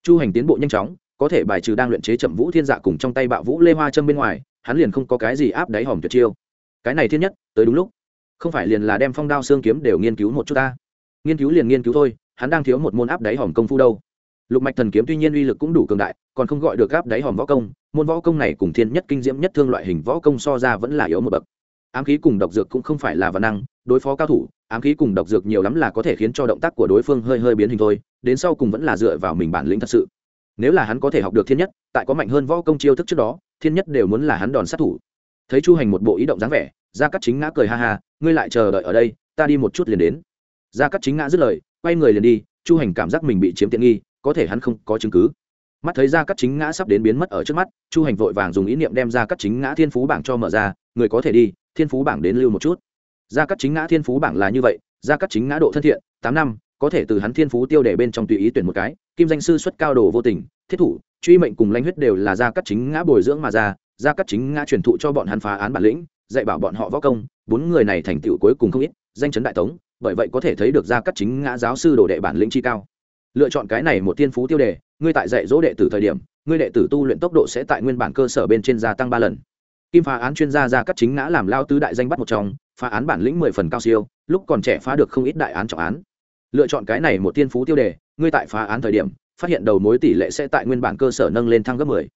Chu hành tiến bộ nhanh chóng có thể bài trừ đang luyện chế chậm vũ thiên dạ cùng trong tay bạo vũ lê hoa châm bên ngoài, hắn liền không có cái gì áp đáy hòm tuyệt chiêu. Cái này thiên nhất, tới đúng lúc. Không phải liền là đem phong đao xương kiếm đều nghiên cứu một chút ta. Nghiên cứu liền nghiên cứu thôi, hắn đang thiếu một môn áp đáy hòm công phu đâu. Lục mạch thần kiếm tuy nhiên uy lực cũng đủ cường đại, còn không gọi được áp đáy hòm võ công, môn võ công này cùng thiên nhất kinh diễm nhất thương loại hình võ công so ra vẫn là yếu một bậc. Ám khí cùng độc dược cũng không phải là văn năng, đối phó cao thủ, ám khí cùng độc dược nhiều lắm là có thể khiến cho động tác của đối phương hơi hơi biến hình thôi, đến sau cùng vẫn là dựa vào mình bản lĩnh thật sự nếu là hắn có thể học được thiên nhất, tại có mạnh hơn võ công chiêu thức trước đó, thiên nhất đều muốn là hắn đòn sát thủ. Thấy chu hành một bộ ý động dáng vẻ, gia cắt chính ngã cười ha ha, ngươi lại chờ đợi ở đây, ta đi một chút liền đến. Gia cắt chính ngã dứt lời, quay người liền đi, chu hành cảm giác mình bị chiếm tiện nghi, có thể hắn không có chứng cứ. Mắt thấy gia cắt chính ngã sắp đến biến mất ở trước mắt, chu hành vội vàng dùng ý niệm đem gia cắt chính ngã thiên phú bảng cho mở ra, người có thể đi, thiên phú bảng đến lưu một chút. Gia cắt chính ngã thiên phú bảng là như vậy, gia cắt chính ngã độ thân thiện, tám năm, có thể từ hắn thiên phú tiêu để bên trong tùy ý tuyển một cái kim danh sư xuất cao đồ vô tình, thiết thủ, truy mệnh cùng lãnh huyết đều là gia cắt chính ngã bồi dưỡng mà ra, gia cắt chính ngã truyền thụ cho bọn hắn phá án bản lĩnh, dạy bảo bọn họ võ công, bốn người này thành tựu cuối cùng không ít, danh chấn đại tống, bởi vậy có thể thấy được gia cắt chính ngã giáo sư đồ đệ bản lĩnh chi cao. Lựa chọn cái này một tiên phú tiêu đề, ngươi tại dạy dỗ đệ tử thời điểm, ngươi đệ tử tu luyện tốc độ sẽ tại nguyên bản cơ sở bên trên gia tăng ba lần. Kim phá án chuyên gia gia cắt chính ngã làm lao tứ đại danh bắt một trong, phá án bản lĩnh mười phần cao siêu, lúc còn trẻ phá được không ít đại án trọng án. Lựa chọn cái này một tiên phú tiêu đề ngươi tại phá án thời điểm phát hiện đầu mối tỷ lệ sẽ tại nguyên bản cơ sở nâng lên thăng gấp mười.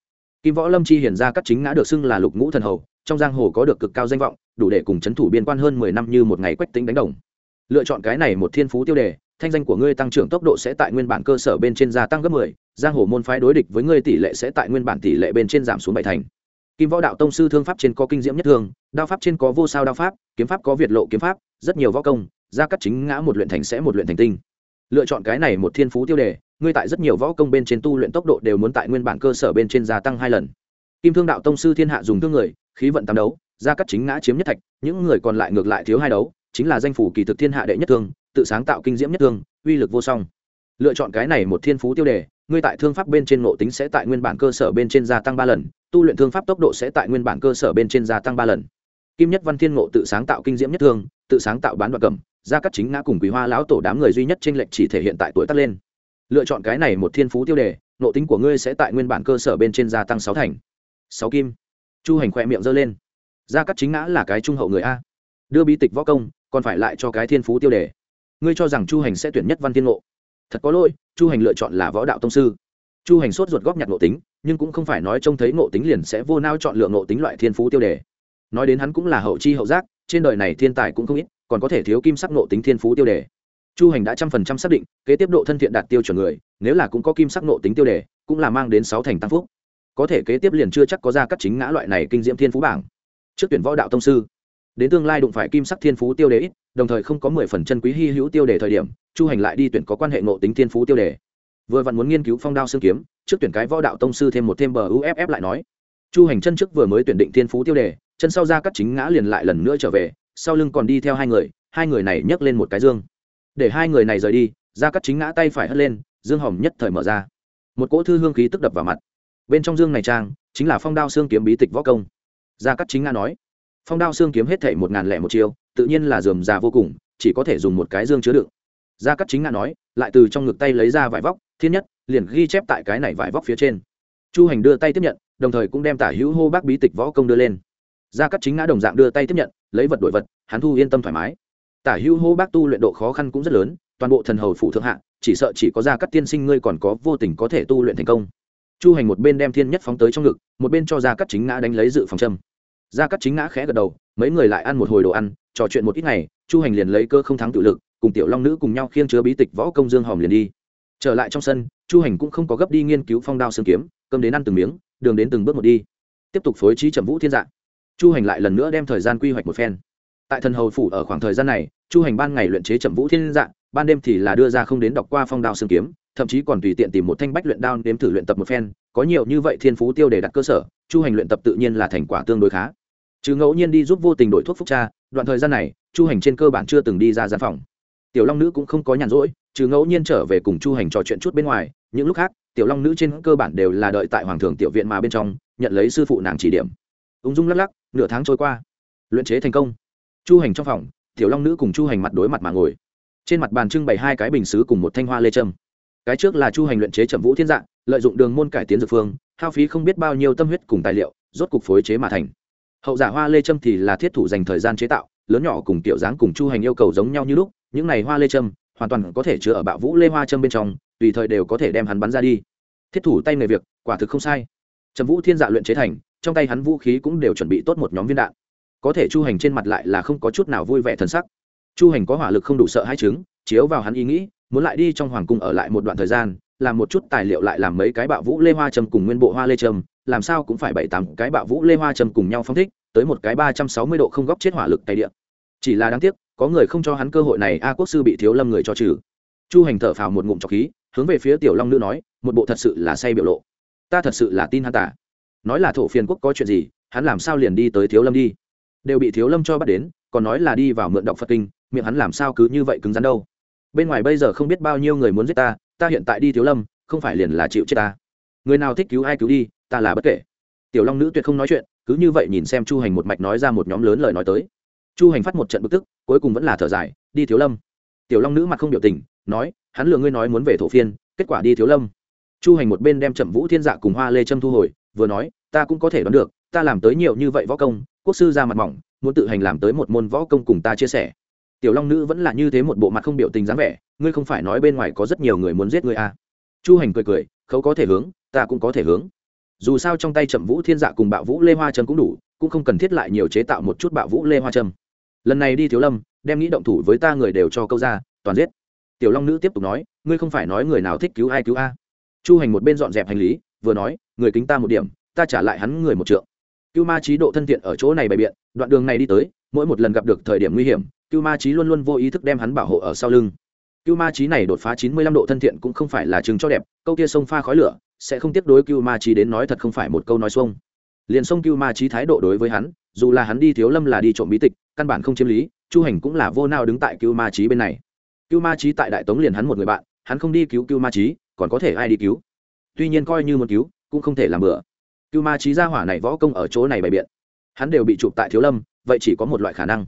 Kim võ lâm chi hiển ra các chính ngã được xưng là lục ngũ thần hầu trong giang hồ có được cực cao danh vọng đủ để cùng chấn thủ biên quan hơn mười năm như một ngày quách tính đánh đồng. Lựa chọn cái này một thiên phú tiêu đề thanh danh của ngươi tăng trưởng tốc độ sẽ tại nguyên bản cơ sở bên trên gia tăng gấp mười giang hồ môn phái đối địch với ngươi tỷ lệ sẽ tại nguyên bản tỷ lệ bên trên giảm xuống bảy thành. Kim võ đạo tông sư thương pháp trên có kinh diễm nhất thường, đao pháp trên có vô sao đao pháp kiếm pháp có việt lộ kiếm pháp rất nhiều võ công gia cắt chính ngã một luyện thành sẽ một luyện thành tinh lựa chọn cái này một thiên phú tiêu đề, ngươi tại rất nhiều võ công bên trên tu luyện tốc độ đều muốn tại nguyên bản cơ sở bên trên gia tăng hai lần. Kim thương đạo tông sư thiên hạ dùng thương người, khí vận tam đấu, gia cắt chính ngã chiếm nhất thạch, những người còn lại ngược lại thiếu hai đấu, chính là danh phủ kỳ thực thiên hạ đệ nhất thương, tự sáng tạo kinh diễm nhất thương, uy lực vô song. Lựa chọn cái này một thiên phú tiêu đề, ngươi tại thương pháp bên trên ngộ tính sẽ tại nguyên bản cơ sở bên trên gia tăng ba lần, tu luyện thương pháp tốc độ sẽ tại nguyên bản cơ sở bên trên gia tăng ba lần. Kim nhất văn thiên ngộ tự sáng tạo kinh diễm nhất thương, tự sáng tạo bán đoạn cầm gia cắt chính ngã cùng quý hoa lão tổ đám người duy nhất trên lệnh chỉ thể hiện tại tuổi tác lên. Lựa chọn cái này một thiên phú tiêu đề nộ tính của ngươi sẽ tại nguyên bản cơ sở bên trên gia tăng sáu thành. Sáu kim. Chu hành khoe miệng giơ lên. Gia cắt chính ngã là cái trung hậu người a. Đưa bi tịch võ công, còn phải lại cho cái thiên phú tiêu đề. Ngươi cho rằng chu hành sẽ tuyển nhất văn thiên ngộ. Thật có lỗi, chu hành lựa chọn là võ đạo tông sư. Chu hành sốt ruột góp nhặt ngộ tính, nhưng cũng không phải nói trông thấy ngộ tính liền sẽ vô nao chọn lựa ngộ tính loại thiên phú tiêu đề. Nói đến hắn cũng là hậu chi hậu giác, trên đời này thiên tài cũng không ít còn có thể thiếu kim sắc nộ tính thiên phú tiêu đề. Chu hành đã trăm phần trăm xác định, kế tiếp độ thân thiện đạt tiêu chuẩn người, nếu là cũng có kim sắc nộ tính tiêu đề, cũng là mang đến sáu thành tăng phúc. Có thể kế tiếp liền chưa chắc có ra các chính ngã loại này kinh diễm thiên phú bảng. Trước tuyển võ đạo tông sư, đến tương lai đụng phải kim sắc thiên phú tiêu đề ít, đồng thời không có mười phần chân quý hy hữu tiêu đề thời điểm, chu hành lại đi tuyển có quan hệ ngộ tính thiên phú tiêu đề. Vừa vặn muốn nghiên cứu phong đao xương kiếm, trước tuyển cái võ đạo tông sư thêm một thêm bờ uff lại nói. Chu hành chân trước vừa mới tuyển định thiên phú tiêu đề, chân sau ra các chính ngã liền lại lần nữa trở về sau lưng còn đi theo hai người hai người này nhấc lên một cái dương. Để hai người này rời đi ra cắt chính ngã tay phải hất lên, dương hỏng nhất thời mở ra. Một cỗ thư hương khí tức đập vào mặt. Bên trong dương này trang, chính là phong đao xương kiếm bí tịch võ công. Gia cắt chính ngã nói, phong đao xương kiếm hết thể một ngàn lẻ một chiêu, tự nhiên là dườm già vô cùng, chỉ có thể dùng một cái dương chứa đựng. Gia cắt chính ngã nói, lại từ trong ngực tay lấy ra vải vóc, thiên nhất, liền ghi chép tại cái này vải vóc phía trên. Chu hành đưa tay tiếp nhận, đồng thời cũng đem tả hữu hô bác bí tịch võ công đưa lên. Gia cắt chính ngã đồng dạng đưa tay tiếp nhận lấy vật đổi vật, hắn thu yên tâm thoải mái. Tả hữu hô bác tu luyện độ khó khăn cũng rất lớn, toàn bộ thần hầu phủ thượng hạ, chỉ sợ chỉ có gia các tiên sinh ngươi còn có vô tình có thể tu luyện thành công. Chu hành một bên đem thiên nhất phóng tới trong ngực, một bên cho gia các chính ngã đánh lấy dự phòng châm. Gia các chính ngã khẽ gật đầu, mấy người lại ăn một hồi đồ ăn, trò chuyện một ít ngày, chu hành liền lấy cơ không thắng tự lực, cùng tiểu long nữ cùng nhau khiêng chứa bí tịch võ công dương hòm liền đi. Trở lại trong sân, chu hành cũng không có gấp đi nghiên cứu phong đao xương kiếm, cơm đến ăn từng miếng, đường đến từng bước một đi. Tiếp tục phối trí trầm vũ thiên dạng chu hành lại lần nữa đem thời gian quy hoạch một phen. Tại thần hầu phủ ở khoảng thời gian này, chu hành ban ngày luyện chế trầm vũ thiên dạng, ban đêm thì là đưa ra không đến đọc qua phong đao xương kiếm, thậm chí còn tùy tiện tìm một thanh bách luyện đao nếm thử luyện tập một phen, có nhiều như vậy thiên phú tiêu để đặt cơ sở, chu hành luyện tập tự nhiên là thành quả tương đối khá. Chứ ngẫu nhiên đi giúp vô tình đổi thuốc phúc cha đoạn thời gian này, chu hành trên cơ bản chưa từng đi ra gian phòng. Tiểu long nữ cũng không có nhàn rỗi chứ ngẫu nhiên trở về cùng chu hành trò chuyện chút bên ngoài, những lúc khác, tiểu long nữ trên cơ bản đều là đợi tại hoàng thường tiểu viện mà bên trong, nhận lấy sư phụ nàng chỉ điểm ung dung lắc lắc, nửa tháng trôi qua. Luyện chế thành công. Chu hành trong phòng, tiểu long nữ cùng chu hành mặt đối mặt mà ngồi. Trên mặt bàn trưng bày hai cái bình xứ cùng một thanh hoa lê trâm cái trước là chu hành luyện chế trầm vũ thiên dạng lợi dụng đường môn cải tiến dược phương, hao phí không biết bao nhiêu tâm huyết cùng tài liệu, rốt cục phối chế mà thành. Hậu giả hoa lê trâm thì là thiết thủ dành thời gian chế tạo, lớn nhỏ cùng tiểu dáng cùng chu hành yêu cầu giống nhau như lúc, những này hoa lê trâm hoàn toàn có thể chứa ở bạo vũ lê hoa trâm bên trong, tùy thời đều có thể đem hắn bắn ra đi. Thiết thủ tay nghề việc, quả thực không sai. Trầm vũ thiên dạ luyện chế thành trong tay hắn vũ khí cũng đều chuẩn bị tốt một nhóm viên đạn. Có thể chu hành trên mặt lại là không có chút nào vui vẻ thân sắc. Chu hành có hỏa lực không đủ sợ hai chứng, chiếu vào hắn ý nghĩ, muốn lại đi trong hoàng cung ở lại một đoạn thời gian, làm một chút tài liệu lại làm mấy cái bạo vũ lê hoa trầm cùng nguyên bộ hoa lê trầm làm sao cũng phải bảy tám cái bạo vũ lê hoa trầm cùng nhau phong thích, tới một cái ba trăm sáu mươi độ không góc chết hỏa lực tay địa. chỉ là đáng tiếc, có người không cho hắn cơ hội này, a quốc sư bị thiếu lâm người cho trừ. Chu hành thở phào một ngụm trọc khí, hướng về phía tiểu long nữ nói, một bộ thật sự là say biểu lộ. Ta thật sự là tin hắn tả nói là thổ phiền quốc có chuyện gì, hắn làm sao liền đi tới thiếu lâm đi? Đều bị thiếu lâm cho bắt đến, còn nói là đi vào mượn đọc phật kinh, miệng hắn làm sao cứ như vậy cứng rắn đâu? Bên ngoài bây giờ không biết bao nhiêu người muốn giết ta ta hiện tại đi thiếu lâm, không phải liền là chịu chết ta. Người nào thích cứu ai cứu đi, ta là bất kể. Tiểu long nữ tuyệt không nói chuyện, cứ như vậy nhìn xem chu hành một mạch nói ra một nhóm lớn lời nói tới. Chu hành phát một trận bực tức, cuối cùng vẫn là thở dài, đi thiếu lâm. Tiểu long nữ mặt không biểu tình, nói, hắn lừa ngươi nói muốn về thổ phiên, kết quả đi thiếu lâm. Chu hành một bên đem chậm vũ thiên dạ cùng hoa lê trâm thu hồi vừa nói, ta cũng có thể đoán được, ta làm tới nhiều như vậy võ công, quốc sư ra mặt mỏng, muốn tự hành làm tới một môn võ công cùng ta chia sẻ. Tiểu long nữ vẫn là như thế một bộ mặt không biểu tình dáng vẻ, ngươi không phải nói bên ngoài có rất nhiều người muốn giết ngươi à. chu hành cười cười, khấu có thể hướng, ta cũng có thể hướng. Dù sao trong tay chậm vũ thiên dạ cùng bạo vũ lê hoa trâm cũng đủ, cũng không cần thiết lại nhiều chế tạo một chút bạo vũ lê hoa trâm. Lần này đi thiếu lâm, đem nghĩ động thủ với ta người đều cho câu ra, toàn giết. Tiểu long nữ tiếp tục nói, ngươi không phải nói người nào thích cứu ai cứu a? Chu hành một bên dọn dẹp hành lý, vừa nói người kính ta một điểm, ta trả lại hắn người một trượng. Cưu ma trí độ thân thiện ở chỗ này bày biện, đoạn đường này đi tới, mỗi một lần gặp được thời điểm nguy hiểm, cưu ma trí luôn luôn vô ý thức đem hắn bảo hộ ở sau lưng. Cưu ma trí này đột phá chín mươi lăm độ thân thiện cũng không phải là chừng cho đẹp, câu kia sông pha khói lửa, sẽ không tiếp đối cưu ma trí đến nói thật không phải một câu nói xuông. Liền sông cưu ma trí thái độ đối với hắn, dù là hắn đi thiếu lâm là đi trộm bí tịch, căn bản không chiếm lý, chu hành cũng là vô nào đứng tại cưu ma trí bên này. Cưu ma trí tại đại tống liền hắn một người bạn, hắn không đi cứu cưu ma trí còn có thể ai đi cứu? Tuy nhiên coi như một cứu cũng không thể làm bừa. Cưu ma trí Gia hỏa này võ công ở chỗ này bày biện. Hắn đều bị chụp tại thiếu lâm, vậy chỉ có một loại khả năng.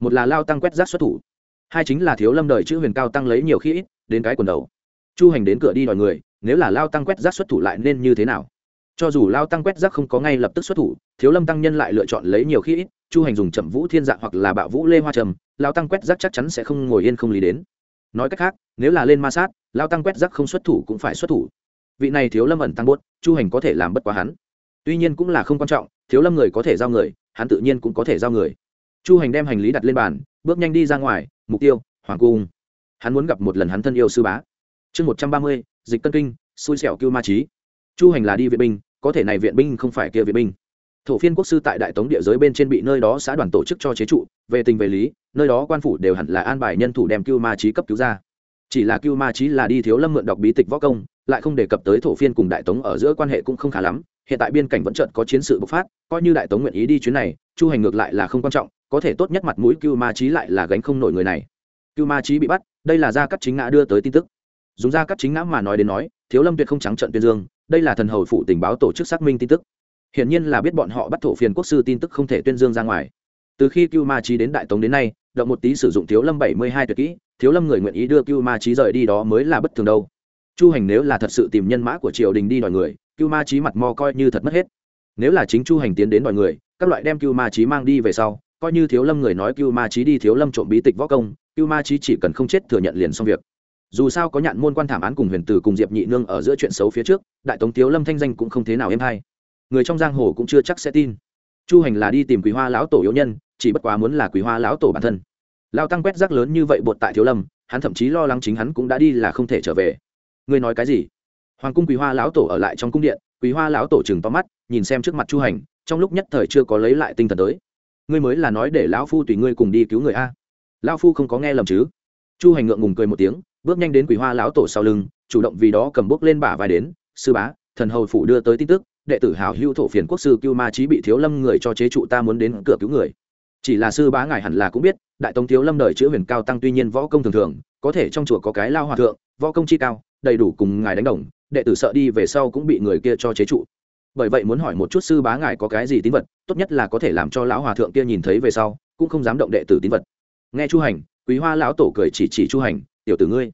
Một là lao tăng quét rác xuất thủ. Hai chính là thiếu lâm đời chữ huyền cao tăng lấy nhiều khi ít, đến cái quần đầu. Chu hành đến cửa đi đòi người, nếu là lao tăng quét rác xuất thủ lại nên như thế nào? Cho dù lao tăng quét rác không có ngay lập tức xuất thủ, thiếu lâm tăng nhân lại lựa chọn lấy nhiều khi ít, chu hành dùng chậm vũ thiên dạ hoặc là bạo vũ lê hoa trầm, lao tăng quét rác chắc chắn sẽ không ngồi yên không lý đến. Nói cách khác, nếu là lên ma sát, lao tăng quét rác không xuất thủ cũng phải xuất thủ vị này thiếu lâm ẩn tăng bốt, chu hành có thể làm bất quá hắn. Tuy nhiên cũng là không quan trọng, thiếu lâm người có thể giao người, hắn tự nhiên cũng có thể giao người. Chu hành đem hành lý đặt lên bàn, bước nhanh đi ra ngoài, mục tiêu, hoàng cung. Hắn muốn gặp một lần hắn thân yêu sư bá. Chương một trăm ba mươi, dịch tân kinh, xui xẻo cưu ma trí chu hành là đi viện binh, có thể này viện binh không phải kia viện binh. Thổ phiên quốc sư tại đại tống địa giới bên trên bị nơi đó xã đoàn tổ chức cho chế trụ, về tình về lý, nơi đó quan phủ đều hẳn là an bài nhân thủ đem cưu ma trí cấp cứu ra chỉ là cưu ma Chí là đi thiếu lâm mượn đọc bí tịch võ công, lại không đề cập tới thổ phiên cùng đại tống ở giữa quan hệ cũng không khá lắm, hiện tại biên cảnh vẫn trận có chiến sự bộc phát, coi như đại tống nguyện ý đi chuyến này, chu hành ngược lại là không quan trọng, có thể tốt nhất mặt mũi cưu ma Chí lại là gánh không nổi người này. Cưu ma Chí bị bắt, đây là gia cắt chính ngã đưa tới tin tức. Dùng gia cắt chính ngã mà nói đến nói, thiếu lâm tuyệt không trắng trận tuyên dương, đây là thần hầu phụ tình báo tổ chức xác minh tin tức. Hiển nhiên là biết bọn họ bắt thổ phiền quốc sư tin tức không thể tuyên dương ra ngoài. Từ khi cưu ma Chí đến đại tống đến nay, động một tí sử dụng thiếu lâm bảy mươi hai tuyệt kỹ thiếu lâm người nguyện ý đưa cưu ma trí rời đi đó mới là bất thường đâu. Chu hành nếu là thật sự tìm nhân mã của triều đình đi đòi người, cưu ma trí mặt mò coi như thật mất hết. Nếu là chính chu hành tiến đến đòi người, các loại đem cưu ma trí mang đi về sau, coi như thiếu lâm người nói cưu ma trí đi thiếu lâm trộm bí tịch võ công, cưu ma trí chỉ cần không chết thừa nhận liền xong việc. Dù sao có nhạn môn quan thảm án cùng huyền tử cùng diệp nhị nương ở giữa chuyện xấu phía trước, đại tống thiếu lâm thanh danh cũng không thế nào êm hay. Người trong giang hồ cũng chưa chắc sẽ tin. Chu hành là đi tìm quý hoa lão tổ yếu nhân, chỉ bất quá muốn là quý hoa lão tổ bản thân lao tăng quét rác lớn như vậy bột tại thiếu lâm, hắn thậm chí lo lắng chính hắn cũng đã đi là không thể trở về. Ngươi nói cái gì? Hoàng cung quý hoa lão tổ ở lại trong cung điện quý hoa lão tổ chừng to mắt, nhìn xem trước mặt chu hành, trong lúc nhất thời chưa có lấy lại tinh thần tới. Ngươi mới là nói để lão phu tùy ngươi cùng đi cứu người a. Lão phu không có nghe lầm chứ? Chu hành ngượng ngùng cười một tiếng, bước nhanh đến quý hoa lão tổ sau lưng, chủ động vì đó cầm bước lên bả vai đến, sư bá, thần hầu phủ đưa tới tin tức, đệ tử hào hưu thổ phiền quốc sư cưu ma trí bị thiếu lâm người cho chế trụ ta muốn đến cửa cứu người. Chỉ là sư bá ngài hẳn là cũng biết đại tống thiếu lâm đời chữ huyền cao tăng tuy nhiên võ công thường thường, có thể trong chùa có cái lao hòa thượng, võ công chi cao, đầy đủ cùng ngài đánh đồng, đệ tử sợ đi về sau cũng bị người kia cho chế trụ. Bởi vậy muốn hỏi một chút sư bá ngài có cái gì tín vật, tốt nhất là có thể làm cho lão hòa thượng kia nhìn thấy về sau, cũng không dám động đệ tử tín vật. Nghe chu hành, quý hoa lão tổ cười chỉ chỉ chu hành, tiểu tử ngươi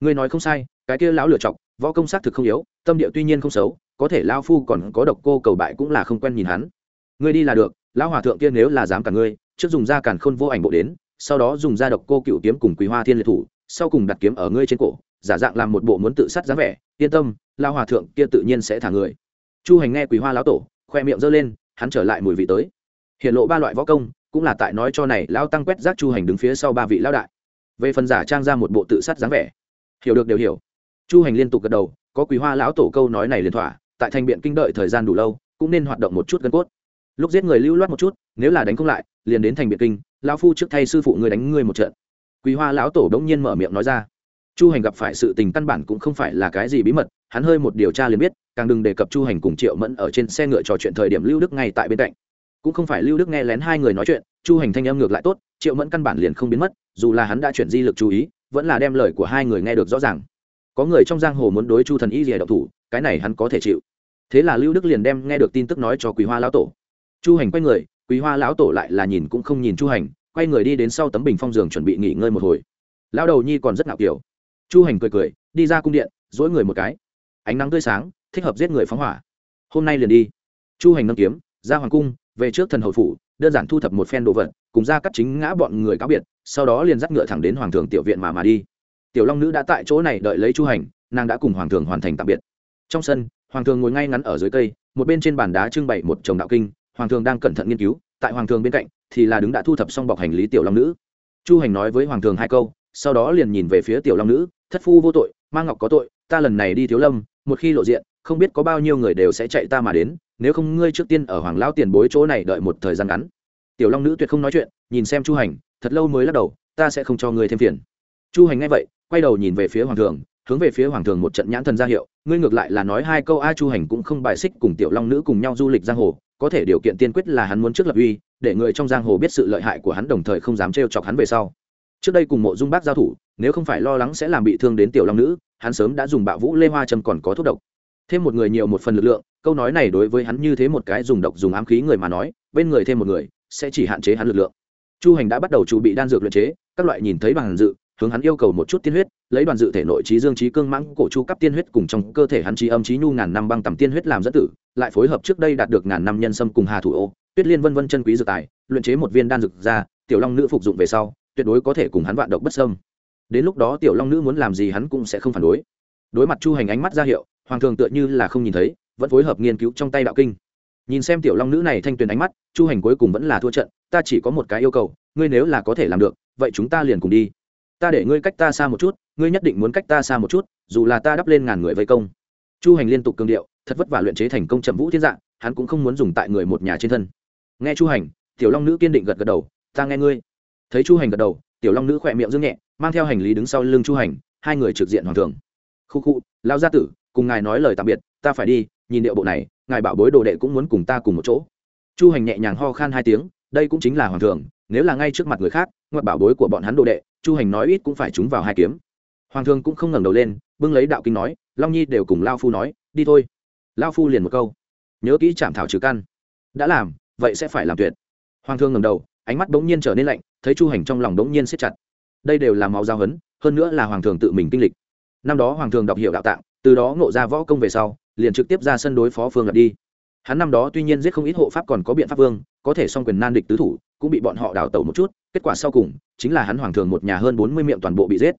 ngươi nói không sai, cái kia lão lựa chọc, võ công xác thực không yếu, tâm địa tuy nhiên không xấu, có thể lao phu còn có độc cô cầu bại cũng là không quen nhìn hắn. Ngươi đi là được, lão hòa thượng kia nếu là dám cả ngươi, trước dùng ra càn khôn vô ảnh bộ đến sau đó dùng ra độc cô cựu kiếm cùng quý hoa thiên liệt thủ, sau cùng đặt kiếm ở ngươi trên cổ, giả dạng làm một bộ muốn tự sát dáng vẻ, yên tâm, lao hòa thượng kia tự nhiên sẽ thả người. Chu hành nghe quý hoa lão tổ, khoe miệng giơ lên, hắn trở lại mùi vị tới. Hiện lộ ba loại võ công, cũng là tại nói cho này, lao tăng quét rác chu hành đứng phía sau ba vị lao đại. Về phần giả trang ra một bộ tự sát dáng vẻ, hiểu được đều hiểu. Chu hành liên tục gật đầu, có quý hoa lão tổ câu nói này liền thỏa, tại thành biện kinh đợi thời gian đủ lâu, cũng nên hoạt động một chút gân cốt lúc giết người lưu loát một chút, nếu là đánh không lại, liền đến thành biệt kinh, lão phu trước thay sư phụ người đánh ngươi một trận. Quý hoa lão tổ đống nhiên mở miệng nói ra. Chu hành gặp phải sự tình căn bản cũng không phải là cái gì bí mật, hắn hơi một điều tra liền biết, càng đừng đề cập chu hành cùng triệu mẫn ở trên xe ngựa trò chuyện thời điểm lưu đức ngay tại bên cạnh. Cũng không phải lưu đức nghe lén hai người nói chuyện, chu hành thanh âm ngược lại tốt, triệu mẫn căn bản liền không biến mất, dù là hắn đã chuyển di lực chú ý, vẫn là đem lời của hai người nghe được rõ ràng. Có người trong giang hồ muốn đối chu thần y gì độc thủ, cái này hắn có thể chịu. Thế là lưu đức liền đem nghe được tin tức nói cho quý hoa lão tổ chu hành quay người, quý hoa lão tổ lại là nhìn cũng không nhìn chu hành, quay người đi đến sau tấm bình phong giường chuẩn bị nghỉ ngơi một hồi. Lão đầu nhi còn rất ngạo kiểu. Chu hành cười cười, đi ra cung điện dỗi người một cái. Ánh nắng tươi sáng, thích hợp giết người phóng hỏa. Hôm nay liền đi. Chu hành nâng kiếm, ra hoàng cung, về trước thần hậu phủ, đơn giản thu thập một phen đồ vật, cùng ra cắt chính ngã bọn người cáo biệt, sau đó liền dắt ngựa thẳng đến hoàng thường tiểu viện mà mà đi. Tiểu long nữ đã tại chỗ này đợi lấy chu hành, nàng đã cùng hoàng thường hoàn thành tạm biệt. Trong sân, hoàng thường ngồi ngay ngắn ở dưới cây, một bên trên bàn đá trưng bày một chồng đạo kinh hoàng thường đang cẩn thận nghiên cứu, tại hoàng thường bên cạnh thì là đứng đã thu thập xong bọc hành lý tiểu long nữ. Chu hành nói với hoàng thường hai câu, sau đó liền nhìn về phía tiểu long nữ, thất phu vô tội mang ngọc có tội, ta lần này đi thiếu lâm, một khi lộ diện, không biết có bao nhiêu người đều sẽ chạy ta mà đến, nếu không ngươi trước tiên ở hoàng lao tiền bối chỗ này đợi một thời gian ngắn. Tiểu long nữ tuyệt không nói chuyện, nhìn xem chu hành, thật lâu mới lắc đầu, ta sẽ không cho ngươi thêm phiền. Chu hành nghe vậy, quay đầu nhìn về phía hoàng thường, hướng về phía hoàng thường một trận nhãn thần ra hiệu, ngươi ngược lại là nói hai câu a, chu hành cũng không bài xích cùng tiểu long nữ cùng nhau du lịch giang hồ có thể điều kiện tiên quyết là hắn muốn trước lập uy, để người trong giang hồ biết sự lợi hại của hắn đồng thời không dám trêu chọc hắn về sau. Trước đây cùng mộ dung bác giao thủ, nếu không phải lo lắng sẽ làm bị thương đến tiểu long nữ, hắn sớm đã dùng bạo vũ lê hoa trầm còn có thuốc độc. Thêm một người nhiều một phần lực lượng, câu nói này đối với hắn như thế một cái dùng độc dùng ám khí người mà nói, bên người thêm một người, sẽ chỉ hạn chế hắn lực lượng. Chu hành đã bắt đầu chuẩn bị đan dược luyện chế, các loại nhìn thấy bằng dự hướng hắn yêu cầu một chút tiên huyết, lấy đoàn dự thể nội trí dương trí cương mãng cổ chu cấp tiên huyết cùng trong cơ thể hắn trí âm trí nhu ngàn năm băng tầm tiên huyết làm dẫn tử, lại phối hợp trước đây đạt được ngàn năm nhân sâm cùng hà thủ ô, tuyết liên vân vân chân quý dược tài, luyện chế một viên đan dược ra, tiểu long nữ phục dụng về sau, tuyệt đối có thể cùng hắn vạn độc bất sâm đến lúc đó tiểu long nữ muốn làm gì hắn cũng sẽ không phản đối. Đối mặt chu hành ánh mắt ra hiệu, hoàng thường tựa như là không nhìn thấy, vẫn phối hợp nghiên cứu trong tay đạo kinh. Nhìn xem tiểu long nữ này thanh tuyền ánh mắt, chu hành cuối cùng vẫn là thua trận, ta chỉ có một cái yêu cầu, ngươi nếu là có thể làm được, vậy chúng ta liền cùng đi ta để ngươi cách ta xa một chút, ngươi nhất định muốn cách ta xa một chút, dù là ta đắp lên ngàn người vây công. Chu hành liên tục cương điệu, thật vất vả luyện chế thành công trầm vũ thiên dạng, hắn cũng không muốn dùng tại người một nhà trên thân. Nghe chu hành, tiểu long nữ kiên định gật gật đầu, ta nghe ngươi. Thấy chu hành gật đầu, tiểu long nữ khỏe miệng dương nhẹ, mang theo hành lý đứng sau lưng chu hành, hai người trực diện hoàng thường. Khu khu lao gia tử, cùng ngài nói lời tạm biệt, ta phải đi, nhìn điệu bộ này, ngài bảo bối đồ đệ cũng muốn cùng ta cùng một chỗ. Chu hành nhẹ nhàng ho khan hai tiếng, đây cũng chính là hoàng thường, nếu là ngay trước mặt người khác, ngoặt bảo bối của bọn hắn đồ đệ chu hành nói ít cũng phải trúng vào hai kiếm. Hoàng Thương cũng không ngẩng đầu lên, bưng lấy đạo kinh nói, long nhi đều cùng lao phu nói, đi thôi. Lao phu liền một câu, nhớ kỹ chạm thảo trừ căn. Đã làm, vậy sẽ phải làm tuyệt. Hoàng thương ngẩng đầu, ánh mắt bỗng nhiên trở nên lạnh, thấy chu hành trong lòng bỗng nhiên siết chặt. Đây đều là máu giao hấn, hơn nữa là hoàng thường tự mình kinh lịch. Năm đó hoàng thường đọc hiểu đạo tạng, từ đó ngộ ra võ công về sau, liền trực tiếp ra sân đối phó phương lập đi. Hắn năm đó tuy nhiên giết không ít hộ pháp còn có biện pháp vương, có thể song quyền nan địch tứ thủ, cũng bị bọn họ đào tẩu một chút kết quả sau cùng chính là hắn hoàng thường một nhà hơn bốn mươi miệng toàn bộ bị giết.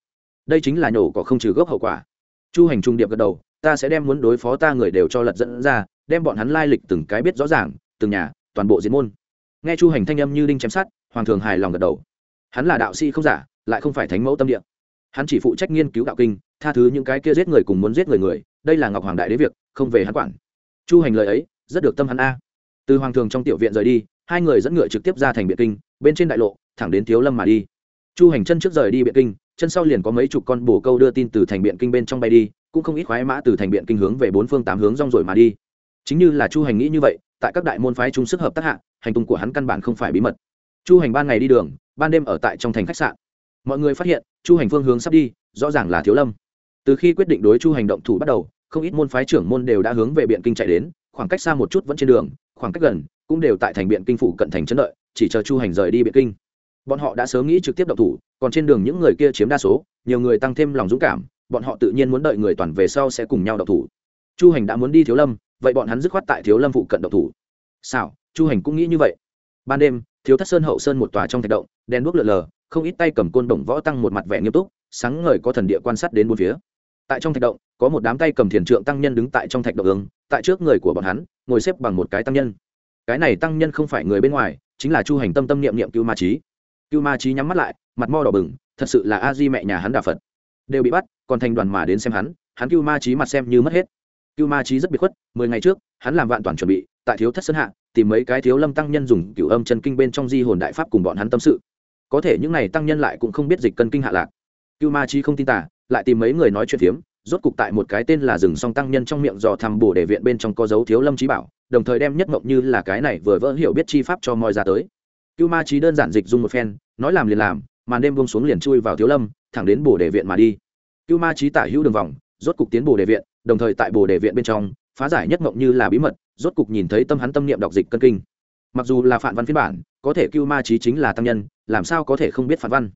Đây chính là nhổ có không trừ gốc hậu quả. Chu hành trung điệp gật đầu, ta sẽ đem muốn đối phó ta người đều cho lật dẫn ra, đem bọn hắn lai lịch từng cái biết rõ ràng, từng nhà, toàn bộ diễn môn. Nghe chu hành thanh âm như đinh chém sát hoàng thường hài lòng gật đầu. Hắn là đạo sĩ không giả, lại không phải thánh mẫu tâm địa. Hắn chỉ phụ trách nghiên cứu đạo kinh, tha thứ những cái kia giết người cùng muốn giết người người, đây là ngọc hoàng đại đế việc, không về hắn quản. Chu hành lời ấy, rất được tâm hắn a. Từ hoàng thường trong tiểu viện rời đi, hai người dẫn ngựa trực tiếp ra thành biệt kinh, bên trên đại lộ thẳng đến thiếu lâm mà đi. Chu hành chân trước rời đi biện kinh, chân sau liền có mấy chục con bồ câu đưa tin từ thành biện kinh bên trong bay đi, cũng không ít khoái mã từ thành biện kinh hướng về bốn phương tám hướng rong rồi mà đi. Chính như là chu hành nghĩ như vậy, tại các đại môn phái chung sức hợp tác hạ, hành tung của hắn căn bản không phải bí mật. Chu hành ban ngày đi đường, ban đêm ở tại trong thành khách sạn. Mọi người phát hiện, chu hành phương hướng sắp đi, rõ ràng là thiếu lâm. Từ khi quyết định đối chu hành động thủ bắt đầu, không ít môn phái trưởng môn đều đã hướng về biện kinh chạy đến, khoảng cách xa một chút vẫn trên đường, khoảng cách gần, cũng đều tại thành biện kinh phủ cận thành trấn lợi chỉ chờ chu hành rời đi biện kinh bọn họ đã sớm nghĩ trực tiếp động thủ, còn trên đường những người kia chiếm đa số, nhiều người tăng thêm lòng dũng cảm, bọn họ tự nhiên muốn đợi người toàn về sau sẽ cùng nhau động thủ. Chu hành đã muốn đi thiếu lâm, vậy bọn hắn dứt khoát tại thiếu lâm phụ cận động thủ. Sao chu hành cũng nghĩ như vậy. Ban đêm, thiếu thất sơn hậu sơn một tòa trong thạch động đen đuốc lượn lờ, không ít tay cầm côn đồng võ tăng một mặt vẻ nghiêm túc, sáng ngời có thần địa quan sát đến bốn phía. Tại trong thạch động, có một đám tay cầm thiền trượng tăng nhân đứng tại trong thạch động ứng, tại trước người của bọn hắn, ngồi xếp bằng một cái tăng nhân. Cái này tăng nhân không phải người bên ngoài, chính là chu hành tâm tâm niệm niệm cứu ma trí cưu ma trí nhắm mắt lại, mặt mo đỏ bừng, thật sự là a di mẹ nhà hắn đà phật. Đều bị bắt, còn thành đoàn mà đến xem hắn hắn cưu ma trí mặt xem như mất hết. Cưu ma trí rất biệt khuất, mười ngày trước, hắn làm vạn toàn chuẩn bị, tại thiếu thất sơn hạ, tìm mấy cái thiếu lâm tăng nhân dùng cửu âm chân kinh bên trong di hồn đại pháp cùng bọn hắn tâm sự. Có thể những n à y tăng nhân lại cũng không biết dịch cân kinh hạ lạc. Cưu ma trí không tin tả lại tìm mấy người nói chuyện phiếm, rốt cục tại một cái tên là rừng song tăng nhân trong miệng dò thăm bổ để viện bên trong có dấu thiếu lâm trí bảo, đồng thời đem nhất mộng như là cái này vừa vỡ hiểu biết chi pháp cho moi ra tới cưu ma trí đơn giản dịch dung một phen, nói làm liền làm, màn đêm buông xuống liền chui vào thiếu lâm, thẳng đến bồ đề viện mà đi. Cưu ma trí tả hữu đường vòng, rốt cục tiến bồ đề viện, đồng thời tại bồ đề viện bên trong, phá giải nhất mộng như là bí mật, rốt cục nhìn thấy tâm hắn tâm niệm đọc dịch cân kinh. Mặc dù là phản văn phiên bản, có thể cưu ma trí chính là tăng nhân, làm sao có thể không biết phản văn?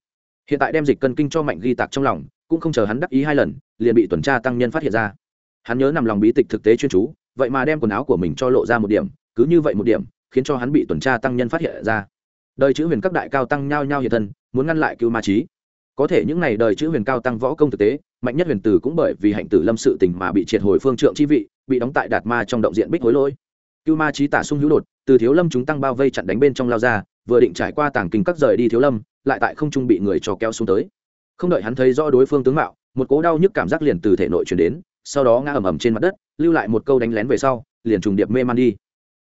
Hiện tại đem dịch cân kinh cho mạnh ghi tạc trong lòng, cũng không chờ hắn đắc ý hai lần, liền bị tuần tra tăng nhân phát hiện ra. Hắn nhớ nằm lòng bí tịch thực tế chuyên chú, vậy mà đem quần áo của mình cho lộ ra một điểm, cứ như vậy một điểm, khiến cho hắn bị tuần tra tăng nhân phát hiện ra đời chữ huyền các đại cao tăng nhao nhao hiện thân, muốn ngăn lại cưu ma trí. Có thể những n à y đời chữ huyền cao tăng võ công thực tế, mạnh nhất huyền tử cũng bởi vì hạnh tử lâm sự tình mà bị triệt hồi phương trượng chi vị, bị đóng tại đạt ma trong động diện bích hối lỗi. Cưu ma trí tả sung hữu đột, từ thiếu lâm chúng tăng bao vây chặn đánh bên trong lao ra, vừa định trải qua tảng kinh các rời đi thiếu lâm, lại tại không trung bị người trò kéo xuống tới. Không đợi hắn thấy rõ đối phương tướng mạo, một cố đau nhức cảm giác liền từ thể nội chuyển đến, sau đó ngã ầm ầm trên mặt đất, lưu lại một câu đánh lén về sau, liền trùng điệp mê man đi.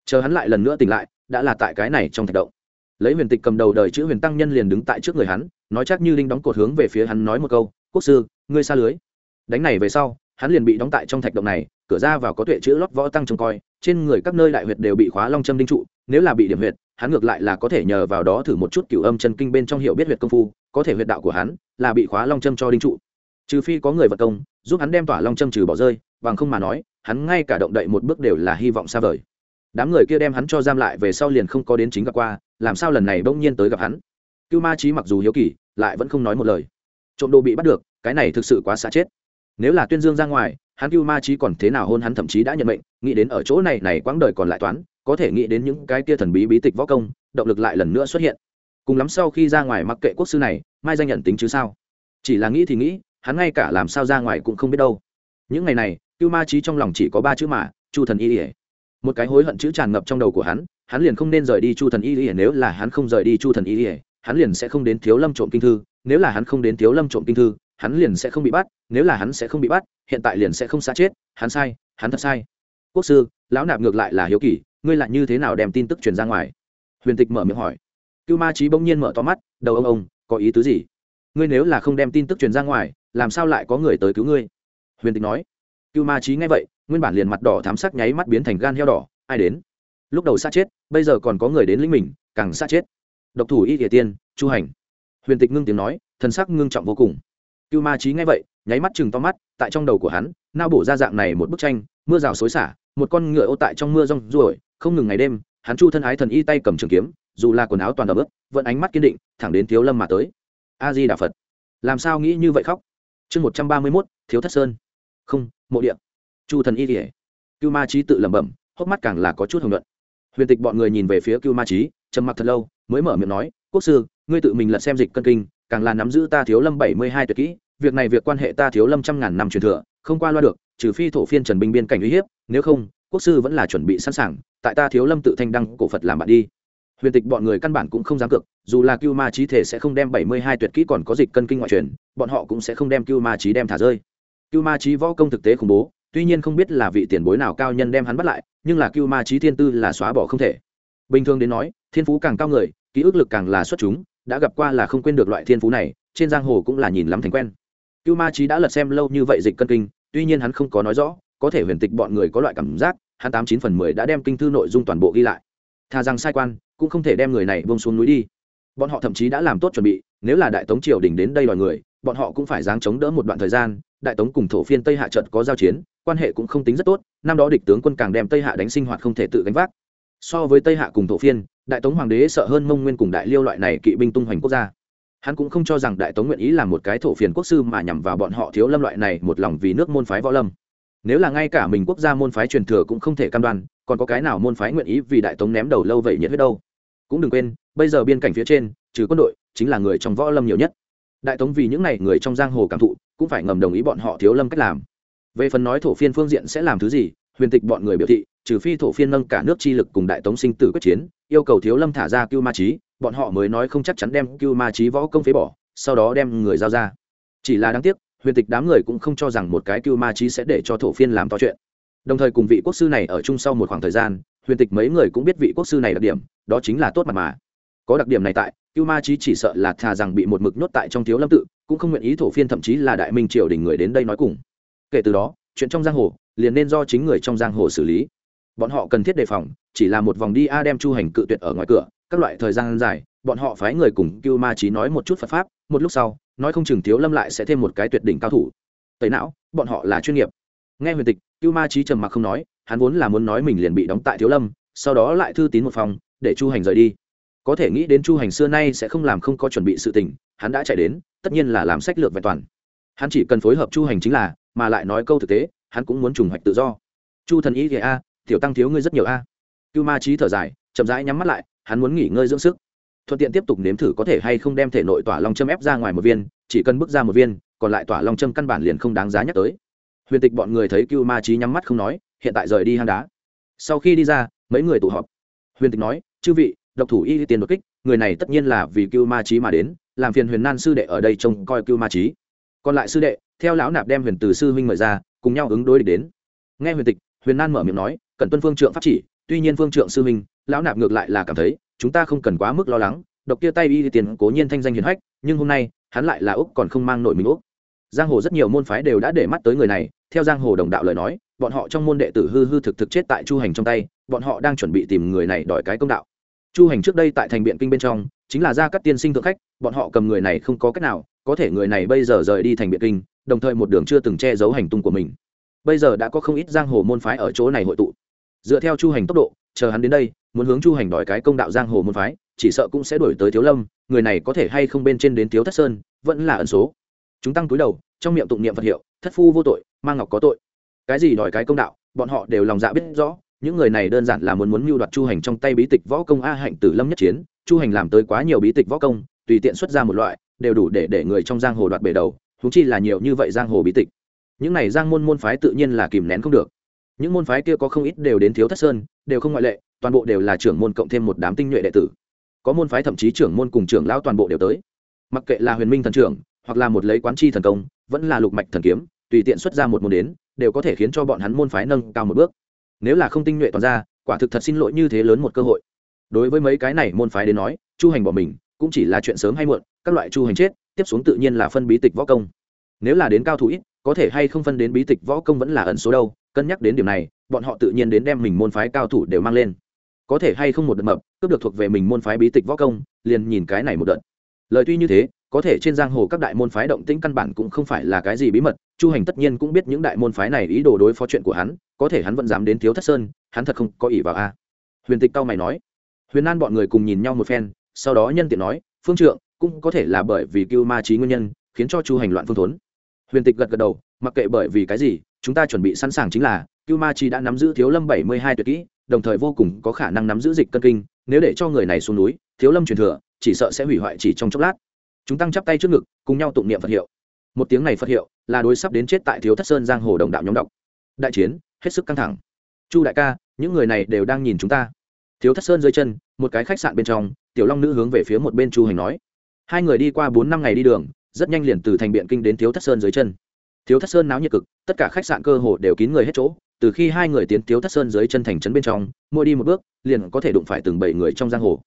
Chờ hắn lại lần nữa tỉnh lại, đã là tại cái này trong thạch động lấy huyền tịch cầm đầu đời chữ huyền tăng nhân liền đứng tại trước người hắn, nói chắc như linh đóng cột hướng về phía hắn nói một câu, quốc sư, ngươi xa lưới. Đánh này về sau, hắn liền bị đóng tại trong thạch động này, cửa ra vào có tuệ chữ lót võ tăng trông coi, trên người các nơi đại huyệt đều bị khóa long châm đinh trụ, nếu là bị điểm huyệt, hắn ngược lại là có thể nhờ vào đó thử một chút cửu âm chân kinh bên trong hiệu biết huyệt công phu, có thể huyệt đạo của hắn là bị khóa long châm cho đinh trụ. Trừ phi có người vật công, giúp hắn đem tỏa long châm trừ bỏ rơi, bằng không mà nói, hắn ngay cả động đậy một bước đều là hy vọng xa vời đám người kia đem hắn cho giam lại về sau liền không có đến chính gặp qua, làm sao lần này bỗng nhiên tới gặp hắn? Cưu ma trí mặc dù hiếu kỳ, lại vẫn không nói một lời. Trộm đồ bị bắt được, cái này thực sự quá xa chết. Nếu là tuyên dương ra ngoài, hắn cưu ma trí còn thế nào hôn hắn thậm chí đã nhận mệnh, nghĩ đến ở chỗ này này quãng đời còn lại toán, có thể nghĩ đến những cái kia thần bí bí tịch võ công, động lực lại lần nữa xuất hiện. Cùng lắm sau khi ra ngoài mặc kệ quốc sư này, mai danh nhận tính chứ sao? Chỉ là nghĩ thì nghĩ, hắn ngay cả làm sao ra ngoài cũng không biết đâu. Những ngày này, cưu ma trí trong lòng chỉ có ba chữ mà, chu thần y ỉa một cái hối hận chữ tràn ngập trong đầu của hắn hắn liền không nên rời đi chu thần y ỉa nếu là hắn không rời đi chu thần y ỉa hắn liền sẽ không đến thiếu lâm trộm kinh thư, nếu là hắn không đến thiếu lâm trộm kinh thư, hắn liền sẽ không bị bắt, nếu là hắn sẽ không bị bắt, hiện tại liền sẽ không xa chết, hắn sai, hắn thật sai. Quốc sư, lão nạp ngược lại là hiếu kỳ, ngươi lại như thế nào đem tin tức truyền ra ngoài? Huyền tịch mở miệng hỏi. Cưu ma trí bỗng nhiên mở to mắt, đầu ông ông, có ý tứ gì? Ngươi nếu là không đem tin tức truyền ra ngoài, làm sao lại có người tới cứu ngươi? Huyền tịch nói. Cưu ma trí nghe vậy nguyên bản liền mặt đỏ thám sắc nháy mắt biến thành gan heo đỏ, ai đến? Lúc đầu xa chết, bây giờ còn có người đến lĩnh mình, càng xa chết. Độc thủ y địa tiên, chu hành. Huyền tịch ngưng tiếng nói, thần sắc ngưng trọng vô cùng. Cưu ma trí nghe vậy, nháy mắt chừng to mắt, tại trong đầu của hắn, nao bổ ra dạng này một bức tranh, mưa rào xối xả, một con ngựa ô tại trong mưa rong ruổi, không ngừng ngày đêm, hắn chu thân ái thần y tay cầm trường kiếm, dù là quần áo toàn đ ướp vẫn ánh mắt kiên định, thẳng đến thiếu lâm mà tới. A di đà phật. Làm sao nghĩ như vậy khóc? Chương một trăm ba mươi mốt, thiếu thất sơn. Không, mộ điện chu thần y kỉa cưu ma trí tự lẩm bẩm, hốc mắt càng là có chút hồng luận huyền tịch bọn người nhìn về phía cưu ma trí trầm mặc thật lâu, mới mở miệng nói, quốc sư, ngươi tự mình lật xem dịch cân kinh, càng là nắm giữ ta thiếu lâm bảy mươi hai tuyệt kỹ, việc này việc quan hệ ta thiếu lâm trăm ngàn năm truyền thừa, không qua loa được, trừ phi thổ phiên trần binh biên cảnh uy hiếp, nếu không, quốc sư vẫn là chuẩn bị sẵn sàng, tại ta thiếu lâm tự thanh đăng cổ phật làm bạn đi. Huyền tịch bọn người căn bản cũng không dám cực dù là cưu ma trí thể sẽ không đem bảy mươi hai tuyệt kỹ còn có dịch cân kinh ngoại truyền, bọn họ cũng sẽ không đem cưu ma trí đem thả rơi. Cưu ma trí võ công thực tế khủng bố tuy nhiên không biết là vị tiền bối nào cao nhân đem hắn bắt lại, nhưng là cưu ma trí thiên tư là xóa bỏ không thể. Bình thường đến nói, thiên phú càng cao người, ký ức lực càng là xuất chúng, đã gặp qua là không quên được loại thiên phú này, trên giang hồ cũng là nhìn lắm thành quen. Cưu ma trí đã lật xem lâu như vậy dịch cân kinh, tuy nhiên hắn không có nói rõ, có thể huyền tịch bọn người có loại cảm giác, hắn tám chín phần mười đã đem kinh thư nội dung toàn bộ ghi lại. Thà rằng sai quan, cũng không thể đem người này bông xuống núi đi. Bọn họ thậm chí đã làm tốt chuẩn bị, nếu là đại tống triều đình đến đây đòi người, bọn họ cũng phải dáng chống đỡ một đoạn thời gian đại tống cùng thổ phiên tây hạ trận có giao chiến, quan hệ cũng không tính rất tốt, năm đó địch tướng quân càng đem tây hạ đánh sinh hoạt không thể tự gánh vác. So với tây hạ cùng thổ phiên, đại tống hoàng đế sợ hơn mông nguyên cùng đại liêu loại này kỵ binh tung hoành quốc gia. Hắn cũng không cho rằng đại tống nguyện ý làm một cái thổ phiền quốc sư mà nhằm vào bọn họ thiếu lâm loại này một lòng vì nước môn phái võ lâm. Nếu là ngay cả mình quốc gia môn phái truyền thừa cũng không thể cam đoan, còn có cái nào môn phái nguyện ý vì đại tống ném đầu lâu vậy nhiệt huyết đâu? Cũng đừng quên, bây giờ biên cảnh phía trên, trừ quân đội, chính là người trong võ lâm nhiều nhất đại tống vì những n à y người trong giang hồ cảm thụ, cũng phải ngầm đồng ý bọn họ thiếu lâm cách làm. Về phần nói thổ phiên phương diện sẽ làm thứ gì, huyền tịch bọn người biểu thị, trừ phi thổ phiên nâng cả nước chi lực cùng đại tống sinh tử quyết chiến, yêu cầu thiếu lâm thả ra cưu ma trí bọn họ mới nói không chắc chắn đem cưu ma trí võ công phế bỏ, sau đó đem người giao ra. Chỉ là đáng tiếc, huyền tịch đám người cũng không cho rằng một cái cưu ma trí sẽ để cho thổ phiên làm to chuyện. Đồng thời cùng vị quốc sư này ở chung sau một khoảng thời gian, huyền tịch mấy người cũng biết vị quốc sư này đặc điểm, đó chính là tốt mặt mà. Có đặc điểm này tại cưu ma trí chỉ sợ là thà rằng bị một mực nhốt tại trong thiếu lâm tự, cũng không nguyện ý thổ phiên thậm chí là đại minh triều đình người đến đây nói cùng. Kể từ đó, chuyện trong giang hồ liền nên do chính người trong giang hồ xử lý. Bọn họ cần thiết đề phòng, chỉ là một vòng đi a đem chu hành cự tuyệt ở ngoài cửa, các loại thời gian dài, bọn họ phái người cùng cưu ma trí nói một chút phật pháp, một lúc sau, nói không chừng thiếu lâm lại sẽ thêm một cái tuyệt đỉnh cao thủ. Tẩy não, bọn họ là chuyên nghiệp. Nghe huyền tịch, cưu ma trí trầm mặc không nói, hắn vốn là muốn nói mình liền bị đóng tại thiếu lâm, sau đó lại thư tín một phòng, để chu hành rời đi có thể nghĩ đến chu hành xưa nay sẽ không làm không có chuẩn bị sự tình, hắn đã chạy đến, tất nhiên là làm sách lược vẹn toàn. Hắn chỉ cần phối hợp chu hành chính là, mà lại nói câu thực tế, hắn cũng muốn trùng hoạch tự do. Chu thần ý thì a, tiểu tăng thiếu ngươi rất nhiều a. Cưu ma trí thở dài, chậm rãi nhắm mắt lại, hắn muốn nghỉ ngơi dưỡng sức. Thuận tiện tiếp tục nếm thử có thể hay không đem thể nội tỏa long châm ép ra ngoài một viên, chỉ cần bước ra một viên, còn lại tỏa long châm căn bản liền không đáng giá nhắc tới. Huyền tịch bọn người thấy cưu ma trí nhắm mắt không nói, hiện tại rời đi hang đá. Sau khi đi ra, mấy người tụ họp. Huyền tịch nói, chư vị độc thủ y tiền đột kích, người này tất nhiên là vì cưu ma trí mà đến, làm phiền huyền nan sư đệ ở đây trông coi cưu ma trí còn lại sư đệ, theo lão nạp đem huyền từ sư huynh mời ra, cùng nhau ứng đối địch đến. Nghe huyền tịch, huyền nan mở miệng nói cần tuân phương trượng pháp chỉ, tuy nhiên phương trượng sư huynh, lão nạp ngược lại là cảm thấy, chúng ta không cần quá mức lo lắng, độc kia tay y tiền cố nhiên thanh danh hiền hách, nhưng hôm nay, hắn lại là úc còn không mang nội mình úc. Giang hồ rất nhiều môn phái đều đã để mắt tới người này, theo giang hồ đồng đạo lời nói, bọn họ trong môn đệ tử hư hư thực thực chết tại chu hành trong tay, bọn họ đang chuẩn bị tìm người này đòi cái công đạo chu hành trước đây tại thành biện kinh bên trong, chính là ra các tiên sinh thượng khách, bọn họ cầm người này không có cách nào, có thể người này bây giờ rời đi thành biện kinh, đồng thời một đường chưa từng che giấu hành tung của mình. Bây giờ đã có không ít giang hồ môn phái ở chỗ này hội tụ. Dựa theo chu hành tốc độ, chờ hắn đến đây, muốn hướng chu hành đòi cái công đạo giang hồ môn phái, chỉ sợ cũng sẽ đổi tới thiếu lâm, người này có thể hay không bên trên đến thiếu thất sơn, vẫn là ẩn số. Chúng tăng túi đầu, trong miệng tụng niệm phật hiệu, thất phu vô tội mang ngọc có tội. Cái gì đòi cái công đạo, bọn họ đều lòng dạ biết rõ những người này đơn giản là muốn muốn mưu đoạt chu hành trong tay bí tịch võ công a hạnh tử lâm nhất chiến. Chu hành làm tới quá nhiều bí tịch võ công, tùy tiện xuất ra một loại, đều đủ để để người trong giang hồ đoạt bể đầu thú chi là nhiều như vậy giang hồ bí tịch. Những này giang môn môn phái tự nhiên là kìm nén không được. Những môn phái kia có không ít đều đến thiếu thất sơn, đều không ngoại lệ, toàn bộ đều là trưởng môn cộng thêm một đám tinh nhuệ đệ tử. Có môn phái thậm chí trưởng môn cùng trưởng lão toàn bộ đều tới. Mặc kệ là huyền minh thần trưởng, hoặc là một lấy quán chi thần công, vẫn là lục mạch thần kiếm, tùy tiện xuất ra một môn đến, đều có thể khiến cho bọn hắn môn phái nâng cao một bước nếu là không tinh nhuệ toàn ra, quả thực thật xin lỗi như thế lớn một cơ hội. Đối với mấy cái này môn phái đến nói, chu hành bỏ mình, cũng chỉ là chuyện sớm hay muộn, các loại chu hành chết, tiếp xuống tự nhiên là phân bí tịch võ công. Nếu là đến cao thủ ít, có thể hay không phân đến bí tịch võ công vẫn là ẩn số đâu, cân nhắc đến điểm này, bọn họ tự nhiên đến đem mình môn phái cao thủ đều mang lên. Có thể hay không một đợt mập, cướp được thuộc về mình môn phái bí tịch võ công, liền nhìn cái này một đợt. Lời tuy như thế có thể trên giang hồ các đại môn phái động tĩnh căn bản cũng không phải là cái gì bí mật, chu hành tất nhiên cũng biết những đại môn phái này ý đồ đối phó chuyện của hắn, có thể hắn vẫn dám đến thiếu thất sơn, hắn thật không có ỷ vào a. Huyền tịch tao mày nói. Huyền an bọn người cùng nhìn nhau một phen, sau đó nhân tiện nói, phương trượng, cũng có thể là bởi vì cưu ma trí nguyên nhân, khiến cho chu hành loạn phương thốn. Huyền tịch gật gật đầu, mặc kệ bởi vì cái gì, chúng ta chuẩn bị sẵn sàng chính là, cưu ma trí đã nắm giữ thiếu lâm bảy mươi hai tuyệt kỹ, đồng thời vô cùng có khả năng nắm giữ dịch cân kinh, nếu để cho người này xuống núi, thiếu lâm truyền thừa, chỉ sợ sẽ hủy hoại chỉ trong chốc lát chúng tăng chắp tay trước ngực, cùng nhau tụng niệm phật hiệu. Một tiếng này phật hiệu là đối sắp đến chết tại thiếu thất sơn giang hồ đồng đạo nhóm đọc. Đại chiến, hết sức căng thẳng. Chu đại ca, những người này đều đang nhìn chúng ta. Thiếu thất sơn dưới chân, một cái khách sạn bên trong, tiểu long nữ hướng về phía một bên chu hành nói. Hai người đi qua bốn năm ngày đi đường, rất nhanh liền từ thành biện kinh đến thiếu thất sơn dưới chân. Thiếu thất sơn náo nhiệt cực, tất cả khách sạn cơ hồ đều kín người hết chỗ. Từ khi hai người tiến thiếu thất sơn dưới chân thành trấn bên trong mua đi một bước, liền có thể đụng phải từng bảy người trong giang hồ.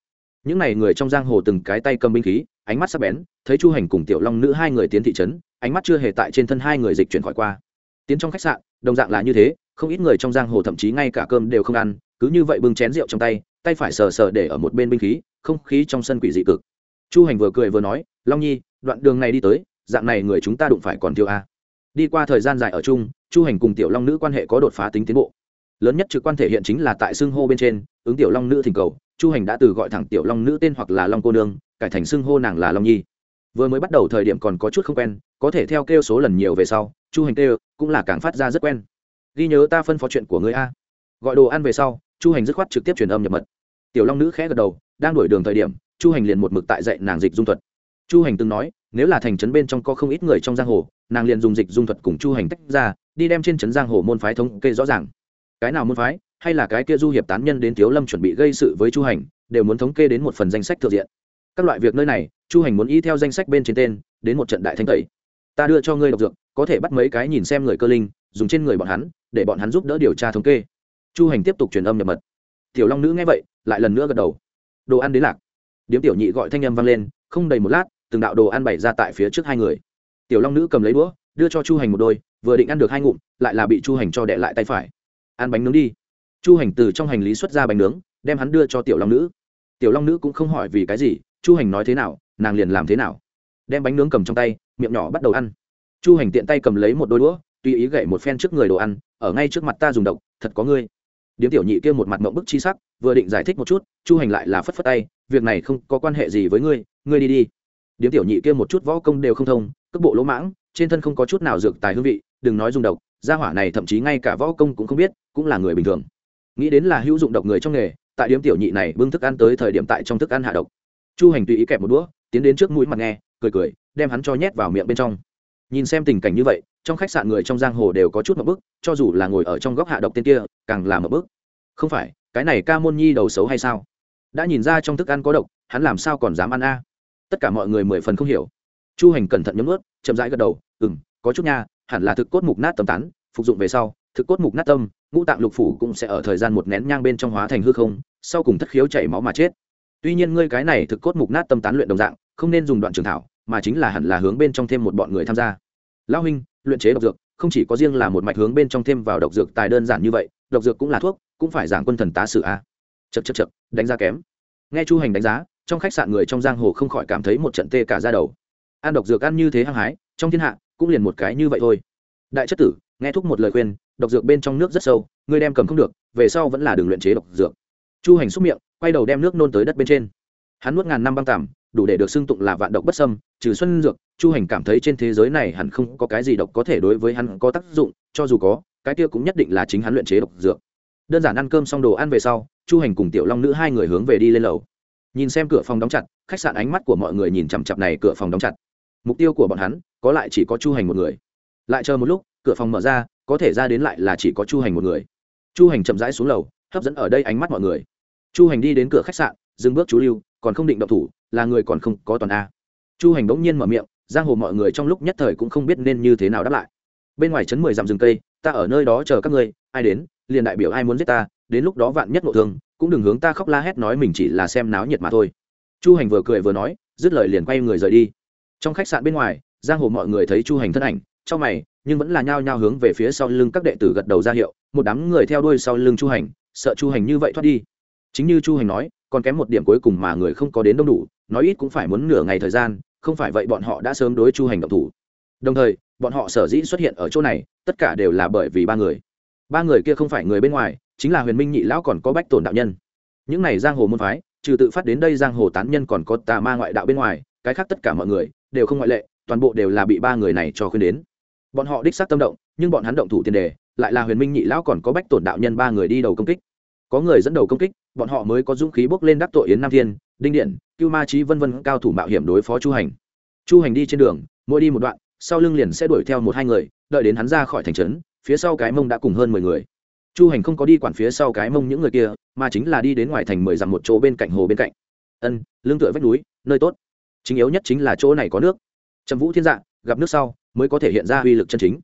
Những n à y người trong giang hồ từng cái tay cầm binh khí ánh mắt sắc bén, thấy chu hành cùng tiểu long nữ hai người tiến thị trấn, ánh mắt chưa hề tại trên thân hai người dịch chuyển khỏi qua. Tiến trong khách sạn, đồng dạng là như thế, không ít người trong giang hồ thậm chí ngay cả cơm đều không ăn, cứ như vậy bưng chén rượu trong tay tay phải sờ sờ để ở một bên binh khí, không khí trong sân quỷ dị cực. Chu hành vừa cười vừa nói, long nhi, đoạn đường này đi tới, dạng này người chúng ta đụng phải còn tiêu a. Đi qua thời gian dài ở chung, chu hành cùng tiểu long nữ quan hệ có đột phá tính tiến bộ lớn nhất trực quan thể hiện chính là tại xưng hô bên trên, ứng tiểu long nữ thỉnh cầu, chu hành đã từ gọi thẳng tiểu long nữ tên hoặc là long cô nương, cải thành xưng hô nàng là long nhi. Vừa mới bắt đầu thời điểm còn có chút không quen, có thể theo kêu số lần nhiều về sau, chu hành kêu, cũng là càng phát ra rất quen. Ghi nhớ ta phân phó chuyện của người a. Gọi đồ ăn về sau, chu hành dứt khoát trực tiếp truyền âm nhập mật. Tiểu long nữ khẽ gật đầu, đang đổi đường thời điểm, chu hành liền một mực tại dạy nàng dịch dung thuật. Chu hành từng nói, nếu là thành trấn bên trong có không ít người trong giang hồ, nàng liền dùng dịch dung thuật cùng chu hành tách ra, đi đem trên trấn giang hồ môn phái thống kê rõ ràng cái nào môn phái, hay là cái kia du hiệp tán nhân đến thiếu lâm chuẩn bị gây sự với chu hành, đều muốn thống kê đến một phần danh sách thực diện. Các loại việc nơi này, chu hành muốn y theo danh sách bên trên tên, đến một trận đại thanh tẩy. Ta đưa cho ngươi độc dược, có thể bắt mấy cái nhìn xem người cơ linh, dùng trên người bọn hắn, để bọn hắn giúp đỡ điều tra thống kê. Chu hành tiếp tục truyền âm nhập mật. Tiểu long nữ nghe vậy, lại lần nữa gật đầu. Đồ ăn đến lạc. Điếm tiểu nhị gọi thanh âm vang lên, không đầy một lát, từng đạo đồ ăn bày ra tại phía trước hai người. Tiểu long nữ cầm lấy đũa, đưa cho chu hành một đôi, vừa định ăn được hai ngụm, lại là bị chu hành cho đệ lại tay phải ăn bánh nướng đi. Chu hành từ trong hành lý xuất ra bánh nướng, đem hắn đưa cho tiểu long nữ. Tiểu long nữ cũng không hỏi vì cái gì, chu hành nói thế nào, nàng liền làm thế nào. Đem bánh nướng cầm trong tay, miệng nhỏ bắt đầu ăn. Chu hành tiện tay cầm lấy một đôi đũa, tùy ý gậy một phen trước người đồ ăn, ở ngay trước mặt ta dùng độc, thật có ngươi. Điếm tiểu nhị kia một mặt mộng bức chi sắc, vừa định giải thích một chút, chu hành lại là phất phất tay, việc này không có quan hệ gì với ngươi ngươi đi đi. Điếm tiểu nhị kia một chút võ công đều không thông, cước bộ lỗ mãng trên thân không có chút nào dược tài hương vị, đừng nói dùng độc, gia hỏa này thậm chí ngay cả võ công cũng không biết, cũng là người bình thường. Nghĩ đến là hữu dụng độc người trong nghề, tại điếm tiểu nhị này bưng thức ăn tới thời điểm tại trong thức ăn hạ độc. Chu hành tùy ý kẹp một đũa, tiến đến trước mũi mặt nghe, cười cười, đem hắn cho nhét vào miệng bên trong. Nhìn xem tình cảnh như vậy, trong khách sạn người trong giang hồ đều có chút một bức, cho dù là ngồi ở trong góc hạ độc tên kia, càng là một bức. Không phải, cái này ca môn nhi đầu xấu hay sao? Đã nhìn ra trong thức ăn có độc, hắn làm sao còn dám ăn a? Tất cả mọi người mười phần không hiểu chu hành cẩn thận nhấm ướt chậm rãi gật đầu ừ m có chút nha, hẳn là thực cốt mục nát tâm tán, phục dụng về sau, thực cốt mục nát tâm, ngũ tạng lục phủ cũng sẽ ở thời gian một nén nhang bên trong hóa thành hư không, sau cùng thất khiếu chảy máu mà chết. Tuy nhiên ngươi cái này thực cốt mục nát tâm tán luyện đồng dạng, không nên dùng đoạn trường thảo, mà chính là hẳn là hướng bên trong thêm một bọn người tham gia. Lão huynh, luyện chế độc dược, không chỉ có riêng là một mạch hướng bên trong thêm vào độc dược tài đơn giản như vậy, độc dược cũng là thuốc, cũng phải giảng quân thần tá sử a. Chật chật chật đánh giá kém. Nghe chu hành đánh giá, trong khách sạn người trong giang hồ không khỏi cảm thấy một trận tê cả ra đầu ăn độc dược ăn như thế hăng hái, trong thiên hạ, cũng liền một cái như vậy thôi. Đại chất tử, nghe thúc một lời khuyên, độc dược bên trong nước rất sâu, ngươi đem cầm không được, về sau vẫn là đường luyện chế độc dược. Chu hành xúc miệng, quay đầu đem nước nôn tới đất bên trên. Hắn nuốt ngàn năm băng tằm, đủ để được xưng tụng là vạn độc bất sâm trừ xuân dược, chu hành cảm thấy trên thế giới này hẳn không có cái gì độc có thể đối với hắn có tác dụng, cho dù có, cái kia cũng nhất định là chính hắn luyện chế độc dược. Đơn giản ăn cơm xong đồ ăn về sau, chu hành cùng tiểu long nữ hai người hướng về đi lên lầu. Nhìn xem cửa phòng đóng chặt, khách sạn ánh mắt của mọi người nhìn chằm chặp này cửa phòng đóng chặt mục tiêu của bọn hắn có lại chỉ có chu hành một người. Lại chờ một lúc, cửa phòng mở ra, có thể ra đến lại là chỉ có chu hành một người. Chu hành chậm rãi xuống lầu, hấp dẫn ở đây ánh mắt mọi người. Chu hành đi đến cửa khách sạn, dừng bước chú lưu, còn không định động thủ, là người còn không có toàn a. Chu hành bỗng nhiên mở miệng, giang hồ mọi người trong lúc nhất thời cũng không biết nên như thế nào đáp lại. Bên ngoài chấn mười dặm rừng cây, ta ở nơi đó chờ các ngươi, ai đến, liền đại biểu ai muốn giết ta, đến lúc đó vạn nhất ngộ thương, cũng đừng hướng ta khóc la hét nói mình chỉ là xem náo nhiệt mà thôi. Chu hành vừa cười vừa nói, dứt lời liền quay người rời đi trong khách sạn bên ngoài, giang hồ mọi người thấy chu hành thân ảnh trong mày, nhưng vẫn là nhao nhao hướng về phía sau lưng các đệ tử gật đầu ra hiệu, một đám người theo đuôi sau lưng chu hành, sợ chu hành như vậy thoát đi. Chính như chu hành nói, còn kém một điểm cuối cùng mà người không có đến đông đủ, nói ít cũng phải muốn nửa ngày thời gian, không phải vậy bọn họ đã sớm đối chu hành động thủ. Đồng thời, bọn họ sở dĩ xuất hiện ở chỗ này, tất cả đều là bởi vì ba người. Ba người kia không phải người bên ngoài, chính là huyền minh nhị lão còn có bách tổn đạo nhân. Những này giang hồ môn phái, trừ tự phát đến đây giang hồ tán nhân còn có tà ma ngoại đạo bên ngoài, cái khác tất cả mọi người đều không ngoại lệ, toàn bộ đều là bị ba người này cho khuyên đến. Bọn họ đích xác tâm động, nhưng bọn hắn động thủ tiền đề, lại là huyền minh nhị lão còn có bách tổn đạo nhân ba người đi đầu công kích. Có người dẫn đầu công kích, bọn họ mới có dũng khí bước lên đắc tội yến nam thiên, đinh điện, cưu ma trí vân vân cao thủ mạo hiểm đối phó chu hành. Chu hành đi trên đường, mỗi đi một đoạn, sau lưng liền sẽ đuổi theo một hai người, đợi đến hắn ra khỏi thành trấn, phía sau cái mông đã cùng hơn mười người. Chu hành không có đi quản phía sau cái mông những người kia, mà chính là đi đến ngoài thành mười dặm một chỗ bên cạnh hồ bên cạnh. Ân lương tựa vách núi, nơi tốt chính yếu nhất chính là chỗ này có nước. Trầm vũ thiên dạ gặp nước sau, mới có thể hiện ra uy lực chân chính.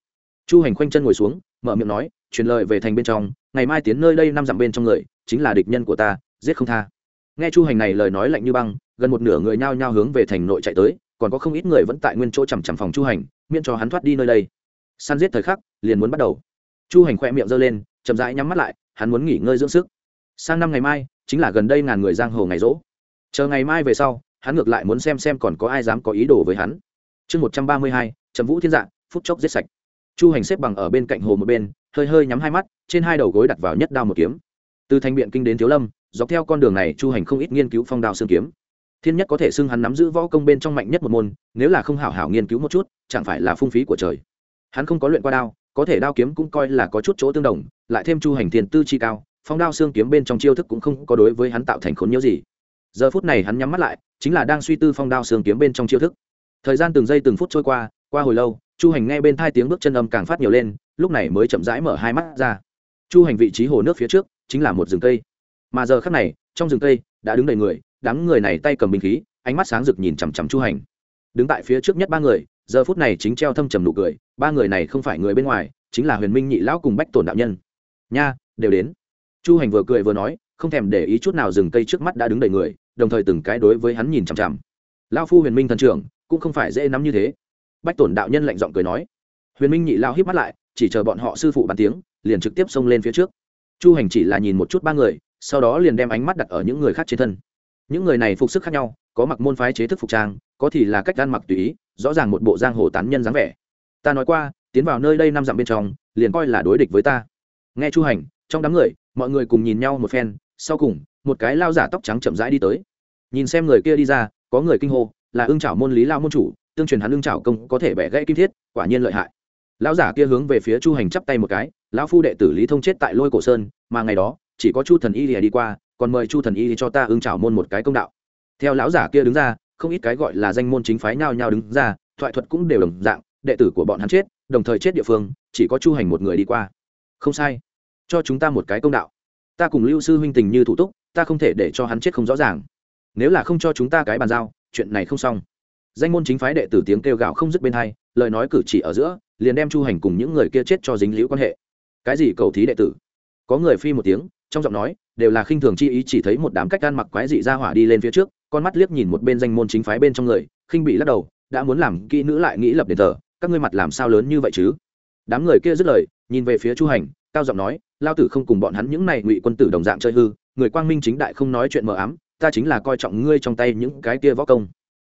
Chu hành khoanh chân ngồi xuống, mở miệng nói, truyền lời về thành bên trong, ngày mai tiến nơi đây năm dặm bên trong người, chính là địch nhân của ta, giết không tha. Nghe chu hành này lời nói lạnh như băng, gần một nửa người nhao nhao hướng về thành nội chạy tới, còn có không ít người vẫn tại nguyên chỗ chằm chằm phòng chu hành, miễn cho hắn thoát đi nơi đây. Săn giết thời khắc, liền muốn bắt đầu. Chu hành khoe miệng giơ lên, chậm rãi nhắm mắt lại, hắn muốn nghỉ ngơi dưỡng sức. Sang năm ngày mai, chính là gần đây ngàn người giang hồ ngày rỗ. Chờ ngày mai về sau hắn ngược lại muốn xem xem còn có ai dám có ý đồ với hắn. Chương một trăm ba mươi hai, trầm vũ thiên dạng phút chốc giết sạch. Chu hành xếp bằng ở bên cạnh hồ một bên, hơi hơi nhắm hai mắt, trên hai đầu gối đặt vào nhất đao một kiếm. Từ thành biện kinh đến thiếu lâm, dọc theo con đường này chu hành không ít nghiên cứu phong đao xương kiếm. Thiên nhất có thể xưng hắn nắm giữ võ công bên trong mạnh nhất một môn, nếu là không hảo hảo nghiên cứu một chút, chẳng phải là phung phí của trời. Hắn không có luyện qua đao, có thể đao kiếm cũng coi là có chút chỗ tương đồng, lại thêm chu hành tiền tư chi cao, phong đao xương kiếm bên trong chiêu thức cũng không có đối với hắn tạo thành khốn nhiễu gì giờ phút này hắn nhắm mắt lại, chính là đang suy tư phong đao xương kiếm bên trong chiêu thức. Thời gian từng giây từng phút trôi qua qua hồi lâu, chu hành nghe bên thai tiếng bước chân âm càng phát nhiều lên, lúc này mới chậm rãi mở hai mắt ra. Chu hành vị trí hồ nước phía trước, chính là một rừng cây. Mà giờ khắc này, trong rừng cây, đã đứng đầy người, đám người này tay cầm binh khí, ánh mắt sáng rực nhìn chằm chằm chu hành. Đứng tại phía trước nhất ba người, giờ phút này chính treo thâm trầm nụ cười, ba người này không phải người bên ngoài, chính là huyền minh nhị lão cùng bách tổn đạo nhân. Nha, đều đến. Chu hành vừa cười vừa nói, không thèm để ý chút nào rừng cây trước mắt đã đứng đầy người đồng thời từng cái đối với hắn nhìn chằm chằm. Lao phu huyền minh thần trưởng, cũng không phải dễ nắm như thế. Bách tổn đạo nhân lạnh giọng cười nói. Huyền minh nhị lao híp mắt lại, chỉ chờ bọn họ sư phụ bàn tiếng, liền trực tiếp xông lên phía trước. Chu hành chỉ là nhìn một chút ba người, sau đó liền đem ánh mắt đặt ở những người khác trên thân. Những người này phục sức khác nhau, có mặc môn phái chế thức phục trang, có thì là cách ăn mặc tùy ý, rõ ràng một bộ giang hồ tán nhân dáng vẻ. Ta nói qua, tiến vào nơi đây năm dặm bên trong, liền coi là đối địch với ta. Nghe chu hành, trong đám người, mọi người cùng nhìn nhau một phen, sau cùng một cái lao giả tóc trắng chậm rãi đi tới. Nhìn xem người kia đi ra, có người kinh hô, là ưng trảo môn lý lao môn chủ, tương truyền hắn ưng trảo công có thể bẻ gãy kim thiết, quả nhiên lợi hại. Lão giả kia hướng về phía chu hành chắp tay một cái, lão phu đệ tử lý thông chết tại lôi cổ sơn, mà ngày đó, chỉ có chu thần y đi qua, còn mời chu thần y cho ta ưng trảo môn một cái công đạo. Theo lão giả kia đứng ra, không ít cái gọi là danh môn chính phái nhao nhao đứng ra, thoại thuật cũng đều đồng dạng, đệ tử của bọn hắn chết, đồng thời chết địa phương, chỉ có chu hành một người đi qua. Không sai. Cho chúng ta một cái công đạo. Ta cùng lưu sư huynh tình như thủ túc ta không thể để cho hắn chết không rõ ràng. Nếu là không cho chúng ta cái bàn giao, chuyện này không xong. Danh môn chính phái đệ tử tiếng kêu gào không dứt bên hai, lời nói cử chỉ ở giữa, liền đem chu hành cùng những người kia chết cho dính liễu quan hệ. Cái gì cầu thí đệ tử? Có người phi một tiếng, trong giọng nói, đều là khinh thường chi ý chỉ thấy một đám cách gan mặc quái dị ra hỏa đi lên phía trước, con mắt liếc nhìn một bên danh môn chính phái bên trong người, khinh bị lắc đầu, đã muốn làm kỹ nữ lại nghĩ lập đền thờ, các ngươi mặt làm sao lớn như vậy chứ? Đám người kia dứt lời, nhìn về phía chu hành, cao giọng nói, lao tử không cùng bọn hắn những này ngụy quân tử đồng dạng chơi hư người quang minh chính đại không nói chuyện mờ ám, ta chính là coi trọng ngươi trong tay những cái kia võ công.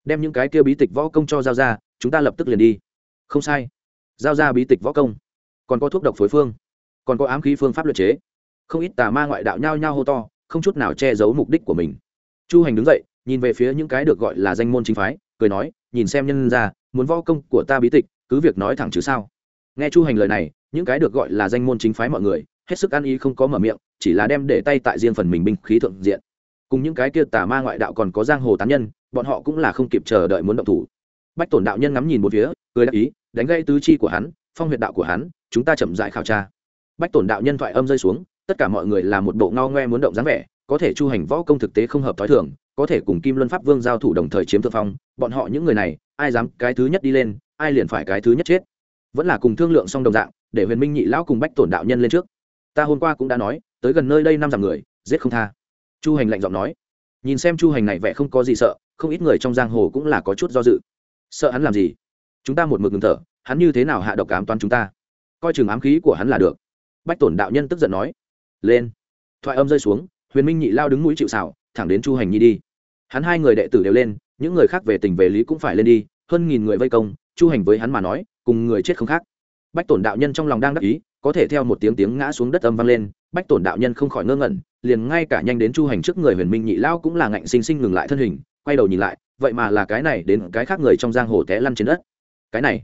Đem những cái kia bí tịch võ công cho giao ra chúng ta lập tức liền đi. Không sai. Giao ra bí tịch võ công. Còn có thuốc độc phối phương. Còn có ám khí phương pháp luật chế. Không ít tà ma ngoại đạo nhao nhao hô to, không chút nào che giấu mục đích của mình. Chu hành đứng dậy, nhìn về phía những cái được gọi là danh môn chính phái, cười nói, nhìn xem nhân ra muốn võ công của ta bí tịch, cứ việc nói thẳng chứ sao. Nghe chu hành lời này, những cái được gọi là danh môn chính phái mọi người hết sức ăn ý không có mở miệng, chỉ là đem để tay tại riêng phần mình binh khí thượng diện. Cùng những cái kia tà ma ngoại đạo còn có giang hồ tán nhân, bọn họ cũng là không kịp chờ đợi muốn động thủ. Bách tổn đạo nhân ngắm nhìn một phía, cười đáp ý, đánh gây tứ chi của hắn, phong huyệt đạo của hắn, chúng ta chậm dại khảo tra. Bách tổn đạo nhân thoại âm rơi xuống, tất cả mọi người là một bộ ngao ngoe muốn động dáng vẻ, có thể chu hành võ công thực tế không hợp t h i thường, có thể cùng kim luân pháp vương giao thủ đồng thời chiếm thượng phong, bọn họ những người này, ai dám cái thứ nhất đi lên, ai liền phải cái thứ nhất chết. Vẫn là cùng thương lượng xong đồng dạng, để huyền minh nhị lão cùng bách tổn đạo nhân lên trước ta hôm qua cũng đã nói, tới gần nơi đây năm dặm người, giết không tha. Chu hành lạnh giọng nói. Nhìn xem chu hành này vẻ không có gì sợ, không ít người trong giang hồ cũng là có chút do dự. Sợ hắn làm gì? Chúng ta một mực ngừng thở, hắn như thế nào hạ độc ám toán chúng ta? Coi chừng ám khí của hắn là được. Bách tổn đạo nhân tức giận nói. Lên. Thoại âm rơi xuống, huyền minh nhị lao đứng mũi chịu xảo thẳng đến chu hành nhi đi. Hắn hai người đệ tử đều lên, những người khác về tình về lý cũng phải lên đi, hơn nghìn người vây công, chu hành với hắn mà nói, cùng người chết không khác. Bách tổn đạo nhân trong lòng đang đắc ý có thể theo một tiếng tiếng ngã xuống đất âm vang lên, bách tổn đạo nhân không khỏi ngơ ngẩn, liền ngay cả nhanh đến chu hành trước người huyền minh nhị lao cũng là ngạnh sinh sinh ngừng lại thân hình, quay đầu nhìn lại, vậy mà là cái này đến cái khác người trong giang hồ té lăn trên đất. Cái này,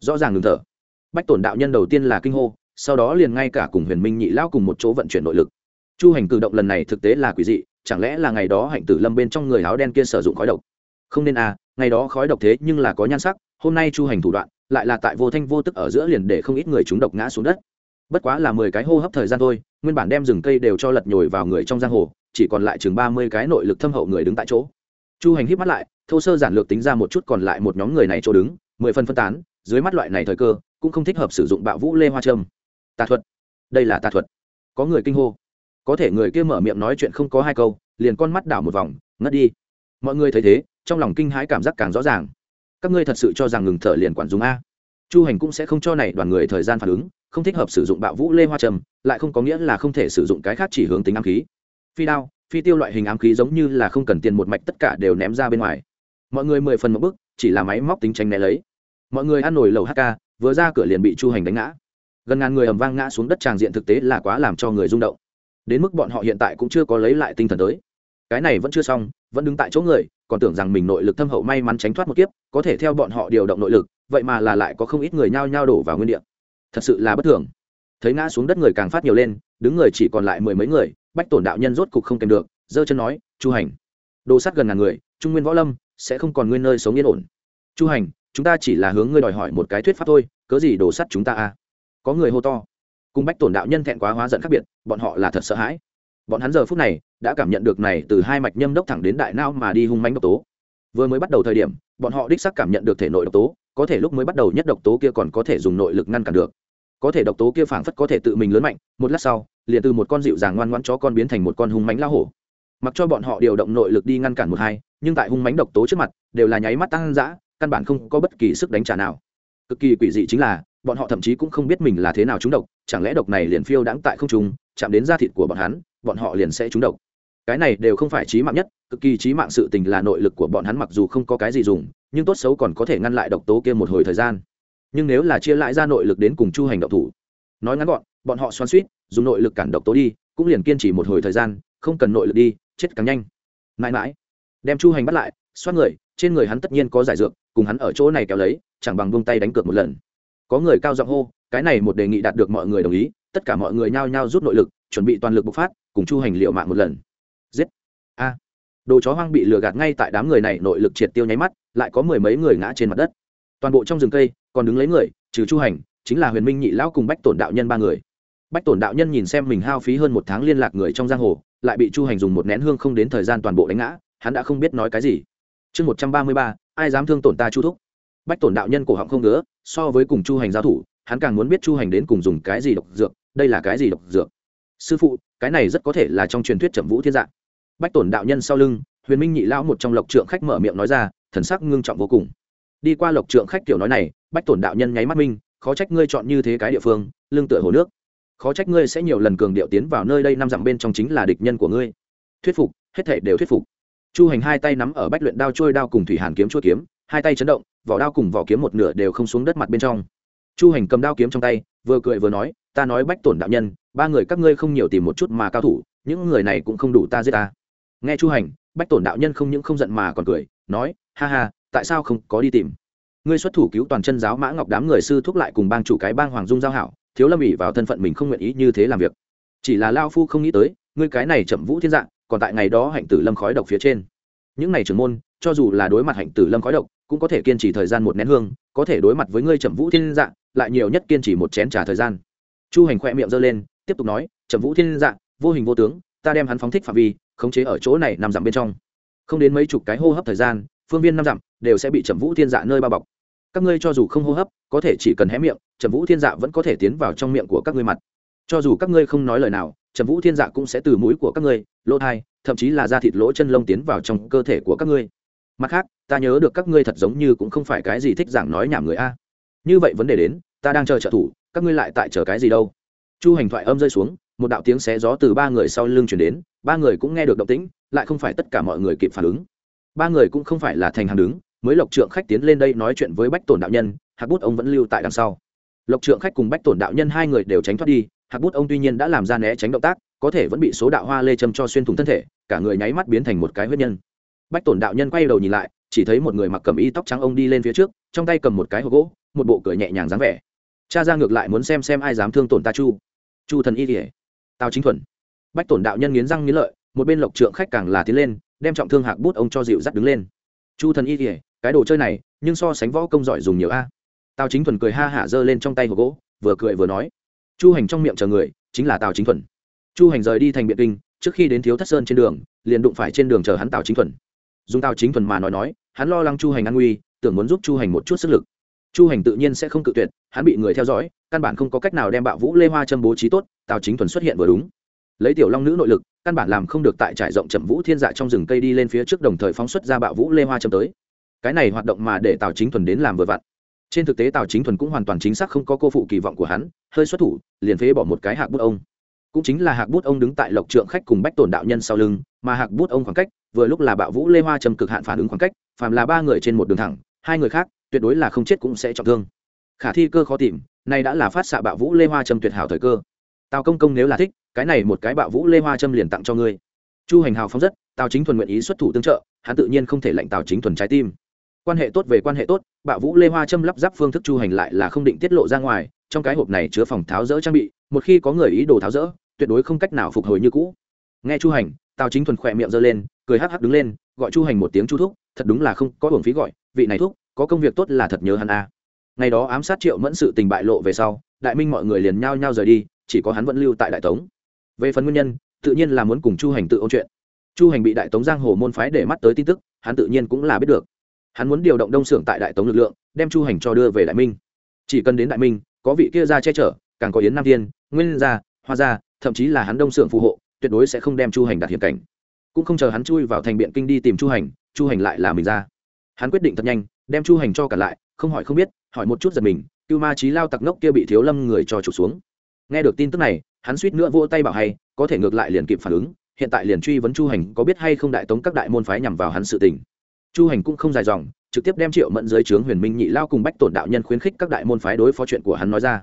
rõ ràng ngừng thở. Bách tổn đạo nhân đầu tiên là kinh hô, sau đó liền ngay cả cùng huyền minh nhị lao cùng một chỗ vận chuyển nội lực. Chu hành cử động lần này thực tế là quỷ dị, chẳng lẽ là ngày đó hạnh tử lâm bên trong người áo đen kia sử dụng khói độc? Không nên à ngày đó khói độc thế nhưng là có nhan sắc, hôm nay chu hành thủ đoạn, lại là tại vô thanh vô tức ở giữa liền để không ít người chúng độc ngã xuống đất bất quá là mười cái hô hấp thời gian thôi, nguyên bản đem rừng cây đều cho lật nhồi vào người trong giang hồ, chỉ còn lại chừng ba mươi cái nội lực thâm hậu người đứng tại chỗ. Chu hành hít mắt lại, thô sơ giản lược tính ra một chút còn lại một nhóm người này chỗ đứng, mười phân phân tán, dưới mắt loại này thời cơ, cũng không thích hợp sử dụng bạo vũ lê hoa trâm tà thuật. Đây là tà thuật. Có người kinh hô. Có thể người kia mở miệng nói chuyện không có hai câu, liền con mắt đảo một vòng, ngất đi. Mọi người thấy thế, trong lòng kinh hãi cảm giác càng rõ ràng. Các ngươi thật sự cho rằng ngừng thở liền quản dùng a. Chu hành cũng sẽ không cho này đoàn người thời gian phản ứng không thích hợp sử dụng bạo vũ lê hoa trầm, lại không có nghĩa là không thể sử dụng cái khác chỉ hướng tính ám khí. Phi đao, phi tiêu loại hình ám khí giống như là không cần tiền một mạch tất cả đều ném ra bên ngoài. Mọi người mười phần một bức, chỉ là máy móc tính tranh né lấy. Mọi người ăn nổi lầu hk vừa ra cửa liền bị chu hành đánh ngã. Gần ngàn người ầm vang ngã xuống đất tràng diện thực tế là quá làm cho người rung động. Đến mức bọn họ hiện tại cũng chưa có lấy lại tinh thần tới. Cái này vẫn chưa xong, vẫn đứng tại chỗ người, còn tưởng rằng mình nội lực thâm hậu may mắn tránh thoát một kiếp, có thể theo bọn họ điều động nội lực, vậy mà là lại có không ít người nhao nhao đổ vào nguyên địa thật sự là bất thường. Thấy ngã xuống đất người càng phát nhiều lên, đứng người chỉ còn lại mười mấy người, bách tổn đạo nhân rốt cục không kèm được, giơ chân nói, chu hành. Đồ sắt gần ngàn người, trung nguyên võ lâm sẽ không còn nguyên nơi sống yên ổn. Chu hành, chúng ta chỉ là hướng ngươi đòi hỏi một cái thuyết pháp thôi, cớ gì đồ sắt chúng ta à? có người hô to. Cùng bách tổn đạo nhân thẹn quá hóa giận khác biệt, bọn họ là thật sợ hãi. Bọn hắn giờ phút này đã cảm nhận được này từ hai mạch nhâm đốc thẳng đến đại não mà đi hung mánh độc tố. Vừa mới bắt đầu thời điểm, bọn họ đích xác cảm nhận được thể nội độc tố, có thể lúc mới bắt đầu nhất độc tố kia còn có thể dùng nội lực ngăn cản được có thể độc tố kia phảng phất có thể tự mình lớn mạnh, một lát sau, liền từ một con dịu dàng ngoan ngoãn chó con biến thành một con hung mánh lao hổ. Mặc cho bọn họ điều động nội lực đi ngăn cản một hai, nhưng tại hung mánh độc tố trước mặt, đều là nháy mắt tăng dã, căn bản không có bất kỳ sức đánh trả nào. Cực kỳ quỷ dị chính là, bọn họ thậm chí cũng không biết mình là thế nào trúng độc, chẳng lẽ độc này liền phiêu đãng tại không trung, chạm đến da thịt của bọn hắn, bọn họ liền sẽ trúng độc. Cái này đều không phải trí mạng nhất, cực kỳ trí mạng sự tình là nội lực của bọn hắn mặc dù không có cái gì dùng, nhưng tốt xấu còn có thể ngăn lại độc tố kia một hồi thời gian nhưng nếu là chia lại ra nội lực đến cùng chu hành động thủ, nói ngắn gọn, bọn họ xoan suýt, dùng nội lực cản độc tố đi, cũng liền kiên trì một hồi thời gian, không cần nội lực đi, chết càng nhanh. Mãi mãi, đem chu hành bắt lại, xoát người, trên người hắn tất nhiên có giải dược, cùng hắn ở chỗ này kéo lấy, chẳng bằng buông tay đánh cược một lần. Có người cao giọng hô, cái này một đề nghị đạt được mọi người đồng ý, tất cả mọi người nhao nhao rút nội lực, chuẩn bị toàn lực bộc phát, cùng chu hành liệu mạng một lần. Giết. A. Đồ chó hoang bị lừa gạt ngay tại đám người này, nội lực triệt tiêu nháy mắt, lại có mười mấy người ngã trên mặt đất. Toàn bộ trong rừng cây còn đứng lấy người, trừ chu hành, chính là huyền minh nhị lão cùng bách tổn đạo nhân ba người. Bách tổn đạo nhân nhìn xem mình hao phí hơn một tháng liên lạc người trong giang hồ, lại bị chu hành dùng một nén hương không đến thời gian toàn bộ đánh ngã, hắn đã không biết nói cái gì. Chương một trăm ba mươi ba, ai dám thương tổn ta chu thúc? Bách tổn đạo nhân cổ họng không ngứa, so với cùng chu hành giao thủ, hắn càng muốn biết chu hành đến cùng dùng cái gì độc dược, đây là cái gì độc dược? Sư phụ, cái này rất có thể là trong truyền thuyết trầm vũ thiên dạng bách tổn đạo nhân sau lưng, huyền minh nhị lão một trong lộc trượng khách mở miệng nói ra, thần sắc ngưng trọng vô cùng đi qua lộc trượng khách kiểu nói này, bách tổn đạo nhân nháy mắt minh, khó trách ngươi chọn như thế cái địa phương, lương tựa hồ nước. Khó trách ngươi sẽ nhiều lần cường điệu tiến vào nơi đây năm dặm bên trong chính là địch nhân của ngươi. Thuyết phục, hết thể đều thuyết phục. Chu hành hai tay nắm ở bách luyện đao trôi đao cùng thủy hàn kiếm chuôi kiếm, hai tay chấn động, vỏ đao cùng vỏ kiếm một nửa đều không xuống đất mặt bên trong. Chu hành cầm đao kiếm trong tay, vừa cười vừa nói, ta nói bách tổn đạo nhân, ba người các ngươi không nhiều tìm một chút mà cao thủ, những người này cũng không đủ ta giết ta. Nghe chu hành, bách tổn đạo nhân không những không giận mà còn cười, nói, ha ha tại sao không có đi tìm? Ngươi xuất thủ cứu toàn chân giáo mã ngọc đám người sư thúc lại cùng bang chủ cái bang hoàng dung giao hảo, thiếu lâm ỉ vào thân phận mình không nguyện ý như thế làm việc. Chỉ là lao phu không nghĩ tới, ngươi cái này chậm vũ thiên dạng, còn tại ngày đó hạnh tử lâm khói độc phía trên. Những này trưởng môn, cho dù là đối mặt hạnh tử lâm khói độc, cũng có thể kiên trì thời gian một nén hương, có thể đối mặt với ngươi chậm vũ thiên dạng, lại nhiều nhất kiên trì một chén trà thời gian. Chu hành khoe miệng giơ lên, tiếp tục nói, chậm vũ thiên dạng, vô hình vô tướng, ta đem hắn phóng thích phạm vi, khống chế ở chỗ này nằm dặm bên trong. Không đến mấy chục cái hô hấp thời gian phương viên năm dặm, đều sẽ bị chậm vũ thiên dạ nơi bao bọc. Các ngươi cho dù không hô hấp, có thể chỉ cần hé miệng, trầm vũ thiên dạ vẫn có thể tiến vào trong miệng của các ngươi mặt. Cho dù các ngươi không nói lời nào, trầm vũ thiên dạ cũng sẽ từ mũi của các ngươi, lỗ thai, thậm chí là da thịt lỗ chân lông tiến vào trong cơ thể của các ngươi. Mặt khác, ta nhớ được các ngươi thật giống như cũng không phải cái gì thích giảng nói nhảm người a. Như vậy vấn đề đến, ta đang chờ trợ thủ, các ngươi lại tại chờ cái gì đâu? Chu hành thoại âm rơi xuống, một đạo tiếng xé gió từ ba người sau lưng chuyển đến, ba người cũng nghe được động tĩnh, lại không phải tất cả mọi người kịp phản ứng ba người cũng không phải là thành hàng đứng, mới lộc trượng khách tiến lên đây nói chuyện với bách tổn đạo nhân, hạc bút ông vẫn lưu tại đằng sau. Lộc trượng khách cùng bách tổn đạo nhân hai người đều tránh thoát đi, hạc bút ông tuy nhiên đã làm ra né tránh động tác, có thể vẫn bị số đạo hoa lê châm cho xuyên thủng thân thể, cả người nháy mắt biến thành một cái huyết nhân. Bách tổn đạo nhân quay đầu nhìn lại, chỉ thấy một người mặc cầm y tóc trắng ông đi lên phía trước, trong tay cầm một cái hộp gỗ, một bộ cười nhẹ nhàng dáng vẻ. Cha ra ngược lại muốn xem xem ai dám thương tổn ta chu. Chu thần y kỉa tào chính thuần. Bách tổn đạo nhân nghiến răng nghiến lợi, một bên lộc trượng khách càng là tiến lên đem trọng thương hạc bút ông cho dịu dắt đứng lên. Chu thần y kỉa cái đồ chơi này, nhưng so sánh võ công giỏi dùng nhiều a. Tào chính thuần cười ha hả giơ lên trong tay hộp gỗ, vừa cười vừa nói. Chu hành trong miệng chờ người, chính là tào chính thuần. Chu hành rời đi thành biện kinh, trước khi đến thiếu thất sơn trên đường, liền đụng phải trên đường chờ hắn tào chính thuần. Dùng tào chính thuần mà nói nói, hắn lo lắng chu hành an nguy, tưởng muốn giúp chu hành một chút sức lực. Chu hành tự nhiên sẽ không cự tuyệt, hắn bị người theo dõi, căn bản không có cách nào đem bạo vũ lê hoa châm bố trí tốt, tào chính thuần xuất hiện vừa đúng. Lấy tiểu long nữ nội lực căn bản làm không được tại trải rộng chậm vũ thiên dạ trong rừng cây đi lên phía trước đồng thời phóng xuất ra bạo vũ lê hoa châm tới. Cái này hoạt động mà để tào chính thuần đến làm vừa vặn. Trên thực tế tào chính thuần cũng hoàn toàn chính xác không có cô phụ kỳ vọng của hắn, hơi xuất thủ, liền phế bỏ một cái hạc bút ông. Cũng chính là hạc bút ông đứng tại lộc trượng khách cùng bách tổn đạo nhân sau lưng, mà hạc bút ông khoảng cách, vừa lúc là bạo vũ lê hoa trầm cực hạn phản ứng khoảng cách, phàm là ba người trên một đường thẳng, hai người khác, tuyệt đối là không chết cũng sẽ trọng thương. Khả thi cơ khó tìm, nay đã là phát xạ bạo vũ lê hoa trầm tuyệt hảo thời cơ. Tào công công nếu là thích cái này một cái bạo vũ lê hoa trâm liền tặng cho ngươi. Chu hành hào phóng rất, tào chính thuần nguyện ý xuất thủ tương trợ, hắn tự nhiên không thể lệnh tào chính thuần trái tim. Quan hệ tốt về quan hệ tốt, bạo vũ lê hoa châm lắp ráp phương thức chu hành lại là không định tiết lộ ra ngoài, trong cái hộp này chứa phòng tháo rỡ trang bị, một khi có người ý đồ tháo rỡ, tuyệt đối không cách nào phục hồi như cũ. Nghe chu hành, tào chính thuần khỏe miệng giơ lên, cười hắc hắc đứng lên, gọi chu hành một tiếng chu thúc, thật đúng là không có hưởng phí gọi, vị này thúc, có công việc tốt là thật nhớ hắn a. À. ngày đó ám sát triệu mẫn sự tình bại lộ về sau, đại minh mọi người liền nhao nhao rời đi, chỉ có hắn vẫn lưu tại đại tống về phần nguyên nhân, tự nhiên là muốn cùng chu hành tự ôn chuyện. Chu hành bị đại tống giang hồ môn phái để mắt tới tin tức, hắn tự nhiên cũng là biết được. Hắn muốn điều động đông xưởng tại đại tống lực lượng, đem chu hành cho đưa về đại minh. Chỉ cần đến đại minh, có vị kia ra che chở, càng có yến nam thiên, nguyên gia, hoa gia, thậm chí là hắn đông xưởng phù hộ, tuyệt đối sẽ không đem chu hành đạt hiểm cảnh. Cũng không chờ hắn chui vào thành biện kinh đi tìm chu hành chu hành lại là mình ra. Hắn quyết định thật nhanh, đem chu hành cho cả lại, không hỏi không biết, hỏi một chút giật mình, cưu ma trí lao tặc nốc kia bị thiếu lâm người cho trục xuống. Nghe được tin tức này hắn suýt nữa vỗ tay bảo hay, có thể ngược lại liền kịp phản ứng, hiện tại liền truy vấn chu hành có biết hay không đại tống các đại môn phái nhằm vào hắn sự tình. Chu hành cũng không dài dòng, trực tiếp đem triệu mẫn dưới trướng huyền minh nhị lao cùng bách tổn đạo nhân khuyến khích các đại môn phái đối phó chuyện của hắn nói ra.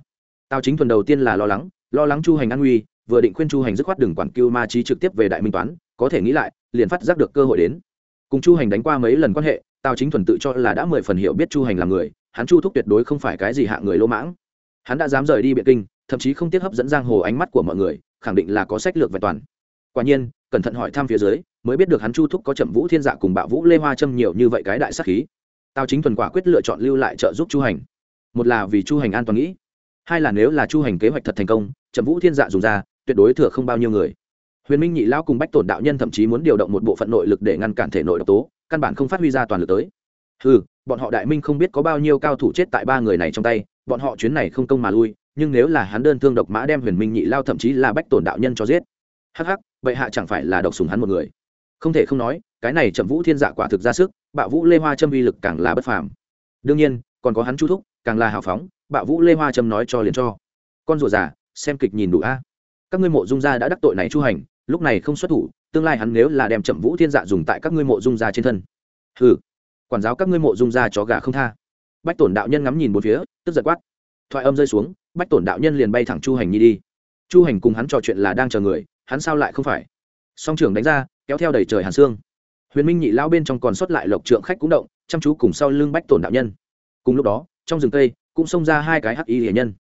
Tào chính thuần đầu tiên là lo lắng lo lắng chu hành an nguy, vừa định khuyên chu hành dứt khoát đừng quản cưu ma trí trực tiếp về đại minh toán, có thể nghĩ lại, liền phát giác được cơ hội đến. Cùng chu hành đánh qua mấy lần quan hệ, tào chính thuần tự cho là đã mười phần hiểu biết chu hành là người, hắn chu thúc tuyệt đối không phải cái gì hạ người lỗ mãng. Hắn đã dám rời đi biện kinh thậm chí không tiếc hấp dẫn giang hồ ánh mắt của mọi người, khẳng định là có sách lược vẹn toàn. Quả nhiên, cẩn thận hỏi thăm phía dưới, mới biết được hắn chu thúc có chậm vũ thiên dạ cùng bạo vũ lê hoa châm nhiều như vậy cái đại sắc khí. Tao chính thuần quả quyết lựa chọn lưu lại trợ giúp chu hành. Một là vì chu hành an toàn nghĩ, hai là nếu là chu hành kế hoạch thật thành công chậm vũ thiên dạ dùng ra, tuyệt đối thừa không bao nhiêu người. Huyền minh nhị lão cùng bách tổn đạo nhân thậm chí muốn điều động một bộ phận nội lực để ngăn cản thể nội độc tố, căn bản không phát huy ra toàn lực tới. Ừ bọn họ đại minh không biết có bao nhiêu cao thủ chết tại ba người này trong tay, bọn họ chuyến này không công mà lui nhưng nếu là hắn đơn thương độc mã đem huyền minh nhị lao thậm chí là bách tổn đạo nhân cho giết, hắc hắc, vậy hạ chẳng phải là độc sùng hắn một người. Không thể không nói, cái này chậm vũ thiên dạ quả thực ra sức, bạo vũ lê hoa châm uy lực càng là bất phàm. Đương nhiên, còn có hắn chu thúc, càng là hào phóng, bạo vũ lê hoa châm nói cho liền cho. Con rùa già, xem kịch nhìn đủ a. Các ngươi mộ dung gia đã đắc tội này chu hành, lúc này không xuất thủ, tương lai hắn nếu là đem chậm vũ thiên dạ dùng tại các ngươi mộ dung gia trên thân. Hừ, quản giáo các ngươi mộ dung gia chó gà không tha. Bách tổn đạo nhân ngắm nhìn một phía, tức giật quát. Thoại âm rơi xuống bách tổn đạo nhân liền bay thẳng chu hành nhi đi. Chu hành cùng hắn trò chuyện là đang chờ người, hắn sao lại không phải? Song trưởng đánh ra, kéo theo đầy trời hàn xương. Huyền minh nhị lao bên trong còn sót lại lộc trượng khách cũng động, chăm chú cùng sau lưng bách tổn đạo nhân. Cùng lúc đó, trong rừng cây, cũng xông ra hai cái hắc y hiển nhân.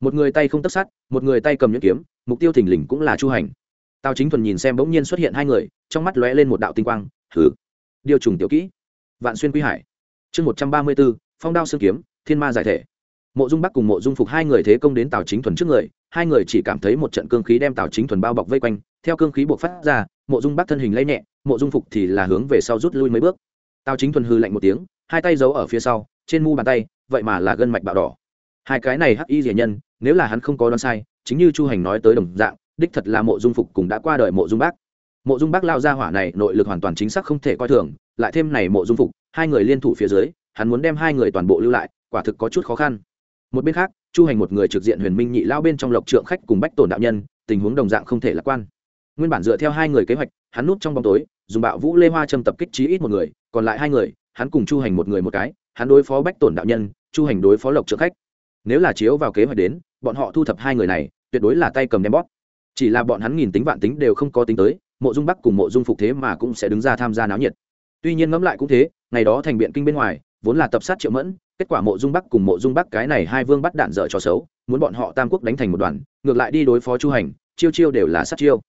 Một người tay không tất sát, một người tay cầm nhuyễn kiếm, mục tiêu thình lình cũng là chu hành. Tào chính thuần nhìn xem bỗng nhiên xuất hiện hai người, trong mắt lóe lên một đạo tinh quang thử điều trùng tiểu kỹ, vạn xuyên quy hải. Chương một trăm ba mươi b ố phong đao xương kiếm, thiên ma giải thể mộ dung bắc cùng mộ dung phục hai người thế công đến tào chính thuần trước người, hai người chỉ cảm thấy một trận cương khí đem tào chính thuần bao bọc vây quanh. Theo cương khí buộc phát ra, mộ dung bắc thân hình lấy nhẹ, mộ dung phục thì là hướng về sau rút lui mấy bước. Tào chính thuần hư lạnh một tiếng, hai tay giấu ở phía sau, trên mu bàn tay, vậy mà là gân mạch bạo đỏ. Hai cái này hắc y rỉa nhân, nếu là hắn không có đoán sai, chính như chu hành nói tới đồng dạng, đích thật là mộ dung phục cùng đã qua đời mộ dung bác mộ dung bác lao ra hỏa này, nội lực hoàn toàn chính xác không thể coi thường, lại thêm này mộ dung phục, hai người liên thủ phía dưới, hắn muốn đem hai người toàn bộ lưu lại, quả thực có chút khó khăn một bên khác, chu hành một người trực diện huyền minh nhị lao bên trong lộc trượng khách cùng bách tổn đạo nhân, tình huống đồng dạng không thể lạc quan. Nguyên bản dựa theo hai người kế hoạch, hắn núp trong bóng tối, dùng bạo vũ lê hoa châm tập kích chí ít một người, còn lại hai người, hắn cùng chu hành một người một cái, hắn đối phó bách tổn đạo nhân, chu hành đối phó lộc trượng khách. Nếu là chiếu vào kế hoạch đến, bọn họ thu thập hai người này, tuyệt đối là tay cầm đem bót. chỉ là bọn hắn nghìn tính vạn tính đều không có tính tới, mộ dung bắc cùng mộ dung phục thế mà cũng sẽ đứng ra tham gia náo nhiệt. Tuy nhiên ngẫm lại cũng thế, ngày đó thành biện kinh bên ngoài, vốn là tập sát triệu mẫn kết quả mộ dung bắc cùng mộ dung bắc cái này hai vương bắt đạn dở cho xấu, muốn bọn họ tam quốc đánh thành một đoàn, ngược lại đi đối phó chu hành, chiêu chiêu đều là sát chiêu.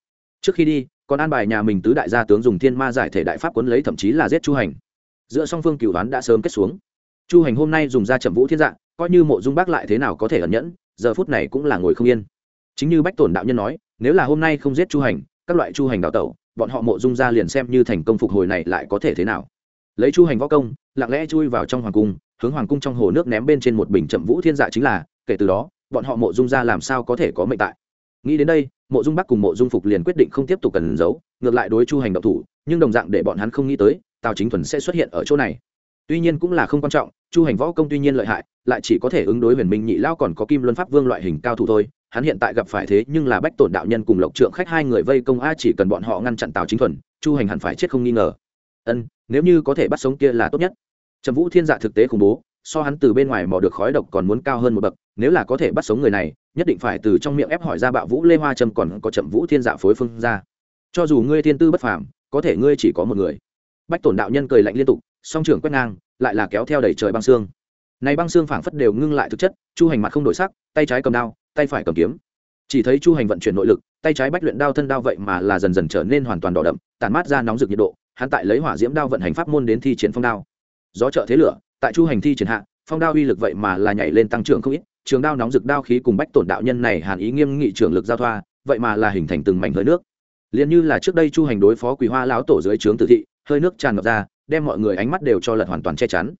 Trước khi đi, còn an bài nhà mình tứ đại gia tướng dùng thiên ma giải thể đại pháp quấn lấy thậm chí là giết chu hành. Giữa song phương cửu đoán đã sớm kết xuống. Chu hành hôm nay dùng ra chậm vũ thiên dạng coi như mộ dung bác lại thế nào có thể ẩn nhẫn, giờ phút này cũng là ngồi không yên. Chính như bách tổn đạo nhân nói, nếu là hôm nay không giết chu hành, các loại chu hành đào tẩu, bọn họ mộ dung ra liền xem như thành công phục hồi này lại có thể thế nào. Lấy chu hành võ công, lặng lẽ chui vào trong hoàng cung hướng hoàng cung trong hồ nước ném bên trên một bình chậm vũ thiên dạ chính là, kể từ đó, bọn họ mộ dung ra làm sao có thể có mệnh tại. Nghĩ đến đây, mộ dung bắc cùng mộ dung phục liền quyết định không tiếp tục cần giấu, ngược lại đối chu hành động thủ, nhưng đồng dạng để bọn hắn không nghĩ tới, tào chính thuần sẽ xuất hiện ở chỗ này. Tuy nhiên cũng là không quan trọng, chu hành võ công tuy nhiên lợi hại, lại chỉ có thể ứng đối huyền minh nhị lao còn có kim luân pháp vương loại hình cao thủ thôi, hắn hiện tại gặp phải thế nhưng là bách tổn đạo nhân cùng lộc trượng khách hai người vây công a, chỉ cần bọn họ ngăn chặn tào chính thuần, chu hành hẳn phải chết không nghi ngờ. Ân, nếu như có thể bắt sống kia là tốt nhất trầm vũ thiên dạ thực tế khủng bố, so hắn từ bên ngoài mò được khói độc còn muốn cao hơn một bậc, nếu là có thể bắt sống người này, nhất định phải từ trong miệng ép hỏi ra bạo vũ lê hoa trầm còn có trầm vũ thiên dạ phối phương ra. Cho dù ngươi thiên tư bất phàm, có thể ngươi chỉ có một người. Bách tổn đạo nhân cười lạnh liên tục, song trưởng quét ngang, lại là kéo theo đẩy trời băng xương. Này băng xương phảng phất đều ngưng lại thực chất, chu hành mặt không đổi sắc, tay trái cầm đao, tay phải cầm kiếm. Chỉ thấy chu hành vận chuyển nội lực, tay trái bách luyện đao thân đao vậy mà là dần dần trở nên hoàn toàn đỏ đậm tàn mát ra nóng rực nhiệt độ, hắn tại lấy hỏa diễm đao vận hành pháp môn đến thi triển phong đao gió trợ thế lửa, tại chu hành thi triển hạ, phong đao uy lực vậy mà là nhảy lên tăng trưởng không ít, trường đao nóng rực đao khí cùng bách tổn đạo nhân này hàn ý nghiêm nghị trưởng lực giao thoa, vậy mà là hình thành từng mảnh hơi nước. Liền như là trước đây chu hành đối phó quỳ hoa lão tổ dưới trướng tử thị, hơi nước tràn ngập ra, đem mọi người ánh mắt đều cho lật hoàn toàn che chắn.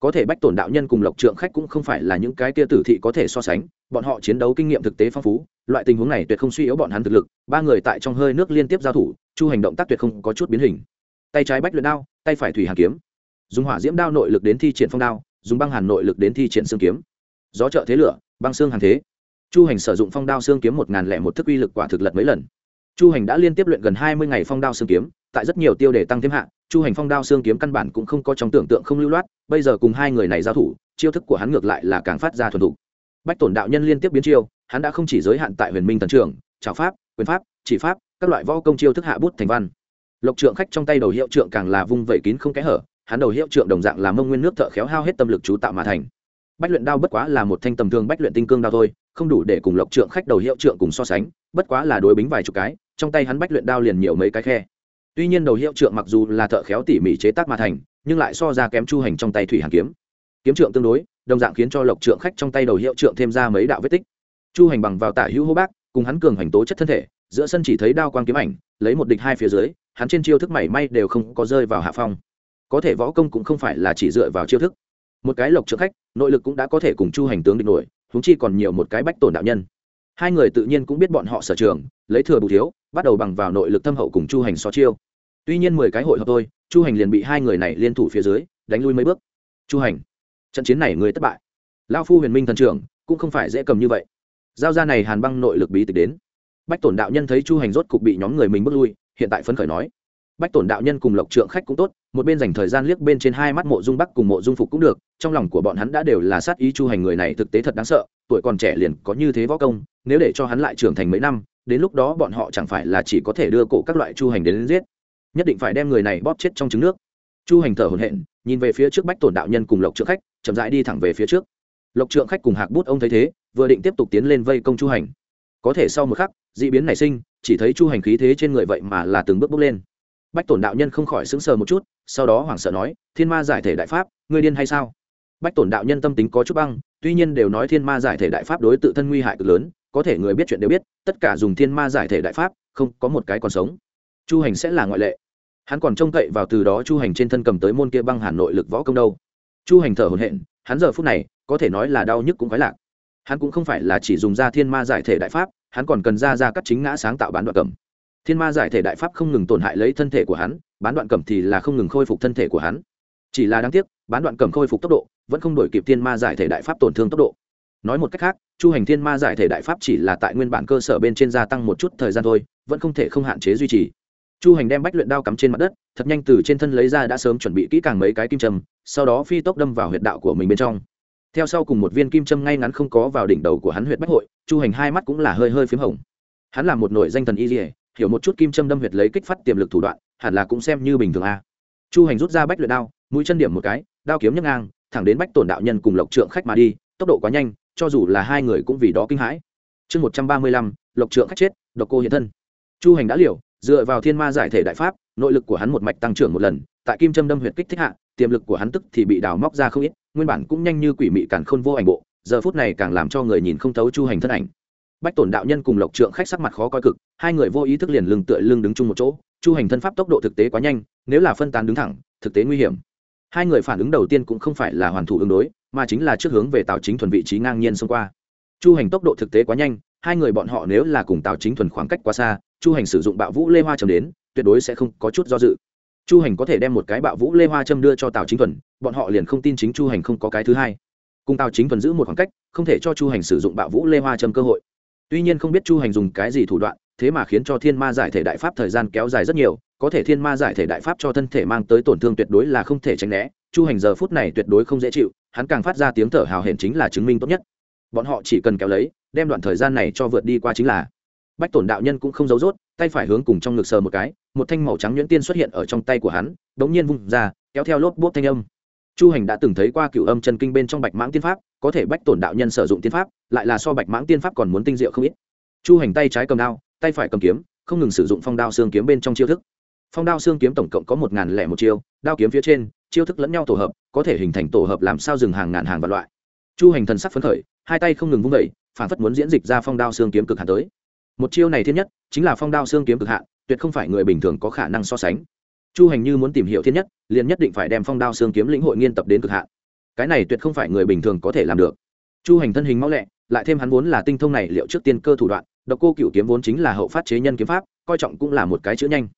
Có thể bách tổn đạo nhân cùng lộc trượng khách cũng không phải là những cái tia tử thị có thể so sánh, bọn họ chiến đấu kinh nghiệm thực tế phong phú, loại tình huống này tuyệt không suy yếu bọn hắn thực lực, ba người tại trong hơi nước liên tiếp giao thủ, chu hành động tác tuyệt không có chút biến hình. Tay trái bách luyện đao, tay phải thủy hàn kiếm dùng hỏa diễm đao nội lực đến thi triển phong đao, dùng băng hàn nội lực đến thi triển xương kiếm. Gió trợ thế lửa, băng xương hàn thế. Chu hành sử dụng phong đao xương kiếm một ngàn lẻ một thức uy lực quả thực lật mấy lần. Chu hành đã liên tiếp luyện gần hai mươi ngày phong đao xương kiếm, tại rất nhiều tiêu đề tăng thêm hạng. chu hành phong đao xương kiếm căn bản cũng không có trong tưởng tượng không lưu loát, bây giờ cùng hai người này giao thủ, chiêu thức của hắn ngược lại là càng phát ra thuần thục. Bách tổn đạo nhân liên tiếp biến chiêu, hắn đã không chỉ giới hạn tại huyền minh tần trường trào pháp, quyền pháp, chỉ pháp, các loại võ công chiêu thức hạ bút thành văn. Lộc trượng khách trong tay đầu hiệu trượng càng là vung vẩy kín không kẽ hở hắn đầu hiệu trượng đồng dạng là mông nguyên nước thợ khéo hao hết tâm lực chú tạo mà thành. Bách luyện đao bất quá là một thanh tầm thường bách luyện tinh cương đao thôi, không đủ để cùng lộc trượng khách đầu hiệu trượng cùng so sánh, bất quá là đối bính vài chục cái, trong tay hắn bách luyện đao liền nhiều mấy cái khe. Tuy nhiên đầu hiệu trượng mặc dù là thợ khéo tỉ mỉ chế tác mà thành, nhưng lại so ra kém chu hành trong tay thủy hàn kiếm. Kiếm trượng tương đối, đồng dạng khiến cho lộc trượng khách trong tay đầu hiệu trượng thêm ra mấy đạo vết tích. Chu hành bằng vào tả hữu hô bác, cùng hắn cường hành tố chất thân thể, giữa sân chỉ thấy đao quang kiếm ảnh, lấy một địch hai phía dưới, hắn trên chiêu thức mảy may đều không có rơi vào hạ phong có thể võ công cũng không phải là chỉ dựa vào chiêu thức. Một cái lộc trượng khách, nội lực cũng đã có thể cùng chu hành tướng địch nổi húng chi còn nhiều một cái bách tổn đạo nhân. Hai người tự nhiên cũng biết bọn họ sở trường, lấy thừa bù thiếu, bắt đầu bằng vào nội lực thâm hậu cùng chu hành so chiêu. Tuy nhiên mười cái hội hợp thôi, chu hành liền bị hai người này liên thủ phía dưới, đánh lui mấy bước. Chu hành, trận chiến này người thất bại. Lao phu huyền minh thần trưởng, cũng không phải dễ cầm như vậy. Giao ra này hàn băng nội lực bí tịch đến. Bách tổn đạo nhân thấy chu hành rốt cục bị nhóm người mình bước lui, hiện tại phấn khởi nói bách tổn đạo nhân cùng lộc trượng khách cũng tốt một bên dành thời gian liếc bên trên hai mắt mộ dung bắc cùng mộ dung phục cũng được trong lòng của bọn hắn đã đều là sát ý chu hành người này thực tế thật đáng sợ tuổi còn trẻ liền có như thế võ công nếu để cho hắn lại trưởng thành mấy năm đến lúc đó bọn họ chẳng phải là chỉ có thể đưa cổ các loại chu hành đến, đến giết. Nhất định phải đem người này bóp chết trong trứng nước. Chu hành thở hồn hện nhìn về phía trước bách tổn đạo nhân cùng lộc trượng khách chậm rãi đi thẳng về phía trước. Lộc trượng khách cùng hạc bút ông thấy thế vừa định tiếp tục tiến lên vây công chu hành. Có thể sau một khắc d ị biến nảy sinh chỉ thấy chu hành khí thế trên người vậy mà là từng bước bước lên bách tổn đạo nhân không khỏi sững sờ một chút, sau đó hoảng sợ nói, thiên ma giải thể đại pháp, ngươi điên hay sao? Bách tổn đạo nhân tâm tính có chút băng, tuy nhiên đều nói thiên ma giải thể đại pháp đối tự thân nguy hại cực lớn, có thể người biết chuyện đều biết, tất cả dùng thiên ma giải thể đại pháp, không có một cái còn sống. Chu hành sẽ là ngoại lệ. Hắn còn trông cậy vào từ đó chu hành trên thân cầm tới môn kia băng Hà nội lực võ công đâu. Chu hành thở hồn hện hắn giờ phút này, có thể nói là đau nhức cũng khoái lạc. Hắn cũng không phải là chỉ dùng ra thiên ma giải thể đại pháp, hắn còn cần ra ra các chính ngã sáng tạo bán đoạn cầm thiên ma giải thể đại pháp không ngừng tổn hại lấy thân thể của hắn, bán đoạn cẩm thì là không ngừng khôi phục thân thể của hắn. Chỉ là đáng tiếc, bán đoạn cẩm khôi phục tốc độ, vẫn không đổi kịp thiên ma giải thể đại pháp tổn thương tốc độ. Nói một cách khác, chu hành thiên ma giải thể đại pháp chỉ là tại nguyên bản cơ sở bên trên gia tăng một chút thời gian thôi, vẫn không thể không hạn chế duy trì. Chu hành đem bách luyện đao cắm trên mặt đất, thật nhanh từ trên thân lấy ra đã sớm chuẩn bị kỹ càng mấy cái kim châm, sau đó phi tốc đâm vào huyệt đạo của mình bên trong. Theo sau cùng một viên kim châm ngay ngắn không có vào đỉnh đầu của hắn huyệt bách hội, chu hành hai mắt cũng là hơi hơi p h í m hồng. Hắn là một nội danh thần y dỉa hiểu một chút kim châm đâm huyệt lấy kích phát tiềm lực thủ đoạn, hẳn là cũng xem như bình thường a. Chu hành rút ra bách luyện đao, mũi chân điểm một cái, đao kiếm nhấc ngang, thẳng đến bách tổn đạo nhân cùng lộc trượng khách mà đi, tốc độ quá nhanh, cho dù là hai người cũng vì đó kinh hãi. Chương một trăm ba mươi lăm, lộc trượng khách chết, độc cô hiện thân. Chu hành đã liều, dựa vào thiên ma giải thể đại pháp, nội lực của hắn một mạch tăng trưởng một lần, tại kim châm đâm huyệt kích thích hạ, tiềm lực của hắn tức thì bị đào móc ra không ít, nguyên bản cũng nhanh như quỷ mị cản khôn vô ảnh bộ, giờ phút này càng làm cho người nhìn không thấu chu hành thân ảnh bách tổn đạo nhân cùng lộc trượng khách sắc mặt khó coi cực, hai người vô ý thức liền lưng tựa lưng đứng chung một chỗ, chu hành thân pháp tốc độ thực tế quá nhanh, nếu là phân tán đứng thẳng, thực tế nguy hiểm. Hai người phản ứng đầu tiên cũng không phải là hoàn thủ ứng đối, mà chính là trước hướng về tào chính thuần vị trí ngang nhiên xông qua. Chu hành tốc độ thực tế quá nhanh, hai người bọn họ nếu là cùng tào chính thuần khoảng cách quá xa, chu hành sử dụng bạo vũ lê hoa châm đến, tuyệt đối sẽ không có chút do dự. Chu hành có thể đem một cái bạo vũ lê hoa châm đưa cho tào chính thuần, bọn họ liền không tin chính chu hành không có cái thứ hai. Cùng tào chính thuần giữ một khoảng cách, không thể cho chu hành sử dụng bạo vũ lê hoa châm cơ hội tuy nhiên không biết chu hành dùng cái gì thủ đoạn, thế mà khiến cho thiên ma giải thể đại pháp thời gian kéo dài rất nhiều, có thể thiên ma giải thể đại pháp cho thân thể mang tới tổn thương tuyệt đối là không thể tránh né, chu hành giờ phút này tuyệt đối không dễ chịu, hắn càng phát ra tiếng thở hào hển chính là chứng minh tốt nhất. Bọn họ chỉ cần kéo lấy, đem đoạn thời gian này cho vượt đi qua chính là. Bách tổn đạo nhân cũng không giấu rốt, tay phải hướng cùng trong ngực sờ một cái, một thanh màu trắng nhuyễn tiên xuất hiện ở trong tay của hắn đ ố n g nhiên vung ra, kéo theo lốp bốp thanh âm. Chu hành đã từng thấy qua cựu âm chân kinh bên trong bạch mãng tiên pháp có thể bách tổn đạo nhân sử dụng tiên pháp, lại là so bạch mãng tiên pháp còn muốn tinh diệu không ít. Chu hành tay trái cầm đao, tay phải cầm kiếm, không ngừng sử dụng phong đao xương kiếm bên trong chiêu thức. Phong đao xương kiếm tổng cộng có một ngàn lẻ một chiêu, đao kiếm phía trên, chiêu thức lẫn nhau tổ hợp, có thể hình thành tổ hợp làm sao dừng hàng ngàn hàng và loại. Chu hành thần sắc phấn khởi, hai tay không ngừng vung vẩy phản phất muốn diễn dịch ra phong đao xương kiếm cực hạn tới. Một chiêu này thiên nhất, chính là phong đao xương kiếm cực hạn, tuyệt không phải người bình thường có khả năng so sánh. Chu hành như muốn tìm hiểu thiên nhất, liền nhất định phải đem phong đao xương kiếm lĩnh hội nghiên tập đến cực hạn cái này tuyệt không phải người bình thường có thể làm được. Chu hành thân hình mau lẹ, lại thêm hắn vốn là tinh thông này liệu trước tiên cơ thủ đoạn, độc cô cựu kiếm vốn chính là hậu phát chế nhân kiếm pháp, coi trọng cũng là một cái chữ nhanh.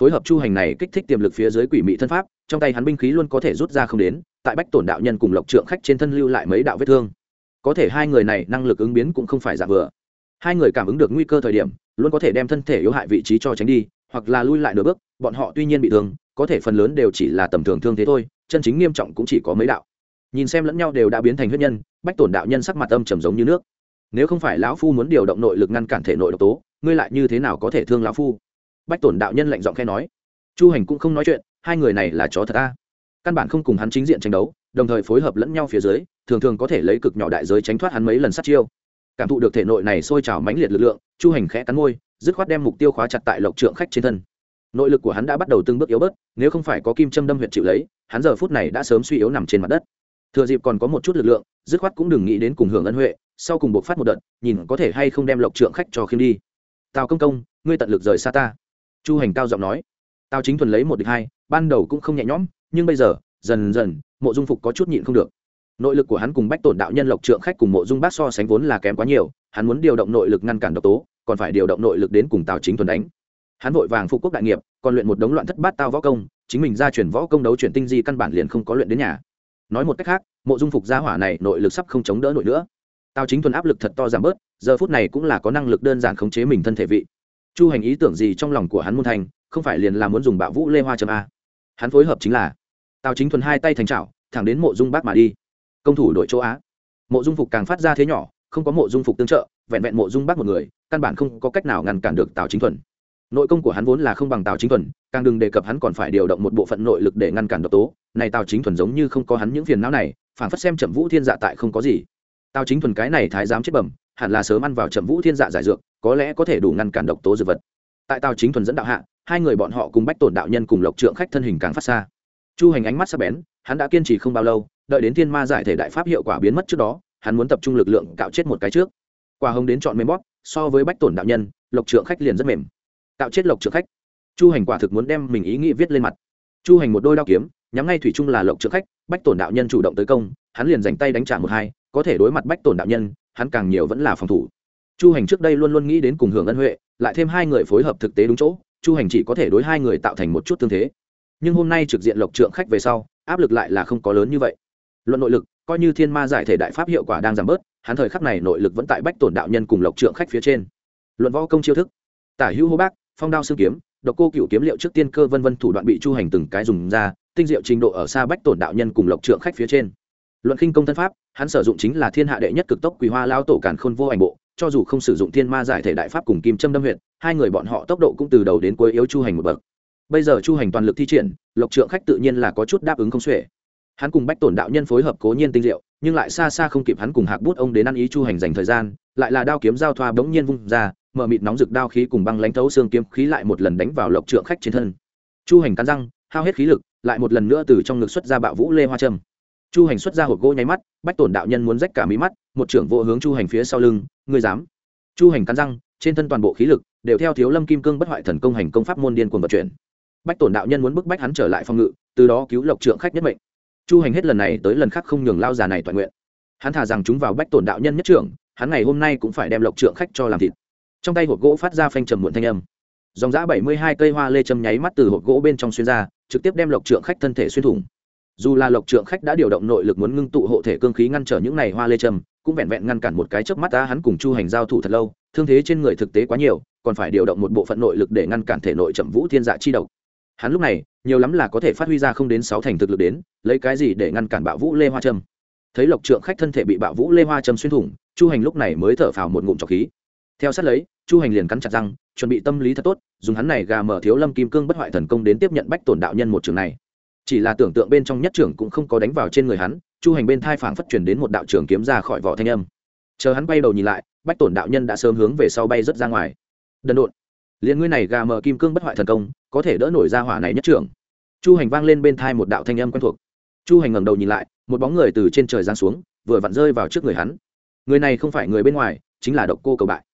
Phối hợp chu hành này kích thích tiềm lực phía dưới quỷ mị thân pháp, trong tay hắn binh khí luôn có thể rút ra không đến, tại bách tổn đạo nhân cùng lộc trượng khách trên thân lưu lại mấy đạo vết thương. Có thể hai người này năng lực ứng biến cũng không phải giả vừa hai người cảm ứng được nguy cơ thời điểm, luôn có thể đem thân thể yếu hại vị trí cho tránh đi, hoặc là lui lại nửa bước, bọn họ tuy nhiên bị thương, có thể phần lớn đều chỉ là tầm thường thương thế thôi, chân chính nghiêm trọng cũng chỉ có mấy đạo nhìn xem lẫn nhau đều đã biến thành huyết nhân, bách tổn đạo nhân sắc mặt âm trầm giống như nước. Nếu không phải lão phu muốn điều động nội lực ngăn cản thể nội độc tố, ngươi lại như thế nào có thể thương lão phu? Bách tổn đạo nhân lạnh giọng khe nói. Chu hành cũng không nói chuyện, hai người này là chó thật ta căn bản không cùng hắn chính diện tranh đấu, đồng thời phối hợp lẫn nhau phía dưới, thường thường có thể lấy cực nhỏ đại giới tránh thoát hắn mấy lần sát chiêu. Cảm thụ được thể nội này sôi trào mãnh liệt lực lượng, chu hành khẽ cắn môi, dứt khoát đem mục tiêu khóa chặt tại lộc trượng khách trên thân. Nội lực của hắn đã bắt đầu từng bước yếu bớt, nếu không phải có kim châm đâm huyệt chịu lấy, hắn giờ phút này đã sớm suy yếu nằm trên mặt đất thừa dịp còn có một chút lực lượng, dứt khoát cũng đừng nghĩ đến cùng hưởng ân huệ, sau cùng buộc phát một đợt, nhìn có thể hay không đem lộc trượng khách cho khiêm đi. Tào công công, ngươi tận lực rời xa ta. Chu hành cao giọng nói. Tào chính thuần lấy một địch hai, ban đầu cũng không nhẹ nhõm, nhưng bây giờ, dần dần, mộ dung phục có chút nhịn không được. Nội lực của hắn cùng bách tổn đạo nhân lộc trượng khách cùng mộ dung bác so sánh vốn là kém quá nhiều, hắn muốn điều động nội lực ngăn cản độc tố, còn phải điều động nội lực đến cùng tào chính thuần đánh. Hắn vội vàng phục quốc đại nghiệp, còn luyện một đống loạn thất bát tao võ công, chính mình ra chuyển võ công đấu chuyển tinh di căn bản liền không có luyện đến nhà nói một cách khác, mộ dung phục gia hỏa này nội lực sắp không chống đỡ nổi nữa. Tào chính thuần áp lực thật to giảm bớt, giờ phút này cũng là có năng lực đơn giản khống chế mình thân thể vị. Chu hành ý tưởng gì trong lòng của hắn môn thành, không phải liền là muốn dùng bạo vũ lê hoa châm a. Hắn phối hợp chính là, tào chính thuần hai tay thành trào thẳng đến mộ dung bác mà đi. Công thủ đội châu á. Mộ dung phục càng phát ra thế nhỏ, không có mộ dung phục tương trợ, vẹn vẹn mộ dung bác một người, căn bản không có cách nào ngăn cản được tào chính thuần nội công của hắn vốn là không bằng tào chính thuần, càng đừng đề cập hắn còn phải điều động một bộ phận nội lực để ngăn cản độc tố. Này tào chính thuần giống như không có hắn những phiền não này, phản phất xem chậm vũ thiên dạ tại không có gì. Tào chính thuần cái này thái dám chết bẩm, hẳn là sớm ăn vào chậm vũ thiên dạ giải dược, có lẽ có thể đủ ngăn cản độc tố dược vật. Tại tào chính thuần dẫn đạo hạ, hai người bọn họ cùng bách tổn đạo nhân cùng lộc trượng khách thân hình càng phát xa. Chu hành ánh mắt sắp bén, hắn đã kiên trì không bao lâu, đợi đến thiên ma giải thể đại pháp hiệu quả biến mất trước đó, hắn muốn tập trung lực lượng cạo chết một cái trước. Quả hồng đến chọn mềm bóp, so với bách tổn đạo nhân, lộc trượng khách liền rất mềm cạo chết lộc trượng khách. Chu hành quả thực muốn đem mình ý nghĩ viết lên mặt. Chu hành một đôi đao kiếm, nhắm ngay thủy chung là lộc trượng khách, bách tổn đạo nhân chủ động tới công, hắn liền dành tay đánh trả một hai, có thể đối mặt bách tổn đạo nhân, hắn càng nhiều vẫn là phòng thủ. Chu hành trước đây luôn luôn nghĩ đến cùng hưởng ân huệ, lại thêm hai người phối hợp thực tế đúng chỗ, chu hành chỉ có thể đối hai người tạo thành một chút tương thế. Nhưng hôm nay trực diện lộc trượng khách về sau, áp lực lại là không có lớn như vậy. Luận nội lực, coi như thiên ma giải thể đại pháp hiệu quả đang giảm bớt, hắn thời khắc này nội lực vẫn tại bách tổn đạo nhân cùng lộc trượng khách phía trên. Luận võ công chiêu thức, tả hữu hô bác phong đao xương kiếm, độc cô cựu kiếm liệu trước tiên cơ vân vân thủ đoạn bị chu hành từng cái dùng ra, tinh diệu trình độ ở xa bách tổn đạo nhân cùng lộc trượng khách phía trên. Luận khinh công thân pháp, hắn sử dụng chính là thiên hạ đệ nhất cực tốc Quỳ hoa lao tổ Càn khôn vô ảnh bộ, cho dù không sử dụng thiên ma giải thể đại pháp cùng kim châm đâm huyện hai người bọn họ tốc độ cũng từ đầu đến cuối yếu chu hành một bậc. Bây giờ chu hành toàn lực thi triển, lộc trượng khách tự nhiên là có chút đáp ứng không xuể. Hắn cùng bách tổn đạo nhân phối hợp cố nhiên tinh diệu, nhưng lại xa xa không kịp hắn cùng hạc bút ông đến ăn ý chu hành dành thời gian, lại là đao kiếm giao thoa bỗng nhiên vung ra mở mịt nóng rực đao khí cùng băng lãnh thấu xương kiếm khí lại một lần đánh vào lộc trượng khách trên thân. Chu hành cắn răng, hao hết khí lực, lại một lần nữa từ trong ngực xuất ra bạo vũ lê hoa trâm. Chu hành xuất ra hộp gỗ nháy mắt, bách tổn đạo nhân muốn rách cả mí mắt, một trưởng vô hướng chu hành phía sau lưng, ngươi dám? Chu hành cắn răng, trên thân toàn bộ khí lực đều theo thiếu lâm kim cương bất hoại thần công hành công pháp môn điên cuồng vận chuyển. Bách tổn đạo nhân muốn bức bách hắn trở lại phòng ngự, từ đó cứu lộc trượng khách nhất mệnh. Chu hành hết lần này tới lần khác không nhường lao già này toàn nguyện. Hắn thả rằng chúng vào bách tổn đạo nhân nhất trưởng, hắn ngày hôm nay cũng phải đem lộc trượng khách cho làm thịt trong tay hộp gỗ phát ra phanh trầm muộn thanh âm. Dòng giã bảy mươi hai cây hoa lê châm nháy mắt từ hộp gỗ bên trong xuyên ra, trực tiếp đem lộc trượng khách thân thể xuyên thủng. Dù là lộc trượng khách đã điều động nội lực muốn ngưng tụ hộ thể cương khí ngăn trở những này hoa lê châm, cũng vẹn vẹn ngăn cản một cái chớp mắt ta hắn cùng chu hành giao thủ thật lâu, thương thế trên người thực tế quá nhiều, còn phải điều động một bộ phận nội lực để ngăn cản thể nội chậm vũ thiên dạ chi độc. Hắn lúc này, nhiều lắm là có thể phát huy ra không đến sáu thành thực lực đến, lấy cái gì để ngăn cản bạo vũ lê hoa trâm thấy lộc trượng khách thân thể bị bạo vũ lê hoa trâm xuyên thủng, chu hành lúc này mới thở phào một ngụm trọc khí theo sát lấy, chu hành liền cắn chặt răng, chuẩn bị tâm lý thật tốt, dùng hắn này gà mở thiếu lâm kim cương bất hoại thần công đến tiếp nhận bách tổn đạo nhân một trường này. Chỉ là tưởng tượng bên trong nhất trưởng cũng không có đánh vào trên người hắn, chu hành bên thai phảng phất chuyển đến một đạo trường kiếm ra khỏi vỏ thanh âm. Chờ hắn bay đầu nhìn lại, bách tổn đạo nhân đã sớm hướng về sau bay rất ra ngoài. Đần độn. Liền ngươi này gà mờ kim cương bất hoại thần công, có thể đỡ nổi ra hỏa này nhất trưởng. Chu hành vang lên bên thai một đạo thanh âm quen thuộc. Chu hành ngẩng đầu nhìn lại, một bóng người từ trên trời giáng xuống, vừa vặn rơi vào trước người hắn. Người này không phải người bên ngoài, chính là độc cô cầu bại.